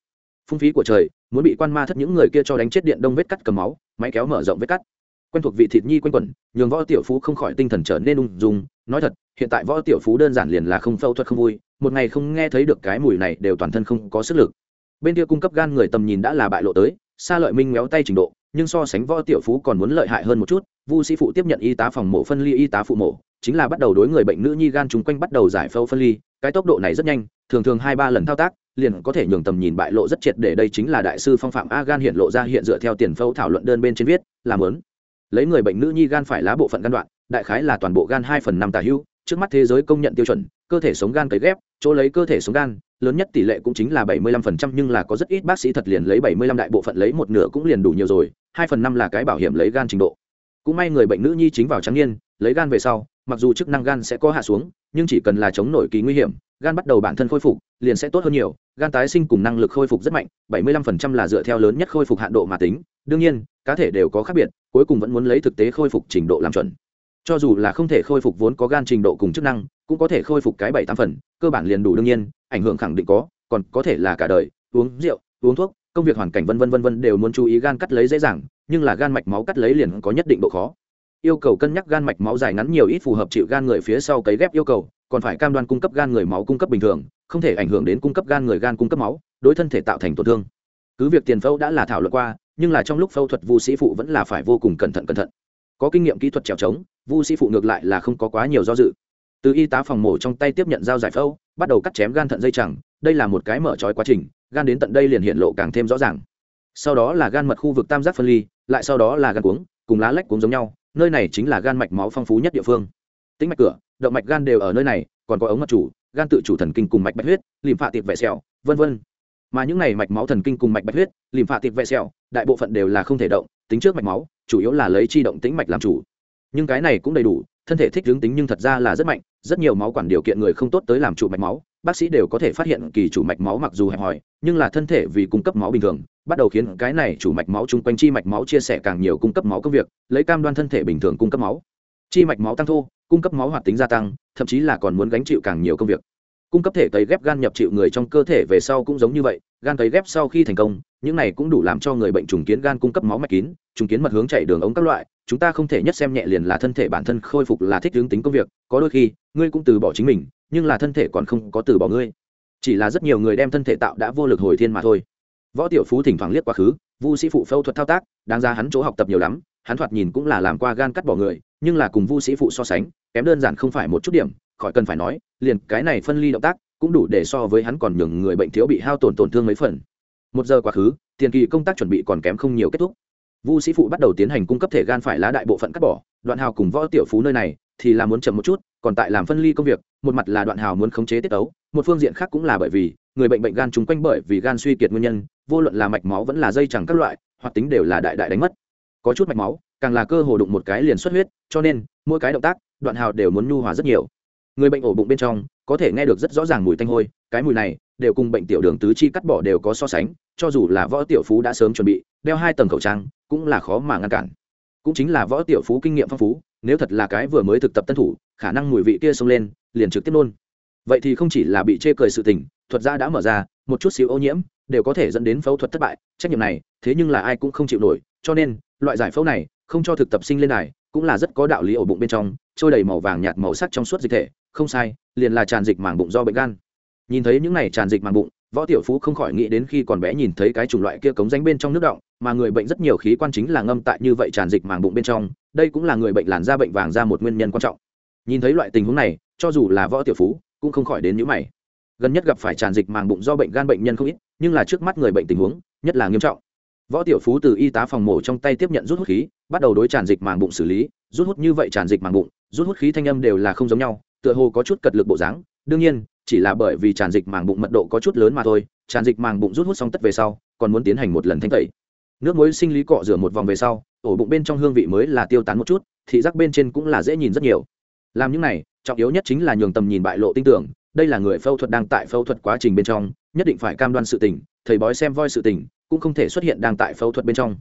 A: Phung phí của trời, muốn bị quan ma thất những người kia cho đánh chết điện đông vết cắt cầm máu, máy kéo mở rộng vết cắt. Quen thuộc vị thịt nhi quanh quẩn, nhường võ tiểu phú không khỏi tinh thần trở nên ung dung, nói thật, hiện tại võ tiểu phú đơn giản liền là không phẫu thuật không vui, một ngày không nghe thấy được cái mùi này đều toàn thân không có sức lực. Bên kia cung cấp gan người tầm nhìn đã là bại lộ tới xa lợi minh méo tay trình độ, nhưng so sánh võ tiểu phú còn muốn lợi hại hơn một chút, vu sĩ phụ tiếp nhận y tá phòng mổ phân ly y tá phụ mổ, chính là bắt đầu đối người bệnh nữ nhi gan chung quanh bắt đầu giải phẫu phân ly, cái tốc độ này rất nhanh, thường thường hai ba lần thao tác, liền có thể nhường tầm nhìn bại lộ rất triệt để đây chính là đại sư phong phạm a gan hiện lộ ra hiện dựa theo tiền phẫu thảo luận đơn bên trên viết, làm lớn. Lấy người bệnh nữ nhi gan phải lá bộ phận gan đoạn, đại khái là toàn bộ gan hai phần năm tà hưu, trước mắt thế giới công nhận tiêu chuẩn, cơ thể sống gan cấy ghép, chỗ lấy cơ thể sống gan lớn nhất tỷ lệ cũng chính là bảy mươi lăm phần trăm, nhưng là có rất ít bác sĩ thật liền lấy bảy mươi lăm đại bộ phận lấy một nửa cũng liền đủ nhiều rồi, hai phần năm là cái bảo hiểm lấy gan trình độ. Cũng may người bệnh nữ nhi chính vào trắng niên, lấy gan về sau, mặc dù chức năng gan sẽ có hạ xuống, nhưng chỉ cần là chống nổi kỳ nguy hiểm, gan bắt đầu bản thân khôi phục, liền sẽ tốt hơn nhiều, gan tái sinh cùng năng lực khôi phục rất mạnh, bảy mươi lăm phần trăm là dựa theo lớn nhất khôi phục hạn độ mà tính. Đương nhiên, cá thể đều có khác biệt, cuối cùng vẫn muốn lấy thực tế khôi phục trình độ làm chuẩn. Cho dù là không thể khôi phục vốn có gan trình độ cùng chức năng, cũng có thể khôi phục cái bảy tám phần, cơ bản liền đủ đương nhiên ảnh hưởng khẳng định có, còn có thể là cả đời, uống rượu, uống thuốc, công việc hoàn cảnh vân vân vân vân đều muốn chú ý gan cắt lấy dễ dàng, nhưng là gan mạch máu cắt lấy liền có nhất định độ khó. Yêu cầu cân nhắc gan mạch máu dài ngắn nhiều ít phù hợp chịu gan người phía sau cấy ghép yêu cầu, còn phải cam đoan cung cấp gan người máu cung cấp bình thường, không thể ảnh hưởng đến cung cấp gan người gan cung cấp máu, đối thân thể tạo thành tổn thương. Cứ việc tiền phẫu đã là thảo luận qua, nhưng là trong lúc phẫu thuật vu sĩ phụ vẫn là phải vô cùng cẩn thận cẩn thận. Có kinh nghiệm kỹ thuật trèo trống, vu sĩ phụ ngược lại là không có quá nhiều do dự. Từ y tá phòng mổ trong tay tiếp nhận dao giải phẫu bắt đầu cắt chém gan thận dây chẳng, đây là một cái mở trói quá trình, gan đến tận đây liền hiện lộ càng thêm rõ ràng. Sau đó là gan mật khu vực tam giác phân ly, lại sau đó là gan cuống, cùng lá lách cuống giống nhau, nơi này chính là gan mạch máu phong phú nhất địa phương. Tĩnh mạch cửa, động mạch gan đều ở nơi này, còn có ống mật chủ, gan tự chủ thần kinh cùng mạch bạch huyết, lìm phạ tiệp vẹ sẹo, vân vân. Mà những này mạch máu thần kinh cùng mạch bạch huyết, lìm phạ tiệp vẹ sẹo, đại bộ phận đều là không thể động, tính trước mạch máu, chủ yếu là lấy chi động tĩnh mạch làm chủ. Nhưng cái này cũng đầy đủ thân thể thích hướng tính nhưng thật ra là rất mạnh, rất nhiều máu quản điều kiện người không tốt tới làm chủ mạch máu, bác sĩ đều có thể phát hiện kỳ chủ mạch máu mặc dù hẹp hòi, nhưng là thân thể vì cung cấp máu bình thường, bắt đầu khiến cái này chủ mạch máu chung quanh chi mạch máu chia sẻ càng nhiều cung cấp máu công việc, lấy cam đoan thân thể bình thường cung cấp máu. Chi mạch máu tăng thô, cung cấp máu hoạt tính gia tăng, thậm chí là còn muốn gánh chịu càng nhiều công việc cung cấp thể cấy ghép gan nhập chịu người trong cơ thể về sau cũng giống như vậy, gan cấy ghép sau khi thành công, những này cũng đủ làm cho người bệnh trùng kiến gan cung cấp máu mạch kín, trùng kiến mật hướng chạy đường ống các loại, chúng ta không thể nhất xem nhẹ liền là thân thể bản thân khôi phục là thích hướng tính công việc, có đôi khi, ngươi cũng từ bỏ chính mình, nhưng là thân thể còn không có từ bỏ ngươi. Chỉ là rất nhiều người đem thân thể tạo đã vô lực hồi thiên mà thôi. Võ tiểu phú thỉnh thoảng liếc quá khứ, vu sĩ phụ phẫu thuật thao tác, đáng ra hắn chỗ học tập nhiều lắm, hắn thoạt nhìn cũng là làm qua gan cắt bỏ người, nhưng là cùng vu sĩ phụ so sánh, kém đơn giản không phải một chút điểm khỏi cần phải nói, liền cái này phân ly động tác cũng đủ để so với hắn còn nhường người bệnh thiếu bị hao tổn tổn thương mấy phần. Một giờ quá khứ, tiền kỳ công tác chuẩn bị còn kém không nhiều kết thúc. Vu sĩ phụ bắt đầu tiến hành cung cấp thể gan phải lá đại bộ phận cắt bỏ, đoạn hào cùng võ tiểu phú nơi này thì là muốn chậm một chút, còn tại làm phân ly công việc, một mặt là đoạn hào muốn khống chế tiết ấu một phương diện khác cũng là bởi vì người bệnh bệnh gan chung quanh bởi vì gan suy kiệt nguyên nhân, vô luận là mạch máu vẫn là dây chẳng các loại hoạt tính đều là đại đại đánh mất. Có chút mạch máu, càng là cơ hồ đụng một cái liền xuất huyết, cho nên mỗi cái động tác, đoạn hào đều muốn nhu hòa rất nhiều người bệnh ổ bụng bên trong có thể nghe được rất rõ ràng mùi tanh hôi, cái mùi này đều cùng bệnh tiểu đường tứ chi cắt bỏ đều có so sánh, cho dù là võ tiểu phú đã sớm chuẩn bị đeo hai tầng khẩu trang, cũng là khó mà ngăn cản. Cũng chính là võ tiểu phú kinh nghiệm phong phú, nếu thật là cái vừa mới thực tập tân thủ, khả năng mùi vị kia xông lên, liền trực tiếp nôn. Vậy thì không chỉ là bị chê cười sự tình, thuật gia đã mở ra, một chút xíu ô nhiễm đều có thể dẫn đến phẫu thuật thất bại, trách nhiệm này, thế nhưng là ai cũng không chịu nổi, cho nên, loại giải phẫu này không cho thực tập sinh lên này cũng là rất có đạo lý ổ bụng bên trong trôi đầy màu vàng nhạt màu sắc trong suốt dịch thể, không sai, liền là tràn dịch màng bụng do bệnh gan. Nhìn thấy những này tràn dịch màng bụng, võ tiểu phú không khỏi nghĩ đến khi còn bé nhìn thấy cái chủng loại kia cống ránh bên trong nước động, mà người bệnh rất nhiều khí quan chính là ngâm tại như vậy tràn dịch màng bụng bên trong, đây cũng là người bệnh làn da bệnh vàng da một nguyên nhân quan trọng. Nhìn thấy loại tình huống này, cho dù là võ tiểu phú, cũng không khỏi đến nhữ mày. Gần nhất gặp phải tràn dịch màng bụng do bệnh gan bệnh nhân không ít, nhưng là trước mắt người bệnh tình huống, nhất là nghiêm trọng. Võ tiểu phú từ y tá phòng mổ trong tay tiếp nhận rút hút khí, bắt đầu đối tràn dịch màng bụng xử lý rút hút như vậy tràn dịch màng bụng, rút hút khí thanh âm đều là không giống nhau, tựa hồ có chút cật lực bộ dáng. Đương nhiên, chỉ là bởi vì tràn dịch màng bụng mật độ có chút lớn mà thôi, tràn dịch màng bụng rút hút xong tất về sau, còn muốn tiến hành một lần thanh tẩy. Nước muối sinh lý cọ rửa một vòng về sau, ổ bụng bên trong hương vị mới là tiêu tán một chút, thị giác bên trên cũng là dễ nhìn rất nhiều. Làm những này, trọng yếu nhất chính là nhường tầm nhìn bại lộ tin tưởng, đây là người phẫu thuật đang tại phẫu thuật quá trình bên trong, nhất định phải cam đoan sự tình, thầy bói xem voi sự tình, cũng không thể xuất hiện đang tại phẫu thuật bên trong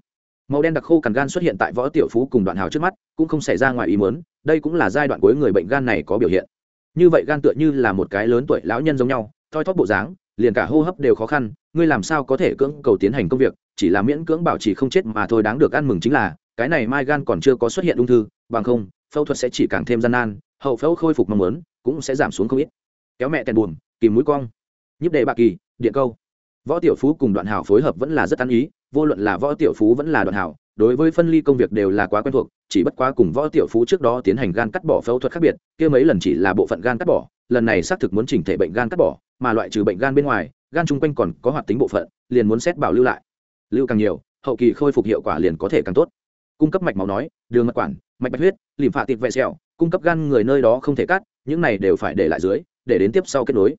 A: màu đen đặc khô cằn gan xuất hiện tại võ tiểu phú cùng đoạn hào trước mắt, cũng không xảy ra ngoài ý muốn, đây cũng là giai đoạn cuối người bệnh gan này có biểu hiện. Như vậy gan tựa như là một cái lớn tuổi lão nhân giống nhau, thoi thóp bộ dáng, liền cả hô hấp đều khó khăn, ngươi làm sao có thể cưỡng cầu tiến hành công việc, chỉ là miễn cưỡng bảo trì không chết mà thôi đáng được ăn mừng chính là, cái này mai gan còn chưa có xuất hiện ung thư, bằng không, phẫu thuật sẽ chỉ càng thêm gian nan, hậu phẫu khôi phục mong muốn cũng sẽ giảm xuống không ít. Kéo mẹ tèn buồm, kìm mũi cong, nhíp đề bạc kỳ, điện câu. Võ tiểu phú cùng đoạn hào phối hợp vẫn là rất ăn ý vô luận là võ tiểu phú vẫn là đoạn hảo, đối với phân ly công việc đều là quá quen thuộc, chỉ bất quá cùng võ tiểu phú trước đó tiến hành gan cắt bỏ phẫu thuật khác biệt, kia mấy lần chỉ là bộ phận gan cắt bỏ, lần này xác thực muốn chỉnh thể bệnh gan cắt bỏ, mà loại trừ bệnh gan bên ngoài, gan chung quanh còn có hoạt tính bộ phận, liền muốn xét bảo lưu lại. Lưu càng nhiều, hậu kỳ khôi phục hiệu quả liền có thể càng tốt. Cung cấp mạch máu nói, đường mật quản, mạch bạch huyết lìm phạ tiệt vệ xẹo cung cấp gan người nơi đó không thể cắt, những này đều phải để lại dưới, để đến tiếp sau kết nối.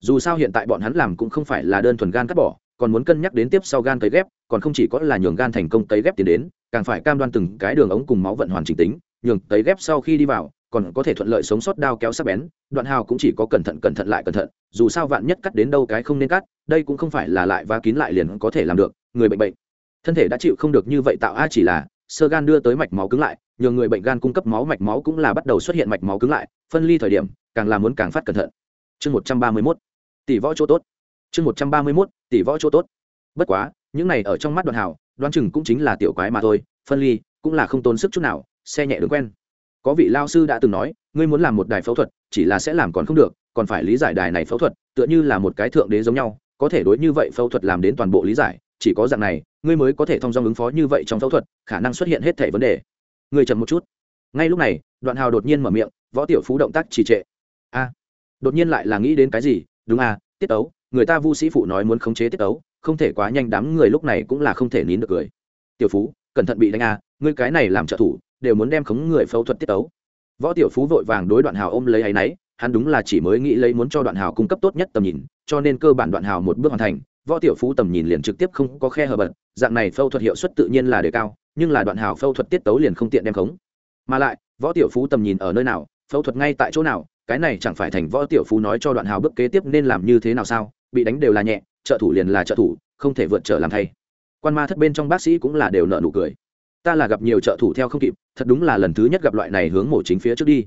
A: Dù sao hiện tại bọn hắn làm cũng không phải là đơn thuần gan cắt bỏ còn muốn cân nhắc đến tiếp sau gan cấy ghép, còn không chỉ có là nhường gan thành công cấy ghép tiền đến, càng phải cam đoan từng cái đường ống cùng máu vận hoàn chỉnh tính, nhường cấy ghép sau khi đi vào, còn có thể thuận lợi sống sót đao kéo sắc bén, đoạn hào cũng chỉ có cẩn thận cẩn thận lại cẩn thận, dù sao vạn nhất cắt đến đâu cái không nên cắt, đây cũng không phải là lại và kín lại liền có thể làm được, người bệnh bệnh. Thân thể đã chịu không được như vậy tạo a chỉ là, sơ gan đưa tới mạch máu cứng lại, nhường người bệnh gan cung cấp máu mạch máu cũng là bắt đầu xuất hiện mạch máu cứng lại, phân ly thời điểm, càng là muốn càng phát cẩn thận. Chương một trăm ba mươi mốt. Tỷ võ chỗ tốt. Chương một trăm ba mươi mốt tỷ võ chỗ tốt. Bất quá, những này ở trong mắt đoàn hào đoán chừng cũng chính là tiểu quái mà thôi, phân ly, cũng là không tốn sức chút nào, xe nhẹ đường quen. Có vị lao sư đã từng nói, ngươi muốn làm một đài phẫu thuật, chỉ là sẽ làm còn không được, còn phải lý giải đài này phẫu thuật, tựa như là một cái thượng đế giống nhau, có thể đối như vậy phẫu thuật làm đến toàn bộ lý giải, chỉ có dạng này, ngươi mới có thể thông dong ứng phó như vậy trong phẫu thuật, khả năng xuất hiện hết thể vấn đề. Ngươi chậm một chút. Ngay lúc này đoạn hào đột nhiên mở miệng, võ tiểu phú động tác trì trệ. A, đột nhiên lại là nghĩ đến cái gì? Đúng à tiết tấu người ta vu sĩ phụ nói muốn khống chế tiết tấu, không thể quá nhanh, đám người lúc này cũng là không thể nín được cười. Tiểu phú, cẩn thận bị đánh à ngươi cái này làm trợ thủ, đều muốn đem khống người phẫu thuật tiết tấu. Võ tiểu phú vội vàng đối đoạn hào ôm lấy áy náy, hắn đúng là chỉ mới nghĩ lấy muốn cho đoạn hào cung cấp tốt nhất tầm nhìn, cho nên cơ bản đoạn hào một bước hoàn thành, võ tiểu phú tầm nhìn liền trực tiếp không có khe hở bật, dạng này phẫu thuật hiệu suất tự nhiên là đề cao, nhưng là đoạn hào phẫu thuật tiết tấu liền không tiện đem khống. Mà lại, võ tiểu phú tầm nhìn ở nơi nào, phẫu thuật ngay tại chỗ nào, cái này chẳng phải thành võ tiểu phú nói cho đoạn hào bước kế tiếp nên làm như thế nào sao? Bị đánh đều là nhẹ, trợ thủ liền là trợ thủ, không thể vượt trở làm thay. Quan ma thất bên trong bác sĩ cũng là đều nợ nụ cười. Ta là gặp nhiều trợ thủ theo không kịp, thật đúng là lần thứ nhất gặp loại này hướng mổ chính phía trước đi.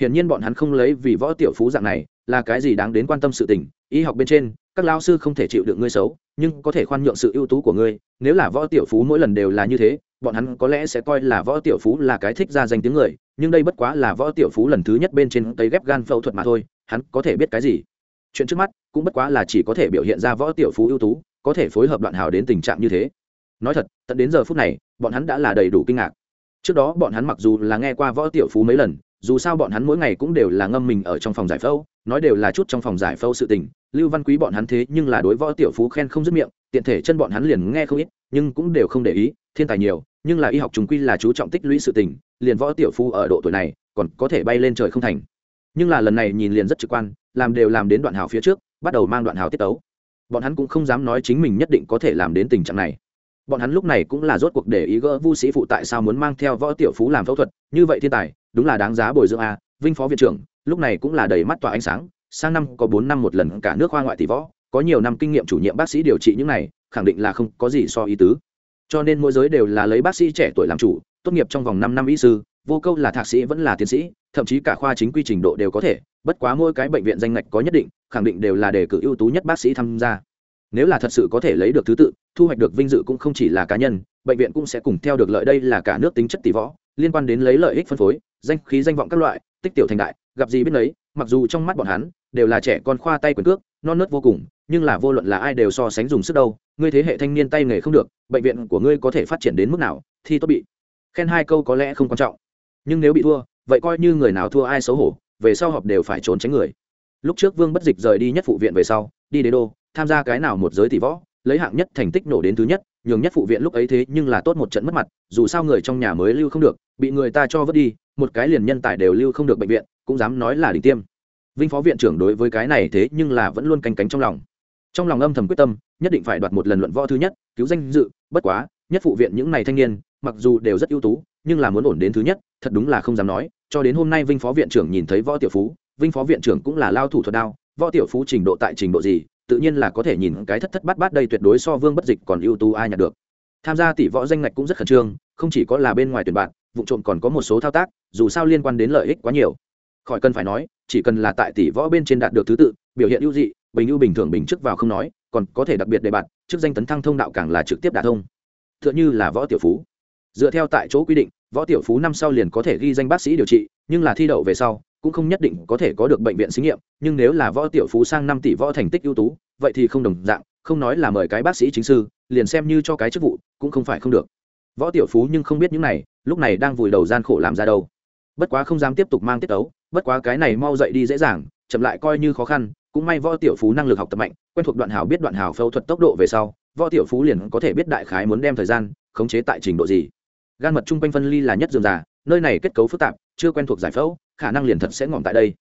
A: Hiển nhiên bọn hắn không lấy vì võ tiểu phú dạng này, là cái gì đáng đến quan tâm sự tình, y học bên trên, các lao sư không thể chịu được ngươi xấu, nhưng có thể khoan nhượng sự ưu tú của ngươi, nếu là võ tiểu phú mỗi lần đều là như thế, bọn hắn có lẽ sẽ coi là võ tiểu phú là cái thích ra danh tiếng người, nhưng đây bất quá là võ tiểu phú lần thứ nhất bên trên tay ghép gan phẫu thuật mà thôi, hắn có thể biết cái gì? Chuyện trước mắt cũng bất quá là chỉ có thể biểu hiện ra võ tiểu phú ưu tú, có thể phối hợp đoạn hào đến tình trạng như thế. Nói thật, tận đến giờ phút này, bọn hắn đã là đầy đủ kinh ngạc. Trước đó bọn hắn mặc dù là nghe qua võ tiểu phú mấy lần, dù sao bọn hắn mỗi ngày cũng đều là ngâm mình ở trong phòng giải phẫu, nói đều là chút trong phòng giải phẫu sự tình. Lưu văn quý bọn hắn thế nhưng là đối võ tiểu phú khen không dứt miệng, tiện thể chân bọn hắn liền nghe không ít, nhưng cũng đều không để ý, thiên tài nhiều, nhưng là y học chúng quy là chú trọng tích lũy sự tình, liền võ tiểu phú ở độ tuổi này, còn có thể bay lên trời không thành. Nhưng là lần này nhìn liền rất trực quan, làm đều làm đến đoạn hào phía trước bắt đầu mang đoạn hào tiết tấu. Bọn hắn cũng không dám nói chính mình nhất định có thể làm đến tình trạng này. Bọn hắn lúc này cũng là rốt cuộc để ý gỡ vu sĩ phụ tại sao muốn mang theo võ tiểu phú làm phẫu thuật. Như vậy thiên tài, đúng là đáng giá bồi dưỡng a, vinh phó viện trưởng, lúc này cũng là đầy mắt tỏa ánh sáng. Sang năm có bốn năm một lần cả nước khoa ngoại tỷ võ, có nhiều năm kinh nghiệm chủ nhiệm bác sĩ điều trị những này, khẳng định là không có gì so ý tứ. Cho nên mỗi giới đều là lấy bác sĩ trẻ tuổi làm chủ, tốt nghiệp trong vòng năm năm y sư vô câu là thạc sĩ vẫn là tiến sĩ, thậm chí cả khoa chính quy trình độ đều có thể, bất quá mỗi cái bệnh viện danh ngạch có nhất định, khẳng định đều là đề cử ưu tú nhất bác sĩ tham gia. Nếu là thật sự có thể lấy được thứ tự, thu hoạch được vinh dự cũng không chỉ là cá nhân, bệnh viện cũng sẽ cùng theo được lợi đây là cả nước tính chất tỷ võ, liên quan đến lấy lợi ích phân phối, danh khí danh vọng các loại, tích tiểu thành đại, gặp gì biết lấy mặc dù trong mắt bọn hắn đều là trẻ con khoa tay quyền cước, non nớt vô cùng, nhưng là vô luận là ai đều so sánh dùng sức đâu, ngươi thế hệ thanh niên tay nghề không được, bệnh viện của ngươi có thể phát triển đến mức nào thì tốt bị. Khen hai câu có lẽ không quan trọng nhưng nếu bị thua, vậy coi như người nào thua ai xấu hổ, về sau họp đều phải trốn tránh người. Lúc trước vương bất dịch rời đi nhất phụ viện về sau, đi đế đô, tham gia cái nào một giới tỷ võ, lấy hạng nhất thành tích nổ đến thứ nhất, nhường nhất phụ viện lúc ấy thế nhưng là tốt một trận mất mặt, dù sao người trong nhà mới lưu không được, bị người ta cho vứt đi, một cái liền nhân tài đều lưu không được bệnh viện, cũng dám nói là đỉnh tiêm. Vinh phó viện trưởng đối với cái này thế nhưng là vẫn luôn canh cánh trong lòng. Trong lòng âm thầm quyết tâm, nhất định phải đoạt một lần luận võ thứ nhất, cứu danh dự, bất quá, nhất phụ viện những n à y thanh niên, mặc dù đều rất ưu tú, nhưng là muốn ổn đến thứ nhất thật đúng là không dám nói, cho đến hôm nay vinh phó viện trưởng nhìn thấy võ tiểu phú, vinh phó viện trưởng cũng là lao thủ thuật đao, võ tiểu phú trình độ tại trình độ gì, tự nhiên là có thể nhìn cái thất thất bát bát đây tuyệt đối so vương bất dịch còn ưu tú ai nhặt được. Tham gia tỷ võ danh ngạch cũng rất khẩn trương, không chỉ có là bên ngoài tuyển bạn, vụ trộm còn có một số thao tác, dù sao liên quan đến lợi ích quá nhiều. Khỏi cần phải nói, chỉ cần là tại tỷ võ bên trên đạt được thứ tự, biểu hiện ưu dị, bình ưu bình thường bình trước vào không nói, còn có thể đặc biệt đề bạt, chức danh tấn thăng thông đạo càng là trực tiếp đả thông. T h ư ợ n h ư là võ tiểu phú. Dựa theo tại chỗ quy định võ tiểu phú năm sau liền có thể ghi danh bác sĩ điều trị, nhưng là thi đậu về sau, cũng không nhất định có thể có được bệnh viện xí nghiệm, nhưng nếu là võ tiểu phú sang năm tỷ võ thành tích ưu tú, vậy thì không đồng dạng, không nói là mời cái bác sĩ chính sư, liền xem như cho cái chức vụ, cũng không phải không được. Võ tiểu phú nhưng không biết những này, lúc này đang vùi đầu gian khổ làm ra đâu. Bất quá không dám tiếp tục mang tiết tấu, bất quá cái này mau dậy đi dễ dàng, chậm lại coi như khó khăn, cũng may võ tiểu phú năng lực học tập mạnh, quen thuộc đoạn hào biết đoạn hào phẫu thuật tốc độ về sau, võ tiểu phú liền có thể biết đại khái muốn đem thời gian khống chế tại trình độ gì gan mật chung quanh phân ly là nhất dường già, nơi này kết cấu phức tạp, chưa quen thuộc giải phẫu, khả năng liền thật sẽ ngỏm tại đây.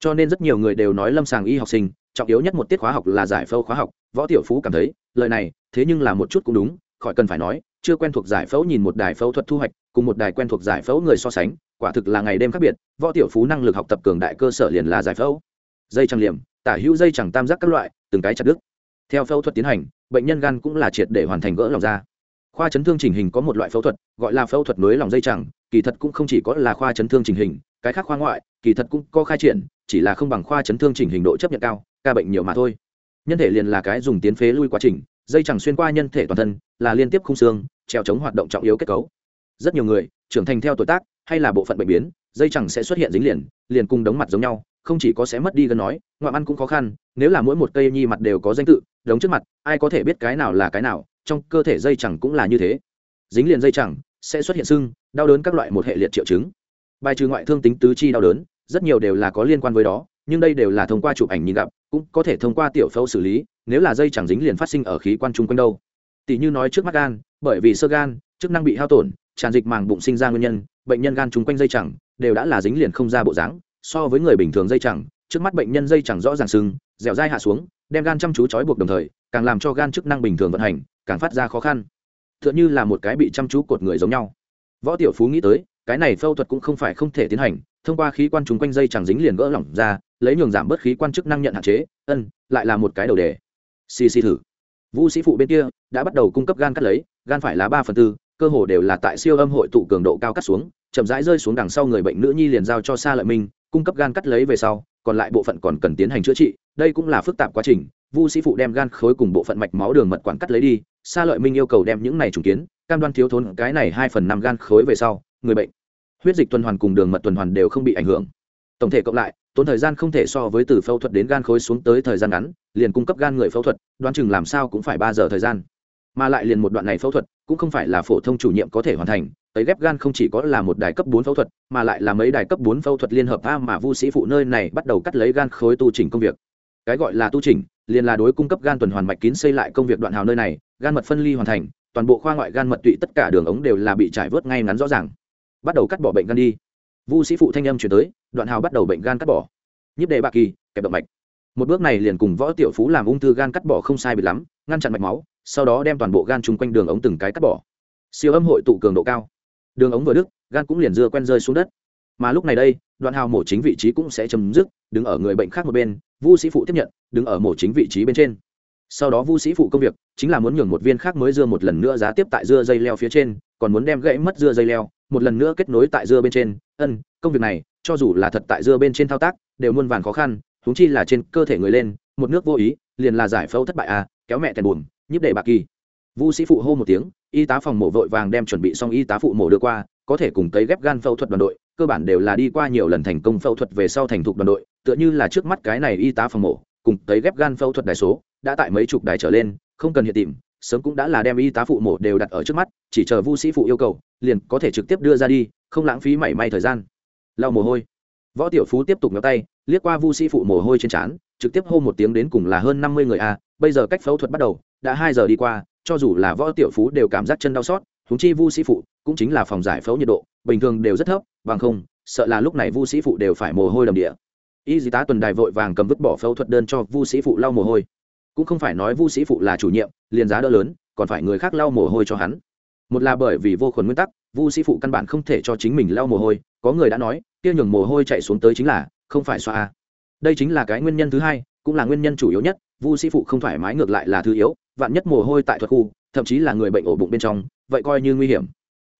A: Cho nên rất nhiều người đều nói lâm sàng y học sinh, trọng yếu nhất một tiết khóa học là giải phẫu khóa học, võ tiểu phú cảm thấy, lời này, thế nhưng là một chút cũng đúng, khỏi cần phải nói, chưa quen thuộc giải phẫu nhìn một đài phẫu thuật thu hoạch, cùng một đài quen thuộc giải phẫu người so sánh, quả thực là ngày đêm khác biệt, võ tiểu phú năng lực học tập cường đại cơ sở liền là giải phẫu. Dây trang liềm, tả hữu dây chẳng tam giác các loại, từng cái chặt đứt. Theo phẫu thuật tiến hành, bệnh nhân gan cũng là triệt để hoàn thành gỡ lòng ra khoa chấn thương chỉnh hình có một loại phẫu thuật, gọi là phẫu thuật nối lòng dây chẳng, kỳ thật cũng không chỉ có là khoa chấn thương chỉnh hình, cái khác khoa ngoại, kỳ thật cũng có khai triển, chỉ là không bằng khoa chấn thương chỉnh hình độ chấp nhận cao, ca bệnh nhiều mà thôi. Nhân thể liền là cái dùng tiến phế lui quá trình, dây chẳng xuyên qua nhân thể toàn thân, là liên tiếp khung xương, treo chống hoạt động trọng yếu kết cấu. Rất nhiều người, trưởng thành theo tuổi tác, hay là bộ phận bệnh biến, dây chẳng sẽ xuất hiện dính liền liền cùng đống mặt giống nhau, không chỉ có sẽ mất đi gần nói, ngoạm ăn cũng khó khăn, nếu là mỗi một cây nhi mặt đều có danh tự, đống trước mặt, ai có thể biết cái nào là cái nào trong cơ thể dây chẳng cũng là như thế. Dính liền dây chẳng, sẽ xuất hiện sưng, đau đớn các loại một hệ liệt triệu chứng. Bài trừ ngoại thương tính tứ chi đau đớn, rất nhiều đều là có liên quan với đó, nhưng đây đều là thông qua chụp ảnh nhìn gặp, cũng có thể thông qua tiểu phẫu xử lý, nếu là dây chẳng dính liền phát sinh ở khí quan chung quanh đâu. Tỷ như nói trước mắt gan, bởi vì sơ gan, chức năng bị hao tổn, tràn dịch màng bụng sinh ra nguyên nhân, bệnh nhân gan trung quanh dây chẳng, đều đã là dính liền không ra bộ dáng. So với người bình thường dây chẳng, trước mắt bệnh nhân dây chẳng rõ ràng sưng, dẻo dai hạ xuống, đem gan chăm chú trói buộc đồng thời càng làm cho gan chức năng bình thường vận hành, càng phát ra khó khăn. T h ư ợ n như là một cái bị chăm chú cột người giống nhau. Võ tiểu phú nghĩ tới, cái này phẫu thuật cũng không phải không thể tiến hành, thông qua khí quan chúng quanh dây chẳng dính liền gỡ lỏng ra, lấy nhường giảm bớt khí quan chức năng nhận hạn chế, ân, lại là một cái đầu đề. Xì xì thử. Vũ sĩ phụ bên kia đã bắt đầu cung cấp gan cắt lấy, gan phải là ba phần tư, cơ hồ đều là tại siêu âm hội tụ cường độ cao cắt xuống, chậm rãi rơi xuống đằng sau người bệnh nữ nhi liền giao cho xa lợi minh, cung cấp gan cắt lấy về sau, còn lại bộ phận còn cần tiến hành chữa trị, đây cũng là phức tạp quá trình vu sĩ phụ đem gan khối cùng bộ phận mạch máu đường mật quản cắt lấy đi, Sa lợi minh yêu cầu đem những này trùng kiến, cam đoan thiếu thốn cái này hai phần năm gan khối về sau, người bệnh, huyết dịch tuần hoàn cùng đường mật tuần hoàn đều không bị ảnh hưởng. Tổng thể cộng lại, tốn thời gian không thể so với từ phẫu thuật đến gan khối xuống tới thời gian ngắn, liền cung cấp gan người phẫu thuật, đoán chừng làm sao cũng phải ba giờ thời gian. Mà lại liền một đoạn này phẫu thuật, cũng không phải là phổ thông chủ nhiệm có thể hoàn thành, tấy ghép gan không chỉ có là một đài cấp bốn phẫu thuật, mà lại là mấy đài cấp bốn phẫu thuật liên hợp a mà vu sĩ phụ nơi này bắt đầu cắt lấy gan khối tu chỉnh công việc cái gọi là tu chỉnh, liền là đối cung cấp gan tuần hoàn mạch kín xây lại công việc đoạn hào nơi này, gan mật phân ly hoàn thành, toàn bộ khoa ngoại gan mật tụy tất cả đường ống đều là bị trải vớt ngay ngắn rõ ràng. Bắt đầu cắt bỏ bệnh gan đi. Vu sĩ phụ thanh âm chuyển tới, đoạn hào bắt đầu bệnh gan cắt bỏ. Nhíp đề bạc kỳ, kẹp động mạch. Một bước này liền cùng võ tiểu phú làm ung thư gan cắt bỏ không sai bị lắm, ngăn chặn mạch máu, sau đó đem toàn bộ gan chung quanh đường ống từng cái cắt bỏ. Siêu âm hội tụ cường độ cao. Đường ống vừa đứt, gan cũng liền dưa quen rơi xuống đất. Mà lúc này đây, đoạn hào mổ chính vị trí cũng sẽ chấm dứt, đứng ở người bệnh khác một bên vu sĩ phụ tiếp nhận, đứng ở mổ chính vị trí bên trên. Sau đó vu sĩ phụ công việc, chính là muốn nhường một viên khác mới dưa một lần nữa giá tiếp tại dưa dây leo phía trên, còn muốn đem gãy mất dưa dây leo, một lần nữa kết nối tại dưa bên trên. Ân, công việc này, cho dù là thật tại dưa bên trên thao tác, đều muôn vàn khó khăn húng chi là trên cơ thể người lên, một nước vô ý, liền là giải phẫu thất bại à kéo mẹ tèn buồn nhíp đệ bạc kỳ. Vu sĩ phụ hô một tiếng, y tá phòng mổ vội vàng đem chuẩn bị xong y tá phụ mổ đưa qua, có thể cùng cấy ghép gan phẫu thuật đoàn đội, cơ bản đều là đi qua nhiều lần thành công phẫu thuật về sau thành thục đoàn đội tựa như là trước mắt cái này y tá phòng mổ, cùng cấy ghép gan phẫu thuật đài số, đã tại mấy chục đài trở lên, không cần hiện tìm, sớm cũng đã là đem y tá phụ mổ đều đặt ở trước mắt, chỉ chờ vu sĩ phụ yêu cầu, liền có thể trực tiếp đưa ra đi, không lãng phí mảy may thời gian. Lau mồ hôi. Võ tiểu phú tiếp tục ngó tay, liếc qua vu sĩ phụ mồ hôi trên trán, trực tiếp hô một tiếng đến cùng là hơn năm mươi người a, bây giờ cách phẫu thuật bắt đầu, đã hai giờ đi qua, cho dù là võ tiểu phú đều cảm giác chân đau xót húng chi vu sĩ phụ cũng chính là phòng giải phẫu nhiệt độ, bình thường đều rất thấp, bằng không, sợ là lúc này vu sĩ phụ đều phải mồ hôi đầm địa y dì tá tuần đài vội vàng cầm vứt bỏ phẫu thuật đơn cho vu sĩ phụ lau mồ hôi. Cũng không phải nói vu sĩ phụ là chủ nhiệm, liền giá đỡ lớn, còn phải người khác lau mồ hôi cho hắn. Một là bởi vì vô khuẩn nguyên tắc, vu sĩ phụ căn bản không thể cho chính mình lau mồ hôi, có người đã nói, kia nhường mồ hôi chạy xuống tới chính là, không phải xoa. Đây chính là cái nguyên nhân thứ hai, cũng là nguyên nhân chủ yếu nhất, vu sĩ phụ không thoải mái ngược lại là thứ yếu, vạn nhất mồ hôi tại thuật khu, thậm chí là người bệnh ổ bụng bên trong, vậy coi như nguy hiểm.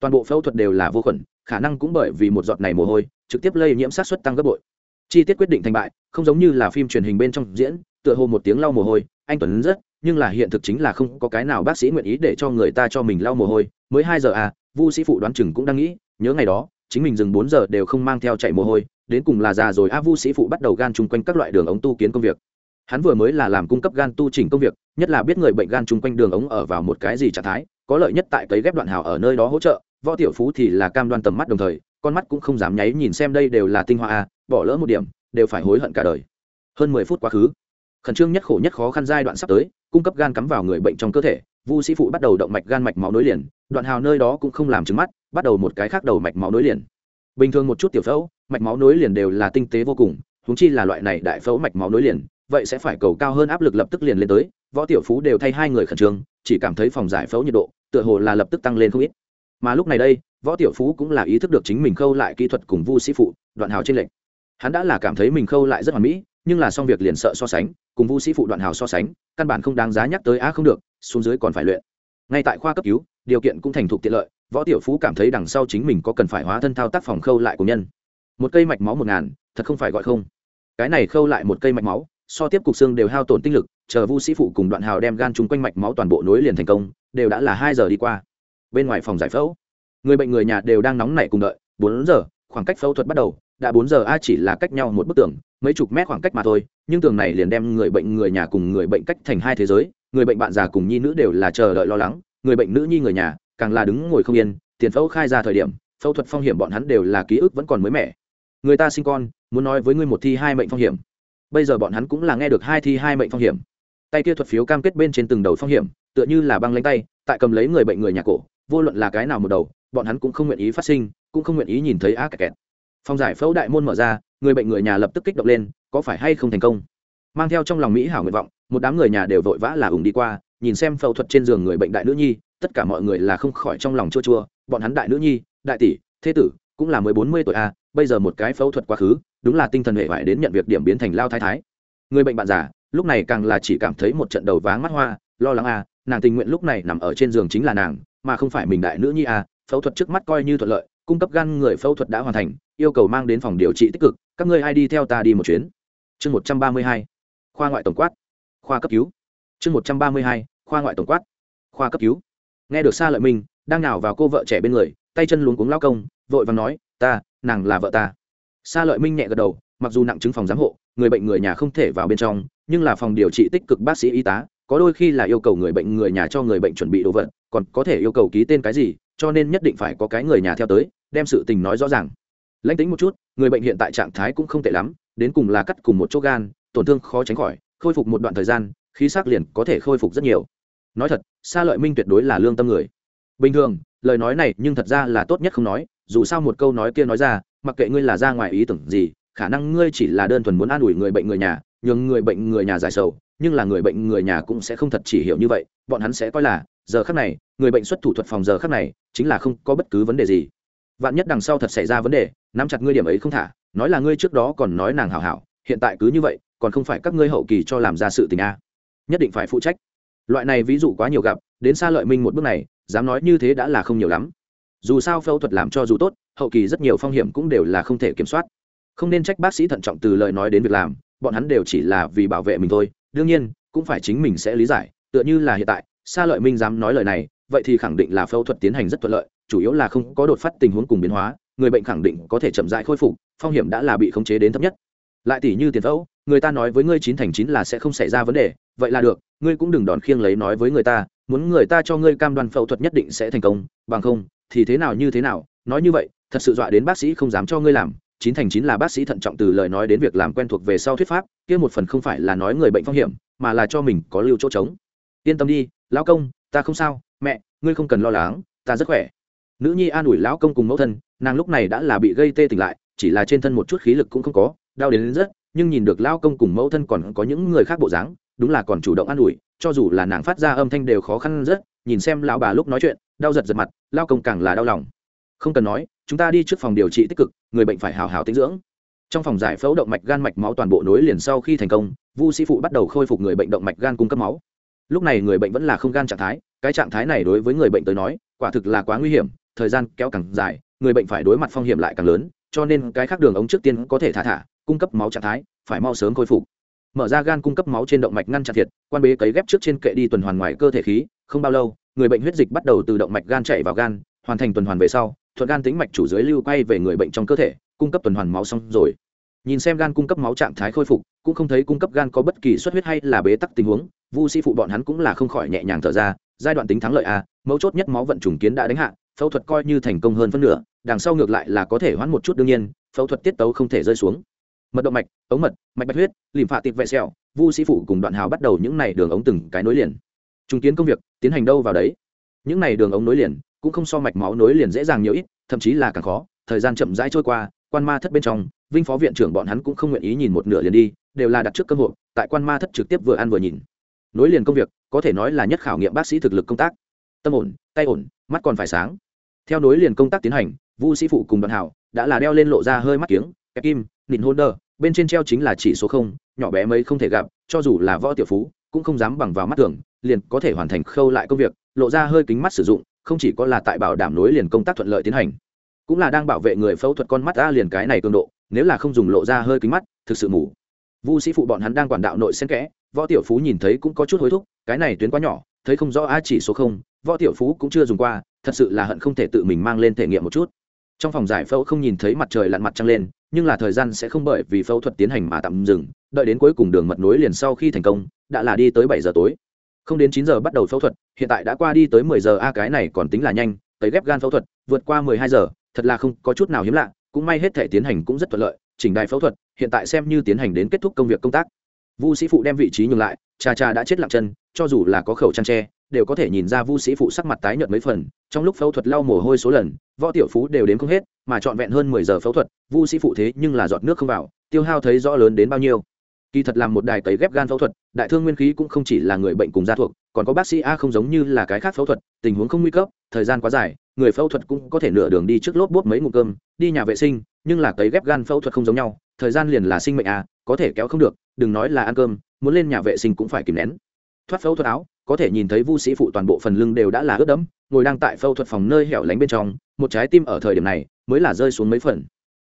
A: Toàn bộ phẫu thuật đều là vô khuẩn, khả năng cũng bởi vì một giọt này mồ hôi, trực tiếp lây nhiễm sát xuất tăng gấp bội chi tiết quyết định thành bại, không giống như là phim truyền hình bên trong diễn, tựa hồ một tiếng lau mồ hôi, anh tuấn rất, nhưng là hiện thực chính là không có cái nào bác sĩ nguyện ý để cho người ta cho mình lau mồ hôi, mới hai giờ à vu sĩ phụ đoán chừng cũng đang nghĩ, nhớ ngày đó, chính mình dừng bốn giờ đều không mang theo chạy mồ hôi, đến cùng là già rồi a vu sĩ phụ bắt đầu gan chung quanh các loại đường ống tu kiến công việc. Hắn vừa mới là làm cung cấp gan tu chỉnh công việc, nhất là biết người bệnh gan chung quanh đường ống ở vào một cái gì trạng thái, có lợi nhất tại cấy ghép đoạn hào ở nơi đó hỗ trợ, võ tiểu phú thì là cam đoan tầm mắt đồng thời, con mắt cũng không dám nháy nhìn xem đây đều là tinh hoa a bỏ lỡ một điểm, đều phải hối hận cả đời. Hơn mười phút quá khứ, khẩn trương nhất khổ nhất khó khăn giai đoạn sắp tới, cung cấp gan cắm vào người bệnh trong cơ thể, vu sĩ phụ bắt đầu động mạch gan mạch máu nối liền, đoạn hào nơi đó cũng không làm trứng mắt, bắt đầu một cái khác đầu mạch máu nối liền. Bình thường một chút tiểu phẫu, mạch máu nối liền đều là tinh tế vô cùng húng chi là loại này đại phẫu mạch máu nối liền, vậy sẽ phải cầu cao hơn áp lực lập tức liền lên tới, võ tiểu phú đều thay hai người khẩn trương, chỉ cảm thấy phòng giải phẫu nhiệt độ, tựa hồ là lập tức tăng lên không ít. Mà lúc này đây, võ tiểu phú cũng là ý thức được chính mình khâu lại kỹ thuật cùng vu sĩ phụ, đoạn hào trên lệnh hắn đã là cảm thấy mình khâu lại rất hoàn mỹ, nhưng là xong việc liền sợ so sánh, cùng vu sĩ phụ đoạn hào so sánh, căn bản không đáng giá nhắc tới a không được, xuống dưới còn phải luyện. Ngay tại khoa cấp cứu, điều kiện cũng thành thục tiện lợi, võ tiểu phú cảm thấy đằng sau chính mình có cần phải hóa thân thao tác phòng khâu lại của nhân. Một cây mạch máu một ngàn, thật không phải gọi không. Cái này khâu lại một cây mạch máu, so tiếp cục xương đều hao tổn tinh lực, chờ vu sĩ phụ cùng đoạn hào đem gan chung quanh mạch máu toàn bộ nối liền thành công, đều đã là hai giờ đi qua. Bên ngoài phòng giải phẫu, người bệnh người nhà đều đang nóng nảy cùng đợi, bốn giờ, khoảng cách phẫu thuật bắt đầu đã bốn giờ a chỉ là cách nhau một bức tường, mấy chục mét khoảng cách mà thôi, nhưng tường này liền đem người bệnh người nhà cùng người bệnh cách thành hai thế giới, người bệnh bạn già cùng nhi nữ đều là chờ đợi lo lắng, người bệnh nữ nhi người nhà, càng là đứng ngồi không yên, tiền phẫu khai ra thời điểm, phẫu thuật phong hiểm bọn hắn đều là ký ức vẫn còn mới mẻ. Người ta sinh con, muốn nói với ngươi một thi hai mệnh phong hiểm. Bây giờ bọn hắn cũng là nghe được hai thi hai mệnh phong hiểm. Tay kia thuật phiếu cam kết bên trên từng đầu phong hiểm, tựa như là băng lanh tay, tại cầm lấy người bệnh người nhà cổ, vô luận là cái nào một đầu, bọn hắn cũng không nguyện ý phát sinh, cũng không nguyện ý nhìn thấy ác kẹt phòng giải phẫu đại môn mở ra, người bệnh người nhà lập tức kích động lên, có phải hay không thành công? Mang theo trong lòng mỹ hảo nguyện vọng, một đám người nhà đều vội vã là ủng đi qua, nhìn xem phẫu thuật trên giường người bệnh đại nữ nhi, tất cả mọi người là không khỏi trong lòng chua chua, bọn hắn đại nữ nhi, đại tỷ, thế tử, cũng là mới bốn mươi tuổi a bây giờ một cái phẫu thuật quá khứ, đúng là tinh thần hệ vải đến nhận việc điểm biến thành lao thái thái. Người bệnh bạn già, lúc này càng là chỉ cảm thấy một trận đầu váng mắt hoa, lo lắng a nàng tình nguyện lúc này nằm ở trên giường chính là nàng, mà không phải mình đại nữ nhi a phẫu thuật trước mắt coi như thuận lợi, cung cấp gan người phẫu thuật đã hoàn thành yêu cầu mang đến phòng điều trị tích cực, các ngươi ai đi theo ta đi một chuyến? Chương một trăm ba mươi hai, khoa ngoại tổng quát, khoa cấp cứu. Chương một trăm ba mươi hai, khoa ngoại tổng quát, khoa cấp cứu. Nghe được xa lợi minh đang nào vào cô vợ trẻ bên người, tay chân luống cuống lao công, vội và nói, ta, nàng là vợ ta. Xa lợi minh nhẹ gật đầu, mặc dù nặng chứng phòng giám hộ, người bệnh người nhà không thể vào bên trong, nhưng là phòng điều trị tích cực bác sĩ y tá, có đôi khi là yêu cầu người bệnh người nhà cho người bệnh chuẩn bị đồ vật, còn có thể yêu cầu ký tên cái gì, cho nên nhất định phải có cái người nhà theo tới, đem sự tình nói rõ ràng lãnh tính một chút, người bệnh hiện tại trạng thái cũng không tệ lắm, đến cùng là cắt cùng một chỗ gan, tổn thương khó tránh khỏi, khôi phục một đoạn thời gian, khí sắc liền có thể khôi phục rất nhiều. Nói thật xa lợi minh tuyệt đối là lương tâm người. Bình thường, lời nói này nhưng thật ra là tốt nhất không nói, dù sao một câu nói kia nói ra, mặc kệ ngươi là ra ngoài ý tưởng gì, khả năng ngươi chỉ là đơn thuần muốn an ủi người bệnh người nhà, nhường người bệnh người nhà giải sầu, nhưng là người bệnh người nhà cũng sẽ không thật chỉ hiểu như vậy, bọn hắn sẽ coi là, giờ khắc này, người bệnh xuất thủ thuật phòng giờ khắc này, chính là không có bất cứ vấn đề gì. Vạn nhất đằng sau thật xảy ra vấn đề nắm chặt ngươi điểm ấy không thả, nói là ngươi trước đó còn nói nàng hảo hảo, hiện tại cứ như vậy, còn không phải các ngươi hậu kỳ cho làm ra sự tình a. Nhất định phải phụ trách. Loại này ví dụ quá nhiều gặp, đến xa lợi minh một bước này, dám nói như thế đã là không nhiều lắm. Dù sao phẫu thuật làm cho dù tốt, hậu kỳ rất nhiều phong hiểm cũng đều là không thể kiểm soát. Không nên trách bác sĩ thận trọng từ lời nói đến việc làm, bọn hắn đều chỉ là vì bảo vệ mình thôi. Đương nhiên, cũng phải chính mình sẽ lý giải, tựa như là hiện tại, xa lợi minh dám nói lời này, vậy thì khẳng định là phẫu thuật tiến hành rất thuận lợi, chủ yếu là không có đột phát tình huống cùng biến hóa người bệnh khẳng định có thể chậm rãi khôi phục, phong hiểm đã là bị khống chế đến thấp nhất. Lại tỷ như tiền phẫu, người ta nói với ngươi chín thành chín là sẽ không xảy ra vấn đề, vậy là được, ngươi cũng đừng đòn khiêng lấy nói với người ta, muốn người ta cho ngươi cam đoan phẫu thuật nhất định sẽ thành công, bằng không, thì thế nào như thế nào, nói như vậy, thật sự dọa đến bác sĩ không dám cho ngươi làm. Chín thành chín là bác sĩ thận trọng từ lời nói đến việc làm quen thuộc về sau thuyết pháp, kia một phần không phải là nói người bệnh phong hiểm, mà là cho mình có lưu chỗ trống. Yên tâm đi, lão công, ta không sao, mẹ, ngươi không cần lo lắng, ta rất khỏe nữ nhi an ủi lão công cùng mẫu thân nàng lúc này đã là bị gây tê tỉnh lại chỉ là trên thân một chút khí lực cũng không có đau đến, đến rất nhưng nhìn được lão công cùng mẫu thân còn có những người khác bộ dáng đúng là còn chủ động an ủi cho dù là nàng phát ra âm thanh đều khó khăn rất nhìn xem lão bà lúc nói chuyện đau giật giật mặt lao công càng là đau lòng. Không cần nói chúng ta đi trước phòng điều trị tích cực người bệnh phải hào hào tinh dưỡng. Trong phòng giải phẫu động mạch gan mạch máu toàn bộ nối liền sau khi thành công vu sĩ phụ bắt đầu khôi phục người bệnh động mạch gan cung cấp máu. Lúc này người bệnh vẫn là không gan trạng thái cái trạng thái này đối với người bệnh tới nói quả thực là quá nguy hiểm thời gian kéo càng dài, người bệnh phải đối mặt phong hiểm lại càng lớn, cho nên cái khác đường ống trước tiên có thể thả thả, cung cấp máu trạng thái, phải mau sớm khôi phục. Mở ra gan cung cấp máu trên động mạch ngăn chặn thiệt, quan bế cấy ghép trước trên kệ đi tuần hoàn ngoài cơ thể khí, không bao lâu, người bệnh huyết dịch bắt đầu từ động mạch gan chạy vào gan, hoàn thành tuần hoàn về sau, thuận gan tính mạch chủ dưới lưu quay về người bệnh trong cơ thể, cung cấp tuần hoàn máu xong rồi. Nhìn xem gan cung cấp máu trạng thái khôi phục, cũng không thấy cung cấp gan có bất kỳ xuất huyết hay là bế tắc tình huống, vu sĩ phụ bọn hắn cũng là không khỏi nhẹ nhàng thở ra, giai đoạn tính thắng lợi a mấu chốt nhất máu vận trùng kiến đã đánh hạ phẫu thuật coi như thành công hơn phân nửa, đằng sau ngược lại là có thể hoãn một chút đương nhiên, phẫu thuật tiết tấu không thể rơi xuống. Mật động mạch, ống mật, mạch bạch huyết lìm phạ tịt vệ xẹo vu sĩ phụ cùng đoạn hào bắt đầu những này đường ống từng cái nối liền. Trùng kiến công việc, tiến hành đâu vào đấy? Những này đường ống nối liền, cũng không so mạch máu nối liền dễ dàng nhiều ít, thậm chí là càng khó, thời gian chậm rãi trôi qua, quan ma thất bên trong, vinh phó viện trưởng bọn hắn cũng không nguyện ý nhìn một nửa liền đi, đều là đặt trước cơ hội, tại quan ma thất trực tiếp vừa ăn vừa nhìn. Nối liền công việc, có thể nói là nhất khảo nghiệm bác sĩ thực lực công tác. Tâm ổn, tay ổn, mắt còn phải sáng theo nối liền công tác tiến hành, vu sĩ phụ cùng đoàn hảo đã là đeo lên lộ ra hơi mắt kiếng, kẹp kim nịn hôn đơ bên trên treo chính là chỉ số không, nhỏ bé mấy không thể gặp, cho dù là võ tiểu phú, cũng không dám bằng vào mắt tưởng liền có thể hoàn thành khâu lại công việc, lộ ra hơi kính mắt sử dụng, không chỉ có là tại bảo đảm nối liền công tác thuận lợi tiến hành, cũng là đang bảo vệ người phẫu thuật con mắt ra liền cái này cường độ, nếu là không dùng lộ ra hơi kính mắt, thực sự mù. Vu sĩ phụ bọn hắn đang quản đạo nội xen kẽ, võ tiểu phú nhìn thấy cũng có chút hối thúc, cái này tuyến quá nhỏ, thấy không rõ a chỉ số không, võ tiểu phú cũng chưa dùng qua thật sự là hận không thể tự mình mang lên thể nghiệm một chút. Trong phòng giải phẫu không nhìn thấy mặt trời lặn mặt trăng lên, nhưng là thời gian sẽ không bởi vì phẫu thuật tiến hành mà tạm dừng, đợi đến cuối cùng đường mật nối liền sau khi thành công, đã là đi tới bảy giờ tối. Không đến chín giờ bắt đầu phẫu thuật, hiện tại đã qua đi tới mười giờ, a, cái này còn tính là nhanh, tới ghép gan phẫu thuật, vượt qua mười hai giờ, thật là không có chút nào hiếm lạ, cũng may hết thể tiến hành cũng rất thuận lợi, chỉnh đài phẫu thuật, hiện tại xem như tiến hành đến kết thúc công việc công tác. Vu sĩ phụ đem vị trí nhường lại, cha cha đã chết lặng chân, cho dù là có khẩu trang tre đều có thể nhìn ra vu sĩ phụ sắc mặt tái nhợt mấy phần, trong lúc phẫu thuật lau mồ hôi số lần, võ tiểu phú đều đến không hết, mà trọn vẹn hơn mười giờ phẫu thuật, vu sĩ phụ thế nhưng là giọt nước không vào, tiêu hao thấy rõ lớn đến bao nhiêu. Kỳ thật làm một đài tẩy ghép gan phẫu thuật, đại thương nguyên khí cũng không chỉ là người bệnh cùng gia thuộc, còn có bác sĩ a không giống như là cái khác phẫu thuật, tình huống không nguy cấp, thời gian quá dài, người phẫu thuật cũng có thể nửa đường đi trước lốp bốp mấy ngụm cơm, đi nhà vệ sinh, nhưng là tẩy ghép gan phẫu thuật không giống nhau, thời gian liền là sinh mệnh a, có thể kéo không được, đừng nói là ăn cơm, muốn lên nhà vệ sinh cũng phải kìm nén. Thoát phẫu thuật áo có thể nhìn thấy vu sĩ phụ toàn bộ phần lưng đều đã là ướt đẫm, ngồi đang tại phẫu thuật phòng nơi hẻo lánh bên trong, một trái tim ở thời điểm này mới là rơi xuống mấy phần.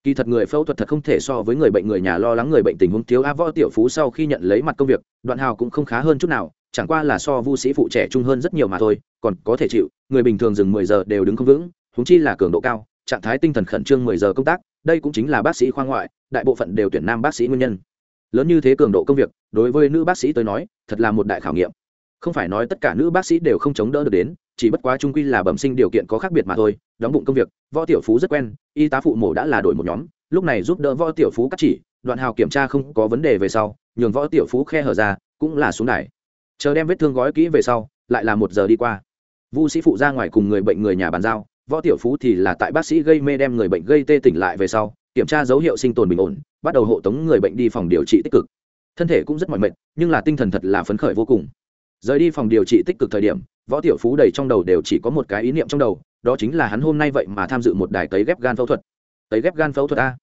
A: Kỳ thật người phẫu thuật thật không thể so với người bệnh người nhà lo lắng người bệnh tình huống thiếu a võ tiểu phú sau khi nhận lấy mặt công việc, đoạn hào cũng không khá hơn chút nào, chẳng qua là so vu sĩ phụ trẻ trung hơn rất nhiều mà thôi, còn có thể chịu, người bình thường dừng mười giờ đều đứng không vững húng chi là cường độ cao, trạng thái tinh thần khẩn trương mười giờ công tác, đây cũng chính là bác sĩ khoa ngoại, đại bộ phận đều tuyển nam bác sĩ nguyên nhân. Lớn như thế cường độ công việc, đối với nữ bác sĩ tôi nói, thật là một đại khảo nghiệm không phải nói tất cả nữ bác sĩ đều không chống đỡ được đến, chỉ bất quá trung quy là bẩm sinh điều kiện có khác biệt mà thôi, đóng bụng công việc, võ tiểu phú rất quen, y tá phụ mổ đã là đổi một nhóm, lúc này giúp đỡ võ tiểu phú cắt chỉ, đoạn hào kiểm tra không có vấn đề về sau, nhường võ tiểu phú khe hở ra, cũng là xuống đài. Chờ đem vết thương gói kỹ về sau, lại là một giờ đi qua. Vu sĩ phụ ra ngoài cùng người bệnh người nhà bàn giao, võ tiểu phú thì là tại bác sĩ gây mê đem người bệnh gây tê tỉnh lại về sau, kiểm tra dấu hiệu sinh tồn bình ổn, bắt đầu hộ tống người bệnh đi phòng điều trị tích cực. Thân thể cũng rất mỏi mệt, nhưng là tinh thần thật là phấn khởi vô cùng rời đi phòng điều trị tích cực thời điểm, võ tiểu phú đầy trong đầu đều chỉ có một cái ý niệm trong đầu, đó chính là hắn hôm nay vậy mà tham dự một đài tấy ghép gan phẫu thuật. Tấy ghép gan phẫu thuật a?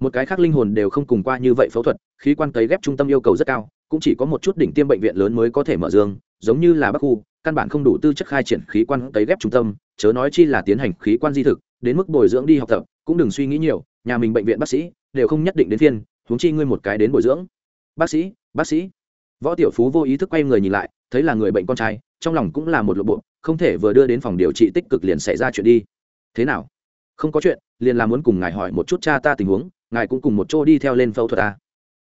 A: Một cái khác linh hồn đều không cùng qua như vậy phẫu thuật, khí quan tấy ghép trung tâm yêu cầu rất cao, cũng chỉ có một chút đỉnh tiêm bệnh viện lớn mới có thể mở dương giống như là bắc khu, căn bản không đủ tư chất khai triển khí quan tấy ghép trung tâm, chớ nói chi là tiến hành khí quan di thực, đến mức bồi dưỡng đi học tập, cũng đừng suy nghĩ nhiều, nhà mình bệnh viện bác sĩ đều không nhất định đến phiên, huống chi ngươi một cái đến bồi dưỡng. Bác sĩ bác sĩ. Võ tiểu phú vô ý thức quay người nhìn lại thấy là người bệnh con trai, trong lòng cũng là một lộ bộ, không thể vừa đưa đến phòng điều trị tích cực liền xảy ra chuyện đi. Thế nào? Không có chuyện, liền là muốn cùng ngài hỏi một chút cha ta tình huống, ngài cũng cùng một chỗ đi theo lên phẫu thuật ta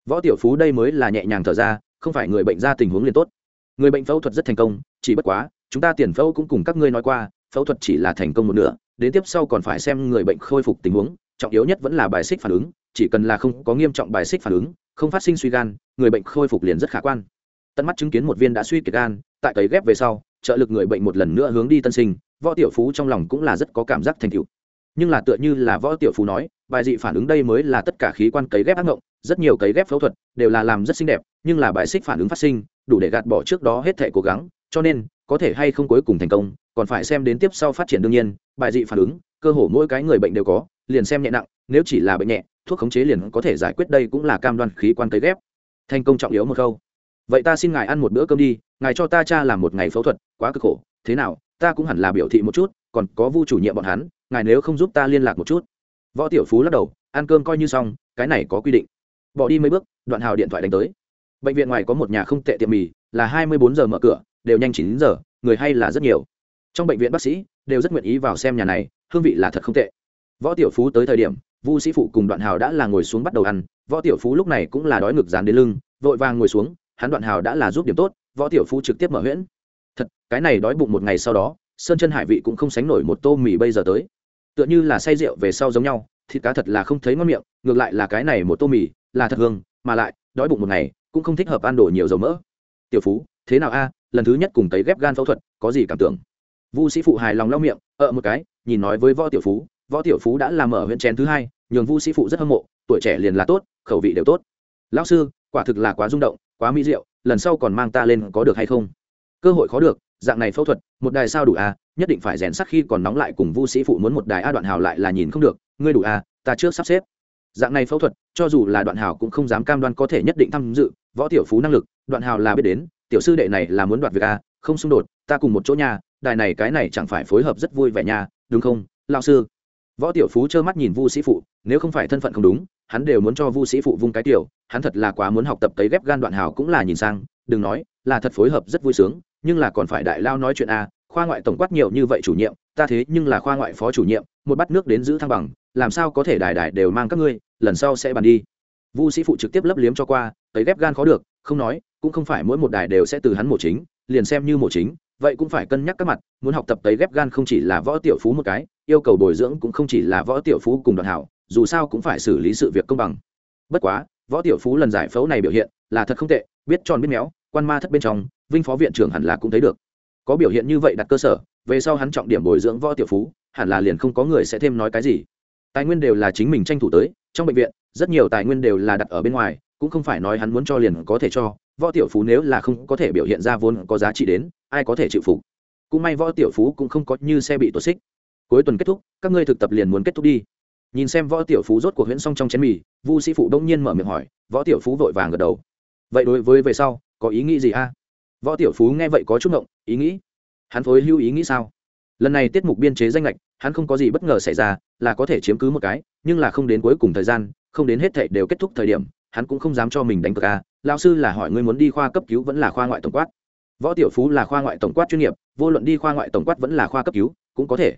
A: võ tiểu phú đây mới là nhẹ nhàng thở ra, không phải người bệnh ra tình huống liền tốt. Người bệnh phẫu thuật rất thành công, chỉ bất quá, chúng ta tiền phẫu cũng cùng các ngươi nói qua, phẫu thuật chỉ là thành công một nửa, đến tiếp sau còn phải xem người bệnh khôi phục tình huống, trọng yếu nhất vẫn là bài xích phản ứng, chỉ cần là không có nghiêm trọng bài xích phản ứng, không phát sinh suy gan, người bệnh khôi phục liền rất khả quan tận mắt chứng kiến một viên đã suy kiệt gan, tại cấy ghép về sau, trợ lực người bệnh một lần nữa hướng đi tân sinh, võ tiểu phú trong lòng cũng là rất có cảm giác thành tựu. Nhưng là tựa như là võ tiểu phú nói, bài dị phản ứng đây mới là tất cả khí quan cấy ghép ác ngộng, rất nhiều cấy ghép phẫu thuật đều là làm rất xinh đẹp, nhưng là bài xích phản ứng phát sinh, đủ để gạt bỏ trước đó hết thể cố gắng, cho nên, có thể hay không cuối cùng thành công, còn phải xem đến tiếp sau phát triển đương nhiên, bài dị phản ứng, cơ hồ mỗi cái người bệnh đều có, liền xem nhẹ nặng, nếu chỉ là bệnh nhẹ, thuốc khống chế liền có thể giải quyết đây cũng là cam đoan khí quan cấy ghép. Thành công trọng yếu một câu vậy ta xin ngài ăn một bữa cơm đi, ngài cho ta cha làm một ngày phẫu thuật, quá cực khổ. Thế nào, ta cũng hẳn là biểu thị một chút, còn có vu chủ nhiệm bọn hắn, ngài nếu không giúp ta liên lạc một chút. Võ tiểu phú lắc đầu, ăn cơm coi như xong, cái này có quy định. Bỏ đi mấy bước, đoạn hào điện thoại đánh tới. Bệnh viện ngoài có một nhà không tệ tiệm mì, là hai mươi bốn giờ mở cửa, đều nhanh chín giờ, người hay là rất nhiều. Trong bệnh viện bác sĩ, đều rất nguyện ý vào xem nhà này, hương vị là thật không tệ. Võ tiểu phú tới thời điểm, vu sĩ phụ cùng đoạn hào đã là ngồi xuống bắt đầu ăn, võ tiểu phú lúc này cũng là đói ngực dán đến lưng, vội vàng ngồi xuống hắn đoạn hào đã là giúp điểm tốt, võ tiểu phú trực tiếp mở huyễn. Thật, cái này đói bụng một ngày sau đó, sơn chân hải vị cũng không sánh nổi một tô mì bây giờ tới. Tựa như là say rượu về sau giống nhau, thịt cá thật là không thấy ngon miệng, ngược lại là cái này một tô mì là thật hương, mà lại, đói bụng một ngày, cũng không thích hợp ăn đồ nhiều dầu mỡ. Tiểu phú, thế nào a? Lần thứ nhất cùng tấy ghép gan phẫu thuật, có gì cảm tưởng? Vu sĩ phụ hài lòng lau miệng ợ một cái, nhìn nói với võ tiểu phú, võ tiểu phú đã làm ở huyện chén thứ hai, nhường vu sĩ phụ rất hâm mộ, tuổi trẻ liền là tốt, khẩu vị đều tốt. Lão sư, quả thực là quá rung động quá mỹ diệu, lần sau còn mang ta lên có được hay không cơ hội khó được, dạng này phẫu thuật, một đài sao đủ à? nhất định phải rèn sắc khi còn nóng lại cùng vu sĩ phụ muốn một đài a đoạn hào lại là nhìn không được, ngươi đủ à? ta trước sắp xếp dạng này phẫu thuật, cho dù là đoạn hào cũng không dám cam đoan có thể nhất định tham dự, võ tiểu phú năng lực, đoạn hào là biết đến, tiểu sư đệ này là muốn đoạt việc a không xung đột, ta cùng một chỗ nhà đài này cái này chẳng phải phối hợp rất vui vẻ nhà đúng không lao sư võ tiểu phú trơ mắt nhìn vu sĩ phụ nếu không phải thân phận không đúng, hắn đều muốn cho vu sĩ phụ vung cái tiểu, hắn thật là quá muốn học tập cấy ghép gan đoạn hào cũng là nhìn sang, đừng nói, là thật phối hợp rất vui sướng, nhưng là còn phải đại lao nói chuyện a, khoa ngoại tổng quát nhiều như vậy chủ nhiệm, ta thế nhưng là khoa ngoại phó chủ nhiệm, một bát nước đến giữ thăng bằng, làm sao có thể đài đài đều mang các ngươi, lần sau sẽ bàn đi. Vu sĩ phụ trực tiếp lấp liếm cho qua, cấy ghép gan khó được, không nói, cũng không phải mỗi một đài đều sẽ từ hắn mổ chính, liền xem như mổ chính, vậy cũng phải cân nhắc các mặt, muốn học tập cấy ghép gan không chỉ là võ tiểu phú một cái, yêu cầu bồi dưỡng cũng không chỉ là võ tiểu phú cùng đoàn hảo dù sao cũng phải xử lý sự việc công bằng. Bất quá, võ tiểu phú lần giải phẫu này biểu hiện là thật không tệ, biết tròn biết méo, quan ma thất bên trong, vinh phó viện trưởng hẳn là cũng thấy được. Có biểu hiện như vậy đặt cơ sở, về sau hắn trọng điểm bồi dưỡng võ tiểu phú, hẳn là liền không có người sẽ thêm nói cái gì. Tài nguyên đều là chính mình tranh thủ tới, trong bệnh viện, rất nhiều tài nguyên đều là đặt ở bên ngoài, cũng không phải nói hắn muốn cho liền có thể cho, võ tiểu phú nếu là không có thể biểu hiện ra vốn có giá trị đến, ai có thể chịu phục? Cũng may võ tiểu phú cũng không có như xe bị tuột xích. Cuối tuần kết thúc, các ngươi thực tập liền muốn kết thúc đi nhìn xem võ tiểu phú rốt cuộc huyễn xong trong chén mì, vu sĩ phụ đông nhiên mở miệng hỏi, võ tiểu phú vội vàng gật đầu. Vậy đối với về sau, có ý nghĩ gì a? Võ tiểu phú nghe vậy có chút ngộng, ý nghĩ? Hắn phối hưu ý nghĩ sao? Lần này tiết mục biên chế danh lệch, hắn không có gì bất ngờ xảy ra, là có thể chiếm cứ một cái, nhưng là không đến cuối cùng thời gian, không đến hết thệ đều kết thúc thời điểm, hắn cũng không dám cho mình đánh cược a. Lao sư là hỏi ngươi muốn đi khoa cấp cứu vẫn là khoa ngoại tổng quát? Võ tiểu phú là khoa ngoại tổng quát chuyên nghiệp, vô luận đi khoa ngoại tổng quát vẫn là khoa cấp cứu, cũng có thể.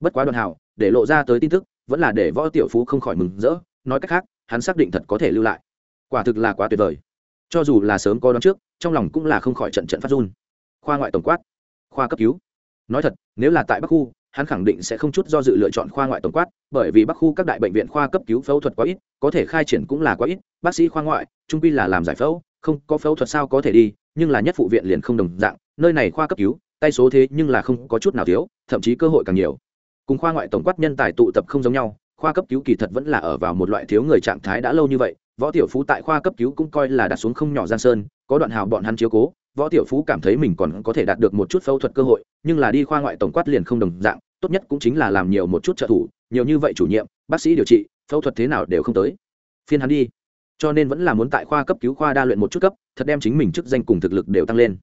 A: Bất quá đoàn hảo, để lộ ra tới tin tức vẫn là để võ tiểu phú không khỏi mừng rỡ, nói cách khác, hắn xác định thật có thể lưu lại. Quả thực là quá tuyệt vời. Cho dù là sớm có đón trước, trong lòng cũng là không khỏi trận trận phát run. Khoa ngoại tổng quát, khoa cấp cứu. Nói thật, nếu là tại bắc khu, hắn khẳng định sẽ không chút do dự lựa chọn khoa ngoại tổng quát, bởi vì bắc khu các đại bệnh viện khoa cấp cứu phẫu thuật quá ít, có thể khai triển cũng là quá ít, bác sĩ khoa ngoại, trung pi là làm giải phẫu, không có phẫu thuật sao có thể đi, nhưng là nhất phụ viện liền không đồng dạng, nơi này khoa cấp cứu, tay số thế nhưng là không có chút nào thiếu, thậm chí cơ hội càng nhiều cùng khoa ngoại tổng quát nhân tài tụ tập không giống nhau, khoa cấp cứu kỳ thật vẫn là ở vào một loại thiếu người trạng thái đã lâu như vậy, võ tiểu phú tại khoa cấp cứu cũng coi là đặt xuống không nhỏ giang sơn, có đoạn hào bọn hắn chiếu cố, võ tiểu phú cảm thấy mình còn có thể đạt được một chút phẫu thuật cơ hội, nhưng là đi khoa ngoại tổng quát liền không đồng dạng, tốt nhất cũng chính là làm nhiều một chút trợ thủ, nhiều như vậy chủ nhiệm, bác sĩ điều trị, phẫu thuật thế nào đều không tới. Phiên hắn đi. Cho nên vẫn là muốn tại khoa cấp cứu khoa đa luyện một chút cấp, thật đem chính mình chức danh cùng thực lực đều tăng lên.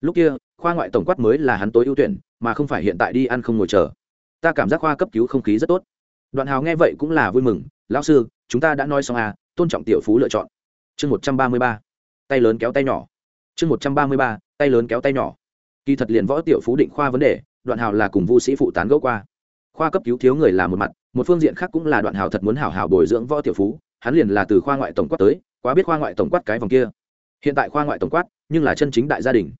A: Lúc kia, khoa ngoại tổng quát mới là hắn tối ưu tuyển, mà không phải hiện tại đi ăn không ngồi chờ ta cảm giác khoa cấp cứu không khí rất tốt. Đoạn hào nghe vậy cũng là vui mừng, lão sư, chúng ta đã nói xong à tôn trọng tiểu phú lựa chọn. Chương một trăm ba mươi ba, tay lớn kéo tay nhỏ. Chương một trăm ba mươi ba, tay lớn kéo tay nhỏ. Kỳ thật liền võ tiểu phú định khoa vấn đề, đoạn hào là cùng vu sĩ phụ tán gẫu qua. Khoa cấp cứu thiếu người là một mặt, một phương diện khác cũng là đoạn hào thật muốn hảo hảo bồi dưỡng võ tiểu phú, hắn liền là từ khoa ngoại tổng quát tới, quá biết khoa ngoại tổng quát cái vòng kia. Hiện tại khoa ngoại tổng quát, nhưng là chân chính đại gia đình.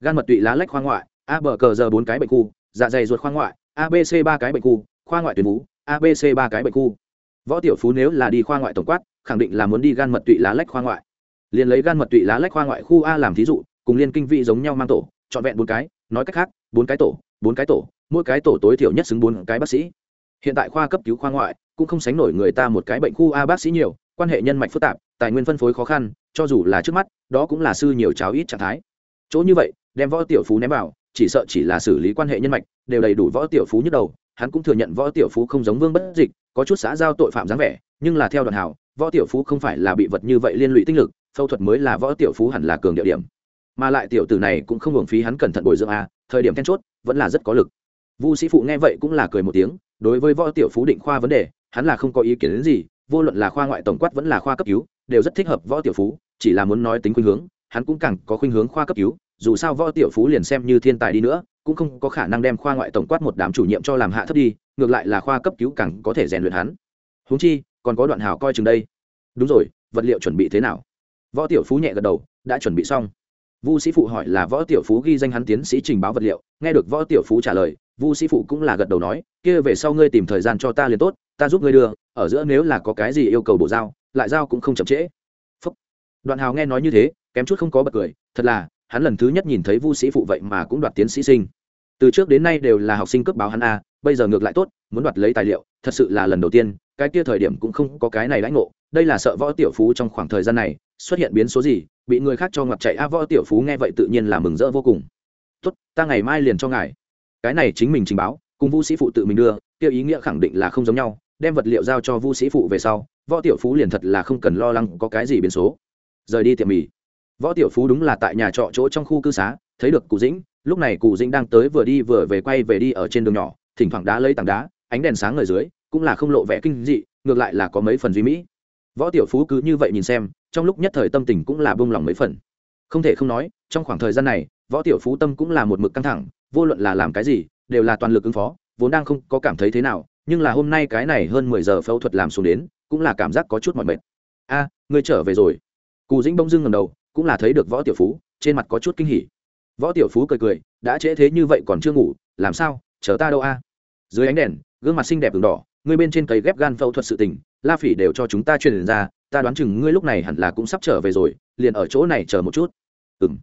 A: Gan mật tụy lá lách khoa ngoại, a bờ cờ giờ bốn cái bệnh khu dạ dày ruột khoa ngoại abc ba cái bệnh khu, khoa ngoại tuyến vú abc ba cái bệnh khu. Võ tiểu phú nếu là đi khoa ngoại tổng quát, khẳng định là muốn đi gan mật tụy lá lách khoa ngoại. Liền lấy gan mật tụy lá lách khoa ngoại khu a làm thí dụ, cùng liên kinh vị giống nhau mang tổ, trọn vẹn bốn cái, nói cách khác, bốn cái tổ, bốn cái tổ, mỗi cái tổ tối thiểu nhất xứng bốn cái bác sĩ. Hiện tại khoa cấp cứu khoa ngoại, cũng không sánh nổi người ta một cái bệnh khu a bác sĩ nhiều, quan hệ nhân mạch phức tạp, tài nguyên phân phối khó khăn, cho dù là trước mắt, đó cũng là sư nhiều cháo ít trạng thái. Chỗ như vậy, đem võ tiểu phú ném vào, chỉ sợ chỉ là xử lý quan hệ nhân mạch đều đầy đủ võ tiểu phú nhức đầu, hắn cũng thừa nhận võ tiểu phú không giống vương bất dịch, có chút xã giao tội phạm dáng vẻ, nhưng là theo đoàn hảo, võ tiểu phú không phải là bị vật như vậy liên lụy tinh lực, phẫu thuật mới là võ tiểu phú hẳn là cường địa điểm. Mà lại tiểu tử này cũng không hưởng phí hắn cẩn thận bồi dưỡng a, thời điểm then chốt, vẫn là rất có lực. Vu sĩ phụ nghe vậy cũng là cười một tiếng, đối với võ tiểu phú định khoa vấn đề, hắn là không có ý kiến đến gì, vô luận là khoa ngoại tổng quát vẫn là khoa cấp cứu, đều rất thích hợp võ tiểu phú, chỉ là muốn nói tính khuynh hướng, hắn cũng càng có khuynh hướng khoa cấp cứu, dù sao võ tiểu phú liền xem như thiên tài đi nữa cũng không có khả năng đem khoa ngoại tổng quát một đám chủ nhiệm cho làm hạ thấp đi, ngược lại là khoa cấp cứu càng có thể rèn luyện hắn. Húng chi, còn có đoạn hào coi chừng đây. Đúng rồi, vật liệu chuẩn bị thế nào? Võ tiểu phú nhẹ gật đầu, đã chuẩn bị xong. Vu sĩ phụ hỏi là võ tiểu phú ghi danh hắn tiến sĩ trình báo vật liệu, nghe được võ tiểu phú trả lời, vu sĩ phụ cũng là gật đầu nói, kia về sau ngươi tìm thời gian cho ta liền tốt, ta giúp ngươi đưa, ở giữa nếu là có cái gì yêu cầu bổ giao, lại giao cũng không chậm trễ. Phúc. đoạn hào nghe nói như thế, kém chút không có bật cười, thật là, hắn lần thứ nhất nhìn thấy vu sĩ phụ vậy mà cũng đoạt tiến sĩ sinh từ trước đến nay đều là học sinh cấp báo hắn a, bây giờ ngược lại tốt, muốn đoạt lấy tài liệu, thật sự là lần đầu tiên, cái kia thời điểm cũng không có cái này lãnh ngộ. Đây là sợ võ tiểu phú trong khoảng thời gian này, xuất hiện biến số gì, bị người khác cho ngập chạy a, võ tiểu phú nghe vậy tự nhiên là mừng rỡ vô cùng. Tốt, ta ngày mai liền cho ngài. Cái này chính mình trình báo, cùng vu sĩ phụ tự mình đưa, kia ý nghĩa khẳng định là không giống nhau, đem vật liệu giao cho vu sĩ phụ về sau, võ tiểu phú liền thật là không cần lo lắng có cái gì biến số. Rời đi tiệm mì. Võ tiểu phú đúng là tại nhà trọ chỗ trong khu cư xá, thấy được cụ dĩnh lúc này cụ dĩnh đang tới vừa đi vừa về quay về đi ở trên đường nhỏ, thỉnh thoảng đá lấy tảng đá, ánh đèn sáng ở dưới, cũng là không lộ vẻ kinh dị, ngược lại là có mấy phần duy mỹ. Võ tiểu phú cứ như vậy nhìn xem, trong lúc nhất thời tâm tình cũng là bông lòng mấy phần. Không thể không nói, trong khoảng thời gian này, võ tiểu phú tâm cũng là một mực căng thẳng, vô luận là làm cái gì, đều là toàn lực ứng phó, vốn đang không có cảm thấy thế nào, nhưng là hôm nay cái này hơn mười giờ phẫu thuật làm xuống đến, cũng là cảm giác có chút mỏi mệt. A, ngươi trở về rồi. Cù dĩnh bông dưng ngầm đầu, cũng là thấy được võ tiểu phú, trên mặt có chút kinh hỉ võ tiểu phú cười cười, đã trễ thế như vậy còn chưa ngủ, làm sao? Chờ ta đâu a? Dưới ánh đèn, gương mặt xinh đẹp đường đỏ ngươi bên trên cấy ghép gan phẫu thuật sự tình, la phỉ đều cho chúng ta truyền ra, ta đoán chừng ngươi lúc này hẳn là cũng sắp trở về rồi, liền ở chỗ này chờ một chút. Ừng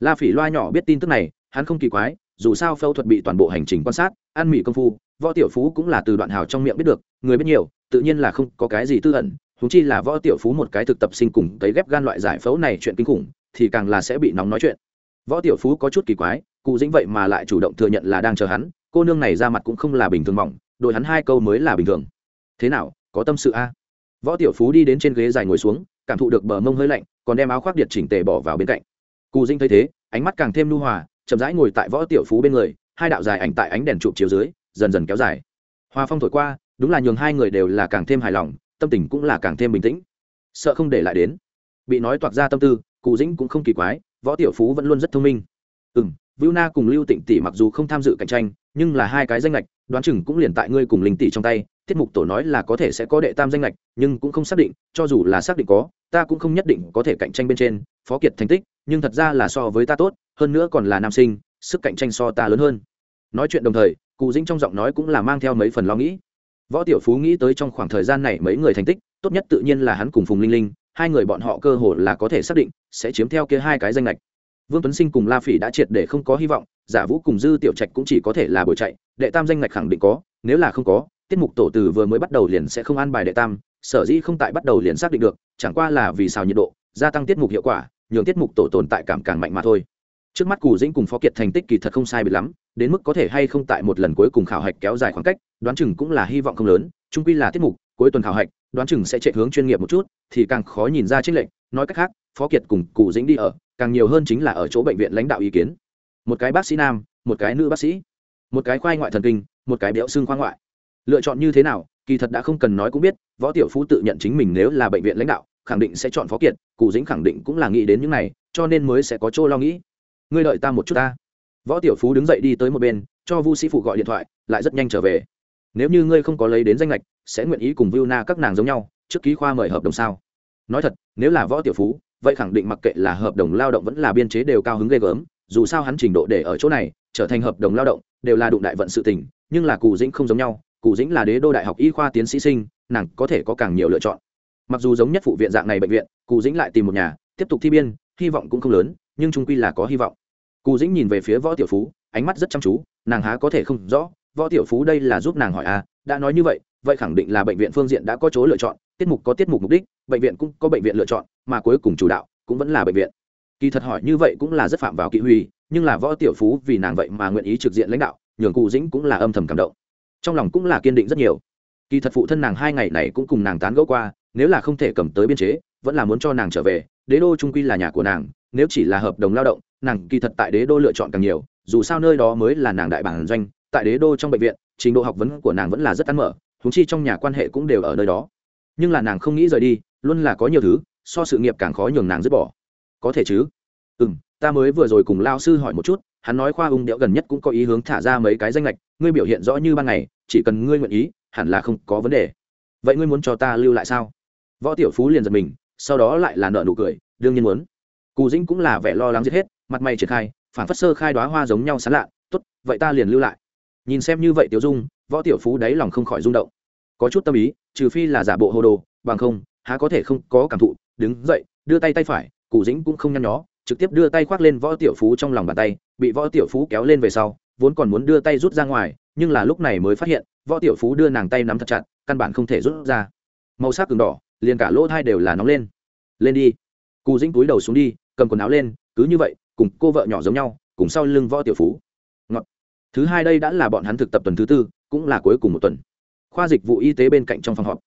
A: la phỉ loa nhỏ biết tin tức này, hắn không kỳ quái, dù sao phẫu thuật bị toàn bộ hành trình quan sát, ăn mỉ công phu, võ tiểu phú cũng là từ đoạn hào trong miệng biết được, người biết nhiều, tự nhiên là không có cái gì tư ẩn húng chi là võ tiểu phú một cái thực tập sinh cùng cấy ghép gan loại giải phẫu này chuyện kinh khủng, thì càng là sẽ bị nóng nói chuyện võ tiểu phú có chút kỳ quái, cụ dĩnh vậy mà lại chủ động thừa nhận là đang chờ hắn, cô nương này ra mặt cũng không là bình thường mỏng đội hắn hai câu mới là bình thường. Thế nào, có tâm sự a? Võ tiểu phú đi đến trên ghế dài ngồi xuống, cảm thụ được bờ mông hơi lạnh, còn đem áo khoác điện chỉnh tề bỏ vào bên cạnh. Cụ dĩnh thấy thế, ánh mắt càng thêm nu hòa, chậm rãi ngồi tại võ tiểu phú bên người, hai đạo dài ảnh tại ánh đèn chụp chiếu dưới, dần dần kéo dài. Hoa phong thổi qua, đúng là nhường hai người đều là càng thêm hài lòng, tâm tình cũng là càng thêm bình tĩnh. Sợ không để lại đến. Bị nói toạc ra tâm tư, cụ dĩnh cũng không kỳ quái võ tiểu phú vẫn luôn rất thông minh. Ừ m vũ na cùng lưu tịnh tỷ mặc dù không tham dự cạnh tranh, nhưng là hai cái danh lệch đoán chừng cũng liền tại ngươi cùng linh tỷ trong tay, tiết mục tổ nói là có thể sẽ có đệ tam danh lệch nhưng cũng không xác định, cho dù là xác định có, ta cũng không nhất định có thể cạnh tranh bên trên, phó kiệt thành tích, nhưng thật ra là so với ta tốt, hơn nữa còn là nam sinh, sức cạnh tranh so ta lớn hơn. Nói chuyện đồng thời, cụ dĩnh trong giọng nói cũng là mang theo mấy phần lo nghĩ. Võ tiểu phú nghĩ tới trong khoảng thời gian này mấy người thành tích, tốt nhất tự nhiên là hắn cùng phùng linh linh hai người bọn họ cơ hồ là có thể xác định sẽ chiếm theo kia hai cái danh lệch vương tuấn sinh cùng la phỉ đã triệt để không có hy vọng, giả vũ cùng dư tiểu trạch cũng chỉ có thể là buổi chạy, đệ tam danh lệch khẳng định có, nếu là không có, tiết mục tổ từ vừa mới bắt đầu liền sẽ không an bài đệ tam, sở dĩ không tại bắt đầu liền xác định được, chẳng qua là vì sao nhiệt độ, gia tăng tiết mục hiệu quả, nhường tiết mục tổ tồn tại cảm càng mạnh mà thôi. Trước mắt cù dĩnh cùng phó kiệt thành tích kỳ thật không sai bị lắm, đến mức có thể hay không tại một lần cuối cùng khảo hạch kéo dài khoảng cách, đoán chừng cũng là hy vọng không lớn trung quy là tiết mục, cuối tuần khảo hạch đoán chừng sẽ chạy hướng chuyên nghiệp một chút, thì càng khó nhìn ra trích lệnh nói cách khác, phó kiệt cùng cụ dĩnh đi ở, càng nhiều hơn chính là ở chỗ bệnh viện lãnh đạo ý kiến. Một cái bác sĩ nam, một cái nữ bác sĩ, một cái khoai ngoại thần kinh, một cái béo xương khoa ngoại. Lựa chọn như thế nào, kỳ thật đã không cần nói cũng biết, võ tiểu phú tự nhận chính mình nếu là bệnh viện lãnh đạo, khẳng định sẽ chọn phó kiệt, cụ dĩnh khẳng định cũng là nghĩ đến những này, cho nên mới sẽ có chỗ lo nghĩ. Ngươi đợi ta một chút ta. Võ tiểu phú đứng dậy đi tới một bên, cho vu sĩ phụ gọi điện thoại, lại rất nhanh trở về nếu như ngươi không có lấy đến danh lệch sẽ nguyện ý cùng viu na các nàng giống nhau, trước ký khoa mời hợp đồng sao? Nói thật, nếu là võ tiểu phú, vậy khẳng định mặc kệ là hợp đồng lao động vẫn là biên chế đều cao hứng ghê gớm, dù sao hắn trình độ để ở chỗ này, trở thành hợp đồng lao động, đều là đụng đại vận sự tình, nhưng là cụ dĩnh không giống nhau cụ dĩnh là đế đô đại học y khoa tiến sĩ sinh, nàng có thể có càng nhiều lựa chọn. Mặc dù giống nhất phụ viện dạng này bệnh viện cụ dĩnh lại tìm một nhà, tiếp tục thi biên, hy vọng cũng không lớn, nhưng trung quy là có hy vọng. Cụ dĩnh nhìn về phía võ tiểu phú, ánh mắt rất chăm chú, nàng há có thể không rõ võ tiểu phú đây là giúp nàng hỏi à đã nói như vậy vậy khẳng định là bệnh viện phương diện đã có chỗ lựa chọn, tiết mục có tiết mục mục đích, bệnh viện cũng có bệnh viện lựa chọn, mà cuối cùng chủ đạo cũng vẫn là bệnh viện. Kỳ thật hỏi như vậy cũng là rất phạm vào kỵ huy, nhưng là võ tiểu phú vì nàng vậy mà nguyện ý trực diện lãnh đạo, nhường cụ dĩnh cũng là âm thầm cảm động. Trong lòng cũng là kiên định rất nhiều. Kỳ thật phụ thân nàng hai ngày này cũng cùng nàng tán gẫu qua, nếu là không thể cầm tới biên chế, vẫn là muốn cho nàng trở về, đế đô trung quy là nhà của nàng, nếu chỉ là hợp đồng lao động, nàng kỳ thật tại đế đô lựa chọn càng nhiều, dù sao nơi đó mới là nàng đại bản doanh tại đế đô trong bệnh viện, trình độ học vấn của nàng vẫn là rất ăn mở thúng chi trong nhà quan hệ cũng đều ở nơi đó. Nhưng là nàng không nghĩ rời đi, luôn là có nhiều thứ, so sự nghiệp càng khó nhường nàng dứt bỏ. Có thể chứ? Ừ m ta mới vừa rồi cùng lao sư hỏi một chút, hắn nói khoa ung đẽo gần nhất cũng có ý hướng thả ra mấy cái danh lệch ngươi biểu hiện rõ như ban ngày, chỉ cần ngươi nguyện ý, hẳn là không có vấn đề. Vậy ngươi muốn cho ta lưu lại sao? Võ tiểu phú liền giật mình, sau đó lại là nợ nụ cười, đương nhiên muốn. Cù dĩnh cũng là vẻ lo lắng giết hết, mặt mày triển khai phản phất sơ khai đoá hoa giống nhau sán lạ, tốt, vậy ta liền lưu lại nhìn xem như vậy tiểu dung, võ tiểu phú đáy lòng không khỏi rung động. Có chút tâm ý, trừ phi là giả bộ hồ đồ, bằng không, há có thể không có cảm thụ. Đứng dậy, đưa tay tay phải, cụ dĩnh cũng không nhăn nhó, trực tiếp đưa tay khoác lên võ tiểu phú trong lòng bàn tay, bị võ tiểu phú kéo lên về sau, vốn còn muốn đưa tay rút ra ngoài, nhưng là lúc này mới phát hiện, võ tiểu phú đưa nàng tay nắm thật chặt, căn bản không thể rút ra. Màu sắc cường đỏ, liền cả lỗ thai đều là nóng lên. Lên đi. Cụ dĩnh túi đầu xuống đi, cầm quần áo lên, cứ như vậy, cùng cô vợ nhỏ giống nhau, cùng sau lưng võ tiểu phú thứ hai đây đã là bọn hắn thực tập tuần thứ tư, cũng là cuối cùng một tuần. Khoa dịch vụ y tế bên cạnh trong phòng họp.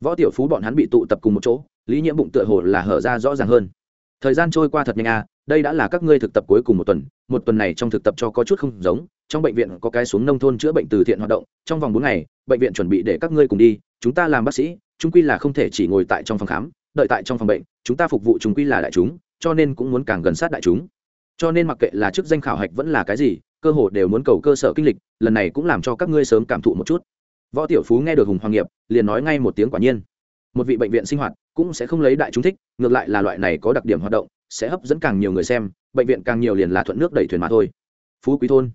A: Võ tiểu phú bọn hắn bị tụ tập cùng một chỗ, lý nhiễm bụng tựa hồ là hở ra rõ ràng hơn. Thời gian trôi qua thật nhanh à đây đã là các ngươi thực tập cuối cùng một tuần một tuần này trong thực tập cho có chút không giống, trong bệnh viện có cái xuống nông thôn chữa bệnh từ thiện hoạt động, trong vòng bốn ngày, bệnh viện chuẩn bị để các ngươi cùng đi, chúng ta làm bác sĩ, chúng quy là không thể chỉ ngồi tại trong phòng khám, đợi tại trong phòng bệnh, chúng ta phục vụ chúng quy là đại chúng, cho nên cũng muốn càng gần sát đại chúng. Cho nên mặc kệ là chức danh khảo hạch vẫn là cái gì cơ hồ đều muốn cầu cơ sở kinh lịch, lần này cũng làm cho các ngươi sớm cảm thụ một chút. Võ tiểu phú nghe được hùng hoàng nghiệp, liền nói ngay một tiếng quả nhiên. Một vị bệnh viện sinh hoạt cũng sẽ không lấy đại chúng thích, ngược lại là loại này có đặc điểm hoạt động, sẽ hấp dẫn càng nhiều người xem, bệnh viện càng nhiều liền là thuận nước đẩy thuyền mà thôi. Phú quý thôn.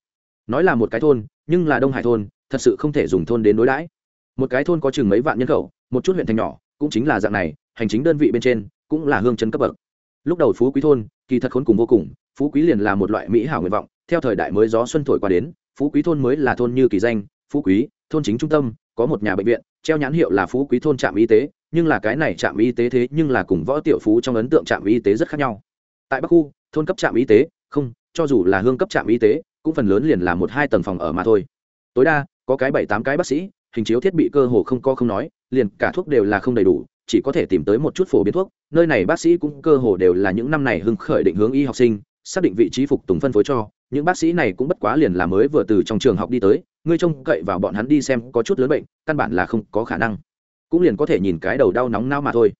A: Nói là một cái thôn, nhưng là đông hải thôn, thật sự không thể dùng thôn đến đối đãi. Một cái thôn có chừng mấy vạn nhân khẩu, một chút huyện thành nhỏ, cũng chính là dạng này, hành chính đơn vị bên trên cũng là hương chân cấp bậc. Lúc đầu phú quý thôn kỳ thật khốn cùng vô cùng, phú quý liền là một loại mỹ hảo nguyện vọng theo thời đại mới gió xuân thổi qua đến, phú quý thôn mới là thôn như kỳ danh, phú quý, thôn chính trung tâm, có một nhà bệnh viện, treo nhãn hiệu là phú quý thôn trạm y tế, nhưng là cái này trạm y tế thế nhưng là cùng võ tiểu phú trong ấn tượng trạm y tế rất khác nhau. Tại bắc khu, thôn cấp trạm y tế, không, cho dù là hương cấp trạm y tế, cũng phần lớn liền là một hai tầng phòng ở mà thôi. Tối đa, có cái bảy tám cái bác sĩ, hình chiếu thiết bị cơ hồ không có không nói, liền cả thuốc đều là không đầy đủ, chỉ có thể tìm tới một chút phổ biến thuốc, nơi này bác sĩ cũng cơ hồ đều là những năm này hưng khởi định hướng y học sinh, xác định vị trí phục tùng phân phối cho những bác sĩ này cũng bất quá liền là mới vừa từ trong trường học đi tới, ngươi trông cậy vào bọn hắn đi xem có chút lớn bệnh, căn bản là không có khả năng. Cũng liền có thể nhìn cái đầu đau nóng nao mà thôi.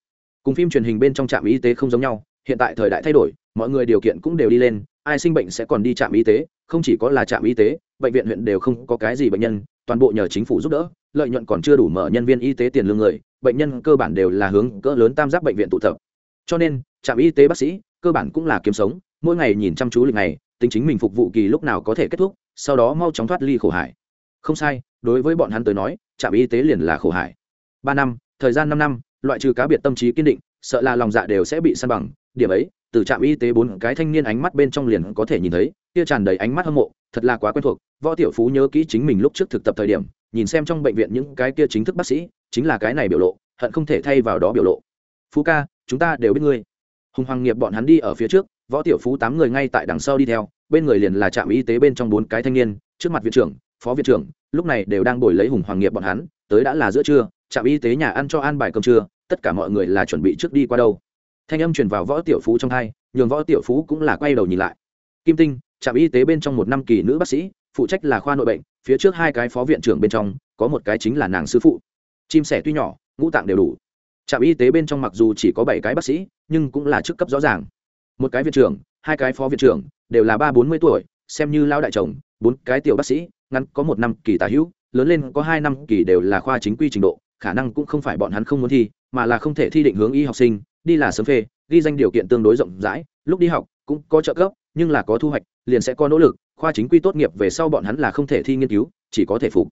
A: Cùng phim truyền hình bên trong trạm y tế không giống nhau, hiện tại thời đại thay đổi, mọi người điều kiện cũng đều đi lên, ai sinh bệnh sẽ còn đi trạm y tế, không chỉ có là trạm y tế, bệnh viện huyện đều không có cái gì bệnh nhân, toàn bộ nhờ chính phủ giúp đỡ, lợi nhuận còn chưa đủ mở nhân viên y tế tiền lương người, bệnh nhân cơ bản đều là hướng cỡ lớn tam giác bệnh viện tụ tập. Cho nên, trạm y tế bác sĩ cơ bản cũng là kiếm sống, mỗi ngày nhìn chăm chú lịch ngày tính chính mình phục vụ kỳ lúc nào có thể kết thúc, sau đó mau chóng thoát ly khổ hải. Không sai, đối với bọn hắn tới nói, trạm y tế liền là khổ hải. Ba năm, thời gian năm năm, loại trừ cá biệt tâm trí kiên định, sợ là lòng dạ đều sẽ bị săn bằng. Điểm ấy, từ trạm y tế bốn cái thanh niên ánh mắt bên trong liền có thể nhìn thấy, kia tràn đầy ánh mắt hâm mộ, thật là quá quen thuộc. Võ tiểu phú nhớ kỹ chính mình lúc trước thực tập thời điểm, nhìn xem trong bệnh viện những cái kia chính thức bác sĩ, chính là cái này biểu lộ, hận không thể thay vào đó biểu lộ. Phú ca, chúng ta đều biết ngươi. Hùng hoàng nghiệp bọn hắn đi ở phía trước, võ tiểu phú tám người ngay tại đằng sau đi theo bên người liền là trạm y tế bên trong bốn cái thanh niên, trước mặt viện trưởng, phó viện trưởng, lúc này đều đang đổi lấy hùng hoàng nghiệp bọn hắn, tới đã là giữa trưa, trạm y tế nhà ăn cho ăn bài cơm trưa, tất cả mọi người là chuẩn bị trước đi qua đâu. Thanh âm truyền vào võ tiểu phú trong hai, nhường võ tiểu phú cũng là quay đầu nhìn lại. Kim tinh, trạm y tế bên trong một năm kỳ nữ bác sĩ, phụ trách là khoa nội bệnh, phía trước hai cái phó viện trưởng bên trong, có một cái chính là nàng sư phụ. Chim sẻ tuy nhỏ, ngũ tạng đều đủ. Trạm y tế bên trong mặc dù chỉ có bảy cái bác sĩ, nhưng cũng là chức cấp rõ ràng. Một cái viện trưởng, hai cái phó viện trưởng đều là ba bốn mươi tuổi, xem như lao đại chồng, bốn cái tiểu bác sĩ, ngắn có một năm kỳ tả hữu, lớn lên có hai năm kỳ đều là khoa chính quy trình độ, khả năng cũng không phải bọn hắn không muốn thi, mà là không thể thi định hướng y học sinh, đi là sớm phê, ghi danh điều kiện tương đối rộng rãi, lúc đi học cũng có trợ cấp, nhưng là có thu hoạch, liền sẽ có nỗ lực, khoa chính quy tốt nghiệp về sau bọn hắn là không thể thi nghiên cứu, chỉ có thể phục.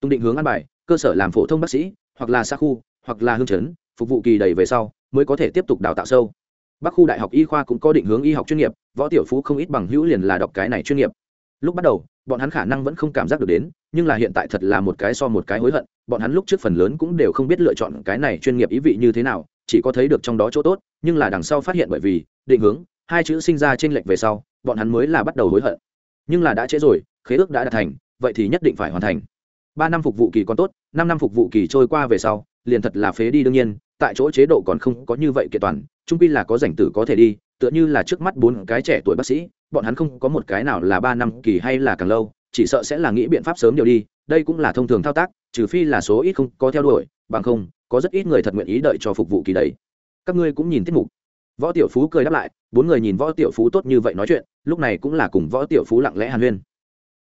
A: Tung định hướng ăn bài, cơ sở làm phổ thông bác sĩ, hoặc là xa khu, hoặc là hương chấn, phục vụ kỳ đầy về sau, mới có thể tiếp tục đào tạo sâu bắc khu đại học y khoa cũng có định hướng y học chuyên nghiệp, võ tiểu phú không ít bằng hữu liền là đọc cái này chuyên nghiệp. Lúc bắt đầu, bọn hắn khả năng vẫn không cảm giác được đến, nhưng là hiện tại thật là một cái so một cái hối hận, bọn hắn lúc trước phần lớn cũng đều không biết lựa chọn cái này chuyên nghiệp ý vị như thế nào, chỉ có thấy được trong đó chỗ tốt, nhưng là đằng sau phát hiện bởi vì, định hướng, hai chữ sinh ra trên lệnh về sau, bọn hắn mới là bắt đầu hối hận. Nhưng là đã trễ rồi, khế ước đã đạt thành, vậy thì nhất định phải hoàn thành. Ba năm phục vụ kỳ còn tốt, năm năm phục vụ kỳ trôi qua về sau liền thật là phế đi đương nhiên, tại chỗ chế độ còn không có như vậy kiện toàn, trung pi là có rảnh tử có thể đi, tựa như là trước mắt bốn cái trẻ tuổi bác sĩ, bọn hắn không có một cái nào là ba năm kỳ hay là càng lâu, chỉ sợ sẽ là nghĩ biện pháp sớm điều đi, đây cũng là thông thường thao tác, trừ phi là số ít không có theo đuổi, bằng không, có rất ít người thật nguyện ý đợi cho phục vụ kỳ đấy. Các ngươi cũng nhìn tiết mục. Võ tiểu phú cười đáp lại, bốn người nhìn võ tiểu phú tốt như vậy nói chuyện, lúc này cũng là cùng võ tiểu phú lặng lẽ hàn huyên.